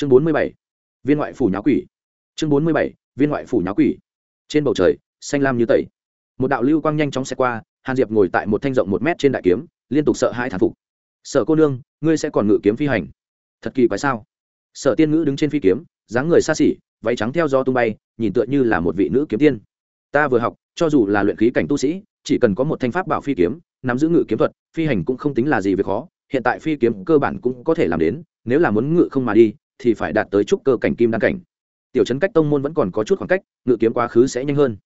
chương bốn mươi bảy, viên ngoại phủ nháo quỷ. Chương bốn mươi bảy, viên ngoại phủ nháo quỷ. Trên bầu trời, xanh lam như tẩy. Một đạo lưu quang nhanh chóng xe qua, hàn diệp ngồi tại một thanh rộng một mét trên đại kiếm, liên tục sợ hai thản phục. Sợ cô nương, ngươi sẽ còn ngự kiếm phi hành. Thật kỳ quái sao? Sợ tiên ngữ đứng trên phi kiếm, dáng người xa xỉ, váy trắng theo gió tung bay, nhìn tựa như là một vị nữ kiếm tiên. Ta vừa học, cho dù là luyện khí cảnh tu sĩ, chỉ cần có một thanh pháp bảo phi kiếm, nắm giữ ngự kiếm thuật, phi hành cũng không tính là gì việc khó. Hiện tại phi kiếm cơ bản cũng có thể làm đến, nếu là muốn ngự không mà đi thì phải đạt tới trúc cơ cảnh kim đăng cảnh. Tiểu trấn cách tông môn vẫn còn có chút khoảng cách, ngự kiếm quá khứ sẽ nhanh hơn.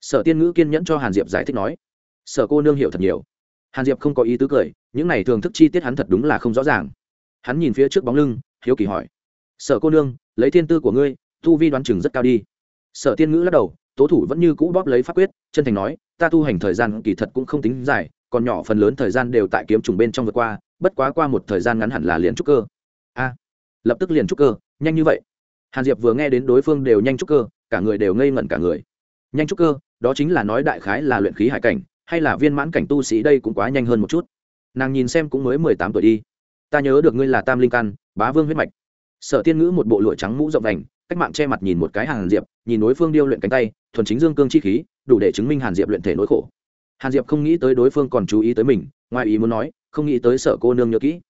Sở tiên ngữ kiên nhẫn cho hàn diệp giải thích nói, sở cô nương hiểu thật nhiều. Hàn diệp không có ý tứ cười, những này thường thức chi tiết hắn thật đúng là không rõ ràng. Hắn nhìn phía trước bóng lưng, hiếu kỳ hỏi, sở cô nương, lấy thiên tư của ngươi, tu vi đoán chừng rất cao đi. Sở tiên ngữ lắc đầu, tố thủ vẫn như cũ bóp lấy pháp quyết, chân thành nói, ta tu hành thời gian kỳ thật cũng không tính dài, còn nhỏ phần lớn thời gian đều tại kiếm trùng bên trong vượt qua, bất quá qua một thời gian ngắn hẳn là liền trúc cơ. A lập tức liền trúc cơ, nhanh như vậy. Hàn diệp vừa nghe đến đối phương đều nhanh trúc cơ, cả người đều ngây ngẩn cả người. Nhanh trúc cơ, đó chính là nói đại khái là luyện khí hải cảnh, hay là viên mãn cảnh tu sĩ đây cũng quá nhanh hơn một chút. Nàng nhìn xem cũng mới mười tám tuổi đi. Ta nhớ được ngươi là tam linh căn bá vương huyết mạch. Sở tiên ngữ một bộ lụa trắng mũ rộng đành cách mạng che mặt nhìn một cái hàn diệp, nhìn đối phương điêu luyện cánh tay, thuần chính dương cương chi khí, đủ để chứng minh hàn diệp luyện thể nỗi khổ. Hàn diệp không nghĩ tới đối phương còn chú ý tới mình, ngoài ý muốn nói, không nghĩ tới sở cô nương nhớ kỹ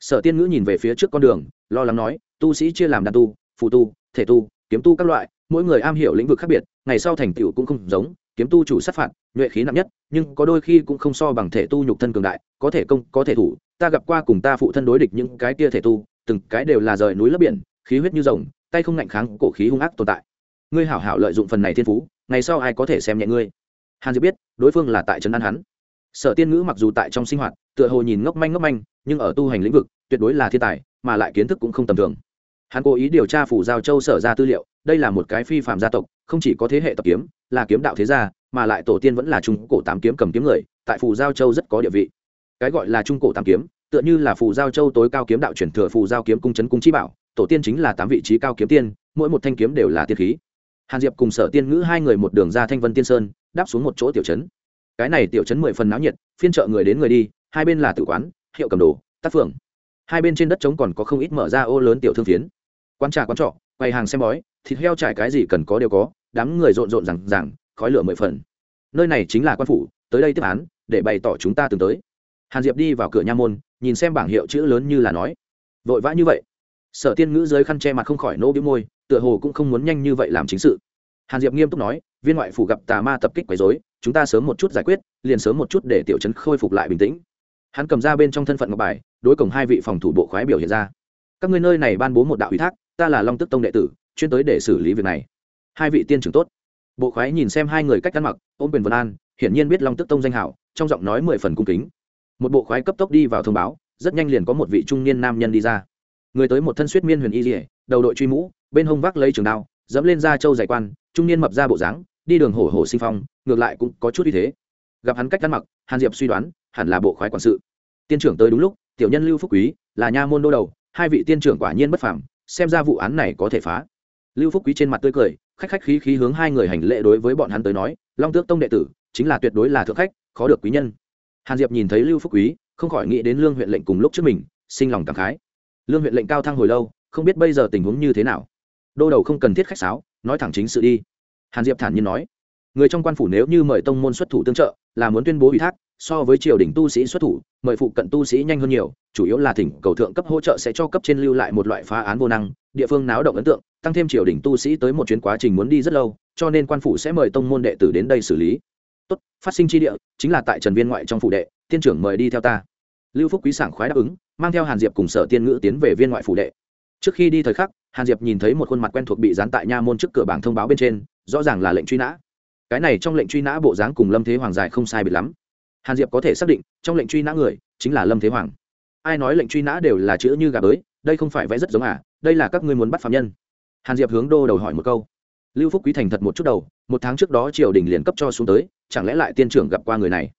sở tiên ngữ nhìn về phía trước con đường, lo lắng nói, tu sĩ chia làm đàn tu phụ tu, thể tu, kiếm tu các loại, mỗi người am hiểu lĩnh vực khác biệt, ngày sau thành tựu cũng không giống, kiếm tu chủ sát phạt, nhuệ khí nặng nhất, nhưng có đôi khi cũng không so bằng thể tu nhục thân cường đại, có thể công, có thể thủ, ta gặp qua cùng ta phụ thân đối địch những cái kia thể tu, từng cái đều là rời núi lấp biển, khí huyết như rồng, tay không ngạnh kháng, cổ khí hung ác tồn tại. Ngươi hảo hảo lợi dụng phần này thiên phú, ngày sau ai có thể xem nhẹ ngươi? Hàn diệp biết, đối phương là tại trấn an hắn. Sở tiên ngữ mặc dù tại trong sinh hoạt tựa hồ nhìn ngốc manh ngốc manh, nhưng ở tu hành lĩnh vực, tuyệt đối là thiên tài, mà lại kiến thức cũng không tầm thường. Hắn cố ý điều tra phủ giao châu sở ra tư liệu, đây là một cái phi phạm gia tộc, không chỉ có thế hệ tập kiếm, là kiếm đạo thế gia, mà lại tổ tiên vẫn là trung cổ tám kiếm cầm kiếm người, tại phủ giao châu rất có địa vị. Cái gọi là trung cổ tám kiếm, tựa như là phù giao châu tối cao kiếm đạo chuyển thừa phù giao kiếm cung trấn cung chi bảo, tổ tiên chính là tám vị trí cao kiếm tiên, mỗi một thanh kiếm đều là tiên khí. Hàn diệp cùng sở tiên ngữ hai người một đường ra thanh vân tiên sơn, đáp xuống một chỗ tiểu trấn cái này tiểu trấn mười phần náo nhiệt, phiên trợ người đến người đi hai bên là tự quán, hiệu cầm đồ, tác phường. Hai bên trên đất trống còn có không ít mở ra ô lớn tiểu thương phiến. Quán trà, quán trọ, quầy hàng xem bói, thịt heo trải cái gì cần có đều có, đám người rộn rộn rằng rằng khói lửa mười phần. Nơi này chính là quan phủ, tới đây tiếp án, để bày tỏ chúng ta từng tới. Hàn diệp đi vào cửa nha môn, nhìn xem bảng hiệu chữ lớn như là nói. Vội vã như vậy. Sở tiên ngữ dưới khăn che mặt không khỏi nỗ bĩu môi, tựa hồ cũng không muốn nhanh như vậy làm chính sự. Hàn diệp nghiêm túc nói, viên ngoại phủ gặp tà ma tập kích quấy dối chúng ta sớm một chút giải quyết, liền sớm một chút để tiểu trấn khôi phục lại bình tĩnh hắn cầm ra bên trong thân phận ngọc bài, đối cổng hai vị phòng thủ bộ khoái biểu hiện ra. Các ngươi nơi này ban bố một đạo ủy thác, ta là long tức tông đệ tử, chuyên tới để xử lý việc này. Hai vị tiên trưởng tốt. Bộ khoái nhìn xem hai người cách ăn mặc, ôm quyền vân an, hiển nhiên biết long tức tông danh hảo, trong giọng nói mười phần cung kính. Một bộ khoái cấp tốc đi vào thông báo, rất nhanh liền có một vị trung niên nam nhân đi ra. Người tới một thân suýt miên huyền y dỉa đầu đội truy mũ, bên hông vác lấy trường đao, dẫm lên da châu dày quan, trung niên mập ra bộ dáng, đi đường hổ hổ sinh phong, ngược lại cũng có chút uy thế gặp hắn cách ăn mặc, hàn diệp suy đoán, hẳn là bộ khoái quản sự. Tiên trưởng tới đúng lúc, tiểu nhân lưu phúc quý, là nha môn đô đầu, hai vị tiên trưởng quả nhiên bất phẳng xem ra vụ án này có thể phá. Lưu phúc quý trên mặt tươi cười, khách khách khí khí hướng hai người hành lễ đối với bọn hắn tới nói, long tước tông đệ tử, chính là tuyệt đối là thượng khách, khó được quý nhân. Hàn diệp nhìn thấy lưu phúc quý, không khỏi nghĩ đến lương huyện lệnh cùng lúc trước mình, sinh lòng cảm khái. Lương huyện lệnh cao thăng hồi lâu, không biết bây giờ tình huống như thế nào. Đô đầu không cần thiết khách sáo, nói thẳng chính sự đi. Hàn diệp thản nhiên nói người trong quan phủ nếu như mời tông môn xuất thủ tương trợ, là muốn tuyên bố ủy thác, so với triều đình tu sĩ xuất thủ, mời phụ cận tu sĩ nhanh hơn nhiều, chủ yếu là thỉnh cầu thượng cấp hỗ trợ sẽ cho cấp trên lưu lại một loại phá án vô năng, địa phương náo động ấn tượng, tăng thêm triều đình tu sĩ tới một chuyến quá trình muốn đi rất lâu, cho nên quan phủ sẽ mời tông môn đệ tử đến đây xử lý. Tốt, phát sinh chi địa, chính là tại trần viên ngoại trong phủ đệ, tiên trưởng mời đi theo ta. Lưu phúc quý sảng khoái đáp ứng, mang theo hàn diệp cùng sở tiên ngữ tiến về viên ngoại phủ đệ. Trước khi đi thời khắc, hàn diệp nhìn thấy một khuôn mặt quen thuộc bị dán tại nha môn trước cửa bảng thông báo bên trên, rõ ràng là lệnh truy nã cái này trong lệnh truy nã bộ dáng cùng lâm thế hoàng dài không sai biệt lắm. Hàn diệp có thể xác định, trong lệnh truy nã người chính là lâm thế hoàng. Ai nói lệnh truy nã đều là chữ như gà bới, đây không phải vẽ rất giống à đây là các ngươi muốn bắt phạm nhân. Hàn diệp hướng đô đầu hỏi một câu. Lưu phúc quý thành thật một chút đầu, một tháng trước đó triều đình liền cấp cho xuống tới, chẳng lẽ lại tiên trưởng gặp qua người này?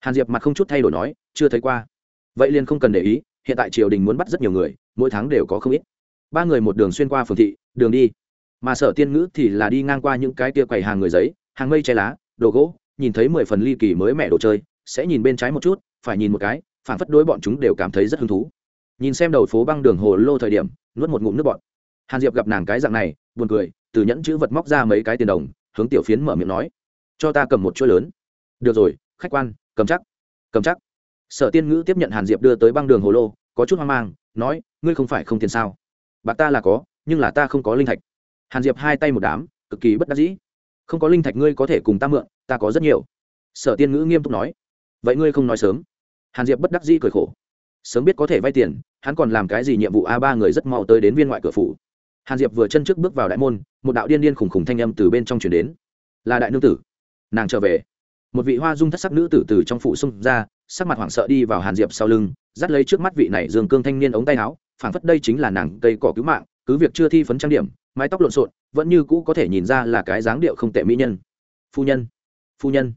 Hàn diệp mặt không chút thay đổi nói, chưa thấy qua. Vậy liền không cần để ý, hiện tại triều đình muốn bắt rất nhiều người, mỗi tháng đều có không ít. Ba người một đường xuyên qua phường thị, đường đi. Mà sở tiên ngữ thì là đi ngang qua những cái tia quầy hàng người giấy hàng mây che lá, đồ gỗ, nhìn thấy mười phần ly kỳ mới mẹ đồ chơi, sẽ nhìn bên trái một chút, phải nhìn một cái, phản phất đối bọn chúng đều cảm thấy rất hứng thú. Nhìn xem đầu phố băng đường hồ lô thời điểm, nuốt một ngụm nước bọn. hàn diệp gặp nàng cái dạng này, buồn cười, từ nhẫn chữ vật móc ra mấy cái tiền đồng, hướng tiểu phiến mở miệng nói, cho ta cầm một chuỗi lớn. Được rồi, khách quan, cầm chắc cầm chắc. Sở tiên ngữ tiếp nhận hàn diệp đưa tới băng đường hồ lô, có chút hoang mang, nói, ngươi không phải không tiền sao? Bạc ta là có, nhưng là ta không có linh thạch. Hàn diệp hai tay một đám, cực kỳ bất đắc dĩ không có linh thạch ngươi có thể cùng ta mượn, ta có rất nhiều. Sở tiên ngữ nghiêm túc nói. Vậy ngươi không nói sớm. Hàn diệp bất đắc dĩ cười khổ. Sớm biết có thể vay tiền, hắn còn làm cái gì nhiệm vụ a ba người rất mau tới đến viên ngoại cửa phủ. Hàn diệp vừa chân trước bước vào đại môn, một đạo điên điên khủng khủng thanh âm từ bên trong chuyển đến. Là đại nương tử. Nàng trở về. Một vị hoa dung thất sắc nữ tử từ trong phủ xung ra, sắc mặt hoảng sợ đi vào hàn diệp sau lưng, dắt lấy trước mắt vị này dương cương thanh niên ống tay áo, phảng phất đây chính là nàng cây cỏ cứu mạng, cứ việc chưa thi phấn trang điểm, mái tóc lộn xộn vẫn như cũ có thể nhìn ra là cái dáng điệu không tệ mỹ nhân. Phu nhân phu nhân.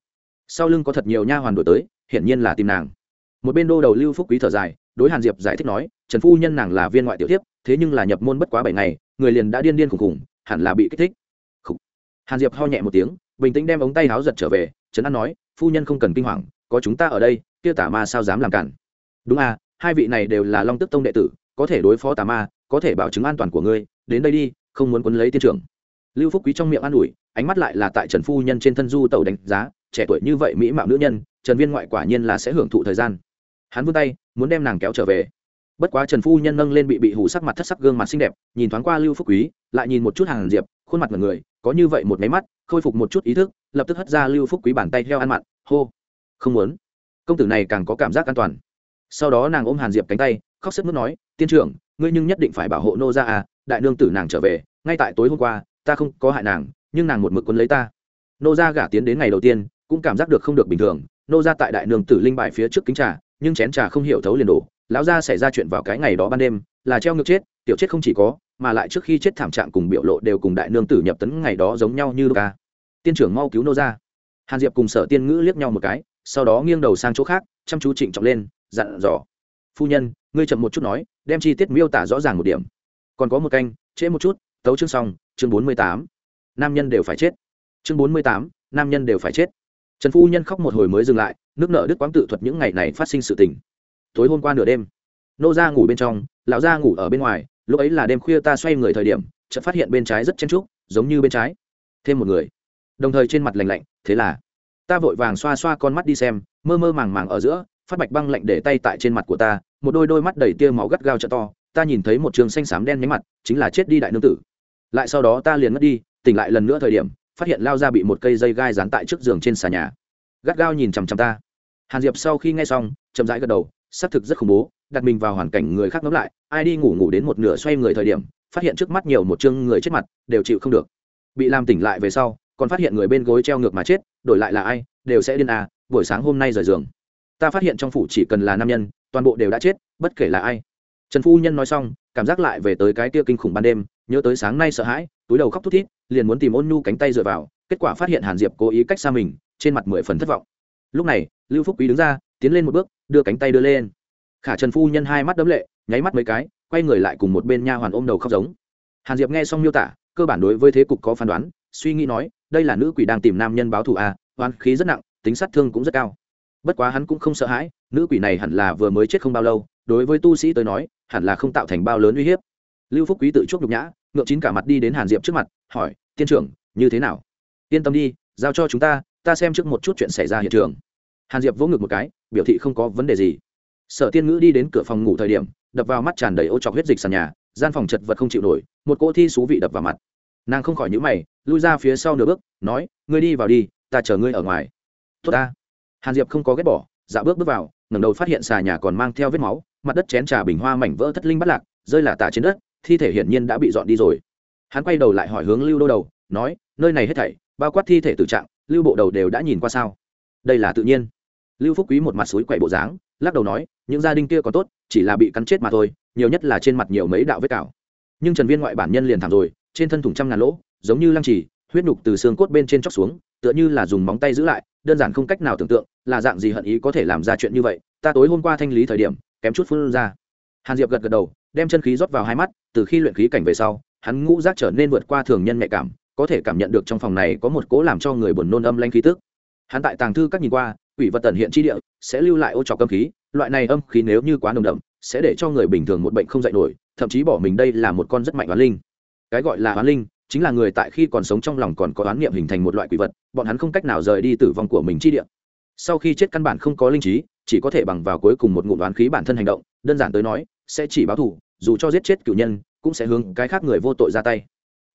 Sau lưng có thật nhiều nha hoàn đổi tới, hiển nhiên là tìm nàng. Một bên đô đầu lưu phúc quý thở dài, đối hàn diệp giải thích nói, trần phu nhân nàng là viên ngoại tiểu tiếp thế nhưng là nhập môn bất quá bảy ngày, người liền đã điên điên khùng khùng hẳn là bị kích thích、khủ. Hàn diệp ho nhẹ một tiếng, bình tĩnh đem ống tay áo giật trở về, trấn an nói, phu nhân không cần kinh hoàng, có chúng ta ở đây, kia tả ma sao dám làm cản? Đúng à hai vị này đều là long tức tông đệ tử, có thể đối phó tà ma, có thể bảo chứng an toàn của ngươi, đến đây đi không muốn quấn lấy tiên trưởng. Lưu phúc quý trong miệng an ủi, ánh mắt lại là tại trần phu nhân trên thân du tàu đánh giá, trẻ tuổi như vậy mỹ mạo nữ nhân, trần viên ngoại quả nhiên là sẽ hưởng thụ thời gian. Hắn vươn tay, muốn đem nàng kéo trở về. Bất quá trần phu nhân nâng lên bị bị hủ sắc mặt thất sắc gương mặt xinh đẹp, nhìn thoáng qua lưu phúc quý, lại nhìn một chút hàng diệp, khuôn mặt mọi người, có như vậy một máy mắt, khôi phục một chút ý thức, lập tức hất ra lưu phúc quý bàn tay theo ăn mặn, hô. Không muốn. Công tử này càng có cảm giác an toàn. Sau đó nàng ôm hàn diệp cánh tay, khóc sức nước nói, tiên trưởng ngươi nhưng nhất định phải bảo hộ nô ra à đại nương tử nàng trở về, ngay tại tối hôm qua, ta không có hại nàng, nhưng nàng một mực quấn lấy ta. Nô ra gả tiến đến ngày đầu tiên, cũng cảm giác được không được bình thường, nô ra tại đại nương tử linh bài phía trước kính trà, nhưng chén trà không hiểu thấu liền đổ, lão ra xảy ra chuyện vào cái ngày đó ban đêm, là treo ngược chết, tiểu chết không chỉ có, mà lại trước khi chết thảm trạng cùng biểu lộ đều cùng đại nương tử nhập tấn ngày đó giống nhau như ca à. tiên trưởng mau cứu nô ra hàn diệp cùng sở tiên ngữ liếc nhau một cái, sau đó nghiêng đầu sang chỗ khác, chăm chú trịnh trọng lên, dặn dò. Phu nhân, ngươi chậm một chút nói đem chi tiết miêu tả rõ ràng một điểm. Còn có một canh, trễ một chút, tấu chương xong, chương bốn mươi tám. Nam nhân đều phải chết. Chương bốn mươi tám, nam nhân đều phải chết. Trần phu nhân khóc một hồi mới dừng lại, nước nợ đức quáng tự thuật những ngày này phát sinh sự tình. Tối hôm qua nửa đêm, nô ra ngủ bên trong, lão ra ngủ ở bên ngoài, lúc ấy là đêm khuya ta xoay người thời điểm, chợt phát hiện bên trái rất chen trúc, giống như bên trái. Thêm một người. Đồng thời trên mặt lành lạnh, thế là, ta vội vàng xoa xoa con mắt đi xem, mơ mơ màng màng ở giữa phát bạch băng lạnh để tay tại trên mặt của ta, một đôi đôi mắt đầy tia máu gắt gao trợ to, ta nhìn thấy một trường xanh xám đen nhánh mặt, chính là chết đi đại nương tử. Lại sau đó ta liền mất đi, tỉnh lại lần nữa thời điểm, phát hiện lao ra bị một cây dây gai dán tại trước giường trên xà nhà. Gắt gao nhìn chằm chằm ta. Hàn diệp sau khi nghe xong, chậm rãi gật đầu, xác thực rất khủng bố, đặt mình vào hoàn cảnh người khác ngẫm lại, ai đi ngủ ngủ đến một nửa xoay người thời điểm, phát hiện trước mắt nhiều một chương người chết mặt, đều chịu không được. Bị làm tỉnh lại về sau, còn phát hiện người bên gối treo ngược mà chết, đổi lại là ai, đều sẽ điên à buổi sáng hôm nay rời giường ta phát hiện trong phủ chỉ cần là nam nhân toàn bộ đều đã chết bất kể là ai. Trần phu nhân nói xong cảm giác lại về tới cái kia kinh khủng ban đêm nhớ tới sáng nay sợ hãi túi đầu khóc thút thít liền muốn tìm ôn nhu cánh tay dựa vào kết quả phát hiện hàn diệp cố ý cách xa mình trên mặt mười phần thất vọng. Lúc này lưu phúc quý đứng ra tiến lên một bước đưa cánh tay đưa lên. Khả trần phu nhân hai mắt đấm lệ nháy mắt mấy cái quay người lại cùng một bên nha hoàn ôm đầu khóc giống. Hàn diệp nghe xong miêu tả cơ bản đối với thế cục có phán đoán suy nghĩ nói đây là nữ quỷ đang tìm nam nhân báo thù a à, oan khí rất nặng tính sát thương cũng rất cao bất quá hắn cũng không sợ hãi, nữ quỷ này hẳn là vừa mới chết không bao lâu, đối với tu sĩ tới nói, hẳn là không tạo thành bao lớn uy hiếp. Lưu phúc quý tự chuốc nhục nhã ngượng chín cả mặt đi đến hàn diệp trước mặt, hỏi, tiên trưởng, như thế nào? Yên tâm đi, giao cho chúng ta ta xem trước một chút chuyện xảy ra hiện trường. Hàn diệp vỗ ngực một cái, biểu thị không có vấn đề gì. Sở tiên ngữ đi đến cửa phòng ngủ thời điểm, đập vào mắt tràn đầy ô trọc huyết dịch sàn nhà, gian phòng chật vật không chịu nổi, một cỗ thi xú vị đập vào mặt. Nàng không khỏi nhữ mày, lui ra phía sau nửa bước, nói, ngươi đi vào đi, ta chờ ngươi ở ngoài. Tốt ta hàn diệp không có ghét bỏ dạ bước bước vào, ngẩng đầu phát hiện xà nhà còn mang theo vết máu, mặt đất chén trà bình hoa mảnh vỡ thất linh bắt lạc, rơi là tả trên đất, thi thể hiển nhiên đã bị dọn đi rồi. Hắn quay đầu lại hỏi hướng lưu đô đầu, nói, nơi này hết thảy, bao quát thi thể tử trạng, lưu bộ đầu đều đã nhìn qua sao? Đây là tự nhiên. Lưu phúc quý một mặt suối quậy bộ dáng, lắc đầu nói, những gia đình kia có tốt, chỉ là bị cắn chết mà thôi, nhiều nhất là trên mặt nhiều mấy đạo vết cào. Nhưng trần viên ngoại bản nhân liền thẳng rồi, trên thân thủng trăm ngàn lỗ, giống như lăng trì, huyết nhục từ xương cốt bên trên chóc xuống, tựa như là dùng móng tay giữ lại đơn giản không cách nào tưởng tượng là dạng gì hận ý có thể làm ra chuyện như vậy, ta tối hôm qua thanh lý thời điểm, kém chút phun ra. Hàn diệp gật gật đầu, đem chân khí rót vào hai mắt, từ khi luyện khí cảnh về sau, hắn ngũ giác trở nên vượt qua thường nhân nhạy cảm, có thể cảm nhận được trong phòng này có một cố làm cho người buồn nôn âm lanh khí tức. Hắn tại tàng thư các nhìn qua, quỷ vật tần hiện chi địa, sẽ lưu lại ô trọc âm khí, loại này âm khí nếu như quá nồng đậm, sẽ để cho người bình thường một bệnh không dạy nổi, thậm chí bỏ mình đây là một con rất mạnh oán linh. Cái gọi là oán linh chính là người tại khi còn sống trong lòng còn có oán niệm hình thành một loại quỷ vật, bọn hắn không cách nào rời đi tử vong của mình chi địa. Sau khi chết căn bản không có linh trí, chỉ có thể bằng vào cuối cùng một ngụm đoán khí bản thân hành động, đơn giản tới nói, sẽ chỉ báo thù, dù cho giết chết cựu nhân, cũng sẽ hướng cái khác người vô tội ra tay.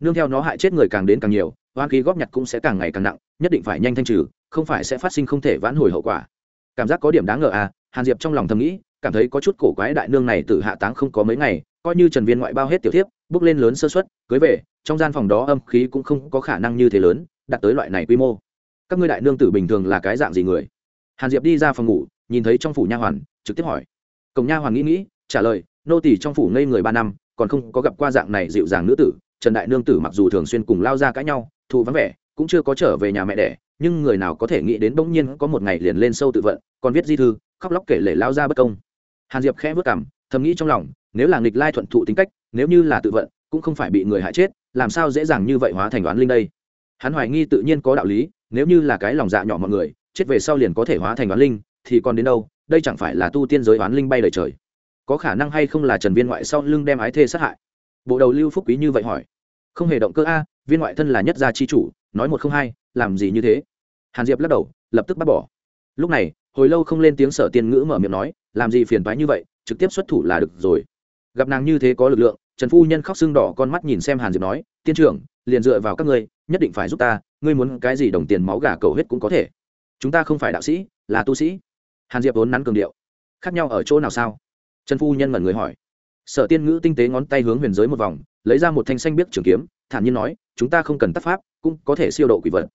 Nương theo nó hại chết người càng đến càng nhiều oan khí góp nhặt cũng sẽ càng ngày càng nặng, nhất định phải nhanh thanh trừ, không phải sẽ phát sinh không thể vãn hồi hậu quả. Cảm giác có điểm đáng ngờ à hàn diệp trong lòng thầm nghĩ, cảm thấy có chút cổ quái đại nương này từ hạ táng không có mấy ngày, coi như trần viên ngoại bao hết tiểu thiếp bước lên lớn sơ suất, cưới về, trong gian phòng đó âm khí cũng không có khả năng như thế lớn, đạt tới loại này quy mô. Các ngươi đại nương tử bình thường là cái dạng gì người? Hàn diệp đi ra phòng ngủ, nhìn thấy trong phủ nha hoàn, trực tiếp hỏi. Cổng nha hoàn nghĩ nghĩ, trả lời, nô tỳ trong phủ ngây người ba năm, còn không có gặp qua dạng này dịu dàng nữ tử. Trần đại nương tử mặc dù thường xuyên cùng lao ra cãi nhau, thù vắng vẻ, cũng chưa có trở về nhà mẹ đẻ, nhưng người nào có thể nghĩ đến bỗng nhiên có một ngày liền lên sâu tự vận, còn viết di thư, khóc lóc kể lể lao ra bất công. Hàn diệp khẽ vất cảm thầm nghĩ trong lòng, nếu là nghịch lai thuận thụ tính cách nếu như là tự vận, cũng không phải bị người hại chết, làm sao dễ dàng như vậy hóa thành đoán linh đây? Hắn hoài nghi tự nhiên có đạo lý, nếu như là cái lòng dạ nhỏ mọi người, chết về sau liền có thể hóa thành đoán linh, thì còn đến đâu? Đây chẳng phải là tu tiên giới đoán linh bay lời trời? Có khả năng hay không là trần viên ngoại sau lưng đem ái thê sát hại? Bộ đầu lưu phúc quý như vậy hỏi. Không hề động cơ a, viên ngoại thân là nhất gia chi chủ, nói một không hai, làm gì như thế? Hàn diệp lắc đầu, lập tức bắt bỏ. Lúc này, hồi lâu không lên tiếng sở tiên ngữ mở miệng nói, làm gì phiền toái như vậy, trực tiếp xuất thủ là được rồi. Gặp nàng như thế có lực lượng trần phu nhân khóc sưng đỏ con mắt nhìn xem hàn diệp nói, tiên trưởng, liền dựa vào các ngươi, nhất định phải giúp ta, ngươi muốn cái gì đồng tiền máu gà cầu hết cũng có thể. Chúng ta không phải đạo sĩ, là tu sĩ. Hàn diệp vốn nắn cường điệu. Khác nhau ở chỗ nào sao? Trần phu nhân mẩn người hỏi. Sở tiên ngữ tinh tế ngón tay hướng huyền giới một vòng, lấy ra một thanh xanh biếc trường kiếm, thản nhiên nói, chúng ta không cần tác pháp, cũng có thể siêu độ quỷ vật.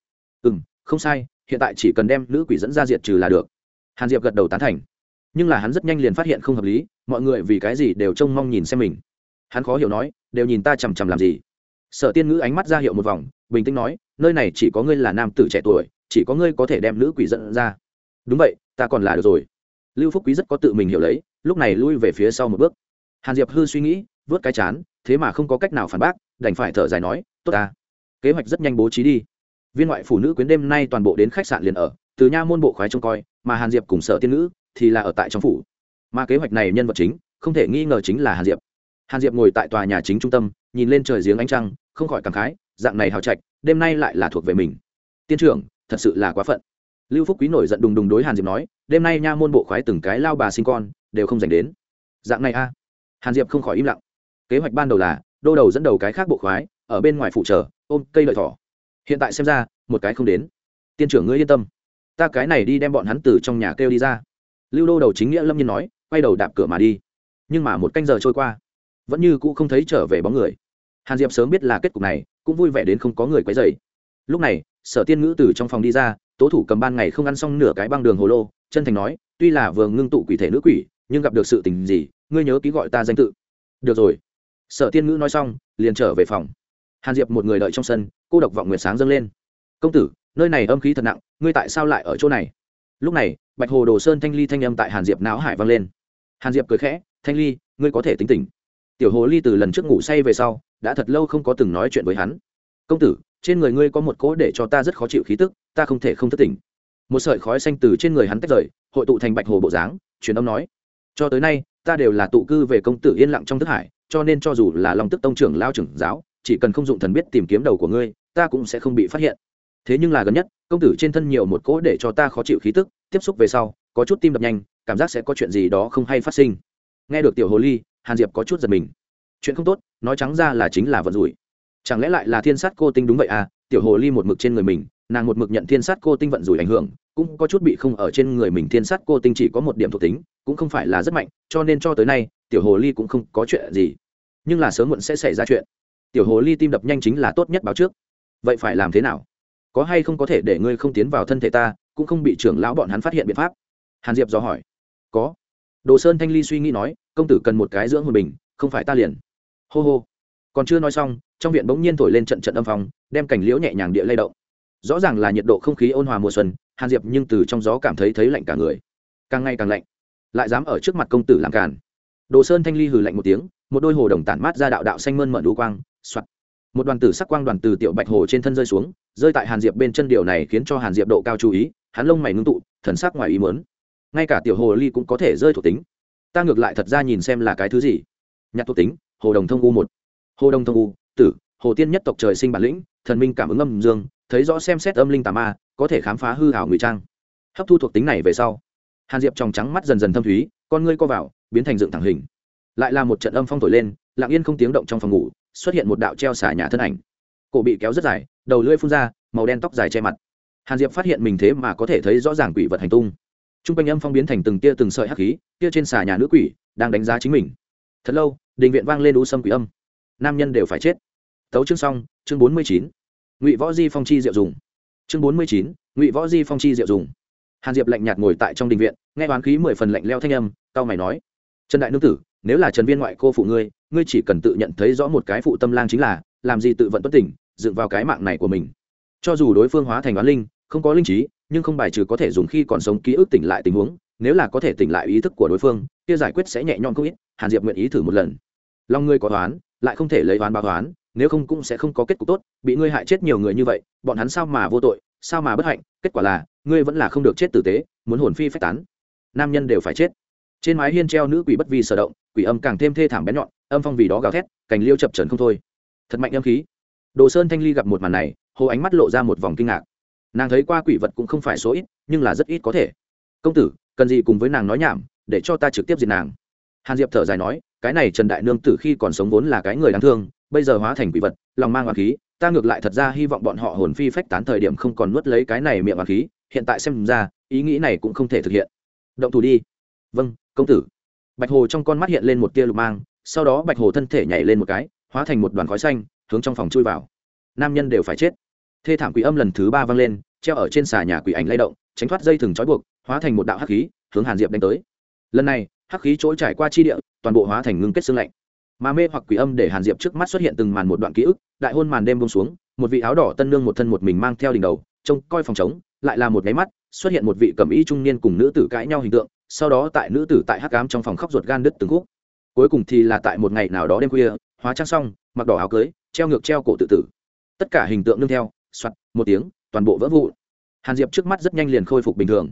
Ừ m không sai, hiện tại chỉ cần đem nữ quỷ dẫn ra diệt trừ là được. Hàn diệp gật đầu tán thành. Nhưng là hắn rất nhanh liền phát hiện không hợp lý, mọi người vì cái gì đều trông mong nhìn xem mình hắn khó hiểu nói, đều nhìn ta chằm chằm làm gì? Sở tiên ngữ ánh mắt ra hiệu một vòng, bình tĩnh nói, nơi này chỉ có ngươi là nam tử trẻ tuổi, chỉ có ngươi có thể đem nữ quỷ dẫn ra. Đúng vậy, ta còn là được rồi. Lưu phúc quý rất có tự mình hiểu lấy, lúc này lui về phía sau một bước. Hàn diệp hư suy nghĩ, vớt cái chán, thế mà không có cách nào phản bác, đành phải thở dài nói, tốt ta. Kế hoạch rất nhanh bố trí đi. Viên ngoại phụ nữ quyến đêm nay toàn bộ đến khách sạn liền ở, từ nha môn bộ khoái trông coi, mà hàn diệp cùng sở tiên nữ thì là ở tại trong phủ. Mà kế hoạch này nhân vật chính, không thể nghi ngờ chính là hàn diệp hàn diệp ngồi tại tòa nhà chính trung tâm, nhìn lên trời giếng ánh trăng, không khỏi cảm khái, dạng này hào trạch, đêm nay lại là thuộc về mình. Tiên trưởng, thật sự là quá phận. Lưu phúc quý nổi giận đùng đùng đối hàn diệp nói, đêm nay nha môn bộ khoái từng cái lao bà sinh con, đều không dành đến. Dạng này a. Hàn diệp không khỏi im lặng. Kế hoạch ban đầu là, đô đầu dẫn đầu cái khác bộ khoái, ở bên ngoài phụ trợ, ôm cây lợi thỏ. Hiện tại xem ra, một cái không đến. Tiên trưởng ngươi yên tâm. Ta cái này đi đem bọn hắn từ trong nhà kêu đi ra. Lưu đô đầu chính nghĩa lâm nhiên nói, quay đầu đạp cửa mà đi. Nhưng mà một canh giờ trôi qua vẫn như cũ không thấy trở về bóng người. Hàn diệp sớm biết là kết cục này, cũng vui vẻ đến không có người quấy dày lúc này, sở tiên ngữ từ trong phòng đi ra, tố thủ cầm ban ngày không ăn xong nửa cái băng đường hồ lô, chân thành nói, tuy là vừa ngưng tụ quỷ thể nữ quỷ, nhưng gặp được sự tình gì, ngươi nhớ ký gọi ta danh tự. Được rồi. Sở tiên ngữ nói xong, liền trở về phòng. Hàn diệp một người đợi trong sân, cô độc vọng nguyệt sáng dâng lên. Công tử, nơi này âm khí thật nặng, ngươi tại sao lại ở chỗ này? Lúc này, bạch hồ đồ sơn thanh ly thanh âm tại hàn diệp não hải vang lên. Hàn diệp cười khẽ, thanh ly, ngươi có thể tính tình tiểu hồ ly từ lần trước ngủ say về sau, đã thật lâu không có từng nói chuyện với hắn. Công tử, trên người ngươi có một cỗ để cho ta rất khó chịu khí tức, ta không thể không thất tình. một sợi khói xanh từ trên người hắn tách rời, hội tụ thành bạch hồ bộ dáng, truyền âm nói, cho tới nay, ta đều là tụ cư về công tử yên lặng trong thức hải, cho nên cho dù là lòng tức tông trưởng lao trưởng giáo, chỉ cần không dụng thần biết tìm kiếm đầu của ngươi, ta cũng sẽ không bị phát hiện. Thế nhưng là gần nhất, công tử trên thân nhiều một cỗ để cho ta khó chịu khí tức, tiếp xúc về sau, có chút tim đập nhanh, cảm giác sẽ có chuyện gì đó không hay phát sinh. Nghe được tiểu hồ ly hàn diệp có chút giật mình. Chuyện không tốt, nói trắng ra là chính là vận rủi. Chẳng lẽ lại là thiên sát cô tinh đúng vậy à? Tiểu hồ ly một mực trên người mình, nàng một mực nhận thiên sát cô tinh vận rủi ảnh hưởng, cũng có chút bị không ở trên người mình thiên sát cô tinh chỉ có một điểm thuộc tính, cũng không phải là rất mạnh, cho nên cho tới nay, tiểu hồ ly cũng không có chuyện gì. Nhưng là sớm muộn sẽ xảy ra chuyện. Tiểu hồ ly tim đập nhanh chính là tốt nhất báo trước. Vậy phải làm thế nào? Có hay không có thể để ngươi không tiến vào thân thể ta, cũng không bị trưởng lão bọn hắn phát hiện biện pháp? Hàn diệp dò hỏi. Có đồ sơn thanh ly suy nghĩ nói, công tử cần một cái dưỡng hồn bình, không phải ta liền. Hô hô. Còn chưa nói xong, trong viện bỗng nhiên thổi lên trận trận âm phòng đem cảnh liễu nhẹ nhàng địa lay động. Rõ ràng là nhiệt độ không khí ôn hòa mùa xuân, hàn diệp nhưng từ trong gió cảm thấy thấy lạnh cả người. Càng ngày càng lạnh, lại dám ở trước mặt công tử làm càn. Đồ sơn thanh ly hừ lạnh một tiếng, một đôi hồ đồng tản mát ra đạo đạo xanh mơn mận đũ quang soạt một đoàn tử sắc quang đoàn từ tiểu bạch hồ trên thân rơi xuống, rơi tại hàn diệp bên chân điều này khiến cho hàn diệp độ cao chú ý, hắn lông mày ngưng tụ, thần sắc ngoài ý mớn ngay cả tiểu hồ ly cũng có thể rơi thuộc tính. Ta ngược lại thật ra nhìn xem là cái thứ gì? Nhặt thuộc tính, hồ đồng thông u một. Hồ đồng thông u, tử, hồ tiên nhất tộc trời sinh bản lĩnh, thần minh cảm ứng âm dương, thấy rõ xem xét âm linh tà ma, có thể khám phá hư hảo ngụy trang. Hấp thu thuộc tính này về sau, hàn diệp trong trắng mắt dần dần thâm thúy, con ngươi co vào, biến thành dựng thẳng hình. Lại là một trận âm phong thổi lên, lặng yên không tiếng động trong phòng ngủ, xuất hiện một đạo treo xả nhà thân ảnh. Cổ bị kéo rất dài, đầu lưỡi phun ra, màu đen tóc dài che mặt. Hàn diệp phát hiện mình thế mà có thể thấy rõ ràng quỷ vật hành tung t r u n g quanh âm phong biến thành từng tia từng sợi hắc khí tia trên xà nhà nữ quỷ đang đánh giá chính mình. Thật lâu, đình viện vang lên u sâm quỷ âm. Nam nhân đều phải chết. Tấu chương xong, chương bốn mươi chín. Ngụy võ di phong chi diệu dùng. Chương bốn mươi chín, ngụy võ di phong chi diệu dùng. Hàn diệp lạnh nhạt ngồi tại trong đình viện, nghe oán khí mười phần lạnh leo thanh âm tao mày nói, trần đại nương tử, nếu là trần viên ngoại cô phụ ngươi ngươi chỉ cần tự nhận thấy rõ một cái phụ tâm lang chính là, làm gì tự vận tuất tỉnh dựng vào cái mạng này của mình. Cho dù đối phương hóa thành oán linh, không có linh trí nhưng không bài trừ có thể dùng khi còn sống ký ức tỉnh lại tình huống, nếu là có thể tỉnh lại ý thức của đối phương, kia giải quyết sẽ nhẹ nhõm không ít, hàn diệp nguyện ý thử một lần. Lòng ngươi có toán, lại không thể lấy toán báo toán, nếu không cũng sẽ không có kết cục tốt, bị ngươi hại chết nhiều người như vậy, bọn hắn sao mà vô tội, sao mà bất hạnh, kết quả là, ngươi vẫn là không được chết tử tế, muốn hồn phi phách tán. Nam nhân đều phải chết. Trên mái hiên treo nữ quỷ bất vi sở động, quỷ âm càng thêm thê thảm bén nhọn, âm phong vì đó gào thét, cành liêu chập trần không thôi. Thật mạnh âm khí. Đồ sơn thanh ly gặp một màn này, hồ ánh mắt lộ ra một vòng kinh ngạc nàng thấy qua quỷ vật cũng không phải số ít, nhưng là rất ít có thể. Công tử, cần gì cùng với nàng nói nhảm, để cho ta trực tiếp diệt nàng. Hàn diệp thở dài nói, cái này trần đại nương tử khi còn sống vốn là cái người đáng thương, bây giờ hóa thành quỷ vật, lòng mang hoàng khí, ta ngược lại thật ra hy vọng bọn họ hồn phi phách tán thời điểm không còn nuốt lấy cái này miệng hoàng khí, hiện tại xem ra, ý nghĩ này cũng không thể thực hiện. Động thủ đi. Vâng công tử. Bạch hồ trong con mắt hiện lên một tia lục mang, sau đó bạch hồ thân thể nhảy lên một cái, hóa thành một đoàn khói xanh, hướng trong phòng chui vào. Nam nhân đều phải chết thê thảm quỷ âm lần thứ ba vang lên treo ở trên xà nhà quỷ ảnh lay động tránh thoát dây thừng trói buộc hóa thành một đạo hắc khí hướng hàn diệp đánh tới. Lần này hắc khí trỗi trải qua chi địa toàn bộ hóa thành ngưng kết xương lạnh. Mà mê hoặc quỷ âm để hàn diệp trước mắt xuất hiện từng màn một đoạn ký ức đại hôn màn đêm bông xuống một vị áo đỏ tân nương một thân một mình mang theo đỉnh đầu trông coi phòng trống, lại là một nháy mắt xuất hiện một vị cầm y trung niên cùng nữ tử cãi nhau hình tượng sau đó tại nữ tử tại hắc cám trong phòng khóc ruột gan đứt từng khúc. Cuối cùng thì là tại một ngày nào đó đêm khuya hóa trang xong mặc đỏ áo cưới treo ngược treo cổ tự tử. Tất cả hình tượng nương theo soạt, một tiếng, toàn bộ vỡ vụ hàn diệp trước mắt rất nhanh liền khôi phục bình thường.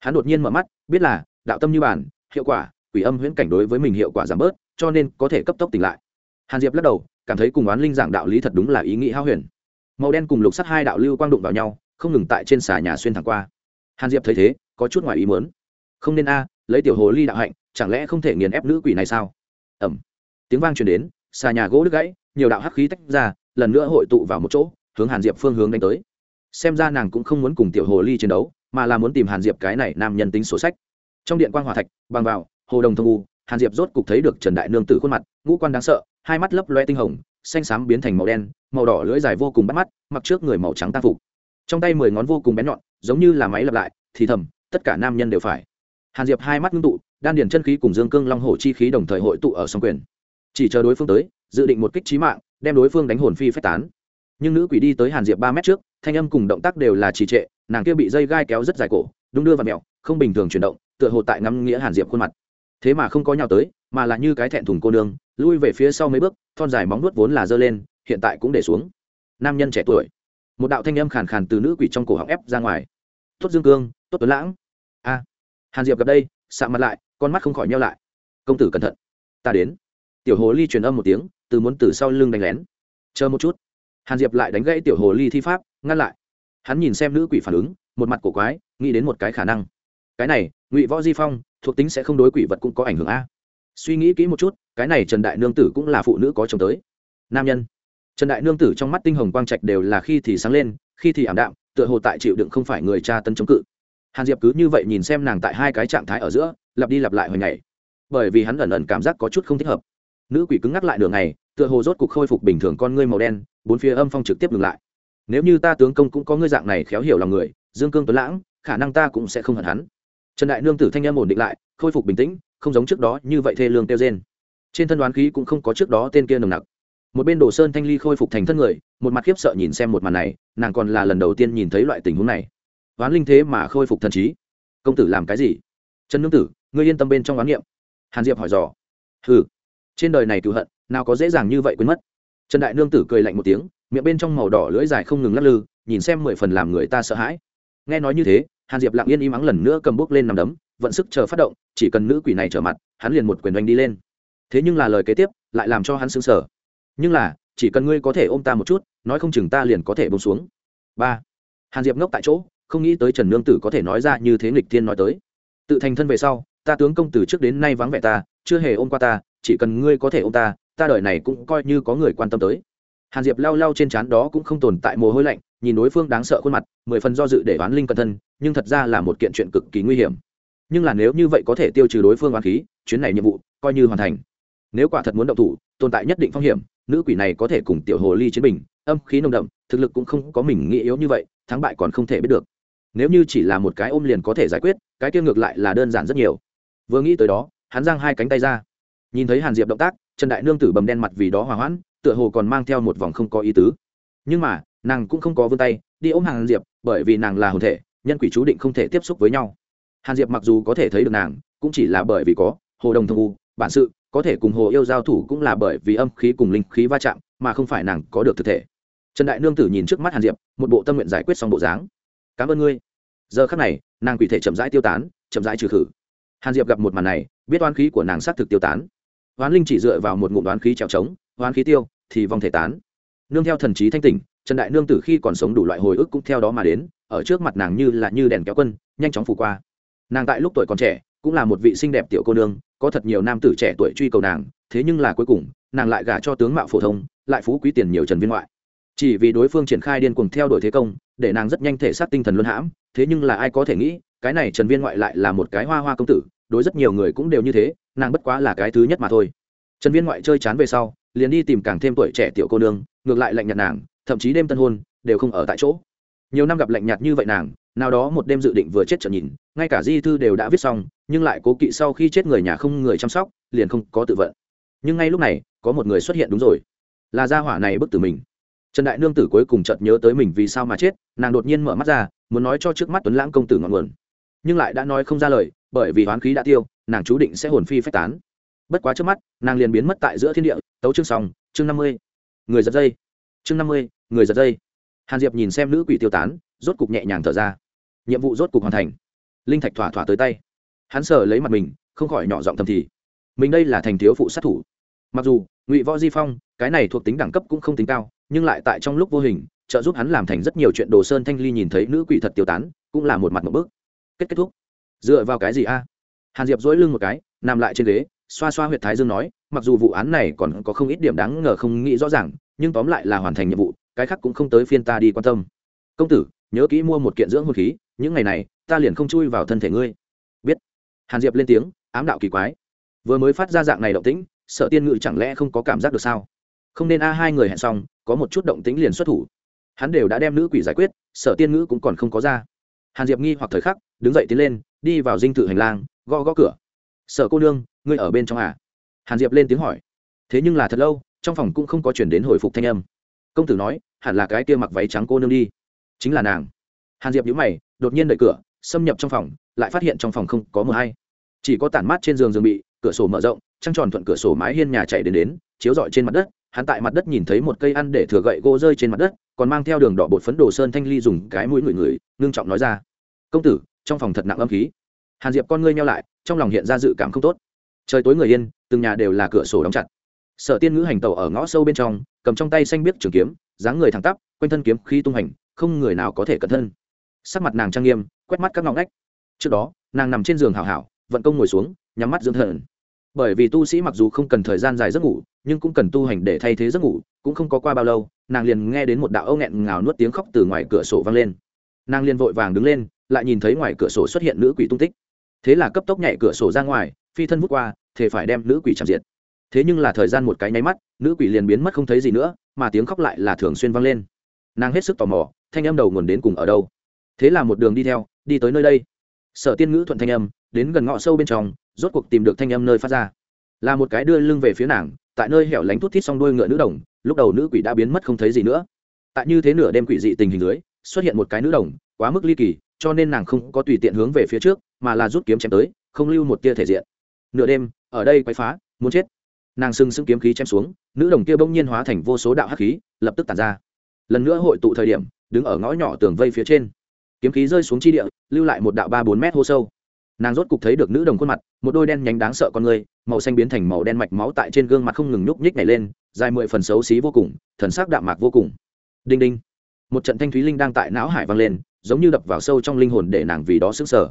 Hắn đột nhiên mở mắt, biết là, đạo tâm như bản hiệu quả, quỷ âm huyễn cảnh đối với mình hiệu quả giảm bớt, cho nên có thể cấp tốc tỉnh lại. Hàn diệp lắc đầu, cảm thấy cùng oán linh giảng đạo lý thật đúng là ý nghĩ hao huyền. Màu đen cùng lục sắt hai đạo lưu quang đụng vào nhau, không ngừng tại trên xà nhà xuyên thẳng qua. Hàn diệp thấy thế, có chút ngoài ý muốn. Không nên a, lấy tiểu hồ ly đạo hạnh, chẳng lẽ không thể nghiền ép nữ quỷ này sao? Ẩm tiếng vang truyền đến, xà nhà gỗ đứt gãy, nhiều đạo hắc khí tách ra, lần nữa hội tụ vào một chỗ hướng hàn diệp phương hướng đánh tới. Xem ra nàng cũng không muốn cùng tiểu hồ ly chiến đấu, mà là muốn tìm hàn diệp cái này nam nhân tính sổ sách. Trong điện quan hòa thạch, bằng vào, hồ đồng thông u, hàn diệp rốt cục thấy được trần đại nương tử khuôn mặt, ngũ quan đáng sợ, hai mắt lấp loe tinh hồng, xanh xám biến thành màu đen, màu đỏ lưỡi dài vô cùng bắt mắt, mặc trước người màu trắng tăng phục. Trong tay mười ngón vô cùng bén nhọn, giống như là máy lặp lại, thì thầm, tất cả nam nhân đều phải. Hàn diệp hai mắt ngưng tụ, đan điền chân khí cùng dương cương long hổ chi khí đồng thời hội tụ ở song quyền. Chỉ chờ đối phương tới, dự định một kích trí mạng, đem đối phương đánh hồn phi phách tán nhưng nữ quỷ đi tới hàn diệp ba mét trước, thanh âm cùng động tác đều là trì trệ, nàng kia bị dây gai kéo rất dài cổ, đung đưa và mẹo, không bình thường chuyển động, tựa hồ tại ngắm nghĩa hàn diệp khuôn mặt. Thế mà không có nhau tới, mà là như cái thẹn thùng cô nương, lui về phía sau mấy bước, thon dài móng nuốt vốn là giơ lên, hiện tại cũng để xuống. Nam nhân trẻ tuổi. Một đạo thanh âm khàn khàn từ nữ quỷ trong cổ họng ép ra ngoài. Tốt dương cương, tốt tuấn lãng. A. Hàn diệp gặp đây, sạ mặt lại, con mắt không khỏi nhau lại. Công tử cẩn thận. Ta đến. Tiểu hồ ly truyền âm một tiếng, từ muốn từ sau lưng đánh lén. Chờ một chút hàn diệp lại đánh gãy tiểu hồ ly thi pháp, ngăn lại. Hắn nhìn xem nữ quỷ phản ứng, một mặt cổ quái, nghĩ đến một cái khả năng. Cái này, ngụy võ di phong, thuộc tính sẽ không đối quỷ vật cũng có ảnh hưởng a. Suy nghĩ kỹ một chút, cái này trần đại nương tử cũng là phụ nữ có chồng tới. Nam nhân. Trần đại nương tử trong mắt tinh hồng quang trạch đều là khi thì sáng lên, khi thì ảm đạm, tựa hồ tại chịu đựng không phải người cha tân chống cự. Hàn diệp cứ như vậy nhìn xem nàng tại hai cái trạng thái ở giữa, lặp đi lặp lại hồi ngày. Bởi vì hắn ẩn ẩn cảm giác có chút không thích hợp. Nữ quỷ cứng ngắc lại đường này tựa hồ rốt cục khôi phục bình thường con ngươi màu đen, bốn phía âm phong trực tiếp ngừng lại. Nếu như ta tướng công cũng có ngươi dạng này khéo hiểu lòng người, dương cương tuấn lãng, khả năng ta cũng sẽ không hận hắn. Trần đại nương tử thanh em ổn định lại, khôi phục bình tĩnh, không giống trước đó như vậy thê lương tiêu rên. Trên thân đoán khí cũng không có trước đó tên kia nồng nặc. Một bên đồ sơn thanh ly khôi phục thành thân người, một mặt khiếp sợ nhìn xem một màn này, nàng còn là lần đầu tiên nhìn thấy loại tình huống này. Oán linh thế mà khôi phục thần trí. Công tử làm cái gì? Trần nương tử, ngươi yên tâm bên trong oán niệm. Hàn diệp hỏi dò. Hừ. Trên đời này cựu hận nào có dễ dàng như vậy quên mất. Trần đại nương tử cười lạnh một tiếng, miệng bên trong màu đỏ lưỡi dài không ngừng lắc lư, nhìn xem mười phần làm người ta sợ hãi. Nghe nói như thế, hàn diệp lặng yên im ắng lần nữa cầm bước lên nằm đấm, vận sức chờ phát động, chỉ cần nữ quỷ này trở mặt, hắn liền một quyền đánh đi lên. Thế nhưng là lời kế tiếp, lại làm cho hắn sững sờ. Nhưng là, chỉ cần ngươi có thể ôm ta một chút, nói không chừng ta liền có thể bông xuống. Ba. Hàn diệp ngốc tại chỗ, không nghĩ tới trần nương tử có thể nói ra như thế nghịch thiên nói tới. Tự thành thân về sau, ta tướng công từ trước đến nay vắng vẻ ta, chưa hề ôm qua ta, chỉ cần ngươi có thể ôm ta ta đời này cũng coi như có người quan tâm tới. Hàn diệp lao lao trên trán đó cũng không tồn tại mồ hôi lạnh, nhìn đối phương đáng sợ khuôn mặt, mười phần do dự để oán linh cẩn thân, nhưng thật ra là một kiện chuyện cực kỳ nguy hiểm. Nhưng là nếu như vậy có thể tiêu trừ đối phương oán khí, chuyến này nhiệm vụ coi như hoàn thành. Nếu quả thật muốn động thủ, tồn tại nhất định phong hiểm, nữ quỷ này có thể cùng tiểu hồ ly chiến bình, âm khí nồng đậm, thực lực cũng không có mình nghĩ yếu như vậy, thắng bại còn không thể biết được. Nếu như chỉ là một cái ôm liền có thể giải quyết, cái kia ngược lại là đơn giản rất nhiều. Vừa nghĩ tới đó, hắn giang hai cánh tay ra. Nhìn thấy hàn diệp động tác trần đại nương tử bầm đen mặt vì đó hòa hoãn, tựa hồ còn mang theo một vòng không có ý tứ. Nhưng mà, nàng cũng không có vươn tay, đi ôm hàn diệp, bởi vì nàng là hồn thể, nhân quỷ chú định không thể tiếp xúc với nhau. Hàn diệp mặc dù có thể thấy được nàng, cũng chỉ là bởi vì có hồ đồng thông u, bản sự, có thể cùng hồ yêu giao thủ cũng là bởi vì âm khí cùng linh khí va chạm, mà không phải nàng có được thực thể. Trần đại nương tử nhìn trước mắt hàn diệp, một bộ tâm nguyện giải quyết xong bộ dáng. Cảm ơn ngươi. Giờ khắc này, nàng quỷ thể chậm rãi tiêu tán, chậm rãi trừ khử. Hàn diệp gặp một màn này, biết oán khí của nàng xác thực tiêu tán oán linh chỉ dựa vào một ngụm đoán khí trèo trống oán khí tiêu, thì vong thể tán. Nương theo thần trí thanh tỉnh, trần đại nương tử khi còn sống đủ loại hồi ức cũng theo đó mà đến, ở trước mặt nàng như là như đèn kéo quân, nhanh chóng phủ qua. Nàng tại lúc tuổi còn trẻ, cũng là một vị xinh đẹp tiểu cô nương, có thật nhiều nam tử trẻ tuổi truy cầu nàng, thế nhưng là cuối cùng, nàng lại gả cho tướng mạo phổ thông, lại phú quý tiền nhiều trần viên ngoại. Chỉ vì đối phương triển khai điên cuồng theo đuổi thế công, để nàng rất nhanh thể xác tinh thần luân hãm, thế nhưng là ai có thể nghĩ, cái này trần viên ngoại lại là một cái hoa hoa công tử đối rất nhiều người cũng đều như thế, nàng bất quá là cái thứ nhất mà thôi. Trần viên ngoại chơi chán về sau, liền đi tìm càng thêm tuổi trẻ tiểu cô nương, ngược lại lạnh nhạt nàng, thậm chí đêm tân hôn, đều không ở tại chỗ. Nhiều năm gặp lạnh nhạt như vậy nàng, nào đó một đêm dự định vừa chết trở nhìn, ngay cả di thư đều đã viết xong, nhưng lại cố kỵ sau khi chết người nhà không người chăm sóc, liền không có tự vận. Nhưng ngay lúc này, có một người xuất hiện đúng rồi. Là gia hỏa này bức tử mình. Trần đại nương tử cuối cùng chợt nhớ tới mình vì sao mà chết, nàng đột nhiên mở mắt ra, muốn nói cho trước mắt tuấn lãng công tử ngọn nguồn. Nhưng lại đã nói không ra lời bởi vì hoán khí đã tiêu, nàng chú định sẽ hồn phi phách tán. Bất quá trước mắt, nàng liền biến mất tại giữa thiên địa, tấu chương sòng chương năm mươi. Người giật dây. Chương năm mươi, người giật dây. Hàn diệp nhìn xem nữ quỷ tiêu tán, rốt cục nhẹ nhàng thở ra. Nhiệm vụ rốt cục hoàn thành. Linh thạch thỏa thỏa tới tay. Hắn sờ lấy mặt mình, không khỏi nhỏ giọng thầm thì. Mình đây là thành thiếu phụ sát thủ. Mặc dù, ngụy võ di phong, cái này thuộc tính đẳng cấp cũng không tính cao, nhưng lại tại trong lúc vô hình, trợ giúp hắn làm thành rất nhiều chuyện đồ sơn thanh ly nhìn thấy nữ quỷ thật tiêu tán, cũng là một mặt một bước. Kết kết thúc dựa vào cái gì a? Hàn diệp dỗi lưng một cái, nằm lại trên ghế, xoa xoa h u y ệ t thái dương nói, mặc dù vụ án này còn có không ít điểm đáng ngờ không nghĩ rõ ràng, nhưng tóm lại là hoàn thành nhiệm vụ, cái khác cũng không tới phiên ta đi quan tâm. Công tử, nhớ kỹ mua một kiện dưỡng hồn khí, những ngày này, ta liền không chui vào thân thể ngươi. Biết. Hàn diệp lên tiếng, ám đạo kỳ quái. Vừa mới phát ra dạng này động tĩnh, sợ tiên ngự chẳng lẽ không có cảm giác được sao? Không nên a, hai người hẹn xong, có một chút động tĩnh liền xuất thủ. Hắn đều đã đem nữ quỷ giải quyết sở tiên ngữ cũng còn không có ra. Hàn diệp nghi hoặc thời khắc đứng dậy tiến lên, đi vào dinh thự hành lang, gõ gõ cửa. Sở cô nương, ngươi ở bên trong à? Hàn diệp lên tiếng hỏi. Thế nhưng là thật lâu, trong phòng cũng không có chuyển đến hồi phục thanh âm. Công tử nói, hẳn là cái kia mặc váy trắng cô nương đi. Chính là nàng. Hàn diệp nhíu mày, đột nhiên đẩy cửa, xâm nhập trong phòng, lại phát hiện trong phòng không có mờ hay. Chỉ có tản mát trên giường giường bị, cửa sổ mở rộng, trăng tròn thuận cửa sổ mái hiên nhà chạy đến đến, chiếu rọi trên mặt đất. Hắn tại mặt đất nhìn thấy một cây ăn để thừa gậy gỗ rơi trên mặt đất, còn mang theo đường đỏ bột phấn đồ sơn thanh ly dùng cái mũi ngửi người ngưng trọng nói ra. Công tử trong phòng thật nặng âm khí. Hàn diệp con ngươi nhau lại, trong lòng hiện ra dự cảm không tốt. Trời tối người yên, từng nhà đều là cửa sổ đóng chặt. Sở tiên ngữ hành tàu ở ngõ sâu bên trong, cầm trong tay xanh biết trường kiếm, dáng người thẳng tắp, quanh thân kiếm khi tung hành, không người nào có thể cẩn thân. Sắc mặt nàng trang nghiêm, quét mắt các ngõ ngách. Trước đó, nàng nằm trên giường hảo hảo, vận công ngồi xuống, nhắm mắt dưỡng thần. Bởi vì tu sĩ mặc dù không cần thời gian dài giấc ngủ, nhưng cũng cần tu hành để thay thế giấc ngủ, cũng không có qua bao lâu, nàng liền nghe đến một đạo âu nghẹn ngào nuốt tiếng khóc từ ngoài cửa sổ vang lên. Nàng liền vội vàng đứng lên lại nhìn thấy ngoài cửa sổ xuất hiện nữ quỷ tung tích. Thế là cấp tốc nhảy cửa sổ ra ngoài, phi thân vút qua thể phải đem nữ quỷ chạm diệt. Thế nhưng là thời gian một cái nháy mắt, nữ quỷ liền biến mất không thấy gì nữa, mà tiếng khóc lại là thường xuyên vang lên. Nàng hết sức tò mò, thanh âm đầu nguồn đến cùng ở đâu. Thế là một đường đi theo, đi tới nơi đây. Sở tiên ngữ thuận thanh âm, đến gần ngõ sâu bên trong, rốt cuộc tìm được thanh âm nơi phát ra. Là một cái đưa lưng về phía nàng, tại nơi hẻo lánh thút thít xong đuôi ngựa nữ đồng, lúc đầu nữ quỷ đã biến mất không thấy gì nữa. Tại như thế nửa đêm quỷ dị tình hình dưới, xuất hiện một cái nữ đồng, quá mức ly kỳ cho nên nàng không có tùy tiện hướng về phía trước, mà là rút kiếm chém tới, không lưu một tia thể diện. Nửa đêm, ở đây quay phá, muốn chết. Nàng sưng sưng kiếm khí chém xuống, nữ đồng kia bỗng nhiên hóa thành vô số đạo hắc khí, lập tức tàn ra. Lần nữa hội tụ thời điểm, đứng ở ngõ nhỏ tường vây phía trên. Kiếm khí rơi xuống chi địa, lưu lại một đạo ba bốn mét hô sâu. Nàng rốt cục thấy được nữ đồng khuôn mặt, một đôi đen nhánh đáng sợ con người, màu xanh biến thành màu đen mạch máu tại trên gương mặt không ngừng nhúc nhích này lên, dài mười phần xấu xí vô cùng, thần sắc đạm mạc vô cùng. Đinh đinh. Một trận thanh thúy linh đang tại não hải vang lên giống như đập vào sâu trong linh hồn để nàng vì đó sững sờ.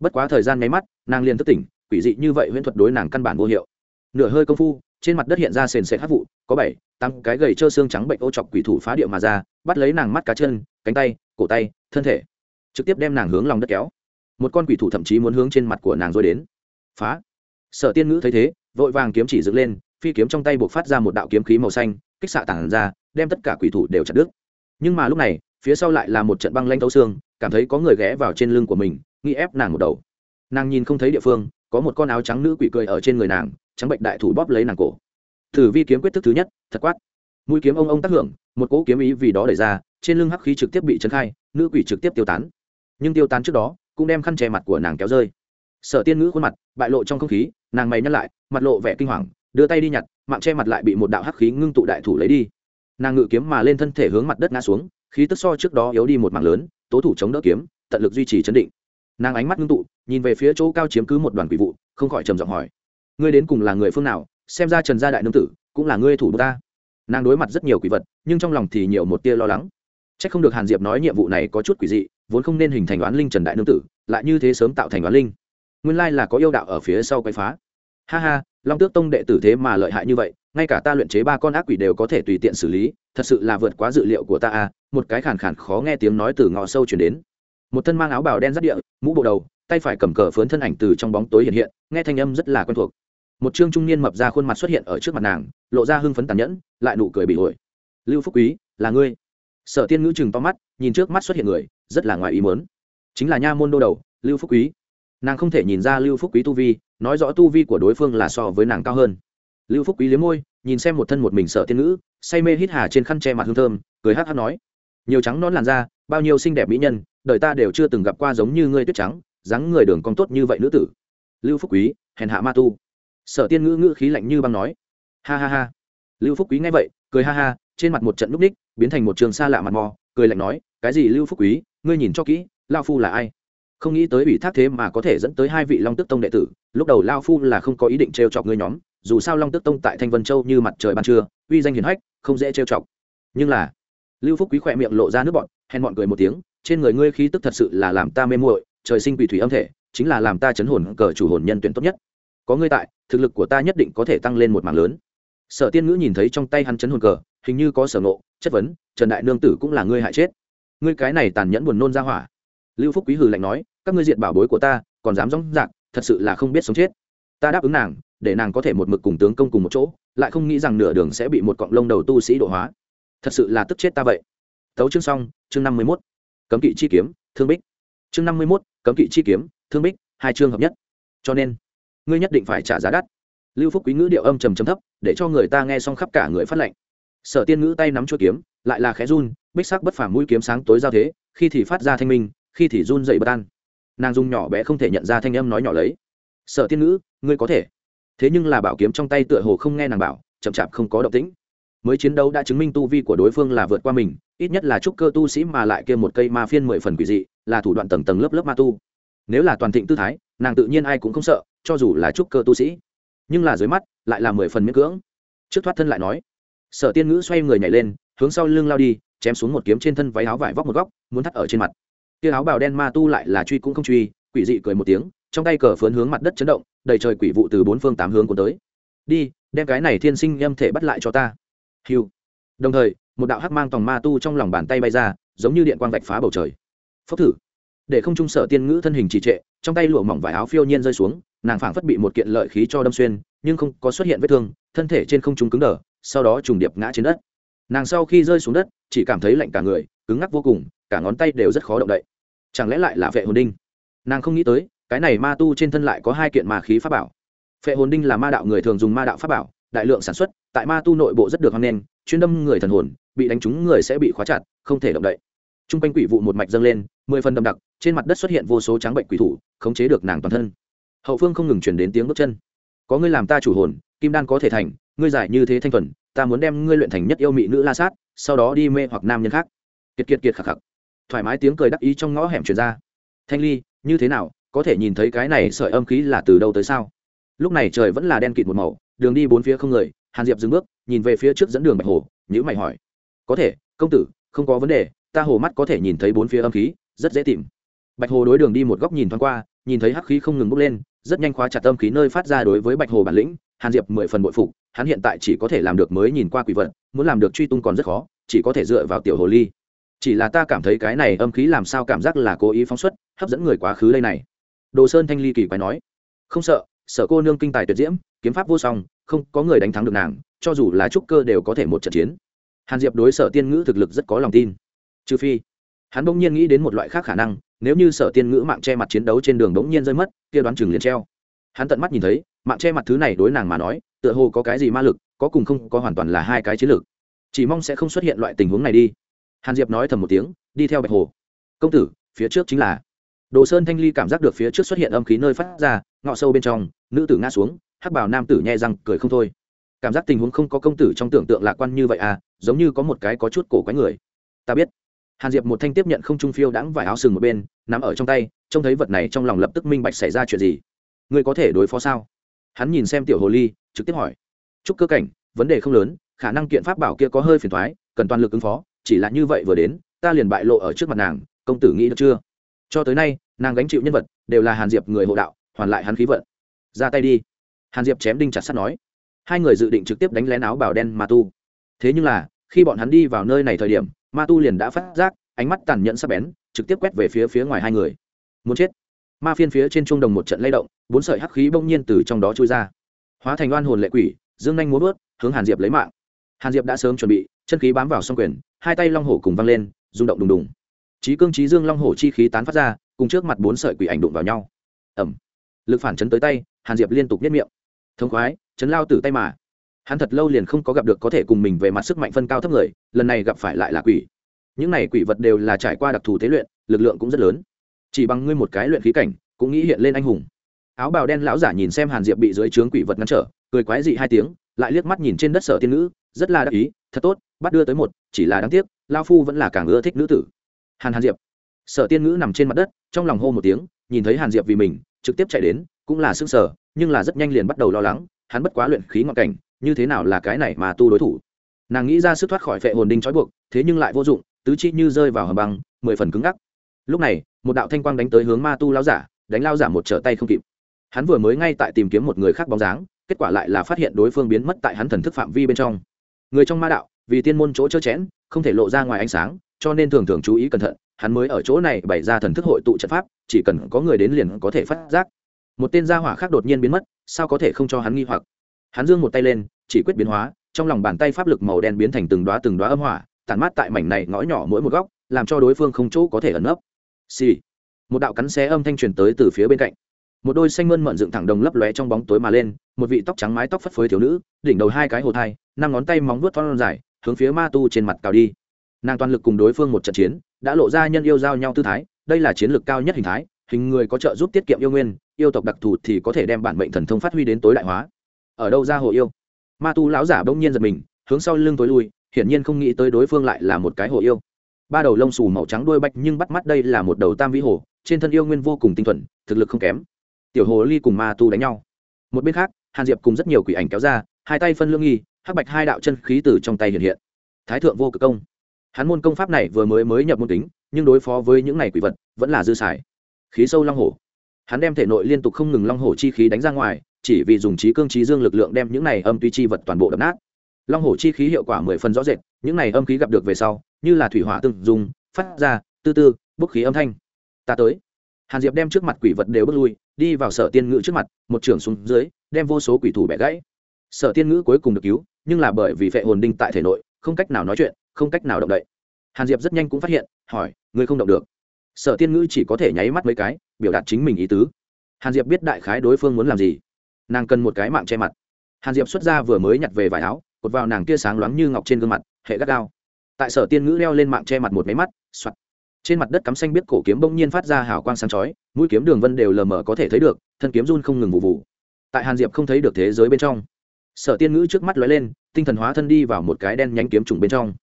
Bất quá thời gian nháy mắt, nàng liền thức tỉnh, quỷ dị như vậy huyễn thuật đối nàng căn bản vô hiệu. Nửa hơi công phu, trên mặt đất hiện ra sền sệt hắc vụ, có bảy, tám cái gầy trơ xương trắng bệnh ô chọc quỷ thủ phá địa mà ra, bắt lấy nàng mắt cá chân, cánh tay, cổ tay, thân thể. Trực tiếp đem nàng hướng lòng đất kéo. Một con quỷ thủ thậm chí muốn hướng trên mặt của nàng rồi đến. Phá. Sở tiên ngữ thấy thế, vội vàng kiếm chỉ dựng lên, phi kiếm trong tay buộc phát ra một đạo kiếm khí màu xanh, kích xạ tản ra, đem tất cả quỷ thủ đều chặt đứt. Nhưng mà lúc này phía sau lại là một trận băng lanh thấu xương, cảm thấy có người ghé vào trên lưng của mình nghĩ ép nàng một đầu. Nàng nhìn không thấy địa phương, có một con áo trắng nữ quỷ cười ở trên người nàng, trắng bệnh đại thủ bóp lấy nàng cổ. Thử vi kiếm quyết thức thứ nhất, thật quát. Mũi kiếm ông ông tác hưởng, một cỗ kiếm ý vì đó đẩy ra, trên lưng hắc khí trực tiếp bị trấn khai, nữ quỷ trực tiếp tiêu tán. Nhưng tiêu tán trước đó, cũng đem khăn che mặt của nàng kéo rơi. Sở tiên ngữ khuôn mặt, bại lộ trong không khí, nàng mày nhắc lại, mặt lộ vẻ kinh hoàng, đưa tay đi nhặt, mạng che mặt lại bị một đạo hắc khí ngưng tụ đại thủ lấy đi. Nàng ngự kiếm mà lên thân thể hướng mặt đất ngã xuống khí tức so trước đó yếu đi một mảng lớn, tố thủ chống đỡ kiếm, tận lực duy trì chấn định. Nàng ánh mắt ngưng tụ, nhìn về phía chỗ cao chiếm cứ một đoàn quỷ vụ, không khỏi trầm giọng hỏi, ngươi đến cùng là người phương nào? Xem ra trần gia đại nương tử cũng là ngươi thủ ta. Nàng đối mặt rất nhiều quỷ vật, nhưng trong lòng thì nhiều một tia lo lắng. C h ắ c không được hàn diệp nói nhiệm vụ này có chút quỷ dị, vốn không nên hình thành đoán linh trần đại nương tử, lại như thế sớm tạo thành đoán linh. Nguyên lai là có yêu đạo ở phía sau quay phá. Ha ha, long tước tông đệ tử thế mà lợi hại như vậy, ngay cả ta luyện chế ba con ác quỷ đều có thể tùy tiện xử lý, thật sự là vượt quá dự liệu của ta à một cái khàn khàn khó nghe tiếng nói từ ngõ sâu chuyển đến. Một thân mang áo bào đen rắt địa, mũ bộ đầu, tay phải cầm cờ phướn thân ảnh từ trong bóng tối hiện hiện, nghe thanh âm rất là quen thuộc. Một chương trung niên mập ra khuôn mặt xuất hiện ở trước mặt nàng, lộ ra hưng phấn tàn nhẫn, lại nụ cười bị ổi. Lưu phúc quý, là ngươi? Sở tiên ngữ chừng to mắt, nhìn trước mắt xuất hiện người, rất là ngoài ý mớn chính là nha môn đô đầu, lưu phúc quý. Nàng không thể nhìn ra lưu phúc quý tu vi, nói rõ tu vi của đối phương là so với nàng cao hơn. Lưu phúc quý liếm môi, nhìn xem một thân một mình sở tiên ngữ, say mê hít hà trên khăn che mặt hương thơm, cười hát hát nói nhiều trắng nón làn da, bao nhiêu xinh đẹp mỹ nhân, đời ta đều chưa từng gặp qua giống như ngươi tuyết trắng, dáng người đường cong tốt như vậy nữ tử. Lưu phúc quý, hèn hạ ma tu. Sở tiên ngữ ngữ khí lạnh như băng nói. Ha ha ha. Lưu phúc quý nghe vậy, cười ha ha, trên mặt một trận núp ních, biến thành một trường xa lạ mặt mò, cười lạnh nói, cái gì lưu phúc quý, ngươi nhìn cho kỹ, lao phu là ai? Không nghĩ tới ủy thác thế mà có thể dẫn tới hai vị long tức tông đệ tử, lúc đầu lao phu là không có ý định t r e o chọc ngươi nhóm, dù sao long tức tông tại thanh vân châu như mặt trời ban trưa, uy danh hiền hách, không dễ t r e o chọc. Nhưng là lưu phúc quý khỏe miệng lộ ra nước bọn hèn bọn cười một tiếng trên người ngươi khí tức thật sự là làm ta mê muội trời sinh quỷ thủy âm thể chính là làm ta chấn hồn cờ chủ hồn nhân tuyển tốt nhất. Có ngươi tại thực lực của ta nhất định có thể tăng lên một mảng lớn. Sở tiên ngữ nhìn thấy trong tay hắn chấn hồn cờ hình như có sở ngộ, chất vấn trần đại nương tử cũng là ngươi hại chết. Ngươi cái này tàn nhẫn buồn nôn ra hỏa. Lưu phúc quý hừ lạnh nói các ngươi diệt bảo bối của ta còn dám dóng dạc thật sự là không biết sống chết. Ta đáp ứng nàng để nàng có thể một mực cùng tướng công cùng một chỗ lại không nghĩ rằng nửa đường sẽ bị một cọng lông đầu tu sĩ độ hóa thật sự là tức chết ta vậy. Tấu chương xong, chương năm mươi mốt. Cấm kỵ chi kiếm, thương bích. Chương năm mươi mốt, cấm kỵ chi kiếm, thương bích, hai chương hợp nhất. Cho nên, ngươi nhất định phải trả giá đắt. Lưu phúc quý ngữ điệu âm trầm trầm thấp, để cho người ta nghe xong khắp cả người phát lệnh. Sở tiên ngữ tay nắm chuỗi kiếm, lại là khẽ run, bích sắc bất phàm mũi kiếm sáng tối giao thế, khi thì phát ra thanh minh, khi thì run dậy bất an. Nàng dung nhỏ bé không thể nhận ra thanh âm nói nhỏ lấy. Sở tiên ngữ, ngươi có thể. Thế nhưng là bảo kiếm trong tay tựa hồ không nghe nàng bảo, chậm chạp không có động tĩnh mới chiến đấu đã chứng minh tu vi của đối phương là vượt qua mình, ít nhất là trúc cơ tu sĩ mà lại kia một cây ma phiên mười phần quỷ dị, là thủ đoạn tầng tầng lớp lớp ma tu. Nếu là toàn thịnh tư thái, nàng tự nhiên ai cũng không sợ, cho dù là trúc cơ tu sĩ. Nhưng là dưới mắt, lại là mười phần miễn cưỡng. Trước thoát thân lại nói, sở tiên ngữ xoay người nhảy lên, hướng sau lưng lao đi, chém xuống một kiếm trên thân váy áo vải vóc một góc, muốn thắt ở trên mặt. Kia áo bào đen ma tu lại là truy cũng không truy, quỷ dị cười một tiếng, trong tay cờ phớn hướng mặt đất chấn động, đầy trời quỷ vụ từ bốn phương tám hướng cuốn tới. Đi, đem cái này thiên sinh nhâm thể bắt lại cho ta hiu. Đồng thời, một đạo hắc mang tòng ma tu trong lòng bàn tay bay ra, giống như điện quang vạch phá bầu trời. Phốc thử. Để không trung sở tiên ngữ thân hình trì trệ, trong tay lụa mỏng vải áo phiêu nhiên rơi xuống, nàng phảng phất bị một kiện lợi khí cho đâm xuyên, nhưng không có xuất hiện vết thương, thân thể trên không trung cứng đờ, sau đó trùng điệp ngã trên đất. Nàng sau khi rơi xuống đất, chỉ cảm thấy lạnh cả người, cứng ngắc vô cùng, cả ngón tay đều rất khó động đậy. Chẳng lẽ lại là vệ hồn đinh? Nàng không nghĩ tới, cái này ma tu trên thân lại có hai kiện ma khí pháp bảo. Phệ hồn đinh là ma đạo người thường dùng ma đạo pháp bảo, đại lượng sản xuất tại ma tu nội bộ rất được hoan nghênh, chuyên đâm người thần hồn, bị đánh trúng người sẽ bị khóa chặt, không thể động đậy. T r u n g quanh quỷ vụ một mạch dâng lên, mười phần đậm đặc, trên mặt đất xuất hiện vô số tráng bệnh quỷ thủ, khống chế được nàng toàn thân. Hậu phương không ngừng chuyển đến tiếng bước chân. Có ngươi làm ta chủ hồn, kim đan có thể thành, ngươi giải như thế thanh thuần, ta muốn đem ngươi luyện thành nhất yêu mị nữ la sát, sau đó đi mê hoặc nam nhân khác. Kiệt kiệt kiệt khạc khạc thoải mái tiếng cười đắc ý trong ngõ hẻm truyền ra. Thanh ly, như thế nào, có thể nhìn thấy cái này sợi âm khí là từ đâu tới sao? Lúc này trời vẫn là đen kịt một màu, đường đi bốn phía không người hàn diệp dừng bước, nhìn về phía trước dẫn đường bạch hồ nhữ mày hỏi. Có thể, công tử, không có vấn đề, ta hồ mắt có thể nhìn thấy bốn phía âm khí, rất dễ tìm. Bạch hồ đối đường đi một góc nhìn thoáng qua, nhìn thấy hắc khí không ngừng bốc lên, rất nhanh khóa chặt âm khí nơi phát ra đối với bạch hồ bản lĩnh, hàn diệp mười phần bội phục, hắn hiện tại chỉ có thể làm được mới nhìn qua quỷ vật, muốn làm được truy tung còn rất khó, chỉ có thể dựa vào tiểu hồ ly. Chỉ là ta cảm thấy cái này âm khí làm sao cảm giác là cố ý phóng xuất, hấp dẫn người quá khứ đây này. Đồ sơn thanh ly kỳ quái nói. Không sợ sợ cô nương kinh tài tuyệt diễm, kiếm pháp vô song không có người đánh thắng được nàng, cho dù là trúc cơ đều có thể một trận chiến. Hàn diệp đối sở tiên ngữ thực lực rất có lòng tin. Trừ phi, hắn bỗng nhiên nghĩ đến một loại khác khả năng, nếu như sở tiên ngữ mạng che mặt chiến đấu trên đường bỗng nhiên rơi mất, kia đoán chừng liền treo. Hắn tận mắt nhìn thấy, mạng che mặt thứ này đối nàng mà nói, tựa hồ có cái gì ma lực, có cùng không có hoàn toàn là hai cái chiến lược. Chỉ mong sẽ không xuất hiện loại tình huống này đi. Hàn diệp nói thầm một tiếng, đi theo bạch hồ. Công tử, phía trước chính là. Đồ sơn thanh ly cảm giác được phía trước xuất hiện âm khí nơi phát ra, ngọ sâu bên trong, nữ tử ngã xuống hắc bảo nam tử nhẹ răng cười không thôi. Cảm giác tình huống không có công tử trong tưởng tượng lạc quan như vậy à giống như có một cái có chút cổ quái người. Ta biết. Hàn diệp một thanh tiếp nhận không trung phiêu đãng vải áo sừng một bên nằm ở trong tay, trông thấy vật này trong lòng lập tức minh bạch xảy ra chuyện gì. Ngươi có thể đối phó sao? Hắn nhìn xem tiểu hồ ly, trực tiếp hỏi. Chúc cơ cảnh, vấn đề không lớn, khả năng kiện pháp bảo kia có hơi phiền thoái, cần toàn lực ứng phó, chỉ là như vậy vừa đến, ta liền bại lộ ở trước mặt nàng, công tử nghĩ được chưa? Cho tới nay, nàng gánh chịu nhân vật, đều là hàn diệp người hộ đạo, hoàn lại hắn khí vận. Ra tay đi hàn diệp chém đinh chặt sắt nói. Hai người dự định trực tiếp đánh lén áo bảo đen ma tu. Thế nhưng là, khi bọn hắn đi vào nơi này thời điểm, ma tu liền đã phát giác, ánh mắt tàn nhẫn sắp bén, trực tiếp quét về phía phía ngoài hai người. Muốn chết. Ma phiên phía trên trung đồng một trận lay động, bốn sợi hắc khí bỗng nhiên từ trong đó trôi ra. Hóa thành oan hồn lệ quỷ, dương nhanh muốn vớt, hướng hàn diệp lấy mạng. Hàn diệp đã sớm chuẩn bị, chân khí bám vào song quyền, hai tay long hổ cùng văng lên, rung động đùng đùng. Trí cương trí dương long hổ chi khí tán phát ra, cùng trước mặt bốn sợi quỷ ảnh đụng vào nhau. Ẩm lực phản chấn tới tay, hàn diệp liên tục nhất miệng thống khoái, chấn lao tử tay mà. Hắn thật lâu liền không có gặp được có thể cùng mình về mặt sức mạnh phân cao thấp người, lần này gặp phải lại là quỷ. Những này quỷ vật đều là trải qua đặc thù thế luyện, lực lượng cũng rất lớn. Chỉ bằng ngươi một cái luyện khí cảnh, cũng nghĩ hiện lên anh hùng. Áo bào đen lão giả nhìn xem hàn diệp bị dưới trướng quỷ vật ngăn trở, cười quái dị hai tiếng, lại liếc mắt nhìn trên đất sở tiên nữ, rất là đắc ý, thật tốt, bắt đưa tới một, chỉ là đáng tiếc, lao phu vẫn là càng ưa thích nữ tử. Hàn hàn diệp. Sở tiên ngữ nằm trên mặt đất, trong lòng hô một tiếng, nhìn thấy hàn diệp vì mình, trực tiếp chạy đến cũng là sức sở, nhưng là rất nhanh liền bắt đầu lo lắng, hắn bất quá luyện khí ngọn cảnh, như thế nào là cái này mà tu đối thủ. Nàng nghĩ ra sức thoát khỏi phệ hồn đinh trói buộc, thế nhưng lại vô dụng, tứ chi như rơi vào hầm băng, mười phần cứng ngắc. Lúc này, một đạo thanh quang đánh tới hướng ma tu lao giả, đánh lao giả một trở tay không kịp. Hắn vừa mới ngay tại tìm kiếm một người khác bóng dáng, kết quả lại là phát hiện đối phương biến mất tại hắn thần thức phạm vi bên trong. Người trong ma đạo, vì tiên môn chỗ chớ chẽn không thể lộ ra ngoài ánh sáng, cho nên thường thường chú ý cẩn thận, hắn mới ở chỗ này bày ra thần thức hội tụ trận pháp, chỉ cần có người đến liền có thể phát giác một tên gia hỏa khác đột nhiên biến mất, sao có thể không cho hắn nghi hoặc? Hắn giương một tay lên, chỉ quyết biến hóa, trong lòng bàn tay pháp lực màu đen biến thành từng đoá từng đoá âm hỏa, tản mát tại mảnh này ngõ nhỏ mỗi một góc, làm cho đối phương không chỗ có thể ẩn nấp. Xì、sì. một đạo cắn xé âm thanh truyền tới từ phía bên cạnh. Một đôi xanh mơn mận dựng thẳng đồng lấp lóe trong bóng tối mà lên, một vị tóc trắng mái tóc phất phới thiếu nữ, đỉnh đầu hai cái hồ thai, năm ngón tay móng vuốt thon dài, hướng phía ma tu trên mặt cào đi. Nàng toàn lực cùng đối phương một trận chiến, đã lộ ra nhân yêu giao nhau tư thái, đây là chiến lược cao nhất hình thái hình người có trợ giúp tiết kiệm yêu nguyên, yêu tộc đặc thù thì có thể đem bản mệnh thần thông phát huy đến tối đại hóa. Ở đâu ra hồ yêu? Ma tu lão giả bỗng nhiên giật mình, hướng sau lưng tối lui, hiển nhiên không nghĩ tới đối phương lại là một cái hồ yêu. Ba đầu lông xù màu trắng đuôi bạch nhưng bắt mắt đây là một đầu tam vĩ hồ, trên thân yêu nguyên vô cùng tinh thuần, thực lực không kém. Tiểu hồ ly cùng ma tu đánh nhau. Một bên khác, hàn diệp cùng rất nhiều quỷ ảnh kéo ra, hai tay phân lương nghi, hắc bạch hai đạo chân khí từ trong tay hiện hiện. Thái thượng vô cực công. Hắn môn công pháp này vừa mới mới nhập môn tính, nhưng đối phó với những này quỷ vật, vẫn là dư xài khí sâu long hổ. Hắn đem thể nội liên tục không ngừng long hổ chi khí đánh ra ngoài, chỉ vì dùng trí cương trí dương lực lượng đem những này âm tuy chi vật toàn bộ đập nát. Long hổ chi khí hiệu quả mười phần rõ rệt, những này âm khí gặp được về sau, như là thủy hỏa từng dùng phát ra tư tư, bốc khí âm thanh. Ta tới. Hàn diệp đem trước mặt quỷ vật đều bước lui, đi vào sở tiên ngữ trước mặt, một trưởng xuống dưới, đem vô số quỷ thủ bẻ gãy. Sở tiên ngữ cuối cùng được cứu, nhưng là bởi vì vệ hồn đinh tại thể nội, không cách nào nói chuyện, không cách nào động đậy. Hàn diệp rất nhanh cũng phát hiện, hỏi, ngươi không động được? Sở tiên ngữ chỉ có thể nháy mắt mấy cái, biểu đạt chính mình ý tứ. Hàn diệp biết đại khái đối phương muốn làm gì. Nàng cần một cái mạng che mặt. Hàn diệp xuất ra vừa mới nhặt về vải áo, cột vào nàng kia sáng loáng như ngọc trên gương mặt, hệ gắt gao. Tại sở tiên ngữ leo lên mạng che mặt một máy mắt soặt trên mặt đất cắm xanh biết cổ kiếm bỗng nhiên phát ra hào quang sáng chói, mũi kiếm đường vân đều lờ mờ có thể thấy được, thân kiếm run không ngừng vụ vụ. Tại hàn diệp không thấy được thế giới bên trong, sở tiên ngữ trước mắt lóe lên, tinh thần hóa thân đi vào một cái đen nhánh kiếm trùng bên trong.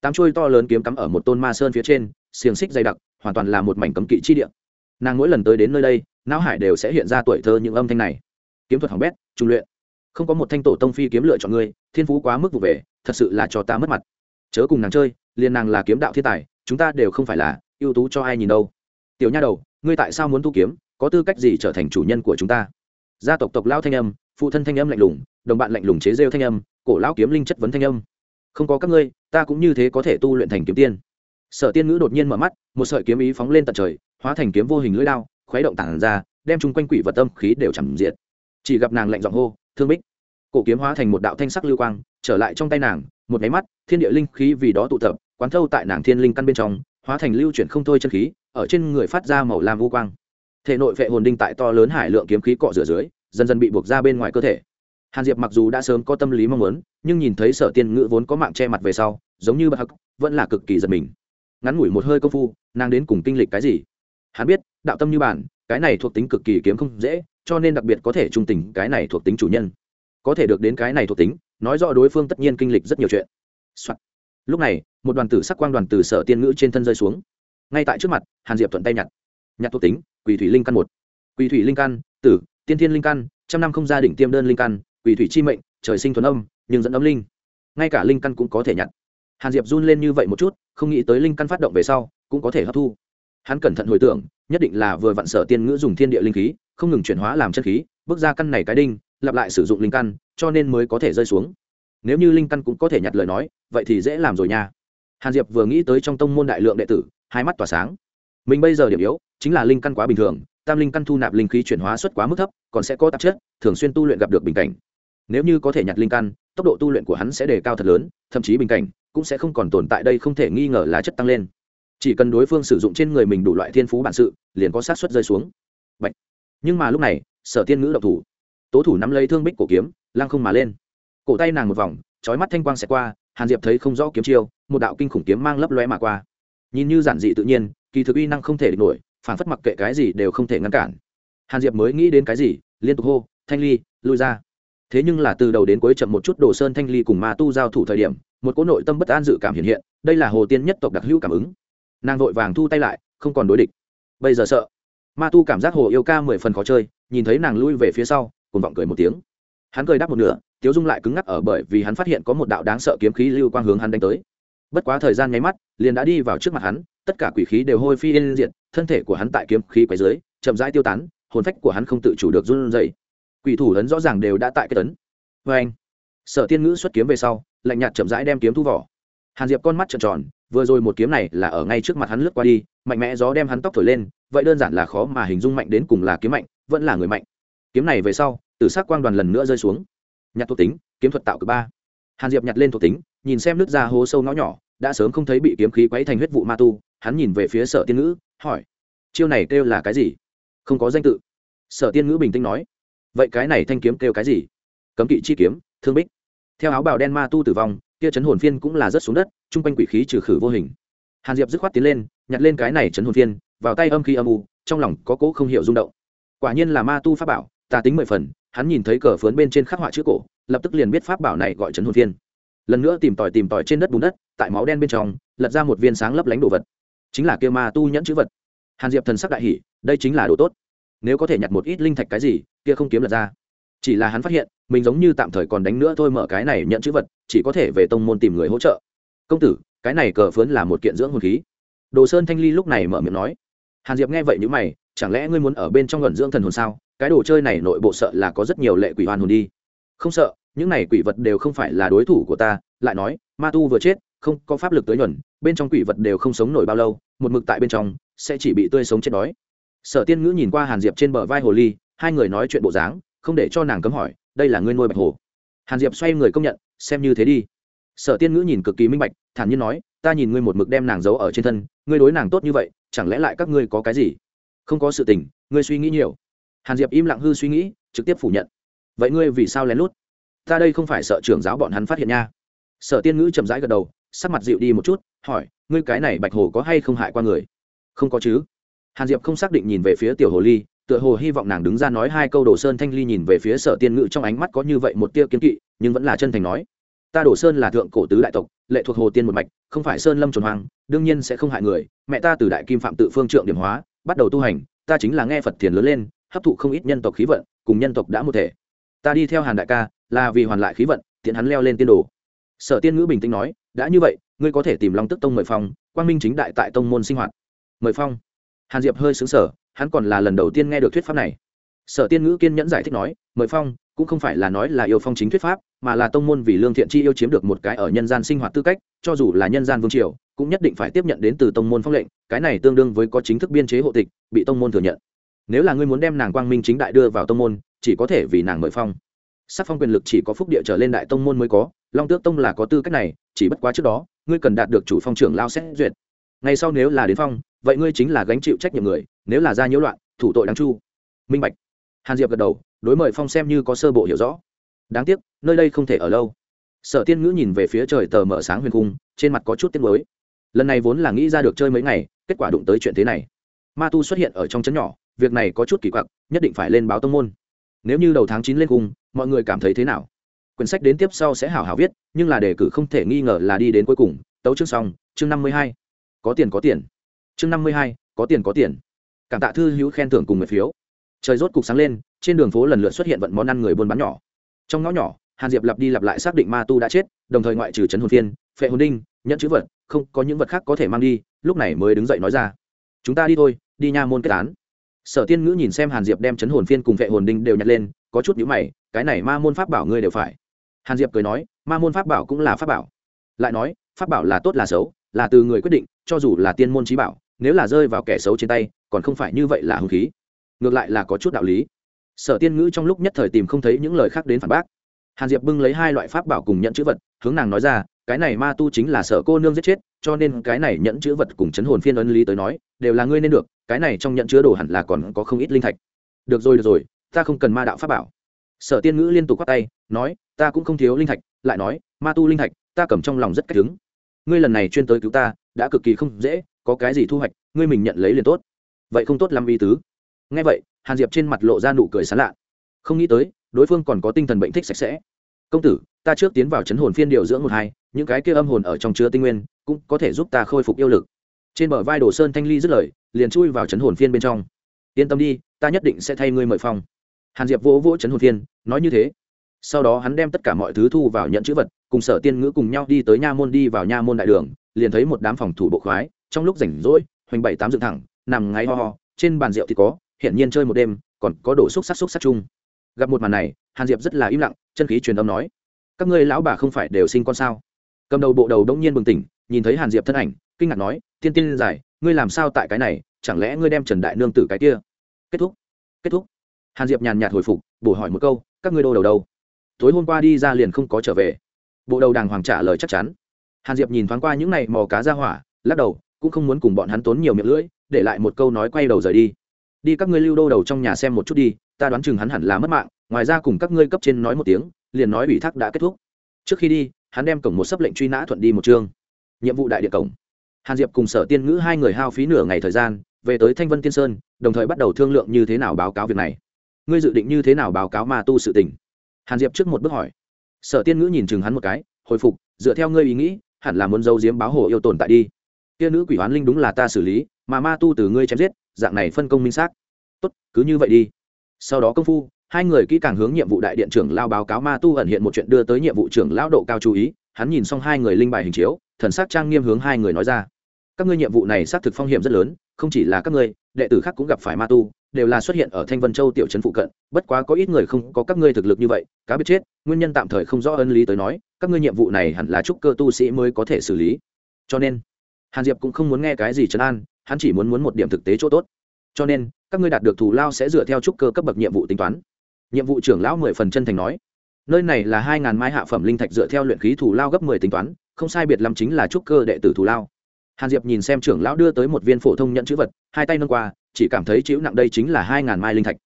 Tám chuôi to lớn kiếm cắm ở một tôn ma sơn phía trên, xiềng xích dày đặc hoàn toàn là một mảnh cấm kỵ chi địa. Nàng mỗi lần tới đến nơi đây, não hải đều sẽ hiện ra tuổi thơ những âm thanh này. Kiếm thuật hỏng bét trung luyện. Không có một thanh tổ tông phi kiếm lựa chọn ngươi, thiên phú quá mức vụ về, thật sự là cho ta mất mặt. Chớ cùng nàng chơi, liền nàng là kiếm đạo thiên tài, chúng ta đều không phải là ưu tú cho ai nhìn đâu. Tiểu nha đầu, ngươi tại sao muốn tu kiếm, có tư cách gì trở thành chủ nhân của chúng ta? Gia tộc tộc lao thanh âm, phụ thân thanh âm lạnh lùng, đồng bạn lạnh lùng chế rêu thanh âm, cổ lão kiếm linh chất vấn thanh âm. Không có các ngươi, ta cũng như thế có thể tu luyện thành kiếm tiên sở tiên ngữ đột nhiên mở mắt, một sợi kiếm ý phóng lên tận trời, hóa thành kiếm vô hình lưỡi đao, khuấy động tản ra, đem chung quanh quỷ vật tâm khí đều chẳng diệt. Chỉ gặp nàng lạnh giọng hô, thương bích. Cổ kiếm hóa thành một đạo thanh sắc lưu quang, trở lại trong tay nàng, một máy mắt, thiên địa linh khí vì đó tụ tập, quán thâu tại nàng thiên linh căn bên trong, hóa thành lưu chuyển không thôi chân khí, ở trên người phát ra màu lam vô quang. Thể nội vệ hồn đinh tại to lớn hải lượng kiếm khí cọ rửa dưới, dần dần bị buộc ra bên ngoài cơ thể. Hàn diệp mặc dù đã sớm có tâm lý mong muốn, nhưng nhìn thấy sở tiên ngữ vốn có mạng che mặt về sau, giống như bậc hắc, vẫn là cực kỳ giật mình ngắn ngủi một hơi công phu, nàng đến cùng kinh lịch cái gì? Hắn biết, đạo tâm như bản, cái này thuộc tính cực kỳ kiếm không dễ, cho nên đặc biệt có thể trung tình cái này thuộc tính chủ nhân. Có thể được đến cái này thuộc tính, nói rõ đối phương tất nhiên kinh lịch rất nhiều chuyện、Soạn. lúc này, một đoàn tử sắc quang đoàn từ sở tiên ngữ trên thân rơi xuống. Ngay tại trước mặt, hàn diệp thuận tay nhặt. Nhặt thuộc tính, quỳ thủy linh căn một. Quỳ thủy linh căn, tử, tiên thiên linh căn, trăm năm không gia đình tiêm đơn linh căn, quỳ thủy chi mệnh, trời sinh thuần âm, nhưng dẫn âm linh. Ngay cả linh căn cũng có thể nhặt hàn diệp run lên như vậy một chút, không nghĩ tới linh căn phát động về sau, cũng có thể hấp thu. Hắn cẩn thận hồi tưởng, nhất định là vừa vặn sở tiên ngữ dùng thiên địa linh khí, không ngừng chuyển hóa làm chân khí, bước ra căn này cái đinh, lặp lại sử dụng linh căn, cho nên mới có thể rơi xuống. Nếu như linh căn cũng có thể nhặt lời nói, vậy thì dễ làm rồi nha. Hàn diệp vừa nghĩ tới trong tông môn đại lượng đệ tử, hai mắt tỏa sáng. Mình bây giờ điểm yếu, chính là linh căn quá bình thường, tam linh căn thu nạp linh khí chuyển hóa suất quá mức thấp, còn sẽ có tạp chất, thường xuyên tu luyện gặp được bình cảnh. Nếu như có thể nhặt linh căn, tốc độ tu luyện của hắn sẽ đề cao thật lớn, thậm chí bình cảnh cũng sẽ không còn tồn tại đây không thể nghi ngờ lá chất tăng lên. Chỉ cần đối phương sử dụng trên người mình đủ loại thiên phú bản sự, liền có sát suất rơi xuống. Bạch. nhưng mà lúc này, sở tiên ngữ độc thủ. Tố thủ nắm lấy thương bích cổ kiếm, lăng không mà lên. Cổ tay nàng một vòng trói mắt thanh quang xẹt qua, hàn diệp thấy không rõ kiếm chiêu, một đạo kinh khủng kiếm mang lấp lóe mà qua. Nhìn như giản dị tự nhiên, kỳ thực uy năng không thể địch nổi, phản phất mặc kệ cái gì đều không thể ngăn cản. Hàn diệp mới nghĩ đến cái gì, liên tục hô, thanh ly, lui ra. Thế nhưng là từ đầu đến cuối chậm một chút đồ sơn thanh ly cùng ma tu giao thủ thời điểm một cỗ nội tâm bất an dự cảm hiện hiện, đây là hồ tiên nhất tộc đặc hữu cảm ứng. Nàng vội vàng thu tay lại, không còn đối địch. Bây giờ sợ. Ma tu cảm giác hồ yêu ca mười phần khó chơi, nhìn thấy nàng lui về phía sau cùng vọng cười một tiếng. Hắn cười đáp một nửa, tiếu dung lại cứng ngắc ở bởi vì hắn phát hiện có một đạo đáng sợ kiếm khí lưu quang hướng hắn đánh tới. Bất quá thời gian nháy mắt, liền đã đi vào trước mặt hắn, tất cả quỷ khí đều hôi phi yên diện thân thể của hắn tại kiếm khí quấy dưới chậm rãi tiêu tán, hồn phách của hắn không tự chủ được run rẩy. Quỷ thủ lớn rõ ràng đều đã tại cái tấn. Vê anh sở tiên ngữ xuất kiếm về sau lạnh nhạt chậm rãi đem kiếm thu vỏ. Hàn diệp con mắt trợn tròn, vừa rồi một kiếm này là ở ngay trước mặt hắn lướt qua đi, mạnh mẽ gió đem hắn tóc thổi lên, vậy đơn giản là khó mà hình dung mạnh đến cùng là kiếm mạnh, vẫn là người mạnh. Kiếm này về sau Tử s ắ c quang đoàn lần nữa rơi xuống. Nhặt thuộc tính, kiếm thuật tạo cực ba. Hàn diệp nhặt lên thuộc tính, nhìn xem nước ra hố sâu ngõ nhỏ, đã sớm không thấy bị kiếm khí quấy thành huyết vụ ma tu, hắn nhìn về phía sở tiên ngữ, hỏi, chiêu này kêu là cái gì? Không có danh tự. Sở tiên ngữ bình tĩnh nói, vậy cái này thanh kiếm kêu cái gì? Cấm kỵ chi kiếm, thương bích theo áo bào đen ma tu tử vong, kia chấn hồn phiên cũng là rất xuống đất, chung quanh quỷ khí trừ khử vô hình. Hàn diệp dứt khoát tiến lên, nhặt lên cái này chấn hồn phiên, vào tay âm khí âm u, trong lòng có cỗ không hiểu rung động. Quả nhiên là ma tu pháp bảo, tà tính mười phần, hắn nhìn thấy cờ phướn bên trên khắc họa chữ cổ, lập tức liền biết pháp bảo này gọi chấn hồn phiên. Lần nữa tìm tòi tìm tòi trên đất bùn đất, tại máu đen bên trong, lật ra một viên sáng lấp lánh đồ vật. Chính là kia ma tu nhẫn chữ vật. Hàn diệp thần sắc đại hỷ đây chính là đồ tốt. Nếu có thể nhặt một ít linh thạch cái gì, kia không kiếm lật ra. Chỉ là hắn phát hiện mình giống như tạm thời còn đánh nữa thôi mở cái này nhận chữ vật, chỉ có thể về tông môn tìm người hỗ trợ. Công tử, cái này cờ phướn là một kiện dưỡng hồn khí. Đồ sơn thanh ly lúc này mở miệng nói. Hàn diệp nghe vậy n mày, chẳng lẽ ngươi muốn ở bên trong gần dưỡng thần hồn sao? Cái đồ chơi này nội bộ sợ là có rất nhiều lệ quỷ hoàn hồn đi. Không sợ, những này quỷ vật đều không phải là đối thủ của ta, lại nói, ma tu vừa chết, không có pháp lực tới nhuần, bên trong quỷ vật đều không sống nổi bao lâu, một mực tại bên trong, sẽ chỉ bị tươi sống chết đói. Sở tiên ngữ nhìn qua hàn diệp trên bờ vai hồ ly, hai người nói chuyện bộ dáng, không để cho nàng cấm hỏi đây là ngươi nuôi bạch hồ. Hàn diệp xoay người công nhận, xem như thế đi. Sở tiên ngữ nhìn cực kỳ minh bạch, thản nhiên nói, ta nhìn ngươi một mực đem nàng giấu ở trên thân, ngươi đối nàng tốt như vậy, chẳng lẽ lại các ngươi có cái gì? Không có sự tình, ngươi suy nghĩ nhiều. Hàn diệp im lặng hư suy nghĩ, trực tiếp phủ nhận. Vậy ngươi vì sao lén lút? Ta đây không phải sợ trưởng giáo bọn hắn phát hiện nha. Sở tiên ngữ chậm rãi gật đầu, sắc mặt dịu đi một chút, hỏi, ngươi cái này bạch hồ có hay không hại qua người? Không có chứ. Hàn diệp không xác định nhìn về phía tiểu hồ ly tựa hồ hy vọng nàng đứng ra nói hai câu đồ sơn thanh ly nhìn về phía sở tiên ngữ trong ánh mắt có như vậy một tia kiến kỵ, nhưng vẫn là chân thành nói, ta đổ sơn là thượng cổ tứ đại tộc, lệ thuộc hồ tiên một mạch, không phải sơn lâm trồn hoàng đương nhiên sẽ không hại người. Mẹ ta từ đại kim phạm tự phương trượng điểm hóa, bắt đầu tu hành, ta chính là nghe phật thiền lớn lên, hấp thụ không ít nhân tộc khí vận, cùng nhân tộc đã một thể. Ta đi theo hàn đại ca, là vì hoàn lại khí vận, tiện hắn leo lên tiên đồ. Sở tiên ngữ bình tĩnh nói, đã như vậy, ngươi có thể tìm long tức tông mời phong, quang minh chính đại tại tông môn sinh hoạt. Mời phong. Hàn diệp hơi xứng sở hắn còn là lần đầu tiên nghe được thuyết pháp này. Sở tiên ngữ kiên nhẫn giải thích nói, mời phong, cũng không phải là nói là yêu phong chính thuyết pháp, mà là tông môn vì lương thiện chi yêu chiếm được một cái ở nhân gian sinh hoạt tư cách, cho dù là nhân gian vương triều, cũng nhất định phải tiếp nhận đến từ tông môn phong lệnh, cái này tương đương với có chính thức biên chế hộ tịch, bị tông môn thừa nhận. Nếu là ngươi muốn đem nàng quang minh chính đại đưa vào tông môn, chỉ có thể vì nàng mời phong. Sắc phong quyền lực chỉ có phúc địa trở lên đại tông môn mới có, long tước tông là có tư cách này, chỉ bất quá trước đó, ngươi cần đạt được chủ phong trưởng lao xét duyệt. Ngay sau nếu là đến phong vậy ngươi chính là gánh chịu trách nhiệm người, nếu là ra nhiễu loạn, thủ tội đáng chu. Minh bạch. Hàn diệp gật đầu, đối mời phong xem như có sơ bộ hiểu rõ. Đáng tiếc, nơi đây không thể ở lâu. Sở tiên ngữ nhìn về phía trời tờ mở sáng huyền cung, trên mặt có chút tiếc mới lần này vốn là nghĩ ra được chơi mấy ngày, kết quả đụng tới chuyện thế này. Ma tu xuất hiện ở trong trấn nhỏ, việc này có chút kỳ quặc, nhất định phải lên báo tông môn. Nếu như đầu tháng chín lên cung, mọi người cảm thấy thế nào? Quyển sách đến tiếp sau sẽ hảo hảo viết, nhưng là đề cử không thể nghi ngờ là đi đến cuối cùng, tấu chương xong, chương năm mươi hai. Có tiền có tiền chương năm mươi hai, có tiền có tiền. Cảm tạ thư hữu khen thưởng cùng người phiếu. Trời rốt cục sáng lên, trên đường phố lần lượt xuất hiện vận món ăn người buôn bán nhỏ. Trong ngõ nhỏ, hàn diệp lặp đi lặp lại xác định ma tu đã chết, đồng thời ngoại trừ trấn hồn phiên phệ hồn đinh nhận chữ vật, không, có những vật khác có thể mang đi, lúc này mới đứng dậy nói ra. Chúng ta đi thôi, đi nha môn kết án. Sở tiên ngữ nhìn xem hàn diệp đem chấn hồn phiên cùng vệ hồn đinh đều nhặt lên, có chút nhữ mày, cái này ma môn pháp bảo ngươi đều phải. Hàn diệp cười nói, ma môn pháp bảo cũng là pháp bảo. Lại nói, pháp bảo là tốt là xấu, là từ người quyết định, cho dù là tiên môn trí bảo nếu là rơi vào kẻ xấu trên tay, còn không phải như vậy là hung khí. Ngược lại là có chút đạo lý. Sở tiên ngữ trong lúc nhất thời tìm không thấy những lời khác đến phản bác. Hàn diệp bưng lấy hai loại pháp bảo cùng nhận chữ vật, hướng nàng nói ra, cái này ma tu chính là sở cô nương giết chết, cho nên cái này nhận chữ vật cùng chấn hồn phiên ấn lý tới nói, đều là ngươi nên được, cái này trong nhận chứa đồ hẳn là còn có không ít linh thạch. Được rồi được rồi, ta không cần ma đạo pháp bảo. Sở tiên ngữ liên tục k tay, nói, ta cũng không thiếu linh thạch, lại nói, ma tu linh thạch, ta cầm trong lòng rất cách đứng ngươi lần này chuyên tới cứu ta đã cực kỳ không dễ, có cái gì thu hoạch, ngươi mình nhận lấy liền tốt. Vậy không tốt làm vi tứ. Ngay vậy, hàn diệp trên mặt lộ ra nụ cười sán lạ. Không nghĩ tới, đối phương còn có tinh thần bệnh thích sạch sẽ. Công tử, ta trước tiến vào chấn hồn phiên điều dưỡng một hai, những cái kia âm hồn ở trong chứa tinh nguyên, cũng có thể giúp ta khôi phục yêu lực. Trên bờ vai đồ sơn thanh ly dứt lời, liền chui vào chấn hồn phiên bên trong. Yên tâm đi, ta nhất định sẽ thay ngươi mời phong. Hàn diệp vỗ vỗ chấn hồn phiên, nói như thế. Sau đó hắn đem tất cả mọi thứ thu vào nhận chữ vật, cùng sở tiên ngữ cùng nhau đi tới nha môn đi vào nha môn đại đường liền thấy một đám phòng thủ bộ khoái, trong lúc rảnh rỗi, hoành bảy tám dựng thẳng, nằm ngáy ho ho, trên bàn rượu thì có, hiển nhiên chơi một đêm, còn có đổ xúc sắc xúc sắc chung. Gặp một màn này, hàn diệp rất là im lặng, chân khí truyền âm nói, các ngươi lão bà không phải đều sinh con sao? Cầm đầu bộ đầu đông nhiên bừng tỉnh, nhìn thấy hàn diệp thân ảnh, kinh ngạc nói tiên tiên giải, ngươi làm sao tại cái này, chẳng lẽ ngươi đem trần đại nương tử cái kia? Kết thúc kết thúc. Hàn diệp nhàn nhạt hồi phục, bổ hỏi một câu, các ngươi đô đầu đâu? Tối hôm qua đi ra liền không có trở về. Bộ đầu đàng hoàng trả lời chắc chắn hàn diệp nhìn thoáng qua những n à y mò cá ra hỏa, lắc đầu, cũng không muốn cùng bọn hắn tốn nhiều miệng lưỡi, để lại một câu nói quay đầu rời đi. Đi các ngươi lưu đô đầu trong nhà xem một chút đi, ta đoán chừng hắn hẳn là mất mạng, ngoài ra cùng các ngươi cấp trên nói một tiếng, liền nói ủy thác đã kết thúc. Trước khi đi, hắn đem cổng một sấp lệnh truy nã thuận đi một chương. Nhiệm vụ đại địa cổng. Hàn diệp cùng sở tiên ngữ hai người hao phí nửa ngày thời gian, về tới thanh vân tiên sơn, đồng thời bắt đầu thương lượng như thế nào báo cáo việc này. Ngươi dự định như thế nào báo cáo ma tu sự tình? Hàn diệp trước một bước hỏi. Sở tiên ngữ nhìn chừng hắn một cái, hồi phục, dựa theo ngươi ý nghĩ hẳn là muốn giấu diếm báo hồ yêu tồn tại đi. Kia nữ quỷ hoán linh đúng là ta xử lý, mà ma tu từ ngươi chém giết, dạng này phân công minh xác. Tốt, cứ như vậy đi. Sau đó công phu, hai người kỹ càng hướng nhiệm vụ đại điện trưởng lao báo cáo ma tu ẩn hiện một chuyện đưa tới nhiệm vụ trưởng lao độ cao chú ý, hắn nhìn xong hai người linh bài hình chiếu, thần sắc trang nghiêm hướng hai người nói ra. Các ngươi nhiệm vụ này xác thực phong hiểm rất lớn, không chỉ là các ngươi, đệ tử khác cũng gặp phải ma tu đều là xuất hiện ở thanh vân châu tiểu trấn phụ cận, bất quá có ít người không có các ngươi thực lực như vậy, cá biết chết, nguyên nhân tạm thời không rõ ân lý tới nói, các ngươi nhiệm vụ này hẳn là trúc cơ tu sĩ mới có thể xử lý. Cho nên, hàn diệp cũng không muốn nghe cái gì trấn an, hắn chỉ muốn muốn một điểm thực tế chỗ tốt. Cho nên, các ngươi đạt được thù lao sẽ dựa theo trúc cơ cấp bậc nhiệm vụ tính toán. Nhiệm vụ trưởng lão mười phần chân thành nói, nơi này là hai ngàn mai hạ phẩm linh thạch dựa theo luyện khí thù lao gấp mười tính toán, không sai biệt lắm chính là trúc cơ đệ tử thù lao. Hàn diệp nhìn xem trưởng lão đưa tới một viên phổ thông nhận chữ vật, hai tay nâng qua chỉ cảm thấy chịu nặng đây chính là hai ngàn mai linh thạch.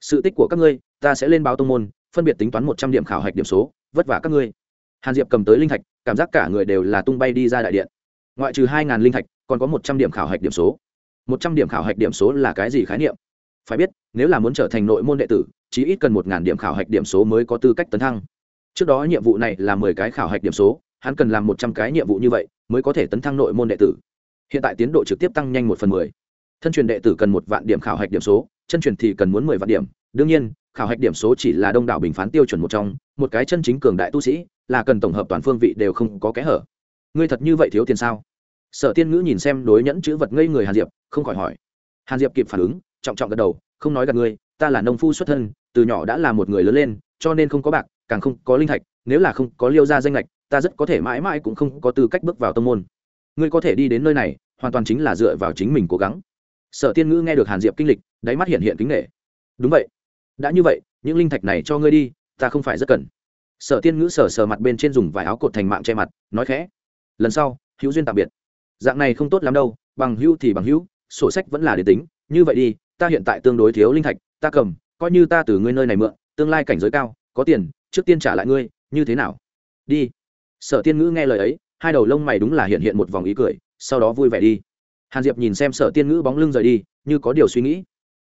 Sự tích của các ngươi, ta sẽ lên báo tông môn, phân biệt tính toán một trăm điểm khảo hạch điểm số, vất vả các ngươi. Hàn diệp cầm tới linh thạch, cảm giác cả người đều là tung bay đi ra đại điện. Ngoại trừ hai ngàn linh thạch, còn có một trăm điểm khảo hạch điểm số. Một trăm điểm khảo hạch điểm số là cái gì khái niệm? Phải biết, nếu là muốn trở thành nội môn đệ tử, chỉ ít cần một ngàn điểm khảo hạch điểm số mới có tư cách tấn thăng. Trước đó nhiệm vụ này là mười cái khảo hạch điểm số, hắn cần làm một trăm cái nhiệm vụ như vậy mới có thể tấn thăng nội môn đệ tử. Hiện tại tiến độ trực tiếp tăng nhanh một phần mười thân truyền đệ tử cần một vạn điểm khảo hạch điểm số, chân truyền thì cần muốn mười vạn điểm. Đương nhiên, khảo hạch điểm số chỉ là đông đảo bình phán tiêu chuẩn một trong, một cái chân chính cường đại tu sĩ là cần tổng hợp toàn phương vị đều không có kẽ hở. Ngươi thật như vậy thiếu tiền sao? Sở tiên ngữ nhìn xem đối nhẫn chữ vật ngây người hàn diệp, không khỏi hỏi. Hàn diệp kịp phản ứng, trọng trọng gật đầu, không nói gặp ngươi, ta là nông phu xuất thân, từ nhỏ đã là một người lớn lên, cho nên không có bạc, càng không có linh thạch, nếu là không có liêu ra danh lệch ta rất có thể mãi mãi cũng không có tư cách bước vào tâm môn. Ngươi có thể đi đến nơi này, hoàn toàn chính là dựa vào chính mình cố gắng sở tiên ngữ nghe được hàn diệp kinh lịch, đáy mắt hiện hiện kính nghệ đúng vậy. Đã như vậy, những linh thạch này cho ngươi đi, ta không phải rất cần. Sở tiên ngữ sờ sờ mặt bên trên dùng vài áo cột thành mạng che mặt, nói khẽ. Lần sau, hữu duyên tạm biệt. Dạng này không tốt lắm đâu, bằng hữu thì bằng hữu, sổ sách vẫn là để tính. Như vậy đi, ta hiện tại tương đối thiếu linh thạch, ta cầm, coi như ta từ ngươi nơi này mượn, tương lai cảnh giới cao, có tiền, trước tiên trả lại ngươi, như thế nào? Đi. Sở tiên ngữ nghe lời ấy, hai đầu lông mày đúng là hiện hiện một vòng ý cười, sau đó vui vẻ đi hàn diệp nhìn xem sở tiên ngữ bóng lưng rời đi, như có điều suy nghĩ.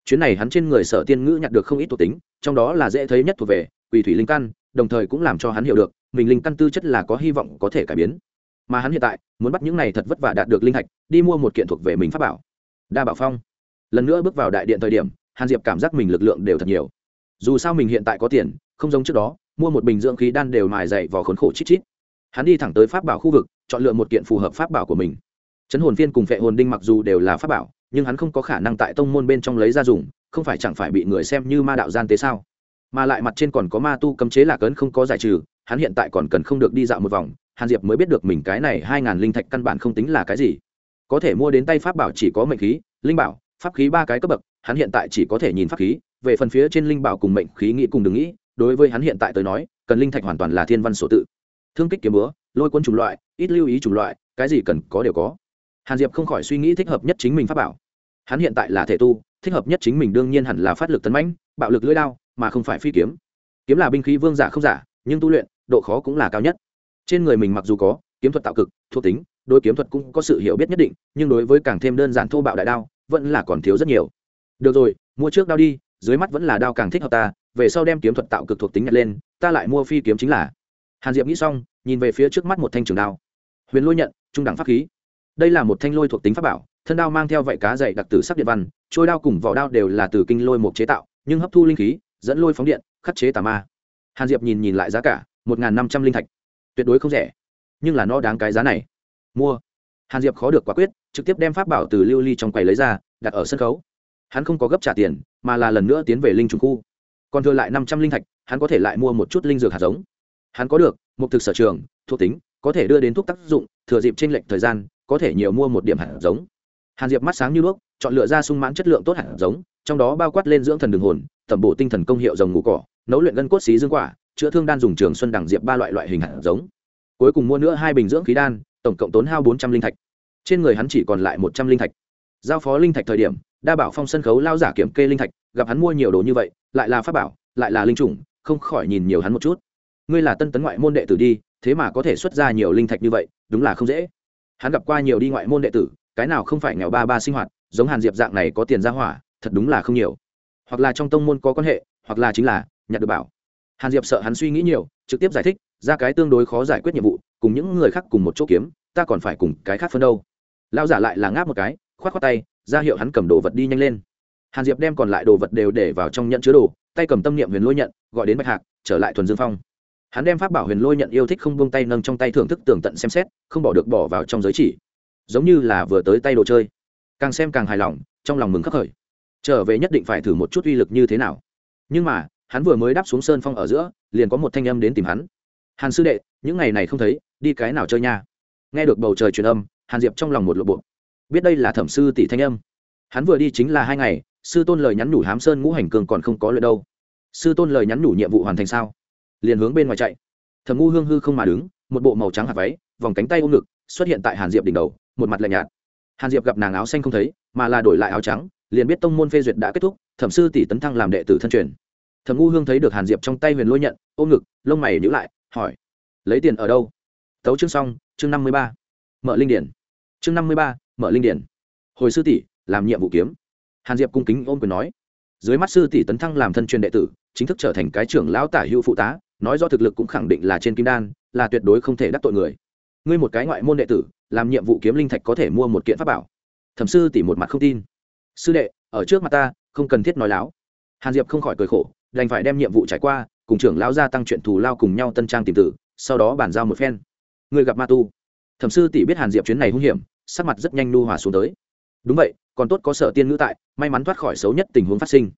Chuyến này hắn trên người sở tiên ngữ nhặt được không ít thuộc tính, trong đó là dễ thấy nhất thuộc về quỷ thủy linh căn, đồng thời cũng làm cho hắn hiểu được, mình linh căn tư chất là có hy vọng có thể cải biến. Mà hắn hiện tại, muốn bắt những này thật vất vả đạt được linh hạch, đi mua một kiện thuộc về mình pháp bảo. Đa bảo phong. Lần nữa bước vào đại điện thời điểm, hàn diệp cảm giác mình lực lượng đều thật nhiều. Dù sao mình hiện tại có tiền, không giống trước đó, mua một bình dưỡng khí đan đều mài dậy vào khốn khổ chít chít. Hắn đi thẳng tới pháp bảo khu vực, chọn lựa một kiện phù hợp pháp bảo của mình chấn hồn phiên cùng phệ hồn đinh mặc dù đều là pháp bảo, nhưng hắn không có khả năng tại tông môn bên trong lấy ra dùng, không phải chẳng phải bị người xem như ma đạo gian tế sao? Mà lại mặt trên còn có ma tu cấm chế lạc ấn không có giải trừ, hắn hiện tại còn cần không được đi dạo một vòng, hàn diệp mới biết được mình cái này hai ngàn linh thạch căn bản không tính là cái gì. Có thể mua đến tay pháp bảo chỉ có mệnh khí, linh bảo, pháp khí ba cái cấp bậc, hắn hiện tại chỉ có thể nhìn pháp khí, về phần phía trên linh bảo cùng mệnh khí nghĩ cùng đừng nghĩ, đối với hắn hiện tại tới nói, cần linh thạch hoàn toàn là thiên văn sổ tự. Thương kích kiếm búa, lôi quân chủng loại, ít lưu ý chủng loại, cái gì cần có đều có hàn diệp không khỏi suy nghĩ thích hợp nhất chính mình pháp bảo. Hắn hiện tại là thể tu, thích hợp nhất chính mình đương nhiên hẳn là phát lực tấn mãnh, bạo lực lưỡi đao, mà không phải phi kiếm. Kiếm là binh khí vương giả không giả, nhưng tu luyện, độ khó cũng là cao nhất. Trên người mình mặc dù có, kiếm thuật tạo cực, thuộc tính đôi kiếm thuật cũng có sự hiểu biết nhất định, nhưng đối với càng thêm đơn giản thô bạo đại đao, vẫn là còn thiếu rất nhiều. Được rồi, mua trước đao đi, dưới mắt vẫn là đao càng thích hợp ta, về sau đem kiếm thuật tạo cực thuộc tính nhặt lên, ta lại mua phi kiếm chính là. Hàn diệp nghĩ xong, nhìn về phía trước mắt một thanh trường đao. Huyền lôi nhận, trung đẳng pháp khí đây là một thanh lôi thuộc tính pháp bảo, thân đao mang theo vảy cá dày đặc tử sắc điện văn, trôi đao cùng vỏ đao đều là từ kinh lôi một chế tạo, nhưng hấp thu linh khí, dẫn lôi phóng điện, khắc chế tà ma. Hàn diệp nhìn nhìn lại giá cả, một năm trăm linh thạch. Tuyệt đối không rẻ, nhưng là nó đáng cái giá này. Mua. Hàn diệp khó được quả quyết, trực tiếp đem pháp bảo từ lưu ly trong quầy lấy ra, đặt ở sân khấu. Hắn không có gấp trả tiền, mà là lần nữa tiến về linh trùng khu. Còn thừa lại năm trăm linh thạch, hắn có thể lại mua một chút linh dược hạt giống. Hắn có được, một thực sở trường, thuộc tính, có thể đưa đến thuốc tác dụng, thừa dịp tranh lệch thời gian có thể nhiều mua một điểm hạt giống. Hàn diệp mắt sáng như đuốc, chọn lựa ra sung mãn chất lượng tốt hạt giống, trong đó bao quát lên dưỡng thần đường hồn, tẩm bổ tinh thần công hiệu dòng ngủ cỏ, nấu luyện gân cốt xí dương quả, chữa thương đan dùng trường xuân đẳng diệp ba loại loại hình hạt giống. Cuối cùng mua nữa hai bình dưỡng khí đan, tổng cộng tốn hao bốn trăm linh thạch. Trên người hắn chỉ còn lại một trăm linh thạch. Giao phó linh thạch thời điểm, đa bảo phong sân khấu lao giả kiểm kê linh thạch, gặp hắn mua nhiều đồ như vậy, lại là pháp bảo, lại là linh chủng, không khỏi nhìn nhiều hắn một chút. Ngươi là tân tấn ngoại môn đệ tử đi, thế mà có thể xuất ra nhiều linh thạch như vậy, đúng là không dễ hắn gặp qua nhiều đi ngoại môn đệ tử, cái nào không phải nghèo ba ba sinh hoạt, giống hàn diệp dạng này có tiền ra hỏa, thật đúng là không nhiều. Hoặc là trong tông môn có quan hệ, hoặc là chính là nhặt được bảo. Hàn diệp sợ hắn suy nghĩ nhiều, trực tiếp giải thích, ra cái tương đối khó giải quyết nhiệm vụ, cùng những người khác cùng một chỗ kiếm, ta còn phải cùng cái khác phân đâu. Lao giả lại là ngáp một cái k h o á t k h o á tay, ra hiệu hắn cầm đồ vật đi nhanh lên. Hàn diệp đem còn lại đồ vật đều để vào trong nhận chứa đồ, tay cầm tâm niệm huyền lôi nhận, gọi đến bạch hạc, trở lại thuần dương phong hắn đem pháp bảo huyền lôi nhận yêu thích không buông tay nâng trong tay thưởng thức tường tận xem xét, không bỏ được bỏ vào trong giới chỉ. Giống như là vừa tới tay đồ chơi. Càng xem càng hài lòng, trong lòng mừng khắc khởi. Trở về nhất định phải thử một chút uy lực như thế nào. Nhưng mà, hắn vừa mới đáp xuống sơn phong ở giữa, liền có một thanh âm đến tìm hắn. Hàn sư đệ, những ngày này không thấy, đi cái nào chơi nha? Nghe được bầu trời truyền âm, hàn diệp trong lòng một lộ bộ. Biết đây là thẩm sư tỷ thanh âm. Hắn vừa đi chính là hai ngày, sư tôn lời nhắn nhủ hám sơn ngũ hành cường còn không có lợi đâu. Sư tôn lời nhắn nhủ nhiệm vụ hoàn thành sao? Liền hướng bên ngoài chạy. Thẩm ngu hương hư không mà đứng, một bộ màu trắng hạt váy, vòng cánh tay ôm ngực, xuất hiện tại hàn diệp đỉnh đầu, một mặt lạnh nhạt. Hàn diệp gặp nàng áo xanh không thấy, mà là đổi lại áo trắng, liền biết tông môn phê duyệt đã kết thúc, thẩm sư tỷ tấn thăng làm đệ tử thân truyền. Thẩm ngu hương thấy được hàn diệp trong tay huyền lôi nhận, ôm ngực, lông mày nhữ lại, hỏi, lấy tiền ở đâu? Tấu chương xong, chương năm mươi ba, mở linh điển. Chương năm mươi ba, mở linh điển. Hồi sư tỷ, làm nhiệm vụ kiếm. Hàn diệp cung kính ôm quyền nói. Dưới mắt sư tỷ tấn thăng làm thân truyền đệ tử, chính thức trở thành cái trưởng lão tả hữu phụ tá nói do thực lực cũng khẳng định là trên kim đan, là tuyệt đối không thể đắc tội người. Ngươi một cái ngoại môn đệ tử, làm nhiệm vụ kiếm linh thạch có thể mua một kiện pháp bảo. Thẩm sư tỷ một mặt không tin. Sư đệ, ở trước mặt ta, không cần thiết nói láo. Hàn diệp không khỏi cười khổ, đành phải đem nhiệm vụ trải qua, cùng trưởng lão gia tăng chuyện thù lao cùng nhau tân trang tìm tử, sau đó bàn giao một phen. Người gặp ma tu. Thẩm sư tỷ biết hàn diệp chuyến này hung hiểm, sắc mặt rất nhanh nu hòa xuống tới. Đúng vậy, còn tốt có sở tiên ngữ tại, may mắn thoát khỏi xấu nhất tình huống phát sinh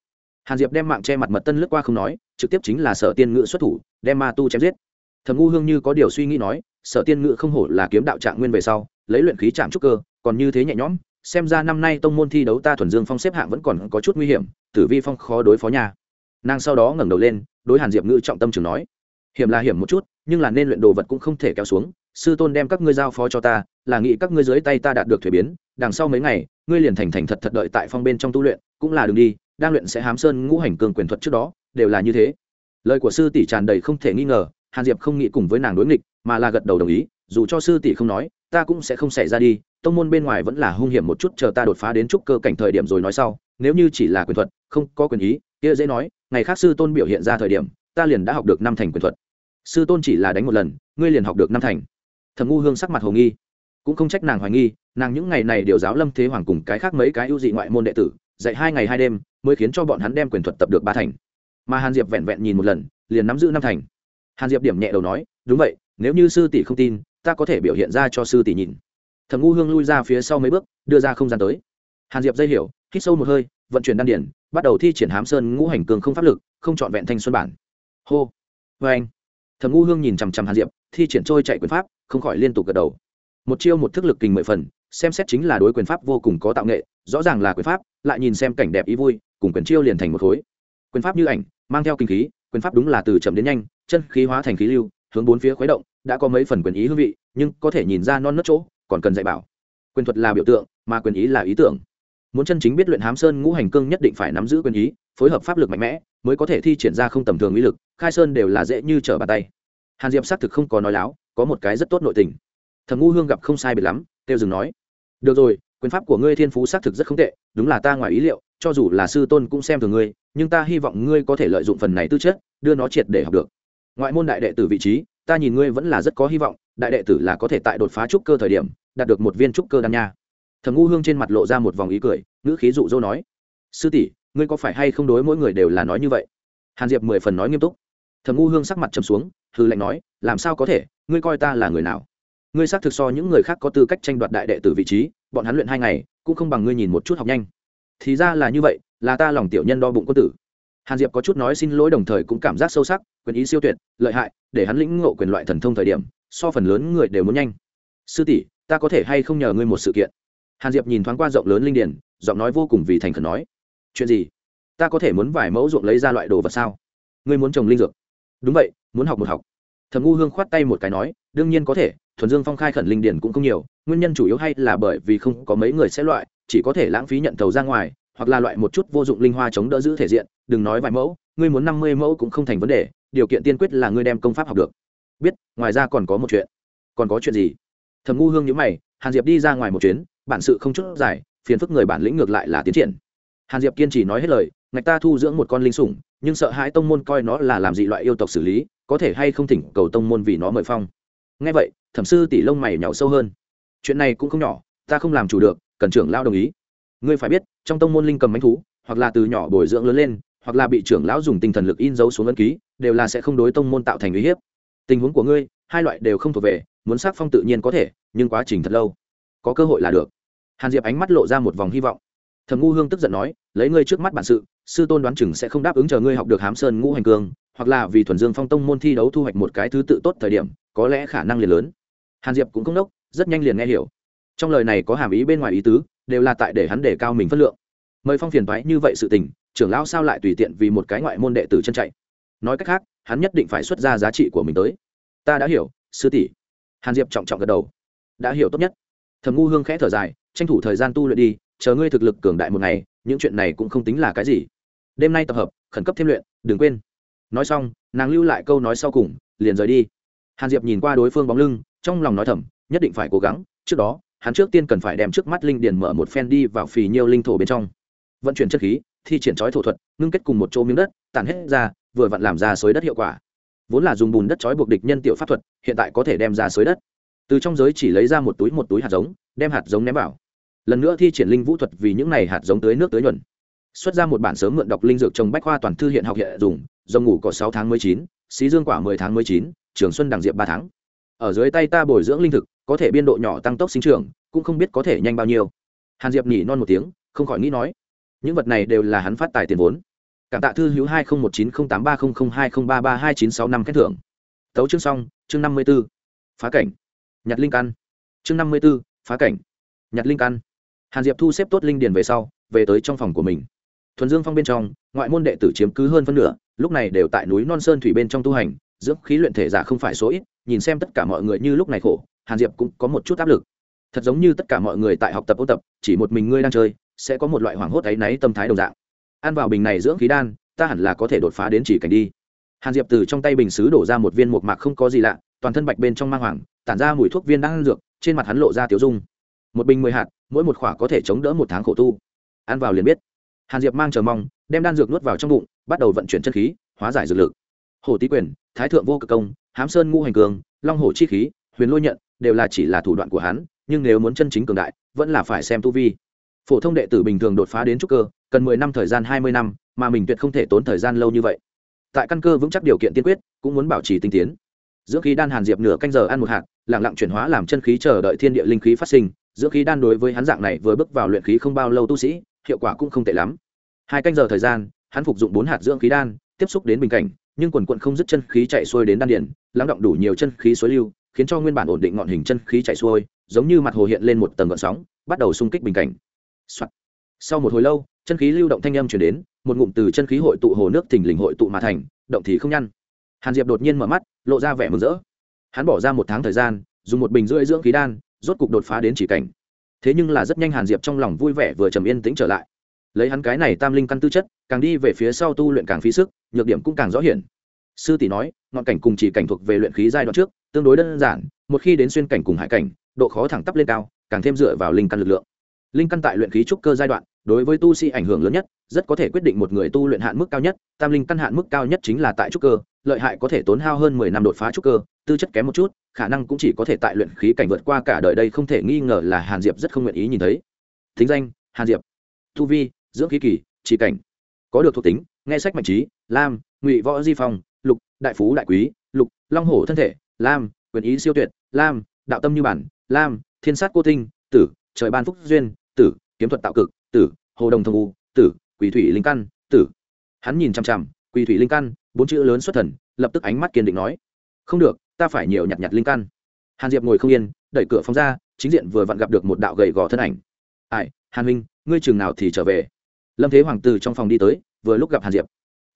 hàn diệp đem mạng che mặt mật tân lướt qua không nói, trực tiếp chính là sở tiên ngự xuất thủ, đem ma tu chém giết. Thầm ngu hương như có điều suy nghĩ nói, sở tiên ngự không hổ là kiếm đạo trạng nguyên về sau, lấy luyện khí chạm trúc cơ, còn như thế nhẹ nhõm, xem ra năm nay tông môn thi đấu ta thuần dương phong xếp hạng vẫn còn có chút nguy hiểm, tử vi phong khó đối phó nhà nàng sau đó ngẩng đầu lên, đối hàn diệp ngự trọng tâm chừng nói, hiểm là hiểm một chút, nhưng là nên luyện đồ vật cũng không thể kéo xuống, sư tôn đem các ngươi giao phó cho ta, là nghĩ các ngươi dưới tay ta đạt được thuế biến, đằng sau mấy ngày, ngươi liền thành thành thật thật đợi tại phong bên trong tu luyện, cũng là đường đi đang luyện sẽ hám sơn ngũ hành cường quyền thuật trước đó, đều là như thế. Lời của sư tỷ tràn đầy không thể nghi ngờ, hàn diệp không nghĩ cùng với nàng đối nghịch, mà là gật đầu đồng ý, dù cho sư tỷ không nói, ta cũng sẽ không xảy ra đi, tông môn bên ngoài vẫn là hung hiểm một chút, chờ ta đột phá đến trúc cơ cảnh thời điểm rồi nói sau, nếu như chỉ là quyền thuật, không có quyền ý, kia dễ nói, ngày khác sư tôn biểu hiện ra thời điểm, ta liền đã học được năm thành quyền thuật. Sư tôn chỉ là đánh một lần, ngươi liền học được năm thành. Thầm ngu hương sắc mặt hồ nghi, cũng không trách nàng hoài nghi, nàng những ngày này điều giáo lâm thế hoàng cùng cái khác mấy cái ưu dị ngoại môn đệ tử, dạy hai ngày hai đêm mới khiến cho bọn hắn đem quyền thuật tập được ba thành. Mà hàn diệp vẹn vẹn nhìn một lần, liền nắm giữ năm thành. Hàn diệp điểm nhẹ đầu nói, đúng vậy, nếu như sư tỷ không tin, ta có thể biểu hiện ra cho sư tỷ nhìn. Thầm ngu hương lui ra phía sau mấy bước, đưa ra không gian tới. Hàn diệp dây hiểu, hít sâu một hơi, vận chuyển đan điển bắt đầu thi triển hám sơn ngũ hành cường không pháp lực, không trọn vẹn thanh xuân bản. Hô. Vê anh. Thầm ngu hương nhìn chằm chằm hàn diệp, thi triển trôi chạy quyền pháp, không khỏi liên tục gật đầu. Một chiêu một thức lực kình mười phần xem xét chính là đối quyền pháp vô cùng có tạo nghệ, rõ ràng là quyền pháp, lại nhìn xem cảnh đẹp ý vui, cùng quyền chiêu liền thành một khối. Quyền pháp như ảnh, mang theo kinh khí, quyền pháp đúng là từ chậm đến nhanh, chân khí hóa thành khí lưu, hướng bốn phía khuấy động, đã có mấy phần quyền ý hương vị, nhưng có thể nhìn ra non nớt chỗ, còn cần dạy bảo. Quyền thuật là biểu tượng, mà quyền ý là ý tưởng. Muốn chân chính biết luyện hám sơn ngũ hành cương nhất định phải nắm giữ quyền ý, phối hợp pháp lực mạnh mẽ, mới có thể thi triển ra không tầm thường ý lực, khai sơn đều là dễ như trở bàn tay. Hàn diệp xác thực không có nói láo, có một cái rất tốt nội tình. Thầm ngu hương gặp không sai biệt lắm tiêu dừng nói, được rồi, quyền pháp của ngươi thiên phú xác thực rất không tệ, đúng là ta ngoài ý liệu, cho dù là sư tôn cũng xem thường ngươi, nhưng ta hy vọng ngươi có thể lợi dụng phần này tư chất, đưa nó triệt để học được. Ngoại môn đại đệ tử vị trí, ta nhìn ngươi vẫn là rất có hy vọng, đại đệ tử là có thể tại đột phá trúc cơ thời điểm, đạt được một viên trúc cơ đan nha. Thầm ngu hương trên mặt lộ ra một vòng ý cười, ngữ khí dụ dỗ nói, sư tỷ, ngươi có phải hay không đối mỗi người đều là nói như vậy? Hàn diệp mười phần nói nghiêm túc. Thầm ngu hương sắc mặt trầm xuống hư lệnh nói, làm sao có thể, ngươi coi ta là người nào? Ngươi xác thực so những người khác có tư cách tranh đoạt đại đệ tử vị trí, bọn hắn luyện hai ngày, cũng không bằng ngươi nhìn một chút học nhanh. Thì ra là như vậy, là ta lòng tiểu nhân đo bụng quân tử. Hàn diệp có chút nói xin lỗi đồng thời cũng cảm giác sâu sắc, quyền ý siêu tuyệt, lợi hại, để hắn lĩnh ngộ quyền loại thần thông thời điểm, so phần lớn người đều muốn nhanh. Sư tỷ, ta có thể hay không nhờ ngươi một sự kiện? Hàn diệp nhìn thoáng qua rộng lớn linh điển, giọng nói vô cùng vì thành khẩn nói. Chuyện gì? Ta có thể muốn vài mẫu ruộng lấy ra loại đồ vật sao? Ngươi muốn trồng linh dược. Đúng vậy, muốn học một học. Thầm ngu hương khoát tay một cái nói, đương nhiên có thể thuần dương phong khai khẩn linh điển cũng không nhiều, nguyên nhân chủ yếu hay là bởi vì không có mấy người sẽ loại, chỉ có thể lãng phí nhận thầu ra ngoài, hoặc là loại một chút vô dụng linh hoa chống đỡ giữ thể diện, đừng nói vài mẫu, ngươi muốn năm mươi mẫu cũng không thành vấn đề, điều kiện tiên quyết là ngươi đem công pháp học được. Biết, ngoài ra còn có một chuyện. Còn có chuyện gì? Thầm ngu hương nhữ mày, hàn diệp đi ra ngoài một chuyến, bản sự không chút dài, phiền phức người bản lĩnh ngược lại là tiến triển. Hàn diệp kiên trì nói hết lời, ngạch ta thu dưỡng một con linh sủng, nhưng sợ hãi tông môn coi nó là làm dị loại yêu tộc xử lý, có thể hay không thỉnh cầu tông môn vì nó mời phong. Ngay vậy thẩm sư tỷ lông mày nhỏ sâu hơn. Chuyện này cũng không nhỏ, ta không làm chủ được, cần trưởng lao đồng ý. Ngươi phải biết, trong tông môn linh cầm bánh thú, hoặc là từ nhỏ bồi dưỡng lớn lên, hoặc là bị trưởng lão dùng tinh thần lực in dấu xuống ấn ký, đều là sẽ không đối tông môn tạo thành uy hiếp. Tình huống của ngươi, hai loại đều không thuộc về, muốn sắc phong tự nhiên có thể, nhưng quá trình thật lâu. Có cơ hội là được. Hàn diệp ánh mắt lộ ra một vòng hy vọng. Thầm ngu hương tức giận nói, lấy ngươi trước mắt bản sự, sư tôn đoán chừng sẽ không đáp ứng chờ ngươi học được hám sơn ngũ hành cường, hoặc là vì thuần dương phong tông môn thi đấu thu hoạch một cái thứ tự tốt thời điểm, có lẽ khả năng liền lớn hàn diệp cũng không đốc rất nhanh liền nghe hiểu. Trong lời này có hàm ý bên ngoài ý tứ, đều là tại để hắn để cao mình phân lượng. Mời phong phiền thoái như vậy sự tình, trưởng lão sao lại tùy tiện vì một cái ngoại môn đệ tử chân chạy? Nói cách khác, hắn nhất định phải xuất ra giá trị của mình tới. Ta đã hiểu, sư tỷ. Hàn diệp trọng trọng gật đầu. Đã hiểu tốt nhất. Thầm ngu hương khẽ thở dài, tranh thủ thời gian tu luyện đi, chờ ngươi thực lực cường đại một ngày, những chuyện này cũng không tính là cái gì. Đêm nay tập hợp, khẩn cấp thêm luyện, đừng quên. Nói xong, nàng lưu lại câu nói sau cùng, liền rời đi. Hàn diệp nhìn qua đối phương bóng lưng trong lòng nói thầm, nhất định phải cố gắng, trước đó, hắn trước tiên cần phải đem trước mắt linh điền mở một phen đi vào phì nhiêu linh thổ bên trong. Vận chuyển chất khí, thi triển trói thổ thuật, ngưng kết cùng một chỗ miếng đất tàn hết ra, vừa vặn làm ra xới đất hiệu quả. Vốn là dùng bùn đất trói buộc địch nhân tiểu pháp thuật, hiện tại có thể đem ra xới đất. Từ trong giới chỉ lấy ra một túi một túi hạt giống, đem hạt giống ném vào. Lần nữa thi triển linh vũ thuật vì những này hạt giống tưới nước tưới nhuần xuất ra một bản sớm mượn đọc linh dược trồng bách khoa toàn thư hiện học hiện dùng dòng ngủ có sáu tháng mới chín, xí dương quả mười tháng mới chín, trường xuân đằng diệp ba tháng ở dưới tay ta bồi dưỡng linh thực, có thể biên độ nhỏ tăng tốc sinh trưởng, cũng không biết có thể nhanh bao nhiêu. Hàn diệp nhỉ non một tiếng, không khỏi nghĩ nói, những vật này đều là hắn phát tài tiền vốn. Cảm tạ thư hữu hai nghìn một chín không tám ba không không hai không ba ba hai chín sáu năm khen thưởng. Tấu chương xong, chương năm mươi b ố phá cảnh. Nhặt linh căn. Chương năm mươi b ố phá cảnh. Nhặt linh căn. Hàn diệp thu xếp tốt linh điền về sau, về tới trong phòng của mình. Thuần dương phong bên trong, ngoại môn đệ tử chiếm cứ hơn phân nửa, lúc này đều tại núi non sơn thủy bên trong tu hành, dưỡng khí luyện thể giả không phải số ít nhìn xem tất cả mọi người như lúc này khổ, hàn diệp cũng có một chút áp lực. Thật giống như tất cả mọi người tại học tập ôn tập, chỉ một mình ngươi đang chơi, sẽ có một loại hoảng hốt áy náy tâm thái đồng dạng. Ăn vào bình này dưỡng khí đan, ta hẳn là có thể đột phá đến chỉ cảnh đi. Hàn diệp từ trong tay bình xứ đổ ra một viên một mạc không có gì lạ, toàn thân bạch bên trong mang hoàng tản ra mùi thuốc viên đang ăn dược, trên mặt hắn lộ ra tiểu dung. Một bình mười hạt, mỗi một khỏa có thể chống đỡ một tháng khổ tu. Ăn vào liền biết. Hàn diệp mang chờ mong, đem đan dược nuốt vào trong bụng, bắt đầu vận chuyển chân khí, hóa giải dược lực. Hồ tý quyền, thái thượng vô cực công hám sơn ngũ hành cường, long hồ chi khí, huyền lôi nhận, đều là chỉ là thủ đoạn của hắn, nhưng nếu muốn chân chính cường đại, vẫn là phải xem tu vi. Phổ thông đệ tử bình thường đột phá đến trúc cơ, cần mười năm thời gian hai mươi năm, mà mình tuyệt không thể tốn thời gian lâu như vậy. Tại căn cơ vững chắc điều kiện tiên quyết, cũng muốn bảo trì tinh tiến. Dưỡng khí đan hàn diệp nửa canh giờ ăn một hạt lẳng lặng chuyển hóa làm chân khí chờ đợi thiên địa linh khí phát sinh dưỡng khí đan đối với hắn dạng này vừa bước vào luyện khí không bao lâu tu sĩ, hiệu quả cũng không tệ lắm. Hai canh giờ thời gian, hắn phục dụng bốn hạt dưỡng khí đan, tiếp xúc đến bình cảnh nhưng quần quận không dứt chân khí chạy xuôi đến đan điền, lắng động đủ nhiều chân khí suối lưu khiến cho nguyên bản ổn định ngọn hình chân khí chạy xuôi giống như mặt hồ hiện lên một tầng gợn sóng bắt đầu xung kích bình cảnh、Soạn. sau một hồi lâu chân khí lưu động thanh âm truyền đến một ngụm từ chân khí hội tụ hồ nước thình lình hội tụ mà thành động thì không nhăn. Hàn diệp đột nhiên mở mắt lộ ra vẻ mừng rỡ. Hắn bỏ ra một tháng thời gian dùng một bình rưỡi dưỡng khí đan rốt cục đột phá đến chỉ cảnh. Thế nhưng là rất nhanh hàn diệp trong lòng vui vẻ vừa trầm yên tĩnh trở lại lấy hắn cái này tam linh căn tư chất, càng đi về phía sau tu luyện càng phí sức, nhược điểm cũng càng rõ hiển. Sư tỷ nói, ngọn cảnh cùng chỉ cảnh thuộc về luyện khí giai đoạn trước, tương đối đơn giản, một khi đến xuyên cảnh cùng hải cảnh, độ khó thẳng tắp lên cao, càng thêm dựa vào linh căn lực lượng. Linh căn tại luyện khí trúc cơ giai đoạn, đối với tu sĩ ảnh hưởng lớn nhất, rất có thể quyết định một người tu luyện hạn mức cao nhất, tam linh căn hạn mức cao nhất chính là tại trúc cơ, lợi hại có thể tốn hao hơn mười năm đột phá trúc cơ, tư chất kém một chút, khả năng cũng chỉ có thể tại luyện khí cảnh vượt qua cả đời đây không thể nghi ngờ là hàn diệp rất không nguyện ý nhìn thấy. Thính danh, hàn diệp. Tu vi dưỡng khí kỳ, chỉ cảnh. Có được thuộc tính, nghe sách mạnh trí, lam, ngụy võ di phong, lục, đại phú đại quý, lục, long hổ thân thể, lam, quyền ý siêu tuyệt, lam, đạo tâm như bản, lam, thiên sát cô tinh, tử, trời ban phúc duyên, tử, kiếm thuật tạo cực, tử, hồ đồng thông u, tử, quỷ thủy linh căn, tử. Hắn nhìn chằm chằm, quỷ thủy linh căn, bốn chữ lớn xuất thần, lập tức ánh mắt kiên định nói, không được, ta phải nhiều nhặt nhặt linh căn. Hàn diệp ngồi không yên, đẩy cửa phóng ra, chính diện vừa vặn gặp được một đạo gầy gò thân ảnh. Ai, hàn huynh, ngươi chừng nào thì trở về? Lâm thế hoàng từ trong phòng đi tới, vừa lúc gặp hàn diệp.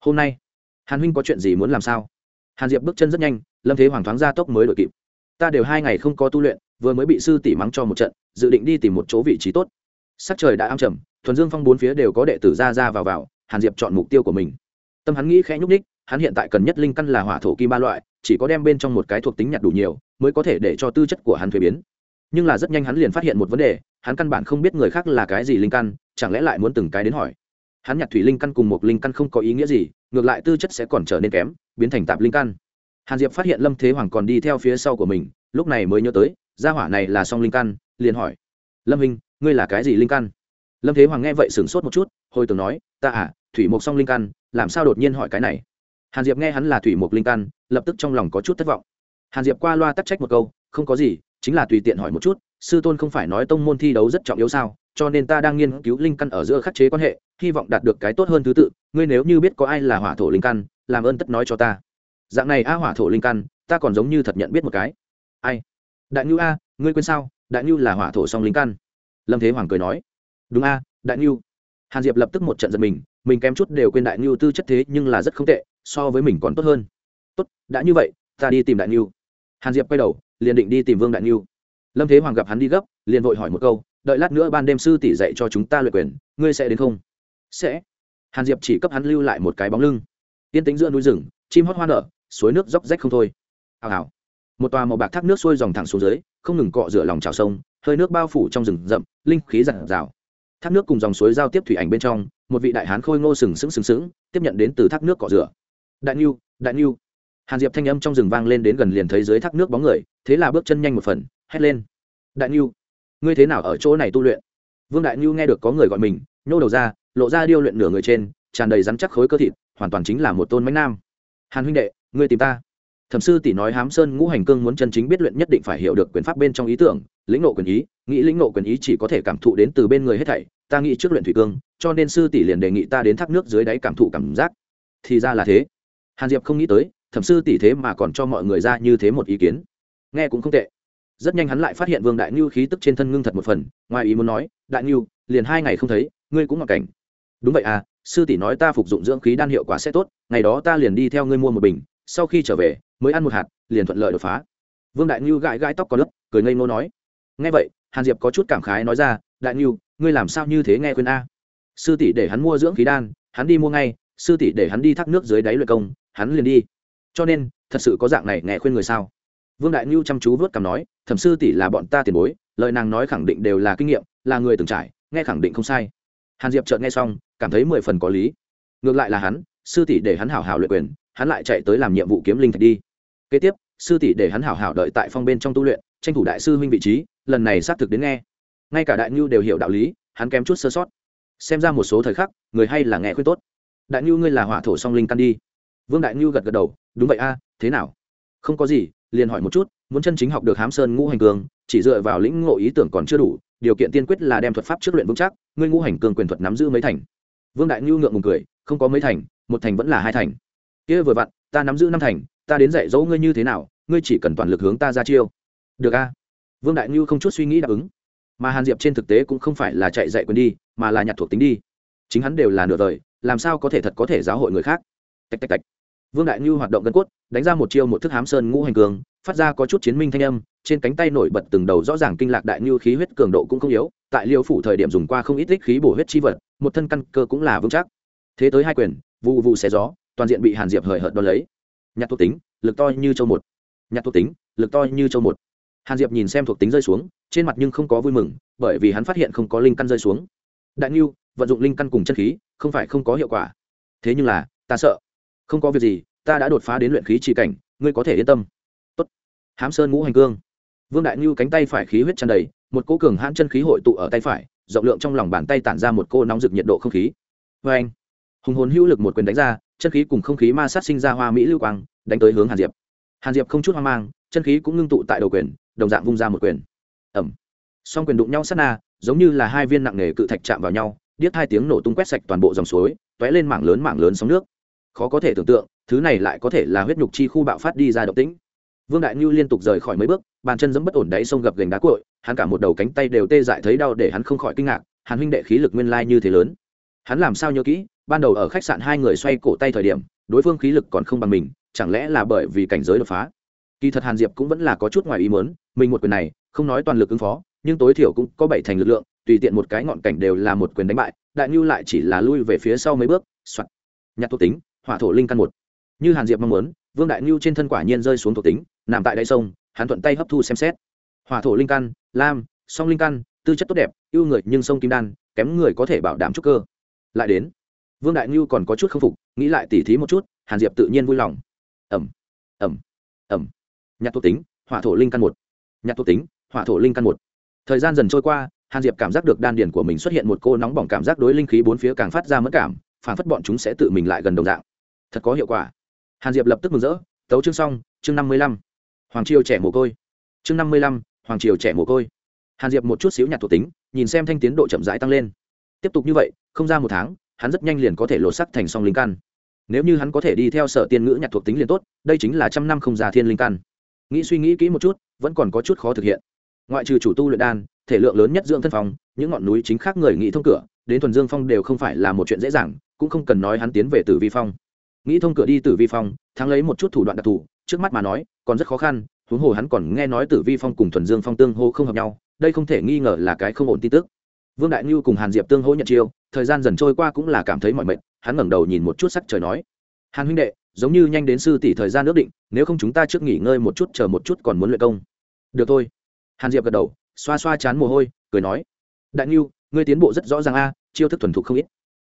Hôm nay, hàn huynh có chuyện gì muốn làm sao? Hàn diệp bước chân rất nhanh, lâm thế hoàng thoáng ra tốc mới đội kịp. Ta đều hai ngày không có tu luyện, vừa mới bị sư tỷ mắng cho một trận, dự định đi tìm một chỗ vị trí tốt. Sắc trời đã am trầm, thuần dương phong bốn phía đều có đệ tử ra ra vào vào, hàn diệp chọn mục tiêu của mình. Tâm hắn nghĩ khẽ nhúc ních hắn hiện tại cần nhất linh căn là hỏa thổ kim ba loại, chỉ có đem bên trong một cái thuộc tính nhặt đủ nhiều, mới có thể để cho tư chất của hắn thuế biến nhưng là rất nhanh hắn liền phát hiện một vấn đề, hắn căn bản không biết người khác là cái gì linh căn, chẳng lẽ lại muốn từng cái đến hỏi. Hắn nhặt thủy linh căn cùng một linh căn không có ý nghĩa gì, ngược lại tư chất sẽ còn trở nên kém, biến thành tạp linh căn. Hàn diệp phát hiện lâm thế hoàng còn đi theo phía sau của mình, lúc này mới nhớ tới, gia hỏa này là song linh căn, liền hỏi. Lâm hình ngươi là cái gì linh căn? Lâm thế hoàng nghe vậy sửng sốt một chút, hồi tưởng nói, ta à thủy mộc song linh căn, làm sao đột nhiên hỏi cái này? Hàn diệp nghe hắn là thủy mộc linh căn, lập tức trong lòng có chút thất vọng. Hàn diệp qua loa tắc trách một câu, không có gì chính là tùy tiện hỏi một chút, sư tôn không phải nói tông môn thi đấu rất trọng yếu sao, cho nên ta đang nghiên cứu linh căn ở giữa khắc chế quan hệ, hy vọng đạt được cái tốt hơn thứ tự, ngươi nếu như biết có ai là hỏa thổ linh căn, làm ơn tất nói cho ta. Dạng này a hỏa thổ linh căn, ta còn giống như thật nhận biết một cái. Ai? Đại ngưu a, ngươi quên sao? Đại ngưu là hỏa thổ song linh căn. Lâm thế hoàng cười nói. Đúng a, đại ngưu hàn diệp lập tức một trận giật mình mình kém chút đều quên đại ngưu tư chất thế nhưng là rất không tệ, so với mình còn tốt hơn. Tốt, đã như vậy, ta đi tìm đại ngưu hàn diệp quay đầu liền định đi tìm vương đại ngưu lâm thế hoàng gặp hắn đi gấp, liền vội hỏi một câu, đợi lát nữa ban đêm sư tỷ dạy cho chúng ta luyện quyền, ngươi sẽ đến không? Sẽ. Hàn diệp chỉ cấp hắn lưu lại một cái bóng lưng. Yên tính giữa núi rừng, chim hót hoa nở, suối nước róc rách không thôi. Hào hào. Một tòa màu bạc thác nước sôi dòng thẳng xuống dưới, không ngừng cọ rửa lòng trào sông, hơi nước bao phủ trong rừng rậm, linh khí giặt rào. Thác nước cùng dòng suối giao tiếp thủy ảnh bên trong, một vị đại hán khôi ngô sừng sững sừng sững, tiếp nhận đến từ thác nước cọ rửa. Đại niu đại niu hàn diệp thanh âm trong rừng vang lên đến gần liền thấy dưới thác nước bóng người, thế là bước chân nhanh một phần, hét lên. Đại niu ngươi thế nào ở chỗ này tu luyện? Vương đại ngưu nghe được có người gọi mình, nhô đầu ra, lộ ra điêu luyện nửa người trên, tràn đầy rắn chắc khối cơ thịt, hoàn toàn chính là một tôn mánh nam. Hàn huynh đệ, ngươi tìm ta. Thẩm sư tỷ nói hám sơn ngũ hành cương muốn chân chính biết luyện nhất định phải hiểu được quyền pháp bên trong ý tưởng, lĩnh nộ quyền ý, nghĩ lĩnh nộ quyền ý chỉ có thể cảm thụ đến từ bên người hết thảy, ta nghĩ trước luyện thủy cương, cho nên sư tỷ liền đề nghị ta đến thác nước dưới đáy cảm thụ cảm giác. Thì ra là thế. Hàn diệp không nghĩ tới thẩm sư tỷ thế mà còn cho mọi người ra như thế một ý kiến. Nghe cũng không tệ. Rất nhanh hắn lại phát hiện vương đại ngưu khí tức trên thân ngưng thật một phần, ngoài ý muốn nói, đại ngưu, liền hai ngày không thấy, ngươi cũng ngọc cảnh. Đúng vậy à sư tỷ nói ta phục dụng dưỡng khí đan hiệu quả sẽ tốt, ngày đó ta liền đi theo ngươi mua một bình, sau khi trở về, mới ăn một hạt, liền thuận lợi đột phá. Vương đại ngưu gãi gãi tóc có lớp cười ngây ngô nói, nghe vậy, hàn diệp có chút cảm khái nói ra, đại ngưu, ngươi làm sao như thế nghe khuyên a? Sư tỷ để hắn mua dưỡng khí đan, hắn đi mua ngay, sư tỷ để hắn đi thác nước dưới đáy luyện công, hắn liền đi cho nên, thật sự có dạng này nghe khuyên người sao? Vương đại ngưu chăm chú vớt cằm nói, thẩm sư tỷ là bọn ta tiền bối, lời nàng nói khẳng định đều là kinh nghiệm, là người từng trải, nghe khẳng định không sai. Hàn diệp chợt nghe xong, cảm thấy mười phần có lý. Ngược lại là hắn, sư tỷ để hắn hảo hảo luyện quyền, hắn lại chạy tới làm nhiệm vụ kiếm linh thạch đi. Kế tiếp, sư tỷ để hắn hảo hảo đợi tại phong bên trong tu luyện, tranh thủ đại sư huynh vị trí, lần này xác thực đến nghe. Ngay cả đại ngưu đều hiểu đạo lý, hắn kém chút sơ sót. Xem ra một số thời khắc, người hay là nghe khuyên tốt. Đại ngưu ngươi là hỏa thổ song linh căn đi. Vương đại ngưu gật gật đầu đúng vậy a, thế nào? Không có gì, liền hỏi một chút, muốn chân chính học được hám sơn ngũ hành cường, chỉ dựa vào lĩnh ngộ ý tưởng còn chưa đủ, điều kiện tiên quyết là đem thuật pháp trước luyện vững chắc, ngươi ngũ hành cường quyền thuật nắm giữ mấy thành? Vương đại ngưu ngượng ngùng cười, không có mấy thành, một thành vẫn là hai thành. Kia vừa vặn, ta nắm giữ năm thành, ta đến dạy dỗ ngươi như thế nào, ngươi chỉ cần toàn lực hướng ta ra chiêu. Được a. Vương đại ngưu không chút suy nghĩ đáp ứng. Mà hàn diệp trên thực tế cũng không phải là chạy dạy quyền đi, mà là nhặt thuộc tính đi. Chính hắn đều là nửa đời, làm sao có thể thật có thể giáo hội người khác? Tạch tạch tạch vương đại ngưu hoạt động gân cốt, đánh ra một chiêu một thức hám sơn ngũ hành cường, phát ra có chút chiến minh thanh âm, trên cánh tay nổi bật từng đầu rõ ràng kinh lạc đại ngưu khí huyết cường độ cũng không yếu, tại liêu phủ thời điểm dùng qua không ít tích khí bổ huyết chi vật, một thân căn cơ cũng là vững chắc. Thế tới hai quyền, vụ vụ xé gió, toàn diện bị hàn diệp hời hợt đo lấy. Nhặt thuộc tính, lực to như châu một. Nhặt thuộc tính, lực to như châu một. Hàn diệp nhìn xem thuộc tính rơi xuống, trên mặt nhưng không có vui mừng, bởi vì hắn phát hiện không có linh căn rơi xuống. Đại ngưu, vận dụng linh căn cùng chân khí, không phải không có hiệu quả. Thế nhưng là, ta sợ không có việc gì, ta đã đột phá đến luyện khí trì cảnh, ngươi có thể yên tâm. Tốt. Hám sơn ngũ hành cương. Vương đại ngưu cánh tay phải khí huyết tràn đầy, một cỗ cường hãn chân khí hội tụ ở tay phải, rộng lượng trong lòng bàn tay tản ra một cô nóng rực nhiệt độ không khí. Vê anh hùng hồn hữu lực một quyền đánh ra, chân khí cùng không khí ma sát sinh ra hoa mỹ lưu quang, đánh tới hướng hàn diệp. Hàn diệp không chút hoang mang, chân khí cũng ngưng tụ tại đầu quyền, đồng dạng vung ra một quyền. Ẩm song quyền đụng nhau sát na, giống như là hai viên nặng nề cự thạch chạm vào nhau, điếc hai tiếng nổ tung quét sạch toàn bộ dòng suối t ó é lên mảng lớn mảng lớn sóng nước khó có thể tưởng tượng, thứ này lại có thể là huyết nhục chi khu bạo phát đi ra động tĩnh. Vương đại ngưu liên tục rời khỏi mấy bước, bàn chân dẫm bất ổn đáy sông gập gành đá cội hắn cả một đầu cánh tay đều tê dại thấy đau để hắn không khỏi kinh ngạc hắn huynh đệ khí lực nguyên lai như thế lớn. Hắn làm sao nhớ kỹ, ban đầu ở khách sạn hai người xoay cổ tay thời điểm, đối phương khí lực còn không bằng mình, chẳng lẽ là bởi vì cảnh giới đột phá? Kỳ thật hàn diệp cũng vẫn là có chút ngoài ý mớn mình một quyền này, không nói toàn lực ứng phó, nhưng tối thiểu cũng có bảy thành lực lượng, tùy tiện một cái ngọn cảnh đều là một quyền đánh bại, đại ngưu lại chỉ là lui về phía sau mấy bước, soạt. Nhặt thuộc tính hỏa thổ linh căn một. Như hàn diệp mong muốn, vương đại ngưu trên thân quả nhiên rơi xuống thuộc tính, nằm tại đáy sông, hắn thuận tay hấp thu xem xét. Hỏa thổ linh căn, lam, song linh căn, tư chất tốt đẹp, ưu người nhưng sông kim đan, kém người có thể bảo đảm trúc cơ. Lại đến, vương đại ngưu còn có chút k phục, nghĩ lại tỉ thí một chút, hàn diệp tự nhiên vui lòng. Ẩm ẩm ẩm. Nhạc thuộc tính, hỏa thổ linh căn một. Nhạc thuộc tính, hỏa thổ linh căn một. Thời gian dần trôi qua, hàn diệp cảm giác được đan điển của mình xuất hiện một cô nóng bỏng cảm giác đối linh khí bốn phía càng phát ra mất cảm phản phất bọn chúng sẽ tự mình lại gần đồng dạng thật có hiệu quả. Hàn diệp lập tức mừng rỡ, tấu chương xong, chương năm mươi lăm. Hoàng triều trẻ mồ côi. Chương năm mươi lăm, hoàng triều trẻ mồ côi. Hàn diệp một chút xíu nhặt thuộc tính, nhìn xem thanh tiến độ chậm rãi tăng lên. Tiếp tục như vậy, không ra một tháng, hắn rất nhanh liền có thể lột sắc thành song linh căn. Nếu như hắn có thể đi theo sở tiên ngữ nhặt thuộc tính liền tốt, đây chính là trăm năm không già thiên linh căn. Nghĩ suy nghĩ kỹ một chút, vẫn còn có chút khó thực hiện. Ngoại trừ chủ tu luyện đan, thể lượng lớn nhất dưỡng thân phòng những ngọn núi chính khác người nghĩ thông cửa, đến thuần dương phong đều không phải là một chuyện dễ dàng, cũng không cần nói hắn tiến về tử vi phong nghĩ thông cửa đi tử vi phong, thắng lấy một chút thủ đoạn đặc thù, trước mắt mà nói, còn rất khó khăn, huống hồ hắn còn nghe nói tử vi phong cùng thuần dương phong tương hô không hợp nhau, đây không thể nghi ngờ là cái không ổn tin tức. Vương đại ngưu cùng hàn diệp tương hỗ nhận chiêu, thời gian dần trôi qua cũng là cảm thấy mọi mệt, hắn ngẩng đầu nhìn một chút sắc trời nói, hàn huynh đệ, giống như nhanh đến sư tỷ thời gian ước định, nếu không chúng ta trước nghỉ ngơi một chút chờ một chút còn muốn luyện công. Được thôi. Hàn diệp gật đầu, xoa xoa chán mồ hôi, cười nói, đại ngưu ngươi tiến bộ rất rõ ràng a, chiêu thức thuần thục không ít.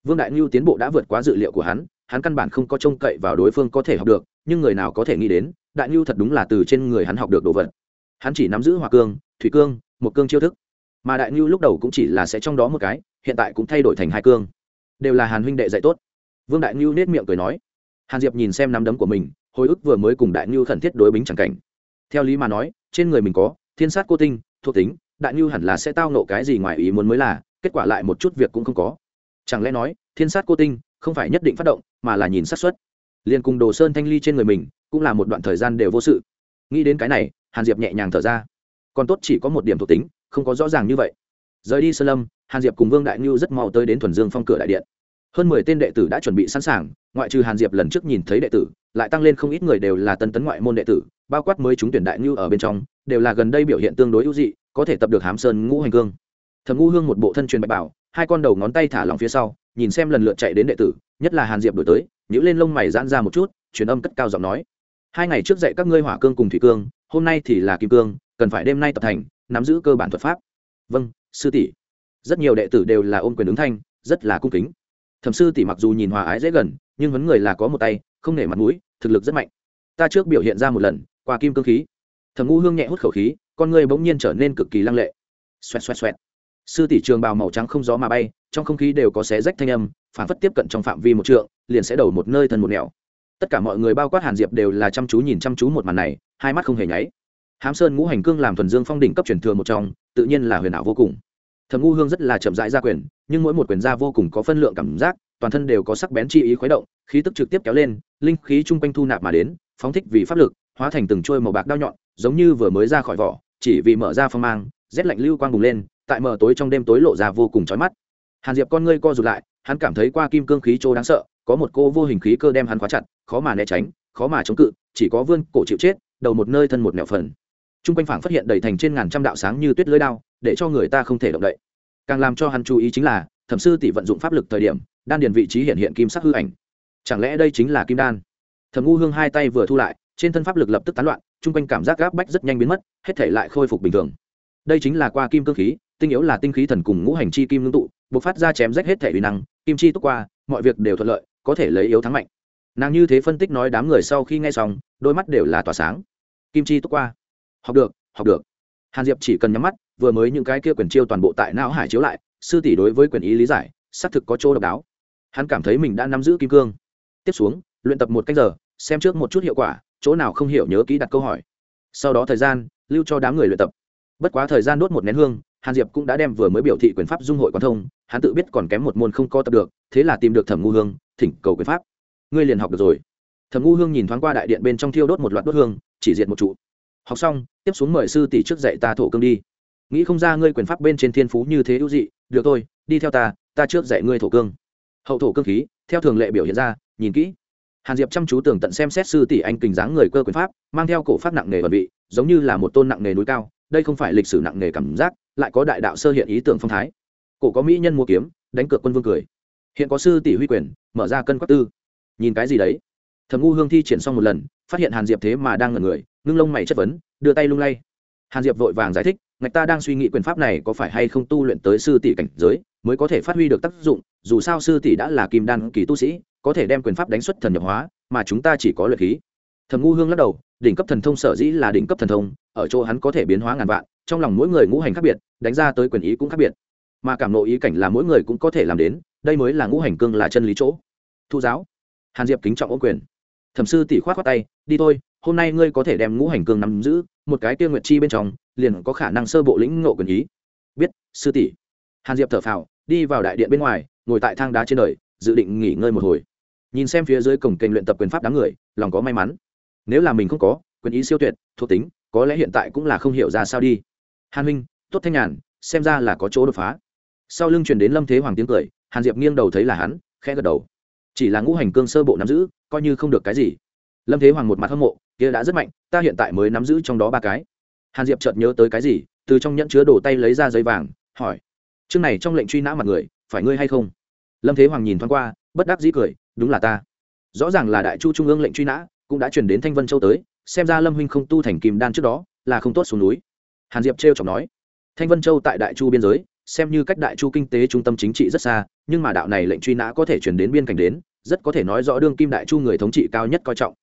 Vương đại ngưu tiến bộ đã vượt quá dự liệu của hắn hắn căn bản không có trông cậy vào đối phương có thể học được, nhưng người nào có thể nghĩ đến, đại ngưu thật đúng là từ trên người hắn học được đồ vật. Hắn chỉ nắm giữ hỏa cương, thủy cương, một cương chiêu thức. Mà đại ngưu lúc đầu cũng chỉ là sẽ trong đó một cái, hiện tại cũng thay đổi thành hai cương. Đều là hàn huynh đệ dạy tốt. Vương đại ngưu nết miệng cười nói. Hàn diệp nhìn xem nắm đấm của mình, hồi ức vừa mới cùng đại ngưu khẩn thiết đối bính chẳng cảnh. Theo lý mà nói, trên người mình có, thiên sát cô tinh, thuộc tính, đại ngưu hẳn là sẽ tao nộ cái gì ngoài ý muốn mới là, kết quả lại một chút việc cũng không có. Chẳng lẽ nói, thiên sát cô tinh không phải nhất định phát động, mà là nhìn sát suất. liền cùng đồ sơn thanh ly trên người mình cũng là một đoạn thời gian đều vô sự. Nghĩ đến cái này, hàn diệp nhẹ nhàng thở ra. Còn tốt chỉ có một điểm thuộc tính, không có rõ ràng như vậy. Rời đi sơn lâm, hàn diệp cùng vương đại ngưu rất mau tới đến thuần dương phong cửa đại điện. Hơn mười tên đệ tử đã chuẩn bị sẵn sàng, ngoại trừ hàn diệp lần trước nhìn thấy đệ tử, lại tăng lên không ít người đều là tân tấn ngoại môn đệ tử, bao quát mới chúng tuyển đại ngưu ở bên trong, đều là gần đây biểu hiện tương đối ưu dị, có thể tập được hám sơn ngũ hành cương. Thầm Ngũ hương một bộ thân truyền bạch bảo, hai con đầu ngón tay thả lòng phía sau nhìn xem lần lượt chạy đến đệ tử, nhất là hàn diệp đổi tới nhữ lên lông mày giãn ra một chút, truyền âm cất cao giọng nói. Hai ngày trước dạy các ngươi hỏa cương cùng thủy cương, hôm nay thì là kim cương, cần phải đêm nay tập thành, nắm giữ cơ bản thuật pháp. Vâng sư tỷ. Rất nhiều đệ tử đều là ôm quyền ứng thanh, rất là cung kính. Thẩm sư tỷ mặc dù nhìn hòa ái dễ gần, nhưng vấn người là có một tay, không nể mặt mũi, thực lực rất mạnh. Ta trước biểu hiện ra một lần, qua kim cương khí. Thẩm ngu hương nhẹ hút khẩu khí, con người bỗng nhiên trở nên cực kỳ lăng lệ. Xoẹt xoẹt xoẹt. Sư tỷ trường bào màu trắng không gió mà bay trong không khí đều có xé rách thanh âm phản phất tiếp cận trong phạm vi một trượng, liền sẽ đầu một nơi thân một nẻo. Tất cả mọi người bao quát hàn diệp đều là chăm chú nhìn chăm chú một màn này, hai mắt không hề nháy. Hám sơn ngũ hành cương làm thuần dương phong đỉnh cấp truyền thừa một trong, tự nhiên là huyền ảo vô cùng. Thầm ngu hương rất là chậm rãi ra quyền, nhưng mỗi một quyền ra vô cùng có phân lượng cảm giác, toàn thân đều có sắc bén chi ý khuấy động, khí tức trực tiếp kéo lên, linh khí chung quanh thu nạp mà đến, phóng thích vì pháp lực, hóa thành từng trôi màu bạc đao nhọn, giống như vừa mới ra khỏi vỏ, chỉ vì mở ra phong mang, rét lạnh lưu quang bùng lên, tại mờ tối trong đêm tối lộ ra vô cùng chói mắt hàn diệp con ngươi co rụt lại, hắn cảm thấy qua kim cương khí chỗ đáng sợ, có một cô vô hình khí cơ đem hắn khóa chặt, khó mà né tránh, khó mà chống cự, chỉ có vươn cổ chịu chết, đầu một nơi thân một nẻo phần. T r u n g quanh phảng phát hiện đầy thành trên ngàn trăm đạo sáng như tuyết lưới đao, để cho người ta không thể động đậy. Càng làm cho hắn chú ý chính là, thẩm sư tỷ vận dụng pháp lực thời điểm, đan điền vị trí hiện hiện kim sắc hư ảnh. Chẳng lẽ đây chính là kim đan? Thẩm ngu hương hai tay vừa thu lại, trên thân pháp lực lập tức tán loạn, Trung quanh cảm giác gáp bách rất nhanh biến mất, hết thể lại khôi phục bình thường. Đây chính là qua kim cương khí, tinh yếu là tinh khí thần cùng ngũ hành chi kim ngưng tụ buộc phát ra chém rách hết thể uy năng, kim chi túc qua, mọi việc đều thuận lợi, có thể lấy yếu thắng mạnh. Nàng như thế phân tích nói đám người sau khi nghe xong, đôi mắt đều là tỏa sáng. Kim chi túc qua. Học được học được. Hàn diệp chỉ cần nhắm mắt, vừa mới những cái kia quyền chiêu toàn bộ tại não hải chiếu lại, sư tỷ đối với quyền ý lý giải, xác thực có chỗ độc đáo. Hắn cảm thấy mình đã nắm giữ kim cương. Tiếp xuống, luyện tập một cách giờ, xem trước một chút hiệu quả, chỗ nào không hiểu nhớ kỹ đặt câu hỏi. Sau đó thời gian, lưu cho đám người luyện tập. Bất quá thời gian đốt một nén hương hàn diệp cũng đã đem vừa mới biểu thị quyền pháp dung hội quan thông, hắn tự biết còn kém một môn không có tập được, thế là tìm được thẩm ngu hương, thỉnh cầu quyền pháp. Ngươi liền học được rồi. Thẩm ngu hương nhìn thoáng qua đại điện bên trong thiêu đốt một loạt đốt hương, chỉ diệt một trụ. Học xong, tiếp xuống mời sư tỷ trước dạy ta thổ cương đi. Nghĩ không ra ngươi quyền pháp bên trên thiên phú như thế ưu dị, được thôi, đi theo ta ta trước dạy ngươi thổ cương. Hậu thổ cương khí, theo thường lệ biểu hiện ra, nhìn kỹ. Hàn diệp chăm chú tưởng tận xem xét sư tỷ anh kình dáng người cơ quyền pháp, mang theo cổ pháp nặng nề vật vị, giống như là một tôn nặng nề núi cao đây không phải lịch sử nặng nề cảm giác, lại có đại đạo sơ hiện ý tưởng phong thái. Cổ có mỹ nhân mua kiếm, đánh cược quân vương cười. Hiện có sư tỷ huy quyền, mở ra cân quắc tư. Nhìn cái gì đấy? Thầm ngu hương thi triển xong một lần, phát hiện hàn diệp thế mà đang ngẩn người, ngưng lông mày chất vấn, đưa tay lung lay. Hàn diệp vội vàng giải thích, ngạch ta đang suy nghĩ quyền pháp này có phải hay không tu luyện tới sư tỷ cảnh giới, mới có thể phát huy được tác dụng, dù sao sư tỷ đã là kim đan kỳ tu sĩ, có thể đem quyền pháp đánh xuất thần nhập hóa, mà chúng ta chỉ có luyện khí. Thầm ngu hương lắc đầu đỉnh cấp thần thông sở dĩ là đỉnh cấp thần thông, ở chỗ hắn có thể biến hóa ngàn vạn, trong lòng mỗi người ngũ hành khác biệt, đánh ra tới quyền ý cũng khác biệt. Mà cảm nộ ý cảnh là mỗi người cũng có thể làm đến, đây mới là ngũ hành cương là chân lý chỗ. Thu giáo, hàn diệp kính trọng ô quyền. Thẩm sư tỷ khoát khoát tay, đi thôi, hôm nay ngươi có thể đem ngũ hành cương nắm giữ, một cái tiêu nguyệt chi bên trong, liền có khả năng sơ bộ lĩnh ngộ quyền ý. Biết, sư tỷ. Hàn diệp thở phào, đi vào đại điện bên ngoài, ngồi tại thang đá trên đời, dự định nghỉ ngơi một hồi. Nhìn xem phía dưới cổng kênh luyện tập quyền pháp đáng người, lòng có may mắn nếu là mình không có, quyền ý siêu tuyệt, thuộc tính, có lẽ hiện tại cũng là không hiểu ra sao đi. Hàn huynh, tốt thanh nhàn, xem ra là có chỗ đột phá. Sau lưng truyền đến lâm thế hoàng tiếng cười, hàn diệp nghiêng đầu thấy là hắn, khẽ gật đầu. Chỉ là ngũ hành cương sơ bộ nắm giữ, coi như không được cái gì. Lâm thế hoàng một mặt hâm mộ, kia đã rất mạnh, ta hiện tại mới nắm giữ trong đó ba cái. Hàn diệp chợt nhớ tới cái gì, từ trong nhẫn chứa đổ tay lấy ra giấy vàng, hỏi, chương này trong lệnh truy nã mặt người, phải ngươi hay không? Lâm thế hoàng nhìn thoáng qua, bất đắc dĩ cười, đúng là ta. Rõ ràng là đại chu trung ương lệnh truy nã cũng đã chuyển đến thanh vân châu tới, xem ra lâm huynh không tu thành kim đan trước đó, là không tốt xuống núi. Hàn diệp trêu chọc nói, thanh vân châu tại đại chu biên giới, xem như cách đại chu kinh tế trung tâm chính trị rất xa, nhưng mà đạo này lệnh truy nã có thể chuyển đến biên cảnh đến, rất có thể nói rõ đương kim đại chu người thống trị cao nhất coi trọng.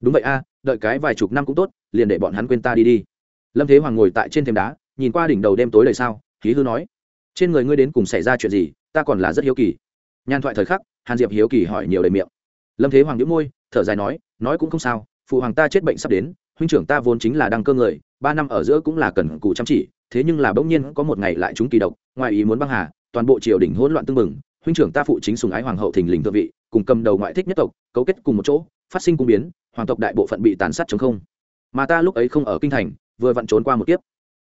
Đúng vậy a, đợi cái vài chục năm cũng tốt, liền để bọn hắn quên ta đi đi. Lâm thế hoàng ngồi tại trên thềm đá, nhìn qua đỉnh đầu đêm tối đầy sao khí hư nói, trên người ngươi đến cùng xảy ra chuyện gì, ta còn là rất hiếu kỳ. Nhàn thoại thời khắc, hàn diệp hiếu kỳ hỏi nhiều đầy miệng. Lâm thế hoàng đĩu môi, thở dài nói nói cũng không sao, phụ hoàng ta chết bệnh sắp đến, huynh trưởng ta vốn chính là đăng cơ người, ba năm ở giữa cũng là cần cù chăm chỉ, thế nhưng là bỗng nhiên có một ngày lại chúng kỳ độc ngoài ý muốn băng hà, toàn bộ triều đình hỗn loạn tưng bừng, huynh trưởng ta phụ chính sùng ái hoàng hậu thình lình thượng vị, cùng cầm đầu ngoại thích nhất tộc, cấu kết cùng một chỗ, phát sinh cung biến, hoàng tộc đại bộ phận bị tàn sát chống không. Mà ta lúc ấy không ở kinh thành, vừa vặn trốn qua một kiếp.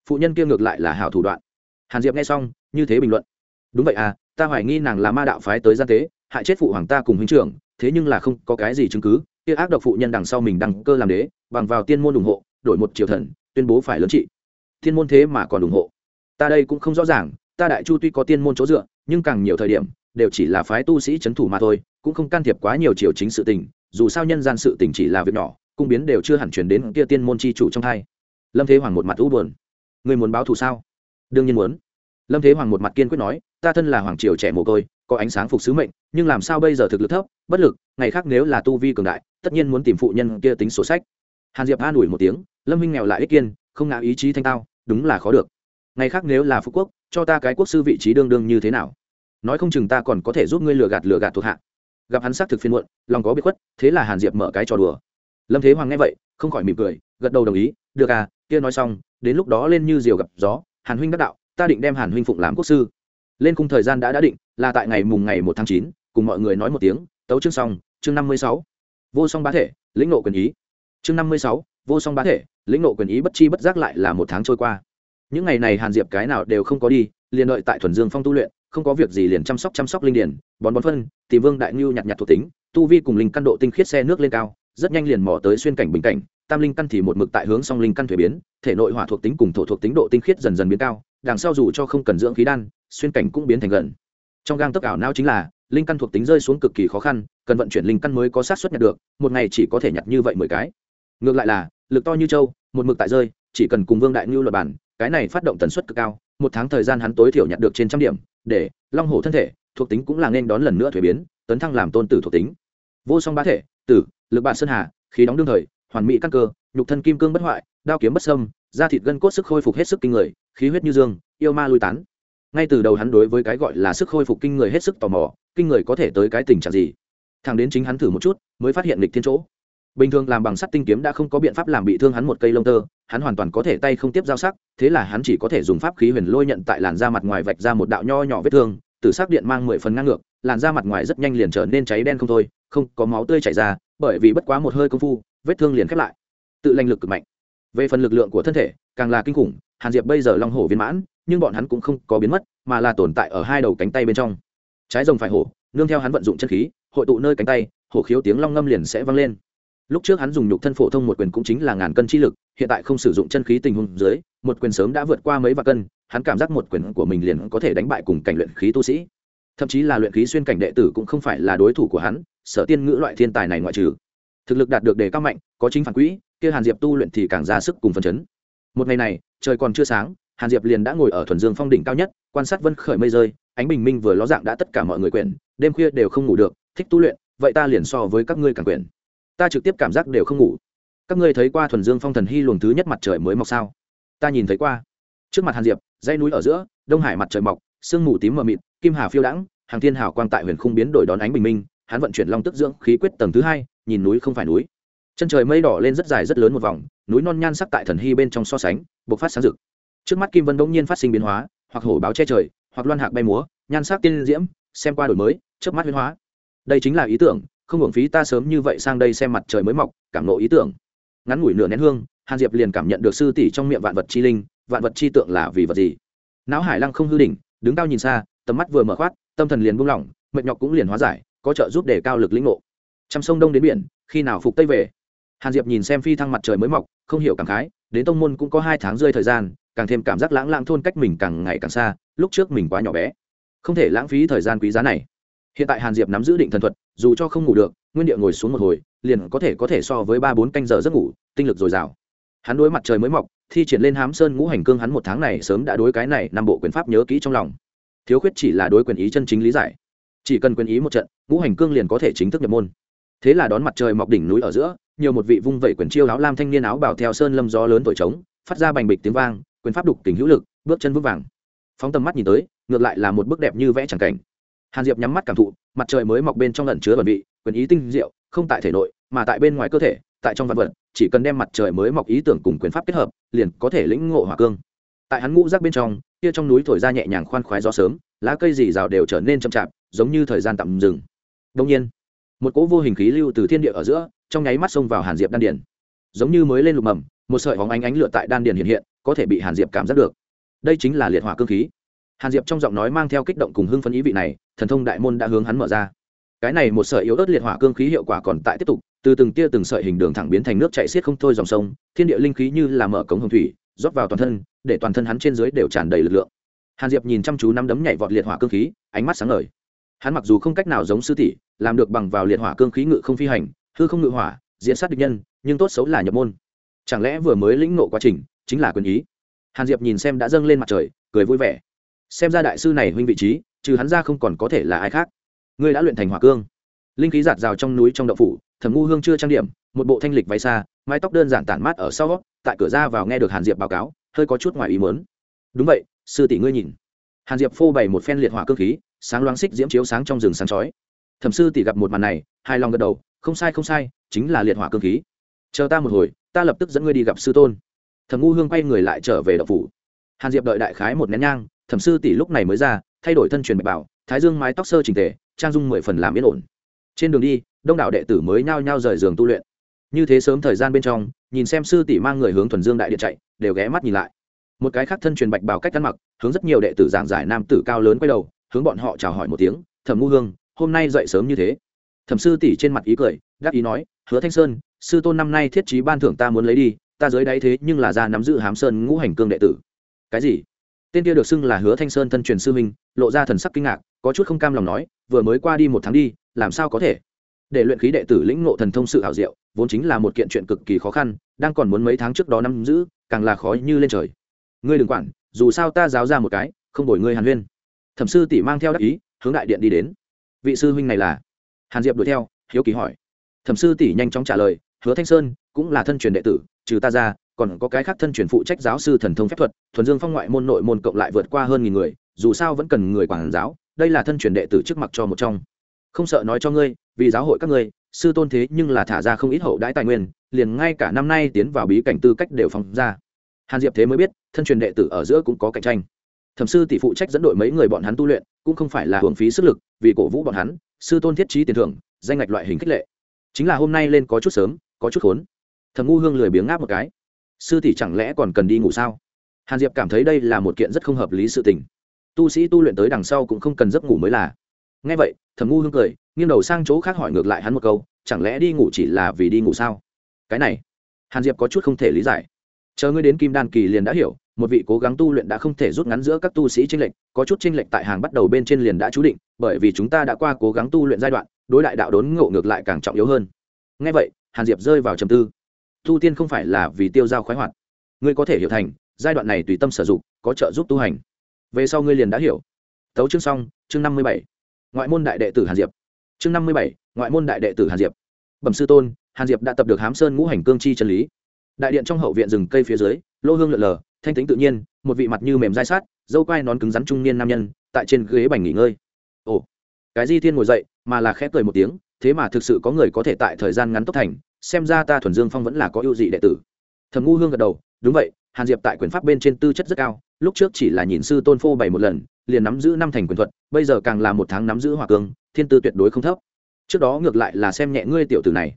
Phụ nhân kia ngược lại là hảo thủ đoạn. Hàn diệp nghe xong, như thế bình luận. Đúng vậy à ta hoài nghi nàng là ma đạo phái tới gian tế, hại chết phụ hoàng ta cùng huynh trưởng, thế nhưng là không có cái gì chứng cứ kia ác độc phụ nhân đằng sau mình đăng cơ làm đế, bằng vào tiên môn ủng hộ, đổi một triều thần, tuyên bố phải lớn trị. Thiên môn thế mà còn ủng hộ. Ta đây cũng không rõ ràng, ta đại chu tuy có tiên môn chỗ dựa, nhưng càng nhiều thời điểm, đều chỉ là phái tu sĩ c h ấ n thủ mà thôi, cũng không can thiệp quá nhiều triều chính sự tình, dù sao nhân gian sự tình chỉ là việc nhỏ, cung biến đều chưa hẳn chuyển đến kia tiên môn c h i chủ trong thai lâm thế hoàng một mặt u buồn. Người muốn báo thù sao? Đương nhiên muốn. Lâm thế hoàng một mặt kiên quyết nói, ta thân là hoàng triều trẻ mồ côi, có ánh sáng phục sứ mệnh, nhưng làm sao bây giờ thực lực thấp, bất lực, ngày khác nếu là tu vi cường đại tất nhiên muốn tìm phụ nhân kia tính sổ sách. Hàn diệp an ủi một tiếng, lâm minh nghèo lại ích kiên, không ngã ý chí thanh tao, đúng là khó được. Ngày khác nếu là phú quốc, cho ta cái quốc sư vị trí đương đương như thế nào? Nói không chừng ta còn có thể giúp ngươi lừa gạt lừa gạt thuộc hạ. Gặp hắn xác thực phiên muộn, lòng có bị khuất, thế là hàn diệp mở cái trò đùa. Lâm thế hoàng nghe vậy, không khỏi mỉm cười, gật đầu đồng ý, được à kia nói xong, đến lúc đó lên như diều gặp gió, hàn huynh đắc đạo, ta định đem hàn huynh phụng làm quốc sư. Lên khung thời gian đã đã định, là tại ngày mùng ngày một tháng chín, cùng mọi người nói một tiếng, tấu chương xong, chương năm mươi sáu vô song bá thể, lĩnh nộ quyền ý. Chương năm mươi sáu, vô song bá thể, lĩnh nộ quyền ý bất chi bất giác lại là một tháng trôi qua. Những ngày này hàn diệp cái nào đều không có đi, liền đợi tại thuần dương phong tu luyện, không có việc gì liền chăm sóc chăm sóc linh điển, bón bón phân, tìm vương đại ngưu nhặt nhặt thuộc tính, tu vi cùng linh căn độ tinh khiết xe nước lên cao, rất nhanh liền mò tới xuyên cảnh bình cảnh, tam linh căn thì một mực tại hướng song linh căn thuế biến, thể nội hỏa thuộc tính cùng thổ thuộc tính độ tinh khiết dần dần biến cao, đằng sau dù cho không cần dưỡng khí đan, xuyên cảnh cũng biến thành gần. Trong gang tấc ảo não chính là, linh căn thuộc tính rơi xuống cực kỳ khó khăn cần vận chuyển linh căn mới có sát xuất nhặt được, một ngày chỉ có thể nhặt như vậy mười cái. Ngược lại là, lực to như châu, một mực tại rơi, chỉ cần cùng vương đại ngưu luật bản, cái này phát động tần suất cực cao, một tháng thời gian hắn tối thiểu nhặt được trên trăm điểm, để long hổ thân thể, thuộc tính cũng là nên đón lần nữa thuế biến, tấn thăng làm tôn tử thuộc tính. Vô song bá thể, tử, lực bản sơn hà, khí đóng đương thời, hoàn mỹ căn cơ, nhục thân kim cương bất hoại, đao kiếm bất sâm da thịt gân cốt sức khôi phục hết sức kinh người, khí huyết như dương, yêu ma lui tán. Ngay từ đầu hắn đối với cái gọi là sức khôi phục kinh người hết sức tò mò, kinh người có thể tới cái tình trạng gì? Thằng đến chính hắn thử một chút, mới phát hiện lịch thiên chỗ. Bình thường làm bằng sắt tinh kiếm đã không có biện pháp làm bị thương hắn một cây lông tơ, hắn hoàn toàn có thể tay không tiếp giao sắc, thế là hắn chỉ có thể dùng pháp khí huyền lôi nhận tại làn da mặt ngoài vạch ra một đạo nho nhỏ vết thương từ sắc điện mang mười phần ngang ngược, làn da mặt ngoài rất nhanh liền trở nên cháy đen không thôi, không có máu tươi chảy ra, bởi vì bất quá một hơi công phu, vết thương liền khép lại. Tự lành lực cực mạnh. Về phần lực lượng của thân thể, càng là kinh khủng, hàn diệp bây giờ long hổ viên mãn, nhưng bọn hắn cũng không có biến mất, mà là tồn tại ở hai đầu cánh tay bên trong. Trái rồng phải hổ nương theo hắn vận dụng chân khí, hội tụ nơi cánh tay, hổ khiếu tiếng long ngâm liền sẽ vang lên. Lúc trước hắn dùng nhục thân phổ thông một quyền cũng chính là ngàn cân chi lực, hiện tại không sử dụng chân khí tình huống dưới, một quyền sớm đã vượt qua mấy vạn cân, hắn cảm giác một quyền của mình liền có thể đánh bại cùng cảnh luyện khí tu sĩ. Thậm chí là luyện khí xuyên cảnh đệ tử cũng không phải là đối thủ của hắn, sở tiên ngữ loại thiên tài này ngoại trừ. Thực lực đạt được đề cao mạnh, có chính phản quỹ, kia hàn diệp tu luyện thì càng ra sức cùng phấn chấn. Một ngày này, trời còn chưa sáng, hàn diệp liền đã ngồi ở thuần dương phong đỉnh cao nhất, quan sát vân khởi mây rơi ánh bình minh vừa ló dạng đã tất cả mọi người quyển, đêm khuya đều không ngủ được, thích tu luyện, vậy ta liền so với các ngươi càng quyển. Ta trực tiếp cảm giác đều không ngủ. Các ngươi thấy qua thuần dương phong thần hy luồng thứ nhất mặt trời mới mọc sao? Ta nhìn thấy qua. Trước mặt hàn diệp, dãy núi ở giữa, đông hải mặt trời mọc, sương mù tím mờ mịt, kim hà phiêu đãng, hàng thiên hào quang tại huyền khung biến đổi đón ánh bình minh, hắn vận chuyển long tức dưỡng khí quyết tầng thứ hai, nhìn núi không phải núi. Chân trời mây đỏ lên rất dài rất lớn một vòng, núi non nhan sắc tại thần hy bên trong so sánh, bộc phát sáng rực. Trước mắt kim vân bỗng nhiên phát sinh biến hóa, hoặc hổ báo che trời hoặc loan hạc bay múa, nhan sắc tiên diễm, xem qua đổi mới trước mắt biến hóa. Đây chính là ý tưởng, không hưởng phí ta sớm như vậy sang đây xem mặt trời mới mọc, cảm nộ ý tưởng. Ngắn ngủi nửa nén hương, hàn diệp liền cảm nhận được sư tỷ trong miệng vạn vật chi linh, vạn vật chi tượng là vì vật gì. Não hải lăng không hư đỉnh, đứng cao nhìn xa, tầm mắt vừa mở khoát, tâm thần liền buông lỏng, mệt nhọc cũng liền hóa giải, có trợ giúp để cao lực lĩnh ngộ. Trăm sông đông đến biển, khi nào phục tây về? Hàn diệp nhìn xem phi thăng mặt trời mới mọc, không hiểu cảm khái, đến tông môn cũng có hai tháng rơi thời gian càng thêm cảm giác lãng lãng thôn cách mình càng ngày càng xa, lúc trước mình quá nhỏ bé. Không thể lãng phí thời gian quý giá này. Hiện tại hàn diệp nắm giữ định thần thuật, dù cho không ngủ được, nguyên địa ngồi xuống một hồi, liền có thể có thể so với ba bốn canh giờ giấc ngủ, tinh lực dồi dào. Hắn đối mặt trời mới mọc, thi triển lên hám sơn ngũ hành cương hắn một tháng này sớm đã đối cái này năm bộ quyền pháp nhớ kỹ trong lòng. Thiếu khuyết chỉ là đối quyền ý chân chính lý giải. Chỉ cần quyền ý một trận, ngũ hành cương liền có thể chính thức nhập môn. Thế là đón mặt trời mọc đỉnh núi ở giữa, nhiều một vị vung vẩy quyền chiêu áo lam thanh niên áo bảo theo sơn lâm gió lớn thổi trống, phát ra bành bịch tiếng vang quyền pháp đục tình hữu lực, bước chân vững vàng. Phóng tầm mắt nhìn tới, ngược lại là một bức đẹp như vẽ chẳng cảnh. Hàn diệp nhắm mắt cảm thụ, mặt trời mới mọc bên trong lần chứa bẩn vị, quyền ý tinh diệu, không tại thể nội, mà tại bên ngoài cơ thể, tại trong vật vật, chỉ cần đem mặt trời mới mọc ý tưởng cùng quyền pháp kết hợp, liền có thể lĩnh ngộ hỏa cương. Tại hắn ngũ rác bên trong, kia trong núi thổi ra nhẹ nhàng khoan khoái gió sớm, lá cây dì rào đều trở nên chậm chạp, giống như thời gian tạm dừng. Đông nhiên, một cỗ vô hình khí lưu từ thiên địa ở giữa, trong nháy mắt xông vào hàn diệp đan điền. Giống như mới lên lục mầm, một sợi hóng ánh ánh lửa tại đan điền hiện hiện có thể bị hàn diệp cảm giác được. Đây chính là liệt hỏa cương khí. Hàn diệp trong giọng nói mang theo kích động cùng hưng phấn ý vị này, thần thông đại môn đã hướng hắn mở ra. Cái này một sợi yếu ớt liệt hỏa cương khí hiệu quả còn tại tiếp tục, từ từng tia từng sợi hình đường thẳng biến thành nước chạy xiết không thôi dòng sông, thiên địa linh khí như là mở cống hồng thủy, rót vào toàn thân, để toàn thân hắn trên dưới đều tràn đầy lực lượng. Hàn diệp nhìn chăm chú năm đấm nhảy vọt liệt hỏa cương khí, ánh mắt sáng ngời. Hắn mặc dù không cách nào giống sư tỷ, làm được bằng vào liệt hỏa cương khí ngự không phi hành, hư không ngự hỏa, diễn sát địch nhân, nhưng tốt xấu là nhập môn. Chẳng lẽ vừa mới lĩnh nộ quá trình chính là quyền ý. Hàn diệp nhìn xem đã dâng lên mặt trời, cười vui vẻ. Xem ra đại sư này huynh vị trí, trừ hắn ra không còn có thể là ai khác. Ngươi đã luyện thành hỏa cương. Linh khí giạt rào trong núi trong đậu phủ thẩm ngu hương chưa trang điểm, một bộ thanh lịch váy xa, mái tóc đơn giản tản mát ở sau tại cửa ra vào nghe được hàn diệp báo cáo, hơi có chút ngoài ý mớn đúng vậy, sư tỷ ngươi nhìn. Hàn diệp phô bày một phen liệt hỏa cơ khí, sáng loáng xích diễm chiếu sáng trong rừng sáng chói. Thẩm sư tỷ gặp một màn này hai lòng gật đầu, không sai không sai, chính là liệt hỏa cơ khí. Chờ ta một hồi, ta lập tức dẫn ngươi đi gặp sư tôn thẩm ngu hương quay người lại trở về đậu phủ. Hàn diệp đợi đại khái một nén nhang, thẩm sư tỷ lúc này mới ra, thay đổi thân truyền bạch bảo, thái dương mái tóc sơ trình tề, trang dung mười phần làm yên ổn. Trên đường đi, đông đảo đệ tử mới nhao nhao rời giường tu luyện. Như thế sớm thời gian bên trong, nhìn xem sư tỷ mang người hướng thuần dương đại điện chạy, đều ghé mắt nhìn lại. Một cái khác thân truyền bạch bào cách ăn mặc, hướng rất nhiều đệ tử giảng giải nam tử cao lớn quay đầu, hướng bọn họ chào hỏi một tiếng, thẩm ngu hương, hôm nay dậy sớm như thế. Thẩm sư tỷ trên mặt ý cười đáp ý nói, hứa thanh sơn, sư tôn năm nay thiết trí ban thưởng ta muốn lấy đi ta dưới đáy thế nhưng là ra nắm giữ hám sơn ngũ hành cương đệ tử. Cái gì? Tên kia được xưng là hứa thanh sơn thân truyền sư minh lộ ra thần sắc kinh ngạc, có chút không cam lòng nói, vừa mới qua đi một tháng đi, làm sao có thể? Để luyện khí đệ tử lĩnh ngộ thần thông sự hảo diệu, vốn chính là một kiện chuyện cực kỳ khó khăn, đang còn muốn mấy tháng trước đó nắm giữ, càng là khó như lên trời. Ngươi đừng quản, dù sao ta giáo ra một cái, không đổi ngươi hàn huyên. Thẩm sư tỷ mang theo đắc ý, hướng đại điện đi đến. Vị sư huynh này là? Hàn diệp đuổi theo, hiếu kỳ hỏi. Thẩm sư tỷ nhanh chóng trả lời, hứa thanh sơn cũng là thân truyền đệ tử trừ ta ra, còn có cái khác thân truyền phụ trách giáo sư thần thông phép thuật, thuần dương phong ngoại môn nội môn cộng lại vượt qua hơn nghìn người, dù sao vẫn cần người quản giáo, đây là thân truyền đệ tử trước mặt cho một trong. Không sợ nói cho ngươi, vì giáo hội các ngươi, sư tôn thế nhưng là thả ra không ít hậu đãi tài nguyên, liền ngay cả năm nay tiến vào bí cảnh tư cách đều phóng ra. Hàn diệp thế mới biết, thân truyền đệ tử ở giữa cũng có cạnh tranh. Thẩm sư tỷ phụ trách dẫn đội mấy người bọn hắn tu luyện, cũng không phải là hưởng phí sức lực, vì cổ vũ bọn hắn, sư tôn thiết trí tiền thưởng, danh ngạch loại hình khích lệ. Chính là hôm nay lên có chút sớm, có chút khốn thầm ngu hương lười biếng ngáp một cái. Sư tỷ chẳng lẽ còn cần đi ngủ sao? Hàn diệp cảm thấy đây là một kiện rất không hợp lý sự tình. Tu sĩ tu luyện tới đằng sau cũng không cần giấc ngủ mới là. Nghe vậy, thầm ngu hương cười, nghiêng đầu sang chỗ khác hỏi ngược lại hắn một câu, chẳng lẽ đi ngủ chỉ là vì đi ngủ sao? Cái này, hàn diệp có chút không thể lý giải. Chờ ngươi đến kim đan kỳ liền đã hiểu, một vị cố gắng tu luyện đã không thể rút ngắn giữa các tu sĩ tranh lệch, có chút tranh lệch tại hàng bắt đầu bên trên liền đã chú định, bởi vì chúng ta đã qua cố gắng tu luyện giai đoạn, đối đại đạo đốn ngộ ngược lại càng trọng yếu hơn. Ngay vậy, hàn diệp rơi vào trầm tư tu tiên không phải là vì tiêu dao khoái hoạt. Ngươi có thể hiểu thành, giai đoạn này tùy tâm sử dụng, có trợ giúp tu hành. Về sau ngươi liền đã hiểu. Tấu chương xong, chương năm mươi bảy. Ngoại môn đại đệ tử hàn diệp. Chương năm mươi bảy, ngoại môn đại đệ tử hàn diệp. Bẩm sư tôn, hàn diệp đã tập được hám sơn ngũ hành cương chi chân lý. Đại điện trong hậu viện rừng cây phía dưới, lô hương lượn lờ, thanh tính tự nhiên, một vị mặt như mềm dai sát, dâu quai nón cứng rắn trung niên nam nhân, tại trên ghế bành nghỉ ngơi. Ồ, cái di thiên ngồi dậy, mà là khép cười một tiếng, thế mà thực sự có người có thể tại thời gian ngắn tốc thành xem ra ta thuần dương phong vẫn là có ưu dị đệ tử. Thầm ngu hương gật đầu, đúng vậy, hàn diệp tại quyền pháp bên trên tư chất rất cao, lúc trước chỉ là nhìn sư tôn phô bày một lần, liền nắm giữ năm thành quyền thuật, bây giờ càng là một tháng nắm giữ hòa cương, thiên tư tuyệt đối không thấp. Trước đó ngược lại là xem nhẹ ngươi tiểu tử này.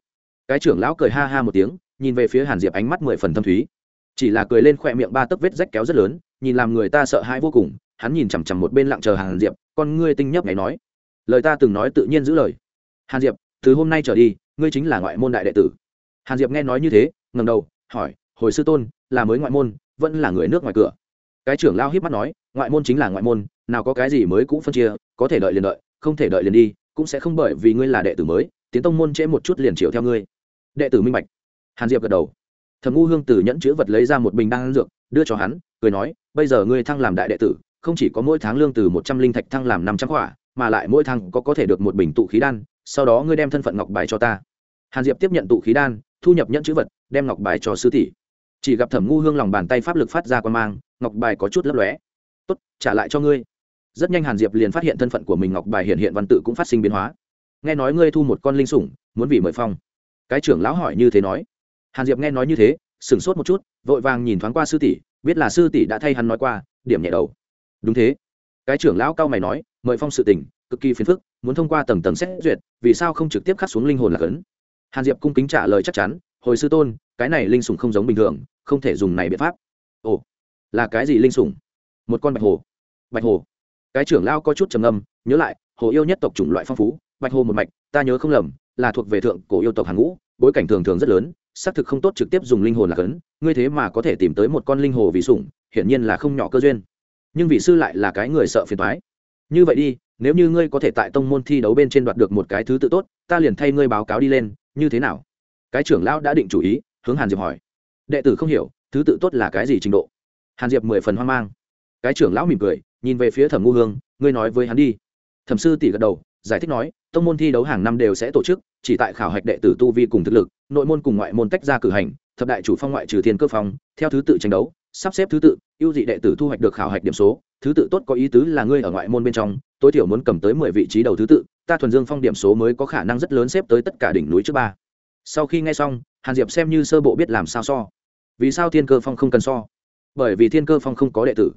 Cái trưởng lão cười ha ha một tiếng, nhìn về phía hàn diệp ánh mắt mười phần thâm thúy. Chỉ là cười lên khỏe miệng ba tấc vết rách kéo rất lớn, nhìn làm người ta sợ hãi vô cùng, hắn nhìn chằm chằm một bên lặng chờ hàn diệp, con ngươi tinh nhấp ngày nói, lời ta từng nói tự nhiên giữ lời. Hàn diệp, từ hôm nay trở đi ngươi chính là ngoại môn đại đệ tử. Hàn diệp nghe nói như thế ngầm đầu, hỏi, hồi sư tôn, là mới ngoại môn, vẫn là người nước ngoài cửa? Cái trưởng lao hiếp mắt nói, ngoại môn chính là ngoại môn, nào có cái gì mới cũng phân chia, có thể đợi liền đợi, không thể đợi liền đi, cũng sẽ không bởi vì ngươi là đệ tử mới, tiến tông môn trễ một chút liền chiều theo ngươi. Đệ tử minh bạch. Hàn diệp gật đầu. Thầm ngu hương từ nhẫn chữ vật lấy ra một bình đan dược, đưa cho hắn, cười nói, bây giờ ngươi thăng làm đại đệ tử, không chỉ có mỗi tháng lương từ một trăm linh thạch thăng làm năm trăm khỏa mà lại mỗi tháng có có thể được một bình tụ khí đan, sau đó ngươi đem thân phận ngọc bài cho ta hàn diệp tiếp nhận tụ khí đan, thu nhập nhẫn chữ vật, đem ngọc bài cho sư tỷ. Chỉ gặp thẩm ngu hương lòng bàn tay pháp lực phát ra quan mang, ngọc bài có chút lấp lóe. Tốt, trả lại cho ngươi. Rất nhanh hàn diệp liền phát hiện thân phận của mình ngọc bài hiện hiện văn tự cũng phát sinh biến hóa. Nghe nói ngươi thu một con linh sủng, muốn vì mời phong. Cái trưởng lão hỏi như thế nói. Hàn diệp nghe nói như thế, sửng sốt một chút, vội vàng nhìn thoáng qua sư tỷ, biết là sư tỷ đã thay hắn nói qua, điểm nhẹ đầu. Đúng thế. Cái trưởng lão cao mày nói, mời phong sự tình, cực kỳ phiền phức, muốn thông qua tầng tầng xét duyệt, vì sao không trực tiếp khắc xuống linh hồn là cấn hàn diệp cung kính trả lời chắc chắn, hồi sư tôn, cái này linh sủng không giống bình thường, không thể dùng này biện pháp. Ồ, là cái gì linh sủng? Một con bạch hồ. Bạch hồ? Cái trưởng lao có chút trầm âm nhớ lại, hồ yêu nhất tộc chủng loại phong phú, bạch hồ một mạch, ta nhớ không lầm, là thuộc về thượng cổ yêu tộc hàng ngũ, bối cảnh thường thường rất lớn, xác thực không tốt trực tiếp dùng linh hồn là cấn, ngươi thế mà có thể tìm tới một con linh hồ vì sủng, hiển nhiên là không nhỏ cơ duyên. Nhưng vị sư lại là cái người sợ phiền toái. Như vậy đi, nếu như ngươi có thể tại tông môn thi đấu bên trên đoạt được một cái thứ tự tốt, ta liền thay ngươi báo cáo đi lên như thế nào? Cái trưởng lão đã định chủ ý, hướng hàn diệp hỏi. Đệ tử không hiểu, thứ tự tốt là cái gì trình độ? Hàn diệp mười phần hoang mang. Cái trưởng lão mỉm cười, nhìn về phía thẩm ngu hương, ngươi nói với hắn đi. Thẩm sư tỷ gật đầu, giải thích nói, tông môn thi đấu hàng năm đều sẽ tổ chức, chỉ tại khảo hạch đệ tử tu vi cùng thực lực, nội môn cùng ngoại môn tách ra cử hành, thập đại chủ phong ngoại trừ thiên cơ phong, theo thứ tự tranh đấu, sắp xếp thứ tự, ưu dị đệ tử thu hoạch được khảo hạch điểm số, thứ tự tốt có ý tứ là ngươi ở ngoại môn bên trong, tối thiểu muốn cầm tới mười vị trí đầu thứ tự ta thuần dương phong điểm số mới có khả năng rất lớn xếp tới tất cả đỉnh núi trước ba. Sau khi nghe xong, hàn diệp xem như sơ bộ biết làm sao so. Vì sao thiên cơ phong không cần so? Bởi vì thiên cơ phong không có đệ tử.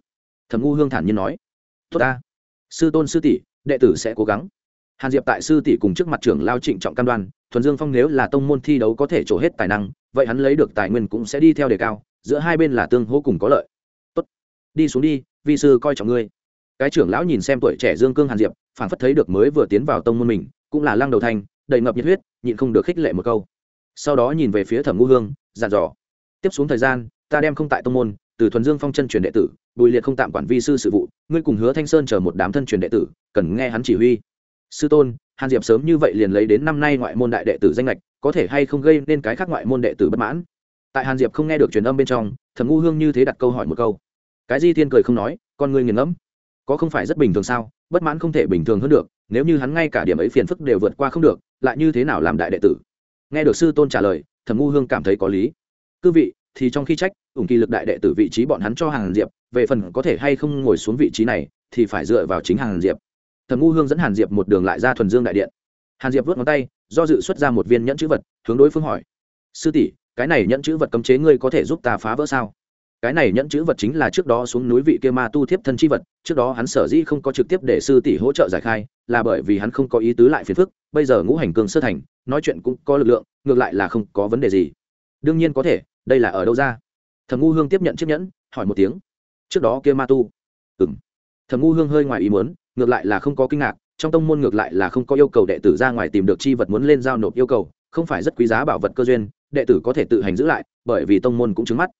Thẩm ngu hương thản nhiên nói. Tốt ta. Sư tôn sư tỷ, đệ tử sẽ cố gắng. Hàn diệp tại sư tỷ cùng trước mặt trưởng lao trịnh trọng cam đoan, thuần dương phong nếu là tông môn thi đấu có thể trổ hết tài năng, vậy hắn lấy được tài nguyên cũng sẽ đi theo đề cao, giữa hai bên là tương hỗ cùng có lợi. Tốt. Đi xuống đi, vi sư coi trọng ngươi. Cái trưởng lão nhìn xem tuổi trẻ dương cương hàn diệp phản phất thấy được mới vừa tiến vào tông môn mình, cũng là lăng đầu thanh đầy ngập nhiệt huyết, nhịn không được khích lệ một câu. Sau đó nhìn về phía thẩm ngu hương dàn dò, tiếp xuống thời gian, ta đem không tại tông môn, từ thuần dương phong chân truyền đệ tử, bùi liệt không tạm quản vi sư sự vụ, ngươi cùng hứa thanh sơn chờ một đám thân truyền đệ tử, cần nghe hắn chỉ huy. Sư tôn, hàn diệp sớm như vậy liền lấy đến năm nay ngoại môn đại đệ tử danh lệch có thể hay không gây nên cái khác ngoại môn đệ tử bất mãn? Tại hàn diệp không nghe được truyền âm bên trong, thẩm ngu hương như thế đặt câu hỏi một câu. Cái di thiên cười không nói, con ngươi nghiền ngẫm. Có không phải rất bình thường sao? Bất mãn không thể bình thường hơn được, nếu như hắn ngay cả điểm ấy phiền phức đều vượt qua không được, lại như thế nào làm đại đệ tử? Nghe được sư tôn trả lời, thẩm ngu hương cảm thấy có lý. Cư vị, thì trong khi trách, ủng kỳ lực đại đệ tử vị trí bọn hắn cho hàn diệp, về phần có thể hay không ngồi xuống vị trí này, thì phải dựa vào chính hàn diệp. Thẩm ngu hương dẫn hàn diệp một đường lại ra thuần dương đại điện. Hàn diệp vớt ngón tay, do dự xuất ra một viên nhẫn chữ vật, hướng đối phương hỏi. Sư tỷ, cái này nhẫn chữ vật cấm chế ngươi có thể giúp ta phá vỡ sao? Cái này nhẫn chữ vật chính là trước đó xuống núi vị kia ma tu thiếp thân chi vật, trước đó hắn sở dĩ không có trực tiếp để sư tỷ hỗ trợ giải khai, là bởi vì hắn không có ý tứ lại phiền phức, bây giờ ngũ hành cương sơ thành, nói chuyện cũng có lực lượng, ngược lại là không có vấn đề gì. Đương nhiên có thể, đây là ở đâu ra? Thầm ngu hương tiếp nhận chiếc nhẫn, hỏi một tiếng. Trước đó kia ma tu. Ừ m thầm ngu hương hơi ngoài ý muốn, ngược lại là không có kinh ngạc, trong tông môn ngược lại là không có yêu cầu đệ tử ra ngoài tìm được chi vật muốn lên giao nộp yêu cầu, không phải rất quý giá bảo vật cơ duyên, đệ tử có thể tự hành giữ lại, bởi vì tông môn cũng trứng mắt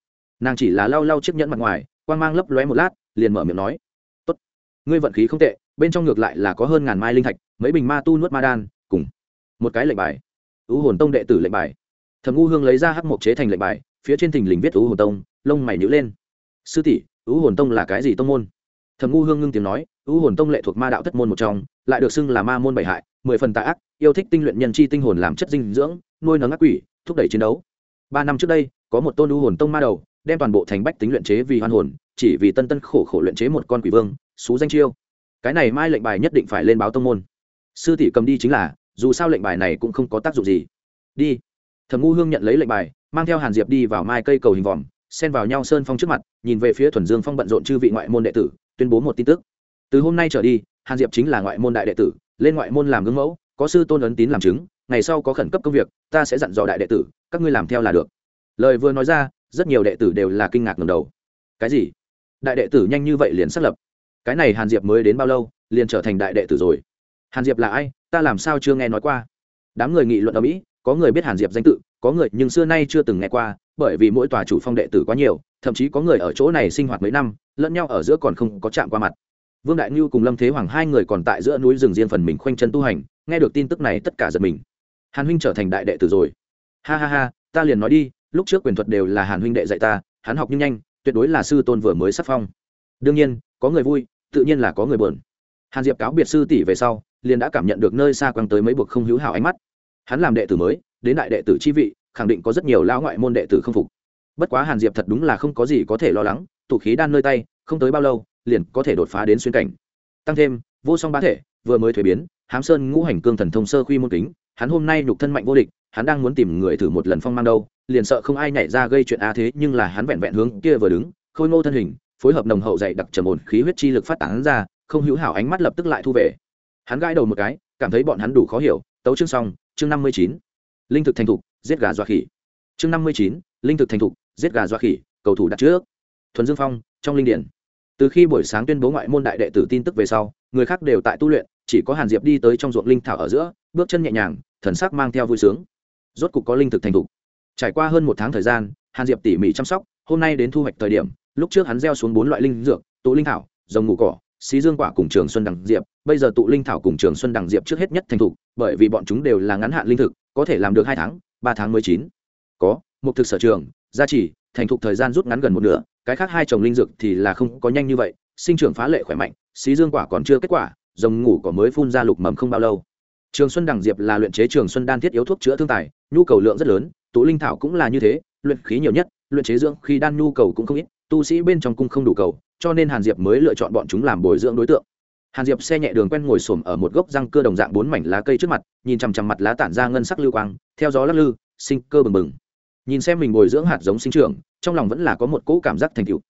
nàng chỉ là lau lau chiếc nhẫn mặt ngoài quan g mang lấp lóe một lát, liền mở miệng nói, tốt, ngươi vận khí không tệ, bên trong ngược lại là có hơn ngàn mai linh thạch, mấy bình ma tu nuốt ma đan, cùng một cái lệnh bài. Ưu hồn tông đệ tử lệnh bài. Thầm ngu hương lấy ra hắc mộc chế thành lệnh bài, phía trên thình lình viết ưu hồn tông, lông mày nhữ lên. Sư tỷ ưu hồn tông là cái gì tông môn? Thầm ngu hương ngưng tiếng nói ưu hồn tông lệ thuộc ma đạo thất môn một trong, lại được xưng là ma môn bảy hại, mười phần tạ ác, yêu thích tinh luyện nhân chi tinh hồn làm chất dinh dưỡng, nuôi nấng ác quỷ, thúc đẩy chiến đấu. Ba năm trước đây, có một tôn ưu hồn tông ma đầu đem toàn bộ thành bách tính luyện chế vì hoan hồn, chỉ vì tân tân khổ khổ luyện chế một con quỷ vương, xú danh chiêu. Cái này mai lệnh bài nhất định phải lên báo tông môn. Sư tỷ cầm đi chính là, dù sao lệnh bài này cũng không có tác dụng gì. Đi. Thẩm ngu hương nhận lấy lệnh bài, mang theo hàn diệp đi vào mai cây cầu hình vòm, xen vào nhau sơn phong trước mặt, nhìn về phía thuần dương phong bận rộn chư vị ngoại môn đệ tử, tuyên bố một tin tức. Từ hôm nay trở đi, hàn diệp chính là ngoại môn đại đệ tử, lên ngoại môn làm gương mẫu, có sư tôn ấn tín làm chứng, ngày sau có khẩn cấp công việc, ta sẽ dặn dò đại đệ tử, các ngươi làm theo là được. Lời vừa nói ra rất nhiều đệ tử đều là kinh ngạc ngầm đầu. Cái gì? Đại đệ tử nhanh như vậy liền xác lập? Cái này hàn diệp mới đến bao lâu, liền trở thành đại đệ tử rồi? Hàn diệp là ai? Ta làm sao chưa nghe nói qua? Đám người nghị luận ở mỹ, có người biết hàn diệp danh tự, có người nhưng xưa nay chưa từng nghe qua, bởi vì mỗi tòa chủ phong đệ tử quá nhiều, thậm chí có người ở chỗ này sinh hoạt mấy năm, lẫn nhau ở giữa còn không có chạm qua mặt. Vương đại ngưu cùng lâm thế hoàng hai người còn tại giữa núi rừng riêng phần mình khoanh chân tu hành, nghe được tin tức này tất cả giật mình. Hàn huynh trở thành đại đệ tử rồi. Ha ha ha, ta liền nói đi lúc trước quyền thuật đều là hàn huynh đệ dạy ta, hắn học nhưng nhanh, tuyệt đối là sư tôn vừa mới sắc phong. Đương nhiên, có người vui, tự nhiên là có người buồn. Hàn diệp cáo biệt sư tỷ về sau, liền đã cảm nhận được nơi xa quăng tới mấy bậc không hữu hảo ánh mắt. Hắn làm đệ tử mới, đến đại đệ tử chi vị, khẳng định có rất nhiều lão ngoại môn đệ tử không phục. Bất quá hàn diệp thật đúng là không có gì có thể lo lắng, tụ khí đan nơi tay, không tới bao lâu, liền có thể đột phá đến xuyên cảnh. Tăng thêm, vô song bá thể, vừa mới thuế biến, hám sơn ngũ hành cương thần thông sơ khuy môn kính hắn hôm nay nhục thân mạnh vô địch, hắn đang muốn tìm người thử một lần phong mang đâu, liền sợ không ai nhảy ra gây chuyện a thế, nhưng là hắn vẹn vẹn hướng kia vừa đứng, khôi ngô thân hình, phối hợp nồng hậu dày đặc trầm ổn khí huyết chi lực phát tán ra, không hữu hảo ánh mắt lập tức lại thu về. Hắn gãi đầu một cái, cảm thấy bọn hắn đủ khó hiểu, tấu chương xong, chương năm mươi chín, linh thực thành thục, giết gà dọa khỉ. Chương năm mươi chín, linh thực thành thục, giết gà dọa khỉ, cầu thủ đặt trước. Thuần dương phong, trong linh điển. Từ khi buổi sáng tuyên bố ngoại môn đại đệ tử tin tức về sau, người khác đều tại tu luyện chỉ có hàn diệp đi tới trong ruộng linh thảo ở giữa, bước chân nhẹ nhàng, thần sắc mang theo vui sướng. Rốt cục có linh thực thành thục. Trải qua hơn một tháng thời gian, hàn diệp tỉ mỉ chăm sóc, hôm nay đến thu hoạch thời điểm, lúc trước hắn gieo xuống bốn loại linh dược, tụ linh thảo, rồng ngủ cỏ, xí dương quả cùng trường xuân đằng diệp, bây giờ tụ linh thảo cùng trường xuân đằng diệp trước hết nhất thành thục, bởi vì bọn chúng đều là ngắn hạn linh thực, có thể làm được hai tháng, ba tháng mới chín. Có mục thực sở trường, gia trì, thành thục thời gian rút ngắn gần một nửa, cái khác hai trồng linh dược thì là không có nhanh như vậy, sinh trưởng phá lệ khỏe mạnh, xí dương quả còn chưa kết quả rồng ngủ cỏ mới phun ra lục mầm không bao lâu. Trường xuân đằng diệp là luyện chế trường xuân đan thiết yếu thuốc chữa thương tài, nhu cầu lượng rất lớn, tụ linh thảo cũng là như thế, luyện khí nhiều nhất, luyện chế dưỡng khi đan nhu cầu cũng không ít, tu sĩ bên trong cung không đủ cầu, cho nên hàn diệp mới lựa chọn bọn chúng làm bồi dưỡng đối tượng. Hàn diệp xe nhẹ đường quen ngồi xổm ở một gốc răng cơ đồng dạng bốn mảnh lá cây trước mặt, nhìn chằm chằm mặt lá tản ra ngân sắc lưu quang, theo gió lắc lư, sinh cơ bừng bừng. Nhìn xem mình bồi dưỡng hạt giống sinh trưởng, trong lòng vẫn là có một cỗ cảm giác thành cựu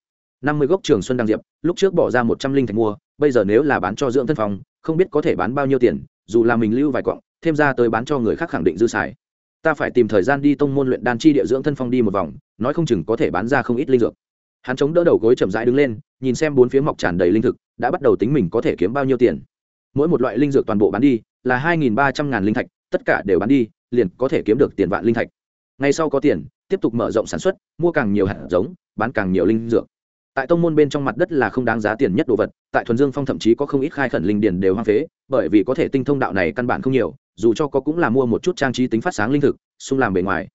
năm mươi gốc trường xuân đăng diệp, lúc trước bỏ ra một trăm linh thạch mua, bây giờ nếu là bán cho dưỡng thân phòng không biết có thể bán bao nhiêu tiền, dù là mình lưu vài quặng, thêm ra tới bán cho người khác khẳng định dư xài. Ta phải tìm thời gian đi tông môn luyện đan chi địa dưỡng thân phong đi một vòng, nói không chừng có thể bán ra không ít linh dược. Hắn chống đỡ đầu gối chậm rãi đứng lên, nhìn xem bốn phía mọc tràn đầy linh thực, đã bắt đầu tính mình có thể kiếm bao nhiêu tiền. Mỗi một loại linh dược toàn bộ bán đi, là hai nghìn ba trăm ngàn linh thạch, tất cả đều bán đi, liền có thể kiếm được tiền vạn linh thạch. Ngay sau có tiền, tiếp tục mở rộng sản xuất, mua càng nhiều hạt giống, bán càng nhiều linh dược tại tông môn bên trong mặt đất là không đáng giá tiền nhất đồ vật, tại thuần dương phong thậm chí có không ít khai khẩn linh điền đều hoang phế, bởi vì có thể tinh thông đạo này căn bản không nhiều, dù cho có cũng là mua một chút trang trí tính phát sáng linh thực, xung làm bề ngoài.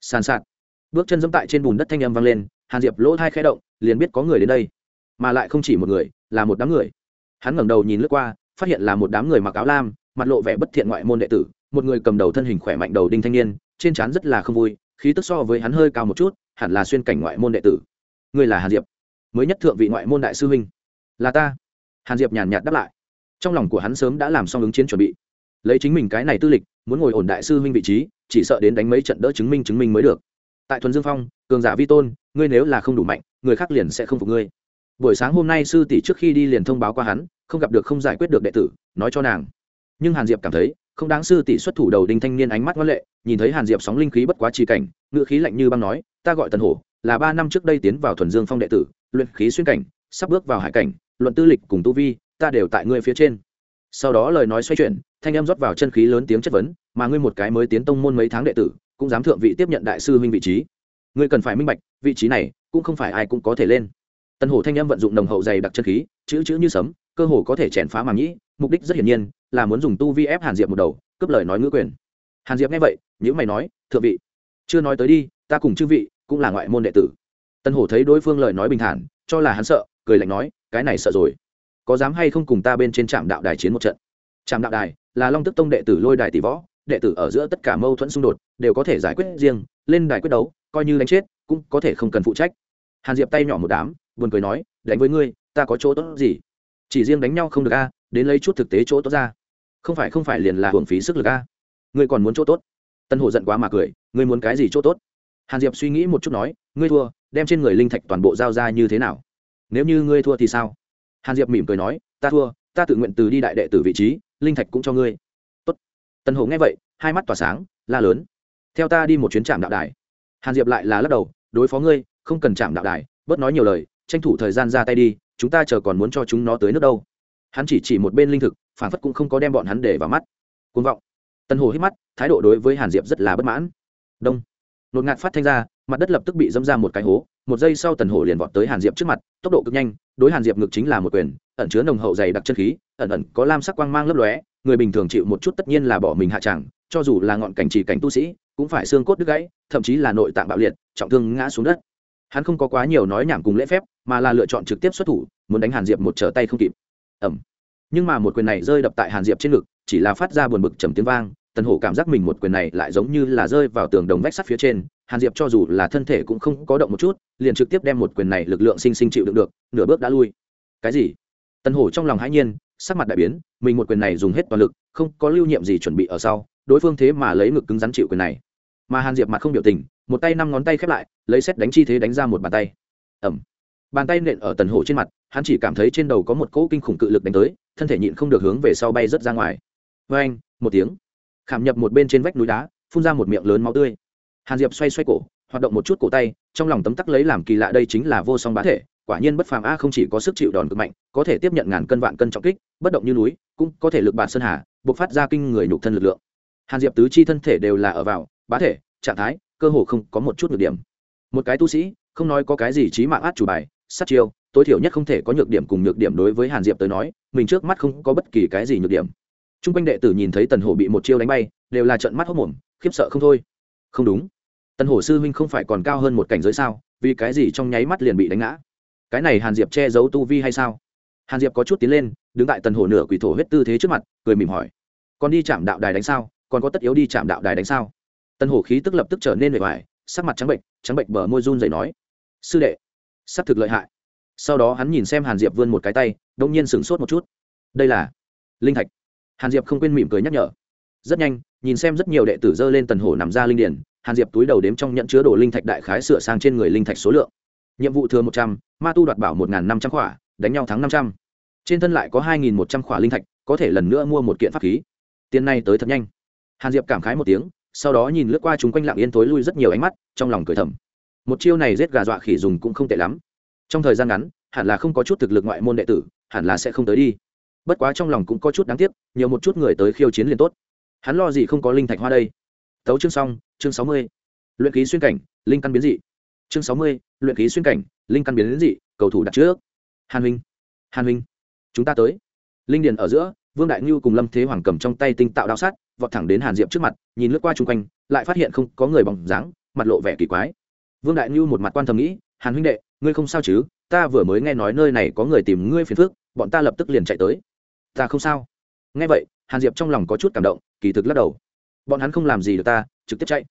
Sàn sạt. Bước chân dẫm tại trên bùn đất thanh âm vang lên, hàn diệp lỗ thai khẽ động, liền biết có người đến đây. Mà lại không chỉ một người, là một đám người. Hắn ngẩng đầu nhìn lướt qua, phát hiện là một đám người mặc áo lam, mặt lộ vẻ bất thiện ngoại môn đệ tử, một người cầm đầu thân hình khỏe mạnh đầu đinh thanh niên, trên trán rất là không vui, khí tức so với hắn hơi cao một chút, hẳn là xuyên cảnh ngoại môn đệ tử. Người là hàn diệp mới nhất thượng vị ngoại môn đại sư huynh. Là ta. Hàn diệp nhàn nhạt đáp lại. Trong lòng của hắn sớm đã làm xong ứng chiến chuẩn bị. Lấy chính mình cái này tư lịch, muốn ngồi ổn đại sư huynh vị trí, chỉ sợ đến đánh mấy trận đỡ chứng minh chứng minh mới được. Tại thuần dương phong, cường giả vi tôn, ngươi nếu là không đủ mạnh, người khác liền sẽ không phục ngươi. Buổi sáng hôm nay sư tỷ trước khi đi liền thông báo qua hắn, không gặp được không giải quyết được đệ tử, nói cho nàng. Nhưng hàn diệp cảm thấy, không đáng sư tỷ xuất thủ đầu đinh thanh niên ánh mắt ngoan lệ, nhìn thấy hàn diệp sóng linh khí bất quá trì cảnh ngựa khí lạnh như băng nói, ta gọi tần hổ, là ba năm trước đây tiến vào thuần dương phong đệ tử luyện khí xuyên cảnh, sắp bước vào hải cảnh, luận tư lịch cùng tu vi, ta đều tại ngươi phía trên. Sau đó lời nói xoay chuyển, thanh em rót vào chân khí lớn tiếng chất vấn, mà ngươi một cái mới tiến tông môn mấy tháng đệ tử, cũng dám thượng vị tiếp nhận đại sư huynh vị trí. Ngươi cần phải minh bạch, vị trí này, cũng không phải ai cũng có thể lên. Tần hổ thanh em vận dụng nồng hậu dày đặc chân khí, chữ chữ như sấm, cơ hồ có thể chèn phá màng nhĩ, mục đích rất hiển nhiên, là muốn dùng tu vi ép hàn diệp một đầu, cướp lời nói ngữ quyền. Hàn diệp nghe vậy những mày nói, thượng vị, chưa nói tới đi, ta cùng chư vị cũng là ngoại môn đệ tử tân hổ thấy đối phương lời nói bình thản, cho là hắn sợ, cười lạnh nói, cái này sợ rồi. Có dám hay không cùng ta bên trên trạm đạo đài chiến một trận? Trạm đạo đài là long tức tông đệ tử lôi đài tỷ võ, đệ tử ở giữa tất cả mâu thuẫn xung đột đều có thể giải quyết riêng, lên đài quyết đấu, coi như đánh chết, cũng có thể không cần phụ trách. Hàn diệp tay nhỏ một đám, buồn cười nói, đánh với ngươi, ta có chỗ tốt gì? Chỉ riêng đánh nhau không được a, đến lấy chút thực tế chỗ tốt ra. Không phải không phải liền là hưởng phí sức lực a. Ngươi còn muốn chỗ tốt? Tân hồ giận quá mà cười, ngươi muốn cái gì chỗ tốt? Hàn diệp suy nghĩ một chút nói, ngươi thua đem trên người linh thạch toàn bộ giao ra như thế nào? Nếu như ngươi thua thì sao? Hàn diệp mỉm cười nói, ta thua, ta tự nguyện từ đi đại đệ tử vị trí, linh thạch cũng cho ngươi. Tốt. tần hổ nghe vậy, hai mắt tỏa sáng, la lớn, theo ta đi một chuyến trạm đạo đài. Hàn diệp lại là lắc đầu, đối phó ngươi, không cần chạm đạo đài, bớt nói nhiều lời, tranh thủ thời gian ra tay đi, chúng ta chờ còn muốn cho chúng nó tới nước đâu. Hắn chỉ chỉ một bên linh thực, phản phất cũng không có đem bọn hắn để vào mắt. Côn vọng. Tân hồ hít mắt, thái độ đối với hàn diệp rất là bất mãn. Đông. Nột ngạt phát thanh ra mặt đất lập tức bị dâm ra một cái hố, một giây sau tần hổ liền vọt tới hàn diệp trước mặt, tốc độ cực nhanh, đối hàn diệp ngực chính là một quyền, ẩn chứa nồng hậu dày đặc chân khí, ẩn ẩn có lam sắc quang mang lấp lóe, người bình thường chịu một chút tất nhiên là bỏ mình hạ tràng cho dù là ngọn cảnh chỉ cảnh tu sĩ, cũng phải xương cốt đứt gãy, thậm chí là nội tạng bạo liệt, trọng thương ngã xuống đất. Hắn không có quá nhiều nói nhảm cùng lễ phép, mà là lựa chọn trực tiếp xuất thủ, muốn đánh hàn diệp một trở tay không kịp. Ẩm nhưng mà một quyền này rơi đập tại hàn diệp trên ngực, chỉ là phát ra buồn bực trầm tiếng vang, tần hổ cảm giác mình một quyền này lại giống như là rơi vào tường đồng vách sắt phía trên hàn diệp cho dù là thân thể cũng không có động một chút, liền trực tiếp đem một quyền này lực lượng sinh sinh chịu đựng được, nửa bước đã lui. Cái gì? Tần hổ trong lòng hãi nhiên, sắc mặt đại biến, mình một quyền này dùng hết toàn lực, không có lưu nhiệm gì chuẩn bị ở sau, đối phương thế mà lấy ngực cứng rắn chịu quyền này. Mà hàn diệp mặt không biểu tình, một tay năm ngón tay khép lại, lấy xét đánh chi thế đánh ra một bàn tay. Ẩm bàn tay nện ở tần hổ trên mặt, hắn chỉ cảm thấy trên đầu có một cỗ kinh khủng cự lực đánh tới, thân thể nhịn không được hướng về sau bay rớt ra ngoài. Vê anh một tiếng. Khảm nhập một bên trên vách núi đá, phun ra một miệng lớn máu tươi hàn diệp xoay xoay cổ, hoạt động một chút cổ tay, trong lòng tấm tắc lấy làm kỳ lạ đây chính là vô song bá thể, quả nhiên bất phàm a, không chỉ có sức chịu đòn cực mạnh, có thể tiếp nhận ngàn cân vạn cân trọng kích, bất động như núi, cũng có thể lực bản sơn hà buộc phát ra kinh người nhục thân lực lượng. Hàn diệp tứ chi thân thể đều là ở vào, bá thể, trạng thái, cơ hồ không có một chút nhược điểm. Một cái tu sĩ, không nói có cái gì trí mạng át chủ bài, sát chiêu, tối thiểu nhất không thể có nhược điểm cùng nhược điểm đối với hàn diệp tới nói, mình trước mắt không có bất kỳ cái gì nhược điểm. T r u n g quanh đệ tử nhìn thấy tần hổ bị một chiêu đánh bay, đều là trận mắt hốc mồm, khiếp sợ không thôi. Không đúng tần hổ sư huynh không phải còn cao hơn một cảnh giới sao? Vì cái gì trong nháy mắt liền bị đánh ngã? Cái này hàn diệp che giấu tu vi hay sao? Hàn diệp có chút tiến lên, đứng tại tần hổ nửa quỷ thổ huyết tư thế trước mặt, cười mỉm hỏi. Còn đi chạm đạo đài đánh sao? Còn có tất yếu đi chạm đạo đài đánh sao? Tần hổ khí tức lập tức trở nên bề ngoài sắc mặt trắng bệnh trắng bệnh bờ môi run dày nói. Sư đệ s ắ c thực lợi hại. Sau đó hắn nhìn xem hàn diệp vươn một cái tay đông nhiên sửng sốt một chút. Đây là linh thạch. Hàn diệp không quên mỉm cười nhắc nhở. Rất nhanh, nhìn xem rất nhiều đệ tử dơ lên tần hổ nằm ra linh điển hàn diệp túi đầu đếm trong nhận chứa đồ linh thạch đại khái sửa sang trên người linh thạch số lượng. Nhiệm vụ thừa một trăm, ma tu đoạt bảo một năm trăm khỏa, đánh nhau thắng năm trăm. Trên thân lại có hai một trăm khỏa linh thạch, có thể lần nữa mua một kiện pháp khí. Tiền này tới thật nhanh. Hàn diệp cảm khái một tiếng, sau đó nhìn lướt qua chúng quanh lặng yên tối lui rất nhiều ánh mắt, trong lòng cười thầm. Một chiêu này giết gà dọa khỉ dùng cũng không tệ lắm. Trong thời gian ngắn, hẳn là không có chút thực lực ngoại môn đệ tử, hẳn là sẽ không tới đi. Bất quá trong lòng cũng có chút đáng tiếc, nhiều một chút người tới khiêu chiến liền tốt. Hắn lo gì không có linh thạch hoa đây? Tấu chương xong, chương sáu mươi. Luyện ký xuyên cảnh, linh căn biến dị. Chương sáu mươi, luyện ký xuyên cảnh, linh căn biến dị, cầu thủ đặt trước. Hàn huynh hàn huynh, chúng ta tới. Linh điền ở giữa, vương đại ngưu cùng lâm thế hoàng cầm trong tay tinh tạo đao sát vọt thẳng đến hàn diệp trước mặt, nhìn lướt qua chung quanh, lại phát hiện không có người bỏng dáng, mặt lộ vẻ kỳ quái. Vương đại ngưu một mặt quan thầm nghĩ, hàn huynh đệ, ngươi không sao chứ? Ta vừa mới nghe nói nơi này có người tìm ngươi phiền phước bọn ta lập tức liền chạy tới. Ta không sao. Nghe vậy, hàn diệp trong lòng có chút cảm động, kỳ thực lắc đầu bọn hắn không làm gì được ta, trực tiếp chạy.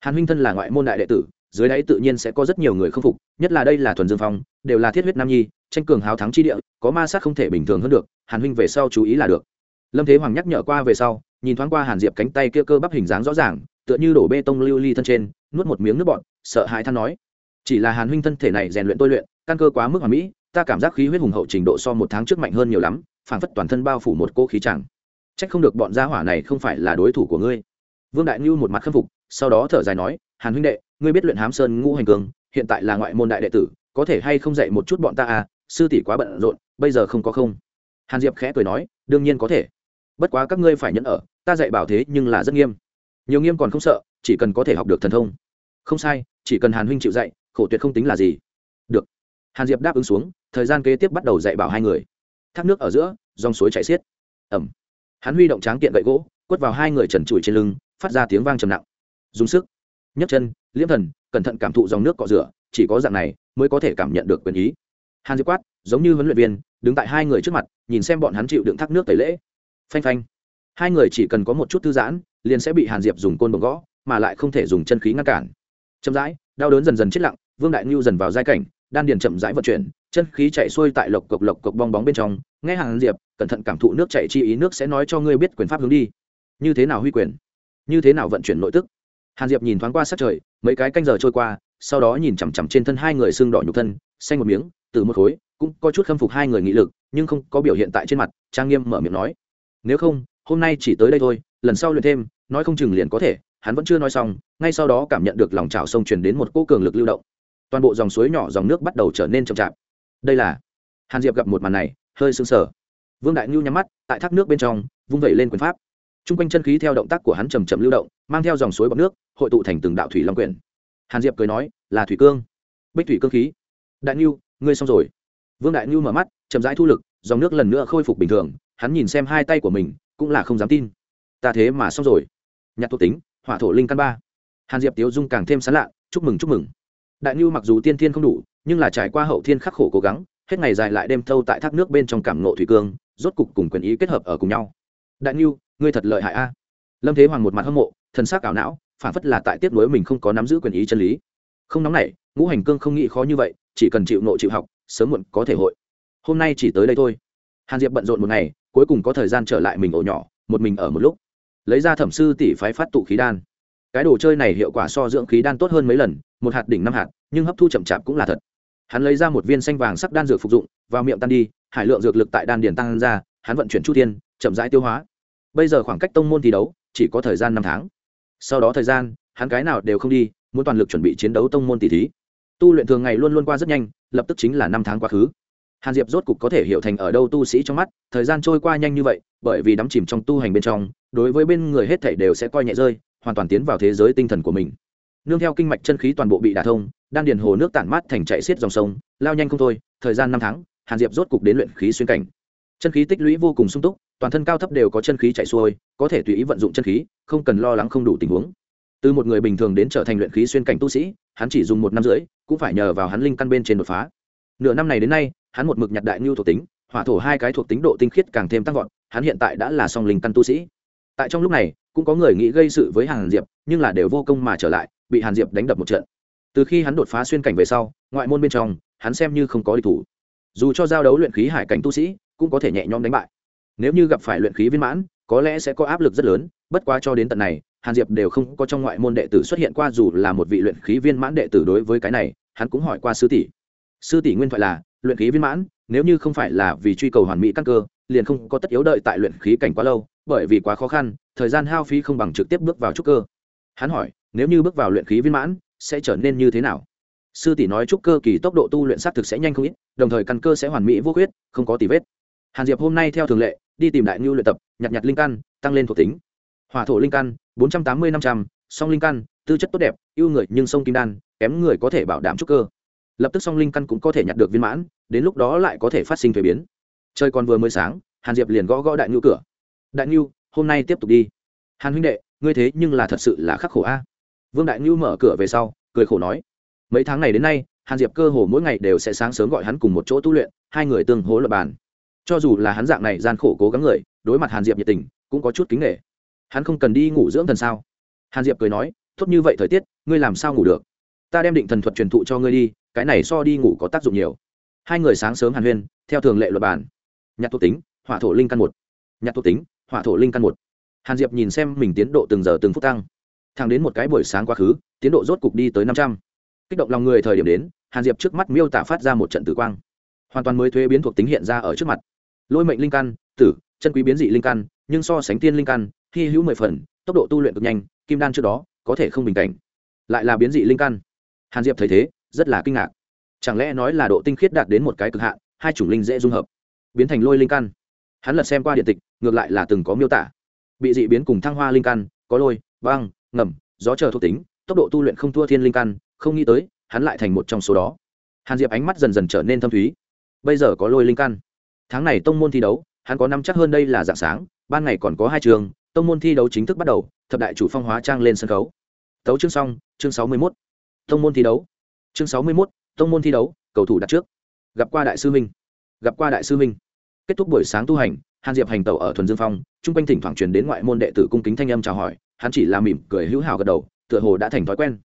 Hàn huynh thân là ngoại môn đại đệ tử, dưới đáy tự nhiên sẽ có rất nhiều người không phục, nhất là đây là thuần dương phong, đều là thiết huyết nam nhi, tranh cường hào thắng chi địa, có ma sát không thể bình thường hơn được, hàn huynh về sau chú ý là được. Lâm thế hoàng nhắc nhở qua về sau, nhìn thoáng qua hàn diệp cánh tay kia cơ bắp hình dáng rõ ràng, tựa như đổ bê tông lưu ly thân trên, nuốt một miếng nước bọt, sợ hãi than nói, chỉ là hàn huynh thân thể này rèn luyện tôi luyện, căn cơ quá mức hoàn mỹ, ta cảm giác khí huyết hùng hậu trình độ so một tháng trước mạnh hơn nhiều lắm, phảng phất toàn thân bao phủ một cô khí chẳng. Trách không được bọn gia hỏa này không phải là đối thủ của ngươi vương đại ngưu một mặt khâm phục, sau đó thở dài nói, hàn huynh đệ, ngươi biết luyện hám sơn ngũ hành cường, hiện tại là ngoại môn đại đệ tử, có thể hay không dạy một chút bọn ta à? Sư tỷ quá bận rộn, bây giờ không có không. Hàn diệp khẽ cười nói, đương nhiên có thể. Bất quá các ngươi phải nhẫn ở, ta dạy bảo thế nhưng là rất nghiêm. Nhiều nghiêm còn không sợ, chỉ cần có thể học được thần thông. Không sai, chỉ cần hàn huynh chịu dạy, khổ tuyệt không tính là gì. Được. Hàn diệp đáp ứng xuống, thời gian kế tiếp bắt đầu dạy bảo hai người. Thác nước ở giữa, dòng suối chảy xiết. Ẩm. Hắn huy động tráng kiện gậy gỗ, quất vào hai người trần trụi trên lưng phát ra tiếng vang trầm nặng. Dùng sức. Nhấc chân, liễm thần, cẩn thận cảm thụ dòng nước cọ rửa, chỉ có dạng này mới có thể cảm nhận được quyền ý. Hàn diệp quát, giống như huấn luyện viên, đứng tại hai người trước mặt, nhìn xem bọn hắn chịu đựng thác nước tẩy lễ. Phanh phanh. Hai người chỉ cần có một chút thư giãn, liền sẽ bị hàn diệp dùng côn bồng gõ, mà lại không thể dùng chân khí ngăn cản. Chậm rãi, đau đớn dần dần chết lặng, vương đại ngưu dần vào giai cảnh, đan điền chậm rãi vận chuyển, chân khí chạy xuôi tại lộc cộc lộc cộc bong bóng bên trong. Nghe hàn diệp, cẩn thận cảm thụ nước chạy chi ý, nước sẽ nói cho ngươi biết quyền pháp hướng đi. Như thế nào huy quyền? Như thế nào vận chuyển nội tức? Hàn diệp nhìn thoáng qua sát trời, mấy cái canh giờ trôi qua, sau đó nhìn chằm chằm trên thân hai người xương đỏ nhục thân, xanh một miếng, từ một khối, cũng có chút khâm phục hai người nghị lực, nhưng không có biểu hiện tại trên mặt, trang nghiêm mở miệng nói, nếu không, hôm nay chỉ tới đây thôi, lần sau luyện thêm, nói không chừng liền có thể. Hắn vẫn chưa nói xong, ngay sau đó cảm nhận được lòng trào sông truyền đến một cỗ cường lực lưu động. Toàn bộ dòng suối nhỏ dòng nước bắt đầu trở nên chậm chạp. Đây là hàn diệp gặp một màn này, hơi sưng sờ. Vương đại ngưu nhắm mắt, tại thác nước bên trong, vung vẩy lên quyền pháp t r u n g quanh chân khí theo động tác của hắn chầm chậm lưu động, mang theo dòng suối bọc nước, hội tụ thành từng đạo thủy long quyển. Hàn diệp cười nói, là thủy cương. Bích thủy cương khí. Đại ngưu ngươi xong rồi. Vương đại ngưu mở mắt, chậm rãi thu lực, dòng nước lần nữa khôi phục bình thường, hắn nhìn xem hai tay của mình, cũng là không dám tin. Ta thế mà xong rồi. Nhặt thuộc tính, hỏa thổ linh căn ba. Hàn diệp tiếu dung càng thêm sán lạ, chúc mừng chúc mừng. Đại ngưu mặc dù tiên thiên không đủ, nhưng là trải qua hậu thiên khắc khổ cố gắng, hết ngày dài lại đêm thâu tại thác nước bên trong cảm nộ thủy cương, rốt cục cùng quyền ý kết hợp ở cùng nhau. Đại ngưu ngươi thật lợi hại a. Lâm thế hoàng một mặt hâm mộ thân c ảo não, phản phất là tại tiếp nối mình không có nắm giữ quyền ý chân lý. Không nóng này ngũ hành cương không nghĩ khó như vậy, chỉ cần chịu nộ chịu học, sớm muộn có thể hội. Hôm nay chỉ tới đây thôi. Hàn diệp bận rộn một ngày, cuối cùng có thời gian trở lại mình ổ nhỏ, một mình ở một lúc. Lấy ra thẩm sư tỷ phái phát tụ khí đan. Cái đồ chơi này hiệu quả so dưỡng khí đan tốt hơn mấy lần, một hạt đỉnh năm hạt, nhưng hấp thu chậm chạp cũng là thật. Hắn lấy ra một viên xanh vàng sắc đan dược phục dụng, vào miệng tan đi, hải lượng dược lực tại đan điền tăng ra, hắn vận chuyển chu thiên, chậm rãi tiêu hóa bây giờ khoảng cách tông môn thi đấu chỉ có thời gian năm tháng. Sau đó thời gian, hắn cái nào đều không đi, muốn toàn lực chuẩn bị chiến đấu tông môn tỷ thí. Tu luyện thường ngày luôn luôn qua rất nhanh, lập tức chính là năm tháng quá khứ. Hàn diệp rốt cục có thể hiểu thành ở đâu tu sĩ trong mắt, thời gian trôi qua nhanh như vậy, bởi vì đắm chìm trong tu hành bên trong, đối với bên người hết thảy đều sẽ coi nhẹ rơi, hoàn toàn tiến vào thế giới tinh thần của mình. Nương theo kinh mạch chân khí toàn bộ bị đả thông, đan điền hồ nước tản mát thành chạy xiết dòng sông, lao nhanh không thôi, thời gian năm tháng, hàn diệp rốt cục đến luyện khí xuyên cảnh. Chân khí tích lũy vô cùng sung túc toàn thân cao thấp đều có chân khí chạy xuôi, có thể tùy ý vận dụng chân khí, không cần lo lắng không đủ tình huống. Từ một người bình thường đến trở thành luyện khí xuyên cảnh tu sĩ, hắn chỉ dùng một năm rưỡi, cũng phải nhờ vào hắn linh căn bên trên đột phá. Nửa năm này đến nay, hắn một mực nhặt đại ngưu thuộc tính, hỏa thổ hai cái thuộc tính độ tinh khiết càng thêm tăng vọt, hắn hiện tại đã là song linh căn tu sĩ. Tại trong lúc này, cũng có người nghĩ gây sự với hàn diệp, nhưng là đều vô công mà trở lại, bị hàn diệp đánh đập một trận. Từ khi hắn đột phá xuyên cảnh về sau, ngoại môn bên trong, hắn xem như không có địch thủ. Dù cho giao đấu luyện khí hải cảnh tu sĩ, cũng có thể nhẹ nhõm đánh bại nếu như gặp phải luyện khí viên mãn, có lẽ sẽ có áp lực rất lớn, bất quá cho đến tận này, hàn diệp đều không có trong ngoại môn đệ tử xuất hiện qua dù là một vị luyện khí viên mãn đệ tử đối với cái này, hắn cũng hỏi qua sư tỷ. Sư tỷ nguyên thoại là, luyện khí viên mãn, nếu như không phải là vì truy cầu hoàn mỹ căn cơ, liền không có tất yếu đợi tại luyện khí cảnh quá lâu, bởi vì quá khó khăn, thời gian hao phí không bằng trực tiếp bước vào trúc cơ. Hắn hỏi, nếu như bước vào luyện khí viên mãn, sẽ trở nên như thế nào? Sư tỷ nói trúc cơ kỳ tốc độ tu luyện xác thực sẽ nhanh không ít, đồng thời căn cơ sẽ hoàn mỹ vô khuyết, không có tì vết. Hàn diệp hôm nay theo thường lệ đi tìm đại ngưu luyện tập, nhặt nhặt linh căn, tăng lên thuộc tính. Hỏa thổ linh căn, bốn trăm tám mươi năm trăm, song linh căn, tư chất tốt đẹp, ưu người nhưng sông kim đan, kém người có thể bảo đảm trúc cơ. Lập tức song linh căn cũng có thể nhặt được viên mãn, đến lúc đó lại có thể phát sinh thuế biến. Trời còn vừa mới sáng, hàn diệp liền gõ gõ đại ngưu cửa. Đại ngưu, hôm nay tiếp tục đi. Hàn huynh đệ, ngươi thế nhưng là thật sự là khắc khổ a. Vương đại ngưu mở cửa về sau, cười khổ nói. Mấy tháng này đến nay, hàn diệp cơ hồ mỗi ngày đều sẽ sáng sớm gọi hắn cùng một chỗ tu luyện, hai người tương hố lập bàn cho dù là hắn dạng này gian khổ cố gắng người, đối mặt hàn diệp nhiệt tình, cũng có chút kính nghệ hắn không cần đi ngủ dưỡng thần sao? Hàn diệp cười nói, tốt như vậy thời tiết, ngươi làm sao ngủ được? Ta đem định thần thuật truyền thụ cho ngươi đi, cái này so đi ngủ có tác dụng nhiều. Hai người sáng sớm hàn huyên, theo thường lệ luật bản. Nhạc thuộc tính, hỏa thổ linh căn một. Nhạc thuộc tính, hỏa thổ linh căn một. Hàn diệp nhìn xem mình tiến độ từng giờ từng phút tăng. Thẳng đến một cái buổi sáng quá khứ, tiến độ rốt cục đi tới năm trăm. Kích động lòng người thời điểm đến, hàn diệp trước mắt miêu tả phát ra một trận tử quang. Hoàn toàn mới thuế biến thuộc tính hiện ra ở trước mặt lôi mệnh linh căn, tử, chân quý biến dị linh căn, nhưng so sánh tiên linh căn, hy hữu mười phần, tốc độ tu luyện cực nhanh, kim đan trước đó, có thể không bình cảnh. Lại là biến dị linh căn. Hàn diệp thấy thế, rất là kinh ngạc. Chẳng lẽ nói là độ tinh khiết đạt đến một cái cực hạn, hai chủng linh dễ dung hợp, biến thành lôi linh căn? Hắn lật xem qua điện tịch, ngược lại là từng có miêu tả. Bị dị biến cùng thăng hoa linh căn, có lôi, băng, ngầm, gió chờ thuộc tính, tốc độ tu luyện không thua thiên linh căn, không nghĩ tới, hắn lại thành một trong số đó. Hàn diệp ánh mắt dần dần trở nên thâm thúy. Bây giờ có lôi linh căn tháng này tông môn thi đấu, hắn có năm chắc hơn đây là dạng sáng, ban ngày còn có hai trường, tông môn thi đấu chính thức bắt đầu, thập đại chủ phong hóa trang lên sân khấu. Tấu chương xong, chương sáu mươi mốt. Tông môn thi đấu. Chương sáu mươi mốt, tông môn thi đấu, cầu thủ đặt trước. Gặp qua đại sư minh. Gặp qua đại sư minh. Kết thúc buổi sáng tu hành, hàn diệp hành tẩu ở thuần dương phong, chung quanh thỉnh thoảng truyền đến ngoại môn đệ tử cung kính thanh âm chào hỏi, hắn chỉ là mỉm cười hữu hào gật đầu, tựa hồ đã thành thói quen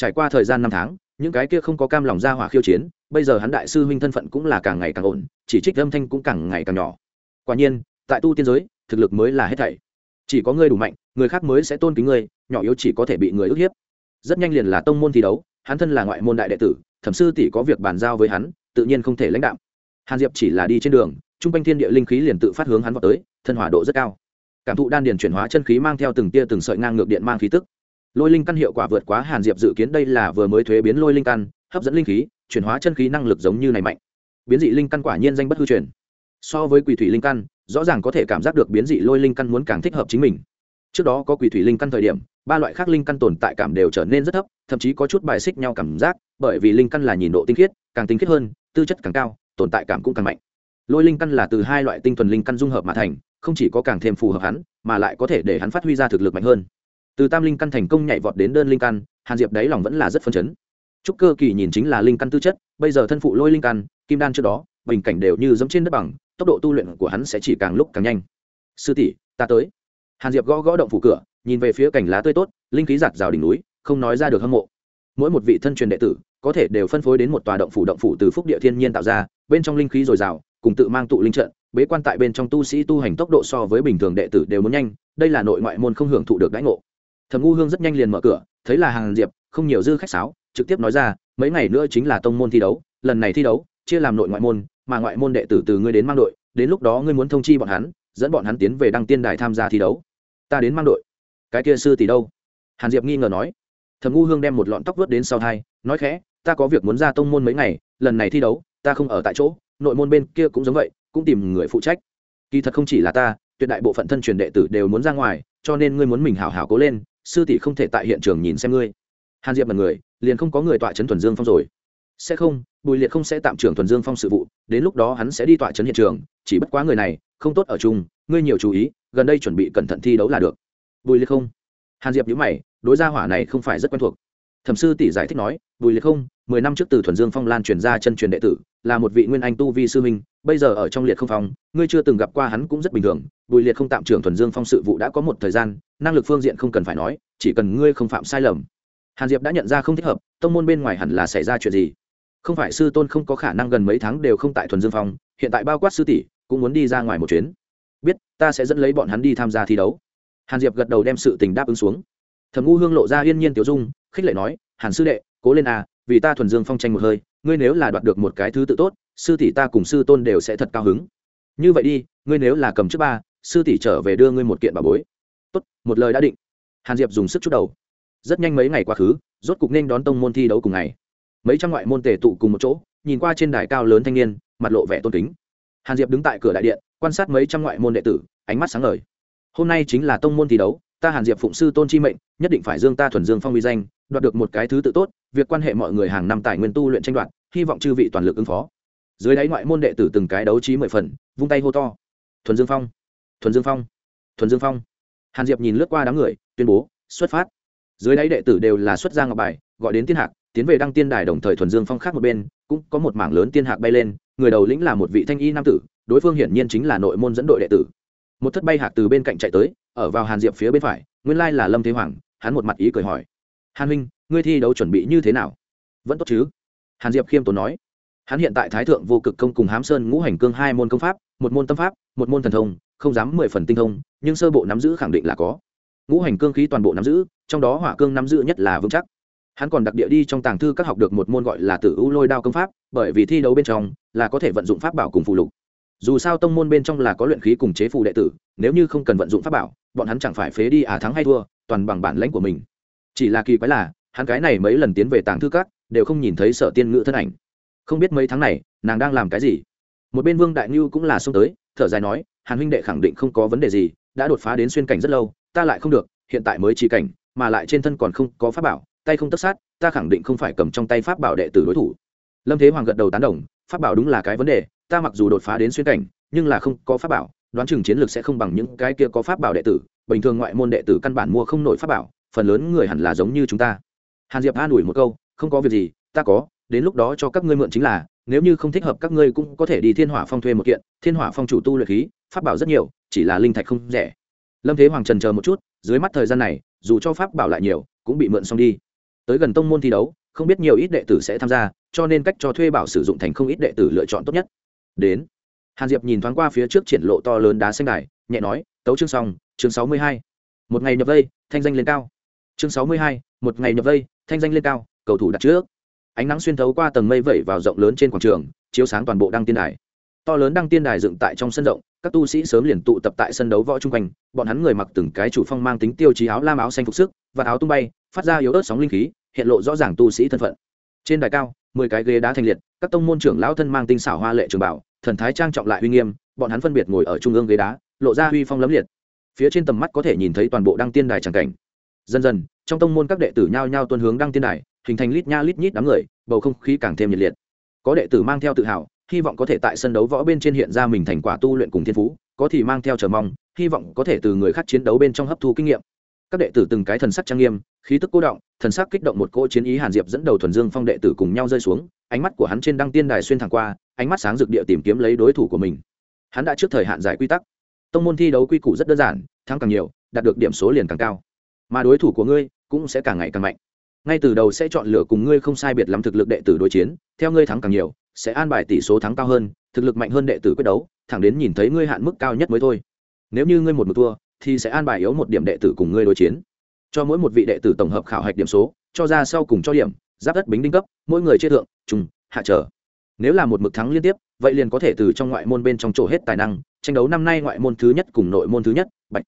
trải qua thời gian năm tháng, những cái kia không có cam lòng ra hỏa khiêu chiến, bây giờ hắn đại sư huynh thân phận cũng là càng ngày càng ổn, chỉ trích âm thanh cũng càng ngày càng nhỏ. Quả nhiên, tại tu tiên giới, thực lực mới là hết thảy. Chỉ có ngươi đủ mạnh, người khác mới sẽ tôn kính ngươi, nhỏ yếu chỉ có thể bị người ức hiếp. Rất nhanh liền là tông môn thi đấu, hắn thân là ngoại môn đại đệ tử, thẩm sư tỷ có việc bàn giao với hắn, tự nhiên không thể lãnh đạo hàn diệp chỉ là đi trên đường, trung quanh thiên địa linh khí liền tự phát hướng hắn vào tới, thân hỏa độ rất cao. Cảm thụ đan điền chuyển hóa chân khí mang theo từng tia từng sợi ngang ngược điện mang khí tức lôi linh căn hiệu quả vượt quá hàn diệp dự kiến, đây là vừa mới thuế biến lôi linh căn, hấp dẫn linh khí, chuyển hóa chân khí năng lực giống như này mạnh. Biến dị linh căn quả nhiên danh bất hư truyền. So với quỷ thủy linh căn, rõ ràng có thể cảm giác được biến dị lôi linh căn muốn càng thích hợp chính mình. Trước đó có quỷ thủy linh căn thời điểm, ba loại khác linh căn tồn tại cảm đều trở nên rất thấp, thậm chí có chút bài xích nhau cảm giác, bởi vì linh căn là nhìn độ tinh khiết, càng tinh khiết hơn, tư chất càng cao, tồn tại cảm cũng càng mạnh. Lôi linh căn là từ hai loại tinh thuần linh căn dung hợp mà thành, không chỉ có càng thêm phù hợp hắn, mà lại có thể để hắn phát huy ra thực lực mạnh hơn từ tam linh căn thành công nhảy vọt đến đơn linh căn, hàn diệp đáy lòng vẫn là rất phân chấn. Trúc cơ kỳ nhìn chính là linh căn tư chất, bây giờ thân phụ lôi linh căn, kim đan trước đó, bình cảnh đều như giống trên đất bằng, tốc độ tu luyện của hắn sẽ chỉ càng lúc càng nhanh. Sư tỷ, ta tới. Hàn diệp gõ gõ động phủ cửa, nhìn về phía cảnh lá tươi tốt, linh khí giạt rào đỉnh núi, không nói ra được hâm mộ. Mỗi một vị thân truyền đệ tử, có thể đều phân phối đến một tòa động phủ động phủ từ phúc địa thiên nhiên tạo ra, bên trong linh khí dồi dào, cùng tự mang tụ linh trận, bế quan tại bên trong tu sĩ tu hành tốc độ so với bình thường đệ tử đều muốn nhanh, đây là nội ngoại môn không hưởng thụ được đãi ngộ thẩm ngu hương rất nhanh liền mở cửa, thấy là hàng diệp, không nhiều dư khách sáo, trực tiếp nói ra, mấy ngày nữa chính là tông môn thi đấu, lần này thi đấu, chia làm nội ngoại môn, mà ngoại môn đệ tử từ ngươi đến mang đội, đến lúc đó ngươi muốn thông chi bọn hắn, dẫn bọn hắn tiến về đăng tiên đài tham gia thi đấu. Ta đến mang đội. Cái kia sư tỷ đâu? Hàn diệp nghi ngờ nói. Thầm ngu hương đem một lọn tóc vớt đến sau thai, nói khẽ, ta có việc muốn ra tông môn mấy ngày, lần này thi đấu, ta không ở tại chỗ, nội môn bên kia cũng giống vậy, cũng tìm người phụ trách. Kỳ thật không chỉ là ta, tuyệt đại bộ phận thân truyền đệ tử đều muốn ra ngoài cho nên ngươi muốn mình hảo hảo cố lên, sư tỷ không thể tại hiện trường nhìn xem ngươi. Hàn diệp là người, liền không có người tọa trấn thuần dương phong rồi. Sẽ không, bùi liệt không sẽ tạm trưởng thuần dương phong sự vụ, đến lúc đó hắn sẽ đi tọa trấn hiện trường, chỉ bất quá người này, không tốt ở chung, ngươi nhiều chú ý, gần đây chuẩn bị cẩn thận thi đấu là được. Bùi liệt không? Hàn diệp nhữ mày, đối gia hỏa này không phải rất quen thuộc. Thẩm sư tỷ giải thích nói, bùi liệt không, mười năm trước từ thuần dương phong lan truyền ra chân truyền đệ tử là một vị nguyên anh tu vi sư minh bây giờ ở trong liệt không phong, ngươi chưa từng gặp qua hắn cũng rất bình thường, bùi liệt không tạm trưởng thuần dương phong sự vụ đã có một thời gian, năng lực phương diện không cần phải nói, chỉ cần ngươi không phạm sai lầm. Hàn diệp đã nhận ra không thích hợp, tông môn bên ngoài hẳn là xảy ra chuyện gì? Không phải sư tôn không có khả năng gần mấy tháng đều không tại thuần dương phong, hiện tại bao quát sư tỷ, cũng muốn đi ra ngoài một chuyến. Biết, ta sẽ dẫn lấy bọn hắn đi tham gia thi đấu. Hàn diệp gật đầu đem sự tình đáp ứng xuống. Thẩm ngu hương lộ ra yên nhiên tiểu dung, khích lệ nói, hàn sư đệ, cố lên à vì ta thuần dương phong tranh một hơi ngươi nếu là đoạt được một cái thứ tự tốt, sư tỷ ta cùng sư tôn đều sẽ thật cao hứng. Như vậy đi, ngươi nếu là cầm trước ba, sư tỷ trở về đưa ngươi một kiện bà bối. Tốt, một lời đã định. Hàn diệp dùng sức chút đầu. Rất nhanh mấy ngày quá khứ, rốt cục nên đón tông môn thi đấu cùng ngày. Mấy trăm ngoại môn tề tụ cùng một chỗ, nhìn qua trên đài cao lớn thanh niên, mặt lộ vẻ tôn kính. Hàn diệp đứng tại cửa đại điện, quan sát mấy trăm ngoại môn đệ tử, ánh mắt sáng ngời. Hôm nay chính là tông môn thi đấu, ta hàn diệp phụng sư tôn chi mệnh, nhất định phải dương ta thuần dương phong uy danh đoạt được một cái thứ tự tốt, việc quan hệ mọi người hàng năm tài nguyên tu luyện tranh đoạt, hy vọng chư vị toàn lực ứng phó. Dưới đáy ngoại môn đệ tử từng cái đấu trí mười phần, vung tay hô to. Thuần dương phong, thuần dương phong, thuần dương phong. Hàn diệp nhìn lướt qua đám người, tuyên bố, xuất phát. Dưới đáy đệ tử đều là xuất ra ngọc bài, gọi đến tiên hạc, tiến về đăng tiên đài đồng thời thuần dương phong khác một bên, cũng có một mảng lớn tiên hạc bay lên, người đầu lĩnh là một vị thanh y nam tử, đối phương hiển nhiên chính là nội môn dẫn đội đệ tử. Một thất bay hạc từ bên cạnh chạy tới, ở vào hàn diệp phía bên phải, nguyên lai là lâm thế hoàng, hắn một mặt ý cười hỏi hàn huynh, ngươi thi đấu chuẩn bị như thế nào? Vẫn tốt chứ? Hàn diệp khiêm tốn nói. Hắn hiện tại thái thượng vô cực công cùng hám sơn ngũ hành cương hai môn công pháp, một môn tâm pháp, một môn thần thông, không dám mười phần tinh thông, nhưng sơ bộ nắm giữ khẳng định là có. Ngũ hành cương khí toàn bộ nắm giữ, trong đó hỏa cương nắm giữ nhất là vững chắc. Hắn còn đặc địa đi trong tàng thư các học được một môn gọi là tử u lôi đao công pháp, bởi vì thi đấu bên trong là có thể vận dụng pháp bảo cùng phụ lục. Dù sao tông môn bên trong là có luyện khí cùng chế phù đệ tử, nếu như không cần vận dụng pháp bảo, bọn hắn chẳng phải phế đi à thắng hay thua, toàn bằng bản lãnh của mình chỉ là kỳ quái là, hắn cái này mấy lần tiến về tàng thư các, đều không nhìn thấy sở tiên ngữ thân ảnh. Không biết mấy tháng này, nàng đang làm cái gì? Một bên vương đại ngưu cũng là xông tới, thở dài nói, hàn huynh đệ khẳng định không có vấn đề gì, đã đột phá đến xuyên cảnh rất lâu, ta lại không được, hiện tại mới chỉ cảnh, mà lại trên thân còn không có pháp bảo, tay không tất sát, ta khẳng định không phải cầm trong tay pháp bảo đệ tử đối thủ. Lâm thế hoàng gật đầu tán đồng, pháp bảo đúng là cái vấn đề, ta mặc dù đột phá đến xuyên cảnh, nhưng là không có pháp bảo, đoán chừng chiến lược sẽ không bằng những cái kia có pháp bảo đệ tử, bình thường ngoại môn đệ tử căn bản mua không nổi pháp bảo phần lớn người hẳn là giống như chúng ta. Hàn diệp an ủi một câu, không có việc gì, ta có, đến lúc đó cho các ngươi mượn chính là, nếu như không thích hợp các ngươi cũng có thể đi thiên hỏa phong thuê một kiện, thiên hỏa phong chủ tu luyện khí, pháp bảo rất nhiều, chỉ là linh thạch không rẻ. Lâm thế hoàng trần chờ một chút, dưới mắt thời gian này, dù cho pháp bảo lại nhiều, cũng bị mượn xong đi. Tới gần tông môn thi đấu, không biết nhiều ít đệ tử sẽ tham gia, cho nên cách cho thuê bảo sử dụng thành không ít đệ tử lựa chọn tốt nhất. Đến, hàn diệp nhìn thoáng qua phía trước triển lộ to lớn đá xanh đài, nhẹ nói, tấu chương xong, chương sáu mươi hai. Một ngày nhập vây, thanh danh lên cao chương sáu mươi hai, một ngày nhập vây, thanh danh lên cao, cầu thủ đặt trước. Ánh nắng xuyên thấu qua tầng mây vẩy vào rộng lớn trên quảng trường, chiếu sáng toàn bộ đăng tiên đài. To lớn đăng tiên đài dựng tại trong sân rộng, các tu sĩ sớm liền tụ tập tại sân đấu võ chung quanh, bọn hắn người mặc từng cái chủ phong mang tính tiêu chí áo lam áo xanh phục sức và áo tung bay, phát ra yếu ớt sóng linh khí, hiện lộ rõ ràng tu sĩ thân phận. Trên đài cao, mười cái ghế đá thành liệt, các tông môn trưởng lão thân mang tinh xảo hoa lệ trường bảo, thần thái trang trọng lại uy nghiêm, bọn hắn phân biệt ngồi ở trung ương ghế đá, lộ ra uy phong lấm liệt. Phía trên tầm mắt có thể nhìn thấy toàn bộ đăng tiên đài tràng cảnh dần dần, trong tông môn các đệ tử nhao nhao tuân hướng đăng tiên đài, hình thành lít nha lít nhít đám người, bầu không khí càng thêm nhiệt liệt. Có đệ tử mang theo tự hào, hy vọng có thể tại sân đấu võ bên trên hiện ra mình thành quả tu luyện cùng thiên phú, có thì mang theo chờ mong, hy vọng có thể từ người khác chiến đấu bên trong hấp thu kinh nghiệm. Các đệ tử từng cái thần sắc trang nghiêm, khí tức cố động, thần sắc kích động một cỗ chiến ý hàn diệp dẫn đầu thuần dương phong đệ tử cùng nhau rơi xuống, ánh mắt của hắn trên đăng tiên đài xuyên thẳng qua, ánh mắt sáng rực địa tìm kiếm lấy đối thủ của mình. Hắn đã trước thời hạn giải quy tắc. Tông môn thi đấu quy củ rất đơn giản, thắng càng nhiều, đạt được điểm số liền càng cao mà đối thủ của ngươi cũng sẽ càng ngày càng mạnh. Ngay từ đầu sẽ chọn lựa cùng ngươi không sai biệt lắm thực lực đệ tử đối chiến, theo ngươi thắng càng nhiều, sẽ an bài tỷ số thắng cao hơn, thực lực mạnh hơn đệ tử quyết đấu, thẳng đến nhìn thấy ngươi hạn mức cao nhất mới thôi. Nếu như ngươi một một thua, thì sẽ an bài yếu một điểm đệ tử cùng ngươi đối chiến. Cho mỗi một vị đệ tử tổng hợp khảo hạch điểm số, cho ra sau cùng cho điểm, giáp đất bính đinh cấp, mỗi người chia thượng, trùng, hạ trở. Nếu là một mực thắng liên tiếp, vậy liền có thể từ trong ngoại môn bên trong chỗ hết tài năng, tranh đấu năm nay ngoại môn thứ nhất cùng nội môn thứ nhất, bạch.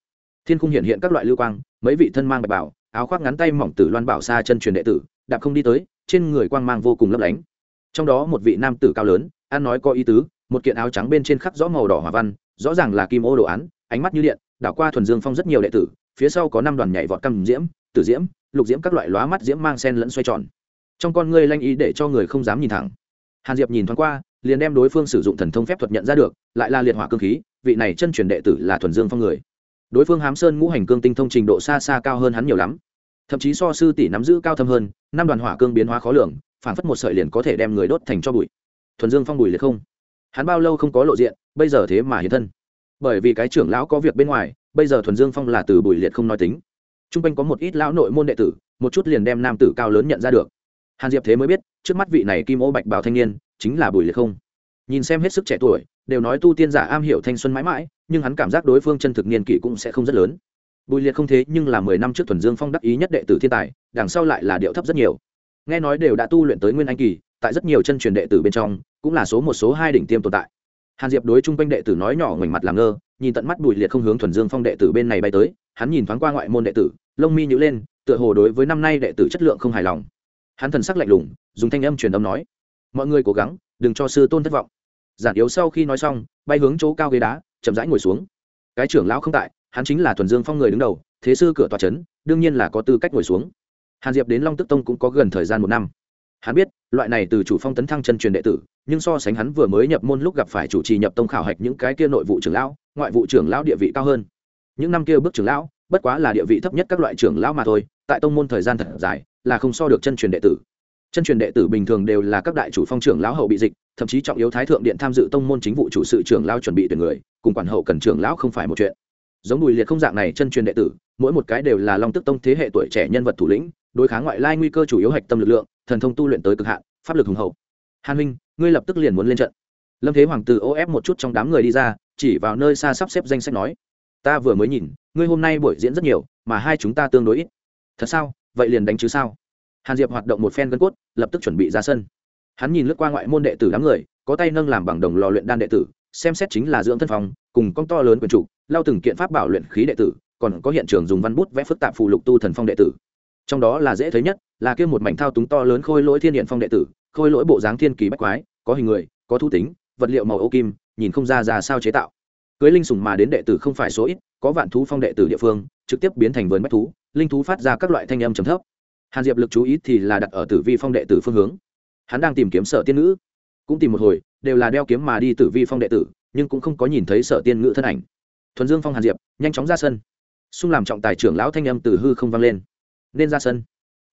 Thiên cung hiện hiện các loại lưu quang mấy vị thân mang bạch bảo, áo khoác ngắn tay mỏng tử loan bảo xa chân truyền đệ tử, đạp không đi tới, trên người quang mang vô cùng lấp lánh. Trong đó một vị nam tử cao lớn, ăn nói có ý tứ, một kiện áo trắng bên trên khắc rõ màu đỏ hòa văn, rõ ràng là kim ô đồ án, ánh mắt như điện, đảo qua thuần dương phong rất nhiều đệ tử, phía sau có năm đoàn nhảy vọt căm diễm, tử diễm, lục diễm các loại lóa mắt diễm mang sen lẫn xoay tròn. Trong con ngươi lanh ý để cho người không dám nhìn thẳng. Hàn diệp nhìn thoáng qua, liền đem đối phương sử dụng thần thông phép thuật nhận ra được, lại là liệt hỏa cương khí, vị này chân truyền đệ tử là thuần dương phong người đối phương hám sơn ngũ hành cương tinh thông trình độ xa xa cao hơn hắn nhiều lắm. Thậm chí so sư tỷ nắm giữ cao thâm hơn, năm đoàn hỏa cương biến hóa khó lường, phản phất một sợi liền có thể đem người đốt thành cho bụi. Thuần dương phong bùi liệt không? Hắn bao lâu không có lộ diện, bây giờ thế mà hiện thân. Bởi vì cái trưởng lão có việc bên ngoài, bây giờ thuần dương phong là từ bùi liệt không nói tính. T r u n g quanh có một ít lão nội môn đệ tử, một chút liền đem nam tử cao lớn nhận ra được. Hàn diệp thế mới biết, trước mắt vị này kim ô bạch bào thanh niên, chính là bùi liệt không? Nhìn xem hết sức trẻ tuổi, đều nói tu tiên giả am hiểu thanh xuân mãi mãi nhưng hắn cảm giác đối phương chân thực niên kỷ cũng sẽ không rất lớn. Bùi liệt không thế nhưng là mười năm trước thuần dương phong đắc ý nhất đệ tử thiên tài, đằng sau lại là điệu thấp rất nhiều. Nghe nói đều đã tu luyện tới nguyên anh kỳ, tại rất nhiều chân truyền đệ tử bên trong, cũng là số một số hai đỉnh tiêm tồn tại. Hàn diệp đối chung quanh đệ tử nói nhỏ ngoảnh mặt làm ngơ, nhìn tận mắt bùi liệt không hướng thuần dương phong đệ tử bên này bay tới, hắn nhìn thoáng qua ngoại môn đệ tử, lông mi nhữ lên, tựa hồ đối với năm nay đệ tử chất lượng không hài lòng. Hắn thần sắc lạnh lùng, dùng thanh âm truyền âm nói, mọi người cố gắng, đừng cho sư tôn thất vọng. Giản yếu sau khi nói xong, bay hướng chỗ cao ghế đá chậm rãi ngồi xuống. Cái trưởng lão không tại hắn chính là thuần dương phong người đứng đầu thế sư cửa tòa chấn, đương nhiên là có tư cách ngồi xuống. Hàn diệp đến long tức tông cũng có gần thời gian một năm. Hắn biết loại này từ chủ phong tấn thăng chân truyền đệ tử nhưng so sánh hắn vừa mới nhập môn lúc gặp phải chủ trì nhập tông khảo hạch những cái kia nội vụ trưởng lão ngoại vụ trưởng lão địa vị cao hơn. Những năm kia bước trưởng lão bất quá là địa vị thấp nhất các loại trưởng lão mà thôi tại tông môn thời gian thật dài là không so được chân truyền đệ tử chân truyền đệ tử bình thường đều là các đại chủ phong trưởng lão hậu bị dịch, thậm chí trọng yếu thái thượng điện tham dự tông môn chính vụ chủ sự trưởng lão chuẩn bị tuyển người, cùng quản hậu cần trưởng lão không phải một chuyện. Giống bùi liệt không dạng này chân truyền đệ tử, mỗi một cái đều là long tức tông thế hệ tuổi trẻ nhân vật thủ lĩnh, đối kháng ngoại lai nguy cơ chủ yếu hạch tâm lực lượng, thần thông tu luyện tới cực hạn, pháp lực hùng hậu. Hàn huynh, ngươi lập tức liền muốn lên trận. Lâm thế hoàng Tử ô ép một chút trong đám người đi ra, chỉ vào nơi xa sắp xếp danh sách nói, ta vừa mới nhìn, ngươi hôm nay buổi diễn rất nhiều, mà hai chúng ta tương đối ít. Thật sao? Vậy liền đánh chứ sao? Hàn diệp hoạt động một phen gân cốt, lập tức chuẩn bị ra sân. Hắn nhìn lướt qua ngoại môn đệ tử đám người, có tay nâng làm bằng đồng lò luyện đan đệ tử, xem xét chính là dưỡng thân phòng cùng con to lớn quyền chủ lao từng kiện pháp bảo luyện khí đệ tử, còn có hiện trường dùng văn bút vẽ phức tạp phụ lục tu thần phong đệ tử. Trong đó là dễ thấy nhất, là kia một mảnh thao túng to lớn khôi lỗi thiên điện phong đệ tử, khôi lỗi bộ dáng thiên kỳ bách quái, có hình người, có thu tính, vật liệu màu ô kim, nhìn không ra ra sao chế tạo. Cưới linh sùng mà đến đệ tử không phải số ít, có vạn thú phong đệ tử địa phương, trực tiếp biến thành vườn bách thú, linh thú phát ra các loại thanh âm trầm thấp hàn diệp lực chú ý thì là đặt ở tử vi phong đệ tử phương hướng. Hắn đang tìm kiếm sở tiên nữ cũng tìm một hồi, đều là đeo kiếm mà đi tử vi phong đệ tử, nhưng cũng không có nhìn thấy sở tiên ngữ thân ảnh. Thuần dương phong hàn diệp, nhanh chóng ra sân. Xung làm trọng tài trưởng lão thanh âm từ hư không vang lên. Nên ra sân.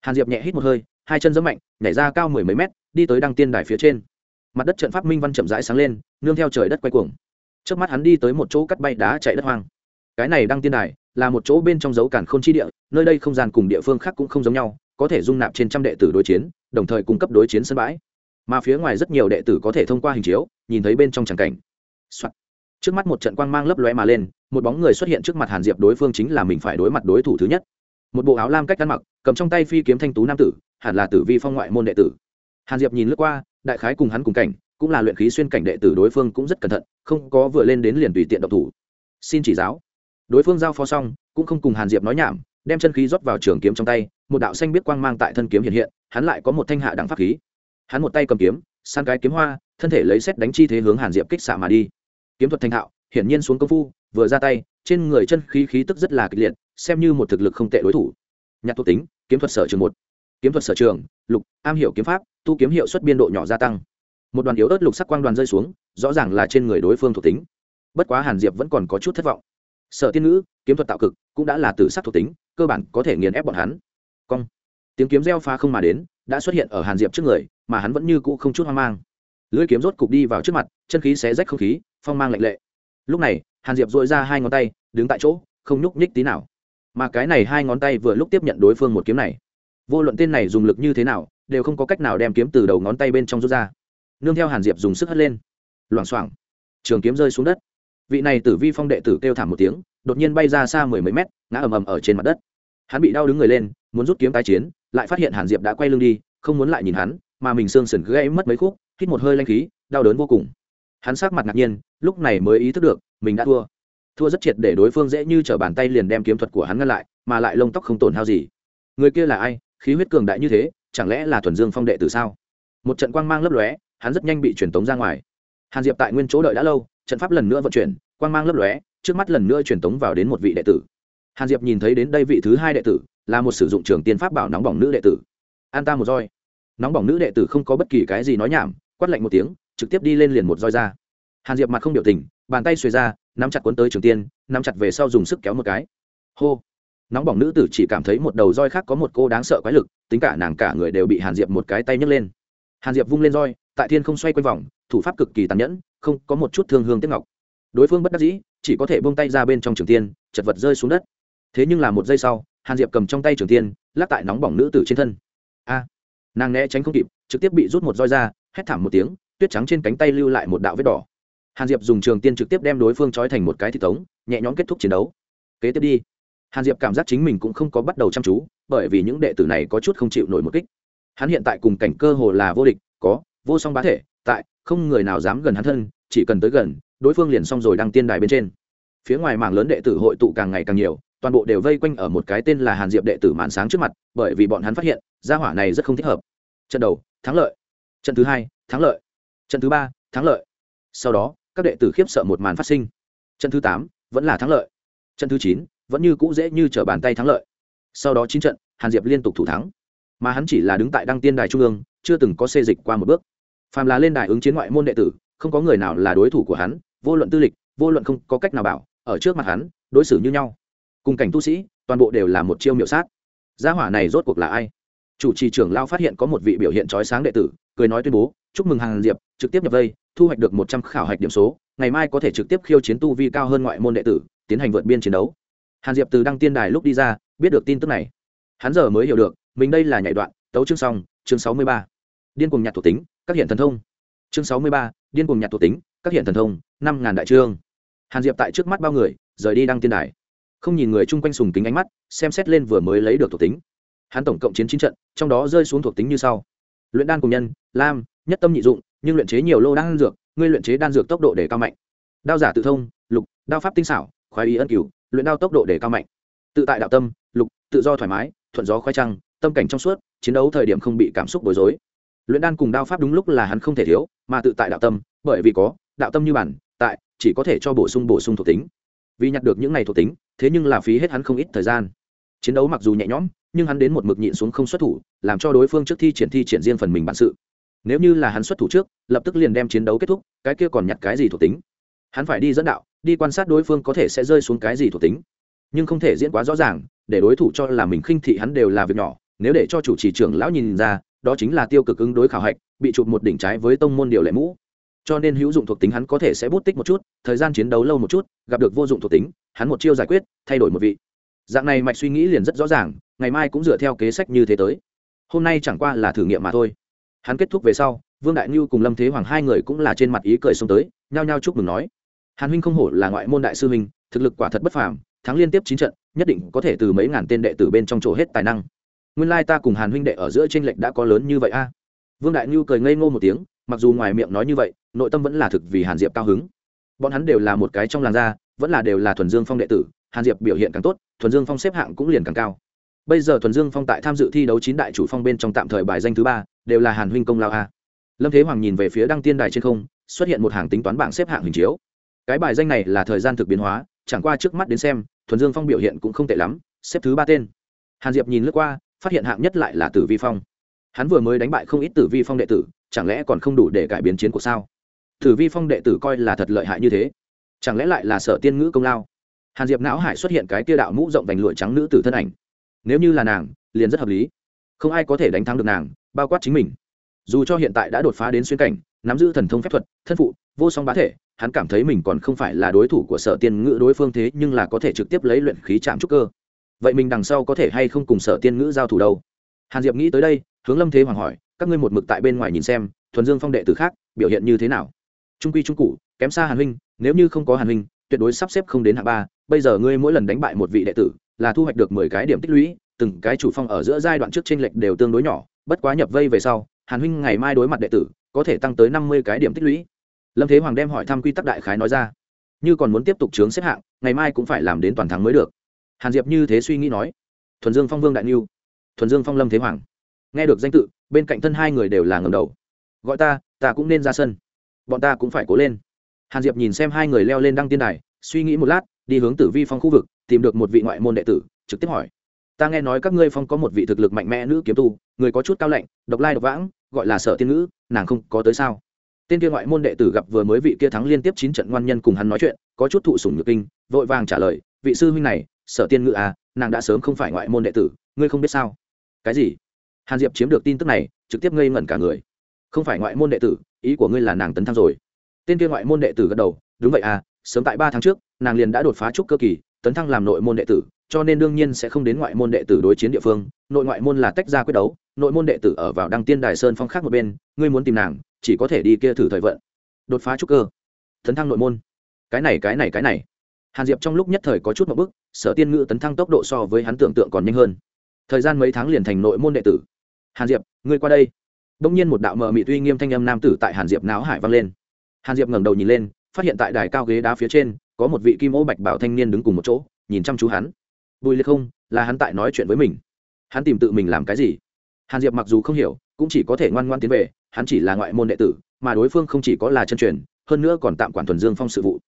Hàn diệp nhẹ hít một hơi, hai chân giẫm mạnh, nhảy ra cao mười mấy mét, đi tới đăng tiên đài phía trên. Mặt đất trận pháp minh văn chậm rãi sáng lên, nương theo trời đất quay cuồng. Trước mắt hắn đi tới một chỗ cắt bay đá chạy đất hoang. Cái này đăng tiên đài là một chỗ bên trong dấu cản khôn chi địa, nơi đây không gian cùng địa phương khác cũng không giống nhau có thể dung nạp trên trăm đệ tử đối chiến, đồng thời cung cấp đối chiến sân bãi. Mà phía ngoài rất nhiều đệ tử có thể thông qua hình chiếu, nhìn thấy bên trong tràng cảnh、Soạn. trước mắt một trận quang mang lấp lóe mà lên, một bóng người xuất hiện trước mặt hàn diệp đối phương chính là mình phải đối mặt đối thủ thứ nhất. Một bộ áo lam cách ăn mặc, cầm trong tay phi kiếm thanh tú nam tử, hẳn là tử vi phong ngoại môn đệ tử. Hàn diệp nhìn lướt qua, đại khái cùng hắn cùng cảnh, cũng là luyện khí xuyên cảnh đệ tử đối phương cũng rất cẩn thận, không có vừa lên đến liền tùy tiện độc thủ. Xin chỉ giáo. Đối phương giao phó xong, cũng không cùng hàn diệp nói nhảm, đem chân khí rót vào trường kiếm trong tay một đạo xanh biết quang mang tại thân kiếm hiện hiện, hắn lại có một thanh hạ đẳng pháp khí. Hắn một tay cầm kiếm, san cái kiếm hoa, thân thể lấy xét đánh chi thế hướng hàn diệp kích xạ mà đi. Kiếm thuật thanh thạo, hiển nhiên xuống công phu, vừa ra tay, trên người chân khí khí tức rất là kịch liệt, xem như một thực lực không tệ đối thủ. Nhạc thuộc tính, kiếm thuật sở trường một. Kiếm thuật sở trường, lục, am hiểu kiếm pháp, tu kiếm hiệu suất biên độ nhỏ gia tăng. Một đoàn yếu ớt lục sắc quang đoàn rơi xuống, rõ ràng là trên người đối phương thuộc tính. Bất quá hàn diệp vẫn còn có chút thất vọng. Sở tiên nữ kiếm thuật tạo cực, cũng đã là tử sắc thuộc tính, cơ bản có thể nghiền ép bọn hắn cong. Tiếng kiếm reo pha không mà đến, đã xuất hiện ở hàn diệp trước người, mà hắn vẫn như cũ không chút hoang mang. Lưỡi kiếm rốt cục đi vào trước mặt, chân khí xé rách không khí, phong mang lạnh lệ. Lúc này, hàn diệp dội ra hai ngón tay, đứng tại chỗ, không nhúc nhích tí nào. Mà cái này hai ngón tay vừa lúc tiếp nhận đối phương một kiếm này. Vô luận tên này dùng lực như thế nào, đều không có cách nào đem kiếm từ đầu ngón tay bên trong rút ra. Nương theo hàn diệp dùng sức hất lên. Loảng xoảng. Trường kiếm rơi xuống đất. Vị này tử vi phong đệ tử kêu thảm một tiếng, đột nhiên bay ra xa mười mấy mét, ngã ầm ầm ở trên mặt đất hắn bị đau đứng người lên, muốn rút kiếm tái chiến, lại phát hiện hàn diệp đã quay lưng đi, không muốn lại nhìn hắn, mà mình xương sườn gãy mất mấy khúc, hít một hơi lanh khí, đau đớn vô cùng. Hắn sát mặt ngạc nhiên, lúc này mới ý thức được, mình đã thua. Thua rất triệt để đối phương dễ như t r ở bàn tay liền đem kiếm thuật của hắn ngăn lại, mà lại lông tóc không tổn hao gì. Người kia là ai? Khí huyết cường đại như thế, chẳng lẽ là thuần dương phong đệ từ sao? Một trận quang mang lấp lóe, hắn rất nhanh bị truyền tống ra ngoài. Hàn diệp tại nguyên chỗ đợi đã lâu, trận pháp lần nữa vận chuyển, quang mang lấp lóe, trước mắt lần nữa truyền tống vào đến một vị đệ tử hàn diệp nhìn thấy đến đây vị thứ hai đệ tử, là một sử dụng trường tiên pháp bảo nóng bỏng nữ đệ tử. An ta một roi. Nóng bỏng nữ đệ tử không có bất kỳ cái gì nói nhảm, quát lạnh một tiếng, trực tiếp đi lên liền một roi ra. Hàn diệp mặt không biểu tình, bàn tay xuề ra, nắm chặt cuốn tới trường tiên, nắm chặt về sau dùng sức kéo một cái. Hô. Nóng bỏng nữ tử chỉ cảm thấy một đầu roi khác có một cô đáng sợ quái lực, tính cả nàng cả người đều bị hàn diệp một cái tay nhấc lên. Hàn diệp vung lên roi, tại thiên không xoay quanh vòng, thủ pháp cực kỳ tàn nhẫn, không có một chút thương hương tiếc ngọc. Đối phương bất đắc dĩ, chỉ có thể bông tay ra bên trong trường tiên, chật vật rơi xuống đất thế nhưng là một giây sau, hàn diệp cầm trong tay trường tiên, lắc tại nóng bỏng nữ tử trên thân. A! Nàng né tránh không kịp, trực tiếp bị rút một roi ra, hét thảm một tiếng, tuyết trắng trên cánh tay lưu lại một đạo vết đỏ. Hàn diệp dùng trường tiên trực tiếp đem đối phương trói thành một cái thị tống nhẹ nhõm kết thúc chiến đấu. Kế tiếp đi. Hàn diệp cảm giác chính mình cũng không có bắt đầu chăm chú, bởi vì những đệ tử này có chút không chịu nổi một kích. Hắn hiện tại cùng cảnh cơ hồ là vô địch, có, vô song bá thể, tại, không người nào dám gần hắn thân, chỉ cần tới gần, đối phương liền xong rồi đăng tiên đài bên trên. Phía ngoài mảng lớn đệ tử hội tụ càng ngày càng nhiều toàn bộ đều vây quanh ở một cái tên là hàn diệp đệ tử màn sáng trước mặt, bởi vì bọn hắn phát hiện, gia hỏa này rất không thích hợp. Trận đầu, thắng lợi. Trận thứ hai, thắng lợi. Trận thứ ba, thắng lợi. Sau đó, các đệ tử khiếp sợ một màn phát sinh. Trận thứ tám, vẫn là thắng lợi. Trận thứ chín, vẫn như cũ dễ như t r ở bàn tay thắng lợi. Sau đó chín trận, hàn diệp liên tục thủ thắng. Mà hắn chỉ là đứng tại đăng tiên đài trung ương, chưa từng có xê dịch qua một bước. Phàm là lên đài ứng chiến ngoại môn đệ tử, không có người nào là đối thủ của hắn, vô luận tư lịch, vô luận không có cách nào bảo, ở trước mặt hắn, đối xử như nhau cùng cảnh tu sĩ, toàn bộ đều là một chiêu miểu sát. Gia hỏa này rốt cuộc là ai? Chủ trì trưởng lao phát hiện có một vị biểu hiện trói sáng đệ tử, cười nói tuyên bố, chúc mừng hàng diệp, trực tiếp nhập vây, thu hoạch được một trăm khảo hạch điểm số, ngày mai có thể trực tiếp khiêu chiến tu vi cao hơn ngoại môn đệ tử, tiến hành vượt biên chiến đấu. Hàn diệp từ đăng tiên đài lúc đi ra, biết được tin tức này. Hắn giờ mới hiểu được, mình đây là nhảy đoạn, tấu chương xong, chương sáu mươi ba. Điên cùng nhặt thuộc tính, các hiện thần thông. Chương sáu mươi ba, điên cùng nhặt thuộc tính, các hiện thần thông, năm ngàn đại trương. Hàn diệp tại trước mắt bao người, rời đi đăng tiên đài không nhìn người chung quanh sùng kính ánh mắt, xem xét lên vừa mới lấy được thuộc tính. Hắn tổng cộng chiến chín trận, trong đó rơi xuống thuộc tính như sau. Luyện đan cùng nhân, lam, nhất tâm nhị dụng, nhưng luyện chế nhiều lô đan dược, ngươi luyện chế đan dược tốc độ để cao mạnh. Đao giả tự thông, lục, đao pháp tinh xảo, khoái ý ân cửu, luyện đao tốc độ để cao mạnh. Tự tại đạo tâm, lục, tự do thoải mái, thuận gió khoái trăng, tâm cảnh trong suốt, chiến đấu thời điểm không bị cảm xúc bối rối. Luyện đan cùng đao pháp đúng lúc là hắn không thể thiếu, mà tự tại đạo tâm, bởi vì có, đạo tâm như bản, tại, chỉ có thể cho bổ sung bổ sung thuộc tính vì nhặt được những này thuộc tính, thế nhưng là phí hết hắn không ít thời gian. Chiến đấu mặc dù nhẹ nhõm, nhưng hắn đến một mực nhịn xuống không xuất thủ, làm cho đối phương trước thi triển thi triển riêng phần mình bản sự. Nếu như là hắn xuất thủ trước, lập tức liền đem chiến đấu kết thúc, cái kia còn nhặt cái gì thuộc tính? Hắn phải đi dẫn đạo, đi quan sát đối phương có thể sẽ rơi xuống cái gì thuộc tính. Nhưng không thể diễn quá rõ ràng, để đối thủ cho là mình khinh thị hắn đều là việc nhỏ, nếu để cho chủ trì trưởng lão nhìn ra, đó chính là tiêu cực ứng đối khảo hạch, bị chụp một đỉnh trái với tông môn điều lệ mũ. Cho nên hữu dụng thuộc tính hắn có thể sẽ bút tích một chút thời gian chiến đấu lâu một chút, gặp được vô dụng thuộc tính, hắn một chiêu giải quyết, thay đổi một vị. Dạng này mạch suy nghĩ liền rất rõ ràng, ngày mai cũng dựa theo kế sách như thế tới. Hôm nay chẳng qua là thử nghiệm mà thôi. Hắn kết thúc về sau, vương đại ngưu cùng lâm thế hoàng hai người cũng là trên mặt ý cười xông tới, nhao nhao chúc mừng nói. Hàn huynh không hổ là ngoại môn đại sư huynh, thực lực quả thật bất phàm, thắng liên tiếp chín trận, nhất định có thể từ mấy ngàn tên đệ tử bên trong chỗ hết tài năng. Nguyên lai ta cùng hàn huynh đệ ở giữa t r ê n lệch đã có lớn như vậy a. Vương đại ngưu cười ngây ngô một tiếng, mặc dù ngoài miệng nói như vậy, nội tâm vẫn là thực vì hàn diệp cao hứng bọn hắn đều là một cái trong làn da vẫn là đều là thuần dương phong đệ tử, hàn diệp biểu hiện càng tốt, thuần dương phong xếp hạng cũng liền càng cao. Bây giờ thuần dương phong tại tham dự thi đấu chín đại chủ phong bên trong tạm thời bài danh thứ ba, đều là hàn huynh công lao a. Lâm thế hoàng nhìn về phía đăng tiên đài trên không, xuất hiện một hàng tính toán bảng xếp hạng hình chiếu. Cái bài danh này là thời gian thực biến hóa, chẳng qua trước mắt đến xem, thuần dương phong biểu hiện cũng không tệ lắm, xếp thứ ba tên. Hàn diệp nhìn lướt qua, phát hiện hạng nhất lại là tử vi phong. Hắn vừa mới đánh bại không ít tử vi phong đệ tử, chẳng lẽ còn không đủ để cải biến chiến của sao? Thử vi phong đệ tử coi là thật lợi hại như thế. Chẳng lẽ lại là sở tiên ngữ công lao? Hàn diệp não hải xuất hiện cái tia đạo mũ rộng vành lụa trắng nữ tử thân ảnh. Nếu như là nàng, liền rất hợp lý. Không ai có thể đánh thắng được nàng, bao quát chính mình. Dù cho hiện tại đã đột phá đến xuyên cảnh, nắm giữ thần thông phép thuật, thân phụ, vô song bá thể, hắn cảm thấy mình còn không phải là đối thủ của sở tiên ngữ đối phương thế, nhưng là có thể trực tiếp lấy luyện khí chạm trúc cơ. Vậy mình đằng sau có thể hay không cùng sở tiên ngữ giao thủ đâu? Hàn diệp nghĩ tới đây, hướng lâm thế hoàng hỏi, các ngươi một mực tại bên ngoài nhìn xem, thuần dương phong đệ tử khác, biểu hiện như thế nào? Trung quy trung cụ, kém xa hàn huynh, nếu như không có hàn huynh, tuyệt đối sắp xếp không đến hạng ba, bây giờ ngươi mỗi lần đánh bại một vị đệ tử, là thu hoạch được mười cái điểm tích lũy, từng cái chủ phong ở giữa giai đoạn trước tranh lệch đều tương đối nhỏ, bất quá nhập vây về sau, hàn huynh ngày mai đối mặt đệ tử, có thể tăng tới năm mươi cái điểm tích lũy. Lâm thế hoàng đem hỏi thăm quy tắc đại khái nói ra. Như còn muốn tiếp tục chướng xếp hạng, ngày mai cũng phải làm đến toàn thắng mới được. Hàn diệp như thế suy nghĩ nói. Thuần dương phong vương đại niu thuần dương phong lâm thế hoàng. Nghe được danh tự, bên cạnh thân hai người đều là ngầm đầu. Gọi ta ta cũng nên ra sân bọn ta cũng phải cố lên. Hàn diệp nhìn xem hai người leo lên đăng tiên đài, suy nghĩ một lát, đi hướng tử vi phong khu vực, tìm được một vị ngoại môn đệ tử, trực tiếp hỏi. Ta nghe nói các ngươi phong có một vị thực lực mạnh mẽ nữ kiếm tu, người có chút cao lạnh, độc lai độc vãng, gọi là sở tiên ngữ, nàng không có tới sao? Tên kia ngoại môn đệ tử gặp vừa mới vị kia thắng liên tiếp chín trận ngoan nhân cùng hắn nói chuyện, có chút thụ sủng nhược kinh, vội vàng trả lời, vị sư huynh này, sở tiên ngữ à nàng đã sớm không phải ngoại môn đệ tử, ngươi không biết sao? Cái gì? Hàn diệp chiếm được tin tức này, trực tiếp ngây ngẩn cả người. Không phải ngoại môn đệ tử ý của ngươi là nàng tấn thăng rồi. Tên kia ngoại môn đệ tử gật đầu, đúng vậy à sớm tại ba tháng trước, nàng liền đã đột phá trúc cơ kỳ, tấn thăng làm nội môn đệ tử, cho nên đương nhiên sẽ không đến ngoại môn đệ tử đối chiến địa phương. Nội ngoại môn là tách ra quyết đấu, nội môn đệ tử ở vào đăng tiên đài sơn phong khác một bên, ngươi muốn tìm nàng, chỉ có thể đi kia thử thời vận. Đột phá trúc cơ, tấn thăng nội môn. Cái này cái này cái này. Hàn diệp trong lúc nhất thời có chút một bức, sở tiên ngữ tấn thăng tốc độ so với hắn tưởng tượng còn nhanh hơn. Thời gian mấy tháng liền thành nội môn đệ tử. Hàn diệp, ngươi qua đây đông nhiên một đạo mờ mị tuy nghiêm thanh âm nam tử tại hàn diệp náo hải vang lên. Hàn diệp ngẩng đầu nhìn lên, phát hiện tại đài cao ghế đá phía trên, có một vị kim ô bạch bảo thanh niên đứng cùng một chỗ, nhìn chăm chú hắn. Bùi liệt không, là hắn tại nói chuyện với mình. Hắn tìm tự mình làm cái gì? Hàn diệp mặc dù không hiểu, cũng chỉ có thể ngoan ngoan tiến về, hắn chỉ là ngoại môn đệ tử, mà đối phương không chỉ có là chân truyền, hơn nữa còn tạm quản thuần dương phong sự vụ.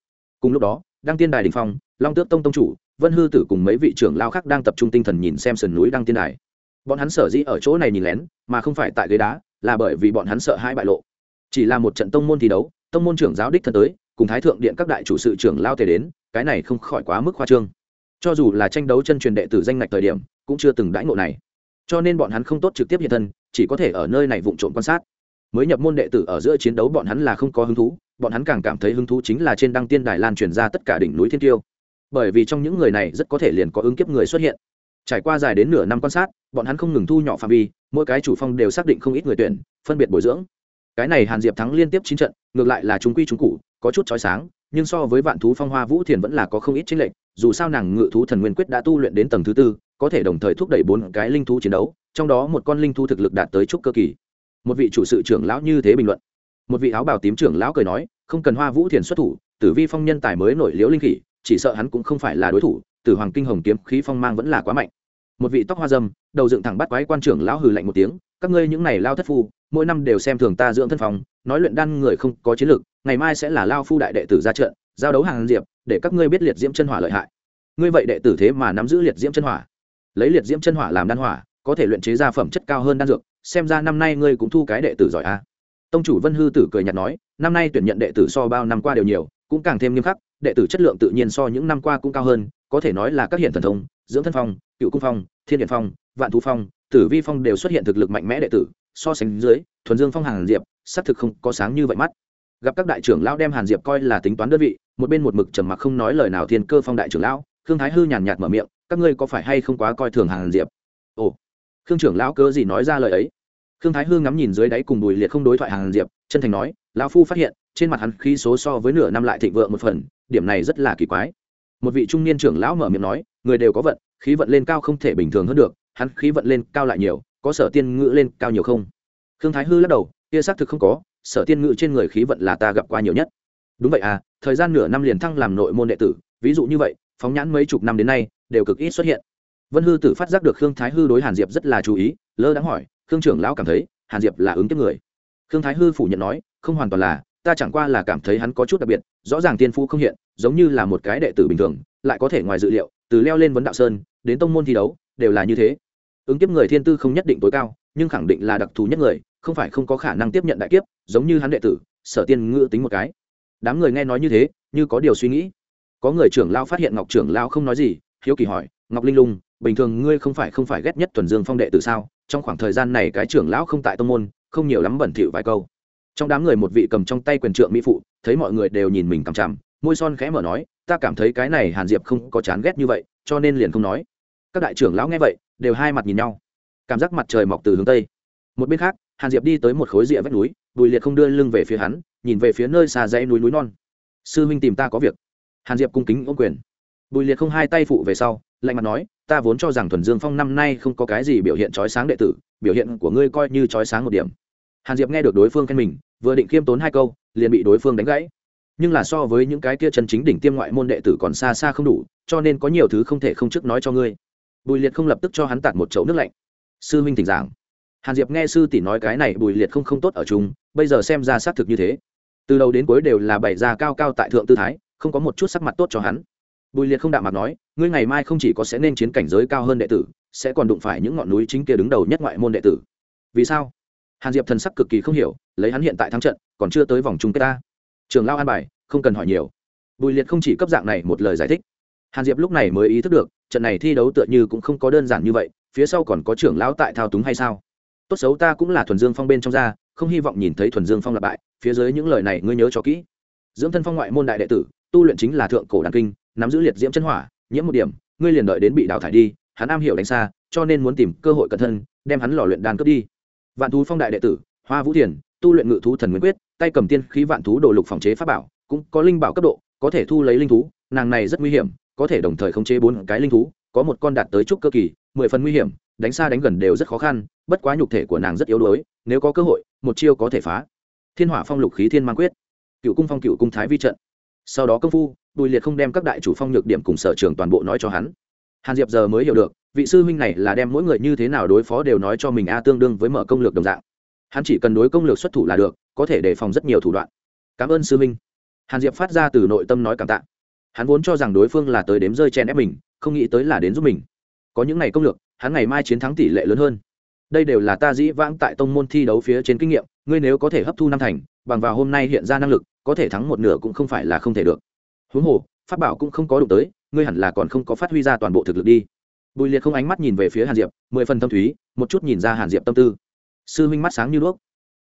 Cùng lúc đó, đăng tiên đài đình phong, long tước tông tông chủ, vân hư tử cùng mấy vị trưởng lao khác đang tập trung tinh thần nhìn xem sườn núi đăng tiên đài. Bọn hắn sở dĩ ở chỗ này nhìn lén, mà không phải tại ghế đá là bởi vì bọn hắn sợ hai bại lộ. Chỉ là một trận tông môn thi đấu, tông môn trưởng giáo đích thân tới, cùng thái thượng điện các đại chủ sự trưởng lao thể đến, cái này không khỏi quá mức khoa trương. Cho dù là tranh đấu chân truyền đệ tử danh ngạch thời điểm, cũng chưa từng đãi ngộ này. Cho nên bọn hắn không tốt trực tiếp hiện thân, chỉ có thể ở nơi này vụng trộm quan sát. Mới nhập môn đệ tử ở giữa chiến đấu bọn hắn là không có hứng thú, bọn hắn càng cảm thấy hứng thú chính là trên đăng tiên đài lan truyền ra tất cả đỉnh núi thiên tiêu. Bởi vì trong những người này rất có thể liền có ứng kiếp người xuất hiện trải qua dài đến nửa năm quan sát, bọn hắn không ngừng thu nhỏ phạm vi, mỗi cái chủ phong đều xác định không ít người tuyển, phân biệt bồi dưỡng. Cái này hàn diệp thắng liên tiếp chín trận, ngược lại là chúng quy chúng cụ, có chút trói sáng, nhưng so với vạn thú phong hoa vũ thiền vẫn là có không ít chính lệnh dù sao nàng ngự thú thần nguyên quyết đã tu luyện đến tầng thứ tư, có thể đồng thời thúc đẩy bốn cái linh thú chiến đấu, trong đó một con linh thú thực lực đạt tới trúc cơ kỳ. Một vị chủ sự trưởng lão như thế bình luận. Một vị áo bào tím trưởng lão cười nói, không cần hoa vũ thiền xuất thủ, tử vi phong nhân tài mới nổi liễu linh khỉ, chỉ sợ hắn cũng không phải là đối thủ tử hoàng kinh hồng kiếm khí phong mang vẫn là quá mạnh. Một vị tóc hoa dâm, đầu dựng thẳng bắt quái quan trưởng lão hừ lạnh một tiếng, các ngươi những này lao thất phu, mỗi năm đều xem thường ta dưỡng thân phòng nói luyện đan người không có chiến lược ngày mai sẽ là lao phu đại đệ tử ra trận, giao đấu hàng diệp, để các ngươi biết liệt diễm chân hỏa lợi hại. Ngươi vậy đệ tử thế mà nắm giữ liệt diễm chân hỏa? Lấy liệt diễm chân hỏa làm đan hỏa, có thể luyện chế ra phẩm chất cao hơn đan dược, xem ra năm nay ngươi cũng thu cái đệ tử giỏi a. À. tông chủ vân hư tử cười nhạt nói, năm nay tuyển nhận đệ tử so bao năm qua đều nhiều, cũng càng thêm nghiêm khắc, đệ tử chất lượng tự nhiên so những năm qua cũng cao hơn có thể nói là các hiện thần thông, dưỡng thân phong, cựu cung phong, thiên điện phong, vạn thú phong, tử vi phong đều xuất hiện thực lực mạnh mẽ đệ tử, so sánh dưới, thuần dương phong hàn diệp, xác thực không có sáng như vậy mắt. Gặp các đại trưởng lão đem hàn diệp coi là tính toán đơn vị, một bên một mực trầm mặc không nói lời nào thiên cơ phong đại trưởng lão, khương thái hư nhàn nhạt mở miệng, các ngươi có phải hay không quá coi thường hàn diệp? Ồ. Khương trưởng lão cơ gì nói ra lời ấy? Khương thái hư ngắm nhìn dưới đáy cùng bùi liệt không đối thoại hàn diệp, chân thành nói, lão phu phát hiện, trên mặt hắn khí số so với nửa năm lại thịnh vượng một phần, điểm này rất là kỳ quái một vị trung niên trưởng lão mở miệng nói, người đều có vận, khí vận lên cao không thể bình thường hơn được, hắn khí vận lên cao lại nhiều, có sở tiên ngữ lên cao nhiều không? Khương thái hư lắc đầu, kia xác thực không có, sở tiên ngữ trên người khí vận là ta gặp qua nhiều nhất. Đúng vậy à thời gian nửa năm liền thăng làm nội môn đệ tử, ví dụ như vậy, phóng nhãn mấy chục năm đến nay, đều cực ít xuất hiện. Vân hư tử phát giác được khương thái hư đối hàn diệp rất là chú ý, lơ đáng hỏi, khương trưởng lão cảm thấy, hàn diệp là ứng tiếp người? Khương thái hư phủ nhận nói, không hoàn toàn là ta chẳng qua là cảm thấy hắn có chút đặc biệt, rõ ràng tiên phu không hiện, giống như là một cái đệ tử bình thường, lại có thể ngoài dự liệu, từ leo lên vấn đạo sơn, đến tông môn thi đấu, đều là như thế. Ứng kiếp người thiên tư không nhất định tối cao, nhưng khẳng định là đặc thù nhất người, không phải không có khả năng tiếp nhận đại kiếp, giống như hắn đệ tử, sở tiên ngữ tính một cái. Đám người nghe nói như thế, như có điều suy nghĩ. Có người trưởng lao phát hiện ngọc trưởng lao không nói gì, hiếu kỳ hỏi, ngọc linh lung, bình thường ngươi không phải không phải ghét nhất thuần dương phong đệ tử sao? Trong khoảng thời gian này cái trưởng lão không tại tông môn, không nhiều lắm bẩn thỉu vài câu trong đám người một vị cầm trong tay quyền trượng mỹ phụ, thấy mọi người đều nhìn mình cằm chằm, môi son khẽ mở nói, ta cảm thấy cái này hàn diệp không có chán ghét như vậy, cho nên liền không nói. Các đại trưởng lão nghe vậy, đều hai mặt nhìn nhau. Cảm giác mặt trời mọc từ hướng tây. Một bên khác, hàn diệp đi tới một khối rìa vách núi, bùi liệt không đưa lưng về phía hắn, nhìn về phía nơi xa dãy núi núi non. Sư huynh tìm ta có việc. Hàn diệp cung kính ôm quyền. Bùi liệt không hai tay phụ về sau, lạnh mặt nói, ta vốn cho rằng thuần dương phong năm nay không có cái gì biểu hiện trói sáng đệ tử, biểu hiện của ngươi coi như trói sáng một điểm hàn diệp nghe được đối phương khen mình, vừa định khiêm tốn hai câu, liền bị đối phương đánh gãy. Nhưng là so với những cái kia chân chính đỉnh tiêm ngoại môn đệ tử còn xa xa không đủ, cho nên có nhiều thứ không thể không trước nói cho ngươi. Bùi liệt không lập tức cho hắn tạt một chậu nước lạnh. Sư huynh thỉnh giảng. Hàn diệp nghe sư tỷ nói cái này, bùi liệt không không tốt ở chúng bây giờ xem ra xác thực như thế. Từ đầu đến cuối đều là bảy già cao cao tại thượng tư thái, không có một chút sắc mặt tốt cho hắn. Bùi liệt không đạm mặt nói, ngươi ngày mai không chỉ có sẽ nên chiến cảnh giới cao hơn đệ tử, sẽ còn đụng phải những ngọn núi chính kia đứng đầu nhất ngoại môn đệ tử. Vì sao? Hàn diệp thần sắc cực kỳ không hiểu, lấy hắn hiện tại thắng trận, còn chưa tới vòng chung kết ta. Trường lao an bài, không cần hỏi nhiều. Bùi liệt không chỉ cấp dạng này một lời giải thích. Hàn diệp lúc này mới ý thức được, trận này thi đấu tựa như cũng không có đơn giản như vậy, phía sau còn có trưởng lão tại thao túng hay sao? Tốt xấu ta cũng là thuần dương phong bên trong ra không hy vọng nhìn thấy thuần dương phong lặp bại, phía dưới những lời này ngươi nhớ cho kỹ. Dưỡng thân phong ngoại môn đại đệ tử, tu luyện chính là thượng cổ đàn kinh, nắm giữ liệt diễm chân hỏa, nhiễm một điểm, ngươi liền đợi đến bị đào thải đi, hắn am hiểu đánh xa, cho nên muốn tìm cơ hội cẩn thân, đem hắn lò luyện đan cướp đi vạn thú phong đại đệ tử, hoa vũ thiền, tu luyện ngự thú thần nguyên quyết, tay cầm tiên khí vạn thú đồ lục phòng chế pháp bảo, cũng có linh bảo cấp độ, có thể thu lấy linh thú, nàng này rất nguy hiểm, có thể đồng thời khống chế bốn cái linh thú, có một con đạt tới trúc cơ kỳ, mười phần nguy hiểm, đánh xa đánh gần đều rất khó khăn, bất quá nhục thể của nàng rất yếu đuối, nếu có cơ hội, một chiêu có thể phá. Thiên hỏa phong lục khí thiên mang quyết. Cựu cung phong, cựu cung thái vi trận. Sau đó công phu, bùi liệt không đem các đại chủ phong nhược điểm cùng sở trường toàn bộ nói cho hắn. Hàn diệp giờ mới hiểu được vị sư huynh này là đem mỗi người như thế nào đối phó đều nói cho mình a tương đương với mở công lược đồng dạng. Hắn chỉ cần đối công lược xuất thủ là được, có thể đề phòng rất nhiều thủ đoạn. Cảm ơn sư huynh. Hàn diệp phát ra từ nội tâm nói cảm tạ. Hắn vốn cho rằng đối phương là tới đếm rơi chen ép mình, không nghĩ tới là đến giúp mình. Có những ngày công lược, hắn ngày mai chiến thắng tỷ lệ lớn hơn. Đây đều là ta dĩ vãng tại tông môn thi đấu phía trên kinh nghiệm, ngươi nếu có thể hấp thu năm thành, bằng vào hôm nay hiện ra năng lực, có thể thắng một nửa cũng không phải là không thể được. Huống hồ phát bảo cũng không có đụng tới, ngươi hẳn là còn không có phát huy ra toàn bộ thực lực đi bùi liệt không ánh mắt nhìn về phía hàn diệp, mười phần tâm thúy, một chút nhìn ra hàn diệp tâm tư. Sư huynh mắt sáng như đuốc.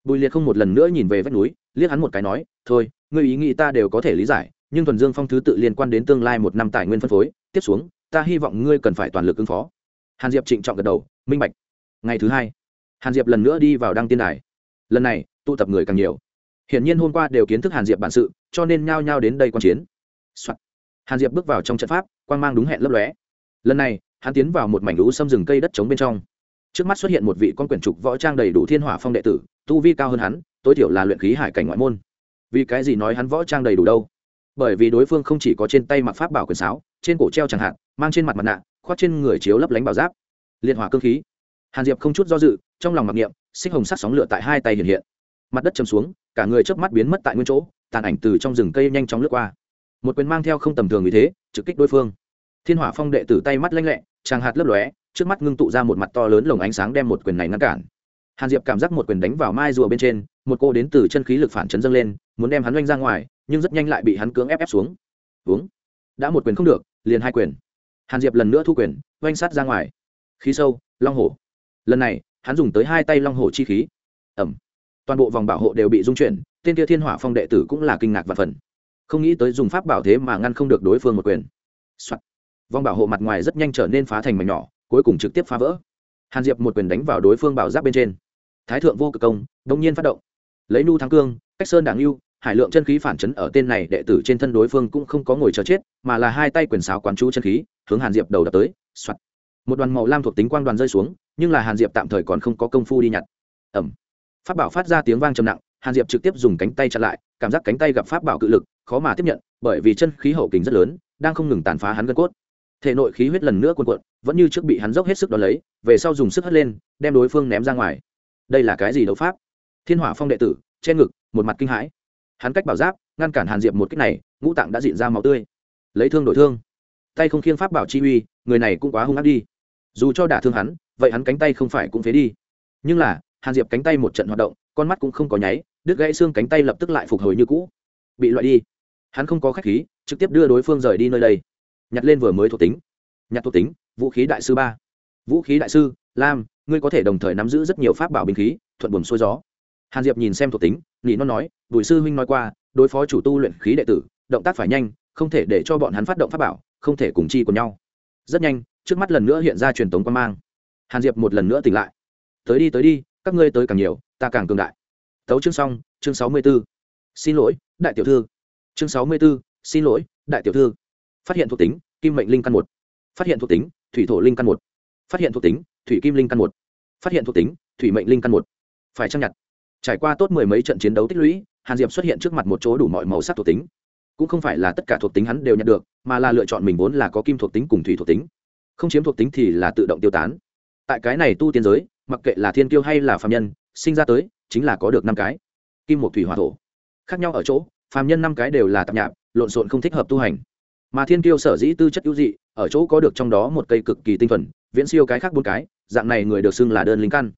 Bùi liệt không một lần nữa nhìn về vách núi, liếc hắn một cái nói, thôi, ngươi ý nghĩ ta đều có thể lý giải, nhưng thuần dương phong thứ tự liên quan đến tương lai một năm tài nguyên phân phối, tiếp xuống, ta hy vọng ngươi cần phải toàn lực ứng phó. Hàn diệp trịnh trọng gật đầu, minh bạch. Ngày thứ hai, hàn diệp lần nữa đi vào đăng tiên đài. Lần này, tụ tập người càng nhiều. Hiển nhiên hôm qua đều kiến thức hàn diệp bản sự, cho nên nhao nhao đến đây quan chiến、Soạn. hàn diệp bước vào trong trận pháp quan g mang đúng hẹn lấp lóe. Lần này hắn tiến vào một mảnh lũ xâm rừng cây đất trống bên trong. Trước mắt xuất hiện một vị con quyển trục võ trang đầy đủ thiên hỏa phong đệ tử, tu vi cao hơn hắn, tối thiểu là luyện khí hải cảnh ngoại môn. Vì cái gì nói hắn võ trang đầy đủ đâu? Bởi vì đối phương không chỉ có trên tay mặc pháp bảo quyền sáo, trên cổ treo chẳng hạn, mang trên mặt mặt nạ, khoác trên người chiếu lấp lánh bảo giáp. Liệt hỏa cơ khí. Hàn diệp không chút do dự, trong lòng mặc niệm, xích hồng sắc sóng lửa tại hai tay hiện hiện. Mặt đất chầm xuống, cả người chớp mắt biến mất tại nguyên chỗ, tàn ảnh từ trong rừng cây nhanh chóng lướt qua. Một quyền mang theo không tầm thường như thế, trực kích đối phương thiên hỏa phong đệ tử tay mắt lanh lẹ, tràng hạt lấp lóe, trước mắt ngưng tụ ra một mặt to lớn lồng ánh sáng đem một quyền này ngăn cản. Hàn diệp cảm giác một quyền đánh vào mai rùa bên trên, một cô đến từ chân khí lực phản chấn dâng lên, muốn đem hắn oanh ra ngoài, nhưng rất nhanh lại bị hắn cưỡng ép ép xuống. Uống đã một quyền không được, liền hai quyền. Hàn diệp lần nữa thu quyền, oanh sát ra ngoài. Khí sâu, long hổ. Lần này, hắn dùng tới hai tay long hổ chi khí. Ẩm. Toàn bộ vòng bảo hộ đều bị dung chuyển, tên kia thiên hỏa phong đệ tử cũng là kinh ngạc và phần không nghĩ tới dùng pháp bảo thế mà ngăn không được đối phương một quyền、Soạn vòng bảo hộ mặt ngoài rất nhanh trở nên phá thành mảnh nhỏ, cuối cùng trực tiếp phá vỡ. Hàn diệp một quyền đánh vào đối phương bảo giáp bên trên. Thái thượng vô cực công, đông nhiên phát động. Lấy nu thắng cương, cách sơn đảng lưu hải lượng chân khí phản chấn ở tên này đệ tử trên thân đối phương cũng không có ngồi chờ chết, mà là hai tay quyền sáo quán chú chân khí, hướng hàn diệp đầu đập tới, soạt. Một đoàn màu lam thuộc tính quang đoàn rơi xuống, nhưng là hàn diệp tạm thời còn không có công phu đi nhặt. Ẩm pháp bảo phát ra tiếng vang trầm nặng, hàn diệp trực tiếp dùng cánh tay chặn lại, cảm giác cánh tay gặp pháp bảo cự lực, khó mà tiếp nhận, bởi vì chân khí hậu kình rất lớn, đang không ngừng tàn phá hắn gân cốt thể nội khí huyết lần nữa cuồn cuộn, vẫn như trước bị hắn dốc hết sức đ ó lấy, về sau dùng sức hất lên, đem đối phương ném ra ngoài. Đây là cái gì đấu pháp? Thiên hỏa phong đệ tử, che ngực, một mặt kinh hãi. Hắn cách bảo giáp, ngăn cản hàn diệp một cách này, ngũ tạng đã diện ra máu tươi. Lấy thương đổi thương. Tay không khiêng pháp bảo chi uy, người này cũng quá hung ác đi. Dù cho đả thương hắn, vậy hắn cánh tay không phải cũng phế đi. Nhưng là, hàn diệp cánh tay một trận hoạt động, con mắt cũng không có nháy, đứt gãy xương cánh tay lập tức lại phục hồi như cũ. Bị loại đi. Hắn không có khách khí, trực tiếp đưa đối phương rời đi nơi đây nhặt lên vừa mới thuộc tính. Nhặt thuộc tính, vũ khí đại sư ba. Vũ khí đại sư, lam, ngươi có thể đồng thời nắm giữ rất nhiều pháp bảo binh khí, thuận buồm xuôi gió. Hàn diệp nhìn xem thuộc tính nghĩ nó nói, bùi sư huynh nói qua, đối phó chủ tu luyện khí đệ tử, động tác phải nhanh, không thể để cho bọn hắn phát động pháp bảo, không thể cùng chi của nhau. Rất nhanh, trước mắt lần nữa hiện ra truyền tống quan mang. Hàn diệp một lần nữa tỉnh lại. Tới đi tới đi, các ngươi tới càng nhiều, ta càng cường đại. Tấu chương xong, chương sáu mươi b ố xin lỗi, đại tiểu thư. Chương sáu mươi b ố xin lỗi, đại tiểu thư phát hiện thuộc tính, kim mệnh linh căn một. Phát hiện thuộc tính, thủy thổ linh căn một. Phát hiện thuộc tính, thủy kim linh căn một. Phát hiện thuộc tính, thủy mệnh linh căn một. Phải trang nhặt? Trải qua tốt mười mấy trận chiến đấu tích lũy, hàn diệp xuất hiện trước mặt một chỗ đủ mọi màu sắc thuộc tính. Cũng không phải là tất cả thuộc tính hắn đều nhận được, mà là lựa chọn mình vốn là có kim thuộc tính cùng thủy thuộc tính. Không chiếm thuộc tính thì là tự động tiêu tán. Tại cái này tu tiên giới, mặc kệ là thiên tiêu hay là phạm nhân, sinh ra tới, chính là có được năm cái. Kim một thủy hỏa thổ. Khác nhau ở chỗ, phàm nhân năm cái đều là tạp nhạp, lộn xộn không thích hợp tu hành mà thiên kiêu sở dĩ tư chất ưu dị, ở chỗ có được trong đó một cây cực kỳ tinh thuần, viễn siêu cái khác bốn cái, dạng này người được xưng là đơn linh căn.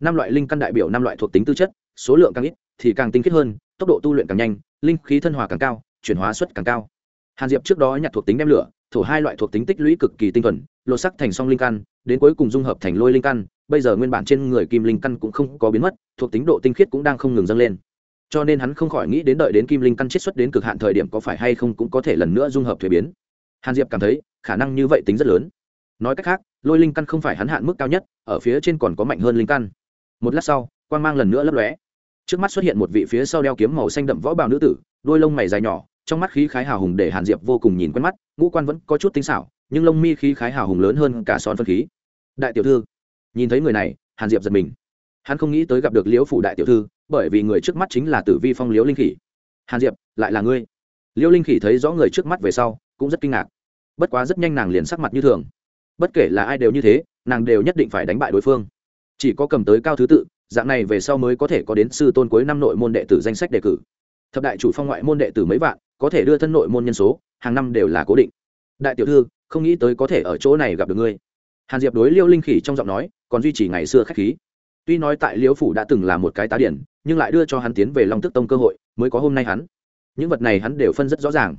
Năm loại linh căn đại biểu năm loại thuộc tính tư chất, số lượng càng ít thì càng tinh khiết hơn, tốc độ tu luyện càng nhanh, linh khí thân hòa càng cao, chuyển hóa suất càng cao. Hàn diệp trước đó nhặt thuộc tính đem lửa, thổ hai loại thuộc tính tích lũy cực kỳ tinh thuần, lột sắc thành song linh căn, đến cuối cùng dung hợp thành lôi linh căn, bây giờ nguyên bản trên người kim linh căn cũng không có biến mất, thuộc tính độ tinh khiết cũng đang không ngừng dâng lên cho nên hắn không khỏi nghĩ đến đợi đến kim linh căn chiết xuất đến cực hạn thời điểm có phải hay không cũng có thể lần nữa dung hợp thuế biến. Hàn diệp cảm thấy, khả năng như vậy tính rất lớn. Nói cách khác, lôi linh căn không phải hắn hạn mức cao nhất, ở phía trên còn có mạnh hơn linh căn. Một lát sau quan g mang lần nữa lấp lóe. Trước mắt xuất hiện một vị phía sau đeo kiếm màu xanh đậm võ bào nữ tử, đôi lông mày dài nhỏ, trong mắt khí khái hào hùng để hàn diệp vô cùng nhìn quen mắt, ngũ quan vẫn có chút tinh xảo, nhưng lông mi khí khái hào hùng lớn hơn cả son phân khí. Đại tiểu thư, nhìn thấy người này, hàn diệp giật mình. Hắn không nghĩ tới gặp được liễu phủ đại tiểu thư bởi vì người trước mắt chính là tử vi phong liễu linh khỉ. Hàn diệp, lại là ngươi. Liễu linh khỉ thấy rõ người trước mắt về sau, cũng rất kinh ngạc. Bất quá rất nhanh nàng liền sắc mặt như thường. Bất kể là ai đều như thế, nàng đều nhất định phải đánh bại đối phương. Chỉ có cầm tới cao thứ tự, dạng này về sau mới có thể có đến sư tôn cuối năm nội môn đệ tử danh sách đề cử. Thập đại chủ phong ngoại môn đệ tử mấy vạn, có thể đưa thân nội môn nhân số, hàng năm đều là cố định. Đại tiểu thư, không nghĩ tới có thể ở chỗ này gặp được ngươi. Hàn diệp đối liêu linh khỉ trong giọng nói, còn duy trì ngày xưa k h á c h khí. Tuy nói tại liễu phủ đã từng là một cái tá điển nhưng lại đưa cho hắn tiến về long tức tông cơ hội, mới có hôm nay hắn. Những vật này hắn đều phân rất rõ ràng.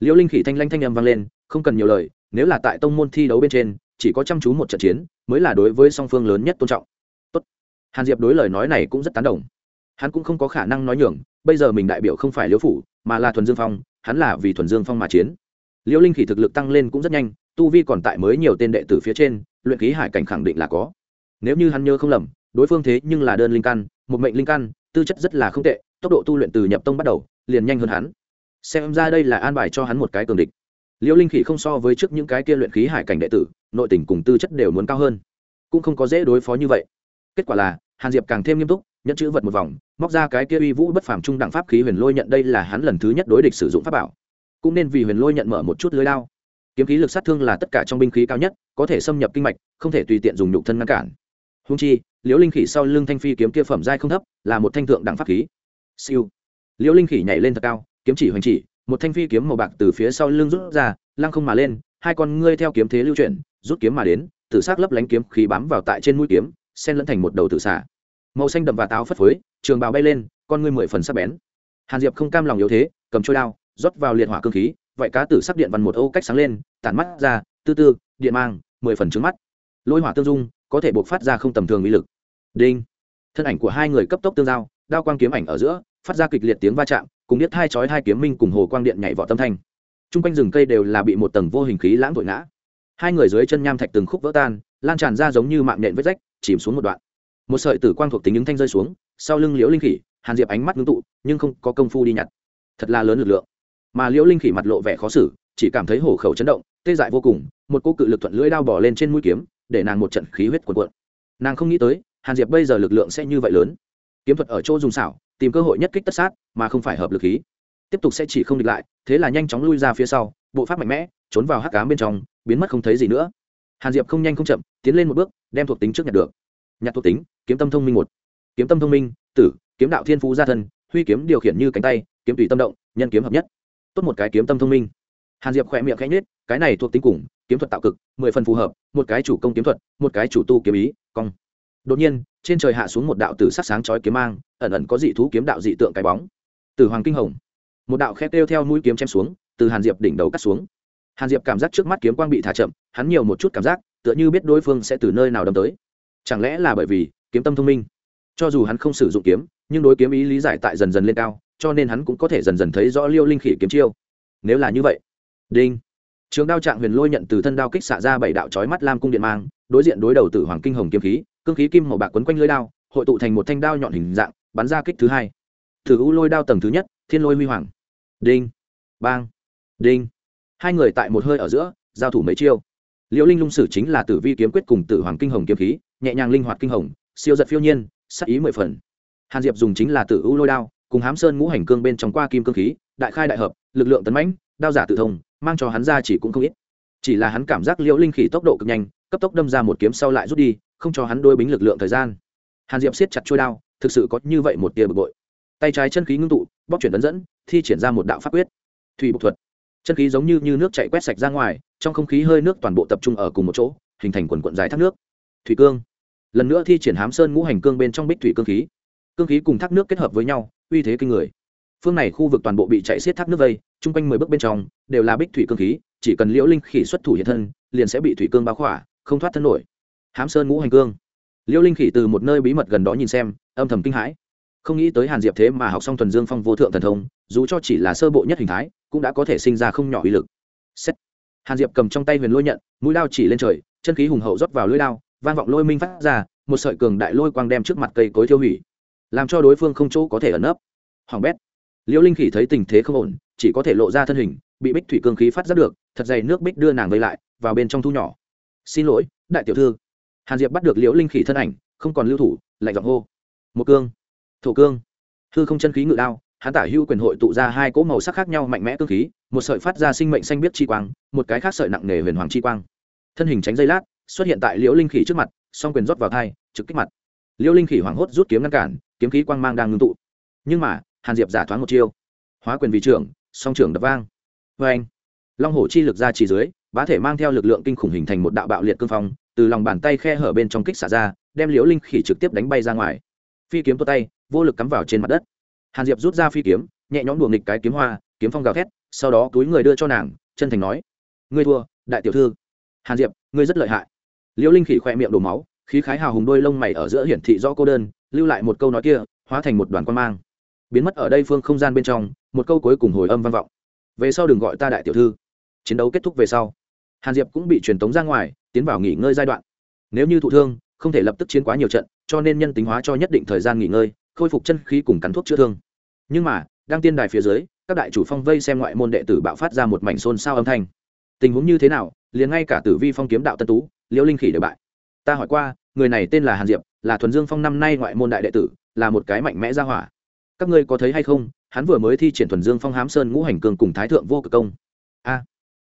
Liễu linh khỉ thanh lanh thanh âm vang lên, không cần nhiều lời, nếu là tại tông môn thi đấu bên trên, chỉ có chăm chú một trận chiến, mới là đối với song phương lớn nhất tôn trọng. Tốt. hàn diệp đối lời nói này cũng rất tán đồng. Hắn cũng không có khả năng nói nhường, bây giờ mình đại biểu không phải liễu phủ, mà là thuần dương phong, hắn là vì thuần dương phong mà chiến. Liễu linh khỉ thực lực tăng lên cũng rất nhanh, tu vi còn tại mới nhiều tên đệ tử phía trên, luyện khí hải cảnh khẳng định là có. Nếu như hắn nhớ không lầm, đối phương thế nhưng là đơn linh căn, một mệnh linh căn tư chất rất là không tệ, tốc độ tu luyện từ nhập tông bắt đầu, liền nhanh hơn hắn. Xem ra đây là an bài cho hắn một cái cường địch. Liễu linh khỉ không so với trước những cái kia luyện khí hải cảnh đệ tử, nội tình cùng tư chất đều muốn cao hơn. Cũng không có dễ đối phó như vậy. Kết quả là, hàn diệp càng thêm nghiêm túc nhận chữ vật một vòng, móc ra cái kia uy vũ bất phàm trung đẳng pháp khí huyền lôi nhận đây là hắn lần thứ nhất đối địch sử dụng pháp bảo. Cũng nên vì huyền lôi nhận mở một chút lưới lao kiếm khí lực sát thương là tất cả trong binh khí cao nhất, có thể xâm nhập kinh mạch, không thể tùy tiện dùng nhục thân ngăn cản. Húng chi liễu linh khỉ sau lưng thanh phi kiếm kia phẩm giai không thấp, là một thanh thượng đẳng pháp khí. Siêu. Liễu linh khỉ nhảy lên thật cao, kiếm chỉ hoành chỉ, một thanh phi kiếm màu bạc từ phía sau lưng rút ra, lăng không mà lên, hai con ngươi theo kiếm thế lưu chuyển, rút kiếm mà đến, tử s ắ c lấp lánh kiếm khí bám vào tại trên mũi kiếm sen lẫn thành một đầu tử xả màu xanh đậm và táo phất phới, trường bào bay lên, con ngươi mười phần sắc bén. Hàn diệp không cam lòng yếu thế, cầm trôi đao, rót vào liệt hỏa cơ khí, vậy cá tử sắc điện văn một ô cách sáng lên, tản mắt ra, tư tư, điện mang, mười phần trứng mắt. Lôi hỏa tương dung, có thể buộc phát ra không tầm thường uy lực đinh. Thân ảnh của hai người cấp tốc tương giao, đao quang kiếm ảnh ở giữa, phát ra kịch liệt tiếng va chạm, cùng biết hai chói hai kiếm minh cùng hồ quang điện nhảy vọt tâm thanh. T r u n g quanh rừng cây đều là bị một tầng vô hình khí lãng vội ngã. Hai người dưới chân nham thạch từng khúc vỡ tan, lan tràn ra giống như mạng nện vết rách, chìm xuống một đoạn. Một sợi tử quang thuộc tính những thanh rơi xuống, sau lưng liễu linh khỉ, hàn diệp ánh mắt ngưng tụ, nhưng không có công phu đi nhặt. Thật là lớn lực lượng. Mà liễu linh khỉ mặt lộ vẻ khó xử, chỉ cảm thấy hổ khẩu chấn động, tê dại vô cùng, một cô cự lực thuận lưỡi đao bỏ lên trên mũi kiếm, để nàng một trận khí huyết cuộn cuộn. Nàng không nghĩ tới hàn diệp bây giờ lực lượng sẽ như vậy lớn. Kiếm thuật ở chỗ dùng xảo, tìm cơ hội nhất kích tất sát, mà không phải hợp lực khí. Tiếp tục sẽ chỉ không địch lại, thế là nhanh chóng lui ra phía sau, bộ pháp mạnh mẽ, trốn vào hắc cám bên trong, biến mất không thấy gì nữa. Hàn diệp không nhanh không chậm, tiến lên một bước, đem thuộc tính trước nhặt được. Nhặt thuộc tính, kiếm tâm thông minh một. Kiếm tâm thông minh, tử, kiếm đạo thiên phú gia thân, huy kiếm điều khiển như cánh tay, kiếm tùy tâm động, nhân kiếm hợp nhất. Tốt một cái kiếm tâm thông minh. Hàn diệp khỏe miệng khẽ nhết cái này thuộc tính cùng, kiếm thuật tạo cực, mười phần phù hợp, một cái chủ công kiếm thuật, một cái chủ tu kiếm ý, cong đột nhiên, trên trời hạ xuống một đạo tử sắc sáng chói kiếm mang, ẩn ẩn có dị thú kiếm đạo dị tượng cái bóng. Từ hoàng kinh hồng. Một đạo khe kêu theo mũi kiếm chém xuống, từ hàn diệp đỉnh đầu cắt xuống. Hàn diệp cảm giác trước mắt kiếm quang bị thả chậm, hắn nhiều một chút cảm giác, tựa như biết đối phương sẽ từ nơi nào đâm tới. Chẳng lẽ là bởi vì, kiếm tâm thông minh? Cho dù hắn không sử dụng kiếm, nhưng đối kiếm ý lý giải tại dần dần lên cao, cho nên hắn cũng có thể dần dần thấy rõ liêu linh khỉ kiếm chiêu. Nếu là như vậy, đinh. Trường đao trạng huyền lôi nhận từ thân đao kích xạ ra bảy đạo chói mắt lam cung điện mang, đối diện đối đầu tử hoàng kinh hồng kiếm khí cương khí kim màu bạc quấn quanh lưỡi đao, hội tụ thành một thanh đao nhọn hình dạng, bắn ra kích thứ hai. Thử u lôi đao tầng thứ nhất, thiên lôi huy hoàng. Đinh. Bang. Đinh. Hai người tại một hơi ở giữa, giao thủ mấy chiêu. Liễu linh lung sử chính là tử vi kiếm quyết cùng tử hoàng kinh hồng kiếm khí, nhẹ nhàng linh hoạt kinh hồng, siêu giật phiêu nhiên, sắc ý mười phần. Hàn diệp dùng chính là tử u lôi đao, cùng hám sơn ngũ hành cương bên trong qua kim cương khí, đại khai đại hợp, lực lượng tấn mãnh, đao giả tự thông, mang cho hắn ra chỉ cũng không ít. Chỉ là hắn cảm giác liễu linh khỉ tốc độ cực nhanh, cấp tốc đâm ra một kiếm sau lại rút đi không cho hắn đôi bính lực lượng thời gian. Hàn diệp siết chặt trôi đao thực sự có như vậy một tia bực bội. Tay trái chân khí ngưng tụ bóc chuyển tấn dẫn thi triển ra một đạo pháp quyết. Thủy bộc thuật. Chân khí giống như, như nước chạy quét sạch ra ngoài trong không khí hơi nước toàn bộ tập trung ở cùng một chỗ hình thành quần quận dài thác nước. Thủy cương. Lần nữa thi triển hám sơn ngũ hành cương bên trong bích thủy cương khí. Cương khí cùng thác nước kết hợp với nhau uy thế kinh người. Phương này khu vực toàn bộ bị chạy xiết thác nước vây chung quanh mười bước bên trong đều là bích thủy cương khí chỉ cần liễu linh khỉ xuất thủ hiện thân liền sẽ bị thủy cương bao khỏa không thoát thân nổi hám sơn ngũ hành cương. Liễu linh khỉ từ một nơi bí mật gần đó nhìn xem, âm thầm kinh hãi. Không nghĩ tới hàn diệp thế mà học xong thuần dương phong vô thượng thần thông, dù cho chỉ là sơ bộ nhất hình thái, cũng đã có thể sinh ra không nhỏ uy lực. Xét. hàn diệp cầm trong tay huyền lôi nhận, mũi lao chỉ lên trời, chân khí hùng hậu rót vào lưỡi lao vang vọng lôi minh phát ra, một sợi cường đại lôi quang đem trước mặt cây cối tiêu hủy, làm cho đối phương không chỗ có thể ẩn nấp. Hoàng bét. Liễu linh khỉ thấy tình thế không ổn, chỉ có thể lộ ra thân hình, bị bích thủy cương khí phát giác được, thật dày nước bích đưa nàng vây lại, vào bên trong thu nhỏ. Xin lỗi, đại tiểu thư hàn diệp bắt được liễu linh khỉ thân ảnh, không còn lưu thủ, lạnh giọng hô. Một cương, thổ cương. Hư không chân khí ngự đao, hắn tả hưu quyền hội tụ ra hai cỗ màu sắc khác nhau mạnh mẽ cương khí, một sợi phát ra sinh mệnh xanh biết chi quang, một cái khác sợi nặng nề huyền hoàng chi quang. Thân hình tránh dây lát, xuất hiện tại liễu linh khỉ trước mặt, song quyền rót vào thai, trực kích mặt. Liễu linh khỉ hoảng hốt rút kiếm ngăn cản, kiếm khí quang mang đang ngưng tụ. Nhưng mà, hàn diệp giả thoáng một chiêu. Hóa quyền vị trưởng, song trưởng đập vang. Vê anh long hổ chi lực ra chỉ dưới, bá thể mang theo lực lượng kinh khủng hình thành một đạo bạo liệt cương phong từ lòng bàn tay khe hở bên trong kích xả ra, đem liễu linh khỉ trực tiếp đánh bay ra ngoài. Phi kiếm tuột tay, vô lực cắm vào trên mặt đất. Hàn diệp rút ra phi kiếm, nhẹ nhõm đùa nghịch cái kiếm hoa, kiếm phong gào thét, sau đó túi người đưa cho nàng, chân thành nói, ngươi thua, đại tiểu thư. Hàn diệp, ngươi rất lợi hại. Liễu linh khỉ khoe miệng đổ máu, khí khái hào hùng đôi lông mày ở giữa hiển thị rõ cô đơn, lưu lại một câu nói kia, hóa thành một đoàn quan mang. Biến mất ở đây phương không gian bên trong, một câu cuối cùng hồi âm vang vọng. Về sau đừng gọi ta đại tiểu thư. Chiến đấu kết thúc về sau, hàn diệp cũng bị truyền tống ra ngoài tiến vào nghỉ ngơi giai đoạn. Nếu như thụ thương, không thể lập tức chiến quá nhiều trận, cho nên nhân tính hóa cho nhất định thời gian nghỉ ngơi, khôi phục chân khí cùng cắn thuốc chữa thương. Nhưng mà, đang tiên đài phía dưới, các đại chủ phong vây xem ngoại môn đệ tử bạo phát ra một mảnh xôn xao âm thanh. Tình huống như thế nào, liền ngay cả tử vi phong kiếm đạo tân tú, liễu linh khỉ đều bại. Ta hỏi qua, người này tên là hàn diệp, là thuần dương phong năm nay ngoại môn đại đệ tử, là một cái mạnh mẽ ra hỏa. Các ngươi có thấy hay không, hắn vừa mới thi triển thuần dương phong hám sơn ngũ hành cường cùng thái thượng vô cực công. A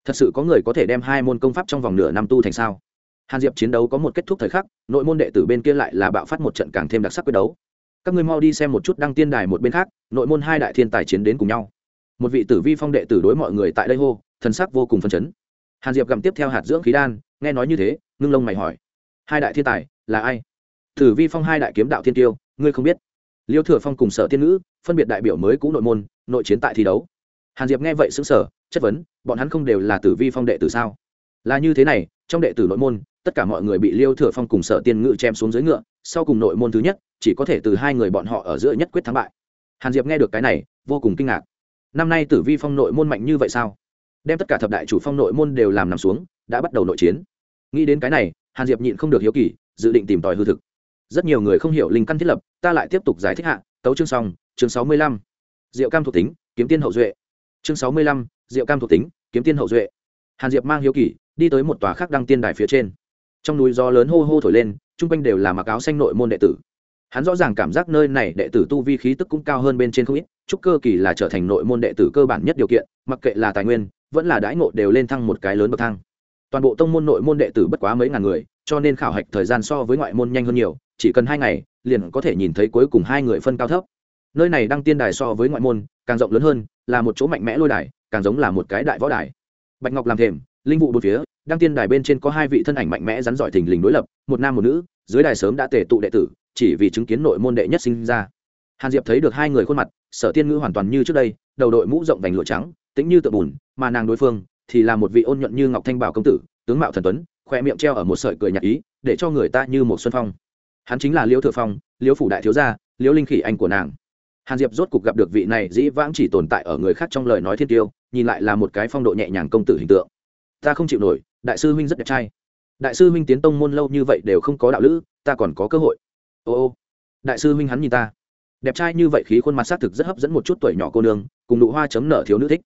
thật sự có người có thể đem hai môn công pháp trong vòng nửa năm tu thành sao? Hàn diệp chiến đấu có một kết thúc thời khắc, nội môn đệ tử bên kia lại là bạo phát một trận càng thêm đặc sắc quyết đấu. Các ngươi mau đi xem một chút đăng tiên đài một bên khác, nội môn hai đại thiên tài chiến đến cùng nhau. Một vị tử vi phong đệ tử đối mọi người tại đây hô, thần sắc vô cùng phấn chấn. Hàn diệp gặm tiếp theo hạt dưỡng khí đan, nghe nói như thế, ngưng lông mày hỏi, hai đại thiên tài, là ai? Tử vi phong hai đại kiếm đạo thiên tiêu, ngươi không biết. Liêu thừa phong cùng sở tiên ngữ, phân biệt đại biểu mới cũ nội môn, nội chiến tại thi đấu. Hàn diệp nghe vậy xứng sở chất vấn, bọn hắn không đều là tử vi phong đệ tử sao? Là như thế này, trong đệ tử nội môn, tất cả mọi người bị liêu thừa phong cùng sở tiên ngự chém xuống dưới ngựa, sau cùng nội môn thứ nhất, chỉ có thể từ hai người bọn họ ở giữa nhất quyết thắng bại. Hàn diệp nghe được cái này, vô cùng kinh ngạc. Năm nay tử vi phong nội môn mạnh như vậy sao? Đem tất cả thập đại chủ phong nội môn đều làm nằm xuống, đã bắt đầu nội chiến. Nghĩ đến cái này, hàn diệp nhịn không được hiếu kỳ, dự định tìm tòi hư thực. Rất nhiều người không hiểu linh căn thiết lập, ta lại tiếp tục giải thích hạ, tấu chương xong, chương sáu mươi lăm. Diệu cam thuộc tính, kiếm tiên hậu duệ. Chương sáu mươi lăm diệu cam thuộc tính, kiếm tiên hậu duệ. Hàn diệp mang hiếu kỳ, đi tới một tòa khác đăng tiên đài phía trên. Trong núi gió lớn hô hô thổi lên, chung quanh đều là mặc áo xanh nội môn đệ tử. Hắn rõ ràng cảm giác nơi này đệ tử tu vi khí tức cũng cao hơn bên trên không ít, chúc cơ kỳ là trở thành nội môn đệ tử cơ bản nhất điều kiện, mặc kệ là tài nguyên, vẫn là đãi ngộ đều lên thăng một cái lớn bậc thang. Toàn bộ tông môn nội môn đệ tử bất quá mấy ngàn người, cho nên khảo hạch thời gian so với ngoại môn nhanh hơn nhiều, chỉ cần hai ngày, liền có thể nhìn thấy cuối cùng hai người phân cao thấp. Nơi này đăng tiên đài so với ngoại môn, càng rộng lớn hơn, là một chỗ mạnh mẽ lôi đài càng giống là một cái đại võ đài. Bạch ngọc làm thềm, linh vụ bốn phía, đăng tiên đài bên trên có hai vị thân ảnh mạnh mẽ rắn giỏi thình lình đối lập, một nam một nữ, dưới đài sớm đã tề tụ đệ tử, chỉ vì chứng kiến nội môn đệ nhất sinh ra. Hàn diệp thấy được hai người khuôn mặt, sở tiên ngữ hoàn toàn như trước đây, đầu đội mũ rộng vành lụa trắng tĩnh như tượng bùn, mà nàng đối phương thì là một vị ôn nhuận như ngọc thanh bảo công tử, tướng mạo thần tuấn, khoe miệng treo ở một sợi cười nhạc ý, để cho người ta như một xuân phong. Hắn chính là liễu thừa phong, liễu phủ đại thiếu gia, liễu linh khỉ anh của nàng hàn diệp rốt cục gặp được vị này dĩ vãng chỉ tồn tại ở người khác trong lời nói thiên tiêu, nhìn lại là một cái phong độ nhẹ nhàng công tử hình tượng. Ta không chịu nổi, đại sư huynh rất đẹp trai. Đại sư huynh tiến tông môn lâu như vậy đều không có đạo lữ, ta còn có cơ hội. Ô ô, đại sư huynh hắn nhìn ta. Đẹp trai như vậy khí khuôn mặt xác thực rất hấp dẫn một chút tuổi nhỏ cô nương, cùng nụ hoa chấm nở thiếu nữ thích.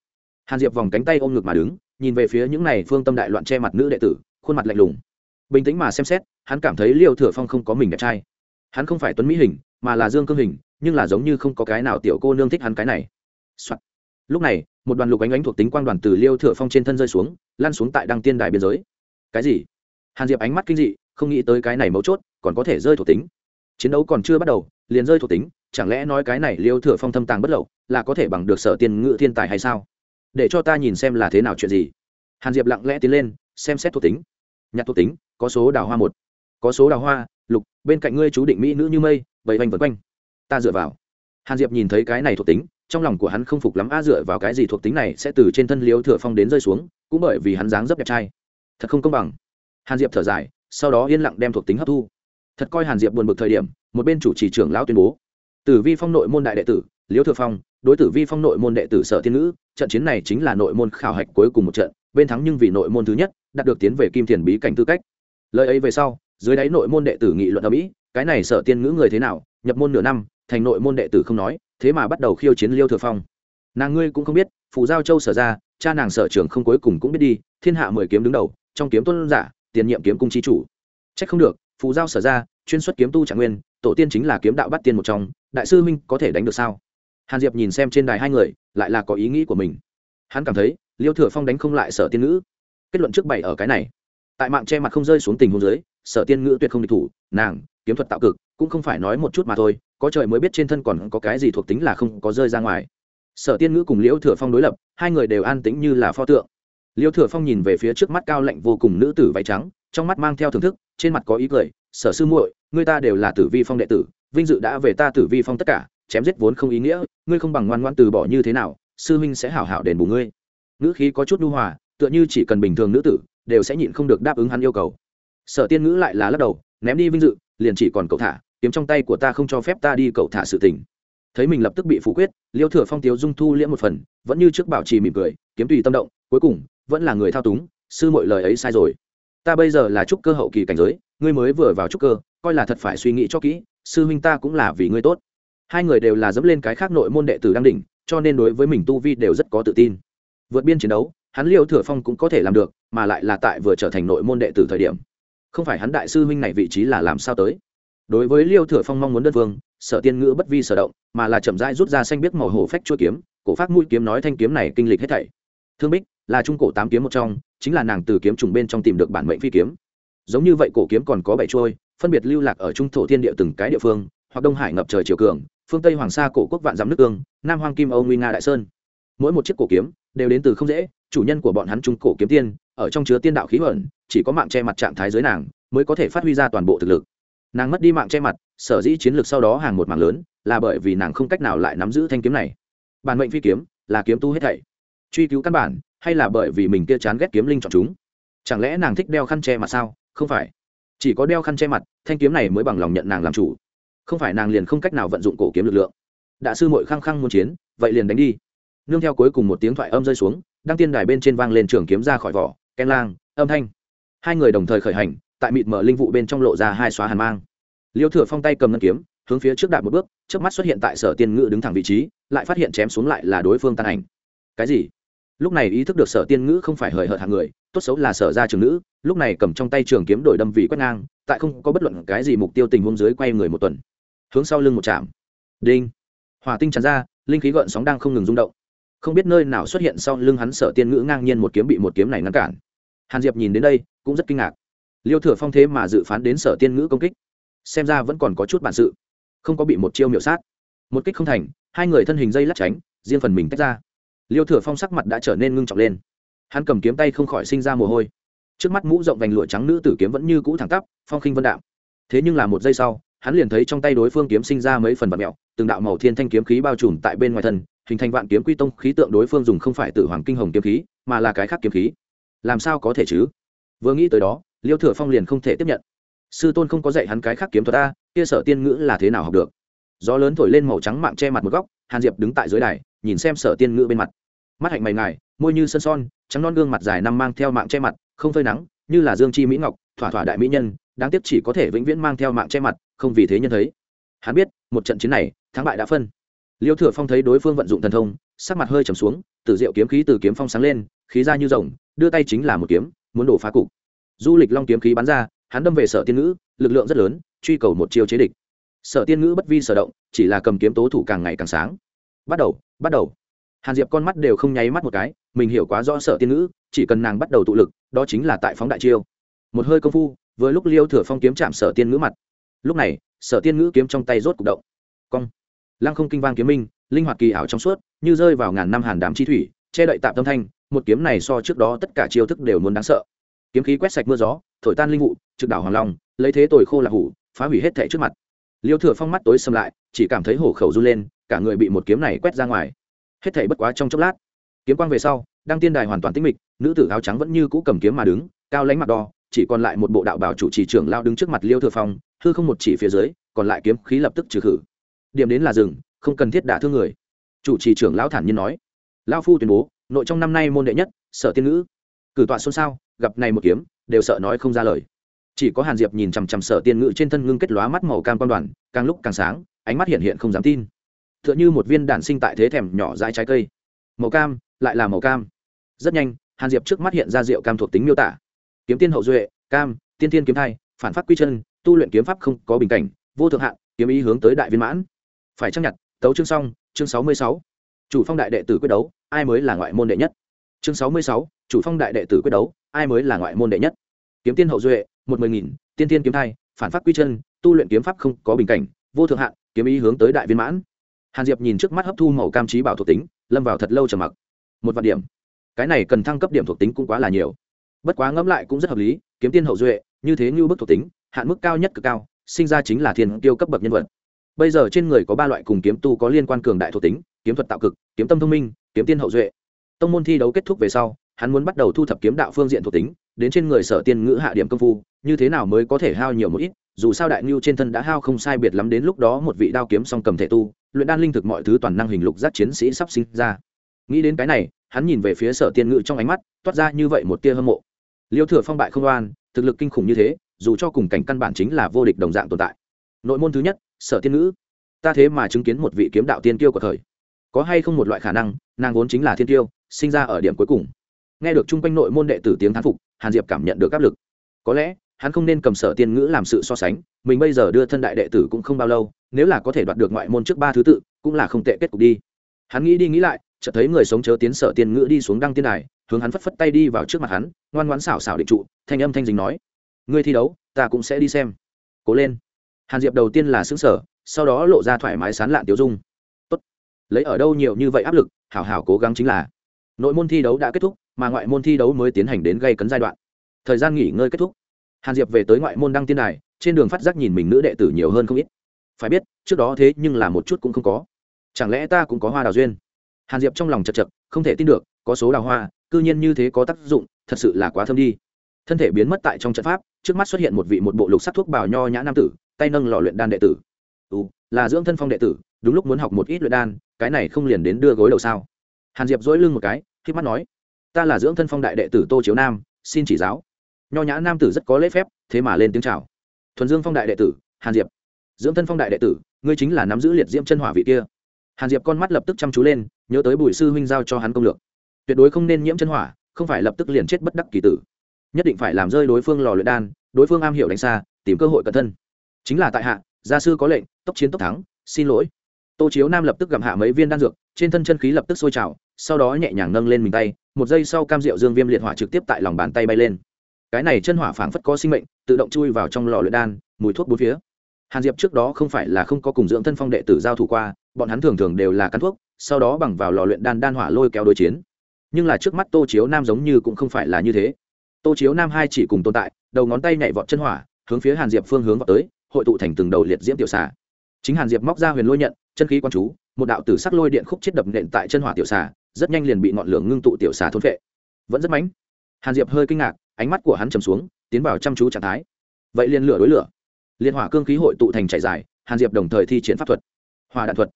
Hàn diệp vòng cánh tay ôm ngực mà đứng, nhìn về phía những này phương tâm đại loạn che mặt nữ đệ tử, khuôn mặt lạnh lùng. Bình tĩnh mà xem xét, hắn cảm thấy liêu thừa phong không có mình đẹp trai. Hắn không phải tuấn mỹ hình, mà là dương cương hình nhưng là giống như không có cái nào tiểu cô nương thích hắn cái này、Soạn. lúc này, một đoàn lục ánh ánh thuộc tính quang đoàn từ liêu thừa phong trên thân rơi xuống lan xuống tại đăng tiên đài biên giới. Cái gì? Hàn diệp ánh mắt kinh dị, không nghĩ tới cái này mấu chốt, còn có thể rơi thuộc tính. Chiến đấu còn chưa bắt đầu, liền rơi thuộc tính, chẳng lẽ nói cái này liêu thừa phong thâm tàng bất lậu, là có thể bằng được sở tiền ngự thiên tài hay sao? Để cho ta nhìn xem là thế nào chuyện gì. Hàn diệp lặng lẽ tiến lên, xem xét thuộc tính. Nhặt thuộc tính, có số đào hoa một, có số đào hoa, lục, bên cạnh ngươi chú định mỹ nữ như mây vây quanh vân quanh ta dựa vào. Hàn diệp nhìn thấy cái này thuộc tính, trong lòng của hắn không phục lắm, a, dựa vào cái gì thuộc tính này sẽ từ trên thân liêu thừa phong đến rơi xuống, cũng bởi vì hắn dáng dấp đẹp trai. Thật không công bằng. Hàn diệp thở dài, sau đó yên lặng đem thuộc tính hấp thu. Thật coi hàn diệp buồn bực thời điểm, một bên chủ trì trưởng lão tuyên bố. Tử vi phong nội môn đại đệ tử, liễu thừa phong, đối tử vi phong nội môn đệ tử sở thiên ngữ, trận chiến này chính là nội môn khảo hạch cuối cùng một trận, bên thắng nhưng vì nội môn thứ nhất, đạt được tiến về kim thiền bí cảnh tư cách. Lời ấy về sau, dưới đáy nội môn đệ tử nghị luận ở mỹ cái này sở tiên ngữ người thế nào nhập môn nửa năm, thành nội môn đệ tử không nói, thế mà bắt đầu khiêu chiến liêu thừa phong. Nàng ngươi cũng không biết, phù giao châu sở ra, cha nàng sở trường không cuối cùng cũng biết đi, thiên hạ mười kiếm đứng đầu, trong kiếm tuân giả, tiền nhiệm kiếm cung trí chủ. Trách không được, phù giao sở ra, chuyên xuất kiếm tu trạng nguyên, tổ tiên chính là kiếm đạo bắt tiên một trong, đại sư minh có thể đánh được sao? Hàn diệp nhìn xem trên đài hai người, lại là có ý nghĩ của mình. Hắn cảm thấy, liêu thừa phong đánh không lại sở tiên ngữ. Kết luận trước bảy ở cái này. Tại mạng che mặt không rơi xuống tình hôn dưới, sở tiên ngữ tuyệt không địch thủ, nàng, kiếm thuật tạo cực cũng không phải nói một chút mà thôi, có trời mới biết trên thân còn có cái gì thuộc tính là không có rơi ra ngoài. Sở tiên ngữ cùng liễu thừa phong đối lập, hai người đều an tĩnh như là pho tượng. Liễu thừa phong nhìn về phía trước mắt cao lạnh vô cùng nữ tử váy trắng, trong mắt mang theo thưởng thức, trên mặt có ý cười, sở sư muội người ta đều là tử vi phong đệ tử, vinh dự đã về ta tử vi phong tất cả, chém giết vốn không ý nghĩa, ngươi không bằng ngoan ngoan từ bỏ như thế nào, sư huynh sẽ hảo hảo đền bù ngươi. Ngữ khí có chút nhu hòa, tựa như chỉ cần bình thường nữ tử, đều sẽ nhịn không được đáp ứng hắn yêu cầu. Sở tiên ngữ lại là lắc đầu, ném đi vinh dự, liền chỉ còn cậu thả kiếm trong tay của ta không cho phép ta đi cậu thả sự tình. Thấy mình lập tức bị phủ quyết, liêu thừa phong tiếu dung thu liễm một phần, vẫn như trước bảo trì mỉm cười, kiếm tùy tâm động, cuối cùng, vẫn là người thao túng, sư mọi lời ấy sai rồi. Ta bây giờ là trúc cơ hậu kỳ cảnh giới, ngươi mới vừa vào trúc cơ, coi là thật phải suy nghĩ cho kỹ, sư huynh ta cũng là vì ngươi tốt. Hai người đều là dẫm lên cái khác nội môn đệ tử đang đỉnh, cho nên đối với mình tu vi đều rất có tự tin. Vượt biên chiến đấu, hắn liêu thừa phong cũng có thể làm được, mà lại là tại vừa trở thành nội môn đệ tử thời điểm. Không phải hắn đại sư huynh này vị trí là làm sao tới? Đối với liêu thừa phong mong muốn đơn vương sở tiên ngữ bất vi sở động, mà là chậm rãi rút ra xanh biết màu hổ phách chua kiếm, cổ phát mũi kiếm nói thanh kiếm này kinh lịch hết thảy. Thương bích, là trung cổ tám kiếm một trong, chính là nàng từ kiếm trùng bên trong tìm được bản mệnh phi kiếm. Giống như vậy cổ kiếm còn có bảy trôi phân biệt lưu lạc ở trung thổ thiên địa từng cái địa phương, hoặc đông hải ngập trời triều cường, phương tây hoàng sa cổ quốc vạn giám nước ương nam hoàng kim âu nguy nga đại sơn. Mỗi một chiếc cổ kiếm, đều đến từ không dễ, chủ nhân của bọn hắn trung cổ kiếm tiên, ở trong chứa tiên đạo khí huẩn chỉ có mạng che mặt trạng thái dưới nàng, mới có thể phát huy ra toàn bộ thực lực nàng mất đi mạng che mặt, sở dĩ chiến lược sau đó hàng một mạng lớn, là bởi vì nàng không cách nào lại nắm giữ thanh kiếm này. Bản mệnh phi kiếm, là kiếm tu hết thảy. Truy cứu căn bản, hay là bởi vì mình kia chán ghét kiếm linh chọn chúng? Chẳng lẽ nàng thích đeo khăn che mặt sao? Không phải. Chỉ có đeo khăn che mặt, thanh kiếm này mới bằng lòng nhận nàng làm chủ. Không phải nàng liền không cách nào vận dụng cổ kiếm lực lượng. Đạ sư mội khăng khăng muốn chiến, vậy liền đánh đi. Nương theo cuối cùng một tiếng thoại âm rơi xuống, đăng tiên đài bên trên vang lên trường kiếm ra khỏi vỏ, ken lang, âm thanh. Hai người đồng thời khởi hành tại mịt mở linh vụ bên trong lộ ra hai xóa hàn mang. Liêu thừa phong tay cầm ngân kiếm, hướng phía trước đạp một bước trước mắt xuất hiện tại sở tiên ngự đứng thẳng vị trí, lại phát hiện chém xuống lại là đối phương tan ảnh. Cái gì? Lúc này ý thức được sở tiên ngữ không phải hời hợt hàng người, tốt xấu là sở ra trường nữ, lúc này cầm trong tay trường kiếm đổi đâm vị quét ngang, tại không có bất luận cái gì mục tiêu tình huống dưới quay người một tuần. Hướng sau lưng một chạm. Đinh. Hỏa tinh tràn ra, linh khí gợn sóng đang không ngừng rung động. Không biết nơi nào xuất hiện sau lưng hắn, sở tiên ngữ ngang nhiên một kiếm bị một kiếm này ngăn cản. Hàn diệp nhìn đến đây, cũng rất kinh ngạc liêu thừa phong thế mà dự phán đến sở tiên ngữ công kích, xem ra vẫn còn có chút bản sự, không có bị một chiêu miệu sát. Một kích không thành, hai người thân hình dây lắc tránh, riêng phần mình tách ra. Liêu thừa phong sắc mặt đã trở nên ngưng trọng lên. Hắn cầm kiếm tay không khỏi sinh ra mồ hôi. Trước mắt mũ rộng vành lụa trắng nữ tử kiếm vẫn như cũ thẳng tắp, phong khinh vân đạm. Thế nhưng là một giây sau, hắn liền thấy trong tay đối phương kiếm sinh ra mấy phần vật mẹo, từng đạo màu thiên thanh kiếm khí bao trùm tại bên ngoài thân, hình thành vạn kiếm quy tông khí tượng đối phương dùng không phải tự hoàng kinh hồng kiếm khí, mà là cái khác kiếm khí. Làm sao có thể chứ? Vừa nghĩ tới đó liêu thừa phong liền không thể tiếp nhận. Sư tôn không có dạy hắn cái khác kiếm thuật ta kia sở tiên ngữ là thế nào học được? Gió lớn thổi lên màu trắng mạng che mặt một góc, hàn diệp đứng tại dưới đài, nhìn xem sở tiên ngữ bên mặt. Mắt hạnh mày ngài, môi như sân son, trắng non gương mặt dài năm mang theo mạng che mặt, không phơi nắng, như là dương chi mỹ ngọc, thỏa thỏa đại mỹ nhân, đáng tiếc chỉ có thể vĩnh viễn mang theo mạng che mặt, không vì thế nhân thấy. Hắn biết, một trận chiến này, thắng bại đã phân. Liêu thừa phong thấy đối phương vận dụng thần thông, sắc mặt hơi trầm xuống, tử diệu kiếm khí từ kiếm phong sáng lên, khí ra như rồng, đưa tay chính là một kiếm, muốn đổ phá cục du lịch long kiếm khí bắn ra, hắn đâm về sở tiên ngữ, lực lượng rất lớn, truy cầu một chiêu chế địch. Sở tiên ngữ bất vi sở động, chỉ là cầm kiếm tố thủ càng ngày càng sáng. Bắt đầu bắt đầu. Hàn diệp con mắt đều không nháy mắt một cái, mình hiểu quá rõ sở tiên ngữ, chỉ cần nàng bắt đầu tụ lực, đó chính là tại phóng đại chiêu. Một hơi công phu với lúc liêu thừa phong kiếm chạm sở tiên ngữ mặt. Lúc này, sở tiên ngữ kiếm trong tay rốt cục động. Cong. Lăng không kinh vang kiếm minh, linh hoạt kỳ ảo trong suốt, như rơi vào ngàn năm hàn đám chi thủy, che đậy tạm tâm thanh, một kiếm này so trước đó tất cả chiêu thức đều muốn đáng sợ kiếm khí quét sạch mưa gió, thổi tan linh vụ, trực đảo hoàng long, lấy thế tồi khô là hủ, phá hủy hết thệ trước mặt. Liêu thừa phong mắt tối xâm lại, chỉ cảm thấy hổ khẩu run lên, cả người bị một kiếm này quét ra ngoài. Hết thảy bất quá trong chốc lát. Kiếm quang về sau, đăng tiên đài hoàn toàn tĩnh mịch, nữ tử áo trắng vẫn như cũ cầm kiếm mà đứng, cao lãnh mặt đo chỉ còn lại một bộ đạo bảo chủ trì trưởng lao đứng trước mặt liêu thừa phong, hư không một chỉ phía dưới, còn lại kiếm khí lập tức trừ khử. Điểm đến là rừng không cần thiết đả thương người. Chủ trì trưởng lão thản nhiên nói. Lao phu tuyên bố, nội trong năm nay môn đệ nhất, sở tiên ngữ cử tọa xôn xao, gặp này một kiếm, đều sợ nói không ra lời. Chỉ có hàn diệp nhìn chằm chằm sở tiên ngự trên thân ngưng kết lóa mắt màu cam quan đoàn, càng lúc càng sáng, ánh mắt hiện hiện không dám tin. T h ư ợ n h ư một viên đản sinh tại thế thèm nhỏ dãi trái cây. Màu cam, lại là màu cam. Rất nhanh, hàn diệp trước mắt hiện ra rượu cam thuộc tính miêu tả. Kiếm tiên hậu duệ, cam, tiên tiên kiếm thai, phản phát quy chân, tu luyện kiếm pháp không có bình cảnh, vô thượng hạn, kiếm ý hướng tới đại viên mãn. Phải chấp nhận tấu chương xong, chương sáu mươi sáu. Chủ phong đại đệ tử quyết đấu, ai mới là ngoại môn đệ nhất? Chương sáu mươi sáu chủ phong đại đệ tử quyết đấu, ai mới là ngoại môn đệ nhất? Kiếm tiên hậu duệ, một mười nghìn, tiên tiên kiếm thai, phản phát quy chân, tu luyện kiếm pháp không có bình cảnh, vô thượng hạn, kiếm ý hướng tới đại viên mãn. Hàn diệp nhìn trước mắt hấp thu màu cam trí bảo thuộc tính, lâm vào thật lâu trầm mặc. Một vạn điểm. Cái này cần thăng cấp điểm thuộc tính cũng quá là nhiều. Bất quá ngẫm lại cũng rất hợp lý, kiếm tiên hậu duệ, như thế như bức thuộc tính, hạn mức cao nhất cực cao, sinh ra chính là thiên tiêu cấp bậc nhân vật. Bây giờ trên người có ba loại cùng kiếm tu có liên quan cường đại thuộc tính, kiếm thuật tạo cực, kiếm tâm thông minh, kiếm tiên hậu duệ. Tông môn thi đấu kết thúc về sau hắn muốn bắt đầu thu thập kiếm đạo phương diện thuộc tính, đến trên người sở tiên ngữ hạ điểm công phu, như thế nào mới có thể hao nhiều một ít, dù sao đại ngưu trên thân đã hao không sai biệt lắm đến lúc đó một vị đao kiếm song cầm thể tu, luyện đan linh thực mọi thứ toàn năng hình lục giác chiến sĩ sắp sinh ra. Nghĩ đến cái này, hắn nhìn về phía sở tiên ngữ trong ánh mắt, toát ra như vậy một tia hâm mộ. Liêu thừa phong bại không oan, thực lực kinh khủng như thế, dù cho cùng cảnh căn bản chính là vô địch đồng dạng tồn tại. Nội môn thứ nhất, sở tiên ngữ. Ta thế mà chứng kiến một vị kiếm đạo tiên tiêu của thời. Có hay không một loại khả năng, nàng vốn chính là thiên tiêu sinh ra ở điểm cuối cùng nghe được chung quanh nội môn đệ tử tiếng thán phục, hàn diệp cảm nhận được áp lực. Có lẽ, hắn không nên cầm sở tiên ngữ làm sự so sánh, mình bây giờ đưa thân đại đệ tử cũng không bao lâu, nếu là có thể đoạt được ngoại môn trước ba thứ tự, cũng là không tệ kết cục đi. Hắn nghĩ đi nghĩ lại, chợt thấy người sống chớ tiến sở tiên ngữ đi xuống đăng tiên đài, hướng hắn phất phất tay đi vào trước mặt hắn, ngoan ngoãn xảo xảo định trụ, thanh âm thanh dính nói, ngươi thi đấu, ta cũng sẽ đi xem. Cố lên. Hàn diệp đầu tiên là xứng sở sau đó lộ ra thoải mái sán lạn tiêu dung. Tốt. Lấy ở đâu nhiều như vậy áp lực, hảo hảo cố gắng chính là. Nội môn thi đấu đã kết thúc mà ngoại môn thi đấu mới tiến hành đến gây cấn giai đoạn. Thời gian nghỉ ngơi kết thúc. Hàn diệp về tới ngoại môn đăng tiên đài trên đường phát giác nhìn mình nữ đệ tử nhiều hơn không ít. Phải biết trước đó thế nhưng là một chút cũng không có. Chẳng lẽ ta cũng có hoa đào duyên? Hàn diệp trong lòng chật chật không thể tin được có số đào hoa cư nhiên như thế có tác dụng thật sự là quá thơm đi. Thân thể biến mất tại trong trận pháp trước mắt xuất hiện một vị một bộ lục sắc thuốc bào nho nhã nam tử tay nâng lò luyện đan đệ tử. Ừ, là dưỡng thân phong đệ tử đúng lúc muốn học một ít luyện đan cái này không liền đến đưa gối đầu sao? Hàn diệp dỗi lưng một cái khi mắt nói ta là dưỡng thân phong đại đệ tử tô chiếu nam xin chỉ giáo nho nhã nam tử rất có lễ phép thế mà lên tiếng chào thuần dương phong đại đệ tử hàn diệp dưỡng thân phong đại đệ tử ngươi chính là nắm giữ liệt diễm chân hỏa vị kia hàn diệp con mắt lập tức chăm chú lên nhớ tới bùi sư huynh giao cho hắn công lược tuyệt đối không nên nhiễm chân hỏa không phải lập tức liền chết bất đắc kỳ tử nhất định phải làm rơi đối phương lò luyện đan đối phương am hiểu đánh xa tìm cơ hội cẩn thân chính là tại hạ gia sư có lệnh tốc chiến tốc thắng xin lỗi tô chiếu nam lập tức gặm hạ mấy viên đan dược trên thân chân khí lập tức sôi trào sau đó nhẹ nhàng nâng lên mình tay một giây sau cam rượu dương viêm liệt hỏa trực tiếp tại lòng bàn tay bay lên. Cái này chân hỏa phảng phất có sinh mệnh, tự động chui vào trong lò luyện đan, mùi thuốc bốn phía. Hàn diệp trước đó không phải là không có cùng dưỡng thân phong đệ tử giao thủ qua, bọn hắn thường thường đều là cắn thuốc, sau đó bằng vào lò luyện đan đan hỏa lôi kéo đối chiến. Nhưng là trước mắt tô chiếu nam giống như cũng không phải là như thế. Tô chiếu nam hai chỉ cùng tồn tại, đầu ngón tay nhảy vọt chân hỏa, hướng phía hàn diệp phương hướng vào tới, hội tụ thành từng đầu liệt diễm tiểu xà. Chính hàn diệp móc ra huyền lôi nhận, chân khí quan chú, một đạo tử sắc lôi điện khúc chết đập nện tại chân hỏa tiểu xà rất nhanh liền bị ngọn lửa ngưng tụ tiểu xà thôn vệ. Vẫn rất mánh hàn diệp hơi kinh ngạc, ánh mắt của hắn trầm xuống, tiến vào chăm chú trạng thái. Vậy liền lửa đối lửa. Liên hỏa cương khí hội tụ thành chạy dài, hàn diệp đồng thời thi triển pháp thuật. Hòa đạn thuật.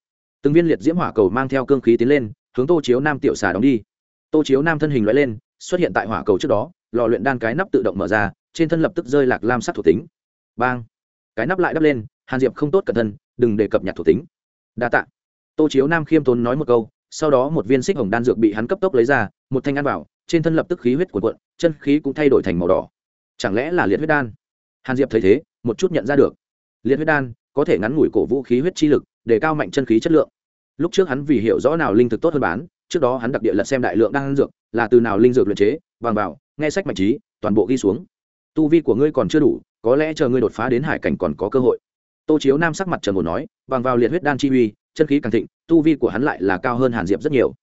Từng viên liệt diễm hỏa cầu mang theo cương khí tiến lên, hướng tô chiếu nam tiểu xà đóng đi. Tô chiếu nam thân hình loại lên, xuất hiện tại hỏa cầu trước đó, lò luyện đan cái nắp tự động mở ra, trên thân lập tức rơi lạc lam sắc thuộc tính. Bang! Cái nắp lại đắp lên, hàn diệp không tốt cẩn thân đừng đề cập nhặt thuộc tính. Đa tạ. Tô chiếu nam khiêm tốn nói một câu sau đó một viên xích hồng đan dược bị hắn cấp tốc lấy ra, một thanh ăn vào, trên thân lập tức khí huyết của cuộn, chân khí cũng thay đổi thành màu đỏ. Chẳng lẽ là liệt huyết đan? Hàn diệp thấy thế, một chút nhận ra được. Liệt huyết đan có thể ngắn ngủi cổ vũ khí huyết chi lực, để cao mạnh chân khí chất lượng. Lúc trước hắn vì hiểu rõ nào linh thực tốt hơn bán, trước đó hắn đặc địa lật xem đại lượng đan dược, là từ nào linh dược luyện chế, bằng vào, nghe sách mạnh trí, toàn bộ ghi xuống. Tu vi của ngươi còn chưa đủ, có lẽ chờ ngươi đột phá đến hải cảnh còn có cơ hội. Tô chiếu nam sắc mặt trần bồn nói, bằng vào liệt huyết đan chi uy chân khí càng thịnh, tu vi của hắn lại là cao hơn hàn diệp rất nhiều.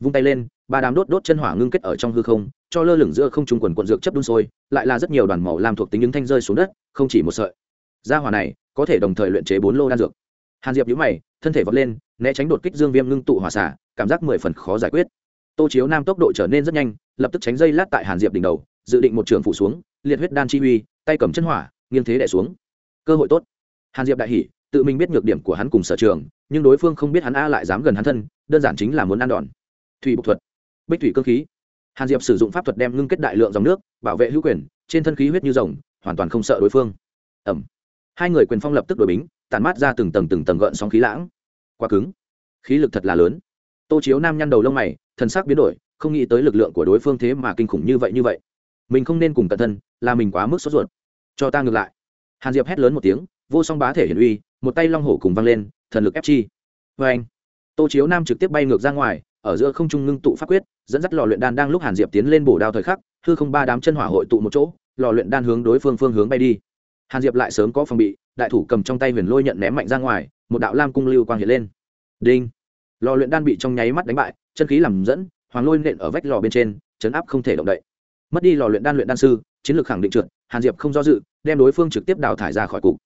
Vung tay lên, ba đám đốt đốt chân hỏa ngưng kết ở trong hư không, cho lơ lửng giữa không trung quần quận dược chấp đun sôi, lại là rất nhiều đoàn màu làm thuộc tính những thanh rơi xuống đất, không chỉ một sợi. Gia hỏa này có thể đồng thời luyện chế bốn lô đan dược. Hàn diệp nhíu mày, thân thể vọt lên, né tránh đột kích dương viêm ngưng tụ hỏa xả cảm giác mười phần khó giải quyết. Tô chiếu nam tốc độ trở nên rất nhanh, lập tức tránh dây lát tại hàn diệp đỉnh đầu, dự định một trường phủ xuống, liệt huyết đan chi uy, tay cầm chân hỏa, nghiêng thế đẻ xuống. Cơ hội tốt. Hàn diệp đại hỉ, tự mình biết nhược điểm của hắn cùng sở trường nhưng đối phương không biết hắn a lại dám gần hắn thân, đơn giản chính là muốn ăn đòn. Thủy bục thuật. Bích thủy cơ khí. Hàn diệp sử dụng pháp thuật đem ngưng kết đại lượng dòng nước, bảo vệ hữu quyền, trên thân khí huyết như rồng, hoàn toàn không sợ đối phương. Ẩm hai người quyền phong lập tức đổi bính tàn mát ra từng tầng từng tầng gợn sóng khí lãng. Quá cứng. Khí lực thật là lớn. Tô chiếu nam nhăn đầu lông mày, thần sắc biến đổi, không nghĩ tới lực lượng của đối phương thế mà kinh khủng như vậy như vậy. Mình không nên cùng cẩn thân, là mình quá mức sốt ruột. Cho ta ngược lại. Hàn diệp hét lớn một tiếng, vô song bá thể hiển uy, một tay long hổ cùng văng lên thần lực ép chi. Vê anh, tô chiếu nam trực tiếp bay ngược ra ngoài, ở giữa không trung ngưng tụ pháp quyết, dẫn dắt lò luyện đan đang lúc hàn diệp tiến lên bổ đao thời khắc, hư không ba đám chân hỏa hội tụ một chỗ, lò luyện đan hướng đối phương phương hướng bay đi. Hàn diệp lại sớm có phòng bị, đại thủ cầm trong tay huyền lôi nhận ném mạnh ra ngoài, một đạo lam cung lưu quang hiện lên. Đinh. Lò luyện đan bị trong nháy mắt đánh bại, chân khí làm dẫn, hoàng lôi nện ở vách lò bên trên, chấn áp không thể động đậy. Mất đi lò luyện đan luyện đan sư, chiến lược khẳng định trượt, hàn diệp không do dự, đem đối phương trực tiếp đào thải ra khỏi cục.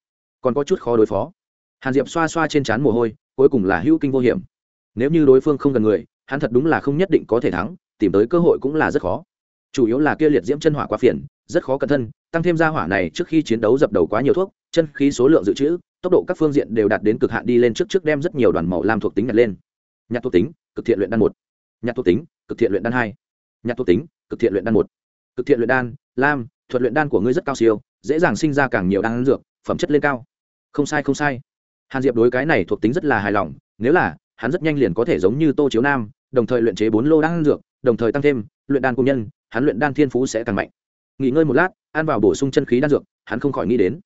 Còn có chút khó đối phó hàn diệp xoa xoa trên trán mồ hôi, cuối cùng là hữu kinh vô hiểm. Nếu như đối phương không gần người, hắn thật đúng là không nhất định có thể thắng, tìm tới cơ hội cũng là rất khó. Chủ yếu là kia liệt diễm chân hỏa quá phiền, rất khó cẩn thân, tăng thêm ra hỏa này trước khi chiến đấu dập đầu quá nhiều thuốc, chân khí số lượng dự trữ, tốc độ các phương diện đều đạt đến cực hạn đi lên trước trước đem rất nhiều đoàn màu lam thuộc tính nhặt lên. Nhặt thuộc tính, cực thiện luyện đan một. Nhặt thuộc tính, cực thiện luyện đan hai. Nhặt thuộc tính, cực thiện luyện đan một. Cực thiện luyện đan, lam, thuật luyện đan của ngươi rất cao siêu, dễ dàng sinh ra càng nhiều đan dược, phẩm chất lên cao. Không sai không sai hàn diệp đối cái này thuộc tính rất là hài lòng, nếu là, hắn rất nhanh liền có thể giống như tô chiếu nam, đồng thời luyện chế bốn lô đan dược, đồng thời tăng thêm, luyện đan công nhân, hắn luyện đan thiên phú sẽ càng mạnh. Nghỉ ngơi một lát, ăn vào bổ sung chân khí đan dược, hắn không khỏi nghĩ đến.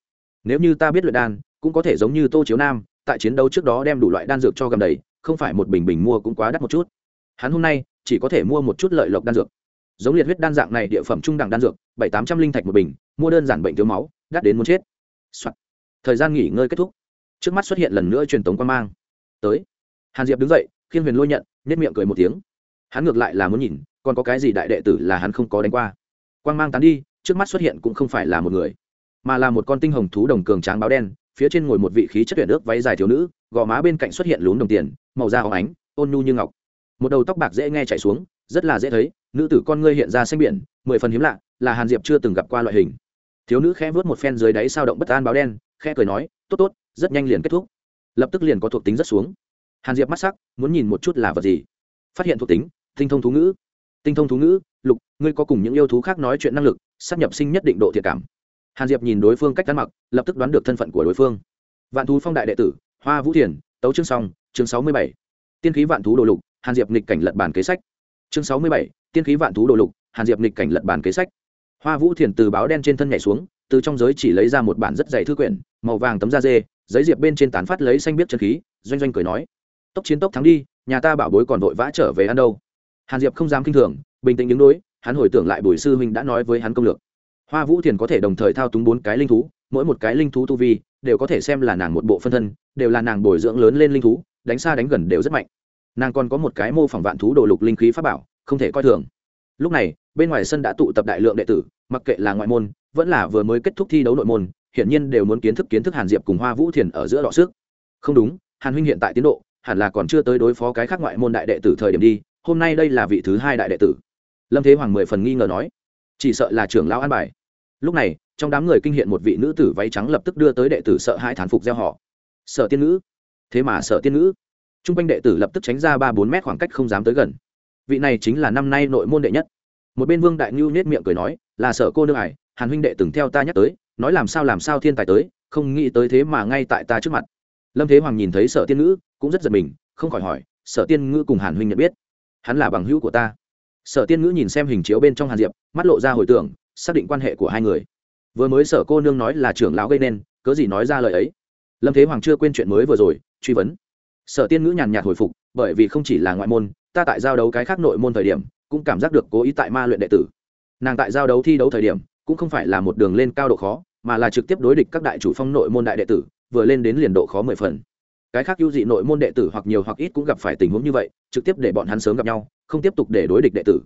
Nếu như ta biết luyện đan, cũng có thể giống như tô chiếu nam, tại chiến đấu trước đó đem đủ loại đan dược cho gầm đầy, không phải một bình bình mua cũng quá đắt một chút. Hắn hôm nay, chỉ có thể mua một chút lợi lộc đan dược. Giống liệt huyết đan dạng này địa phẩm trung đẳng đan dược, bảy tám trăm linh thạch một bình, mua đơn giản bệnh thiếu máu, đắt đến muốn chết、Soạn. thời gian nghỉ ngơi kết thúc trước mắt xuất hiện lần nữa truyền tống quan mang. Tới. Hàn diệp đứng dậy, khiên huyền lôi nhận nhất miệng cười một tiếng. Hắn ngược lại là muốn nhìn, còn có cái gì đại đệ tử là hắn không có đánh qua. Quan mang tán đi, trước mắt xuất hiện cũng không phải là một người, mà là một con tinh hồng thú đồng cường tráng báo đen, phía trên ngồi một vị khí chất tuyển ước váy dài thiếu nữ, gò má bên cạnh xuất hiện lún đồng tiền, màu da hóng ánh, ôn nhu như ngọc. Một đầu tóc bạc dễ nghe chạy xuống, rất là dễ thấy, nữ tử con ngươi hiện ra xanh biển, mười phần hiếm lạ, là hàn diệp chưa từng gặp qua loại hình. Thiếu nữ khẽ vớt một phen dưới đáy sao động bất an báo đen, khẽ cười nói, tốt tốt rất nhanh liền kết thúc. Lập tức liền có thuộc tính rất xuống. Hàn diệp mắt sắc, muốn nhìn một chút là vật gì. Phát hiện thuộc tính, tinh thông thú ngữ. Tinh thông thú ngữ, lục, ngươi có cùng những yêu thú khác nói chuyện năng lực, sắp nhập sinh nhất định độ thiệt cảm. Hàn diệp nhìn đối phương cách ăn mặc, lập tức đoán được thân phận của đối phương. Vạn thú phong đại đệ tử, hoa vũ thiền, tấu chương song chương sáu mươi bảy. Tiên khí vạn thú đồ lục, hàn diệp nghịch cảnh lật bản kế sách. Chương sáu mươi bảy, tiên khí vạn thú đồ lục, hàn diệp nghịch cảnh lật bản kế sách. Hoa vũ thiền từ báo đen trên thân nhảy xuống, từ trong giới chỉ lấy ra một bản rất dày thư quyển, màu vàng tấm da dê giấy diệp bên trên tán phát lấy xanh biết chân khí, doanh doanh cười nói, tốc chiến tốc thắng đi, nhà ta bảo bối còn vội vã trở về ăn đâu. Hàn diệp không dám kinh thường, bình tĩnh đứng đối, hắn hồi tưởng lại bùi sư huynh đã nói với hắn công lược. Hoa vũ thiền có thể đồng thời thao túng bốn cái linh thú, mỗi một cái linh thú tu vi đều có thể xem là nàng một bộ phân thân, đều là nàng bồi dưỡng lớn lên linh thú, đánh xa đánh gần đều rất mạnh. Nàng còn có một cái mô phỏng vạn thú đồ lục linh khí pháp bảo, không thể coi thường. Lúc này, bên ngoài sân đã tụ tập đại lượng đệ tử, mặc kệ là ngoại môn, vẫn là vừa mới kết thúc thi đấu nội môn hiển nhiên đều muốn kiến thức kiến thức hàn diệp cùng hoa vũ thiền ở giữa đọ sức. Không đúng, hàn huynh hiện tại tiến độ, hẳn là còn chưa tới đối phó cái khác ngoại môn đại đệ tử thời điểm đi, hôm nay đây là vị thứ hai đại đệ tử. Lâm thế hoàng mười phần nghi ngờ nói, chỉ sợ là trưởng lão an bài. Lúc này, trong đám người kinh hiện một vị nữ tử váy trắng lập tức đưa tới đệ tử sợ hai thán phục gieo họ. Sợ tiên nữ thế mà sợ tiên nữ t r u n g quanh đệ tử lập tức tránh ra ba bốn mét khoảng cách không dám tới gần. Vị này chính là năm nay nội môn đệ nhất. Một bên vương đại ngưu nết miệng cười nói, là sợ cô nương ải, hàn huynh đệ từng theo ta nhắc tới nói làm sao làm sao thiên tài tới, không nghĩ tới thế mà ngay tại ta trước mặt. Lâm thế hoàng nhìn thấy sở tiên ngữ, cũng rất giật mình, không khỏi hỏi, sở tiên ngữ cùng hàn huynh nhận biết? Hắn là bằng hữu của ta. Sở tiên ngữ nhìn xem hình chiếu bên trong hàn diệp, mắt lộ ra hồi tưởng, xác định quan hệ của hai người. Vừa mới sở cô nương nói là trưởng lão gây nên, cớ gì nói ra lời ấy? Lâm thế hoàng chưa quên chuyện mới vừa rồi, truy vấn. Sở tiên ngữ nhàn nhạt hồi phục, bởi vì không chỉ là ngoại môn, ta tại giao đấu cái khác nội môn thời điểm, cũng cảm giác được cố ý tại ma luyện đệ tử. Nàng tại giao đấu thi đấu thời điểm, cũng không phải là một đường lên cao độ khó mà là trực tiếp đối địch các đại chủ phong nội môn đại đệ tử, vừa lên đến liền độ khó mười phần. Cái khác ưu dị nội môn đệ tử hoặc nhiều hoặc ít cũng gặp phải tình huống như vậy, trực tiếp để bọn hắn sớm gặp nhau, không tiếp tục để đối địch đệ tử.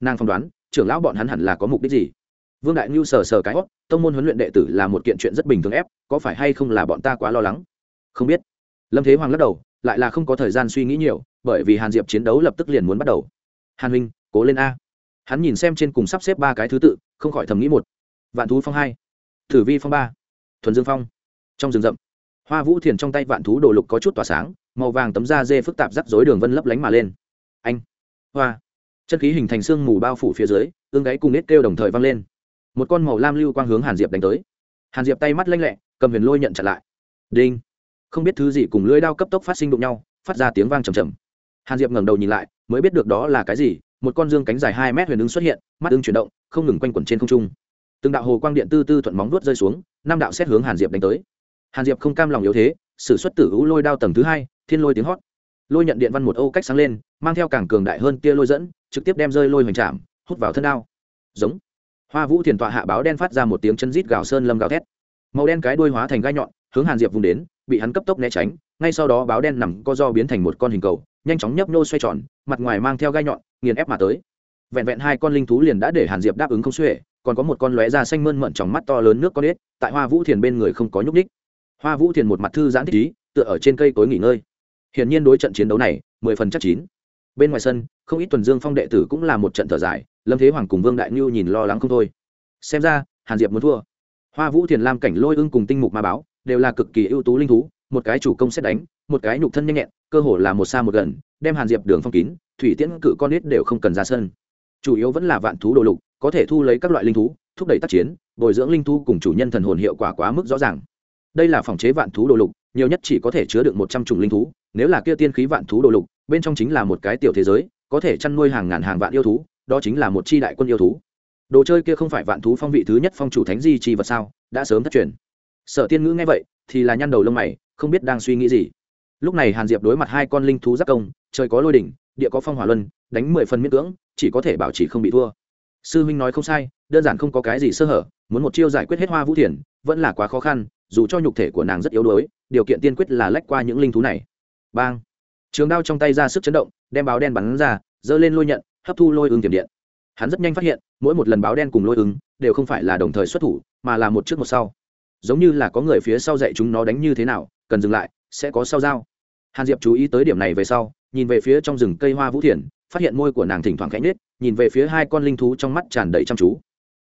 Nàng phỏng đoán, trưởng lão bọn hắn hẳn là có mục đích gì? Vương đại ngưu sờ sờ cái hót tông môn huấn luyện đệ tử là một kiện chuyện rất bình thường ép, có phải hay không là bọn ta quá lo lắng? Không biết. Lâm thế hoàng lắc đầu, lại là không có thời gian suy nghĩ nhiều, bởi vì hàn diệp chiến đấu lập tức liền muốn bắt đầu. Hàn huynh, cố lên a. Hắn nhìn xem trên cùng sắp xếp ba cái thứ tự, không khỏi thầm nghĩ một. Vạn thú phong hai thử vi phong ba. Thuần dương phong. Trong rừng rậm, hoa vũ thiền trong tay vạn thú đồ lục có chút tỏa sáng, màu vàng tấm da dê phức tạp rắc rối đường vân lấp lánh mà lên. Anh. Hoa. Chân khí hình thành xương mù bao phủ phía dưới, ương gáy cùng nết kêu đồng thời vang lên. Một con màu lam lưu quang hướng hàn diệp đánh tới. Hàn diệp tay mắt lanh lẹ, cầm huyền lôi nhận chặn lại. Đinh. Không biết thứ gì cùng lưỡi đao cấp tốc phát sinh đụng nhau, phát ra tiếng vang trầm trầm hàn diệp ngẩng đầu nhìn lại, mới biết được đó là cái gì, một con dương cánh dài hai mét huyền ứng xuất hiện, mắt ứng chuyển động, không ngừng quanh quẩn trên không trung từng đạo hồ quang điện tư tư thuận móng vuốt rơi xuống, năm đạo xét hướng hàn diệp đánh tới. Hàn diệp không cam lòng yếu thế, sử xuất tử hữu lôi đao tầng thứ hai, thiên lôi tiếng hót. Lôi nhận điện văn một ô cách sáng lên, mang theo càng cường đại hơn tia lôi dẫn, trực tiếp đem rơi lôi hoành trạm hút vào thân đao. Giống. Hoa vũ thiền tọa hạ báo đen phát ra một tiếng chân rít gào sơn lâm gào thét. Màu đen cái đuôi hóa thành gai nhọn, hướng hàn diệp vùng đến, bị hắn cấp tốc né tránh, ngay sau đó báo đen nằm co do biến thành một con hình cầu, nhanh chóng nhấp nhô xoay tròn, mặt ngoài mang theo gai nhọn, nghiền ép mà tới. Vẹn vẹn hai con linh thú liền đã để hàn diệp đáp ứng không xuể còn có một con lóe da xanh mơn mận trong mắt to lớn nước con ếch, tại hoa vũ thiền bên người không có nhúc ních hoa vũ thiền một mặt thư giãn thích ý, tựa ở trên cây cối nghỉ ngơi. Hiển nhiên đối trận chiến đấu này, mười phần chắc chín. Bên ngoài sân, không ít tuần dương phong đệ tử cũng là một trận thở dài, lâm thế hoàng cùng vương đại ngưu nhìn lo lắng không thôi. Xem ra, hàn diệp muốn thua. Hoa vũ thiền lam cảnh lôi ưng cùng tinh mục ma báo, đều là cực kỳ ưu tú linh thú, một cái chủ công xét đánh, một cái nhục thân nhanh nhẹn, cơ hồ là một xa một gần, đem hàn diệp đường phong kín, thủy tiễn cự con nít đều không cần ra sân chủ yếu vẫn là vạn thú đồ lục, có thể thu lấy các loại linh thú, thúc đẩy tác chiến, bồi dưỡng linh thú cùng chủ nhân thần hồn hiệu quả quá mức rõ ràng. Đây là phòng chế vạn thú đồ lục, nhiều nhất chỉ có thể chứa được một trăm chủng linh thú, nếu là kia tiên khí vạn thú đồ lục, bên trong chính là một cái tiểu thế giới, có thể chăn nuôi hàng ngàn hàng vạn yêu thú, đó chính là một c h i đại quân yêu thú. Đồ chơi kia không phải vạn thú phong vị thứ nhất phong chủ thánh di chi vật sao, đã sớm thất truyền. Sở tiên ngữ nghe vậy, thì là nhăn đầu lông mày, không biết đang suy nghĩ gì. Lúc này hàn diệp đối mặt hai con linh thú giác công, trời có lôi đỉnh, địa có phong hỏa luân đánh mười phần miễn cưỡng, chỉ có thể bảo trì không bị thua. Sư huynh nói không sai, đơn giản không có cái gì sơ hở, muốn một chiêu giải quyết hết hoa vũ thiền, vẫn là quá khó khăn, dù cho nhục thể của nàng rất yếu đuối, điều kiện tiên quyết là lách qua những linh thú này. Bang! Trường đao trong tay ra sức chấn động, đem báo đen bắn ra, giơ lên lôi nhận, hấp thu lôi ứng tiềm điện. Hắn rất nhanh phát hiện, mỗi một lần báo đen cùng lôi ứng đều không phải là đồng thời xuất thủ, mà là một trước một sau. Giống như là có người phía sau dạy chúng nó đánh như thế nào, cần dừng lại, sẽ có sau dao hàn diệp chú ý tới điểm này về sau, nhìn về phía trong rừng cây hoa vũ thiền phát hiện môi của nàng thỉnh thoảng khẽ nhếch, nhìn về phía hai con linh thú trong mắt tràn đầy chăm chú.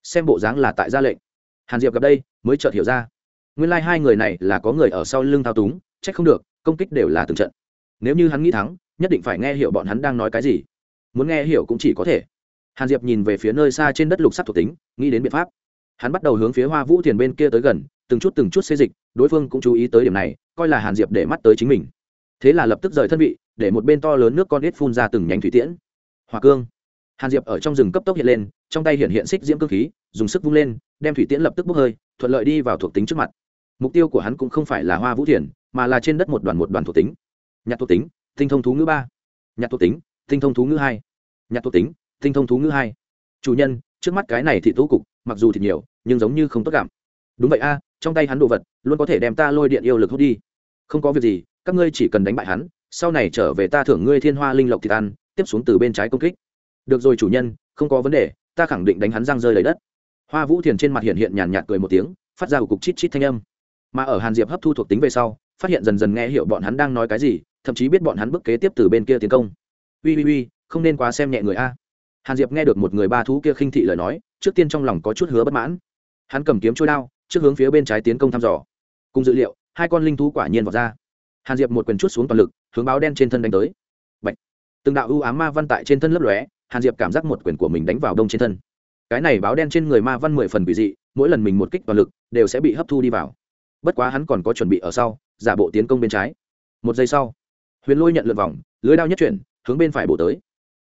Xem bộ dáng là tại gia lệnh. Hàn diệp gặp đây mới chợt hiểu ra. Nguyên lai hai người này là có người ở sau lưng thao túng trách không được công kích đều là từng trận. Nếu như hắn nghĩ thắng nhất định phải nghe hiểu bọn hắn đang nói cái gì. Muốn nghe hiểu cũng chỉ có thể. Hàn diệp nhìn về phía nơi xa trên đất lục sắc thuộc tính nghĩ đến biện pháp. Hắn bắt đầu hướng phía hoa vũ thiền bên kia tới gần từng chút từng chút xê dịch đối phương cũng chú ý tới điểm này coi là hàn diệp để mắt tới chính mình. Thế là lập tức rời thân vị để một bên to lớn nước con ít phun ra từng nhánh thủy tiễn. Hòa cương. Hàn diệp ở trong rừng cấp tốc hiện lên, trong tay hiện hiện xích diễm cơ khí, dùng sức vung lên, đem thủy tiễn lập tức bốc hơi, thuận lợi đi vào thuộc tính trước mặt. Mục tiêu của hắn cũng không phải là hoa vũ thiền, mà là trên đất một đoàn một đoàn thuộc tính. Nhạc thuộc tính, tinh thông thú ngữ ba. Nhạc thuộc tính, tinh thông thú ngữ hai. Nhạc thuộc tính, tinh thông thú ngữ hai. Chủ nhân, trước mắt cái này thì tố cục, mặc dù thịt nhiều, nhưng giống như không tốt cảm. Đúng vậy a, trong tay hắn đồ vật, luôn có thể đem ta lôi điện yêu lực hút đi. Không có việc gì, các ngươi chỉ cần đánh bại hắn sau này trở về ta thưởng ngươi thiên hoa linh lộc thịt ăn, tiếp xuống từ bên trái công kích. Được rồi chủ nhân, không có vấn đề, ta khẳng định đánh hắn răng rơi lấy đất. Hoa vũ thiền trên mặt hiện hiện nhàn nhạt cười một tiếng, phát ra một cục chít chít thanh âm. Mà ở hàn diệp hấp thu thuộc tính về sau, phát hiện dần dần nghe hiểu bọn hắn đang nói cái gì, thậm chí biết bọn hắn bức kế tiếp từ bên kia tiến công. Ui ui ui, không nên quá xem nhẹ người a. Hàn diệp nghe được một người ba thú kia khinh thị lời nói, trước tiên trong lòng có chút hứa bất mãn. Hắn cầm kiếm trôi đao, trước hướng phía bên trái tiến công thăm dò. Cùng dữ liệu, hai con linh thú quả nhiên vọt ra. Hàn diệp một quyền chút xuống toàn lực hướng báo đen trên thân đánh tới. Bạch. từng đạo ưu ám ma văn tại trên thân lấp lóe, hàn diệp cảm giác một quyền của mình đánh vào đông trên thân. Cái này báo đen trên người ma văn mười phần bị dị, mỗi lần mình một kích toàn lực, đều sẽ bị hấp thu đi vào. Bất quá hắn còn có chuẩn bị ở sau, giả bộ tiến công bên trái. Một giây sau, huyền lôi nhận lượt vòng, lưới đao nhất chuyển, hướng bên phải bổ tới.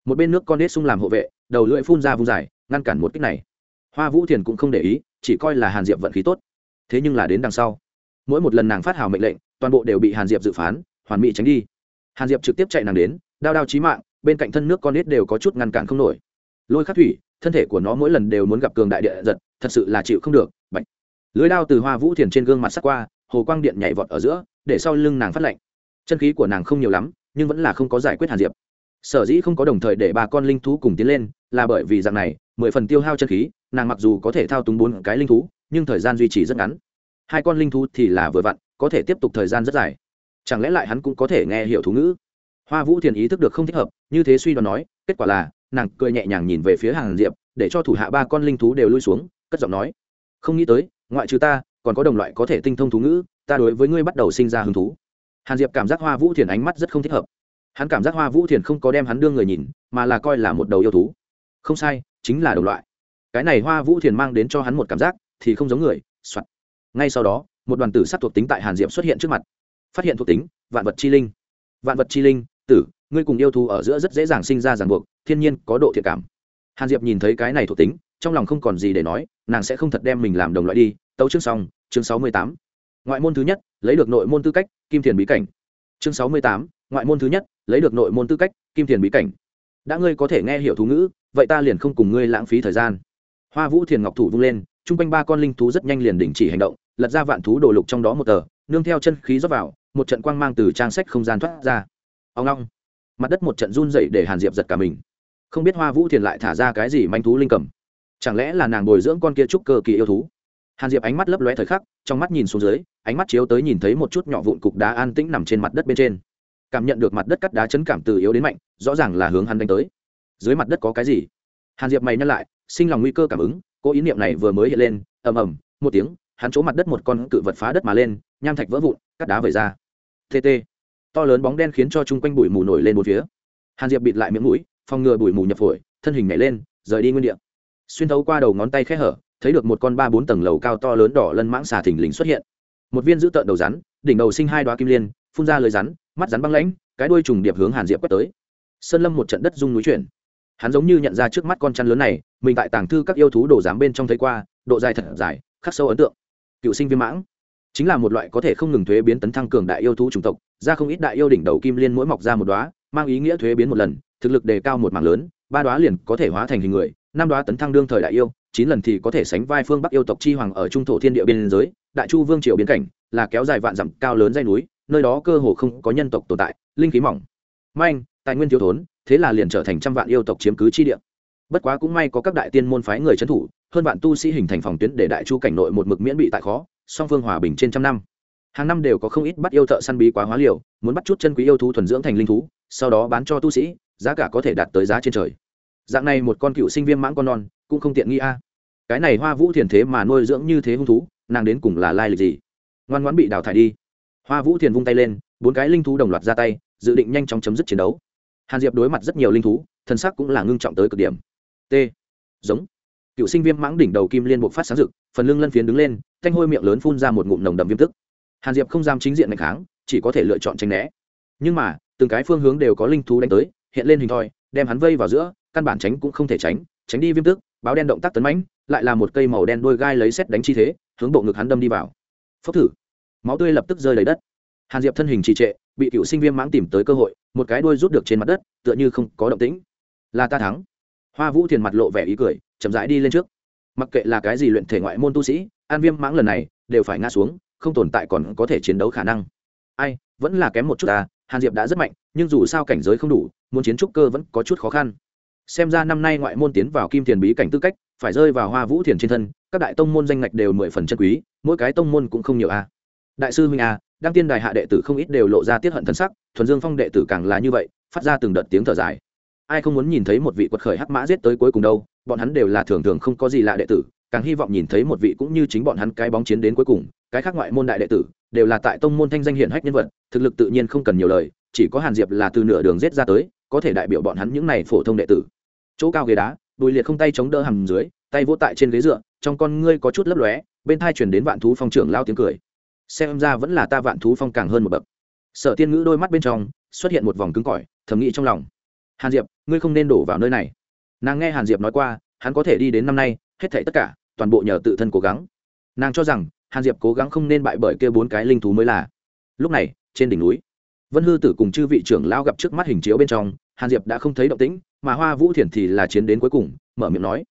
Một bên nước con đết sung làm hộ vệ, đầu lưỡi phun ra vung dài, ngăn cản một kích này. Hoa vũ thiền cũng không để ý, chỉ coi là hàn diệp vận khí tốt. Thế nhưng là đến đằng sau, mỗi một lần nàng phát hào mệnh lệnh, toàn bộ đều bị hàn diệp dự phán, hoàn mỹ tránh đi hàn diệp trực tiếp chạy nàng đến, đao đao chí mạng, bên cạnh thân nước con nít đều có chút ngăn cản không nổi. Lôi khắc thủy, thân thể của nó mỗi lần đều muốn gặp cường đại địa giật, thật sự là chịu không được bệnh lưới đao từ hoa vũ thiền trên gương mặt sắc qua, hồ quang điện nhảy vọt ở giữa, để sau lưng nàng phát lạnh. Chân khí của nàng không nhiều lắm, nhưng vẫn là không có giải quyết hàn diệp. Sở dĩ không có đồng thời để ba con linh thú cùng tiến lên, là bởi vì dạng này, mười phần tiêu hao chân khí, nàng mặc dù có thể thao túng bốn cái linh thú, nhưng thời gian duy trì rất ngắn. Hai con linh thú thì là vừa vặn, có thể tiếp tục thời gian rất dài chẳng lẽ lại hắn cũng có thể nghe hiểu thú ngữ? Hoa vũ thiền ý thức được không thích hợp, như thế suy đoán nói, kết quả là, nàng cười nhẹ nhàng nhìn về phía hàng diệp, để cho thủ hạ ba con linh thú đều lui xuống, cất giọng nói, không nghĩ tới, ngoại trừ ta, còn có đồng loại có thể tinh thông thú ngữ, ta đối với ngươi bắt đầu sinh ra hứng thú. Hàn diệp cảm giác hoa vũ thiền ánh mắt rất không thích hợp. Hắn cảm giác hoa vũ thiền không có đem hắn đưa người nhìn, mà là coi là một đầu yêu thú. Không sai, chính là đồng loại. Cái này hoa vũ thiền mang đến cho hắn một cảm giác, thì không giống người, soạt. Ngay sau đó, một đoàn tử sắc thuộc tính tại hàn diệp xuất hiện trước mặt phát hiện thuộc tính, vạn vật chi linh. Vạn vật chi linh, tử, ngươi cùng yêu thú ở giữa rất dễ dàng sinh ra ràng buộc, thiên nhiên có độ thiện cảm. Hàn diệp nhìn thấy cái này thuộc tính, trong lòng không còn gì để nói, nàng sẽ không thật đem mình làm đồng loại đi. Tấu chương xong, chương sáu mươi tám. Ngoại môn thứ nhất, lấy được nội môn tư cách, kim thiền bí cảnh. Chương sáu mươi tám, ngoại môn thứ nhất, lấy được nội môn tư cách, kim thiền bí cảnh. Đã ngươi có thể nghe hiểu thú ngữ, vậy ta liền không cùng ngươi lãng phí thời gian. Hoa vũ thiền ngọc thủ vung lên, chung quanh ba con linh thú rất nhanh liền đình chỉ hành động, lật ra vạn thú đồ lục trong đó một tờ, nương theo chân khí rót vào một trận quang mang từ trang sách không gian thoát ra. Ông long, mặt đất một trận run dậy để hàn diệp giật cả mình. Không biết hoa vũ thiền lại thả ra cái gì manh thú linh cầm. Chẳng lẽ là nàng bồi dưỡng con kia trúc cơ kỳ yêu thú? Hàn diệp ánh mắt lấp lóe thời khắc, trong mắt nhìn xuống dưới, ánh mắt chiếu tới nhìn thấy một chút nhỏ vụn cục đá an tĩnh nằm trên mặt đất bên trên. Cảm nhận được mặt đất cắt đá chấn cảm từ yếu đến mạnh, rõ ràng là hướng hắn đánh tới. Dưới mặt đất có cái gì? Hàn diệp mày nhắc lại, sinh lòng nguy cơ cảm ứng cô ý niệm này vừa mới hiện lên, ầm ầm, một tiếng, hắn chỗ mặt đất một con cự vật phá đất mà lên, nham thạch vỡ vụn, cắt đá vẩy ra tt to lớn bóng đen khiến cho chung quanh bụi mù nổi lên một phía. Hàn diệp bịt lại miệng mũi, phòng ngừa bụi mù nhập phổi, thân hình nhảy lên, rời đi nguyên địa. Xuyên thấu qua đầu ngón tay khẽ hở, thấy được một con ba bốn tầng lầu cao to lớn đỏ lân mãng xà thình lình xuất hiện. Một viên giữ tợn đầu rắn, đỉnh đầu sinh hai đoá kim liên, phun ra lời rắn, mắt rắn băng lãnh, cái đuôi trùng điệp hướng hàn diệp quét tới. Sơn lâm một trận đất rung núi chuyển. Hắn giống như nhận ra trước mắt con chăn lớn này, mình tại tàng thư các yêu thú đồ giám bên trong thấy qua, độ dài thật dài, khắc sâu ấn tượng. Cựu sinh viên mãng chính là một loại có thể không ngừng thuế biến tấn thăng cường đại yêu thú chủng tộc, ra không ít đại yêu đỉnh đầu kim liên mỗi mọc ra một đoá mang ý nghĩa thuế biến một lần, thực lực đề cao một mảng lớn, ba đoá liền có thể hóa thành hình người, năm đoá tấn thăng đương thời đại yêu, chín lần thì có thể sánh vai phương bắc yêu tộc chi hoàng ở trung thổ thiên địa biên giới, đại chu vương triều biến cảnh, là kéo dài vạn dặm cao lớn dây núi, nơi đó cơ hồ không có nhân tộc tồn tại, linh khí mỏng. Manh, tài nguyên thiếu thốn, thế là liền trở thành trăm vạn yêu tộc chiếm cứ chi địa. Bất quá cũng may có các đại tiên môn phái người trấn thủ, hơn vạn tu sĩ hình thành phòng tuyến để đại chu cảnh nội một mực miễn bị tại khó song phương hòa bình trên trăm năm. Hàng năm đều có không ít bắt yêu thợ săn bí quá hóa liều, muốn bắt chút chân quý yêu thú thuần dưỡng thành linh thú, sau đó bán cho tu sĩ, giá cả có thể đạt tới giá trên trời. Dạng này một con cựu sinh viên mãng con non, cũng không tiện nghi a. Cái này hoa vũ thiền thế mà nuôi dưỡng như thế hung thú, nàng đến cùng là lai lịch gì? Ngoan ngoãn bị đào thải đi. Hoa vũ thiền vung tay lên, bốn cái linh thú đồng loạt ra tay, dự định nhanh chóng chấm dứt chiến đấu. Hàn diệp đối mặt rất nhiều linh thú, thân sắc cũng là ngưng trọng tới cực điểm. T. Giống cựu sinh viêm mãng đỉnh đầu kim liên buộc phát sáng rực, phần lưng lân phiến đứng lên, thanh hôi miệng lớn phun ra một ngụm nồng đậm viêm tức. Hàn diệp không dám chính diện mạnh kháng, chỉ có thể lựa chọn tranh né. Nhưng mà, từng cái phương hướng đều có linh thú đánh tới, hiện lên hình thoi, đem hắn vây vào giữa, căn bản tránh cũng không thể tránh tránh đi viêm tức, báo đen động tác tấn mãnh, lại là một cây màu đen đôi gai lấy xét đánh chi thế, hướng bộ ngực hắn đâm đi vào. Phốc thử. Máu tươi lập tức rơi lấy đất. Hàn diệp thân hình trì trệ, bị cựu sinh viêm mãng tìm tới cơ hội, một cái đuôi rút được trên mặt đất, tựa như không có động tĩnh. Là ta thắng. Hoa vũ thiền mặt lộ vẻ ý cười chậm rãi đi lên trước. Mặc kệ là cái gì luyện thể ngoại môn tu sĩ, an viêm mãng lần này đều phải ngã xuống, không tồn tại còn có thể chiến đấu khả năng. Ai, vẫn là kém một chút ta, hàn diệp đã rất mạnh, nhưng dù sao cảnh giới không đủ, muốn chiến trúc cơ vẫn có chút khó khăn. Xem ra năm nay ngoại môn tiến vào kim thiền bí cảnh tư cách, phải rơi vào hoa vũ thiền trên thân, các đại tông môn danh ngạch đều mười phần chân quý, mỗi cái tông môn cũng không nhiều a. Đại sư huynh a, đăng tiên đài hạ đệ tử không ít đều lộ ra tiết hận thân sắc, thuần dương phong đệ tử càng là như vậy, phát ra từng đợt tiếng thở dài ai không muốn nhìn thấy một vị quật khởi hắc mã giết tới cuối cùng đâu, bọn hắn đều là thường thường không có gì lạ đệ tử, càng hy vọng nhìn thấy một vị cũng như chính bọn hắn cái bóng chiến đến cuối cùng, cái khác ngoại môn đại đệ tử, đều là tại tông môn thanh danh hiển hách nhân vật, thực lực tự nhiên không cần nhiều lời, chỉ có hàn diệp là từ nửa đường giết ra tới, có thể đại biểu bọn hắn những này phổ thông đệ tử. Chỗ cao ghế đá, bùi liệt không tay chống đỡ hầm dưới, tay vỗ tại trên ghế dựa, trong con ngươi có chút lấp lóe, bên thai chuyển đến vạn thú phong trưởng lao tiếng cười. Xem ra vẫn là ta vạn thú phong càng hơn một bậc. Sở tiên ngữ đôi mắt bên trong xuất hiện một vòng cứng cỏi, thầm nghĩ trong lòng hàn diệp, ngươi không nên đổ vào nơi này. Nàng nghe hàn diệp nói qua, hắn có thể đi đến năm nay, hết thảy tất cả, toàn bộ nhờ tự thân cố gắng. Nàng cho rằng, hàn diệp cố gắng không nên bại bởi kia bốn cái linh thú mới là. Lúc này, trên đỉnh núi, vân hư tử cùng chư vị trưởng lao gặp trước mắt hình chiếu bên trong, hàn diệp đã không thấy động tĩnh, mà hoa vũ thiền thì là chiến đến cuối cùng, mở miệng nói.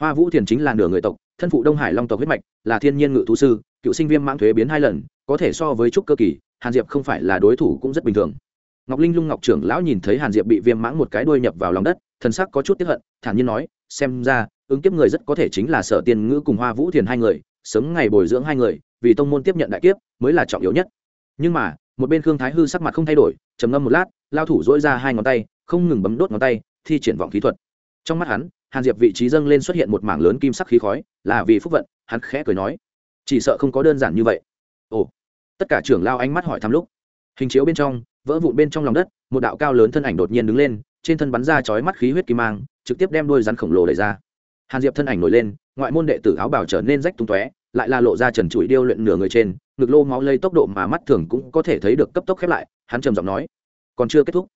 Hoa vũ thiền chính là nửa người tộc, thân phụ đông hải long tộc huyết mạch, là thiên nhiên ngự thú sư, cựu sinh viêm mãng thuế biến hai lần, có thể so với trúc cơ kỳ, hàn diệp không phải là đối thủ cũng rất bình thường ngọc linh lung ngọc trưởng lão nhìn thấy hàn diệp bị viêm mãng một cái đuôi nhập vào lòng đất, thần sắc có chút tiếp hận, thản nhiên nói, xem ra, ứng kiếp người rất có thể chính là sở tiên ngữ cùng hoa vũ thiền hai người, sớm ngày bồi dưỡng hai người, vì tông môn tiếp nhận đại kiếp mới là trọng yếu nhất. Nhưng mà, một bên khương thái hư sắc mặt không thay đổi, trầm ngâm một lát, lao thủ dỗi ra hai ngón tay, không ngừng bấm đốt ngón tay, thi triển vọng khí thuật. Trong mắt hắn, hàn diệp vị trí dâng lên xuất hiện một mảng lớn kim sắc khí khói, là vì phúc vận, hắn khẽ cười nói, chỉ sợ không có đơn giản như vậy. Ồ, tất cả trưởng lao ánh mắt hỏi thăm lúc, hình chiếu bên trong vỡ vụn bên trong lòng đất, một đạo cao lớn thân ảnh đột nhiên đứng lên, trên thân bắn ra chói mắt khí huyết kim mang, trực tiếp đem đuôi rắn khổng lồ đẩy ra. Hàn diệp thân ảnh nổi lên, ngoại môn đệ tử áo bảo trở nên rách tung tóe, lại là lộ ra trần trụi điêu luyện nửa người trên, ngực lô máu lây tốc độ mà mắt thường cũng có thể thấy được cấp tốc khép lại, hắn trầm giọng nói, còn chưa kết thúc.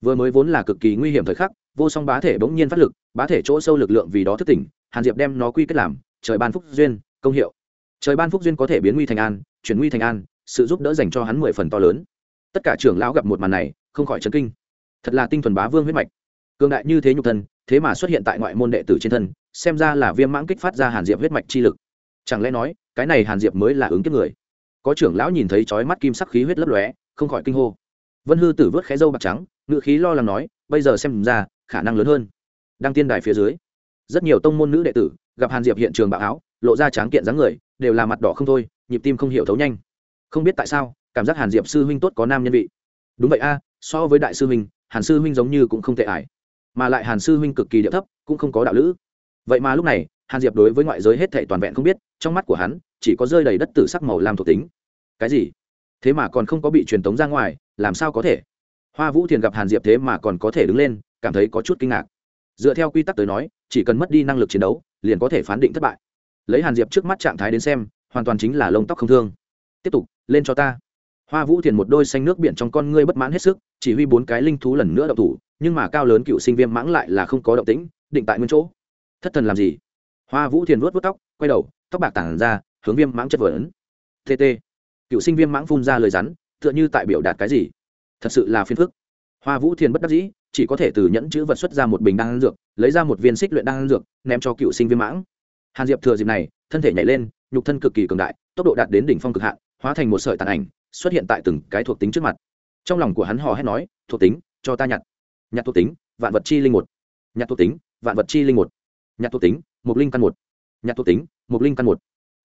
Vừa mới vốn là cực kỳ nguy hiểm thời khắc, vô song bá thể bỗng nhiên phát lực, bá thể chỗ sâu lực lượng vì đó thức tỉnh, hàn diệp đem nó quy kết làm, trời ban phúc duyên, công hiệu. Trời ban phúc duyên có thể biến nguy thành an, chuyển nguy thành an, sự giúp đỡ dành cho hắn mười phần to lớn tất cả trưởng lão gặp một màn này, không khỏi chấn kinh. Thật là tinh thuần bá vương huyết mạch. Cường đại như thế nhục thân, thế mà xuất hiện tại ngoại môn đệ tử trên thân, xem ra là viêm mãng kích phát ra hàn diệp huyết mạch chi lực. Chẳng lẽ nói, cái này hàn diệp mới là ứng kiếp người? Có trưởng lão nhìn thấy chói mắt kim sắc khí huyết lấp lóe, không khỏi kinh hô. Vân hư tử vớt khẽ dâu bạc trắng ngự khí lo lắng nói, bây giờ xem ra, khả năng lớn hơn. Đang tiên đài phía dưới, rất nhiều tông môn nữ đệ tử gặp hàn diệp hiện trường bạo áo, lộ ra tráng kiện dáng người, đều là mặt đỏ không thôi, nhịp tim không hiểu thấu nhanh. Không biết tại sao cảm giác hàn diệp sư huynh tốt có nam nhân vị. Đúng vậy a, so với đại sư huynh, hàn sư huynh giống như cũng không tệ ải. Mà lại hàn sư huynh cực kỳ địa thấp, cũng không có đạo lữ. Vậy mà lúc này, hàn diệp đối với ngoại giới hết thệ toàn vẹn không biết, trong mắt của hắn, chỉ có rơi đầy đất tử sắc màu làm thuộc tính. Cái gì? Thế mà còn không có bị truyền tống ra ngoài, làm sao có thể? Hoa vũ thiền gặp hàn diệp thế mà còn có thể đứng lên, cảm thấy có chút kinh ngạc. Dựa theo quy tắc tới nói, chỉ cần mất đi năng lực chiến đấu, liền có thể phán định thất bại. Lấy hàn diệp trước mắt trạng thái đến xem, hoàn toàn chính là lông tóc không thương. Tiếp tục, lên cho ta hoa vũ thiền một đôi xanh nước biển trong con ngươi bất mãn hết sức, chỉ huy bốn cái linh thú lần nữa đậu thủ, nhưng mà cao lớn cựu sinh viêm mãng lại là không có động tĩnh, định tại nguyên chỗ. Thất thần làm gì? Hoa vũ thiền vuốt vuốt tóc, quay đầu, tóc bạc tản ra, hướng viêm mãng chất vấn. Tt cựu sinh viêm mãng phun ra lời rắn, tựa như tại biểu đạt cái gì? Thật sự là phiền phức. Hoa vũ thiền bất đắc dĩ, chỉ có thể từ nhẫn chữ vật xuất ra một bình đan dược, lấy ra một viên xích luyện đan dược, ném cho cựu sinh viêm mãng. Hàn diệp thừa dịp này, thân thể nhảy lên, nhục thân cực kỳ cường đại, tốc độ đạt đến đỉnh phong cực hạn, hóa thành một sợi tàn ảnh xuất hiện tại từng cái thuộc tính trước mặt. Trong lòng của hắn hò hét nói, thuộc tính, cho ta nhặt. Nhặt thuộc tính, vạn vật chi linh một. Nhặt thuộc tính, vạn vật chi linh một. Nhặt thuộc tính một linh căn một. Nhặt thuộc tính một linh căn một.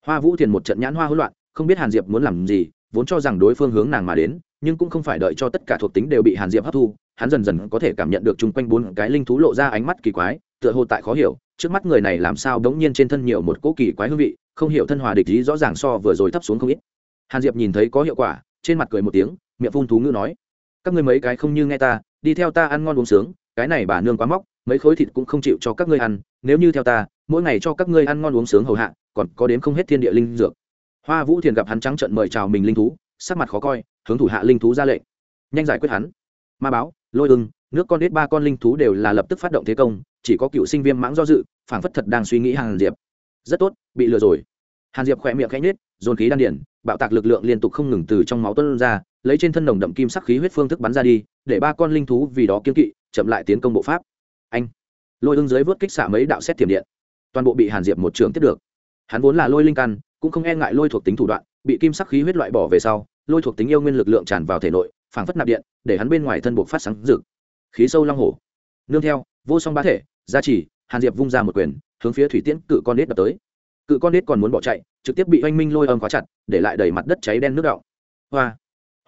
Hoa vũ thiền một trận nhãn hoa hỗn loạn, không biết hàn diệp muốn làm gì, vốn cho rằng đối phương hướng nàng mà đến, nhưng cũng không phải đợi cho tất cả thuộc tính đều bị hàn diệp hấp thu, hắn dần dần có thể cảm nhận được chung quanh bốn cái linh thú lộ ra ánh mắt kỳ quái, tựa hồ tại khó hiểu, trước mắt người này làm sao đống nhiên trên thân nhiều một cỗ kỳ quái hương vị, không hiểu thân hòa địch ý rõ ràng so vừa rồi thấp xuống không ít hàn diệp nhìn thấy có hiệu quả, trên mặt cười một tiếng, miệng phun thú ngữ nói, các ngươi mấy cái không như nghe ta, đi theo ta ăn ngon uống sướng, cái này bà nương quá móc, mấy khối thịt cũng không chịu cho các ngươi ăn, nếu như theo ta, mỗi ngày cho các ngươi ăn ngon uống sướng hầu hạ, còn có đến không hết thiên địa linh dược. Hoa vũ thiền gặp hắn trắng trận mời chào mình linh thú, sắc mặt khó coi, hướng thủ hạ linh thú ra lệnh. Nhanh giải quyết hắn. Ma báo, lôi ưng, nước con đít ba con linh thú đều là lập tức phát động thế công, chỉ có cựu sinh viêm mãng do dự, phảng phất thật đang suy nghĩ hàn diệp. Rất tốt, bị lừa rồi. Hàn diệp khỏe miệng khẽ nhết dồn khí đan điển bạo tạc lực lượng liên tục không ngừng từ trong máu tuân ra, lấy trên thân nồng đậm kim sắc khí huyết phương thức bắn ra đi, để ba con linh thú vì đó kiên kỵ, chậm lại tiến công bộ pháp. Anh. Lôi ưng dưới vớt kích xạ mấy đạo xét tiềm điện. Toàn bộ bị hàn diệp một trường tiếp được. Hắn vốn là lôi linh căn, cũng không e ngại lôi thuộc tính thủ đoạn, bị kim sắc khí huyết loại bỏ về sau, lôi thuộc tính yêu nguyên lực lượng tràn vào thể nội, phảng phất nạp điện, để hắn bên ngoài thân buộc phát sáng rực. Khí sâu long hổ. Nương theo, vô song bá thể, gia trì, hàn diệp vung ra một quyền, hướng phía thủy tiễn cự con nết đập tới cự con nết còn muốn bỏ chạy, trực tiếp bị oanh minh lôi âm khóa chặt, để lại đầy mặt đất cháy đen nước đọng. Hoa.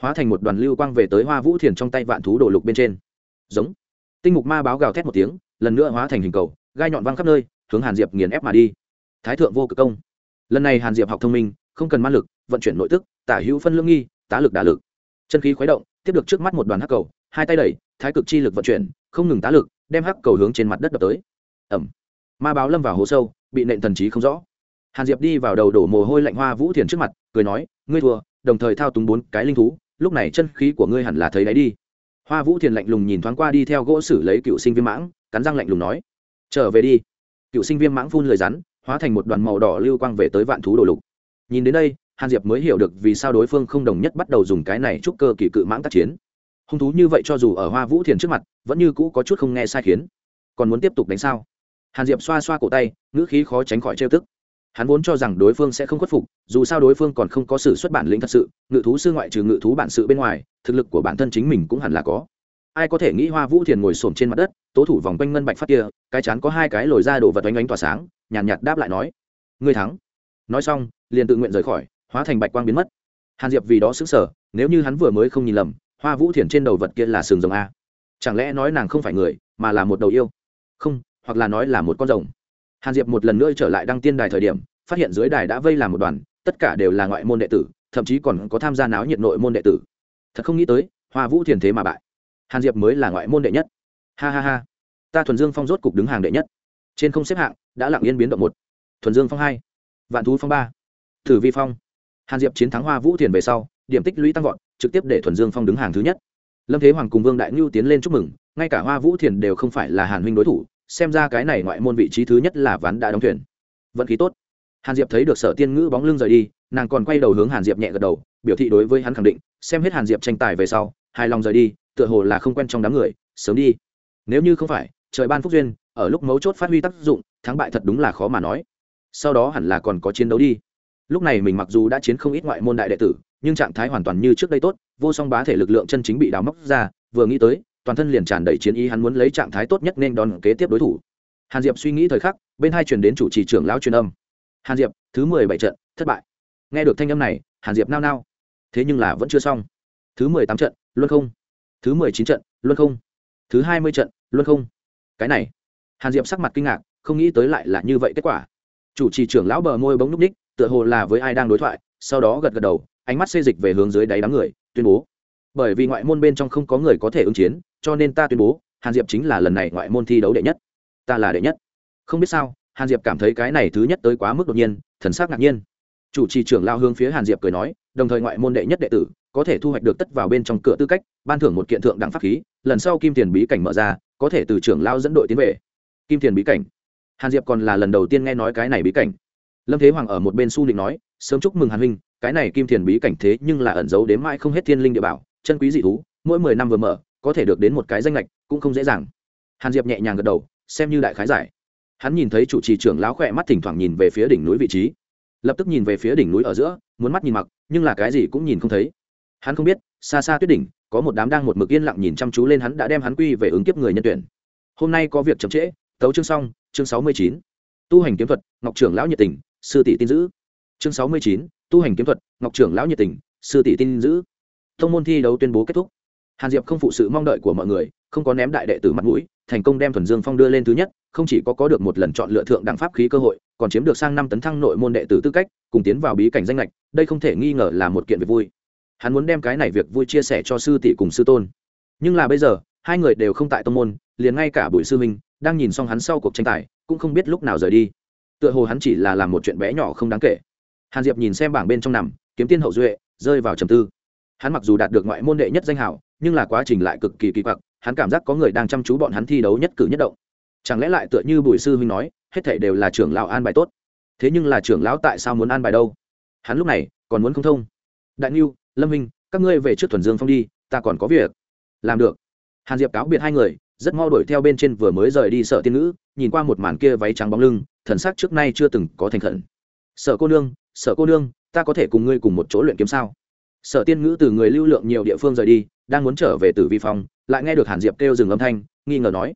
Hóa thành một đoàn lưu quang về tới hoa vũ thiền trong tay vạn thú đổ lục bên trên. Giống. Tinh mục ma báo gào thét một tiếng, lần nữa hóa thành hình cầu, gai nhọn văng khắp nơi, hướng hàn diệp nghiền ép mà đi. Thái thượng vô cực công. Lần này hàn diệp học thông minh, không cần ma lực, vận chuyển nội tức, tả hữu phân lương nghi, tá lực đả lực. Chân khí khuấy động, tiếp được trước mắt một đoàn hắc cầu, hai tay đẩy, thái cực chi lực vận chuyển, không ngừng tá lực, đem hắc cầu hướng trên mặt đất đập tới. Ẩm ma báo lâm vào hố sâu, bị nện thần trí không rõ hàn diệp đi vào đầu đổ mồ hôi lạnh hoa vũ thiền trước mặt, cười nói, ngươi thua, đồng thời thao túng bốn cái linh thú, lúc này chân khí của ngươi hẳn là thấy đấy đi. Hoa vũ thiền lạnh lùng nhìn thoáng qua đi theo gỗ xử lấy cựu sinh viêm mãng, cắn răng lạnh lùng nói, trở về đi. Cựu sinh viêm mãng phun lời rắn, hóa thành một đoàn màu đỏ lưu quang về tới vạn thú đồ lục. Nhìn đến đây, hàn diệp mới hiểu được vì sao đối phương không đồng nhất bắt đầu dùng cái này chúc cơ kỳ cự mãng tác chiến. Hung thú như vậy cho dù ở hoa vũ thiền trước mặt, vẫn như cũ có chút không nghe sai khiến. Còn muốn tiếp tục đánh sao? Hàn diệp xoa xoa cổ tay, ngữ khí khó tránh khỏi trêu tức hắn vốn cho rằng đối phương sẽ không khuất phục dù sao đối phương còn không có sự xuất bản lĩnh thật sự ngự thú sư ngoại trừ ngự thú bản sự bên ngoài thực lực của bản thân chính mình cũng hẳn là có. Ai có thể nghĩ hoa vũ thiền ngồi xổm trên mặt đất tố thủ vòng quanh ngân bạch phát kia cái chán có hai cái lồi ra đồ vật oanh oanh tỏa sáng nhàn nhạt, nhạt đáp lại nói ngươi thắng. Nói xong liền tự nguyện rời khỏi hóa thành bạch quang biến mất. Hàn diệp vì đó xứng sở nếu như hắn vừa mới không nhìn lầm hoa vũ thiền trên đầu vật kia là sừng rồng a. Chẳng lẽ nói nàng không phải người mà là một đầu yêu? Không hoặc là nói là một con rồng? Hàn diệp một lần nữa trở lại đăng tiên đài thời điểm, phát hiện dưới đài đã vây làm một đoàn, tất cả đều là ngoại môn đệ tử, thậm chí còn có tham gia náo nhiệt nội môn đệ tử. Thật không nghĩ tới, hoa vũ thiền thế mà bại. Hàn diệp mới là ngoại môn đệ nhất. Ha ha ha. Ta thuần dương phong rốt cục đứng hàng đệ nhất. Trên không xếp hạng, đã lặng yên biến động một. Thuần dương phong hai. Vạn thú phong ba. Thử vi phong. Hàn diệp chiến thắng hoa vũ thiền về sau, điểm tích lũy tăng vọt, trực tiếp để thuần dương phong đứng hàng thứ nhất. Lâm thế hoàng cùng vương đại ngưu tiến lên chúc mừng, ngay cả hoa vũ thiền đều không phải là hàn huynh đối thủ xem ra cái này ngoại môn vị trí thứ nhất là ván đã đóng thuyền. Vận khí tốt. Hàn diệp thấy được sở tiên ngữ bóng lưng rời đi, nàng còn quay đầu hướng hàn diệp nhẹ gật đầu, biểu thị đối với hắn khẳng định, xem hết hàn diệp tranh tài về sau, hài lòng rời đi, tựa hồ là không quen trong đám người, sớm đi. Nếu như không phải, trời ban phúc duyên, ở lúc mấu chốt phát huy tác dụng, thắng bại thật đúng là khó mà nói. Sau đó hẳn là còn có chiến đấu đi. Lúc này mình mặc dù đã chiến không ít ngoại môn đại đệ tử, nhưng trạng thái hoàn toàn như trước đây tốt, vô song bá thể lực lượng chân chính bị đào móc ra, vừa nghĩ tới toàn thân liền tràn đầy chiến ý, hắn muốn lấy trạng thái tốt nhất nên đón kế tiếp đối thủ. Hàn diệp suy nghĩ thời khắc, bên hai truyền đến chủ trì trưởng lão truyền âm. Hàn diệp, thứ mười bảy trận, thất bại. Nghe được thanh âm này, hàn diệp nao nao. Thế nhưng là vẫn chưa xong. Thứ mười tám trận, luân không. Thứ mười chín trận, luân không. Thứ hai mươi trận, luân không. Cái này, hàn diệp sắc mặt kinh ngạc, không nghĩ tới lại là như vậy kết quả. Chủ trì trưởng lão bờ môi bóng núp ních tựa hồ là với ai đang đối thoại, sau đó gật gật đầu, ánh mắt xê dịch về hướng dưới đáy đám người, tuyên bố bởi vì ngoại môn bên trong không có người có thể ứng chiến, cho nên ta tuyên bố, hàn diệp chính là lần này ngoại môn thi đấu đệ nhất. Ta là đệ nhất. Không biết sao, hàn diệp cảm thấy cái này thứ nhất tới quá mức đột nhiên, thần sắc ngạc nhiên. Chủ trì trưởng lao hướng phía hàn diệp cười nói, đồng thời ngoại môn đệ nhất đệ tử, có thể thu hoạch được tất vào bên trong cửa tư cách, ban thưởng một kiện thượng đẳng pháp khí, lần sau kim tiền bí cảnh mở ra, có thể từ trưởng lao dẫn đội tiến về. Kim tiền bí cảnh. Hàn diệp còn là lần đầu tiên nghe nói cái này bí cảnh. Lâm thế hoàng ở một bên su định nói, sớm chúc mừng hàn huynh, cái này kim tiền bí cảnh thế nhưng là ẩn giấu đến mãi không hết thiên linh địa bảo chân quý dị thú, mỗi mười năm vừa mở, có thể được đến một cái danh lệch cũng không dễ dàng. Hàn diệp nhẹ nhàng gật đầu, xem như đại khái giải. Hắn nhìn thấy chủ trì trưởng lão khỏe mắt thỉnh thoảng nhìn về phía đỉnh núi vị trí. Lập tức nhìn về phía đỉnh núi ở giữa, muốn mắt nhìn mặc, nhưng là cái gì cũng nhìn không thấy. Hắn không biết, xa xa tuyết đỉnh, có một đám đang một mực yên lặng nhìn chăm chú lên hắn đã đem hắn quy về ứng kiếp người nhân tuyển. Hôm nay có việc chậm trễ, tấu chương xong, chương sáu mươi chín. Tu hành kiếm thuật, ngọc trưởng lão nhiệt tình, sư tỷ tin giữ. Chương sáu mươi chín, tu hành kiếm thuật, ngọc trưởng lão nhiệt tình, sư tỷ tin giữ thông môn thi đấu tuyên bố kết thúc. Hàn diệp không phụ sự mong đợi của mọi người, không có ném đại đệ tử mặt mũi, thành công đem thuần dương phong đưa lên thứ nhất, không chỉ có có được một lần chọn lựa thượng đẳng pháp khí cơ hội, còn chiếm được sang năm tấn thăng nội môn đệ tử tư cách, cùng tiến vào bí cảnh danh lệch đây không thể nghi ngờ là một kiện việc vui. Hắn muốn đem cái này việc vui chia sẻ cho sư tỷ cùng sư tôn. Nhưng là bây giờ, hai người đều không tại tông môn, liền ngay cả bùi sư minh, đang nhìn xong hắn sau cuộc tranh tài, cũng không biết lúc nào rời đi. Tựa hồ hắn chỉ là làm một chuyện bé nhỏ không đáng kể. Hàn diệp nhìn xem bảng bên trong nằm, kiếm tiên hậu duệ, rơi vào trầm tư hắn mặc dù đạt được ngoại môn đệ nhất danh hảo nhưng là quá trình lại cực kỳ kỳ quặc, hắn cảm giác có người đang chăm chú bọn hắn thi đấu nhất cử nhất động. Chẳng lẽ lại tựa như bùi sư huynh nói, hết thảy đều là trưởng lão an bài tốt? Thế nhưng là trưởng lão tại sao muốn an bài đâu? Hắn lúc này còn muốn không thông. Đại niu lâm minh, các ngươi về trước thuần dương phong đi, ta còn có việc. Làm được. Hàn diệp cáo biệt hai người, rất mau đuổi theo bên trên vừa mới rời đi sợ tiên ngữ, nhìn qua một màn kia váy trắng bóng lưng, thần sắc trước nay chưa từng có thành khẩn. Sợ cô nương sợ cô nương, ta có thể cùng ngươi cùng một chỗ luyện kiếm sao? Sở tiên ngữ từ người lưu lượng nhiều địa phương rời đi, đang muốn trở về tử vi phong, lại nghe được hàn diệp kêu dừng âm thanh, nghi ngờ nói,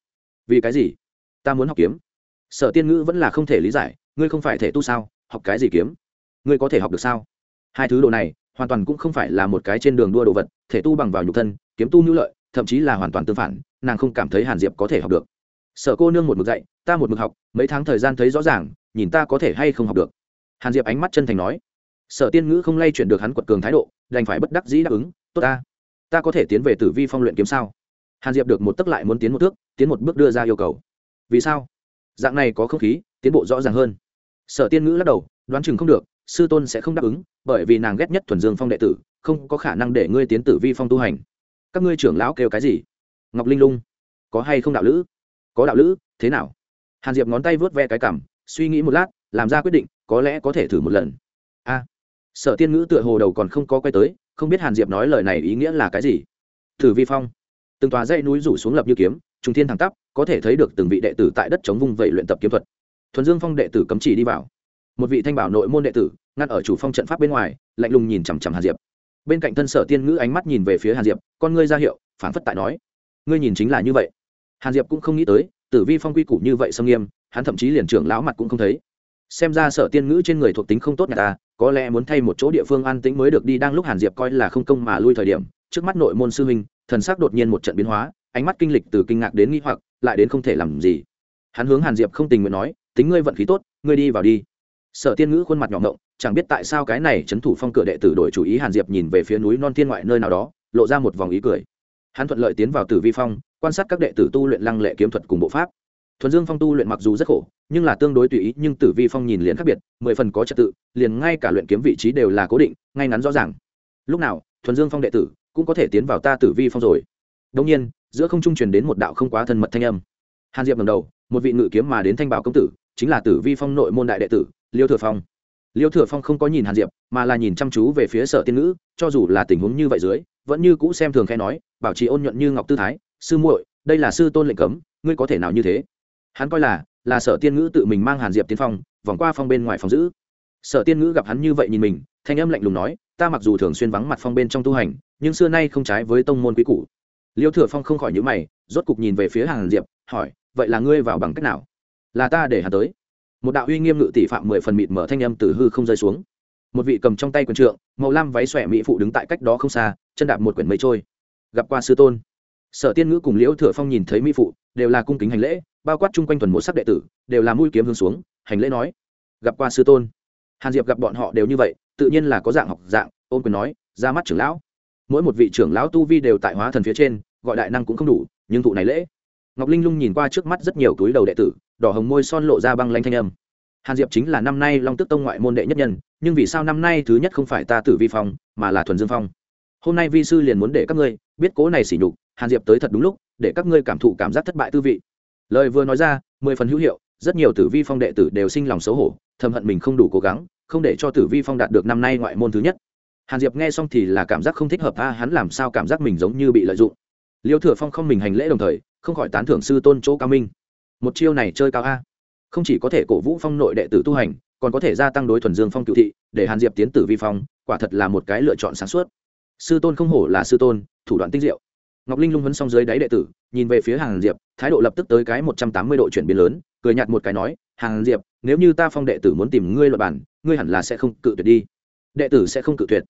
vì cái gì? Ta muốn học kiếm. Sở tiên ngữ vẫn là không thể lý giải, ngươi không phải thể tu sao? Học cái gì kiếm? Ngươi có thể học được sao? Hai thứ đồ này, hoàn toàn cũng không phải là một cái trên đường đua đồ vật, thể tu bằng vào nhục thân, kiếm tu nhu lợi, thậm chí là hoàn toàn tương phản, nàng không cảm thấy hàn diệp có thể học được. Sở cô nương một mực dạy, ta một mực học, mấy tháng thời gian thấy rõ ràng, nhìn ta có thể hay không học được. Hàn diệp ánh mắt chân thành nói sở tiên ngữ không lay chuyển được hắn quật cường thái độ, đành phải bất đắc dĩ đáp ứng, tốt ta ta có thể tiến về tử vi phong luyện kiếm sao? Hàn diệp được một tấc lại muốn tiến một thước, tiến một bước đưa ra yêu cầu. Vì sao? Dạng này có không khí, tiến bộ rõ ràng hơn. Sở tiên ngữ lắc đầu, đoán chừng không được, sư tôn sẽ không đáp ứng, bởi vì nàng ghét nhất thuần dương phong đệ tử, không có khả năng để ngươi tiến tử vi phong tu hành. Các ngươi trưởng lão kêu cái gì? Ngọc linh lung. Có hay không đạo lữ? Có đạo lữ, thế nào? Hàn diệp ngón tay vớt ve cái cảm, suy nghĩ một lát, làm ra quyết định, có lẽ có thể thử một lần sở tiên ngữ tựa hồ đầu còn không có quay tới, không biết hàn diệp nói lời này ý nghĩa là cái gì. Thử vi phong. Từng tòa dãy núi rủ xuống lập như kiếm trung thiên thẳng tắp, có thể thấy được từng vị đệ tử tại đất chống vung vẩy luyện tập kiếm thuật. Thuần dương phong đệ tử cấm chỉ đi vào. Một vị thanh bảo nội môn đệ tử, ngăn ở chủ phong trận pháp bên ngoài, lạnh lùng nhìn chằm chằm hàn diệp. Bên cạnh thân sở tiên ngữ ánh mắt nhìn về phía hàn diệp, con ngươi ra hiệu phản phất tại nói, ngươi nhìn chính là như vậy. Hàn diệp cũng không nghĩ tới, tử vi phong quy củ như vậy xâm nghiêm, hắn thậm chí liền trưởng lão mặt cũng không thấy. Xem ra sở tiên ngữ trên người thuộc tính không tốt nhà ta có lẽ muốn thay một chỗ địa phương an tĩnh mới được đi. Đang lúc hàn diệp coi là không công mà lui thời điểm, trước mắt nội môn sư huynh, thần sắc đột nhiên một trận biến hóa, ánh mắt kinh lịch từ kinh ngạc đến nghi hoặc, lại đến không thể làm gì. Hắn hướng hàn diệp không tình nguyện nói, tính ngươi vận khí tốt, ngươi đi vào đi. Sở tiên ngữ khuôn mặt nhỏ ngộng, chẳng biết tại sao cái này c thủ phong cửa đệ tử đổi chủ ý hàn diệp nhìn về phía núi non thiên ngoại nơi nào đó, lộ ra một vòng ý cười. Hắn thuận lợi tiến vào tử vi phong, quan sát các đệ tử tu luyện lăng lệ kiếm thuật cùng bộ pháp thuần dương phong tu luyện mặc dù rất khổ, nhưng là tương đối tùy ý, nhưng tử vi phong nhìn liền khác biệt, mười phần có trật tự, liền ngay cả luyện kiếm vị trí đều là cố định, ngay ngắn rõ ràng. Lúc nào, thuần dương phong đệ tử cũng có thể tiến vào ta tử vi phong rồi. Đông nhiên, giữa không trung truyền đến một đạo không quá thân mật thanh âm. Hàn diệp ngầm đầu, một vị ngự kiếm mà đến thanh bảo công tử, chính là tử vi phong nội môn đại đệ tử, liêu thừa phong. Liêu thừa phong không có nhìn hàn diệp, mà là nhìn chăm chú về phía sở tiên ngữ, cho dù là tình huống như vậy dưới, vẫn như cũ xem thường khai nói, bảo trì ôn nhuận như ngọc tư thái, sư muội, đây là sư tôn lệnh cấm, ngươi có thể nào như thế? Hắn coi là là sở tiên ngữ tự mình mang hàn diệp tiến phong vòng qua phong bên ngoài phòng giữ. Sở tiên ngữ gặp hắn như vậy nhìn mình, thanh âm lạnh lùng nói, ta mặc dù thường xuyên vắng mặt phong bên trong tu hành, nhưng xưa nay không trái với tông môn quý cũ liêu thừa phong không khỏi nhữ mày, rốt cục nhìn về phía hàn diệp, hỏi, vậy là ngươi vào bằng cách nào? Là ta để hắn tới. Một đạo uy nghiêm ngự tỷ phạm mười phần mịt mở thanh âm từ hư không rơi xuống. Một vị cầm trong tay quần trượng, màu lam váy xòe mỹ phụ đứng tại cách đó không xa, chân đạp một quyển mây trôi. Gặp qua sư tôn. Sở tiên ngữ cùng liễu thừa phong nhìn thấy mỹ phụ, đều là cung kính hành lễ bao quát chung quanh thuần một sắc đệ tử, đều là mũi kiếm hướng xuống, hành lễ nói, gặp qua sư tôn. Hàn diệp gặp bọn họ đều như vậy, tự nhiên là có dạng học dạng, ôn quyền nói, ra mắt trưởng lão. Mỗi một vị trưởng lão tu vi đều tại hóa thần phía trên, gọi đại năng cũng không đủ, nhưng thụ này lễ. Ngọc linh lung nhìn qua trước mắt rất nhiều túi đầu đệ tử, đỏ hồng môi son lộ ra băng lanh thanh âm. Hàn diệp chính là năm nay long tức tông ngoại môn đệ nhất nhân, nhưng vì sao năm nay thứ nhất không phải ta tử vi phong, mà là thuần dương phong? Hôm nay vi sư liền muốn để các ngươi biết cố này xỉ nhục, hàn diệp tới thật đúng lúc, để các ngươi cảm thụ cảm giác thất bại tư vị lời vừa nói ra, mười phần hữu hiệu, rất nhiều tử vi phong đệ tử đều sinh lòng xấu hổ, thầm hận mình không đủ cố gắng, không để cho tử vi phong đạt được năm nay ngoại môn thứ nhất. Hàn diệp nghe xong thì là cảm giác không thích hợp, a, hắn làm sao cảm giác mình giống như bị lợi dụng. Liêu thừa phong không mình hành lễ đồng thời, không khỏi tán thưởng sư tôn chỗ cao minh. Một chiêu này chơi cao a. Không chỉ có thể cổ vũ phong nội đệ tử tu hành, còn có thể gia tăng đối thuần dương phong cựu thị, để hàn diệp tiến tử vi phong, quả thật là một cái lựa chọn sáng suốt. Sư tôn không hổ là sư tôn, thủ đoạn tinh diệu ngọc linh lung vấn xong dưới đáy đệ tử, nhìn về phía hàn diệp, thái độ lập tức tới cái một trăm tám mươi độ chuyển biến lớn, cười nhạt một cái nói hàn diệp, nếu như ta phong đệ tử muốn tìm ngươi luật bản ngươi hẳn là sẽ không cự tuyệt đi. Đệ tử sẽ không cự tuyệt.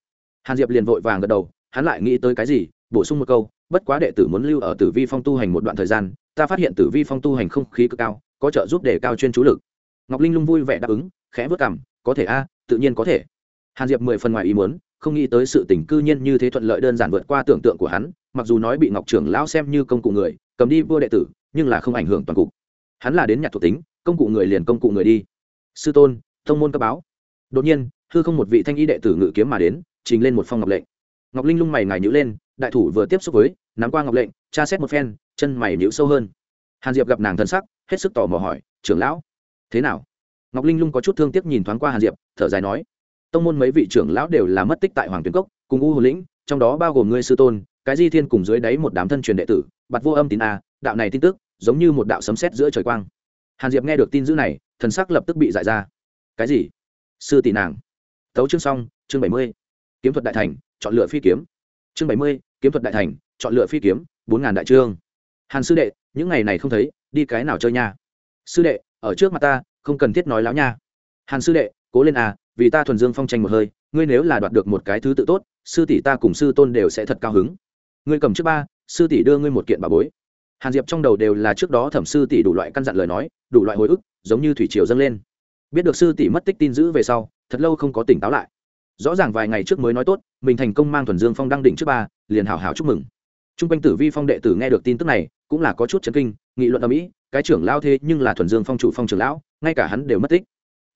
Hàn diệp liền vội vàng gật đầu, hắn lại nghĩ tới cái gì, bổ sung một câu, bất quá đệ tử muốn lưu ở tử vi phong tu hành một đoạn thời gian, ta phát hiện tử vi phong tu hành không khí cực cao, có trợ giúp để cao chuyên chú lực. Ngọc linh lung vui vẻ đáp ứng, khẽ vất cảm có thể a, tự nhiên có thể. Hàn diệp mười phần ngoài ý muốn, không nghĩ tới sự tình cư nhiên như thế thuận lợi đơn giản vượt qua tưởng tượng của hắn mặc dù nói bị ngọc trưởng lão xem như công cụ người, cầm đi vua đệ tử, nhưng là không ảnh hưởng toàn cục. Hắn là đến nhặt thuộc tính, công cụ người liền công cụ người đi. Sư tôn, thông môn cấp báo. Đột nhiên, hư không một vị thanh y đệ tử ngự kiếm mà đến, trình lên một phong ngọc lệnh. Ngọc linh lung mày ngài nhữ lên, đại thủ vừa tiếp xúc với, nắm qua ngọc lệnh, tra xét một phen, chân mày nhữ sâu hơn. Hàn diệp gặp nàng thân sắc, hết sức tò mò hỏi, trưởng lão, thế nào? Ngọc linh lung có chút thương tiếc nhìn thoáng qua hàn diệp, thở dài nói, tông môn mấy vị trưởng lão đều là mất tích tại hoàng tuyến cốc, cùng u hồ lĩnh, trong đó bao gồm ngươi sư tôn cái di thiên cùng dưới đáy một đám thân truyền đệ tử bặt vô âm tín a, đạo này tin tức, giống như một đạo sấm sét giữa trời quang. Hàn diệp nghe được tin dữ này, thần sắc lập tức bị giải ra. Cái gì? Sư tỷ nàng. Tấu chương xong, chương bảy mươi. Kiếm thuật đại thành, chọn lựa phi kiếm. Chương bảy mươi, kiếm thuật đại thành, chọn lựa phi kiếm, bốn ngàn đại trương. Hàn sư đệ, những ngày này không thấy, đi cái nào chơi nha? Sư đệ, ở trước mặt ta, không cần thiết nói láo nha. Hàn sư đệ, cố lên à vì ta thuần dương phong tranh một hơi, ngươi nếu là đoạt được một cái thứ tự tốt, sư tỷ ta cùng sư tôn đều sẽ thật cao hứng ngươi cầm trước ba, sư tỷ đưa ngươi một kiện bà bối. Hàn diệp trong đầu đều là trước đó thẩm sư tỷ đủ loại căn dặn lời nói, đủ loại hồi ức, giống như thủy triều dâng lên. Biết được sư tỷ mất tích tin giữ về sau, thật lâu không có tỉnh táo lại. Rõ ràng vài ngày trước mới nói tốt, mình thành công mang thuần dương phong đăng đỉnh trước ba, liền hào hào chúc mừng. T r u n g quanh tử vi phong đệ tử nghe được tin tức này, cũng là có chút chấn kinh, nghị luận ở mỹ cái trưởng lao thế nhưng là thuần dương phong chủ phong trưởng lão, ngay cả hắn đều mất tích.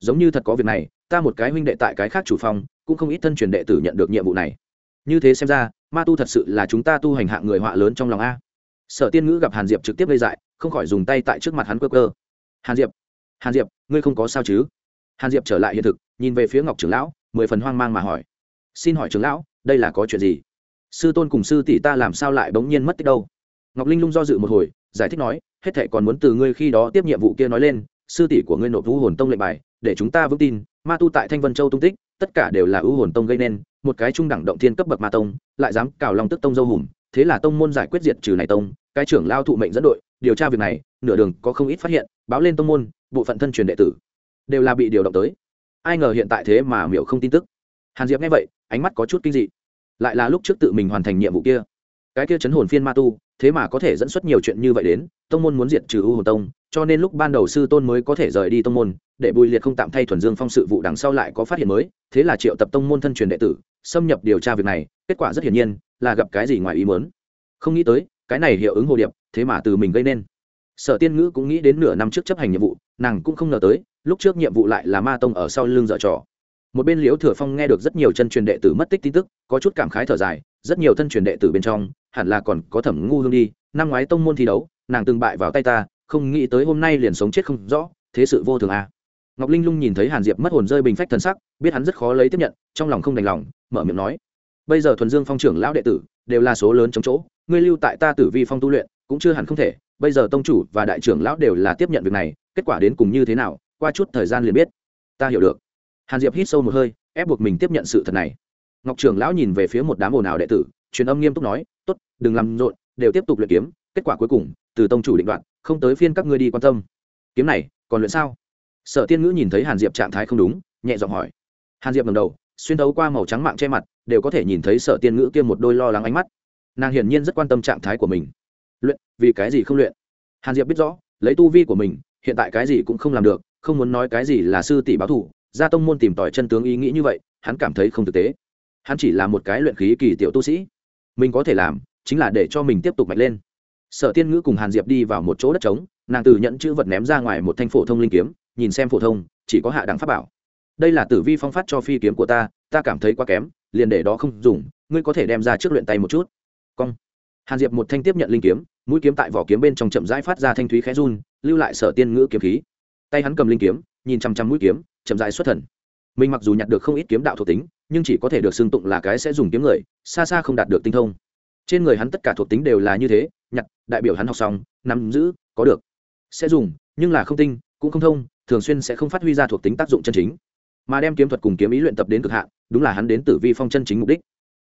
Giống như thật có việc này, ta một cái huynh đệ tại cái khác chủ phong, cũng không ít thân truyền đệ tử nhận được nhiệm vụ này. Như thế xem ra ma tu thật sự là chúng ta tu hành hạng người họa lớn trong lòng a. Sở tiên ngữ gặp hàn diệp trực tiếp gây dại, không khỏi dùng tay tại trước mặt hắn cơ cơ hàn diệp hàn diệp, ngươi không có sao chứ? Hàn diệp trở lại hiện thực, nhìn về phía ngọc trưởng lão, mười phần hoang mang mà hỏi. Xin hỏi trưởng lão, đây là có chuyện gì? Sư tôn cùng sư tỷ ta làm sao lại bỗng nhiên mất tích đâu? Ngọc linh lung do dự một hồi, giải thích nói, hết thệ còn muốn từ ngươi khi đó tiếp nhiệm vụ kia nói lên, sư tỷ của ngươi nộp vũ hồn tông lệnh bài, để chúng ta vững tin ma tu tại thanh vân châu tung tích, tất cả đều là ưu hồn tông gây nên, một cái trung đẳng động thiên cấp bậc ma tông, lại dám cào lòng tức tông dâu hùm, thế là tông môn giải quyết diệt trừ này tông, cái trưởng lao thụ mệnh dẫn đội, điều tra việc này, nửa đường có không ít phát hiện, báo lên tông môn, bộ phận thân truyền đệ tử, đều là bị điều động tới. Ai ngờ hiện tại thế mà miểu không tin tức. Hàn diệp nghe vậy, ánh mắt có chút kinh dị. Lại là lúc trước tự mình hoàn thành nhiệm vụ kia. Cái kia chấn hồn phiên ma tu, thế mà có thể dẫn xuất nhiều chuyện như vậy đến, tông môn muốn diệt trừ u hồn tông cho nên lúc ban đầu sư tôn mới có thể rời đi tông môn, để bùi liệt không tạm thay thuần dương phong sự vụ đằng sau lại có phát hiện mới, thế là triệu tập tông môn thân truyền đệ tử, xâm nhập điều tra việc này, kết quả rất hiển nhiên, là gặp cái gì ngoài ý mớn không nghĩ tới, cái này hiệu ứng hồ điệp, thế mà từ mình gây nên. Sở tiên ngữ cũng nghĩ đến nửa năm trước chấp hành nhiệm vụ, nàng cũng không ngờ tới, lúc trước nhiệm vụ lại là ma tông ở sau lưng dở trò. Một bên liễu thừa phong nghe được rất nhiều chân truyền đệ tử mất tích tin tức, có chút cảm khái thở dài, rất nhiều thân truyền đệ tử bên trong, hẳn là còn có thẩm ngu hương đi, năm ngoái tông môn thi đấu, nàng từng bại vào tay ta không nghĩ tới hôm nay liền sống chết không rõ, thế sự vô thường à. ngọc linh lung nhìn thấy hàn diệp mất hồn rơi bình phách thần sắc, biết hắn rất khó lấy tiếp nhận, trong lòng không đành lòng, mở miệng nói. Bây giờ thuần dương phong trưởng lão đệ tử đều là số lớn chống chỗ, ngươi lưu tại ta tử vi phong tu luyện cũng chưa hẳn không thể, bây giờ tông chủ và đại trưởng lão đều là tiếp nhận việc này, kết quả đến cùng như thế nào, qua chút thời gian liền biết. Ta hiểu được. Hàn diệp hít sâu một hơi, ép buộc mình tiếp nhận sự thật này. Ngọc trưởng lão nhìn về phía một đám ồn ào đệ tử, truyền âm nghiêm túc nói, tốt, đừng làm rộn, đều tiếp tục luyện kiếm, kết quả cuối cùng, từ tông chủ định đoạn không tới phiên các ngươi đi quan tâm. Kiếm này, còn luyện sao? Sở tiên ngữ nhìn thấy hàn diệp trạng thái không đúng, nhẹ giọng hỏi. Hàn diệp ngầm đầu, xuyên đấu qua màu trắng mạng che mặt, đều có thể nhìn thấy sở tiên ngữ kia một đôi lo lắng ánh mắt. Nàng hiển nhiên rất quan tâm trạng thái của mình. Luyện, vì cái gì không luyện? Hàn diệp biết rõ, lấy tu vi của mình, hiện tại cái gì cũng không làm được, không muốn nói cái gì là sư tỷ báo thủ gia tông môn tìm tòi chân tướng ý nghĩ như vậy, hắn cảm thấy không thực tế. Hắn chỉ là một cái luyện khí kỳ tiểu tu sĩ. Mình có thể làm, chính là để cho mình tiếp tục mạnh lên sở tiên ngữ cùng hàn diệp đi vào một chỗ đất trống, nàng từ nhận chữ vật ném ra ngoài một thanh phổ thông linh kiếm, nhìn xem phổ thông, chỉ có hạ đẳng pháp bảo. Đây là tử vi phong phát cho phi kiếm của ta ta cảm thấy quá kém, liền để đó không dùng, ngươi có thể đem ra trước luyện tay một chút. Cong. Hàn diệp một thanh tiếp nhận linh kiếm, mũi kiếm tại vỏ kiếm bên trong chậm rãi phát ra thanh thúy khẽ run, lưu lại sở tiên ngữ kiếm khí. Tay hắn cầm linh kiếm, nhìn chăm chăm mũi kiếm, chậm rãi xuất thần. Mình mặc dù nhặt được không ít kiếm đạo thuộc tính, nhưng chỉ có thể được xưng tụng là cái sẽ dùng kiếm người, xa xa không đạt được tinh thông trên người hắn tất cả thuộc tính đều là như thế, nhặt, đại biểu hắn học xong, nắm giữ, có được. Sẽ dùng, nhưng là không tinh, cũng không thông, thường xuyên sẽ không phát huy ra thuộc tính tác dụng chân chính. Mà đem kiếm thuật cùng kiếm ý luyện tập đến cực hạn, đúng là hắn đến tử vi phong chân chính mục đích.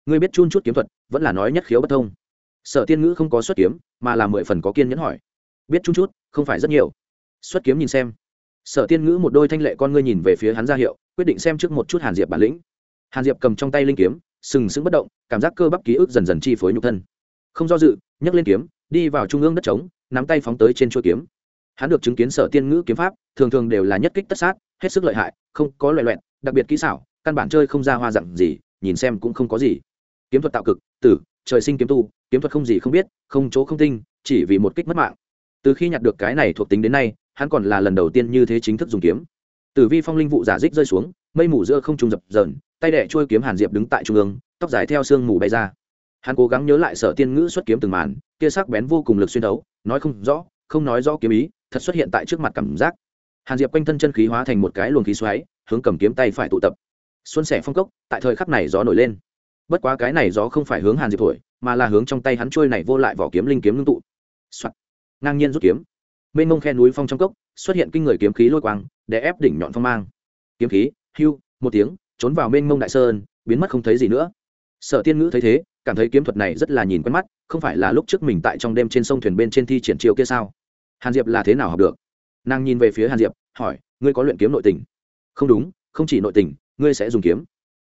Ngươi biết chun chút kiếm thuật, vẫn là nói nhất khiếu bất thông. Sở tiên ngữ không có xuất kiếm, mà là mười phần có kiên nhẫn hỏi. Biết chun chút, không phải rất nhiều. Xuất kiếm nhìn xem. Sở tiên ngữ một đôi thanh lệ con ngươi nhìn về phía hắn ra hiệu, quyết định xem trước một chút hàn diệp bản lĩnh. Hàn diệp cầm trong tay linh kiếm sừng sững bất động, cảm giác cơ bắp ký ức dần dần chi phối nhục thân. Không do dự, nhấc lên kiếm, đi vào trung ương đất trống, nắm tay phóng tới trên chuôi kiếm. Hắn được chứng kiến sở tiên ngữ kiếm pháp, thường thường đều là nhất kích tất sát, hết sức lợi hại, không có loại loẹn đặc biệt kỹ xảo, căn bản chơi không ra hoa dặn gì, nhìn xem cũng không có gì. Kiếm thuật tạo cực, tử, trời sinh kiếm tu, kiếm thuật không gì không biết, không chỗ không tinh, chỉ vì một kích mất mạng. Từ khi nhặt được cái này thuộc tính đến nay, hắn còn là lần đầu tiên như thế chính thức dùng kiếm. Tử vi phong linh vụ giả dích rơi xuống, mây mù giữa không trùng dập dờn tay đẻ trôi kiếm hàn diệp đứng tại trung ương, tóc dài theo sương mù bay ra. Hắn cố gắng nhớ lại sở tiên ngữ xuất kiếm từng màn, kia sắc bén vô cùng lực xuyên đấu nói không rõ, không nói rõ kiếm ý, thật xuất hiện tại trước mặt cảm giác. Hàn diệp quanh thân chân khí hóa thành một cái luồng khí xoáy, hướng cầm kiếm tay phải tụ tập. Xuân sẻ phong cốc, tại thời khắc này gió nổi lên. Bất quá cái này gió không phải hướng hàn diệp thổi, mà là hướng trong tay hắn trôi này vô lại vỏ kiếm linh kiếm ngưng tụ、Soạn. ngang nhiên rút kiếm. Mênh mông khe núi phong trong cốc, xuất hiện kinh người kiếm khí lôi quang để ép đỉnh nhọn phong mang. Kiếm khí, hưu, một tiếng trốn vào mênh mông đại sơn, biến mất không thấy gì nữa. Sở tiên ngữ thấy thế, cảm thấy kiếm thuật này rất là nhìn quen mắt, không phải là lúc trước mình tại trong đêm trên sông thuyền bên trên thi triển chiêu kia sao? Hàn diệp là thế nào học được? Nàng nhìn về phía hàn diệp, hỏi, ngươi có luyện kiếm nội tình? Không đúng, không chỉ nội tình, ngươi sẽ dùng kiếm.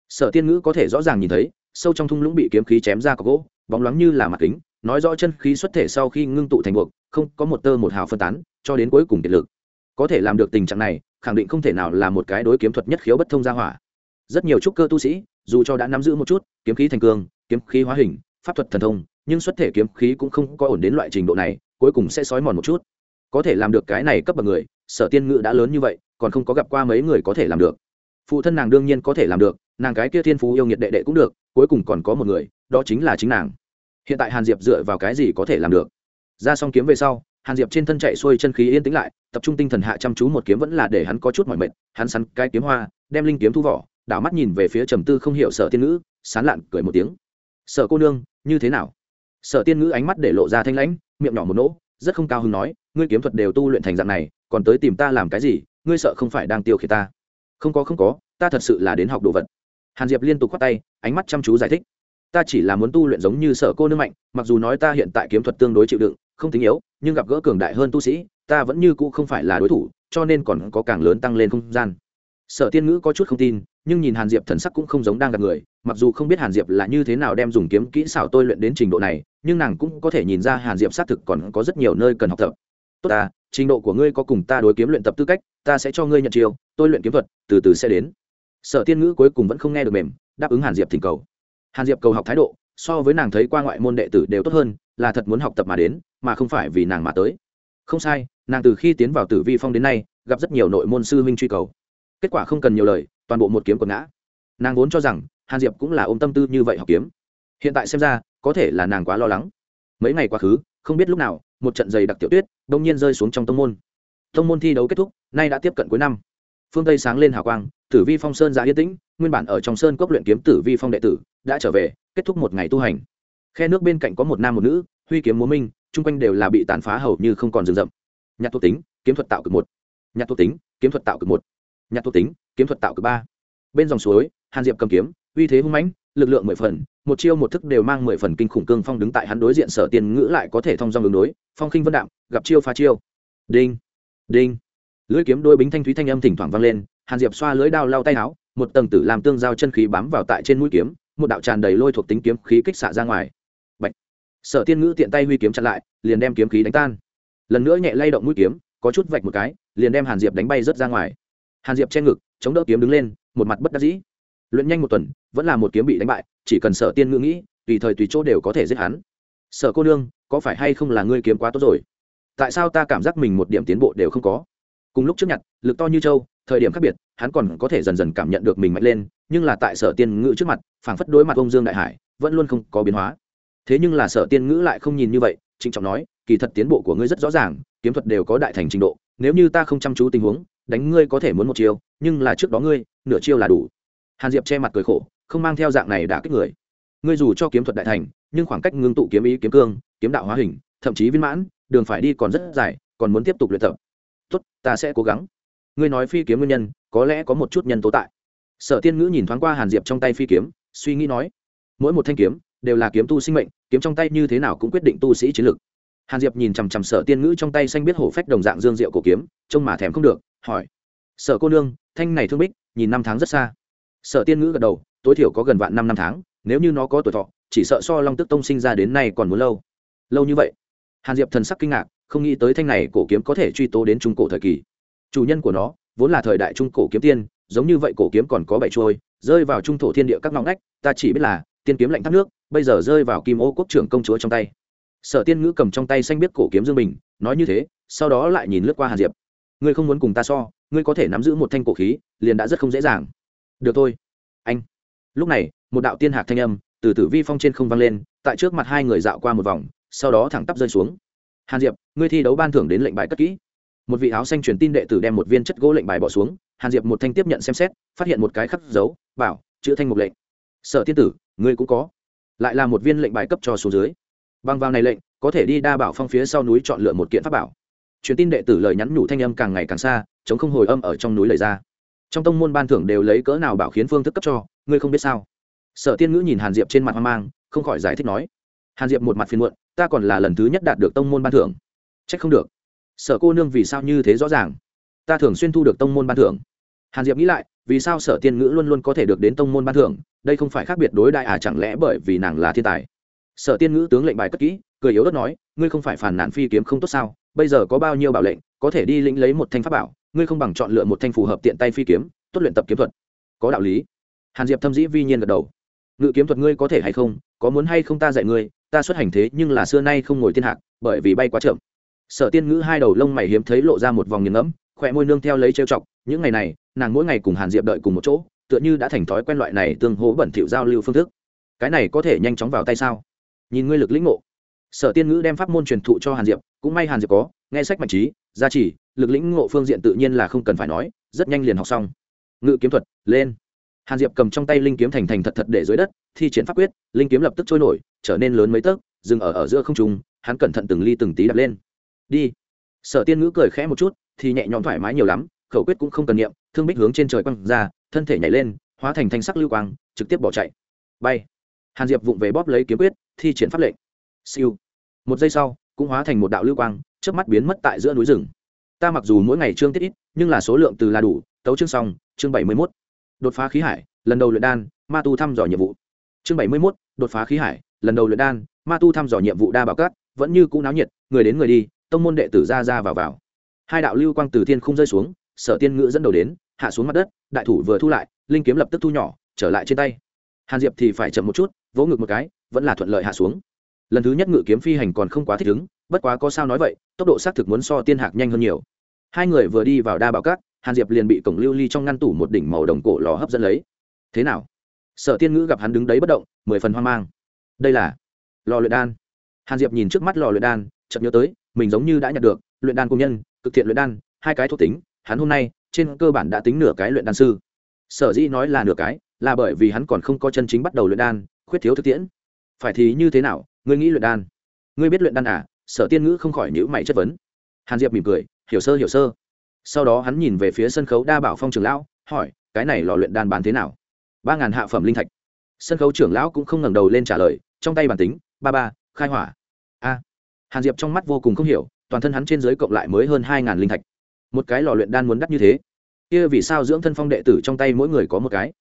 Sở tiên ngữ có thể rõ ràng nhìn thấy, sâu trong thung lũng bị kiếm khí chém ra có gỗ, bóng loáng như là mặt kính, nói rõ chân khí xuất thể sau khi ngưng tụ thành buộc, không có một tơ một hào phân tán, cho đến cuối cùng kiệt lực. Có thể làm được tình trạng này, khẳng định không thể nào là một cái đối kiếm thuật nhất khiếu bất thông gia hỏa rất nhiều trúc cơ tu sĩ, dù cho đã nắm giữ một chút, kiếm khí thành cương, kiếm khí hóa hình, pháp thuật thần thông, nhưng xuất thể kiếm khí cũng không có ổn đến loại trình độ này, cuối cùng sẽ sói mòn một chút. Có thể làm được cái này cấp bậc người, sở tiên ngự đã lớn như vậy, còn không có gặp qua mấy người có thể làm được. Phụ thân nàng đương nhiên có thể làm được, nàng cái kia thiên phú yêu nghiệt đệ đệ cũng được, cuối cùng còn có một người, đó chính là chính nàng. Hiện tại hàn diệp dựa vào cái gì có thể làm được? Ra xong kiếm về sau, hàn diệp trên thân chạy xuôi chân khí yên tĩnh lại, tập trung tinh thần hạ chăm chú một kiếm vẫn là để hắn có chút mỏi mệt, hắn sắn cái kiếm hoa, đem linh kiếm thu vỏ đảo mắt nhìn về phía trầm tư không hiểu sợ tiên ngữ, sán lạn cười một tiếng. Sợ cô nương, như thế nào? Sợ tiên ngữ ánh mắt để lộ ra thanh lãnh, miệng nhỏ một nỗ, rất không cao hứng nói, ngươi kiếm thuật đều tu luyện thành dạng này, còn tới tìm ta làm cái gì, ngươi sợ không phải đang tiêu khiển ta. Không có không có, ta thật sự là đến học đồ vật. Hàn diệp liên tục khoát tay, ánh mắt chăm chú giải thích. Ta chỉ là muốn tu luyện giống như sở cô nương mạnh, mặc dù nói ta hiện tại kiếm thuật tương đối chịu đựng, không tính yếu, nhưng gặp gỡ cường đại hơn tu sĩ, ta vẫn như cũ không phải là đối thủ, cho nên còn có càng lớn tăng lên không gian sở tiên ngữ có chút không tin, nhưng nhìn hàn diệp thần sắc cũng không giống đang gặp người, mặc dù không biết hàn diệp là như thế nào đem dùng kiếm kỹ xảo tôi luyện đến trình độ này, nhưng nàng cũng có thể nhìn ra hàn diệp xác thực còn có rất nhiều nơi cần học tập. Tốt ta, trình độ của ngươi có cùng ta đối kiếm luyện tập tư cách, ta sẽ cho ngươi nhận chiêu, tôi luyện kiếm thuật, từ từ sẽ đến. Sở tiên ngữ cuối cùng vẫn không nghe được mềm, đáp ứng hàn diệp thỉnh cầu. Hàn diệp cầu học thái độ, so với nàng thấy qua ngoại môn đệ tử đều tốt hơn, là thật muốn học tập mà đến, mà không phải vì nàng mà tới. Không sai, nàng từ khi tiến vào tử vi phong đến nay, gặp rất nhiều nội môn sư huynh truy cầu kết quả không cần nhiều lời, toàn bộ một kiếm còn ngã. Nàng vốn cho rằng, hàn diệp cũng là ôm tâm tư như vậy học kiếm. Hiện tại xem ra, có thể là nàng quá lo lắng. Mấy ngày quá khứ, không biết lúc nào, một trận giày đặc tiểu tuyết đông nhiên rơi xuống trong tông môn. Tông môn thi đấu kết thúc, nay đã tiếp cận cuối năm. Phương tây sáng lên hào quang, tử vi phong sơn ra yên tĩnh, nguyên bản ở trong sơn cốc luyện kiếm tử vi phong đệ tử, đã trở về, kết thúc một ngày tu hành. Khe nước bên cạnh có một nam một nữ, huy kiếm múa minh, chung quanh đều là bị tàn phá hầu như không còn rừng rậm. Nhạc thuộc tính, kiếm thuật tạo cực một. Nhạc thuộc tính, kiếm thuật tạo cực một. Nhặt thuộc tính, kiếm thuật tạo cực ba. Bên dòng suối, hàn diệp cầm kiếm, uy thế hung mãnh, lực lượng mười phần, một chiêu một thức đều mang mười phần kinh khủng cương phong đứng tại hắn đối diện sở tiền ngữ lại có thể thông dòng đường đối, phong khinh vân đạm, gặp chiêu phá chiêu. Đinh đinh. Lưỡi kiếm đôi bính thanh thúy thanh âm thỉnh thoảng vang lên, hàn diệp xoa lưỡi đao lau tay áo, một tầng tử làm tương giao chân khí bám vào tại trên mũi kiếm, một đạo tràn đầy lôi thuộc tính kiếm khí kích xạ ra ngoài. Bạch. sở tiên ngữ tiện tay huy kiếm chặn lại, liền đem kiếm khí đánh tan. Lần nữa nhẹ lay động mũi kiếm, có chút vạch một cái, liền đem hàn diệp đánh bay rớt ra ngoài hàn diệp che ngực, chống đỡ kiếm đứng lên, một mặt bất đắc dĩ. Luyện nhanh một tuần, vẫn là một kiếm bị đánh bại, chỉ cần sở tiên ngữ nghĩ, tùy thời tùy chỗ đều có thể giết hắn. Sở cô nương, có phải hay không là ngươi kiếm quá tốt rồi? Tại sao ta cảm giác mình một điểm tiến bộ đều không có? Cùng lúc trước nhặt, lực to như châu thời điểm khác biệt, hắn còn có thể dần dần cảm nhận được mình mạnh lên, nhưng là tại sở tiên ngữ trước mặt, phảng phất đối mặt ông dương đại hải, vẫn luôn không có biến hóa. Thế nhưng là sở tiên ngữ lại không nhìn như vậy, trịnh trọng nói, kỳ thật tiến bộ của ngươi rất rõ ràng, kiếm thuật đều có đại thành trình độ, nếu như ta không chăm chú tình huống đánh ngươi có thể muốn một chiêu, nhưng là trước đó ngươi, nửa chiêu là đủ. Hàn diệp che mặt cười khổ, không mang theo dạng này đã kích người. Ngươi dù cho kiếm thuật đại thành, nhưng khoảng cách ngưng tụ kiếm ý, kiếm cương, kiếm đạo hóa hình, thậm chí viên mãn, đường phải đi còn rất dài, còn muốn tiếp tục luyện tập. Tốt, ta sẽ cố gắng. Ngươi nói phi kiếm nguyên nhân, có lẽ có một chút nhân tố tại. Sở tiên ngữ nhìn thoáng qua hàn diệp trong tay phi kiếm, suy nghĩ nói, mỗi một thanh kiếm đều là kiếm tu sinh mệnh, kiếm trong tay như thế nào cũng quyết định tu sĩ chiến lược hàn diệp nhìn chằm chằm sở tiên ngữ trong tay xanh biết hổ phách đồng dạng dương diệu cổ kiếm, trông mà thèm không được hỏi. Sở cô nương, thanh này thương bích, nhìn năm tháng rất xa. Sở tiên ngữ gật đầu, tối thiểu có gần vạn năm năm tháng, nếu như nó có tuổi thọ, chỉ sợ so long tức tông sinh ra đến nay còn muốn lâu. Lâu như vậy? Hàn diệp thần sắc kinh ngạc, không nghĩ tới thanh này cổ kiếm có thể truy tố đến trung cổ thời kỳ. Chủ nhân của nó, vốn là thời đại trung cổ kiếm tiên, giống như vậy cổ kiếm còn có bảy trôi rơi vào trung thổ thiên địa các ngõ ngách, ta chỉ biết là, tiên kiếm lạnh thác nước, bây giờ rơi vào kim ô quốc trưởng công chúa trong tay. Sở tiên ngữ cầm trong tay xanh biết cổ kiếm dương bình, nói như thế, sau đó lại nhìn lướt qua hàn diệp ngươi không muốn cùng ta so, ngươi có thể nắm giữ một thanh cổ khí, liền đã rất không dễ dàng. Được thôi. Anh. Lúc này, một đạo tiên hạc thanh âm từ tử vi phong trên không vang lên, tại trước mặt hai người dạo qua một vòng, sau đó thẳng tắp rơi xuống. Hàn diệp, ngươi thi đấu ban thưởng đến lệnh bài cất kỹ. Một vị áo xanh truyền tin đệ tử đem một viên chất gỗ lệnh bài bỏ xuống, hàn diệp một thanh tiếp nhận xem xét, phát hiện một cái khắc dấu, bảo, chữ thanh mục lệnh. Sở tiên tử, ngươi cũng có. Lại là một viên lệnh bài cấp cho số dưới. Bằng vào này lệnh, có thể đi đa bảo phong phía sau núi chọn lựa một kiện pháp bảo truyền tin đệ tử lời nhắn nhủ thanh âm càng ngày càng xa, chống không hồi âm ở trong núi lời ra. Trong tông môn ban thưởng đều lấy cỡ nào bảo khiến phương thức cấp cho, ngươi không biết sao? Sở tiên ngữ nhìn hàn diệp trên mặt hoang mang, không khỏi giải thích nói, hàn diệp một mặt phiền muộn, ta còn là lần thứ nhất đạt được tông môn ban thưởng. C h ắ c không được. Sở cô nương vì sao như thế rõ ràng? Ta thường xuyên thu được tông môn ban thưởng. Hàn diệp nghĩ lại, vì sao sở tiên ngữ luôn luôn có thể được đến tông môn ban thưởng? Đây không phải khác biệt đối đại à chẳng lẽ bởi vì nàng là thiên tài? Sở tiên ngữ tướng lệnh bài cất kỹ, cười yếu đất nói, ngươi không phải phản nản phi kiếm không tốt sao? Bây giờ có bao nhiêu bảo lệnh, có thể đi lĩnh lấy một thanh pháp bảo, ngươi không bằng chọn lựa một thanh phù hợp tiện tay phi kiếm, tốt luyện tập kiếm thuật. Có đạo lý. Hàn diệp thâm dĩ vi nhiên gật đầu. Ngự kiếm thuật ngươi có thể hay không, có muốn hay không ta dạy ngươi, ta xuất hành thế nhưng là xưa nay không ngồi thiên hạc, bởi vì bay quá chậm. Sở tiên ngữ hai đầu lông mày hiếm thấy lộ ra một vòng nghiền ngẫm, khỏe môi nương theo lấy trêu chọc, những ngày này, nàng mỗi ngày cùng hàn diệp đợi cùng một chỗ, tựa như đã thành thói quen loại này tương hố bẩn thỉu giao lưu phương thức. Cái này có thể nhanh chóng vào tay sao? Nhìn ngươi lực lĩnh ngộ. Sở tiên ngữ đem pháp môn truyền thụ cho hàn diệp cũng may hàn diệp có, nghe sách mạnh trí, gia trì, lực lĩnh ngộ phương diện tự nhiên là không cần phải nói, rất nhanh liền học xong. Ngự kiếm thuật, lên. Hàn diệp cầm trong tay linh kiếm thành thành thật thật để dưới đất, thi triển pháp quyết, linh kiếm lập tức trôi nổi, trở nên lớn mấy tấc, dừng ở ở giữa không trung, hắn cẩn thận từng ly từng tí đập lên. Đi. Sở tiên ngữ cười khẽ một chút, thì nhẹ nhõm thoải mái nhiều lắm, khẩu quyết cũng không cần niệm, thương bích hướng trên trời quăng ra, thân thể nhảy lên, hóa thành thanh sắc lưu quang, trực tiếp bỏ chạy. Bay. Hàn diệp vụng về bóp lấy kiếm quyết, thi triển pháp lệnh. Siêu. Một giây sau cũng hóa thành một đạo lưu quang trước mắt biến mất tại giữa núi rừng. Ta mặc dù mỗi ngày chương tiết ít, nhưng là số lượng từ là đủ, tấu chương xong, chương bảy mươi mốt. Đột phá khí hải, lần đầu luyện đan, ma tu thăm dò nhiệm vụ. Chương bảy mươi mốt, đột phá khí hải, lần đầu luyện đan, ma tu thăm dò nhiệm vụ đa bảo cát, vẫn như cũ náo nhiệt, người đến người đi, tông môn đệ tử ra ra vào vào. Hai đạo lưu quang từ thiên không rơi xuống, sở tiên ngữ dẫn đầu đến, hạ xuống mặt đất, đại thủ vừa thu lại, linh kiếm lập tức thu nhỏ, trở lại trên tay. Hàn diệp thì phải chậm một chút, vỗ ngực một cái, vẫn là thuận lợi hạ xuống lần thứ nhất ngự kiếm phi hành còn không quá thích ứng, bất quá có sao nói vậy, tốc độ xác thực muốn so tiên hạc nhanh hơn nhiều. Hai người vừa đi vào đa bảo cát hàn diệp liền bị cổng lưu ly trong ngăn tủ một đỉnh màu đồng cổ lò hấp dẫn lấy. Thế nào? Sở tiên ngữ gặp hắn đứng đấy bất động, mười phần hoang mang. Đây là lò luyện đan. Hàn diệp nhìn trước mắt lò luyện đan, chợt nhớ tới, mình giống như đã nhận được, luyện đan công nhân, cực thiện luyện đan, hai cái thuộc tính, hắn hôm nay, trên cơ bản đã tính nửa cái luyện đan sư. Sở dĩ nói là nửa cái, là bởi vì hắn còn không có chân chính bắt đầu luyện đan, khuyết thiếu thực tiễn. Phải thì như thế nào ngươi nghĩ luyện đan. Ngươi biết luyện đan à? Sở tiên ngữ không khỏi nhữ mày chất vấn. Hàn diệp mỉm cười, hiểu sơ hiểu sơ. Sau đó hắn nhìn về phía sân khấu đa bảo phong trường lão, hỏi, cái này lò luyện đan bán thế nào? Ba ngàn hạ phẩm linh thạch. Sân khấu trưởng lão cũng không ngẩng đầu lên trả lời, trong tay bản tính, ba ba, khai hỏa. A. Hàn diệp trong mắt vô cùng không hiểu, toàn thân hắn trên giới cộng lại mới hơn hai ngàn linh thạch. Một cái lò luyện đan muốn đắt như thế? Kia vì sao dưỡng thân phong đệ tử trong tay mỗi người có một cái?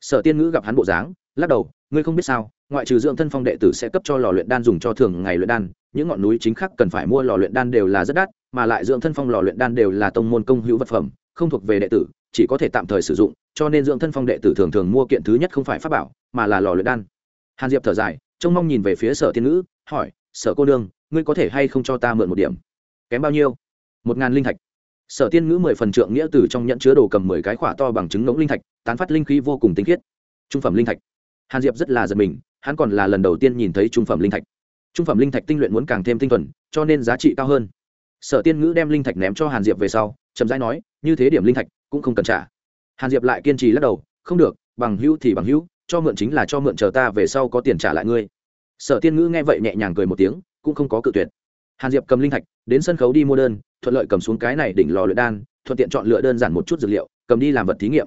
Sở tiên ngữ gặp hắn bộ dáng, lắc đầu, ngươi không biết sao ngoại trừ dưỡng thân phong đệ tử sẽ cấp cho lò luyện đan dùng cho thường ngày luyện đan, những ngọn núi chính khác cần phải mua lò luyện đan đều là rất đắt, mà lại dưỡng thân phong lò luyện đan đều là tông môn công hữu vật phẩm, không thuộc về đệ tử, chỉ có thể tạm thời sử dụng, cho nên dưỡng thân phong đệ tử thường thường mua kiện thứ nhất không phải pháp bảo, mà là lò luyện đan. Hàn diệp thở dài, trông mong nhìn về phía sở tiên ngữ, hỏi, sở cô nương, ngươi có thể hay không cho ta mượn một điểm? Kém bao nhiêu? Một ngàn linh thạch. Sở tiên ngữ mười phần trượng nghĩa từ trong nhận chứa đồ cầm mười cái khỏa to bằng trứng ngỗng linh thạch, tán phát linh khí vô cùng tinh khiết. Trung phẩm linh thạch. Hàn diệp rất là giật mình hắn còn là lần đầu tiên nhìn thấy trung phẩm linh thạch. Trung phẩm linh thạch tinh luyện muốn càng thêm tinh thuần, cho nên giá trị cao hơn. Sở tiên ngữ đem linh thạch ném cho hàn diệp về sau, chậm rãi nói, như thế điểm linh thạch cũng không cần trả. Hàn diệp lại kiên trì lắc đầu, không được, bằng hữu thì bằng hữu, cho mượn chính là cho mượn chờ ta về sau có tiền trả lại ngươi. Sở tiên ngữ nghe vậy nhẹ nhàng cười một tiếng, cũng không có cự tuyệt. Hàn diệp cầm linh thạch, đến sân khấu đi mua đơn, thuận lợi cầm xuống cái này đỉnh lò luyện đan, thuận tiện chọn lựa đơn giản một chút dược liệu, cầm đi làm vật thí nghiệm.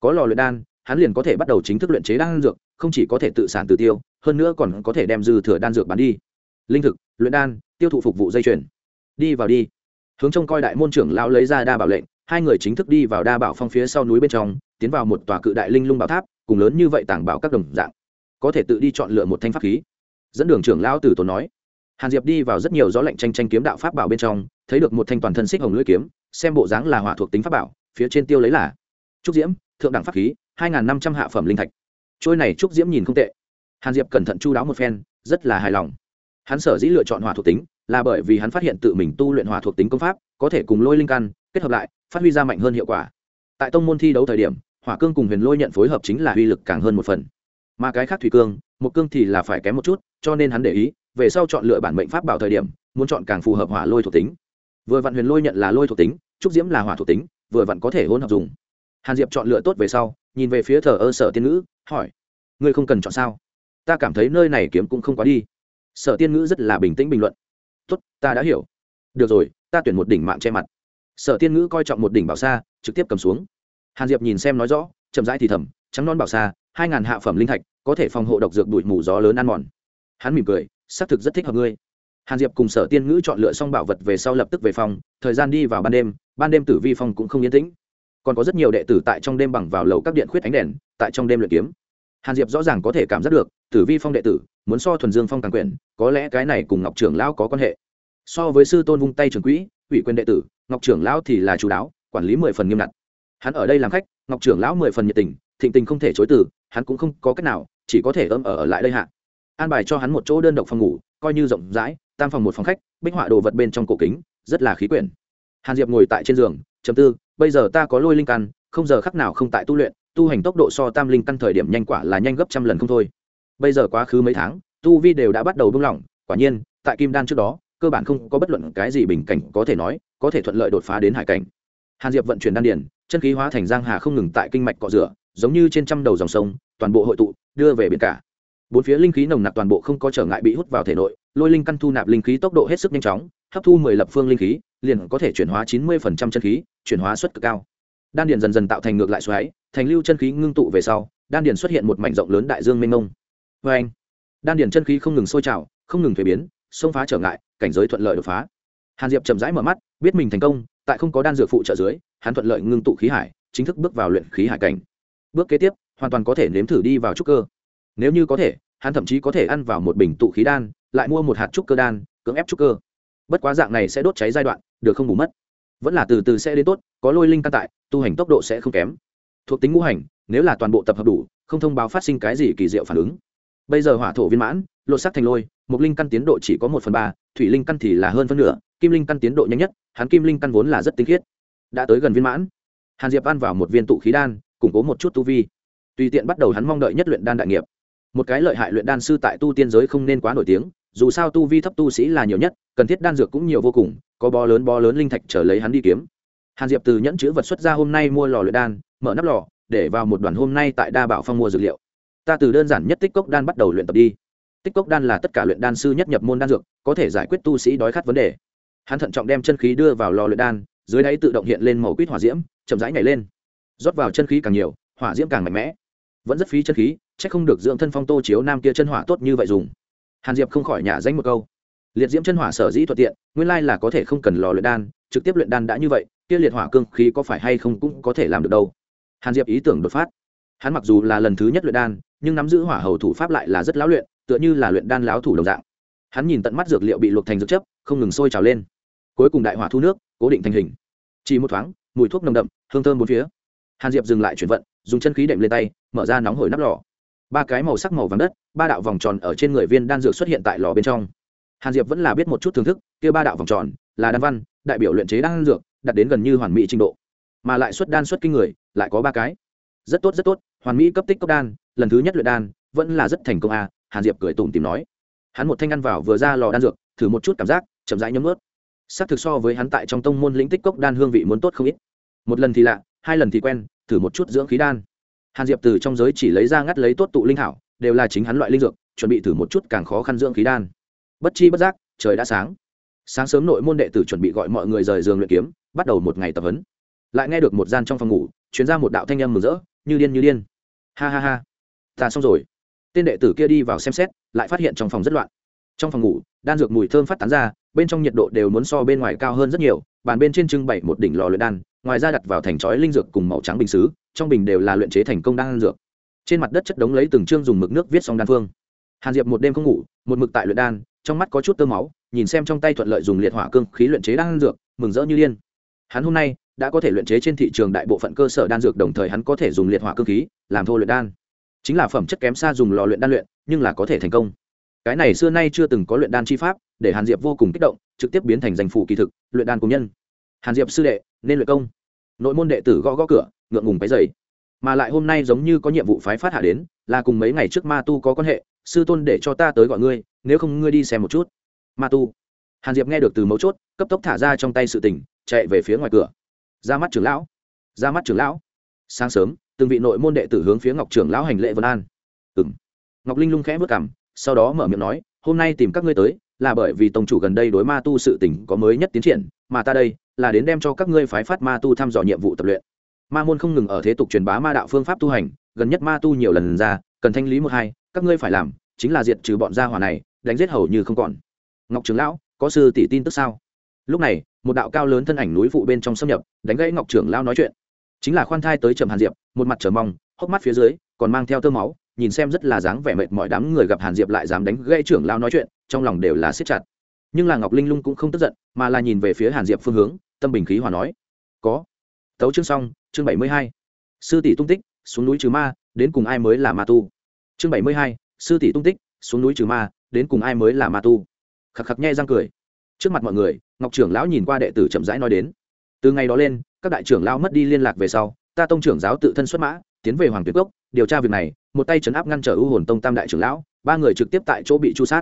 Có lò luyện đan hắn liền có thể bắt đầu chính thức luyện chế đan dược, không chỉ có thể tự sản tự tiêu, hơn nữa còn có thể đem dư thừa đan dược bán đi. Linh thực, luyện đan, tiêu thụ phục vụ dây chuyền. Đi vào đi. Hướng trông coi đại môn trưởng lão lấy ra đa bảo lệnh, hai người chính thức đi vào đa bảo phong phía sau núi bên trong, tiến vào một tòa cự đại linh lung bảo tháp, cùng lớn như vậy tảng bảo các đồng dạng. Có thể tự đi chọn lựa một thanh pháp khí. Dẫn đường trưởng lão tử tốn nói. Hàn diệp đi vào rất nhiều gió lạnh tranh tranh kiếm đạo pháp bảo bên trong, thấy được một thanh toàn thân xích hồng lưỡi kiếm, xem bộ dáng là hỏa thuộc tính pháp bảo, phía trên tiêu lấy là. Trúc diễm, thượng đẳng pháp khí hai năm trăm hạ phẩm linh thạch. Trôi này trúc diễm nhìn không tệ. Hàn diệp cẩn thận chu đáo một phen, rất là hài lòng. Hắn sở dĩ lựa chọn hỏa thuộc tính là bởi vì hắn phát hiện tự mình tu luyện hỏa thuộc tính công pháp, có thể cùng lôi linh căn kết hợp lại, phát huy ra mạnh hơn hiệu quả. Tại tông môn thi đấu thời điểm, hỏa cương cùng huyền lôi nhận phối hợp chính là uy lực càng hơn một phần. Mà cái khác thủy cương, một cương thì là phải kém một chút, cho nên hắn để ý, về sau chọn lựa bản mệnh pháp bảo thời điểm, muốn chọn càng phù hợp hỏa lôi thuộc tính. Vừa vặn huyền lôi nhận là lôi thuộc tính, trúc diễm là hỏa thuộc tính, vừa vặn có thể hôn hợp dùng hàn diệp chọn lựa tốt về sau, nhìn về phía thờ ơ sở tiên ngữ, hỏi, ngươi không cần chọn sao? Ta cảm thấy nơi này kiếm cũng không quá đi. Sở tiên ngữ rất là bình tĩnh bình luận, tốt, ta đã hiểu. Được rồi, ta tuyển một đỉnh mạng che mặt. Sở tiên ngữ coi trọng một đỉnh bảo xa, trực tiếp cầm xuống. Hàn diệp nhìn xem nói rõ, chậm rãi thì thầm, trắng non bảo xa, hai ngàn hạ phẩm linh thạch, có thể phòng hộ độc dược bụi mù gió lớn ăn mòn. Hắn mỉm cười, xác thực rất thích hợp ngươi. Hàn diệp cùng sở tiên ngữ chọn lựa xong bảo vật về sau lập tức về phòng, thời gian đi vào ban đêm ban đêm tử vi phòng cũng không yên tĩnh còn có rất nhiều đệ tử tại trong đêm bằng vào lầu các điện khuyết ánh đèn tại trong đêm luyện kiếm. Hàn diệp rõ ràng có thể cảm giác được tử vi phong đệ tử muốn so thuần dương phong càng quyền có lẽ cái này cùng ngọc trưởng lão có quan hệ. So với sư tôn vung tay trường quỹ ủy quyền đệ tử ngọc trưởng lão thì là chú đáo quản lý mười phần nghiêm ngặt. Hắn ở đây làm khách ngọc trưởng lão mười phần nhiệt tình thịnh tình không thể chối từ hắn cũng không có cách nào chỉ có thể ôm ở, ở lại đây hạ. An bài cho hắn một chỗ đơn độc phòng ngủ coi như rộng rãi tam phòng một phòng khách bích họa đồ vật bên trong cổ kính rất là khí quyển. Hàn diệp ngồi tại trên giường chấm tư, bây giờ ta có lôi linh căn, không giờ khắc nào không tại tu luyện, tu hành tốc độ so tam linh căn thời điểm nhanh quả là nhanh gấp trăm lần không thôi. Bây giờ quá khứ mấy tháng, tu vi đều đã bắt đầu buông lỏng, quả nhiên, tại kim đan trước đó, cơ bản không có bất luận cái gì bình cảnh có thể nói, có thể thuận lợi đột phá đến hải cảnh. Hàn diệp vận chuyển đan điển chân khí hóa thành giang hà không ngừng tại kinh mạch cọ rửa, giống như trên trăm đầu dòng sông, toàn bộ hội tụ, đưa về biển cả. Bốn phía linh khí nồng nặc toàn bộ không có trở ngại bị hút vào thể nội, lôi linh căn thu nạp linh khí tốc độ hết sức nhanh chóng, hấp thu mười lập phương linh khí liền có thể chuyển hóa chín mươi chân khí, chuyển hóa suất cực cao. Đan điền dần dần tạo thành ngược lại xoáy, thành lưu chân khí ngưng tụ về sau, đan điền xuất hiện một mảnh rộng lớn đại dương mênh mông. Vê anh, đan điền chân khí không ngừng sôi trào, không ngừng thuế biến, xông phá trở ngại, cảnh giới thuận lợi đột phá. Hàn diệp chậm rãi mở mắt, biết mình thành công, tại không có đan dược phụ trợ dưới, hắn thuận lợi ngưng tụ khí hải, chính thức bước vào luyện khí hải cảnh. Bước kế tiếp, hoàn toàn có thể nếm thử đi vào trúc cơ. Nếu như có thể, hắn thậm chí có thể ăn vào một bình tụ khí đan, lại mua một hạt trúc cơ đan, cưỡng ép trúc cơ bất quá dạng này sẽ đốt cháy giai đoạn, được không bù mất. Vẫn là từ từ sẽ đến tốt, có lôi linh căn tại, tu hành tốc độ sẽ không kém. Thuộc tính ngũ hành, nếu là toàn bộ tập hợp đủ, không thông báo phát sinh cái gì kỳ diệu phản ứng. Bây giờ hỏa thổ viên mãn, lột sắc thành lôi một linh căn tiến độ chỉ có một phần ba, thủy linh căn thì là hơn phân nửa, kim linh căn tiến độ nhanh nhất, hắn kim linh căn vốn là rất tinh khiết. Đã tới gần viên mãn. Hàn diệp ăn vào một viên tụ khí đan, củng cố một chút tu vi. Tùy tiện bắt đầu hắn mong đợi nhất luyện đan đại nghiệp. Một cái lợi hại luyện đan sư tại tu tiên giới không nên quá nổi tiếng, dù sao tu vi thấp tu sĩ là nhiều nhất cần thiết đan dược cũng nhiều vô cùng, có bó lớn bó lớn linh thạch trở lấy hắn đi kiếm. Hàn diệp từ nhẫn chữ vật xuất ra hôm nay mua lò luyện đan, mở nắp lò, để vào một đoàn hôm nay tại đa bảo phong mua dược liệu. Ta từ đơn giản nhất tích cốc đan bắt đầu luyện tập đi. Tích cốc đan là tất cả luyện đan sư nhất nhập môn đan dược, có thể giải quyết tu sĩ đói khát vấn đề. Hắn thận trọng đem chân khí đưa vào lò luyện đan, dưới đáy tự động hiện lên màu quýt hỏa diễm, chậm rãi nhảy lên. Rót vào chân khí càng nhiều, hỏa diễm càng mạnh mẽ. Vẫn rất phí chân khí c h ắ c không được dưỡng thân phong tô chiếu nam kia chân hỏa tốt như vậy dùng. Hàn diệp không khỏi nhả danh một câu liệt diễm chân hỏa sở dĩ thuận tiện, nguyên lai là có thể không cần lò luyện đan, trực tiếp luyện đan đã như vậy, kia liệt hỏa cương khí có phải hay không cũng có thể làm được đâu. Hàn diệp ý tưởng đột phát. Hắn mặc dù là lần thứ nhất luyện đan, nhưng nắm giữ hỏa hầu thủ pháp lại là rất lão luyện, tựa như là luyện đan láo thủ đồng dạng. Hắn nhìn tận mắt dược liệu bị luộc thành dược chấp không ngừng sôi trào lên. Cuối cùng đại hỏa thu nước, cố định thành hình. Chỉ một thoáng, mùi thuốc nồng đậm, hương thơm bốn phía. Hàn diệp dừng lại chuyển vận, dùng chân khí đệm lên tay, mở ra nóng hổi nắp lò. Ba cái màu sắc màu vàng đất, ba đạo vòng tròn ở trên người viên đan dược xuất hiện tại lò bên trong hàn diệp vẫn là biết một chút thưởng thức, kia ba đạo vòng tròn, là đan văn, đại biểu luyện chế đan dược đạt đến gần như hoàn mỹ trình độ. Mà lại xuất đan xuất kinh người, lại có ba cái. Rất tốt rất tốt, hoàn mỹ cấp tích cấp đan, lần thứ nhất luyện đan, vẫn là rất thành công à hàn diệp cười tủm tìm nói. Hắn một thanh ăn vào vừa ra lò đan dược, thử một chút cảm giác, chậm rãi nhấm ướt xác thực so với hắn tại trong tông môn lĩnh tích cốc đan hương vị muốn tốt không ít. Một lần thì lạ, hai lần thì quen, thử một chút dưỡng khí đan. Hàn diệp từ trong giới chỉ lấy ra ngắt lấy tốt tụ linh thảo đều là chính hắn loại linh dược, chuẩn bị thử một chút càng khó khăn dưỡng khí đan bất chi bất giác, trời đã sáng. Sáng sớm nội môn đệ tử chuẩn bị gọi mọi người rời giường luyện kiếm, bắt đầu một ngày tập huấn. Lại nghe được một gian trong phòng ngủ chuyến ra một đạo thanh âm mừng rỡ, như điên như điên. Ha ha ha. Ta xong rồi. Tên đệ tử kia đi vào xem xét, lại phát hiện trong phòng rất loạn. Trong phòng ngủ, đan dược mùi thơm phát tán ra, bên trong nhiệt độ đều muốn so bên ngoài cao hơn rất nhiều, bàn bên trên trưng bày một đỉnh lò luyện đan, ngoài ra đặt vào thành chói linh dược cùng màu trắng bình xứ, trong bình đều là luyện chế thành công đan dược. Trên mặt đất chất đống lấy từng chương dùng mực nước viết xong đan phương. Hàn diệp một đêm không ngủ, một mực tại luyện đan trong mắt có chút tơ máu, nhìn xem trong tay thuận lợi dùng liệt hỏa cương khí luyện chế đan dược, mừng rỡ như điên. Hắn hôm nay đã có thể luyện chế trên thị trường đại bộ phận cơ sở đan dược, đồng thời hắn có thể dùng liệt hỏa cương khí làm thô luyện đan. Chính là phẩm chất kém xa dùng lò luyện đan luyện, nhưng là có thể thành công. Cái này xưa nay chưa từng có luyện đan chi pháp, để hàn diệp vô cùng kích động, trực tiếp biến thành danh phủ kỳ thực, luyện đan công nhân. Hàn diệp sư đệ, nên luyện công. Nội môn đệ tử gõ gõ cửa, ngượng ngùng cái dày mà lại hôm nay giống như có nhiệm vụ phái phát hạ đến, là cùng mấy ngày trước ma tu có quan hệ sư tôn để cho ta tới gọi ngươi, nếu không ngươi đi xem một chút. Ma tu. Hàn diệp nghe được từ mấu chốt, cấp tốc thả ra trong tay sự tình, chạy về phía ngoài cửa. Ra mắt trưởng lão. Ra mắt trưởng lão. Sáng sớm, từng vị nội môn đệ tử hướng phía ngọc trưởng lão hành lễ vân an. Ừ m ngọc linh lung khẽ vất cảm sau đó mở miệng nói, hôm nay tìm các ngươi tới, là bởi vì tổng chủ gần đây đối ma tu sự tỉnh có mới nhất tiến triển, mà ta đây, là đến đem cho các ngươi phái phát ma tu thăm dò nhiệm vụ tập luyện. Ma môn không ngừng ở thế tục truyền bá ma đạo phương pháp tu hành, gần nhất ma tu nhiều lần ra, cần thanh lý một hai các ngươi phải làm chính là diệt trừ bọn gia hỏa này, đánh giết hầu như không còn. Ngọc trưởng lão, có sư tỷ tin tức sao? Lúc này, một đạo cao lớn thân ảnh núi phụ bên trong xâm nhập, đánh gãy ngọc trưởng lão nói chuyện. Chính là khoan thai tới trầm hàn diệp, một mặt trở mong, hốc mắt phía dưới, còn mang theo tơ máu, nhìn xem rất là dáng vẻ mệt mọi đám người gặp hàn diệp lại dám đánh gãy trưởng lão nói chuyện, trong lòng đều là siết chặt. Nhưng là ngọc linh lung cũng không tức giận, mà là nhìn về phía hàn diệp phương hướng, tâm bình khí hòa nói, có. Tấu chương xong, chương bảy mươi hai. Sư tỷ tung tích, xuống núi trừ ma, đến cùng ai mới là ma tu? Chương bảy mươi hai, sư tỷ tung tích, xuống núi trừ ma, đến cùng ai mới là ma tu? Khắc khắc nhai răng cười. Trước mặt mọi người, ngọc trưởng lão nhìn qua đệ tử chậm rãi nói đến. Từ ngày đó lên, các đại trưởng lão mất đi liên lạc về sau, ta tông trưởng giáo tự thân xuất mã, tiến về hoàng tuyết cốc điều tra việc này, một tay chấn áp ngăn trở ưu hồn tông tam đại trưởng lão, ba người trực tiếp tại chỗ bị chu sát.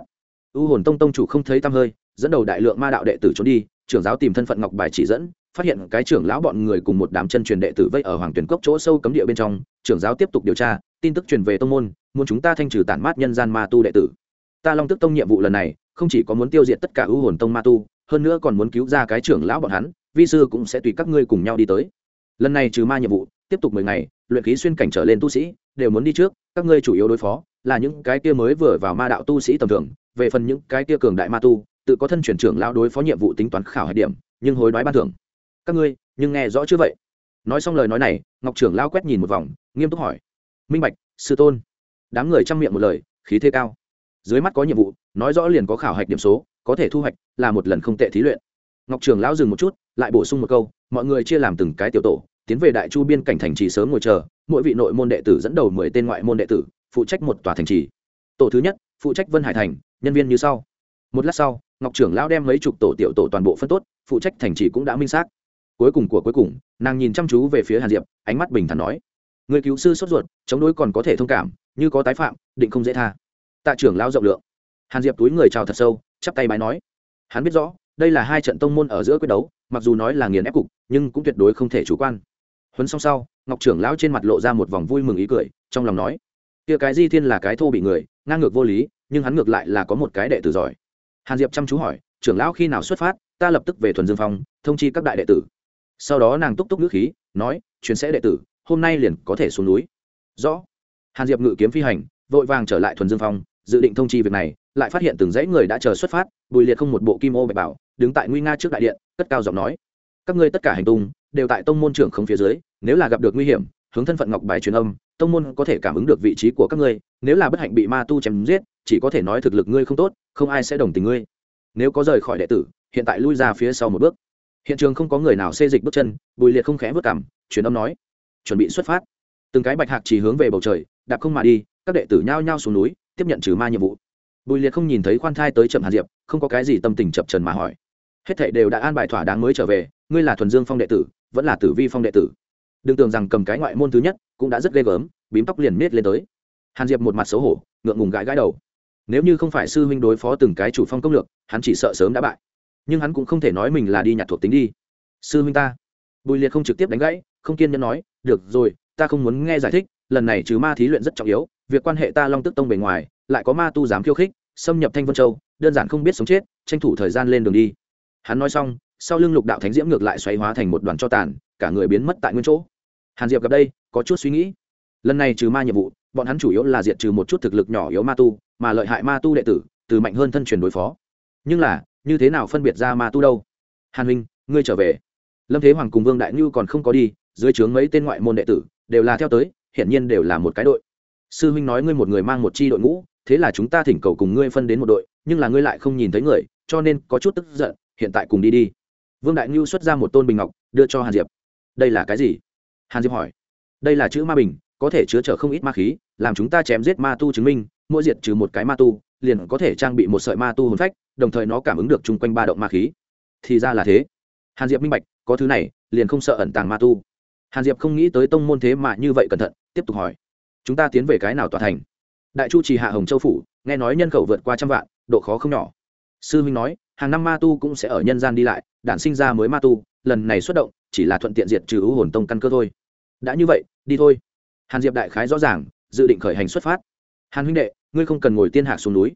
Ưu hồn tông tông chủ không thấy tăm hơi, dẫn đầu đại lượng ma đạo đệ tử trốn đi, trưởng giáo tìm thân phận ngọc bài chỉ dẫn, phát hiện cái trưởng lão bọn người cùng một đám chân truyền đệ tử vây ở hoàng tuyển cốc chỗ sâu cấm địa bên trong, trưởng giáo tiếp tục điều tra tin tức truyền về tông môn, muốn chúng ta thanh trừ tản mát nhân gian ma tu đệ tử. Ta long tức tông nhiệm vụ lần này, không chỉ có muốn tiêu diệt tất cả ưu hồn tông ma tu, hơn nữa còn muốn cứu ra cái trưởng lão bọn hắn, vi sư cũng sẽ tùy các ngươi cùng nhau đi tới. Lần này trừ ma nhiệm vụ, tiếp tục mười ngày, luyện khí xuyên cảnh trở lên tu sĩ, đều muốn đi trước, các ngươi chủ yếu đối phó là những cái kia mới vừa vào ma đạo tu sĩ tầm thường, về phần những cái kia cường đại ma tu, tự có thân truyền trưởng lão đối phó nhiệm vụ tính toán khảo hạch điểm, nhưng hối đoái ban thưởng. Các ngươi, nhưng nghe rõ chưa vậy? Nói xong lời nói này, ngọc trưởng lão quét nhìn một vòng, nghiêm túc hỏi minh bạch, sư tôn. Đám người chăm miệng một lời, khí thế cao. Dưới mắt có nhiệm vụ, nói rõ liền có khảo hạch điểm số, có thể thu hoạch là một lần không tệ thí luyện. Ngọc trường lão dừng một chút, lại bổ sung một câu, mọi người chia làm từng cái tiểu tổ, tiến về đại chu biên cảnh thành trì sớm ngồi chờ, mỗi vị nội môn đệ tử dẫn đầu mười tên ngoại môn đệ tử, phụ trách một tòa thành trì. Tổ thứ nhất, phụ trách vân hải thành, nhân viên như sau. Một lát sau, ngọc trưởng lão đem mấy chục tổ tiểu tổ toàn bộ phân tốt, phụ trách thành trì cũng đã minh xác. Cuối cùng của cuối cùng, nàng nhìn chăm chú về phía hàn diệp, ánh mắt bình thản nói người cứu sư sốt ruột, chống đối còn có thể thông cảm, như có tái phạm, định không dễ tha. Tạ trưởng lão rộng lượng. Hàn diệp túi người chào thật sâu, chắp tay mái nói. Hắn biết rõ, đây là hai trận tông môn ở giữa quyết đấu, mặc dù nói là nghiền ép cục, nhưng cũng tuyệt đối không thể chủ quan. Huấn xong sau, ngọc trưởng lão trên mặt lộ ra một vòng vui mừng ý cười, trong lòng nói. Kia cái di thiên là cái thô bị người, ngang ngược vô lý, nhưng hắn ngược lại là có một cái đệ tử giỏi. Hàn diệp chăm chú hỏi, trưởng lão khi nào xuất phát, ta lập tức về thuần dương phong, thông chi các đại đệ tử. Sau đó nàng túc túc nước khí, nói chuyến sẽ đệ tử hôm nay liền có thể xuống núi. Rõ. Hàn diệp ngự kiếm phi hành, vội vàng trở lại thuần dương phong, dự định thông chi việc này, lại phát hiện từng dãy người đã chờ xuất phát, bùi liệt không một bộ kim ô bạch bảo, đứng tại nguy nga trước đại điện, cất cao giọng nói. Các ngươi tất cả hành tung, đều tại tông môn trưởng không phía dưới, nếu là gặp được nguy hiểm, hướng thân phận ngọc bài truyền âm, tông môn có thể cảm ứng được vị trí của các ngươi, nếu là bất hạnh bị ma tu chém giết, chỉ có thể nói thực lực ngươi không tốt, không ai sẽ đồng tình ngươi. Nếu có rời khỏi đệ tử, hiện tại lui ra phía sau một bước. Hiện trường không có người nào xê dịch bước chân, bùi liệt không khẽ vất cảm truyền âm nói chuẩn bị xuất phát. Từng cái bạch hạc chỉ hướng về bầu trời, đạp không mà đi, các đệ tử nhao nhao xuống núi, tiếp nhận trừ ma nhiệm vụ. Bùi liệt không nhìn thấy khoan thai tới chậm hàn diệp, không có cái gì tâm tình chập trần mà hỏi. Hết thệ đều đã an bài thỏa đáng mới trở về, ngươi là thuần dương phong đệ tử, vẫn là tử vi phong đệ tử. Đừng tưởng rằng cầm cái ngoại môn thứ nhất cũng đã rất ghê gớm, bím tóc liền miết lên tới. Hàn diệp một mặt xấu hổ, ngượng ngùng gãi gãi đầu. Nếu như không phải sư huynh đối phó từng cái chủ phong công lược, hắn chỉ sợ sớm đã bại. Nhưng hắn cũng không thể nói mình là đi nhặt thuộc tính đi. Sư huynh ta. Bùi liệt không trực tiếp đánh gãy, không kiên nhẫn nói được rồi, ta không muốn nghe giải thích, lần này trừ ma thí luyện rất trọng yếu, việc quan hệ ta long tức tông bề ngoài, lại có ma tu dám khiêu khích, xâm nhập thanh vân châu, đơn giản không biết sống chết, tranh thủ thời gian lên đường đi. Hắn nói xong, sau lưng lục đạo thánh diễm ngược lại xoáy hóa thành một đoàn cho tàn, cả người biến mất tại nguyên chỗ. Hàn diệp gặp đây, có chút suy nghĩ. Lần này trừ ma nhiệm vụ, bọn hắn chủ yếu là diệt trừ một chút thực lực nhỏ yếu ma tu, mà lợi hại ma tu đệ tử, từ mạnh hơn thân truyền đối phó. Nhưng là, như thế nào phân biệt ra ma tu đâu? Hàn huynh, ngươi trở về. Lâm thế hoàng cùng vương đại ngư còn không có đi dưới trướng mấy tên ngoại môn đệ tử, đều là theo tới, hiển nhiên đều là một cái đội. Sư huynh nói ngươi một người mang một chi đội ngũ, thế là chúng ta thỉnh cầu cùng ngươi phân đến một đội, nhưng là ngươi lại không nhìn thấy người, cho nên có chút tức giận, hiện tại cùng đi đi. Vương đại ngưu xuất ra một tôn bình ngọc, đưa cho hàn diệp. Đây là cái gì? Hàn diệp hỏi. Đây là chữ ma bình, có thể chứa chở không ít ma khí, làm chúng ta chém giết ma tu chứng minh, mỗi diệt trừ một cái ma tu, liền có thể trang bị một sợi ma tu hồn phách, đồng thời nó cảm ứng được chung quanh ba động ma khí. Thì ra là thế. Hàn diệp minh bạch, có thứ này, liền không sợ ẩn tàng ma tu hàn diệp không nghĩ tới tông môn thế mà như vậy cẩn thận, tiếp tục hỏi. Chúng ta tiến về cái nào tòa thành? Đại chu trì hạ hồng châu phủ, nghe nói nhân khẩu vượt qua trăm vạn, độ khó không nhỏ. Sư huynh nói, hàng năm ma tu cũng sẽ ở nhân gian đi lại, đản sinh ra mới ma tu, lần này xuất động, chỉ là thuận tiện diệt trừ ưu hồn tông căn cơ thôi. Đã như vậy, đi thôi. Hàn diệp đại khái rõ ràng, dự định khởi hành xuất phát. Hàn huynh đệ, ngươi không cần ngồi tiên hạc xuống núi.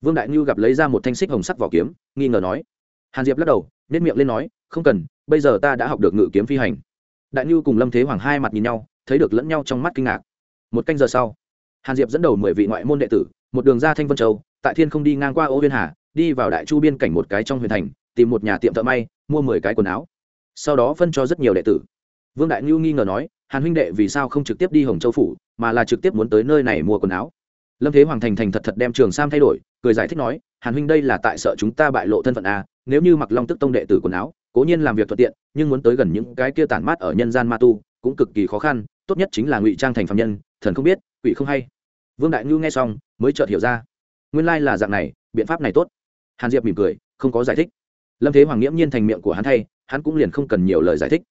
Vương đại ngưu gặp lấy ra một thanh xích hồng sắc vỏ kiếm, nghi ngờ nói. Hàn diệp lắc đầu nếp miệng lên nói, không cần, bây giờ ta đã học được ngự kiếm phi hành đại ngưu cùng lâm thế hoàng hai mặt nhìn nhau, thấy được lẫn nhau trong mắt kinh ngạc. Một canh giờ sau, hàn diệp dẫn đầu mười vị ngoại môn đệ tử, một đường ra thanh vân châu, tại thiên không đi ngang qua ô huyên hà, đi vào đại chu biên cảnh một cái trong huyền thành, tìm một nhà tiệm thợ may, mua mười cái quần áo. Sau đó phân cho rất nhiều đệ tử. Vương đại ngưu nghi ngờ nói, hàn huynh đệ vì sao không trực tiếp đi hồng châu phủ, mà là trực tiếp muốn tới nơi này mua quần áo? Lâm thế hoàng thành thành thật thật đem trường sam thay đổi, cười giải thích nói, hàn huynh đây là tại sợ chúng ta bại lộ thân phận a nếu như mặc long tức tông đệ tử quần áo cố nhiên làm việc thuận tiện, nhưng muốn tới gần những cái kia tản mát ở nhân gian ma tu cũng cực kỳ khó khăn, tốt nhất chính là ngụy trang thành phạm nhân, thần không biết, quỷ không hay. Vương đại ngưu nghe xong, mới chợt hiểu ra. Nguyên lai là dạng này, biện pháp này tốt. Hàn diệp mỉm cười, không có giải thích. Lâm thế hoàng nghiễm nhiên thành miệng của hắn thay, hắn cũng liền không cần nhiều lời giải thích.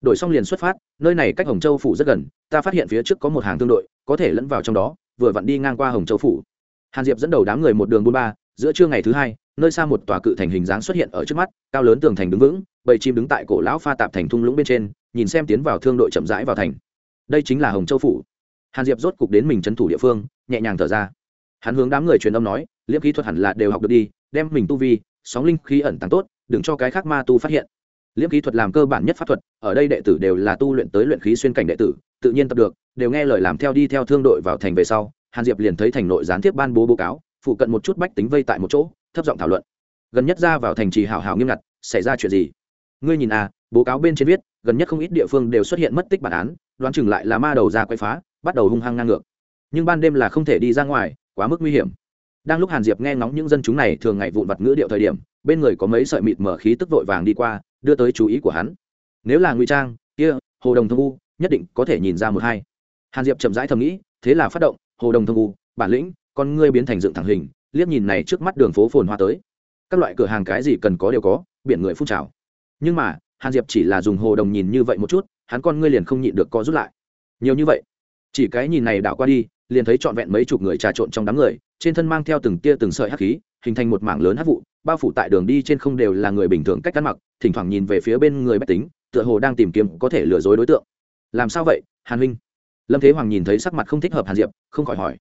Đổi xong liền xuất phát, nơi này cách hồng châu phủ rất gần, ta phát hiện phía trước có một hàng thương đội, có thể lẫn vào trong đó, vừa vặn đi ngang qua hồng châu phủ. Hàn diệp dẫn đầu đám người một đường buôn ba giữa trưa ngày thứ hai, nơi xa một tòa cự thành hình dáng xuất hiện ở trước mắt, cao lớn tường thành đứng vững, bầy chim đứng tại cổ lão pha tạp thành thung lũng bên trên, nhìn xem tiến vào thương đội chậm rãi vào thành. Đây chính là hồng châu phủ. Hàn diệp rốt cục đến mình trấn thủ địa phương, nhẹ nhàng thở ra. Hắn hướng đám người truyền âm nói, liễm kỹ thuật hẳn là đều học được đi, đem mình tu vi, sóng linh khí ẩn tàng tốt, đừng cho cái khác ma tu phát hiện. Liễm kỹ thuật làm cơ bản nhất pháp thuật, ở đây đệ tử đều là tu luyện tới luyện khí xuyên cảnh đệ tử, tự nhiên tập được, đều nghe lời làm theo đi theo thương đội vào thành về sau, hàn diệp liền thấy thành nội gián tiếp ban bố báo cáo phụ cận một chút bách tính vây tại một chỗ, thấp giọng thảo luận. Gần nhất ra vào thành trì hào hào nghiêm ngặt, xảy ra chuyện gì? Ngươi nhìn à báo cáo bên trên viết, gần nhất không ít địa phương đều xuất hiện mất tích bản án, đoán chừng lại là ma đầu ra quay phá, bắt đầu hung hăng ngang ngược. Nhưng ban đêm là không thể đi ra ngoài, quá mức nguy hiểm. Đang lúc hàn diệp nghe ngóng những dân chúng này thường ngày vụn vặt ngữ điệu thời điểm, bên người có mấy sợi mịt mở khí tức vội vàng đi qua, đưa tới chú ý của hắn. Nếu là ngụy trang, kia, hồ đồng thông u, nhất định có thể nhìn ra một hai. Hàn diệp chậm rãi thầm nghĩ, thế là phát động, hồ đồng thông u, bản lĩnh con ngươi biến thành dựng thẳng hình, liếc nhìn này trước mắt đường phố phồn hoa tới. Các loại cửa hàng cái gì cần có đều có, biển người phun trào. Nhưng mà, hàn diệp chỉ là dùng hồ đồng nhìn như vậy một chút, hắn con ngươi liền không nhịn được co rút lại. Nhiều như vậy. Chỉ cái nhìn này đảo qua đi, liền thấy trọn vẹn mấy chục người trà trộn trong đám người, trên thân mang theo từng tia từng sợi hắc khí, hình thành một mảng lớn hắc vụ, bao phủ tại đường đi trên không đều là người bình thường cách ăn mặc, thỉnh thoảng nhìn về phía bên người bách tính, tựa hồ đang tìm kiếm có thể lừa dối đối tượng. Làm sao vậy, hàn huynh? Lâm thế hoàng nhìn thấy sắc mặt không thích hợp hàn diệp, không khỏi hỏi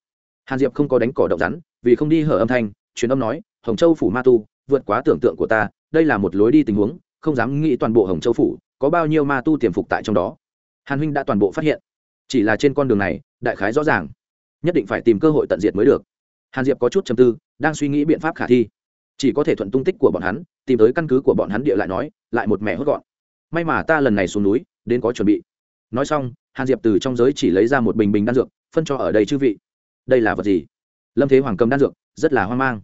hàn diệp không có đánh cỏ động rắn, vì không đi hở âm thanh, truyền âm nói, hồng châu phủ ma tu, vượt quá tưởng tượng của ta, đây là một lối đi tình huống, không dám nghĩ toàn bộ hồng châu phủ, có bao nhiêu ma tu tiềm phục tại trong đó. Hàn huynh đã toàn bộ phát hiện. Chỉ là trên con đường này, đại khái rõ ràng. Nhất định phải tìm cơ hội tận diệt mới được. Hàn diệp có chút chầm tư, đang suy nghĩ biện pháp khả thi. Chỉ có thể thuận tung tích của bọn hắn, tìm tới căn cứ của bọn hắn địa lại nói, lại một mẻ hốt gọn. May mà ta lần này xuống núi, đến có chuẩn bị. Nói xong, hàn diệp từ trong giới chỉ lấy ra một bình bình đan dược, phân cho ở đây chư vị đây là vật gì? Lâm thế hoàng cầm đan dược, rất là hoang mang.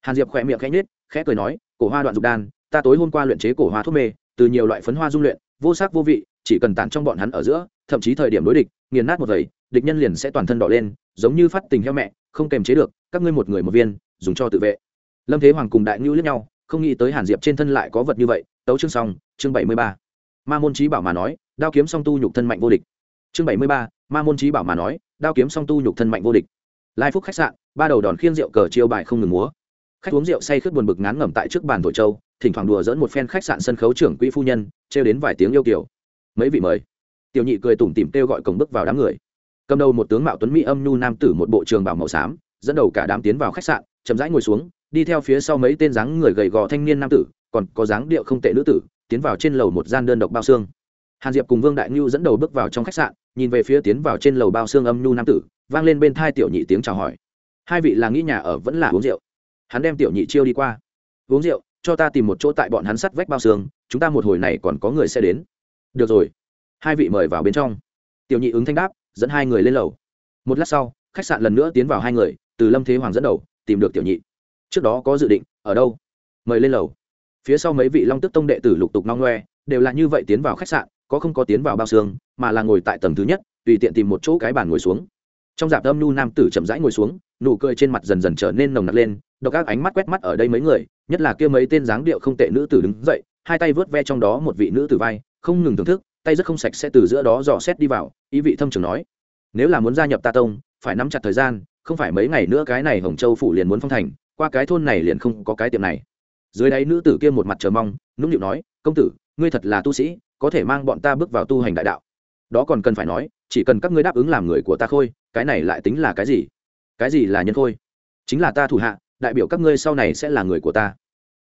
Hàn diệp khỏe miệng khẽ nhết khẽ cười nói, cổ hoa đoạn dục đan, ta tối hôm qua luyện chế cổ hoa thuốc mê, từ nhiều loại phấn hoa dung luyện, vô sắc vô vị, chỉ cần tản trong bọn hắn ở giữa, thậm chí thời điểm đối địch, nghiền nát một vầy, địch nhân liền sẽ toàn thân đỏ lên, giống như phát tình heo mẹ, không kềm chế được, các ngươi một người một viên, dùng cho tự vệ. Lâm thế hoàng cùng đại ngưu lướt nhau, không nghĩ tới hàn diệp trên thân lại có vật như vậy, tấu chương xong, chương bảy mươi ba. Ma môn trí bảo mà nói, đao kiếm song tu nhục thân mạnh vô địch. Chương bảy mươi ba, ma môn trí bảo mà nói, đao kiếm song tu nhục thân mạnh vô địch lai phúc khách sạn, ba đầu đòn khiêng rượu cờ chiêu bài không ngừng múa. Khách uống rượu say khướt buồn bực ngán ngẩm tại trước bàn thổi châu thỉnh thoảng đùa dẫn một phen khách sạn sân khấu trưởng quỹ phu nhân, trêu đến vài tiếng yêu kiểu mấy vị mời. Tiểu nhị cười tủm tỉm kêu gọi cổng bước vào đám người. Cầm đầu một tướng mạo tuấn mỹ âm nhu nam tử một bộ trường bảo màu xám, dẫn đầu cả đám tiến vào khách sạn, chậm rãi ngồi xuống, đi theo phía sau mấy tên dáng người gầy gò thanh niên nam tử, còn có dáng điệu không tệ nữ tử, tiến vào trên lầu một gian đơn độc bao xương hàn diệp cùng vương đại ngưu dẫn đầu bước vào trong khách sạn, nhìn về phía tiến vào trên lầu bao xương âm nhu nam tử, vang lên bên thai tiểu nhị tiếng chào hỏi. Hai vị là nghĩ nhà ở vẫn là uống rượu? Hắn đem tiểu nhị chiêu đi qua. Uống rượu, cho ta tìm một chỗ tại bọn hắn sắt vách bao xương, chúng ta một hồi này còn có người sẽ đến. Được rồi. Hai vị mời vào bên trong. Tiểu nhị ứng thanh đáp, dẫn hai người lên lầu. Một lát sau, khách sạn lần nữa tiến vào hai người, từ lâm thế hoàng dẫn đầu, tìm được tiểu nhị. Trước đó có dự định, ở đâu? Mời lên lầu. Phía sau mấy vị long tức tông đệ tử lục tục nong ngoe, đều là như vậy tiến vào khách sạn có không có tiến vào bao xương, mà là ngồi tại tầng thứ nhất, tùy tiện tìm một chỗ cái bàn ngồi xuống. Trong dạp âm nhu nam tử chậm rãi ngồi xuống, nụ cười trên mặt dần dần trở nên nồng nặc lên, độc các ánh mắt quét mắt ở đây mấy người, nhất là kia mấy tên dáng điệu không tệ nữ tử đứng dậy, hai tay vớt ve trong đó một vị nữ tử vai, không ngừng thưởng thức, tay rất không sạch sẽ từ giữa đó dò xét đi vào, ý vị thâm trường nói, nếu là muốn gia nhập ta tông, phải nắm chặt thời gian, không phải mấy ngày nữa cái này hồng châu phủ liền muốn phong thành, qua cái thôn này liền không có cái tiệm này. Dưới đáy nữ tử kia một mặt chờ mong, nũng nịu nói, công tử, ngươi thật là tu sĩ có thể mang bọn ta bước vào tu hành đại đạo. Đó còn cần phải nói, chỉ cần các ngươi đáp ứng làm người của ta khôi, cái này lại tính là cái gì? Cái gì là nhân khôi? Chính là ta thủ hạ, đại biểu các ngươi sau này sẽ là người của ta.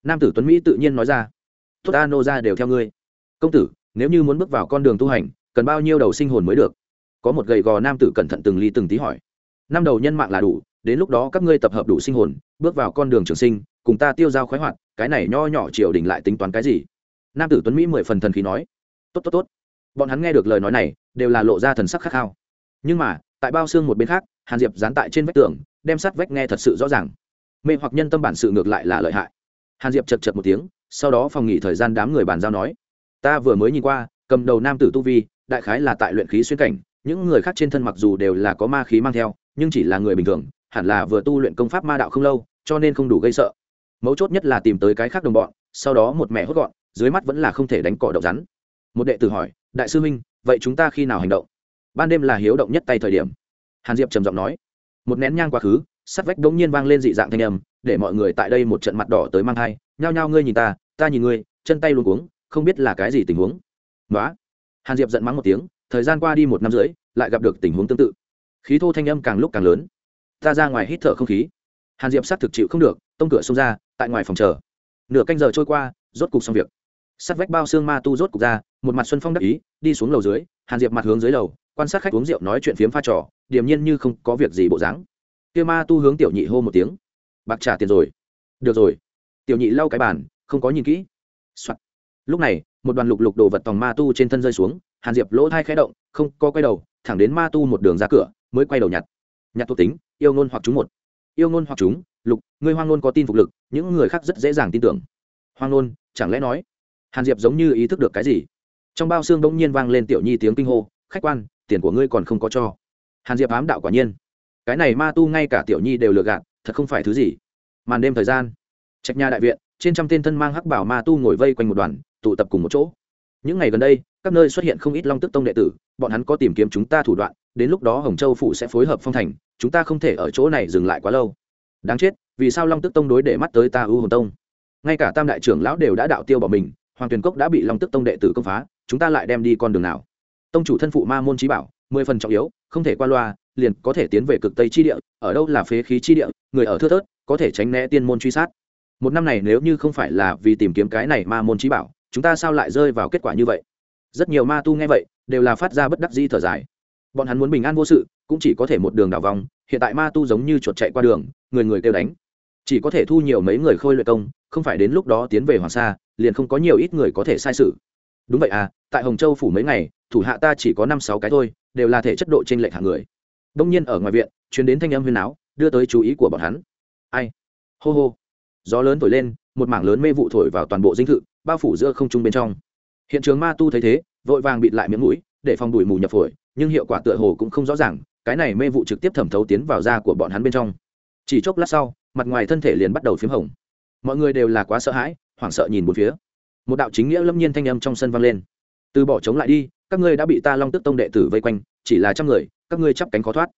Nam tử tuấn mỹ tự nhiên nói ra. Tốt, ta nô ra đều theo ngươi. Công tử, nếu như muốn bước vào con đường tu hành, cần bao nhiêu đầu sinh hồn mới được? Có một gầy gò nam tử cẩn thận từng ly từng tí hỏi. Năm đầu nhân mạng là đủ, đến lúc đó các ngươi tập hợp đủ sinh hồn, bước vào con đường trường sinh, cùng ta tiêu dao khoái hoạt, cái này nho nhỏ triều đình lại tính toán cái gì? Nam tử tuấn mỹ mười phần thần khí nói tốt tốt tốt. Bọn hắn nghe được lời nói này, đều là lộ ra thần sắc khát khao. Nhưng mà, tại bao xương một bên khác, hàn diệp dán tại trên vách tường, đem sắt vách nghe thật sự rõ ràng. Mê hoặc nhân tâm bản sự ngược lại là lợi hại. Hàn diệp chật chật một tiếng, sau đó phòng nghỉ thời gian đám người bàn giao nói, ta vừa mới nhìn qua, cầm đầu nam tử tu vi, đại khái là tại luyện khí xuyên cảnh, những người khác trên thân mặc dù đều là có ma khí mang theo, nhưng chỉ là người bình thường, hẳn là vừa tu luyện công pháp ma đạo không lâu, cho nên không đủ gây sợ. Mấu chốt nhất là tìm tới cái khác đồng bọn, sau đó một mẹ hốt gọn, dưới mắt vẫn là không thể đánh cỏ độc rắn một đệ tử hỏi, đại sư huynh, vậy chúng ta khi nào hành động? Ban đêm là hiếu động nhất tay thời điểm. Hàn diệp trầm giọng nói. Một nén nhang quá khứ, sắt vách đống nhiên vang lên dị dạng thanh âm, để mọi người tại đây một trận mặt đỏ tới mang thai. Nhao nhao ngươi nhìn ta ta nhìn ngươi, chân tay luôn cuống, không biết là cái gì tình huống. Nói hàn diệp giận mắng một tiếng, thời gian qua đi một năm rưỡi, lại gặp được tình huống tương tự. Khí thô thanh âm càng lúc càng lớn. Ta ra ngoài hít thở không khí. Hàn diệp xác thực chịu không được, tông cửa xông ra, tại ngoài phòng chờ. Nửa canh giờ trôi qua, rốt cục xong việc sắt vách bao xương ma tu rốt cục ra, một mặt xuân phong đắc ý, đi xuống lầu dưới, hàn diệp mặt hướng dưới lầu, quan sát khách uống rượu nói chuyện phiếm pha trò, điềm nhiên như không có việc gì bộ dáng. Kia ma tu hướng tiểu nhị hô một tiếng. Bạc trả tiền rồi. Được rồi. Tiểu nhị lau cái bàn, không có nhìn kỹ、Soạn. lúc này, một đoàn lục lục đồ vật tòng ma tu trên thân rơi xuống, hàn diệp lỗ thai khẽ động, không có quay đầu, thẳng đến ma tu một đường ra cửa, mới quay đầu nhặt. Nhặt thuộc tính, yêu ngôn hoặc chúng một. Yêu ngôn hoặc chúng, lục người hoang ngôn có tin phục lực, những người khác rất dễ dàng tin tưởng. Hoang ngôn, chẳng lẽ nói hàn diệp giống như ý thức được cái gì? Trong bao xương bỗng nhiên vang lên tiểu nhi tiếng kinh hô, khách quan, tiền của ngươi còn không có cho. Hàn diệp ám đạo quả nhiên. Cái này ma tu ngay cả tiểu nhi đều lừa gạt, thật không phải thứ gì. Màn đêm thời gian, trạch nhà đại viện, trên trăm tên thân mang hắc bảo ma tu ngồi vây quanh một đoàn, tụ tập cùng một chỗ. Những ngày gần đây, các nơi xuất hiện không ít long tức tông đệ tử, bọn hắn có tìm kiếm chúng ta thủ đoạn, đến lúc đó hồng châu phủ sẽ phối hợp phong thành, chúng ta không thể ở chỗ này dừng lại quá lâu. Đáng chết, vì sao long tức tông đối để mắt tới ta ưu hồn tông? Ngay cả tam đại trưởng lão đều đã đạo tiêu bỏ mình hoàng tuyền cốc đã bị long tức tông đệ tử công phá, chúng ta lại đem đi con đường nào? Tông chủ thân phụ ma môn trí bảo, mười phần trọng yếu, không thể qua loa, liền có thể tiến về cực tây chi địa, ở đâu là phế khí chi địa, người ở thưa thớt, có thể tránh né tiên môn truy sát. Một năm này nếu như không phải là vì tìm kiếm cái này ma môn trí bảo, chúng ta sao lại rơi vào kết quả như vậy? Rất nhiều ma tu nghe vậy, đều là phát ra bất đắc di thở dài. Bọn hắn muốn bình an vô sự, cũng chỉ có thể một đường đảo vòng, hiện tại ma tu giống như chuột chạy qua đường, người người kêu đánh. Chỉ có thể thu nhiều mấy người khôi luyện công, không phải đến lúc đó tiến về hoàng sa liền không có nhiều ít người có thể sai sự. Đúng vậy à tại hồng châu phủ mấy ngày, thủ hạ ta chỉ có năm sáu cái thôi, đều là thể chất độ trên lệch hạng người. Đông nhiên ở ngoài viện chuyến đến thanh âm huyên áo đưa tới chú ý của bọn hắn. Ai? Hô hô. Gió lớn thổi lên, một mảng lớn mê vụ thổi vào toàn bộ dinh thự, bao phủ giữa không trung bên trong. Hiện trường ma tu thấy thế, vội vàng bịt lại miếng mũi, để phòng đuổi mù nhập phổi, nhưng hiệu quả tựa hồ cũng không rõ ràng, cái này mê vụ trực tiếp thẩm thấu tiến vào da của bọn hắn bên trong. Chỉ chốc lát sau, mặt ngoài thân thể liền bắt đầu p h í m hồng. Mọi người đều là quá sợ hãi hoảng sợ nhìn một phía. Một đạo chính nghĩa lâm nhiên thanh âm trong sân vang lên. Từ bỏ chống lại đi, các ngươi đã bị ta long tức tông đệ tử vây quanh, chỉ là trăm người, các ngươi chắp cánh khó thoát.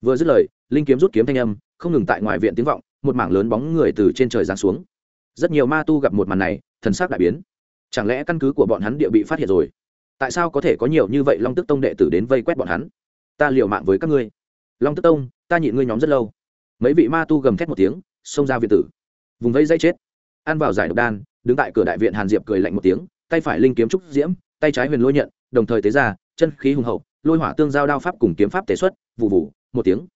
Vừa dứt lời, linh kiếm rút kiếm thanh âm, không ngừng tại ngoài viện tiếng vọng, một mảng lớn bóng người từ trên trời giáng xuống. Rất nhiều ma tu gặp một màn này, thần sắc đại biến. Chẳng lẽ căn cứ của bọn hắn địa bị phát hiện rồi? Tại sao có thể có nhiều như vậy long tức tông đệ tử đến vây quét bọn hắn? Ta liều mạng với các ngươi. Long tức tông, ta nhịn ngươi nhóm rất lâu. Mấy vị ma tu gầm thét một tiếng, xông ra viện tử. Vùng vây dây chết. Ăn vào giải độc đan đứng tại cửa đại viện hàn diệp cười lạnh một tiếng, tay phải linh kiếm trúc diễm, tay trái huyền lôi nhận, đồng thời tế ra, chân khí hùng hậu, lôi hỏa tương giao đao pháp cùng kiếm pháp tế xuất vụ vụ một tiếng.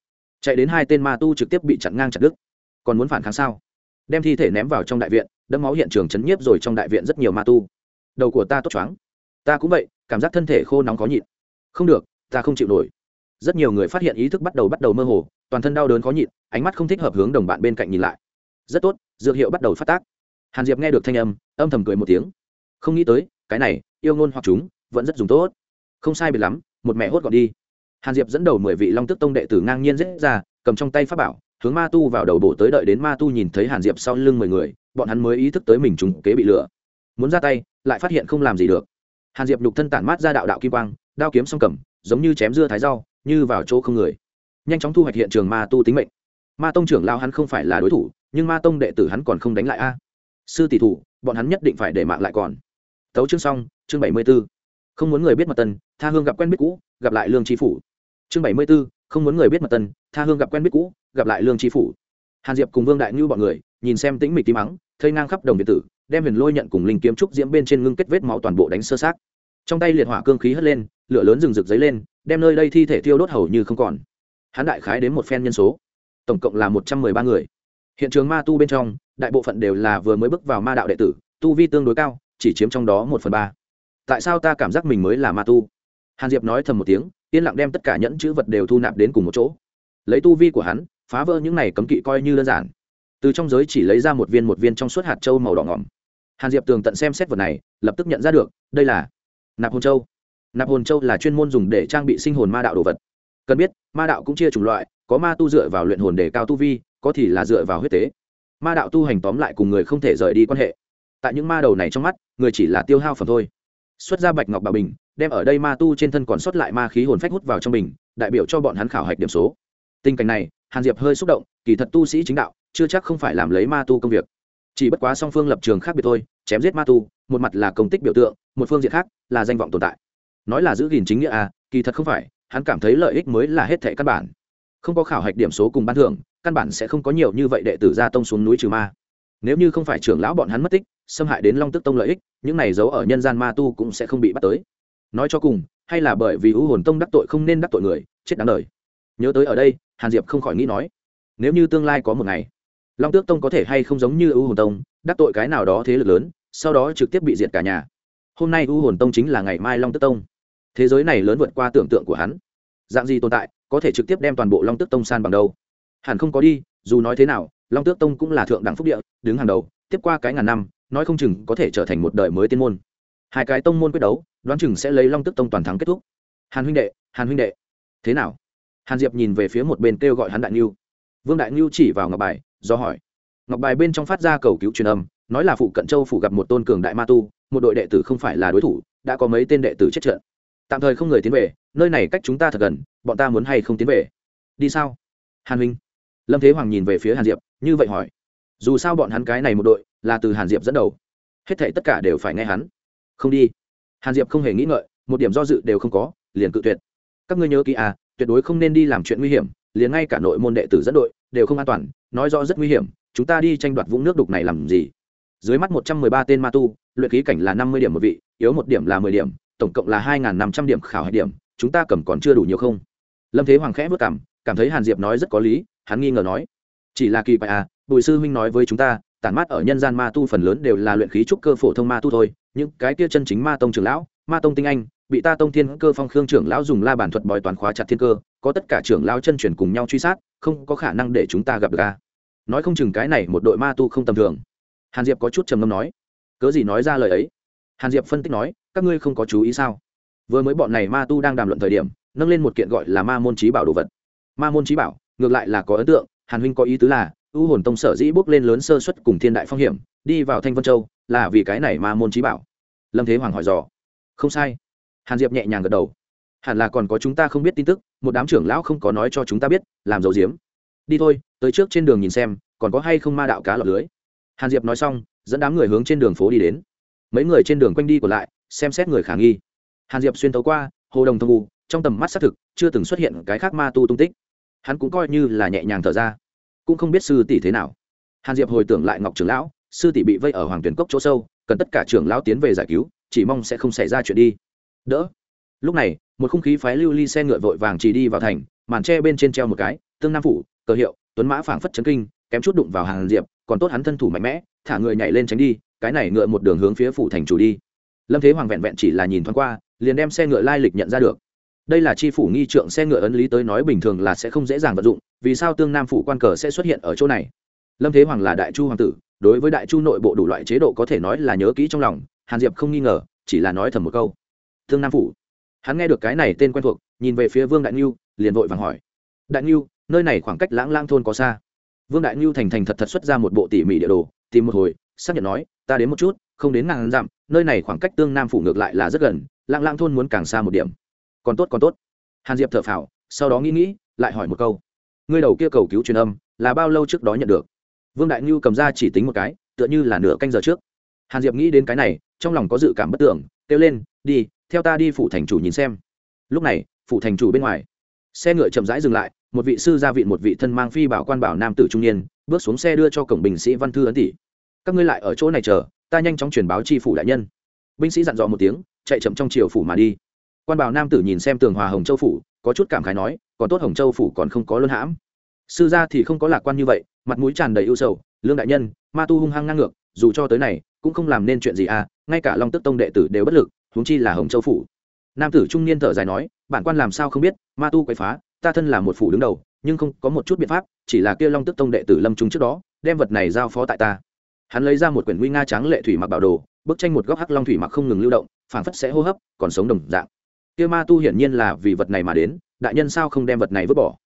Chạy đến hai tên ma tu trực tiếp bị chặn ngang chặt đứt. Còn muốn phản kháng sao? Đem thi thể ném vào trong đại viện, đẫm máu hiện trường chấn nhiếp rồi trong đại viện rất nhiều ma tu. Đầu của ta tốt choáng. Ta cũng vậy, cảm giác thân thể khô nóng khó nhịn. Không được, ta không chịu nổi. Rất nhiều người phát hiện ý thức bắt đầu bắt đầu mơ hồ, toàn thân đau đớn khó nhịn, ánh mắt không thích hợp hướng đồng bạn bên cạnh nhìn lại. Rất tốt, dược hiệu bắt đầu phát tác hàn diệp nghe được thanh âm âm thầm cười một tiếng. Không nghĩ tới, cái này, yêu ngôn hoặc chúng, vẫn rất dùng tốt. Không sai biệt lắm, một mẹ hốt gọn đi. Hàn diệp dẫn đầu mười vị long tức tông đệ tử ngang nhiên dễ ra, cầm trong tay pháp bảo, hướng ma tu vào đầu bổ tới đợi đến ma tu nhìn thấy hàn diệp sau lưng mười người, bọn hắn mới ý thức tới mình trùng kế bị lửa muốn ra tay, lại phát hiện không làm gì được. Hàn diệp nhục thân tản mát ra đạo đạo kim quang, đao kiếm song cầm, giống như chém dưa thái rau, như vào chỗ không người. Nhanh chóng thu hoạch hiện trường ma tu tính mệnh. Ma tông trưởng lao hắn không phải là đối thủ, nhưng ma tông đệ tử hắn còn không đánh lại a sư tỷ thủ, bọn hắn nhất định phải để mạng lại còn. Tấu chương xong, chương bảy mươi b ố không muốn người biết mật tân, tha hương gặp quen biết cũ, gặp lại lương tri phủ. Chương bảy mươi b ố không muốn người biết mật tân, tha hương gặp quen biết cũ, gặp lại lương tri phủ. Hàn diệp cùng vương đại ngưu bọn người, nhìn xem tĩnh mịch tím mắng, thây ngang khắp đồng việt tử, đem huyền lôi nhận cùng linh kiếm trúc diễm bên trên ngưng kết vết máu toàn bộ đánh sơ sát trong tay liệt hỏa cương khí hất lên, lửa lớn rừng rực dấy lên, đem nơi đây thi thể thiêu đốt hầu như không còn. Hắn đại khái đến một phen nhân số. Tổng cộng là một trăm mười ba người hiện trường ma tu bên trong, đại bộ phận đều là vừa mới bước vào ma đạo đệ tử, tu vi tương đối cao, chỉ chiếm trong đó một phần ba. Tại sao ta cảm giác mình mới là ma tu? Hàn diệp nói thầm một tiếng, yên lặng đem tất cả nhẫn chữ vật đều thu nạp đến cùng một chỗ. Lấy tu vi của hắn, phá vỡ những này cấm kỵ coi như đơn giản. Từ trong giới chỉ lấy ra một viên một viên trong suốt hạt trâu màu đỏ ngỏm. Hàn diệp tường tận xem xét vật này, lập tức nhận ra được, đây là nạp hồn châu. Nạp hồn châu là chuyên môn dùng để trang bị sinh hồn ma đạo đồ vật. Cần biết, ma đạo cũng chia chủng loại, có ma tu dựa vào luyện hồn để cao tu vi có thì là dựa vào huyết tế. Ma đạo tu hành tóm lại cùng người không thể rời đi quan hệ. Tại những ma đầu này trong mắt, người chỉ là tiêu hao phẩm thôi. Xuất ra bạch ngọc bà bình, đem ở đây ma tu trên thân còn sót lại ma khí hồn phách hút vào trong mình đại biểu cho bọn hắn khảo hạch điểm số. Tình cảnh này, hàn diệp hơi xúc động, kỳ thật tu sĩ chính đạo, chưa chắc không phải làm lấy ma tu công việc. Chỉ bất quá song phương lập trường khác biệt thôi, chém giết ma tu, một mặt là công tích biểu tượng, một phương diện khác là danh vọng tồn tại. Nói là giữ gìn chính nghĩa à kỳ thật không phải, hắn cảm thấy lợi ích mới là hết thệ căn bản. Không có khảo hạch điểm số cùng ban thưởng căn bản sẽ không có nhiều như vậy đệ tử gia tông xuống núi trừ ma. Nếu như không phải trưởng lão bọn hắn mất tích, xâm hại đến long tức tông lợi ích, những này giấu ở nhân gian ma tu cũng sẽ không bị bắt tới. Nói cho cùng, hay là bởi vì u hồn tông đắc tội không nên đắc tội người, chết đáng đời. Nhớ tới ở đây, hàn diệp không khỏi nghĩ nói, nếu như tương lai có một ngày, long tước tông có thể hay không giống như u hồn tông, đắc tội cái nào đó thế lực lớn, sau đó trực tiếp bị diệt cả nhà. Hôm nay u hồn tông chính là ngày mai long tước tông. Thế giới này lớn vượt qua tưởng tượng của hắn. Dạng gì tồn tại, có thể trực tiếp đem toàn bộ long tước tông san bằng đâu? Hẳn không có đi, dù nói thế nào, long tước tông cũng là thượng đẳng phúc địa, đứng hàng đầu, tiếp qua cái ngàn năm, nói không chừng có thể trở thành một đời mới tiên môn. Hai cái tông môn quyết đấu, đoán chừng sẽ lấy long tước tông toàn thắng kết thúc. Hàn huynh đệ, hàn huynh đệ. Thế nào? Hàn diệp nhìn về phía một bên kêu gọi hắn đại niu vương đại niu chỉ vào ngọc bài, do hỏi. Ngọc bài bên trong phát ra cầu cứu truyền âm, nói là phụ cận châu phủ gặp một tôn cường đại ma tu, một đội đệ tử không phải là đối thủ, đã có mấy tên đệ tử chết trận. Tạm thời không người tiến về, nơi này cách chúng ta thật gần, bọn ta muốn hay không tiến về? Đi sao? Hàn huynh lâm thế hoàng nhìn về phía hàn diệp, như vậy hỏi, dù sao bọn hắn cái này một đội, là từ hàn diệp dẫn đầu. Hết thảy tất cả đều phải nghe hắn. Không đi. Hàn diệp không hề nghĩ ngợi, một điểm do dự đều không có, liền cự tuyệt. Các ngươi nhớ kỹ à tuyệt đối không nên đi làm chuyện nguy hiểm, liền ngay cả nội môn đệ tử dẫn đội đều không an toàn, nói rõ rất nguy hiểm, chúng ta đi tranh đoạt vũng nước đục này làm gì? Dưới mắt một trăm mười ba tên ma tu, luyện khí cảnh là năm mươi điểm một vị, yếu một điểm là mười điểm, tổng cộng là hai năm trăm điểm khảo hạch điểm, chúng ta cầm còn chưa đủ nhiều không? Lâm thế hoàng khẽ vất cảm cảm thấy hàn diệp nói rất có lý hắn nghi ngờ nói, chỉ là kỳ bại à bùi sư huynh nói với chúng ta, tản mát ở nhân gian ma tu phần lớn đều là luyện khí trúc cơ phổ thông ma tu thôi, những cái kia chân chính ma tông trưởng lão, ma tông tinh anh, bị ta tông thiên cơ phong khương trưởng lão dùng la bản thuật bòi toán khóa chặt thiên cơ, có tất cả trưởng lão chân chuyển cùng nhau truy sát, không có khả năng để chúng ta gặp được a nói không chừng cái này một đội ma tu không tầm thường. Hàn diệp có chút trầm ngâm nói, cớ gì nói ra lời ấy? Hàn diệp phân tích nói, các ngươi không có chú ý sao? Vừa mới bọn này ma tu đang đàm luận thời điểm, nâng lên một kiện gọi là ma môn trí bảo đồ vật. Ma môn trí bảo ngược lại là có ấn tượng, hàn huynh có ý tứ là, u hồn tông sở dĩ bước lên lớn sơ xuất cùng thiên đại phong hiểm, đi vào thanh vân châu, là vì cái này ma môn trí bảo. Lâm thế hoàng hỏi dò. Không sai. Hàn diệp nhẹ nhàng gật đầu. Hẳn là còn có chúng ta không biết tin tức, một đám trưởng lão không có nói cho chúng ta biết, làm dầu diếm đi thôi, tới trước trên đường nhìn xem, còn có hay không ma đạo cá lọc lưới. Hàn diệp nói xong, dẫn đám người hướng trên đường phố đi đến. Mấy người trên đường quanh đi còn lại, xem xét người khả nghi. Hàn diệp xuyên tấu qua, hồ đồng thông u trong tầm mắt xác thực, chưa từng xuất hiện cái khác ma tu tung tích hắn cũng coi như là nhẹ nhàng thở ra. Cũng không biết sư tỷ thế nào. Hàn diệp hồi tưởng lại ngọc trưởng lão, sư tỷ bị vây ở hoàng tuyển cốc chỗ sâu, cần tất cả trưởng lão tiến về giải cứu, chỉ mong sẽ không xảy ra chuyện đi. Đỡ. Lúc này, một khung khí phái lưu ly xe ngựa vội vàng chỉ đi vào thành, màn tre bên trên treo một cái, tương nam phủ, cờ hiệu, tuấn mã phảng phất chấn kinh, kém chút đụng vào Hàn diệp, còn tốt hắn thân thủ mạnh mẽ, thả người nhảy lên tránh đi, cái này ngựa một đường hướng phía phủ thành chủ đi. Lâm thế hoàng vẹn vẹn chỉ là nhìn thoáng qua, liền đem xe ngựa lai lịch nhận ra được đây là chi phủ nghi trượng xe ngựa ấn lý tới nói bình thường là sẽ không dễ dàng vận dụng, vì sao tương nam phủ quan cờ sẽ xuất hiện ở chỗ này? Lâm thế hoàng là đại chu hoàng tử, đối với đại chu nội bộ đủ loại chế độ có thể nói là nhớ kỹ trong lòng, hàn diệp không nghi ngờ, chỉ là nói thầm một câu. Thương nam phủ. Hắn nghe được cái này tên quen thuộc, nhìn về phía vương đại ngưu, liền vội vàng hỏi. Đại ngưu, nơi này khoảng cách lãng lang thôn có xa? Vương đại ngưu thành thành thật thật xuất ra một bộ tỉ mỉ địa đồ, tìm một hồi, xác nhận nói, ta đến một chút, không đến ngàn dặm, nơi này khoảng cách tương nam phủ ngược lại là rất gần, lãng lang thôn muốn càng xa một điểm còn tốt còn tốt. Hàn diệp thở phào, sau đó nghĩ nghĩ, lại hỏi một câu. Ngươi đầu kia cầu cứu truyền âm, là bao lâu trước đó nhận được? Vương đại ngưu cầm ra chỉ tính một cái, tựa như là nửa canh giờ trước. Hàn diệp nghĩ đến cái này, trong lòng có dự cảm bất tưởng, kêu lên, đi, theo ta đi phủ thành chủ nhìn xem. Lúc này, phủ thành chủ bên ngoài. Xe ngựa chậm rãi dừng lại, một vị sư gia vị, một vị thân mang phi bảo quan bảo nam tử trung niên, bước xuống xe đưa cho cổng bình sĩ văn thư ấn tỷ. Các ngươi lại ở chỗ này chờ, ta nhanh chóng truyền báo tri phủ đại nhân. Binh sĩ dặn dò một tiếng, chạy chậm trong triều phủ mà đi quan bảo nam tử nhìn xem tường hòa hồng châu phủ, có chút cảm khái nói, còn tốt hồng châu phủ còn không có luân hãm. Sư gia thì không có lạc quan như vậy, mặt mũi tràn đầy ưu sầu, lương đại nhân, ma tu hung hăng ngang ngược, dù cho tới này, cũng không làm nên chuyện gì à ngay cả long tức tông đệ tử đều bất lực, huống chi là hồng châu phủ. Nam tử trung niên thở dài nói, bản quan làm sao không biết, ma tu quậy phá, ta thân là một phủ đứng đầu, nhưng không có một chút biện pháp, chỉ là kia long tức tông đệ tử lâm trung trước đó, đem vật này giao phó tại ta. Hắn lấy ra một quyển nguy nga trắng lệ thủy mặc bảo đồ, bức tranh một góc hắc long thủy mặc không ngừng lưu động, phảng phất sẽ hô hấp, còn sống đồng dạng kia ma tu hiển nhiên là vì vật này mà đến, đại nhân sao không đem vật này vứt bỏ?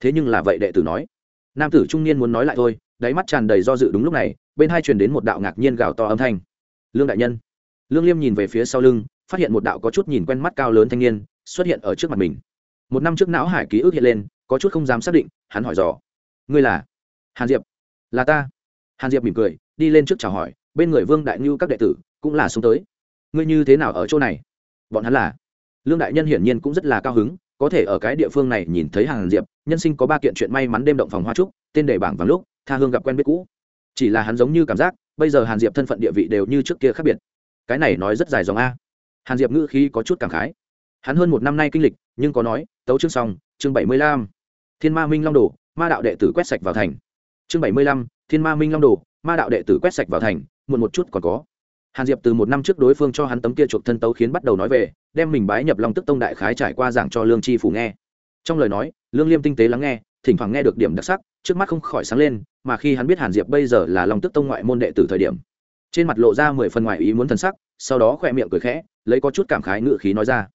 Thế nhưng là vậy đệ tử nói. Nam tử trung niên muốn nói lại thôi, đáy mắt tràn đầy do dự đúng lúc này, bên hai truyền đến một đạo ngạc nhiên gào to âm thanh. Lương đại nhân. Lương liêm nhìn về phía sau lưng, phát hiện một đạo có chút nhìn quen mắt cao lớn thanh niên xuất hiện ở trước mặt mình. Một năm trước não hải ký ức hiện lên, có chút không dám xác định, hắn hỏi dò. Ngươi là? Hàn diệp. Là ta. Hàn diệp mỉm cười, đi lên trước chào hỏi, bên người vương đại ngưu các đệ tử cũng là xuống tới. Ngươi như thế nào ở chỗ này? Bọn hắn là? Lương đại nhân hiển nhiên cũng rất là cao hứng, có thể ở cái địa phương này nhìn thấy hàn diệp, nhân sinh có ba kiện chuyện may mắn đêm động phòng hoa trúc, tên đề bảng vàng lúc, tha hương gặp quen biết cũ. Chỉ là hắn giống như cảm giác, bây giờ hàn diệp thân phận địa vị đều như trước kia khác biệt. Cái này nói rất dài dòng a. Hàn diệp ngữ khí có chút cảm khái. Hắn hơn một năm nay kinh lịch, nhưng có nói, tấu chương xong, chương bảy mươi lăm. Thiên ma minh long đồ, ma đạo đệ tử quét sạch vào thành. Chương bảy mươi lăm, thiên ma minh long đồ, ma đạo đệ tử quét sạch vào thành, muộn một chút còn có hàn diệp từ một năm trước đối phương cho hắn tấm kia chuộc thân tấu khiến bắt đầu nói về đem mình bái nhập long tức tông đại khái trải qua giảng cho lương chi phủ nghe. Trong lời nói lương liêm tinh tế lắng nghe thỉnh thoảng nghe được điểm đặc sắc trước mắt không khỏi sáng lên mà khi hắn biết hàn diệp bây giờ là long tức tông ngoại môn đệ tử thời điểm trên mặt lộ ra mười phần ngoại ý muốn thần sắc sau đó khỏe miệng cười khẽ lấy có chút cảm khái ngự khí nói ra.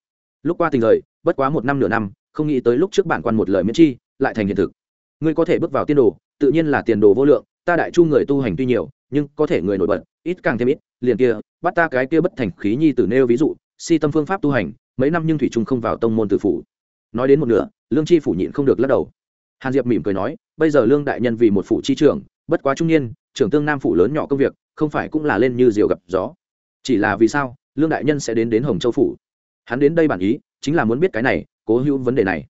Lúc qua tình lời, bất quá một năm nửa năm không nghĩ tới lúc trước bản quan một lời miễn chi lại thành hiện thực. Ngươi có thể bước vào tiên đồ tự nhiên là tiền đồ vô lượng ta đại chu người tu hành tuy nhiều nhưng có thể người nổi bật ít càng thêm ít liền kia, bắt ta cái kia bất thành khí nhi tử nêu ví dụ, si tâm phương pháp tu hành, mấy năm nhưng thủy trung không vào tông môn tử phủ. Nói đến một nửa, lương chi phủ nhịn không được lắc đầu. Hàn diệp mỉm cười nói, bây giờ lương đại nhân vì một phủ chi trưởng, bất quá trung niên, trưởng tương nam phủ lớn nhỏ công việc, không phải cũng là lên như diều gặp gió. Chỉ là vì sao, lương đại nhân sẽ đến đến hồng châu phủ? Hắn đến đây bản ý, chính là muốn biết cái này, cố hữu vấn đề này.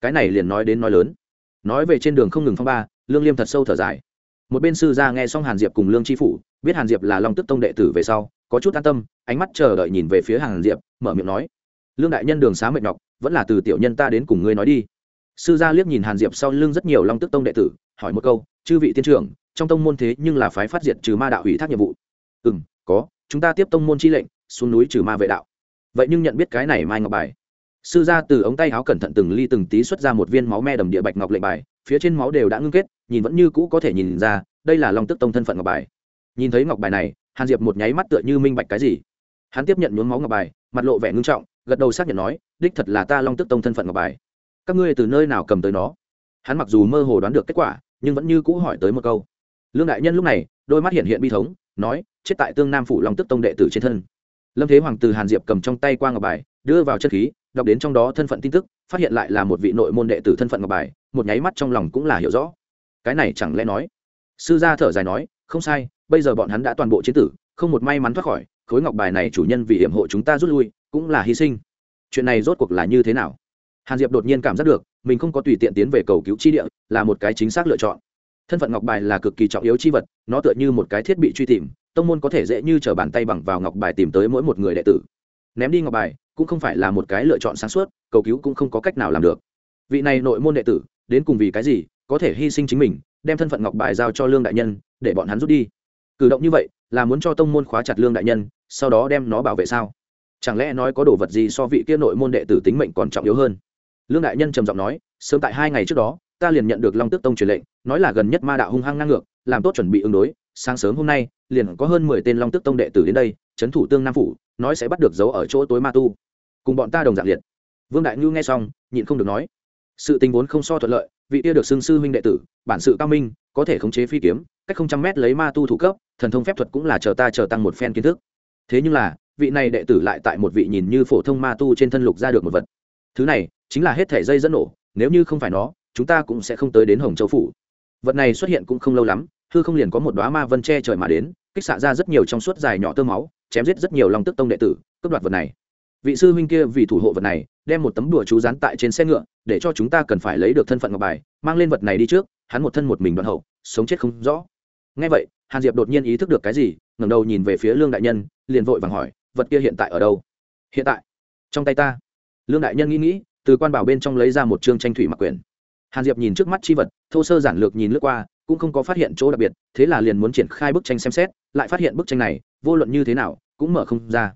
Cái này liền nói đến nói lớn. Nói về trên đường không ngừng phong ba, lương liêm thật sâu thở dài. Một bên sư gia nghe xong hàn diệp cùng lương tri phủ biết hàn diệp là long tức tông đệ tử về sau, có chút an tâm, ánh mắt chờ đợi nhìn về phía hàn diệp, mở miệng nói, lương đại nhân đường xá mệt nhọc, vẫn là từ tiểu nhân ta đến cùng ngươi nói đi. Sư gia liếc nhìn hàn diệp sau lưng rất nhiều long tức tông đệ tử, hỏi một câu, chư vị tiên trưởng, trong tông môn thế nhưng là phái phát diệt trừ ma đạo ủy thác nhiệm vụ? Ừ m có, chúng ta tiếp tông môn chi lệnh, xuống núi trừ ma vệ đạo. Vậy nhưng nhận biết cái này mai ngọc bài. Sư gia từ ống tay áo cẩn thận từng ly từng tí xuất ra một viên máu me đầm địa bạch ngọc lệnh bài, phía trên máu đều đã ngưng kết, nhìn vẫn như cũ có thể nhìn ra, đây là long tức tông thân phận ngọc bài nhìn thấy ngọc bài này, hàn diệp một nháy mắt tựa như minh bạch cái gì. Hắn tiếp nhận nhuốm máu ngọc bài, mặt lộ vẻ ngưng trọng, gật đầu xác nhận nói, đích thật là ta long tức tông thân phận ngọc bài. Các ngươi từ nơi nào cầm tới nó? Hắn mặc dù mơ hồ đoán được kết quả, nhưng vẫn như cũ hỏi tới một câu. Lương đại nhân lúc này, đôi mắt hiện hiện bi thống, nói, chết tại tương nam phủ long tức tông đệ tử trên thân. Lâm thế hoàng từ hàn diệp cầm trong tay qua ngọc bài, đưa vào chất khí, đọc đến trong đó thân phận tin tức, phát hiện lại là một vị nội môn đệ tử thân phận ngọc bài, một nháy mắt trong lòng cũng là hiểu rõ. Cái này chẳng lẽ nói? Sư gia thở dài nói, không sai bây giờ bọn hắn đã toàn bộ chiến tử, không một may mắn thoát khỏi, khối ngọc bài này chủ nhân vì hiểm hộ chúng ta rút lui, cũng là hy sinh. Chuyện này rốt cuộc là như thế nào? Hàn diệp đột nhiên cảm giác được, mình không có tùy tiện tiến về cầu cứu chi địa, là một cái chính xác lựa chọn. Thân phận ngọc bài là cực kỳ trọng yếu chi vật, nó tựa như một cái thiết bị truy tìm, tông môn có thể dễ như t r ở bàn tay bằng vào ngọc bài tìm tới mỗi một người đệ tử. Ném đi ngọc bài, cũng không phải là một cái lựa chọn sáng suốt, cầu cứu cũng không có cách nào làm được. Vị này nội môn đệ tử, đến cùng vì cái gì, có thể hy sinh chính mình, đem thân phận ngọc bài giao cho lương đại nhân, để bọn hắn rút đi cử động như vậy là muốn cho tông môn khóa chặt lương đại nhân, sau đó đem nó bảo vệ sao? Chẳng lẽ nói có đồ vật gì so vị kia nội môn đệ tử tính mệnh còn trọng yếu hơn? Lương đại nhân trầm giọng nói, sớm tại hai ngày trước đó, ta liền nhận được long tức tông truyền lệnh, nói là gần nhất ma đạo hung hăng ngang ngược, làm tốt chuẩn bị ứng đối, sáng sớm hôm nay, liền có hơn mười tên long tức tông đệ tử đến đây, trấn thủ tương nam phủ, nói sẽ bắt được giấu ở chỗ tối ma tu. Cùng bọn ta đồng dạng liệt. Vương đại ngưu nghe xong, nhịn không được nói, sự tình vốn không so thuận lợi, vị kia được xưng sư huynh đệ tử, bản sự cao minh, có thể khống chế phi kiếm, cách không trăm mét lấy ma tu thủ cấp thần thông phép thuật cũng là chờ ta chờ tăng một phen kiến thức. Thế nhưng là, vị này đệ tử lại tại một vị nhìn như phổ thông ma tu trên thân lục ra được một vật. Thứ này, chính là hết thể dây dẫn nổ, nếu như không phải nó, chúng ta cũng sẽ không tới đến hồng châu phủ. Vật này xuất hiện cũng không lâu lắm, hư không liền có một đoá ma vân che trời mà đến, kích xạ ra rất nhiều trong suốt dài nhỏ tơ máu, chém giết rất nhiều lòng tức tông đệ tử, cướp đoạt vật này. Vị sư huynh kia vì thủ hộ vật này, đem một tấm đùa chú dán tại trên xe ngựa, để cho chúng ta cần phải lấy được thân phận ngọc bài, mang lên vật này đi trước, hắn một thân một mình đoạn hậu, sống chết không rõ. Ngay vậy hàn diệp đột nhiên ý thức được cái gì, ngẩng đầu nhìn về phía lương đại nhân, liền vội vàng hỏi, vật kia hiện tại ở đâu? Hiện tại. Trong tay ta. Lương đại nhân nghĩ nghĩ, từ quan bảo bên trong lấy ra một chương tranh thủy mặc quyển. Hàn diệp nhìn trước mắt chi vật, thô sơ giản lược nhìn lướt qua, cũng không có phát hiện chỗ đặc biệt, thế là liền muốn triển khai bức tranh xem xét, lại phát hiện bức tranh này, vô luận như thế nào, cũng mở không ra.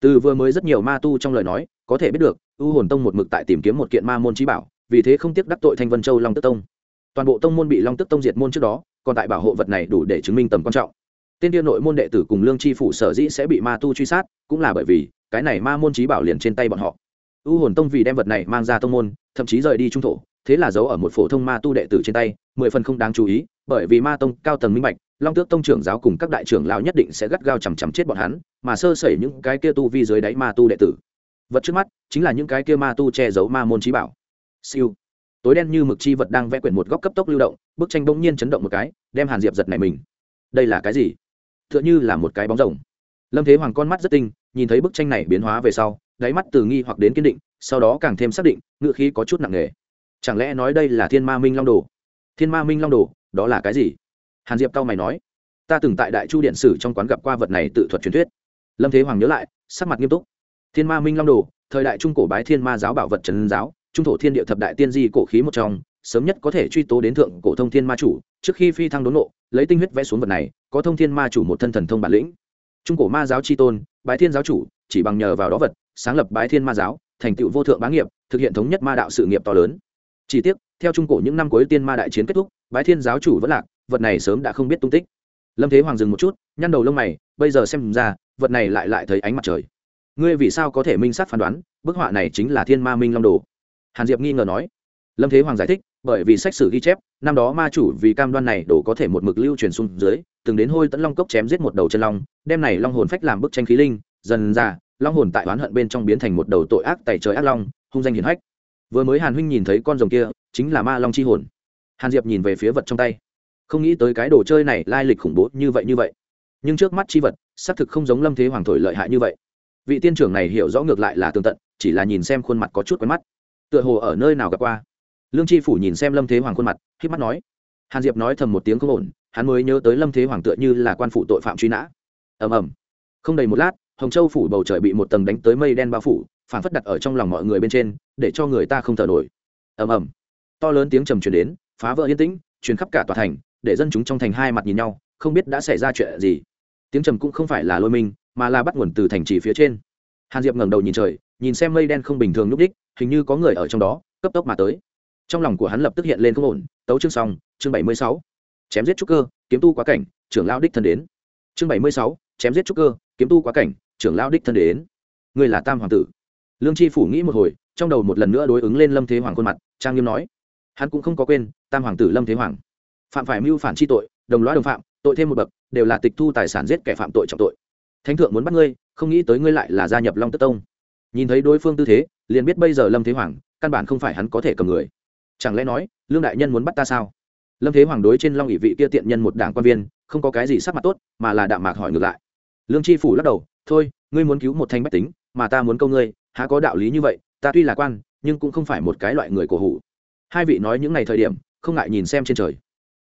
Từ vừa mới rất nhiều ma tu trong lời nói, có thể biết được, u hồn tông một mực tại tìm kiếm một kiện ma môn trí bảo, vì thế không tiếc đắc tội thanh vân châu long tức tông. Toàn bộ tông môn bị long tức tông diệt môn trước đó còn tại bảo hộ vật này đủ để chứng minh tầm quan trọng. Tên tiên nội môn đệ tử cùng lương tri phủ sở dĩ sẽ bị ma tu truy sát, cũng là bởi vì, cái này ma môn trí bảo liền trên tay bọn họ. U hồn tông vì đem vật này mang ra tông môn, thậm chí rời đi trung thổ, thế là giấu ở một phổ thông ma tu đệ tử trên tay, mười phần không đáng chú ý, bởi vì ma tông cao tầng minh bạch, long tước tông trưởng giáo cùng các đại trưởng lão nhất định sẽ gắt gao chằm chằm chết bọn hắn, mà sơ sẩy những cái kia tu vi dưới đáy ma tu đệ tử. Vật trước mắt, chính là những cái kia ma tu che giấu ma môn trí bảo. Siêu tối đen như mực chi vật đang vẽ quyển một góc cấp tốc lưu động, bức tranh bỗng nhiên chấn động một cái, đem hàn diệp giật này mình. Đây là cái gì? T h ư ợ n h ư là một cái bóng rồng. Lâm thế hoàng con mắt rất tinh, nhìn thấy bức tranh này biến hóa về sau, đáy mắt từ nghi hoặc đến kiên định, sau đó càng thêm xác định, ngựa khí có chút nặng nề. Chẳng lẽ nói đây là thiên ma minh long đồ? Thiên ma minh long đồ, đó là cái gì? Hàn diệp cao mày nói, ta từng tại đại chu điện sử trong quán gặp qua vật này tự thuật truyền thuyết. Lâm thế hoàng nhớ lại, sắc mặt nghiêm túc, thiên ma minh long đồ, thời đại trung cổ bái thiên ma giáo bảo vật trần giáo trung thổ thiên địa thập đại tiên di cổ khí một trong, sớm nhất có thể truy tố đến thượng cổ thông thiên ma chủ, trước khi phi thăng đốn nộ lấy tinh huyết vẽ xuống vật này, có thông thiên ma chủ một thân thần thông bản lĩnh. Trung cổ ma giáo c h i tôn, bái thiên giáo chủ, chỉ bằng nhờ vào đó vật, sáng lập bái thiên ma giáo, thành tựu vô thượng bá nghiệp, thực hiện thống nhất ma đạo sự nghiệp to lớn. Chỉ tiếc, theo trung cổ những năm cuối tiên ma đại chiến kết thúc, bái thiên giáo chủ vẫn lạc, vật này sớm đã không biết tung tích. Lâm thế hoàng dừng một chút, nhăn đầu lông mày, bây giờ xem ra, vật này lại lại thấy ánh mặt trời. Ngươi vì sao có thể minh sát phán đoán, bức họa này chính là thiên ma minh long đồ? Hàn diệp nghi ngờ nói, lâm thế hoàng giải thích, bởi vì sách sử ghi chép, năm đó ma chủ vì cam đoan này đổ có thể một mực lưu truyền xuống dưới, từng đến hôi tẫn long cốc chém giết một đầu chân long, đem này long hồn phách làm bức tranh khí linh, dần ra, long hồn tại oán hận bên trong biến thành một đầu tội ác tại trời ác long, hung danh hiển hách. Vừa mới hàn huynh nhìn thấy con rồng kia, chính là ma long chi hồn. Hàn diệp nhìn về phía vật trong tay, không nghĩ tới cái đồ chơi này lai lịch khủng bố như vậy như vậy. Nhưng trước mắt chi vật, xác thực không giống lâm thế hoàng thổi lợi hại như vậy. Vị tiên trưởng này hiểu rõ ngược lại là tường tận, chỉ là nhìn xem khuôn mặt có chút quen mắt tựa hồ ở nơi nào gặp qua. Lương tri phủ nhìn xem lâm thế hoàng khuôn mặt k mắt nói. Hàn diệp nói thầm một tiếng không ổn, hắn mới nhớ tới lâm thế hoàng tựa như là quan phụ tội phạm truy nã. Ầm ầm. Không đầy một lát, hồng châu phủ bầu trời bị một tầng đánh tới mây đen bao phủ phản phất đặt ở trong lòng mọi người bên trên, để cho người ta không thở nổi. Ầm ầm. To lớn tiếng trầm truyền đến, phá vỡ yên tĩnh, truyền khắp cả tòa thành, để dân chúng trong thành hai mặt nhìn nhau, không biết đã xảy ra chuyện gì. Tiếng trầm cũng không phải là lôi minh, mà là bắt nguồn từ thành trì phía trên. Hàn diệp ngẩng đầu nhìn trời, nhìn xem mây đen không bình thường nhúc đích hình như có người ở trong đó, cấp tốc mà tới. Trong lòng của hắn lập tức hiện lên không ổn, tấu chương xong, chương bảy mươi sáu. Chém giết trúc cơ, kiếm tu quá cảnh, trưởng lao đích thân đến. Chương bảy mươi sáu, chém giết trúc cơ, kiếm tu quá cảnh, trưởng lao đích thân đến. Người là tam hoàng tử. Lương tri phủ nghĩ một hồi, trong đầu một lần nữa đối ứng lên lâm thế hoàng khuôn mặt, trang nghiêm nói. Hắn cũng không có quên, tam hoàng tử lâm thế hoàng. Phạm phải mưu phản chi tội, đồng loa đồng phạm, tội thêm một bậc, đều là tịch thu tài sản giết kẻ phạm tội trọng tội. Thánh thượng muốn bắt ngươi, không nghĩ tới ngươi lại là gia nhập long tất tông nhìn thấy đối phương tư thế, liền biết bây giờ lâm thế hoàng, căn bản không phải hắn có thể cầm người. Chẳng lẽ nói, lương đại nhân muốn bắt ta sao? Lâm thế hoàng đối trên long ỵ vị kia tiện nhân một đảng quan viên, không có cái gì sắc mặt tốt, mà là đạm mạc hỏi ngược lại. Lương tri phủ lắc đầu, thôi, ngươi muốn cứu một thanh bách tính, mà ta muốn câu ngươi, há có đạo lý như vậy, ta tuy là quan, nhưng cũng không phải một cái loại người cổ hủ. Hai vị nói những ngày thời điểm, không ngại nhìn xem trên trời.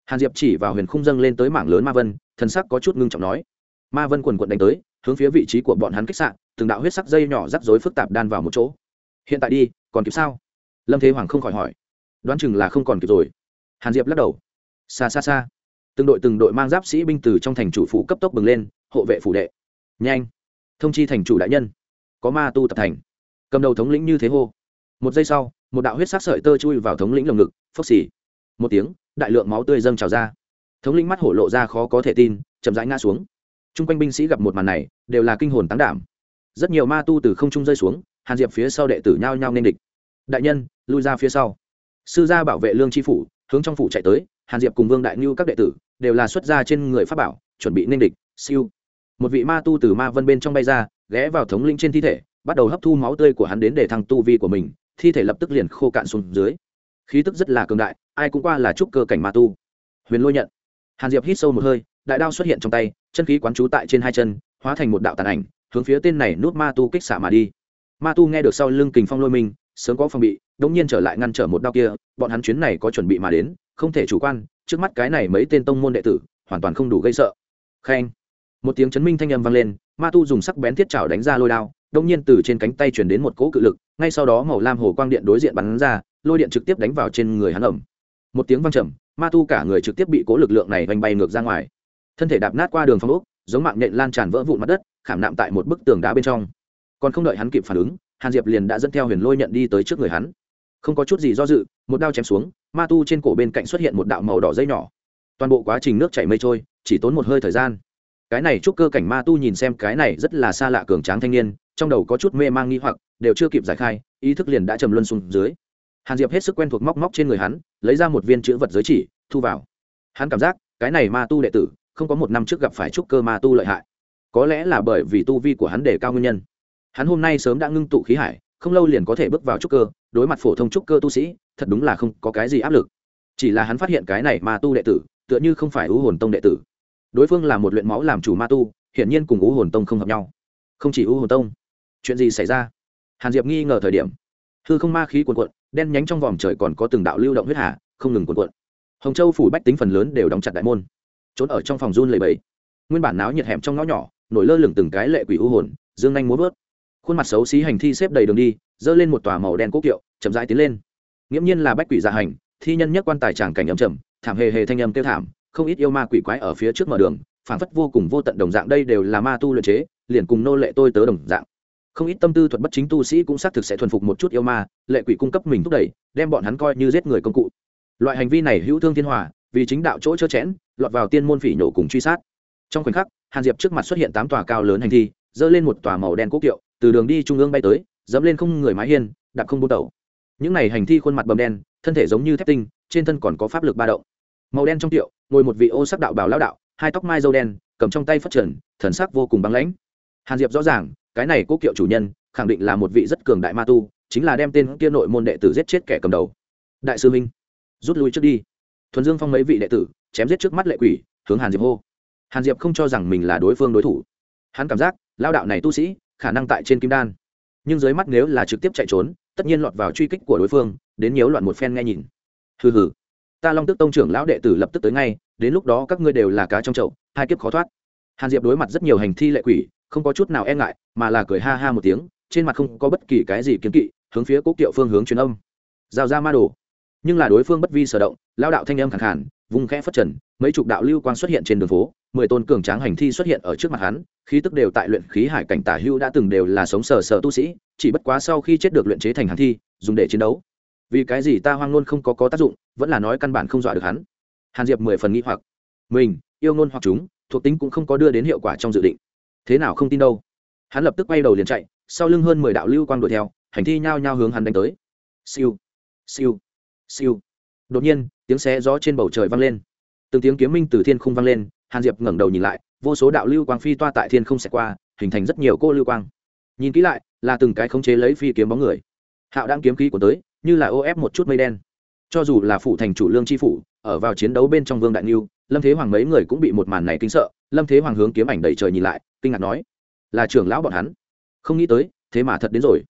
Hàn diệp chỉ vào huyền khung dâng lên tới mảng lớn ma vân, thần sắc có chút ngưng trọng nói, ma vân quần quận đánh tới, hướng phía vị trí của bọn hắn kích sạn từng đạo huyết sắc dây nhỏ rắc rối phức tạp đan vào một chỗ. Hiện tại đi, còn kịp sao? Lâm thế hoàng không khỏi hỏi. Đoán chừng là không còn kịp rồi. Hàn diệp lắc đầu. Xa xa xa. Từng đội từng đội mang giáp sĩ binh từ trong thành chủ phủ cấp tốc bừng lên, hộ vệ phủ đệ. Nhanh, thông chi thành chủ đại nhân. Có ma tu tập thành. Cầm đầu thống lĩnh như thế hô. Một giây sau, một đạo huyết sắc sợi tơ chui vào thống lĩnh lồng ngực, phốc xì. Một tiếng, đại lượng máu tươi dâng trào ra. Thống lĩnh mắt hổ lộ ra khó có thể tin, chậm rãi ngã xuống. T r u n g quanh binh sĩ gặp một màn này, đều là kinh hồn tán đảm rất nhiều ma tu từ không trung rơi xuống, hàn diệp phía sau đệ tử nhao nhao nên địch. Đại nhân, lui ra phía sau. Sư gia bảo vệ lương tri phủ, hướng trong phủ chạy tới, hàn diệp cùng vương đại ngưu các đệ tử đều là xuất gia trên người pháp bảo, chuẩn bị nên địch, siêu. Một vị ma tu từ ma vân bên trong bay ra, ghé vào thống linh trên thi thể, bắt đầu hấp thu máu tươi của hắn đến để thăng tu vi của mình, thi thể lập tức liền khô cạn xuống dưới. Khí tức rất là cường đại, ai cũng qua là trúc cơ cảnh ma tu. Huyền lôi nhận. Hàn diệp hít sâu một hơi, đại đao xuất hiện trong tay, chân khí quán trú tại trên hai chân, hóa thành một đạo tàn ảnh hướng phía tên này nút ma tu kích xả mà đi. Ma tu nghe được sau lưng kình phong lôi mình, sớm có phòng bị, đống nhiên trở lại ngăn trở một đao kia, bọn hắn chuyến này có chuẩn bị mà đến, không thể chủ quan, trước mắt cái này mấy tên tông môn đệ tử, hoàn toàn không đủ gây sợ. Khen. Một tiếng chấn minh thanh âm vang lên, ma tu dùng sắc bén thiết chảo đánh ra lôi đao, đống nhiên từ trên cánh tay chuyển đến một cỗ cự lực, ngay sau đó màu lam hồ quang điện đối diện bắn ra, lôi điện trực tiếp đánh vào trên người hắn ẩm. Một tiếng vang trầm, ma tu cả người trực tiếp bị cỗ lực lượng này vành bay ngược ra ngoài. Thân thể đạp nát qua đường phong ốc giống mạng nhện lan tràn vỡ vụn mặt đất, khảm nạm tại một bức tường đá bên trong. Còn không đợi hắn kịp phản ứng, hàn diệp liền đã dẫn theo huyền lôi nhận đi tới trước người hắn. Không có chút gì do dự, một đao chém xuống, ma tu trên cổ bên cạnh xuất hiện một đạo màu đỏ dây nhỏ. Toàn bộ quá trình nước chảy mây trôi, chỉ tốn một hơi thời gian. Cái này chúc cơ cảnh ma tu nhìn xem cái này rất là xa lạ cường tráng thanh niên, trong đầu có chút mê mang nghi hoặc, đều chưa kịp giải khai, ý thức liền đã trầm luân xuống dưới. Hàn diệp hết sức quen thuộc móc móc trên người hắn, lấy ra một viên chữ vật giới chỉ, thu vào. Hắn cảm giác, cái này ma tu đệ tử không có một năm trước gặp phải trúc cơ ma tu lợi hại. Có lẽ là bởi vì tu vi của hắn đề cao nguyên nhân. Hắn hôm nay sớm đã ngưng tụ khí hải, không lâu liền có thể bước vào trúc cơ, đối mặt phổ thông trúc cơ tu sĩ, thật đúng là không có cái gì áp lực. Chỉ là hắn phát hiện cái này ma tu đệ tử, tựa như không phải ưu hồn tông đệ tử. Đối phương là một luyện máu làm chủ ma tu, hiển nhiên cùng ưu hồn tông không hợp nhau. Không chỉ ưu hồn tông, chuyện gì xảy ra? Hàn diệp nghi ngờ thời điểm. Hư không ma khí cuồn cuộn, đen nhánh trong vòm trời còn có từng đạo lưu động huyết hà, không ngừng cuồn cuộn. Hồng châu phủ bách tính phần lớn đều đóng chặt đại môn trốn ở trong phòng run lầy bẫy nguyên bản náo nhiệt hẻm trong ngõ nhỏ, nổi lơ lửng từng cái lệ quỷ u hồn, dương Anh muốn vớt. Khuôn mặt xấu xí hành thi xếp đầy đường đi dơ lên một tòa màu đen cố kiệu, chậm rãi tiến lên. Nghiễm nhiên là bách quỷ gia hành, thi nhân nhất quan tài tràng cảnh ấm trầm, thảm hề hề thanh âm kêu thảm, không ít yêu ma quỷ quái ở phía trước mở đường, phảng phất vô cùng vô tận đồng dạng, đây đều là ma tu luyện chế, liền cùng nô lệ tôi tớ đồng dạng. Không ít tâm tư thuật bất chính tu sĩ cũng xác thực sẽ thuần phục một chút yêu ma, lệ quỷ cung cấp mình thúc đẩy, đem bọn hắn coi như giết người công cụ. Loại hành vi này hữu thương thiên hòa, vì chính đạo chỗ chớ chẽn lọt vào tiên môn phỉ nhổ cùng truy sát. Trong khoảnh khắc, hàn diệp trước mặt xuất hiện tám tòa cao lớn hành thi dơ lên một tòa màu đen quốc kiệu, từ đường đi trung ương bay tới, dẫm lên không người mái hiên, đạp không bô tẩu những này hành thi khuôn mặt bầm đen, thân thể giống như thép tinh, trên thân còn có pháp lực ba động. Màu đen trong tiệu ngồi một vị ô sắc đạo bảo lao đạo, hai tóc mai dâu đen, cầm trong tay phát trần, thần sắc vô cùng băng lãnh. Hàn diệp rõ ràng, cái này quốc kiệu chủ nhân, khẳng định là một vị rất cường đại ma tu, chính là đem tên kia nội môn đệ tử giết chết kẻ cầm đầu. Đại sư minh, rút lui trước đi. Thuần dương phong mấy vị đệ tử chém giết trước mắt lệ quỷ, hướng hàn diệp hô. Hàn diệp không cho rằng mình là đối phương đối thủ. Hắn cảm giác, lao đạo này tu sĩ, khả năng tại trên kim đan. Nhưng dưới mắt nếu là trực tiếp chạy trốn, tất nhiên lọt vào truy kích của đối phương, đến nhiễu loạn một phen nghe nhìn. Hừ hừ. Ta long tức tông trưởng lão đệ tử lập tức tới ngay, đến lúc đó các ngươi đều là cá trong chậu, hai kiếp khó thoát. Hàn diệp đối mặt rất nhiều hành thi lệ quỷ, không có chút nào e ngại, mà là cười ha ha một tiếng, trên mặt không có bất kỳ cái gì kiến kỵ, hướng phía cố kiệu phương hướng truyền âm. Giao ra ma đồ. Nhưng là đối phương bất vi sở động, lao đạo thanh âm khẳng khản vùng khẽ phất trần, mấy chục đạo lưu quang xuất hiện trên đường phố, mười tôn cường tráng hành thi xuất hiện ở trước mặt hắn, khí tức đều tại luyện khí hải cảnh tả hưu đã từng đều là sống sờ sờ tu sĩ, chỉ bất quá sau khi chết được luyện chế thành hành thi, dùng để chiến đấu. Vì cái gì ta hoang ngôn không có có tác dụng, vẫn là nói căn bản không dọa được hắn. Hàn diệp mười phần nghĩ hoặc. Mình, yêu ngôn hoặc chúng, thuộc tính cũng không có đưa đến hiệu quả trong dự định. Thế nào không tin đâu? Hắn lập tức quay đầu liền chạy, sau lưng hơn mười đạo lưu quang đuổi theo, hành thi nhao nhao hướng hắn đánh tới. Siêu siêu siêu. Đột nhiên tiếng xé gió trên bầu trời vang lên. Từng tiếng kiếm minh từ thiên không vang lên, hàn diệp ngẩng đầu nhìn lại, vô số đạo lưu quang phi toa tại thiên không xẹt qua, hình thành rất nhiều cô lưu quang. Nhìn kỹ lại, là từng cái khống chế lấy phi kiếm bóng người. Hạo đang kiếm khí của tới, như là ô ép một chút mây đen. Cho dù là phủ thành chủ lương tri phủ, ở vào chiến đấu bên trong vương đại niu lâm thế hoàng mấy người cũng bị một màn này kinh sợ, lâm thế hoàng hướng kiếm ảnh đầy trời nhìn lại, kinh ngạc nói, là trưởng lão bọn hắn. Không nghĩ tới, thế mà thật đến rồi.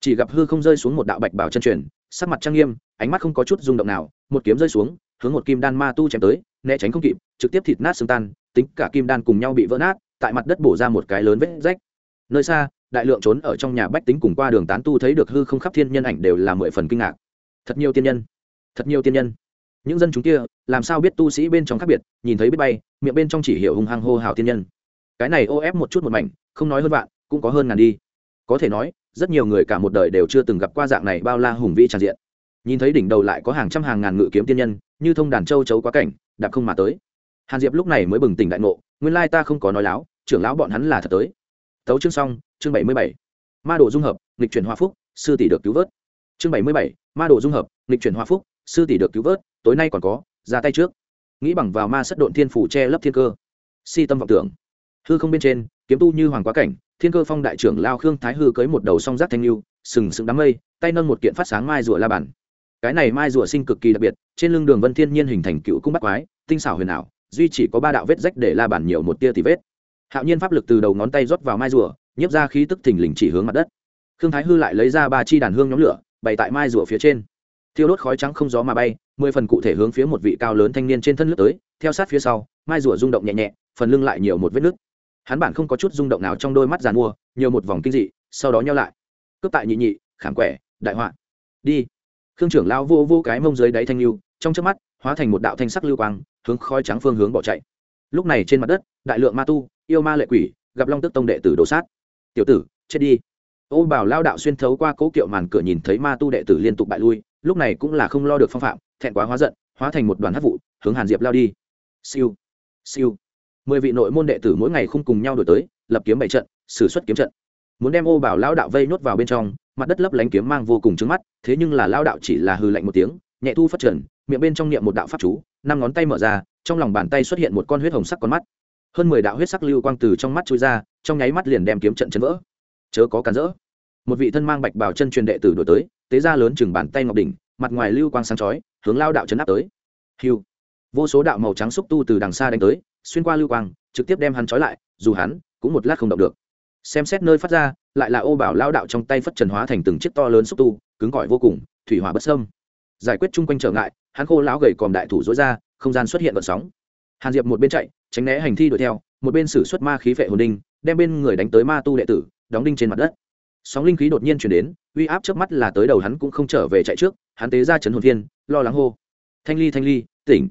Chỉ gặp hư không rơi xuống một đạo bạch bảo chân truyền sắc mặt trang nghiêm, ánh mắt không có chút rung động nào, một kiếm rơi xuống, hướng một kim đan ma tu chém tới, né tránh không kịp, trực tiếp thịt nát xương tan, tính cả kim đan cùng nhau bị vỡ nát, tại mặt đất bổ ra một cái lớn vết rách. Nơi xa, đại lượng trốn ở trong nhà bách tính cùng qua đường tán tu thấy được hư không khắp thiên nhân ảnh đều là mười phần kinh ngạc. Thật nhiều tiên nhân, thật nhiều tiên nhân. Những dân chúng kia, làm sao biết tu sĩ bên trong khác biệt, nhìn thấy biết bay, miệng bên trong chỉ hiểu hung hăng hô hào tiên nhân. Cái này ô ép một chút một mảnh, không nói hơn vạn, cũng có hơn ngàn đi. Có thể nói rất nhiều người cả một đời đều chưa từng gặp qua dạng này bao la hùng vĩ tràn diện. Nhìn thấy đỉnh đầu lại có hàng trăm hàng ngàn ngự kiếm tiên nhân, như thông đàn châu chấu quá cảnh, đạp không mà tới. Hàn diệp lúc này mới bừng tỉnh đại ngộ, nguyên lai ta không có nói láo, trưởng lão bọn hắn là thật tới. Tấu chương xong, chương bảy mươi bảy. Ma đồ dung hợp, nghịch chuyển hoa phúc, sư tỷ được cứu vớt. Chương bảy mươi bảy, ma đồ dung hợp, nghịch chuyển hoa phúc, sư tỷ được cứu vớt, tối nay còn có, ra tay trước. Nghĩ bằng vào ma sất độn thiên phủ che lấp thiên cơ. Si tâm vọng tưởng. Hư không bên trên kiếm tu như hoàng quá cảnh, thiên cơ phong đại trưởng lao khương thái hư cưới một đầu song giác thanh lưu, sừng sững đám mây, tay nâng một kiện phát sáng mai rùa la bản cái này mai rùa sinh cực kỳ đặc biệt, trên lưng đường vân thiên nhiên hình thành cựu cung bắt quái, tinh xảo huyền ảo, duy chỉ có ba đạo vết rách để la bản nhiều một tia tì vết. Hạo nhiên pháp lực từ đầu ngón tay rót vào mai rùa, nhiếp ra khí tức thình lình chỉ hướng mặt đất. Khương thái hư lại lấy ra ba chi đàn hương nhóm lửa, bày tại mai rùa phía trên. Thiêu đốt khói trắng không gió mà bay, mười phần cụ thể hướng phía một vị cao lớn thanh niên trên thân lướt tới, theo sát phía sau, mai rùa rung động nhẹ nhẹ, phần lưng lại nhiều một vết nứt hắn bản không có chút rung động nào trong đôi mắt giàn mua, nhiều một vòng kinh dị, sau đó nhau lại. Cướp tại nhị nhị, khảm quẻ, đại họa. Đi. Khương trưởng lao vô vô cái mông dưới đáy thanh lưu, trong trước mắt, hóa thành một đạo thanh sắc lưu quang, hướng khói trắng phương hướng bỏ chạy. Lúc này trên mặt đất, đại lượng ma tu, yêu ma lệ quỷ, gặp long tức tông đệ tử đổ sát. Tiểu tử, chết đi. Ô bảo lao đạo xuyên thấu qua cố kiệu màn cửa nhìn thấy ma tu đệ tử liên tục bại lui, lúc này cũng là không lo được phong phạm, thẹn quá hóa giận, hóa thành một đoàn hát vụ, hướng hàn diệp lao đi. Siêu. Siêu mười vị nội môn đệ tử mỗi ngày không cùng nhau đổi tới, lập kiếm bảy trận xử suất kiếm trận. Muốn đem ô bảo lao đạo vây nhốt vào bên trong, mặt đất lấp lánh kiếm mang vô cùng trứng mắt, thế nhưng là lao đạo chỉ là hư lạnh một tiếng, nhẹ thu phát trần, miệng bên trong niệm một đạo pháp chú, năm ngón tay mở ra, trong lòng bàn tay xuất hiện một con huyết hồng sắc con mắt. Hơn mười đạo huyết sắc lưu quang từ trong mắt chui ra, trong nháy mắt liền đem kiếm trận chấn vỡ. Chớ có cản rỡ. Một vị thân mang bạch bào chân truyền đệ tử đổi tới, tế ra lớn chừng bàn tay ngọc đỉnh, mặt ngoài lưu quang sáng chói, hướng lao đạo chấn áp tới. Hiu vô số đạo màu trắng xúc tu từ đằng xa đánh tới xuyên qua lưu quang, trực tiếp đem hắn trói lại, dù hắn cũng một lát không động được. Xem xét nơi phát ra, lại là ô bảo lao đạo trong tay phất trần hóa thành từng chiếc to lớn xúc tu, cứng cỏi vô cùng, thủy hỏa bất sâm giải quyết chung quanh trở ngại, hắn khô lão gầy còm đại thủ dối ra, không gian xuất hiện vận sóng. Hàn diệp một bên chạy, tránh né hành thi đuổi theo, một bên xử xuất ma khí vệ hồn đinh, đem bên người đánh tới ma tu đệ tử, đóng đinh trên mặt đất. Sóng linh khí đột nhiên chuyển đến, uy áp trước mắt là tới đầu hắn cũng không trở về chạy trước, hắn tế ra chấn hồn viên lo lắng hô. Thanh ly thanh ly, tỉnh.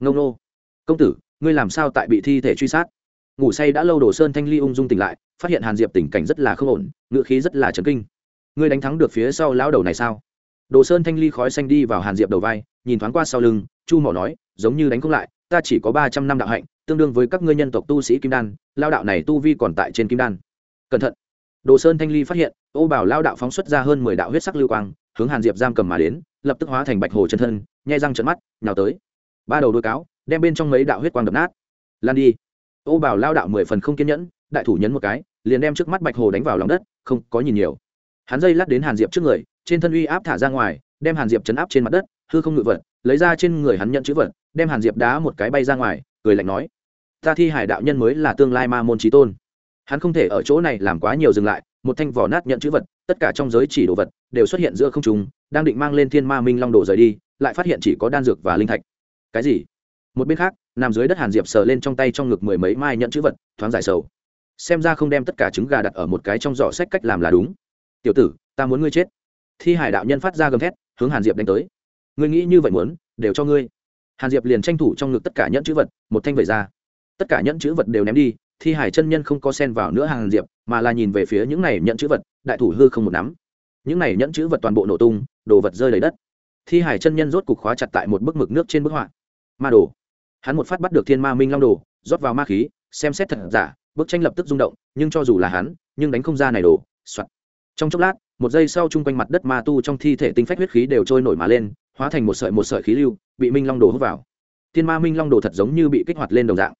Ngông nô. Công tử ngươi làm sao tại bị thi thể truy sát? Ngủ say đã lâu đồ sơn thanh ly ung dung tỉnh lại, phát hiện hàn diệp tình cảnh rất là không ổn, ngựa khí rất là trấn kinh. Ngươi đánh thắng được phía sau lão đầu này sao? Đồ sơn thanh ly khói xanh đi vào hàn diệp đầu vai, nhìn thoáng qua sau lưng, chu mỏ nói, giống như đánh không lại, ta chỉ có ba trăm năm đạo hạnh, tương đương với các ngươi nhân tộc tu sĩ kim đan lao đạo này tu vi còn tại trên kim đan. Cẩn thận. Đồ sơn thanh ly phát hiện, ô bảo lao đạo phóng xuất ra hơn mười đạo huyết sắc lưu quang, hướng hàn diệp giam cầm mà đến, lập tức hóa thành bạch hồ chân thân, nhai răng trận mắt, nhào tới. Ba đầu đôi cáo đem bên trong mấy đạo huyết quang đập nát. Lan đi. Ô bảo lao đạo mười phần không kiên nhẫn, đại thủ nhấn một cái, liền đem trước mắt bạch hồ đánh vào lòng đất, không có nhìn nhiều. Hắn dây lát đến hàn diệp trước người, trên thân uy áp thả ra ngoài, đem hàn diệp chấn áp trên mặt đất, hư không ngự vật, lấy ra trên người hắn nhận chữ vật, đem hàn diệp đá một cái bay ra ngoài, cười lạnh nói, ta thi hải đạo nhân mới là tương lai ma môn trí tôn. Hắn không thể ở chỗ này làm quá nhiều dừng lại, một thanh vỏ nát nhận chữ vật, tất cả trong giới chỉ đồ vật đều xuất hiện giữa không chúng đang định mang lên thiên ma minh long đồ rời đi, lại phát hiện chỉ có đan dược và linh thạch. Cái gì? Một bên khác, nằm dưới đất hàn diệp sờ lên trong tay trong ngực mười mấy mai nhận chữ vật, thoáng giải sầu. Xem ra không đem tất cả trứng gà đặt ở một cái trong giỏ sách cách làm là đúng. Tiểu tử, ta muốn ngươi chết. Thi hải đạo nhân phát ra gầm thét, hướng hàn diệp đánh tới. Ngươi nghĩ như vậy muốn, đều cho ngươi. Hàn diệp liền tranh thủ trong ngực tất cả nhẫn chữ vật, một thanh vẩy ra. Tất cả nhẫn chữ vật đều ném đi, thi hải chân nhân không có sen vào nữa hàn diệp, mà là nhìn về phía những này nhẫn chữ vật, đại thủ hư không một nắm. Những này nhẫn chữ vật toàn bộ nổ tung, đồ vật rơi lấy đất. Thi hải chân nhân rốt cục khóa chặt tại một bức mực nước trên bức họa ma đồ. Hắn một phát bắt được thiên ma minh long đồ, rót vào ma khí, xem xét thật giả, bức tranh lập tức rung động, nhưng cho dù là hắn, nhưng đánh không ra này đồ, soạt. Trong chốc lát, một giây sau chung quanh mặt đất ma tu trong thi thể tinh phách huyết khí đều trôi nổi mà lên, hóa thành một sợi một sợi khí lưu, bị minh long đồ hút vào. Thiên ma minh long đồ thật giống như bị kích hoạt lên đồng dạng.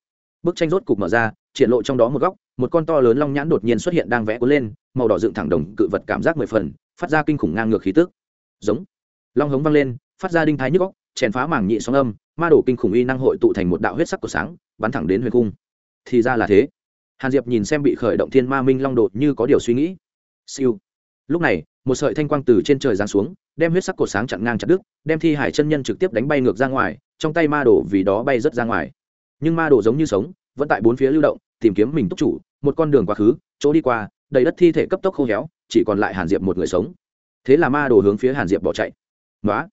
Bức tranh rốt cục mở ra, triển lộ trong đó một góc, một con to lớn long nhãn đột nhiên xuất hiện đang vẽ cuốn lên, màu đỏ dựng thẳng đồng cự vật cảm giác mười phần, phát ra kinh khủng ngang ngược khí tức. Giống. Long hống văng lên, phát ra đinh thái nhức góc chèn phá mảng nhị sóng âm ma đổ kinh khủng y năng hội tụ thành một đạo huyết sắc của sáng, bắn thẳng đến huyền cung. Thì ra là thế. Hàn diệp nhìn xem bị khởi động thiên ma minh long đột như có điều suy nghĩ. Siêu. Lúc này, một sợi thanh quang từ trên trời giáng xuống, đem huyết sắc cột sáng chặn ngang chặt đứt, đem thi hải chân nhân trực tiếp đánh bay ngược ra ngoài, trong tay ma đổ vì đó bay rớt ra ngoài. Nhưng ma đổ giống như sống, vẫn tại bốn phía lưu động, tìm kiếm mình túc chủ, một con đường quá khứ, chỗ đi qua, đầy đất thi thể cấp tốc khô héo, chỉ còn lại hàn diệp một người sống. Thế là ma đổ hướng phía hàn diệp bỏ chạy. Nói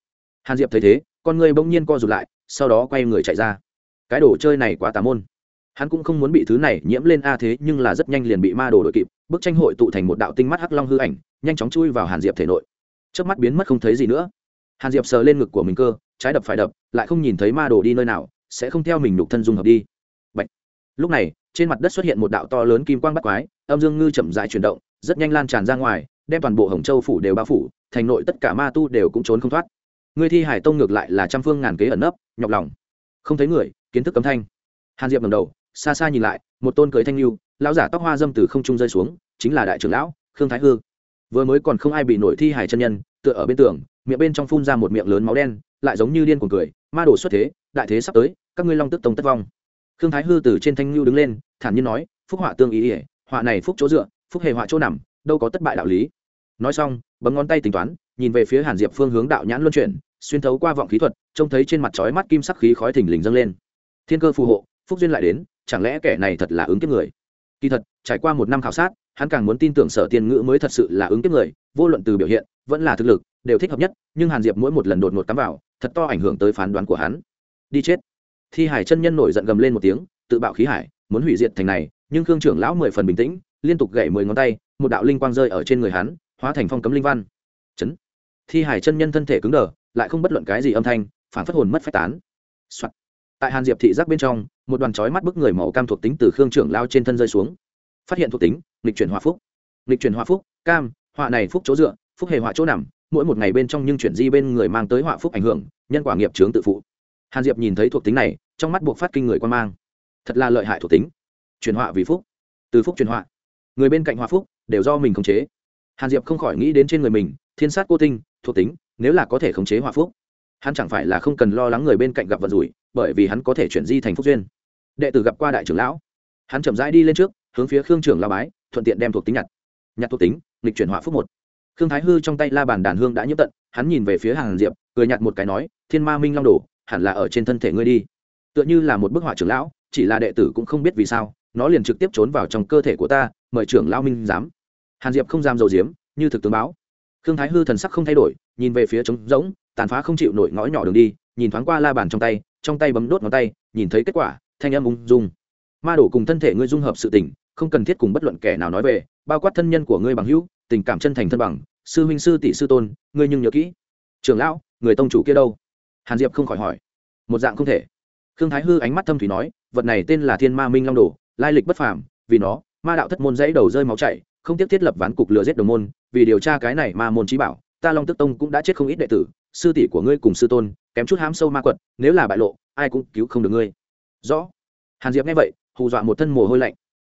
hàn diệp thấy thế, con người bỗng nhiên co rụt lại sau đó quay người chạy ra. Cái đồ chơi này quá tà môn. Hắn cũng không muốn bị thứ này nhiễm lên a thế, nhưng là rất nhanh liền bị ma đồ đội kịp, bức tranh hội tụ thành một đạo tinh mắt hắc long hư ảnh, nhanh chóng chui vào hàn diệp thể nội. Trước mắt biến mất không thấy gì nữa. Hàn diệp sờ lên ngực của mình cơ, trái đập phải đập, lại không nhìn thấy ma đồ đi nơi nào, sẽ không theo mình nhục thân dung hợp đi. Bạch. lúc này, trên mặt đất xuất hiện một đạo to lớn kim quang bắt quái, âm dương ngư chậm dại chuyển động, rất nhanh lan tràn ra ngoài, đem toàn bộ hồng châu phủ đều bao phủ, thành nội tất cả ma tu đều cũng trốn không thoát người thi hải tông ngược lại là trăm phương ngàn kế ẩn nấp, nhọc lòng. Không thấy người, kiến thức cấm thanh. Hàn diệp ngầm đầu, xa xa nhìn lại, một tôn cưới thanh lưu, lão giả tóc hoa dâm từ không trung rơi xuống, chính là đại trưởng lão, khương thái hư. Vừa mới còn không ai bị nổi thi hải chân nhân, tựa ở bên tường, miệng bên trong phun ra một miệng lớn máu đen, lại giống như điên cuồng cười, ma đồ xuất thế, đại thế sắp tới, các ngươi long tức tông tất vong. Khương thái hư từ trên thanh lưu đứng lên, thản nhiên nói, phúc họa tương ý ỉa họa này phúc chỗ dựa, phúc hề họa chỗ nằm, đâu có tất bại đạo lý. Nói xong, bấm ngón tay tính toán nhìn về phía hàn diệp phương hướng đạo nhãn luân chuyển, xuyên thấu qua vọng khí thuật, trông thấy trên mặt trói mắt kim sắc khí khói thình lình dâng lên. Thiên cơ phù hộ, phúc duyên lại đến, chẳng lẽ kẻ này thật là ứng kiếp người? Kỳ thật, trải qua một năm khảo sát, hắn càng muốn tin tưởng sở tiên ngữ mới thật sự là ứng kiếp người, vô luận từ biểu hiện, vẫn là thực lực, đều thích hợp nhất, nhưng hàn diệp mỗi một lần đột ngột cắm vào, thật to ảnh hưởng tới phán đoán của hắn. Đi chết. Thi hải chân nhân nổi giận gầm lên một tiếng, tự bạo khí hải, muốn hủy diệt thành này, nhưng khương trưởng lão mười phần bình tĩnh, liên tục gậy mười ngón tay, một đạo linh quang rơi ở trên người hắn, hóa thành phong cấm linh văn thi hải chân nhân thân thể cứng đờ, lại không bất luận cái gì âm thanh phản phất hồn mất phách tán、Soạn. tại hàn diệp thị giác bên trong, một đoàn chói mắt bức người màu cam thuộc tính từ khương trưởng lao trên thân rơi xuống. Phát hiện thuộc tính lịch chuyển hòa phúc. Lịch chuyển hòa phúc, cam họa này phúc chỗ dựa, phúc hề họa chỗ nằm, mỗi một ngày bên trong nhưng chuyển di bên người mang tới họa phúc ảnh hưởng, nhân quả nghiệp chướng tự phụ. Hàn diệp nhìn thấy thuộc tính này, trong mắt buộc phát kinh người quan mang. Thật là lợi hại thuộc tính. Chuyển họa vì phúc. Từ phúc chuyển họa người bên cạnh họa phúc, đều do mình khống chế. Hàn diệp không khỏi nghĩ đến trên người mình, thiên sát cô tinh thuộc tính, nếu là có thể khống chế hòa phúc, hắn chẳng phải là không cần lo lắng người bên cạnh gặp vận rủi, bởi vì hắn có thể chuyển di thành phúc duyên. Đệ tử gặp qua đại trưởng lão, hắn chậm rãi đi lên trước, hướng phía khương trưởng la bái, thuận tiện đem thuộc tính nhặt. Nhặt thuộc tính lịch chuyển họa phúc một. Khương thái hư trong tay la bàn đàn hương đã nhiễm tận, hắn nhìn về phía hàng diệp, cười nhặt một cái nói, thiên ma minh long đồ, hẳn là ở trên thân thể ngươi đi. Tựa như là một bức họa trưởng lão, chỉ là đệ tử cũng không biết vì sao, nó liền trực tiếp trốn vào trong cơ thể của ta, mời trưởng lão minh dám hàn diệp không dám dầu diếm, như thực tướng báo khương thái hư thần sắc không thay đổi, nhìn về phía trống rỗng, tàn phá không chịu nổi ngõ nhỏ đường đi, nhìn thoáng qua la bàn trong tay trong tay bấm đốt ngón tay, nhìn thấy kết quả, thanh âm ung dung. Ma đổ cùng thân thể ngươi dung hợp sự tình, không cần thiết cùng bất luận kẻ nào nói về, bao quát thân nhân của ngươi bằng hữu, tình cảm chân thành thân bằng, sư huynh sư tỷ sư tôn, ngươi nhưng nhớ kỹ. Trưởng lão, người tông chủ kia đâu? Hàn diệp không khỏi hỏi. Một dạng không thể. Khương thái hư ánh mắt thâm thủy nói, vật này tên là thiên ma minh long đồ, lai lịch bất phàm, vì nó, ma đạo thất môn dãy đầu rơi máu chảy không tiếp thiết lập ván cục lừa giết đồng môn, vì điều tra cái này ma môn trí bảo, ta long tức tông cũng đã chết không ít đệ tử, sư tỷ của ngươi cùng sư tôn, kém chút hám sâu ma quật, nếu là bại lộ, ai cũng cứu không được ngươi. Rõ. Hàn diệp nghe vậy, hù dọa một thân mồ hôi lạnh.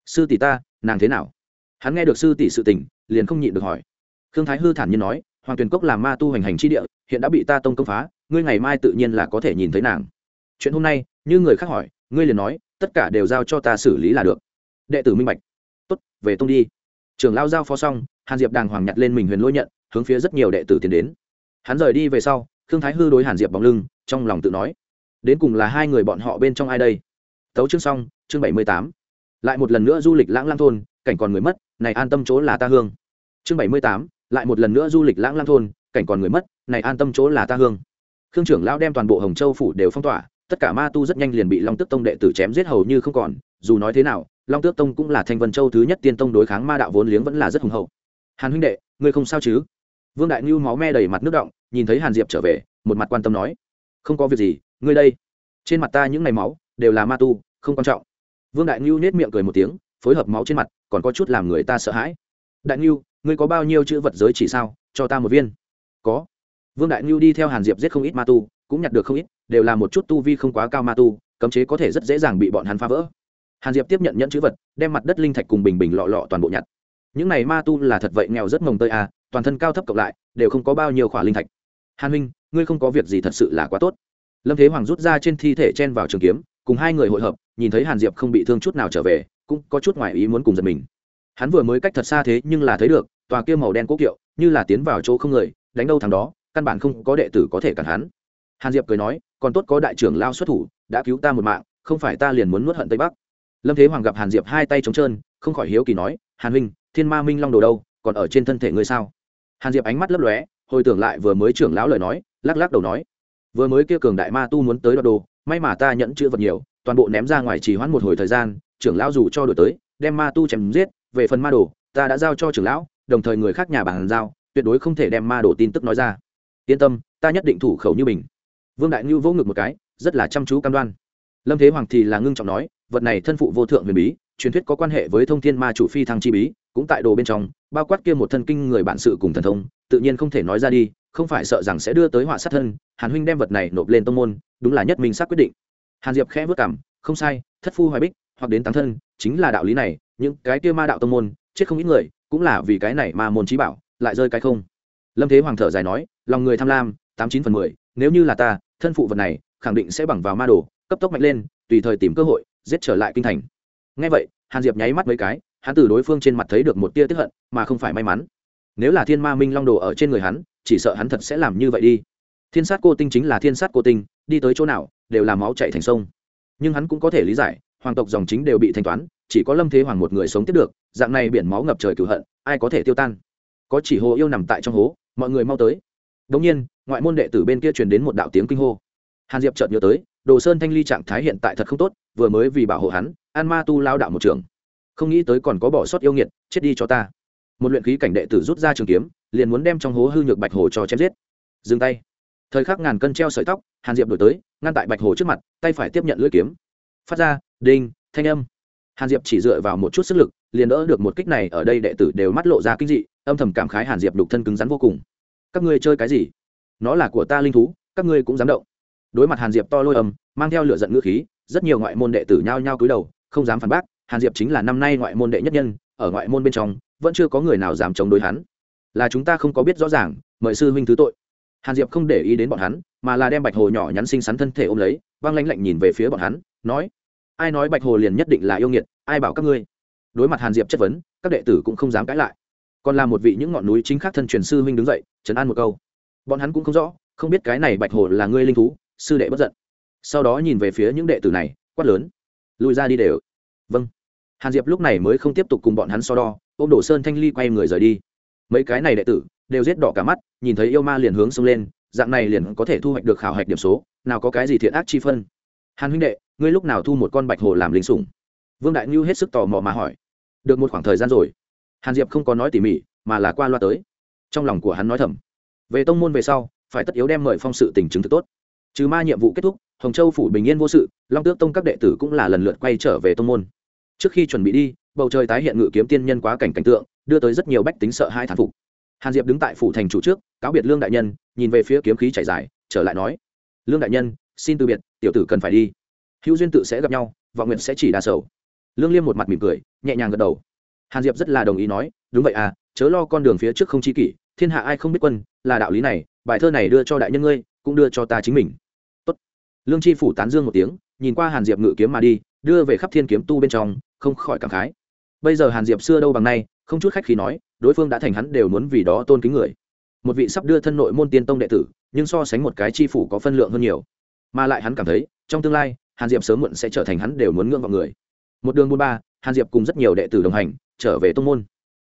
Sư tỷ ta, nàng thế nào? Hắn nghe được sư tỷ sự tình, liền không nhịn được hỏi. Khương thái hư thản nhiên nói, hoàng tuyền cốc là ma tu hành hành chi địa, hiện đã bị ta tông công phá, ngươi ngày mai tự nhiên là có thể nhìn thấy nàng. Chuyện hôm nay, như người khác hỏi, ngươi liền nói, tất cả đều giao cho ta xử lý là được. Đệ tử minh bạch. Tốt, về tông đi trưởng lao giao phó xong, hàn diệp đàng hoàng nhặt lên mình huyền lôi nhận, hướng phía rất nhiều đệ tử tiến đến. Hắn rời đi về sau Thương thái hư đối hàn diệp bóng lưng, trong lòng tự nói, đến cùng là hai người bọn họ bên trong ai đây? Tấu chương xong, chương bảy mươi tám. Lại một lần nữa du lịch lãng lang thôn, cảnh còn người mất, này an tâm chỗ là ta hương. Chương bảy mươi tám, lại một lần nữa du lịch lãng lang thôn, cảnh còn người mất, này an tâm chỗ là ta hương. Khương trưởng lão đem toàn bộ hồng châu phủ đều phong tỏa, tất cả ma tu rất nhanh liền bị long tức tông đệ tử chém giết hầu như không còn, dù nói thế nào long tước tông cũng là thanh vân châu thứ nhất tiên tông đối kháng ma đạo vốn liếng vẫn là rất hùng hậu. Hàn huynh đệ, ngươi không sao chứ? Vương đại ngưu máu me đầy mặt nước động, nhìn thấy hàn diệp trở về, một mặt quan tâm nói. Không có việc gì, ngươi đây. Trên mặt ta những ngày máu, đều là ma tu, không quan trọng. Vương đại ngưu nết miệng cười một tiếng, phối hợp máu trên mặt, còn có chút làm người ta sợ hãi. Đại ngưu ngươi có bao nhiêu chữ vật giới chỉ sao? Cho ta một viên. Có. Vương đại ngưu đi theo hàn diệp giết không ít ma tu, cũng nhặt được không ít, đều là một chút tu vi không quá cao ma tu, cấm chế có thể rất dễ dàng bị bọn hắn phá vỡ hàn diệp tiếp nhận nhẫn chữ vật, đem mặt đất linh thạch cùng bình bình lọ lọ toàn bộ nhặt. Những này ma tu là thật vậy nghèo rất mồng tơi à toàn thân cao thấp cộng lại, đều không có bao nhiêu khỏa linh thạch. Hàn huynh, ngươi không có việc gì thật sự là quá tốt. Lâm thế hoàng rút ra trên thi thể chen vào trường kiếm, cùng hai người hội hợp, nhìn thấy hàn diệp không bị thương chút nào trở về, cũng có chút ngoài ý muốn cùng giật mình. Hắn vừa mới cách thật xa thế nhưng là thấy được, tòa kia màu đen cố kiệu, như là tiến vào chỗ không người, đánh đâu thằng đó, căn bản không có đệ tử có thể cản hắn. Hàn diệp cười nói, còn tốt có đại trưởng lao xuất thủ, đã cứu ta một mạng, không phải ta liền muốn nuốt hận tây bắc lâm thế hoàng gặp hàn diệp hai tay trống trơn, không khỏi hiếu kỳ nói, hàn huynh, thiên ma minh long đồ đâu? Còn ở trên thân thể ngươi sao? Hàn diệp ánh mắt lấp lóe, hồi tưởng lại vừa mới trưởng lão lời nói, lắc lắc đầu nói, vừa mới kia cường đại ma tu muốn tới đoạt đồ, may mà ta nhẫn chữ vật nhiều, toàn bộ ném ra ngoài chỉ hoãn một hồi thời gian, trưởng lão dù cho đổi tới, đem ma tu chém giết, về phần ma đồ, ta đã giao cho trưởng lão, đồng thời người khác nhà bàn giao, tuyệt đối không thể đem ma đồ tin tức nói ra. Yên tâm, ta nhất định thủ khẩu như mình. Vương đại ngưu vỗ ngực một cái, rất là chăm chú cam đoan lâm thế hoàng thì là ngưng trọng nói, vật này thân phụ vô thượng huyền bí, truyền thuyết có quan hệ với thông thiên ma chủ phi thăng chi bí, cũng tại đồ bên trong, bao quát kia một thân kinh người bản sự cùng thần thông, tự nhiên không thể nói ra đi, không phải sợ rằng sẽ đưa tới họa sát thân, hàn huynh đem vật này nộp lên tông môn, đúng là nhất minh xác quyết định. Hàn diệp khẽ vất cảm, không sai, thất phu hoài bích, hoặc đến táng thân, chính là đạo lý này, những cái kia ma đạo tông môn, chết không ít người, cũng là vì cái này mà môn trí bảo, lại rơi cái không. Lâm thế hoàng thở dài nói, lòng người tham lam, tám chín phần mười, nếu như là ta, thân phụ vật này, khẳng định sẽ bằng vào ma đồ cấp tốc mạnh lên, tùy thời tìm cơ hội, giết trở lại kinh thành. Ngay vậy, hàn diệp nháy mắt mấy cái, hắn từ đối phương trên mặt thấy được một tia tiếp hận, mà không phải may mắn. Nếu là thiên ma minh long đồ ở trên người hắn, chỉ sợ hắn thật sẽ làm như vậy đi. Thiên sát cô tinh chính là thiên sát cô tinh, đi tới chỗ nào, đều là máu chạy thành sông. Nhưng hắn cũng có thể lý giải, hoàng tộc dòng chính đều bị thanh toán, chỉ có lâm thế hoàng một người sống tiếp được, dạng này biển máu ngập trời cửu hận, ai có thể tiêu tan? Có chỉ hồ yêu nằm tại trong hố, mọi người mau tới. Đống nhiên, ngoại môn đệ tử bên kia truyền đến một đạo tiếng kinh hô. Hàn diệp chợt nhớ tới đồ sơn thanh ly trạng thái hiện tại thật không tốt, vừa mới vì bảo hộ hắn, an ma tu lao đạo một trường. Không nghĩ tới còn có bỏ sót yêu nghiệt, chết đi cho ta. Một luyện khí cảnh đệ tử rút ra trường kiếm, liền muốn đem trong hố hư nhược bạch hồ cho chém giết. Dừng tay. Thời khắc ngàn cân treo sợi tóc, hàn diệp đổi tới, ngăn tại bạch hồ trước mặt, tay phải tiếp nhận lưỡi kiếm. Phát ra, đinh, thanh âm. Hàn diệp chỉ dựa vào một chút sức lực, liền đỡ được một kích này, ở đây đệ tử đều mắt lộ ra kinh dị, âm thầm cảm khái hàn diệp đục thân cứng rắn vô cùng. Các ngươi chơi cái gì? Nó là của ta linh thú, các ngươi cũng dám động đối mặt hàn diệp to lôi âm, mang theo lửa giận ngữ khí, rất nhiều ngoại môn đệ tử nhao nhao cúi đầu, không dám phản bác, hàn diệp chính là năm nay ngoại môn đệ nhất nhân, ở ngoại môn bên trong, vẫn chưa có người nào dám chống đối hắn. Là chúng ta không có biết rõ ràng, mời sư huynh thứ tội. Hàn diệp không để ý đến bọn hắn, mà là đem bạch hồ nhỏ nhắn xinh xắn thân thể ôm lấy, văng lanh lạnh nhìn về phía bọn hắn, nói, ai nói bạch hồ liền nhất định là yêu nghiệt, ai bảo các ngươi? Đối mặt hàn diệp chất vấn, các đệ tử cũng không dám cãi lại. Còn là một vị những ngọn núi chính khác thân truyền sư huynh đứng dậy chấn an một câu. Bọn hắn cũng không rõ, không biết cái này bạch hồ là ngươi linh thú sư đệ bất giận. Sau đó nhìn về phía những đệ tử này, quát lớn. Lùi ra đi đều. Vâng. Hàn diệp lúc này mới không tiếp tục cùng bọn hắn so đo ô m đổ sơn thanh ly quay người rời đi. Mấy cái này đệ tử đều giết đỏ cả mắt, nhìn thấy yêu ma liền hướng xông lên, dạng này liền có thể thu hoạch được khảo hạch điểm số, nào có cái gì thiện ác chi phân. Hàn huynh đệ, ngươi lúc nào thu một con bạch hồ làm lính sủng? Vương đại ngưu hết sức tò mò mà hỏi. Được một khoảng thời gian rồi. Hàn diệp không có nói tỉ mỉ, mà là qua loa tới. Trong lòng của hắn nói thầm. Về tông môn về sau, phải tất yếu đem mời phong sự tình chứng thực tốt trừ ma nhiệm vụ kết thúc, hồng châu phủ bình yên vô sự, long tước tông các đệ tử cũng là lần lượt quay trở về tông môn. Trước khi chuẩn bị đi, bầu trời tái hiện ngự kiếm tiên nhân quá cảnh cảnh tượng, đưa tới rất nhiều bách tính sợ hai thán phục. Hàn diệp đứng tại phủ thành chủ trước, cáo biệt lương đại nhân, nhìn về phía kiếm khí chảy dài, trở lại nói, lương đại nhân, xin từ biệt, tiểu tử cần phải đi. Hữu duyên tự sẽ gặp nhau và nguyện sẽ chỉ đa sầu. Lương liêm một mặt mỉm cười, nhẹ nhàng gật đầu. Hàn diệp rất là đồng ý nói, đúng vậy à chớ lo con đường phía trước không chi kỷ, thiên hạ ai không biết quân, là đạo lý này, bài thơ này đưa cho đại nhân ngươi, cũng đưa cho ta chính mình lương chi phủ tán dương một tiếng, nhìn qua hàn diệp ngự kiếm mà đi, đưa về khắp thiên kiếm tu bên trong, không khỏi cảm khái. Bây giờ hàn diệp xưa đâu bằng nay, không chút khách khi nói, đối phương đã thành hắn đều muốn vì đó tôn kính người. Một vị sắp đưa thân nội môn tiên tông đệ tử, nhưng so sánh một cái chi phủ có phân lượng hơn nhiều. Mà lại hắn cảm thấy, trong tương lai, hàn diệp sớm muộn sẽ trở thành hắn đều muốn ngưỡng vào người. Một đường buôn ba, hàn diệp cùng rất nhiều đệ tử đồng hành, trở về tông môn.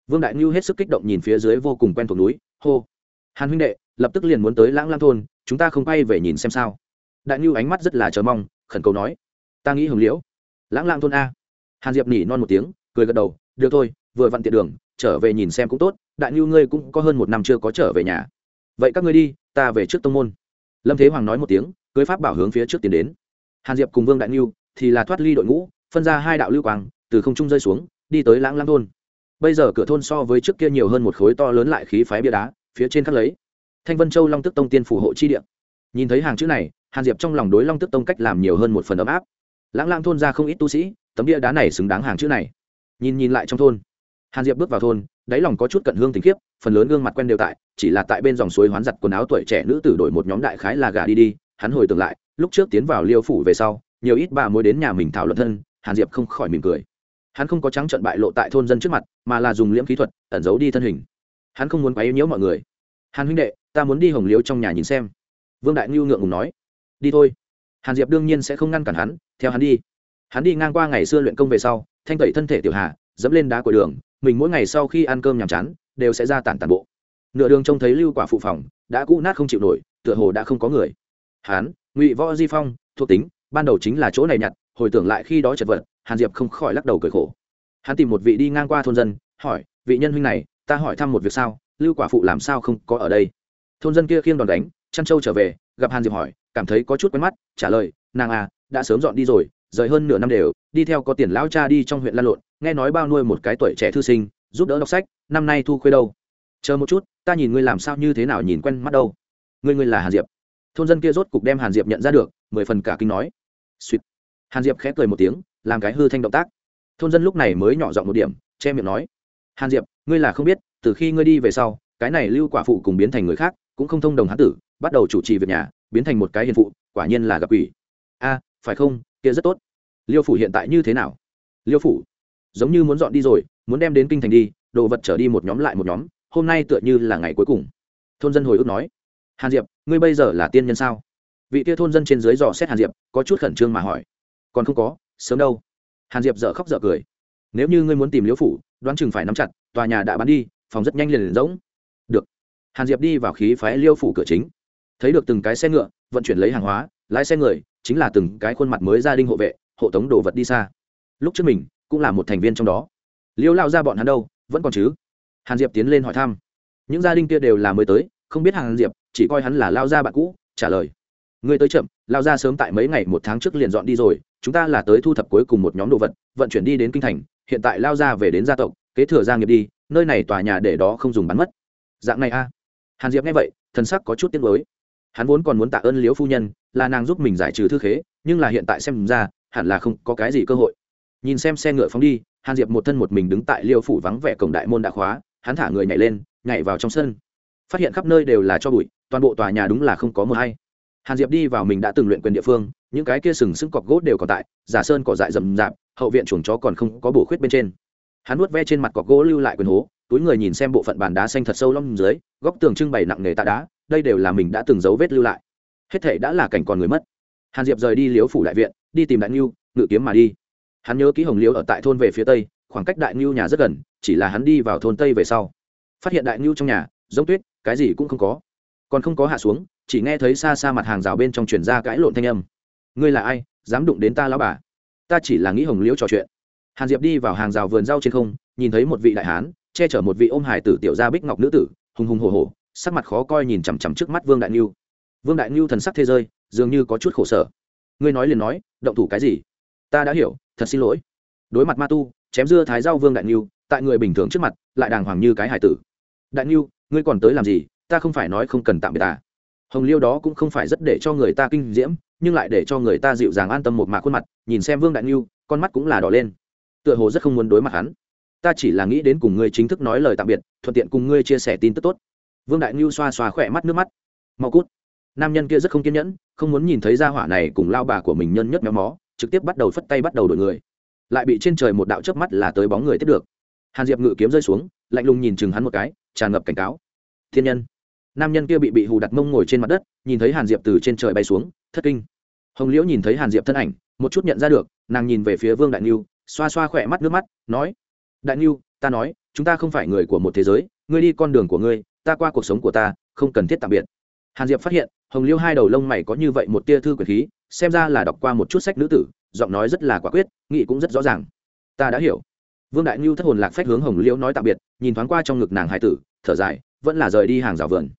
Vương đại ngưu hết sức kích động nhìn phía dưới vô cùng quen thuộc núi, hô. Hàn huynh đệ, lập tức liền muốn tới lãng lam thôn, chúng ta không quay về nhìn xem sao đại ngưu ánh mắt rất là chờ mong, khẩn cầu nói, ta nghĩ hồng liễu, lãng lang thôn a. Hàn diệp nỉ non một tiếng, cười gật đầu, được thôi, vừa vặn tiện đường, trở về nhìn xem cũng tốt, đại ngưu ngươi cũng có hơn một năm chưa có trở về nhà. Vậy các ngươi đi, ta về trước tông môn. Lâm thế hoàng nói một tiếng, cưới pháp bảo hướng phía trước tiến đến. Hàn diệp cùng vương đại ngưu thì là thoát ly đội ngũ, phân ra hai đạo lưu quang, từ không trung rơi xuống, đi tới lãng lang thôn. Bây giờ cửa thôn so với trước kia nhiều hơn một khối to lớn lại khí phái bia đá, phía trên khắc lấy. Thanh vân châu long tức tông tiên phủ hộ chi điện nhìn thấy hàng chữ này hàn diệp trong lòng đối long tức tông cách làm nhiều hơn một phần ấm áp. Lãng Lãng thôn ra không ít tu sĩ, tấm bia đá này xứng đáng hàng chữ này. Nhìn nhìn lại trong thôn, hàn diệp bước vào thôn, đáy lòng có chút cận hương tình khiếp, phần lớn gương mặt quen đều tại, chỉ là tại bên dòng suối hoán giặt quần áo tuổi trẻ nữ tử đổi một nhóm đại khái là gà đi đi, hắn hồi tưởng lại, lúc trước tiến vào liêu phủ về sau, nhiều ít bà mới đến nhà mình thảo luận thân, hàn diệp không khỏi mỉm cười. Hắn không có trắng trận bại lộ tại thôn dân trước mặt, mà là dùng liễm kỹ thuật, ẩn giấu đi thân hình. Hắn không muốn quấy nhiễu mọi người. Hàn huynh đệ, ta muốn đi hồng Liêu trong nhà nhìn xem. Vương đại ngưu ngượng ngùng nói đi thôi. Hàn diệp đương nhiên sẽ không ngăn cản hắn, theo hắn đi. Hắn đi ngang qua ngày xưa luyện công về sau, thanh tẩy thân thể tiểu hà, dẫm lên đá của đường, mình mỗi ngày sau khi ăn cơm nhàm chán, đều sẽ ra tản tàn bộ. Nửa đường trông thấy lưu quả phụ phòng, đã cũ nát không chịu nổi, tựa hồ đã không có người. Hắn, ngụy võ di phong, thuộc tính, ban đầu chính là chỗ này nhặt, hồi tưởng lại khi đó chật vật, hàn diệp không khỏi lắc đầu cười khổ. Hắn tìm một vị đi ngang qua thôn dân, hỏi, vị nhân huynh này, ta hỏi thăm một việc sao? Lưu quả phụ làm sao không có ở đây? Thôn dân kia khiêng đòn đánh, chăn trâu trở về, gặp hàn diệp hỏi cảm thấy có chút quen mắt, trả lời, nàng à đã sớm dọn đi rồi, rời hơn nửa năm đều, đi theo có tiền lão cha đi trong huyện lan lộn, nghe nói bao nuôi một cái tuổi trẻ thư sinh, giúp đỡ đọc sách, năm nay thu khuê đâu. Chờ một chút, ta nhìn ngươi làm sao như thế nào nhìn quen mắt đâu. Ngươi ngươi là hàn diệp. Thôn dân kia rốt cục đem hàn diệp nhận ra được, mười phần cả kinh nói. Suýt hàn diệp khẽ cười một tiếng, làm cái hư thanh động tác. Thôn dân lúc này mới nhỏ giọng một điểm, che miệng nói. Hàn diệp, ngươi là không biết, từ khi ngươi đi về sau, cái này lưu quả phụ cùng biến thành người khác, cũng không thông đồng hán tử, bắt đầu chủ trì việc nhà biến thành một cái hiền phụ, quả nhiên là gặp quỷ. a, phải không? Kia rất tốt. Liêu phủ hiện tại như thế nào? Liêu phủ, giống như muốn dọn đi rồi, muốn đem đến kinh thành đi, đồ vật trở đi một nhóm lại một nhóm, hôm nay tựa như là ngày cuối cùng. Thôn dân hồi ức nói, hàn diệp, ngươi bây giờ là tiên nhân sao? Vị kia thôn dân trên dưới dò xét hàn diệp, có chút khẩn trương mà hỏi, còn không có, sớm đâu. Hàn diệp dở khóc dở cười, nếu như ngươi muốn tìm liễu phủ, đoán chừng phải nắm chặt, tòa nhà đã bán đi, phòng rất nhanh liền liền rỗng. Được. Hàn diệp đi vào khí phái liêu phủ cửa chính thấy được từng cái xe ngựa, vận chuyển lấy hàng hóa, lái xe người, chính là từng cái khuôn mặt mới gia đình hộ vệ, hộ tống đồ vật đi xa. Lúc trước mình, cũng là một thành viên trong đó. Liêu lao ra bọn hắn đâu, vẫn còn chứ? Hàn diệp tiến lên hỏi thăm. Những gia đình kia đều là mới tới, không biết hàn diệp, chỉ coi hắn là lao gia bạn cũ, trả lời. Ngươi tới chậm, lao ra sớm tại mấy ngày một tháng trước liền dọn đi rồi, chúng ta là tới thu thập cuối cùng một nhóm đồ vật, vận chuyển đi đến kinh thành, hiện tại lao ra về đến gia tộc, kế thừa gia nghiệp đi, nơi này tòa nhà để đó không dùng bắn mất. Dạng này a. Hàn diệp nghe vậy, thần sắc có chút tiếc lối hắn vốn còn muốn tạ ơn liếu phu nhân, là nàng giúp mình giải trừ thư khế, nhưng là hiện tại xem ra, hẳn là không có cái gì cơ hội. Nhìn xem xe ngựa phóng đi, hàn diệp một thân một mình đứng tại liêu phủ vắng vẻ cổng đại môn đã khóa, hắn thả người nhảy lên, nhảy vào trong sân. Phát hiện khắp nơi đều là cho bụi, toàn bộ tòa nhà đúng là không có mờ hay. Hàn diệp đi vào mình đã từng luyện quyền địa phương, những cái kia sừng sững cọc gốt đều còn tại, giả sơn cỏ dại rầm rạp, hậu viện chuồng chó còn không có bổ khuyết bên trên. Hắn nuốt ve trên mặt cọc gỗ lưu lại quyền hố, túi người nhìn xem bộ phận bàn đá xanh thật sâu long dưới, góc tường trưng bày nặng nề tạ đá đây đều là mình đã từng dấu vết lưu lại. Hết thể đã là cảnh còn người mất. Hàn diệp rời đi liếu phủ đại viện, đi tìm đại ngưu, ngự kiếm mà đi. Hắn nhớ ký hồng liếu ở tại thôn về phía tây, khoảng cách đại ngưu nhà rất gần, chỉ là hắn đi vào thôn tây về sau. Phát hiện đại ngưu trong nhà, giống tuyết, cái gì cũng không có. Còn không có hạ xuống, chỉ nghe thấy xa xa mặt hàng rào bên trong chuyển ra cãi lộn thanh âm. Ngươi là ai? Dám đụng đến ta lão bà? Ta chỉ là nghĩ hồng liễu trò chuyện. Hàn diệp đi vào hàng rào vườn rau trên không, nhìn thấy một vị đại hán, che chở một vị ôm hải tử tiểu gia bích ngọc nữ tử, hùng hùng hồ hồ sắc mặt khó coi nhìn chằm chằm trước mắt vương đại ngưu vương đại ngưu thần sắc thế rơi, dường như có chút khổ sở. Ngươi nói liền nói, động thủ cái gì? Ta đã hiểu, thật xin lỗi. Đối mặt ma tu, chém dưa thái rau vương đại ngưu tại người bình thường trước mặt, lại đàng hoàng như cái hải tử. Đại ngưu ngươi còn tới làm gì? Ta không phải nói không cần tạm biệt ta. Hồng liêu đó cũng không phải rất để cho người ta kinh diễm, nhưng lại để cho người ta dịu dàng an tâm một mạc khuôn mặt, nhìn xem vương đại ngưu con mắt cũng là đỏ lên. Tựa hồ rất không muốn đối mặt hắn. Ta chỉ là nghĩ đến cùng ngươi chính thức nói lời tạm biệt, thuận tiện cùng ngươi chia sẻ tin tức tốt vương đại ngưu xoa xoa khỏe mắt nước mắt. Mau cút. Nam nhân kia rất không kiên nhẫn, không muốn nhìn thấy gia hỏa này cùng lao bà của mình nhân nhất méo mó, trực tiếp bắt đầu phất tay bắt đầu đổi người. Lại bị trên trời một đạo chớp mắt là tới bóng người tiếp được. Hàn diệp ngự kiếm rơi xuống, lạnh lùng nhìn chừng hắn một cái, tràn ngập cảnh cáo. Thiên nhân. Nam nhân kia bị bị hù đặt mông ngồi trên mặt đất, nhìn thấy hàn diệp từ trên trời bay xuống, thất kinh. Hồng liễu nhìn thấy hàn diệp thân ảnh, một chút nhận ra được, nàng nhìn về phía vương đại niu xoa xoa khỏe mắt nước mắt, nói, đại niu ta nói, chúng ta không phải người của một thế giới, ngươi đi con đường của ngươi ta qua cuộc sống của ta, không cần thiết tạm biệt. Hàn diệp phát hiện, hồng liêu hai đầu lông mày có như vậy một tia thư quyền khí, xem ra là đọc qua một chút sách nữ tử, giọng nói rất là quả quyết nghị cũng rất rõ ràng. Ta đã hiểu. Vương đại ngưu thất hồn lạc phách hướng hồng liêu nói tạm biệt, nhìn thoáng qua trong ngực nàng hai tử, thở dài, vẫn là rời đi hàng rào vườn.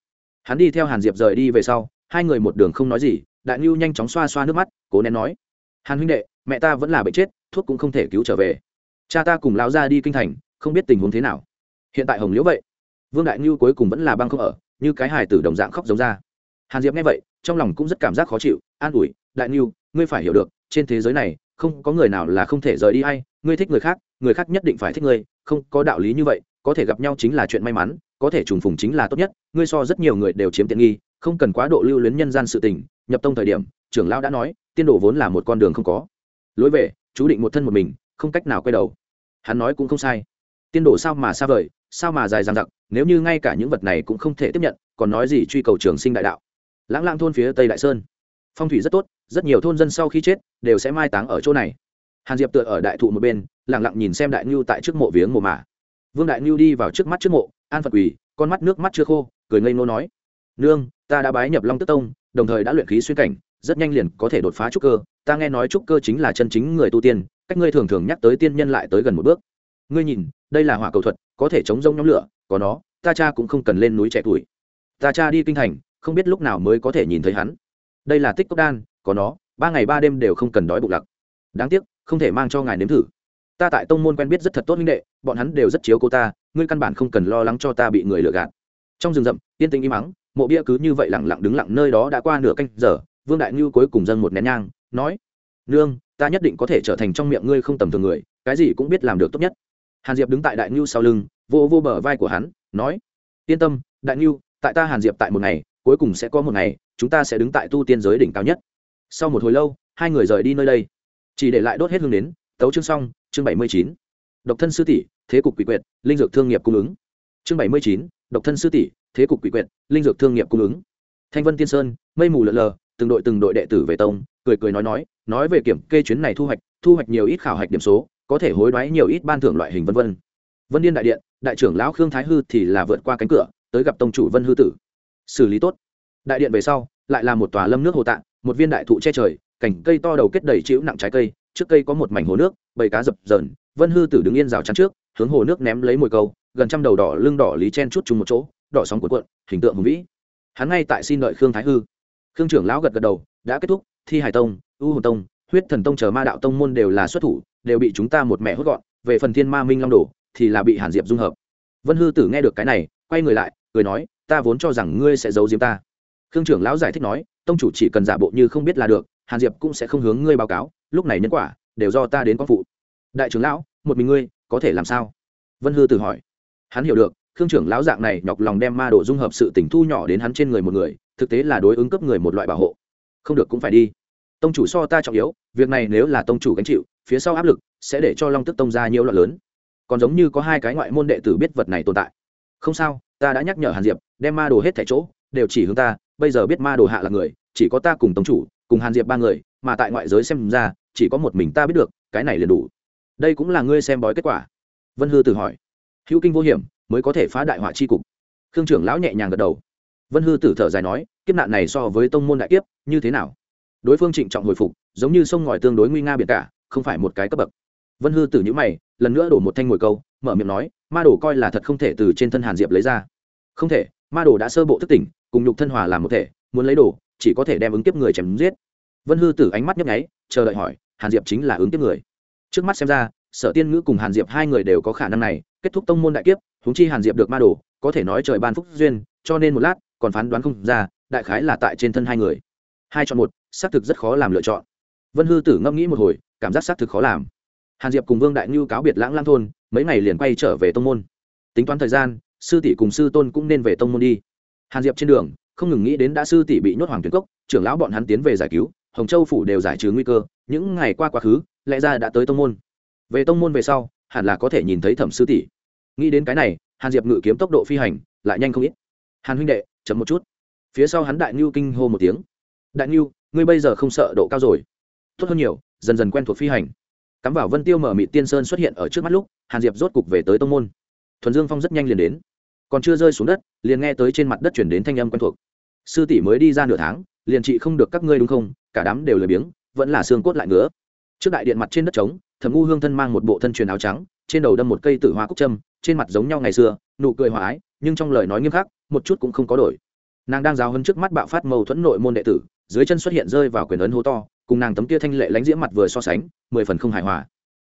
Hắn đi theo hàn diệp rời đi về sau, hai người một đường không nói gì, đại ngưu nhanh chóng xoa xoa nước mắt, cố nén nói, hàn huynh đệ, mẹ ta vẫn là bệnh chết, thuốc cũng không thể cứu trở về. Cha ta cùng lão ra đi kinh thành, không biết tình huống thế nào. Hiện tại hồng liễu vậy vương đại ngưu cuối cùng vẫn là băng không ở, như cái hài tử đồng dạng khóc giống ra. Hàn diệp nghe vậy, trong lòng cũng rất cảm giác khó chịu, an ủi, đại ngưu, ngươi phải hiểu được, trên thế giới này, không có người nào là không thể rời đi hay ngươi thích người khác người khác nhất định phải thích ngươi, không có đạo lý như vậy, có thể gặp nhau chính là chuyện may mắn, có thể trùng phùng chính là tốt nhất, ngươi so rất nhiều người đều chiếm tiện nghi, không cần quá độ lưu luyến nhân gian sự tình. Nhập tông thời điểm, trưởng lão đã nói, tiên đồ vốn là một con đường không có. Lối về, chú định một thân một mình, không cách nào quay đầu. Hắn nói cũng không sai. Tiên đồ sao mà xa vời sao mà dài dằng dặc, nếu như ngay cả những vật này cũng không thể tiếp nhận, còn nói gì truy cầu trường sinh đại đạo? Lãng lãng thôn phía tây đại sơn. Phong thủy rất tốt, rất nhiều thôn dân sau khi chết, đều sẽ mai táng ở chỗ này. Hàn diệp tựa ở đại thụ một bên lẳng lặng nhìn xem đại ngưu tại trước mộ viếng mồ mả. Vương đại ngưu đi vào trước mắt trước mộ, an phật quỳ, con mắt nước mắt chưa khô, cười ngây nô nói, nương, ta đã bái nhập long tức tông, đồng thời đã luyện khí xuyên cảnh, rất nhanh liền có thể đột phá trúc cơ. Ta nghe nói trúc cơ chính là chân chính người tu tiên, cách ngươi thường thường nhắc tới tiên nhân lại tới gần một bước. Ngươi nhìn, đây là hỏa cầu thuật có thể chống rông nhóm lửa, có nó, ta cha cũng không cần lên núi trẻ tuổi. Ta cha đi kinh thành, không biết lúc nào mới có thể nhìn thấy hắn. Đây là tích cốc đan, có nó, ba ngày ba đêm đều không cần đói bụng lặc. Đáng tiếc, không thể mang cho ngài nếm thử. Ta tại tông môn quen biết rất thật tốt minh đệ, bọn hắn đều rất chiếu cô ta, ngươi căn bản không cần lo lắng cho ta bị người lừa gạt. Trong rừng rậm, yên tĩnh im mắng mộ bia cứ như vậy lẳng lặng đứng lặng nơi đó đã qua nửa canh giờ, vương đại ngưu cuối cùng dâng một nén nhang, nói, nương, ta nhất định có thể trở thành trong miệng ngươi không tầm thường người, cái gì cũng biết làm được tốt nhất hàn diệp đứng tại đại ngưu sau lưng, vô vô bờ vai của hắn, nói, yên tâm, đại ngưu tại ta hàn diệp tại một ngày, cuối cùng sẽ có một ngày, chúng ta sẽ đứng tại tu tiên giới đỉnh cao nhất. Sau một hồi lâu, hai người rời đi nơi đây. Chỉ để lại đốt hết hương đến tấu chương xong, chương bảy mươi chín. Độc thân sư tỷ, thế cục quỷ quyệt, linh dược thương nghiệp cung ứng. Chương bảy mươi chín, độc thân sư tỷ, thế cục quỷ quyệt, linh dược thương nghiệp cung ứng. Thanh vân tiên sơn, mây mù lợn lờ, từng đội từng đội đệ tử về tông, cười cười nói nói nói về kiểm kê chuyến này thu hoạch thu hoạch nhiều ít khảo hạch điểm số có thể hối đoái nhiều ít ban thưởng loại hình vân vân. Vân điên đại điện, đại trưởng lão khương thái hư thì là vượt qua cánh cửa, tới gặp tông chủ vân hư tử. Xử lý tốt. Đại điện về sau, lại là một tòa lâm nước hồ tạng, một viên đại thụ che trời, cành cây to đầu kết đầy chịu nặng trái cây, trước cây có một mảnh hồ nước, bầy cá dập dờn. Vân hư tử đứng yên rào chắn trước, hướng hồ nước ném lấy mồi câu, gần trăm đầu đỏ lưng đỏ lý chen chút chung một chỗ, đỏ sóng cuộn cuộn, hình tượng hùng vĩ. Hắn ngay tại xin đợi khương thái hư. Khương trưởng lão gật gật đầu, đã kết thúc, thi hải tông u hồn tông huyết thần tông chờ ma đạo tông môn đều là xuất thủ, đều bị chúng ta một mẹ hốt gọn, về phần thiên ma minh long đồ, thì là bị hàn diệp dung hợp. Vân hư tử nghe được cái này, quay người lại, cười nói, ta vốn cho rằng ngươi sẽ giấu diếm ta. Khương trưởng lão giải thích nói, tông chủ chỉ cần giả bộ như không biết là được, hàn diệp cũng sẽ không hướng ngươi báo cáo, lúc này nhân quả, đều do ta đến con phụ. Đại trưởng lão, một mình ngươi, có thể làm sao? Vân hư Tử hỏi. Hắn hiểu được, khương trưởng lão dạng này nhọc lòng đem ma đồ dung hợp sự tỉnh thu nhỏ đến hắn trên người một người, thực tế là đối ứng cấp người một loại bảo hộ. Không được cũng phải đi tông chủ so ta trọng yếu, việc này nếu là tông chủ gánh chịu, phía sau áp lực sẽ để cho long tức tông ra nhiều loạn lớn. Còn giống như có hai cái ngoại môn đệ tử biết vật này tồn tại. Không sao, ta đã nhắc nhở hàn diệp, đem ma đồ hết thẻ chỗ, đều chỉ hướng ta, bây giờ biết ma đồ hạ là người, chỉ có ta cùng tông chủ, cùng hàn diệp ba người, mà tại ngoại giới xem ra, chỉ có một mình ta biết được, cái này liền đủ. Đây cũng là ngươi xem bói kết quả. Vân hư tự hỏi. Hữu kinh vô hiểm, mới có thể phá đại họa c h i cục. Khương trưởng lão nhẹ nhàng gật đầu. Vân hư tử thở dài nói, kiếp nạn này so với tông môn đại kiếp, như thế nào? Đối phương trịnh trọng hồi phục, giống như sông ngòi tương đối nguy nga biệt cả, không phải một cái cấp bậc. Vân hư tử nhữ mày, lần nữa đổ một thanh ngồi câu, mở miệng nói, ma đồ coi là thật không thể từ trên thân hàn diệp lấy ra. Không thể, ma đồ đã sơ bộ thức tỉnh, cùng nhục thân hòa làm một thể, muốn lấy đồ, chỉ có thể đem ứng tiếp người chém giết. Vân hư tử ánh mắt nhấp nháy, chờ đợi hỏi, hàn diệp chính là ứng tiếp người? Trước mắt xem ra, sở tiên ngữ cùng hàn diệp hai người đều có khả năng này, kết thúc tông môn đại kiếp húng chi hàn diệp được ma đồ, có thể nói trời ban phúc duyên, cho nên một lát, còn phán đoán không ra, đại khái là tại trên thân hai người hai chọn một, xác thực rất khó làm lựa chọn. Vân hư tử ngẫm nghĩ một hồi, cảm giác xác thực khó làm. Hàn diệp cùng vương đại ngưu cáo biệt lãng lang thôn, mấy ngày liền quay trở về tông môn. Tính toán thời gian, sư tỷ cùng sư tôn cũng nên về tông môn đi. Hàn diệp trên đường, không ngừng nghĩ đến đã sư tỷ bị nhốt hoàng tuyến cốc, trưởng lão bọn hắn tiến về giải cứu, hồng châu phủ đều giải trừ nguy cơ, những ngày qua quá khứ, lẽ ra đã tới tông môn. Về tông môn về sau, hẳn là có thể nhìn thấy thẩm sư tỷ. Nghĩ đến cái này, hàn diệp ngự kiếm tốc độ phi hành, lại nhanh không ít. Hàn huynh đệ, chậm một chút. Phía sau hắn đại ngưu kinh hô một tiếng đại ngưu, ngươi bây giờ không sợ độ cao rồi. Tốt hơn nhiều, dần dần quen thuộc phi hành. Cắm vào vân tiêu mở mị tiên sơn xuất hiện ở trước mắt lúc, hàn diệp rốt cục về tới tông môn. Thuần dương phong rất nhanh liền đến. Còn chưa rơi xuống đất, liền nghe tới trên mặt đất chuyển đến thanh âm quen thuộc. Sư tỷ mới đi ra nửa tháng, liền trị không được các ngươi đúng không? Cả đám đều lười biếng, vẫn là xương cốt lại ngứa. Trước đại điện mặt trên đất trống, thẩm ngu hương thân mang một bộ thân truyền áo trắng, trên đầu đâm một cây tử hoa cúc trâm trên mặt giống nhau ngày xưa, nụ cười hòa ái, nhưng trong lời nói nghiêm khắc, một chút cũng không có đổi. Nàng đang giáo hơn trước mắt bạo phát mâu thuẫn nội môn đệ tử dưới chân xuất hiện rơi vào quyền ấn hố to, cùng nàng tấm kia thanh lệ lánh diễm mặt vừa so sánh, mười phần không hài hòa.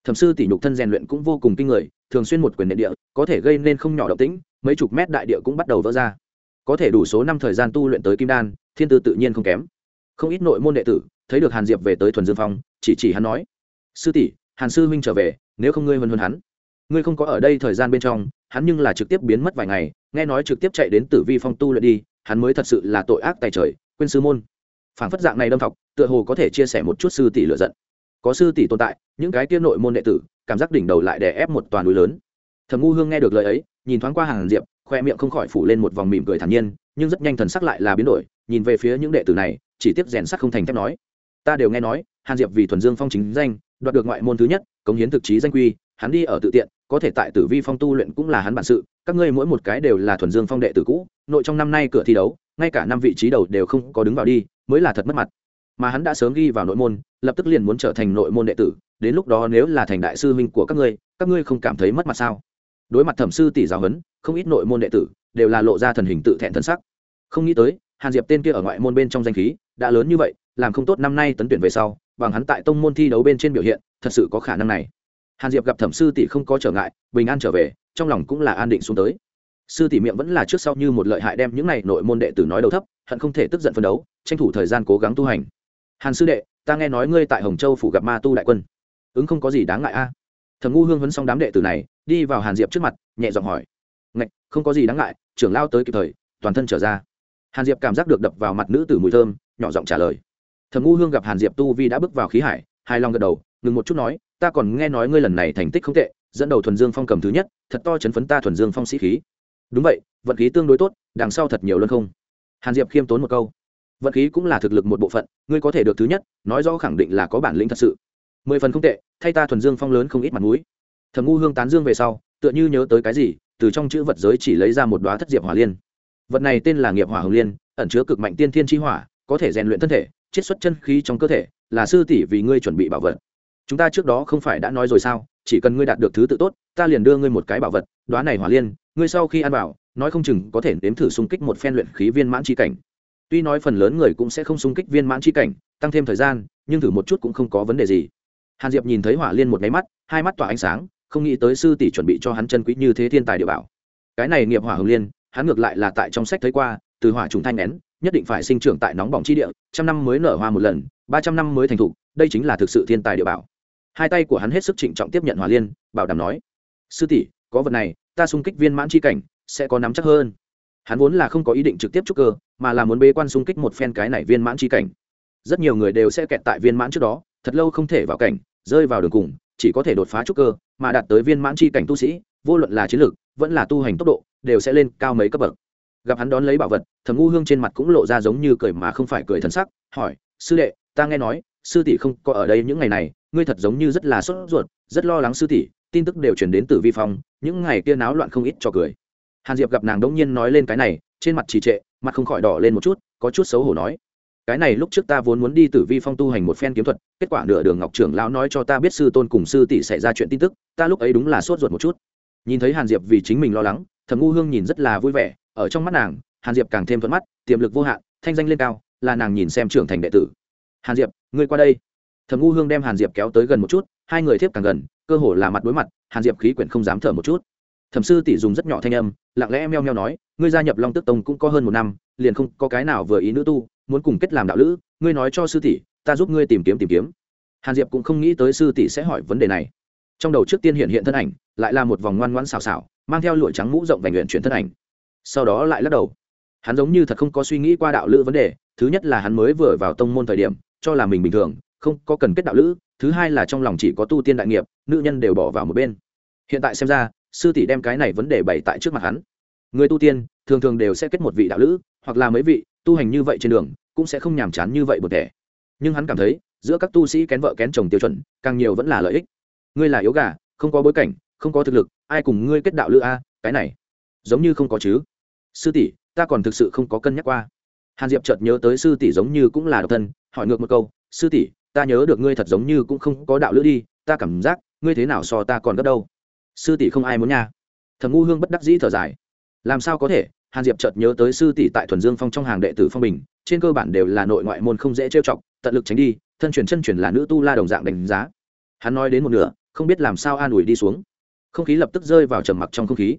Thẩm sư tỷ nhục thân rèn luyện cũng vô cùng kinh người, thường xuyên một quyền nệ địa, có thể gây nên không nhỏ động tĩnh, mấy chục mét đại địa cũng bắt đầu vỡ ra. Có thể đủ số năm thời gian tu luyện tới kim đan, thiên tư tự nhiên không kém. Không ít nội môn đệ tử, thấy được hàn diệp về tới thuần dương phong, chỉ chỉ hắn nói, sư tỷ, hàn sư huynh trở về, nếu không ngươi hơn hơn hắn. Ngươi không có ở đây thời gian bên trong, hắn nhưng là trực tiếp biến mất vài ngày, nghe nói trực tiếp chạy đến tử vi phong tu luyện đi, hắn mới thật sự là tội ác tài trời, quên sư môn phản phất dạng này đâm thọc, tựa hồ có thể chia sẻ một chút sư tỷ lựa giận. Có sư tỷ tồn tại, những cái tiên nội môn đệ tử, cảm giác đỉnh đầu lại đè ép một toàn núi lớn. Thầm ngu hương nghe được lời ấy, nhìn thoáng qua hàng diệp, khoe miệng không khỏi phủ lên một vòng mỉm cười thản nhiên, nhưng rất nhanh thần sắc lại là biến đổi, nhìn về phía những đệ tử này, chỉ tiếp rèn sắc không thành thép nói. Ta đều nghe nói hàn diệp vì thuần dương phong chính danh, đoạt được ngoại môn thứ nhất, cống hiến thực chí danh quy, hắn đi ở tự tiện, có thể tại tử vi phong tu luyện cũng là hắn bản sự, các ngươi mỗi một cái đều là thuần dương phong đệ tử cũ, nội trong năm nay cửa thi đấu, ngay cả năm vị trí đầu đều không có đứng vào đi mới là thật mất mặt. Mà hắn đã sớm ghi vào nội môn, lập tức liền muốn trở thành nội môn đệ tử, đến lúc đó nếu là thành đại sư huynh của các ngươi các ngươi không cảm thấy mất mặt sao? Đối mặt thẩm sư tỷ giáo huấn, không ít nội môn đệ tử đều là lộ ra thần hình tự thẹn thân sắc. Không nghĩ tới, hàn diệp tên kia ở ngoại môn bên trong danh khí đã lớn như vậy, làm không tốt năm nay tấn tuyển về sau, bằng hắn tại tông môn thi đấu bên trên biểu hiện, thật sự có khả năng này. Hàn diệp gặp thẩm sư tỷ không có trở ngại, bình an trở về, trong lòng cũng là an định xuống tới sư tỷ miệng vẫn là trước sau như một lợi hại đem những này nội môn đệ tử nói đầu thấp, hận không thể tức giận phân đấu, tranh thủ thời gian cố gắng tu hành. Hàn sư đệ, ta nghe nói ngươi tại hồng châu phủ gặp ma tu đại quân. Ứng không có gì đáng ngại a. À? thầm ngu hương vấn xong đám đệ tử này, đi vào hàn diệp trước mặt, nhẹ giọng hỏi. Ngạch, không có gì đáng ngại, trưởng lao tới kịp thời, toàn thân trở ra. Hàn diệp cảm giác được đập vào mặt nữ tử mùi thơm, nhỏ giọng trả lời. Thầm ngu hương gặp hàn diệp tu vi đã bước vào khí hải hai lòng gật đầu, ngừng một chút nói, ta còn nghe nói ngươi lần này thành tích không tệ, dẫn đầu thuần dương phong cầm thứ nhất, thật to chấn phấn ta thuần dương phong sĩ khí đúng vậy, vận khí tương đối tốt, đằng sau thật nhiều luôn không. Hàn diệp khiêm tốn một câu. Vận khí cũng là thực lực một bộ phận, ngươi có thể được thứ nhất, nói rõ khẳng định là có bản lĩnh thật sự. Mười phần không tệ, thay ta thuần dương phong lớn không ít mặt mũi. Thầm ngu hương tán dương về sau, tựa như nhớ tới cái gì, từ trong chữ vật giới chỉ lấy ra một đoá thất diệp hỏa liên. Vật này tên là nghiệp hỏa hồng liên, ẩn chứa cực mạnh tiên thiên chi hỏa, có thể rèn luyện thân thể, chiết xuất chân khí trong cơ thể, là sư tỷ vì ngươi chuẩn bị bảo vật. Chúng ta trước đó không phải đã nói rồi sao, chỉ cần ngươi đạt được thứ tự tốt, ta liền đưa ngươi một cái bảo vật đoá này hỏa liên ngươi sau khi ăn bảo nói không chừng có thể nếm thử xung kích một phen luyện khí viên mãn chi cảnh. Tuy nói phần lớn người cũng sẽ không xung kích viên mãn chi cảnh, tăng thêm thời gian, nhưng thử một chút cũng không có vấn đề gì. Hàn diệp nhìn thấy hỏa liên một máy mắt, hai mắt tỏa ánh sáng, không nghĩ tới sư tỷ chuẩn bị cho hắn chân quý như thế thiên tài địa bảo. Cái này nghiệp hỏa hồng liên, hắn ngược lại là tại trong sách thấy qua, từ hỏa trùng thanh nén, nhất định phải sinh trưởng tại nóng bỏng chi địa, trăm năm mới nở hoa một lần, ba trăm năm mới thành thục, đây chính là thực sự thiên tài địa bảo. Hai tay của hắn hết sức trịnh trọng tiếp nhận hỏa liên, bảo đảm nói, sư tỷ có vật này, ta xung kích viên mãn chi cảnh, sẽ có nắm chắc hơn. Hắn vốn là không có ý định trực tiếp trúc cơ, mà là muốn bế quan xung kích một phen cái này viên mãn chi cảnh. Rất nhiều người đều sẽ kẹt tại viên mãn trước đó, thật lâu không thể vào cảnh, rơi vào đường cùng, chỉ có thể đột phá trúc cơ, mà đạt tới viên mãn chi cảnh tu sĩ, vô luận là chiến lược vẫn là tu hành tốc độ, đều sẽ lên cao mấy cấp bậc. Gặp hắn đón lấy bảo vật thầm ngu hương trên mặt cũng lộ ra giống như cười mà không phải cười thần sắc, hỏi, sư đệ, ta nghe nói, sư tỷ không có ở đây những ngày này, ngươi thật giống như rất là sốt ruột, rất lo lắng sư tỷ, tin tức đều chuyển đến từ vi phong những ngày kia náo loạn không ít cho cười. Hàn diệp gặp nàng đống nhiên nói lên cái này, trên mặt trì trệ, mặt không khỏi đỏ lên một chút, có chút xấu hổ nói. Cái này lúc trước ta vốn muốn đi tử vi phong tu hành một phen kiếm thuật, kết quả nửa đường ngọc trưởng lão nói cho ta biết sư tôn cùng sư tỷ xảy ra chuyện tin tức, ta lúc ấy đúng là sốt ruột một chút. Nhìn thấy hàn diệp vì chính mình lo lắng thầm ngu hương nhìn rất là vui vẻ, ở trong mắt nàng, hàn diệp càng thêm thuận mắt, tiềm lực vô hạn, thanh danh lên cao, là nàng nhìn xem trưởng thành đệ tử. Hàn diệp, ngươi qua đây. Thầm ngu hương đem hàn diệp kéo tới gần một chút hai người tiếp càng gần, cơ hồ là mặt đối mặt, hàn diệp khí quyển không dám thở một chút. Thẩm sư tỷ dùng rất nhỏ thanh âm, lặng lẽ meo meo nói, ngươi gia nhập long tức tông cũng có hơn một năm, liền không có cái nào vừa ý nữ tu, muốn cùng kết làm đạo lữ, ngươi nói cho sư tỷ, ta giúp ngươi tìm kiếm tìm kiếm. Hàn diệp cũng không nghĩ tới sư tỷ sẽ hỏi vấn đề này. Trong đầu trước tiên hiện hiện thân ảnh, lại là một vòng ngoan ngoãn xào xào, mang theo lụa trắng mũ rộng vành luyện chuyển thân ảnh. Sau đó lại lắc đầu. Hắn giống như thật không có suy nghĩ qua đạo lữ vấn đề, thứ nhất là hắn mới vừa vào tông môn thời điểm, cho là mình bình thường không có cần kết đạo lữ, thứ hai là trong lòng chỉ có tu tiên đại nghiệp, nữ nhân đều bỏ vào một bên. Hiện tại xem ra, sư tỷ đem cái này vấn đề bày tại trước mặt hắn. Người tu tiên, thường thường đều sẽ kết một vị đạo lữ, hoặc là mấy vị, tu hành như vậy trên đường, cũng sẽ không nhàm chán như vậy một thể nhưng hắn cảm thấy, giữa các tu sĩ kén vợ kén chồng tiêu chuẩn, càng nhiều vẫn là lợi ích. Ngươi là yếu gà, không có bối cảnh, không có thực lực, ai cùng ngươi kết đạo lữ a, cái này, giống như không có chứ. Sư tỷ, ta còn thực sự không có cân nhắc qua. Hàn diệp chợt nhớ tới sư tỷ giống như cũng là độc thân, hỏi ngược một câu, sư tỷ ta nhớ được ngươi thật giống như cũng không có đạo lữ đi, ta cảm giác, ngươi thế nào so ta còn gấp đâu? Sư tỷ không ai muốn nha. Thầm ngu hương bất đắc dĩ thở dài. Làm sao có thể? Hàn diệp chợt nhớ tới sư tỷ tại thuần dương phong trong hàng đệ tử phong bình, trên cơ bản đều là nội ngoại môn không dễ trêu chọc, tận lực tránh đi, thân truyền chân truyền là nữ tu la đồng dạng đánh giá. Hắn nói đến một nửa, không biết làm sao an ủi đi xuống. Không khí lập tức rơi vào trầm mặc trong không khí.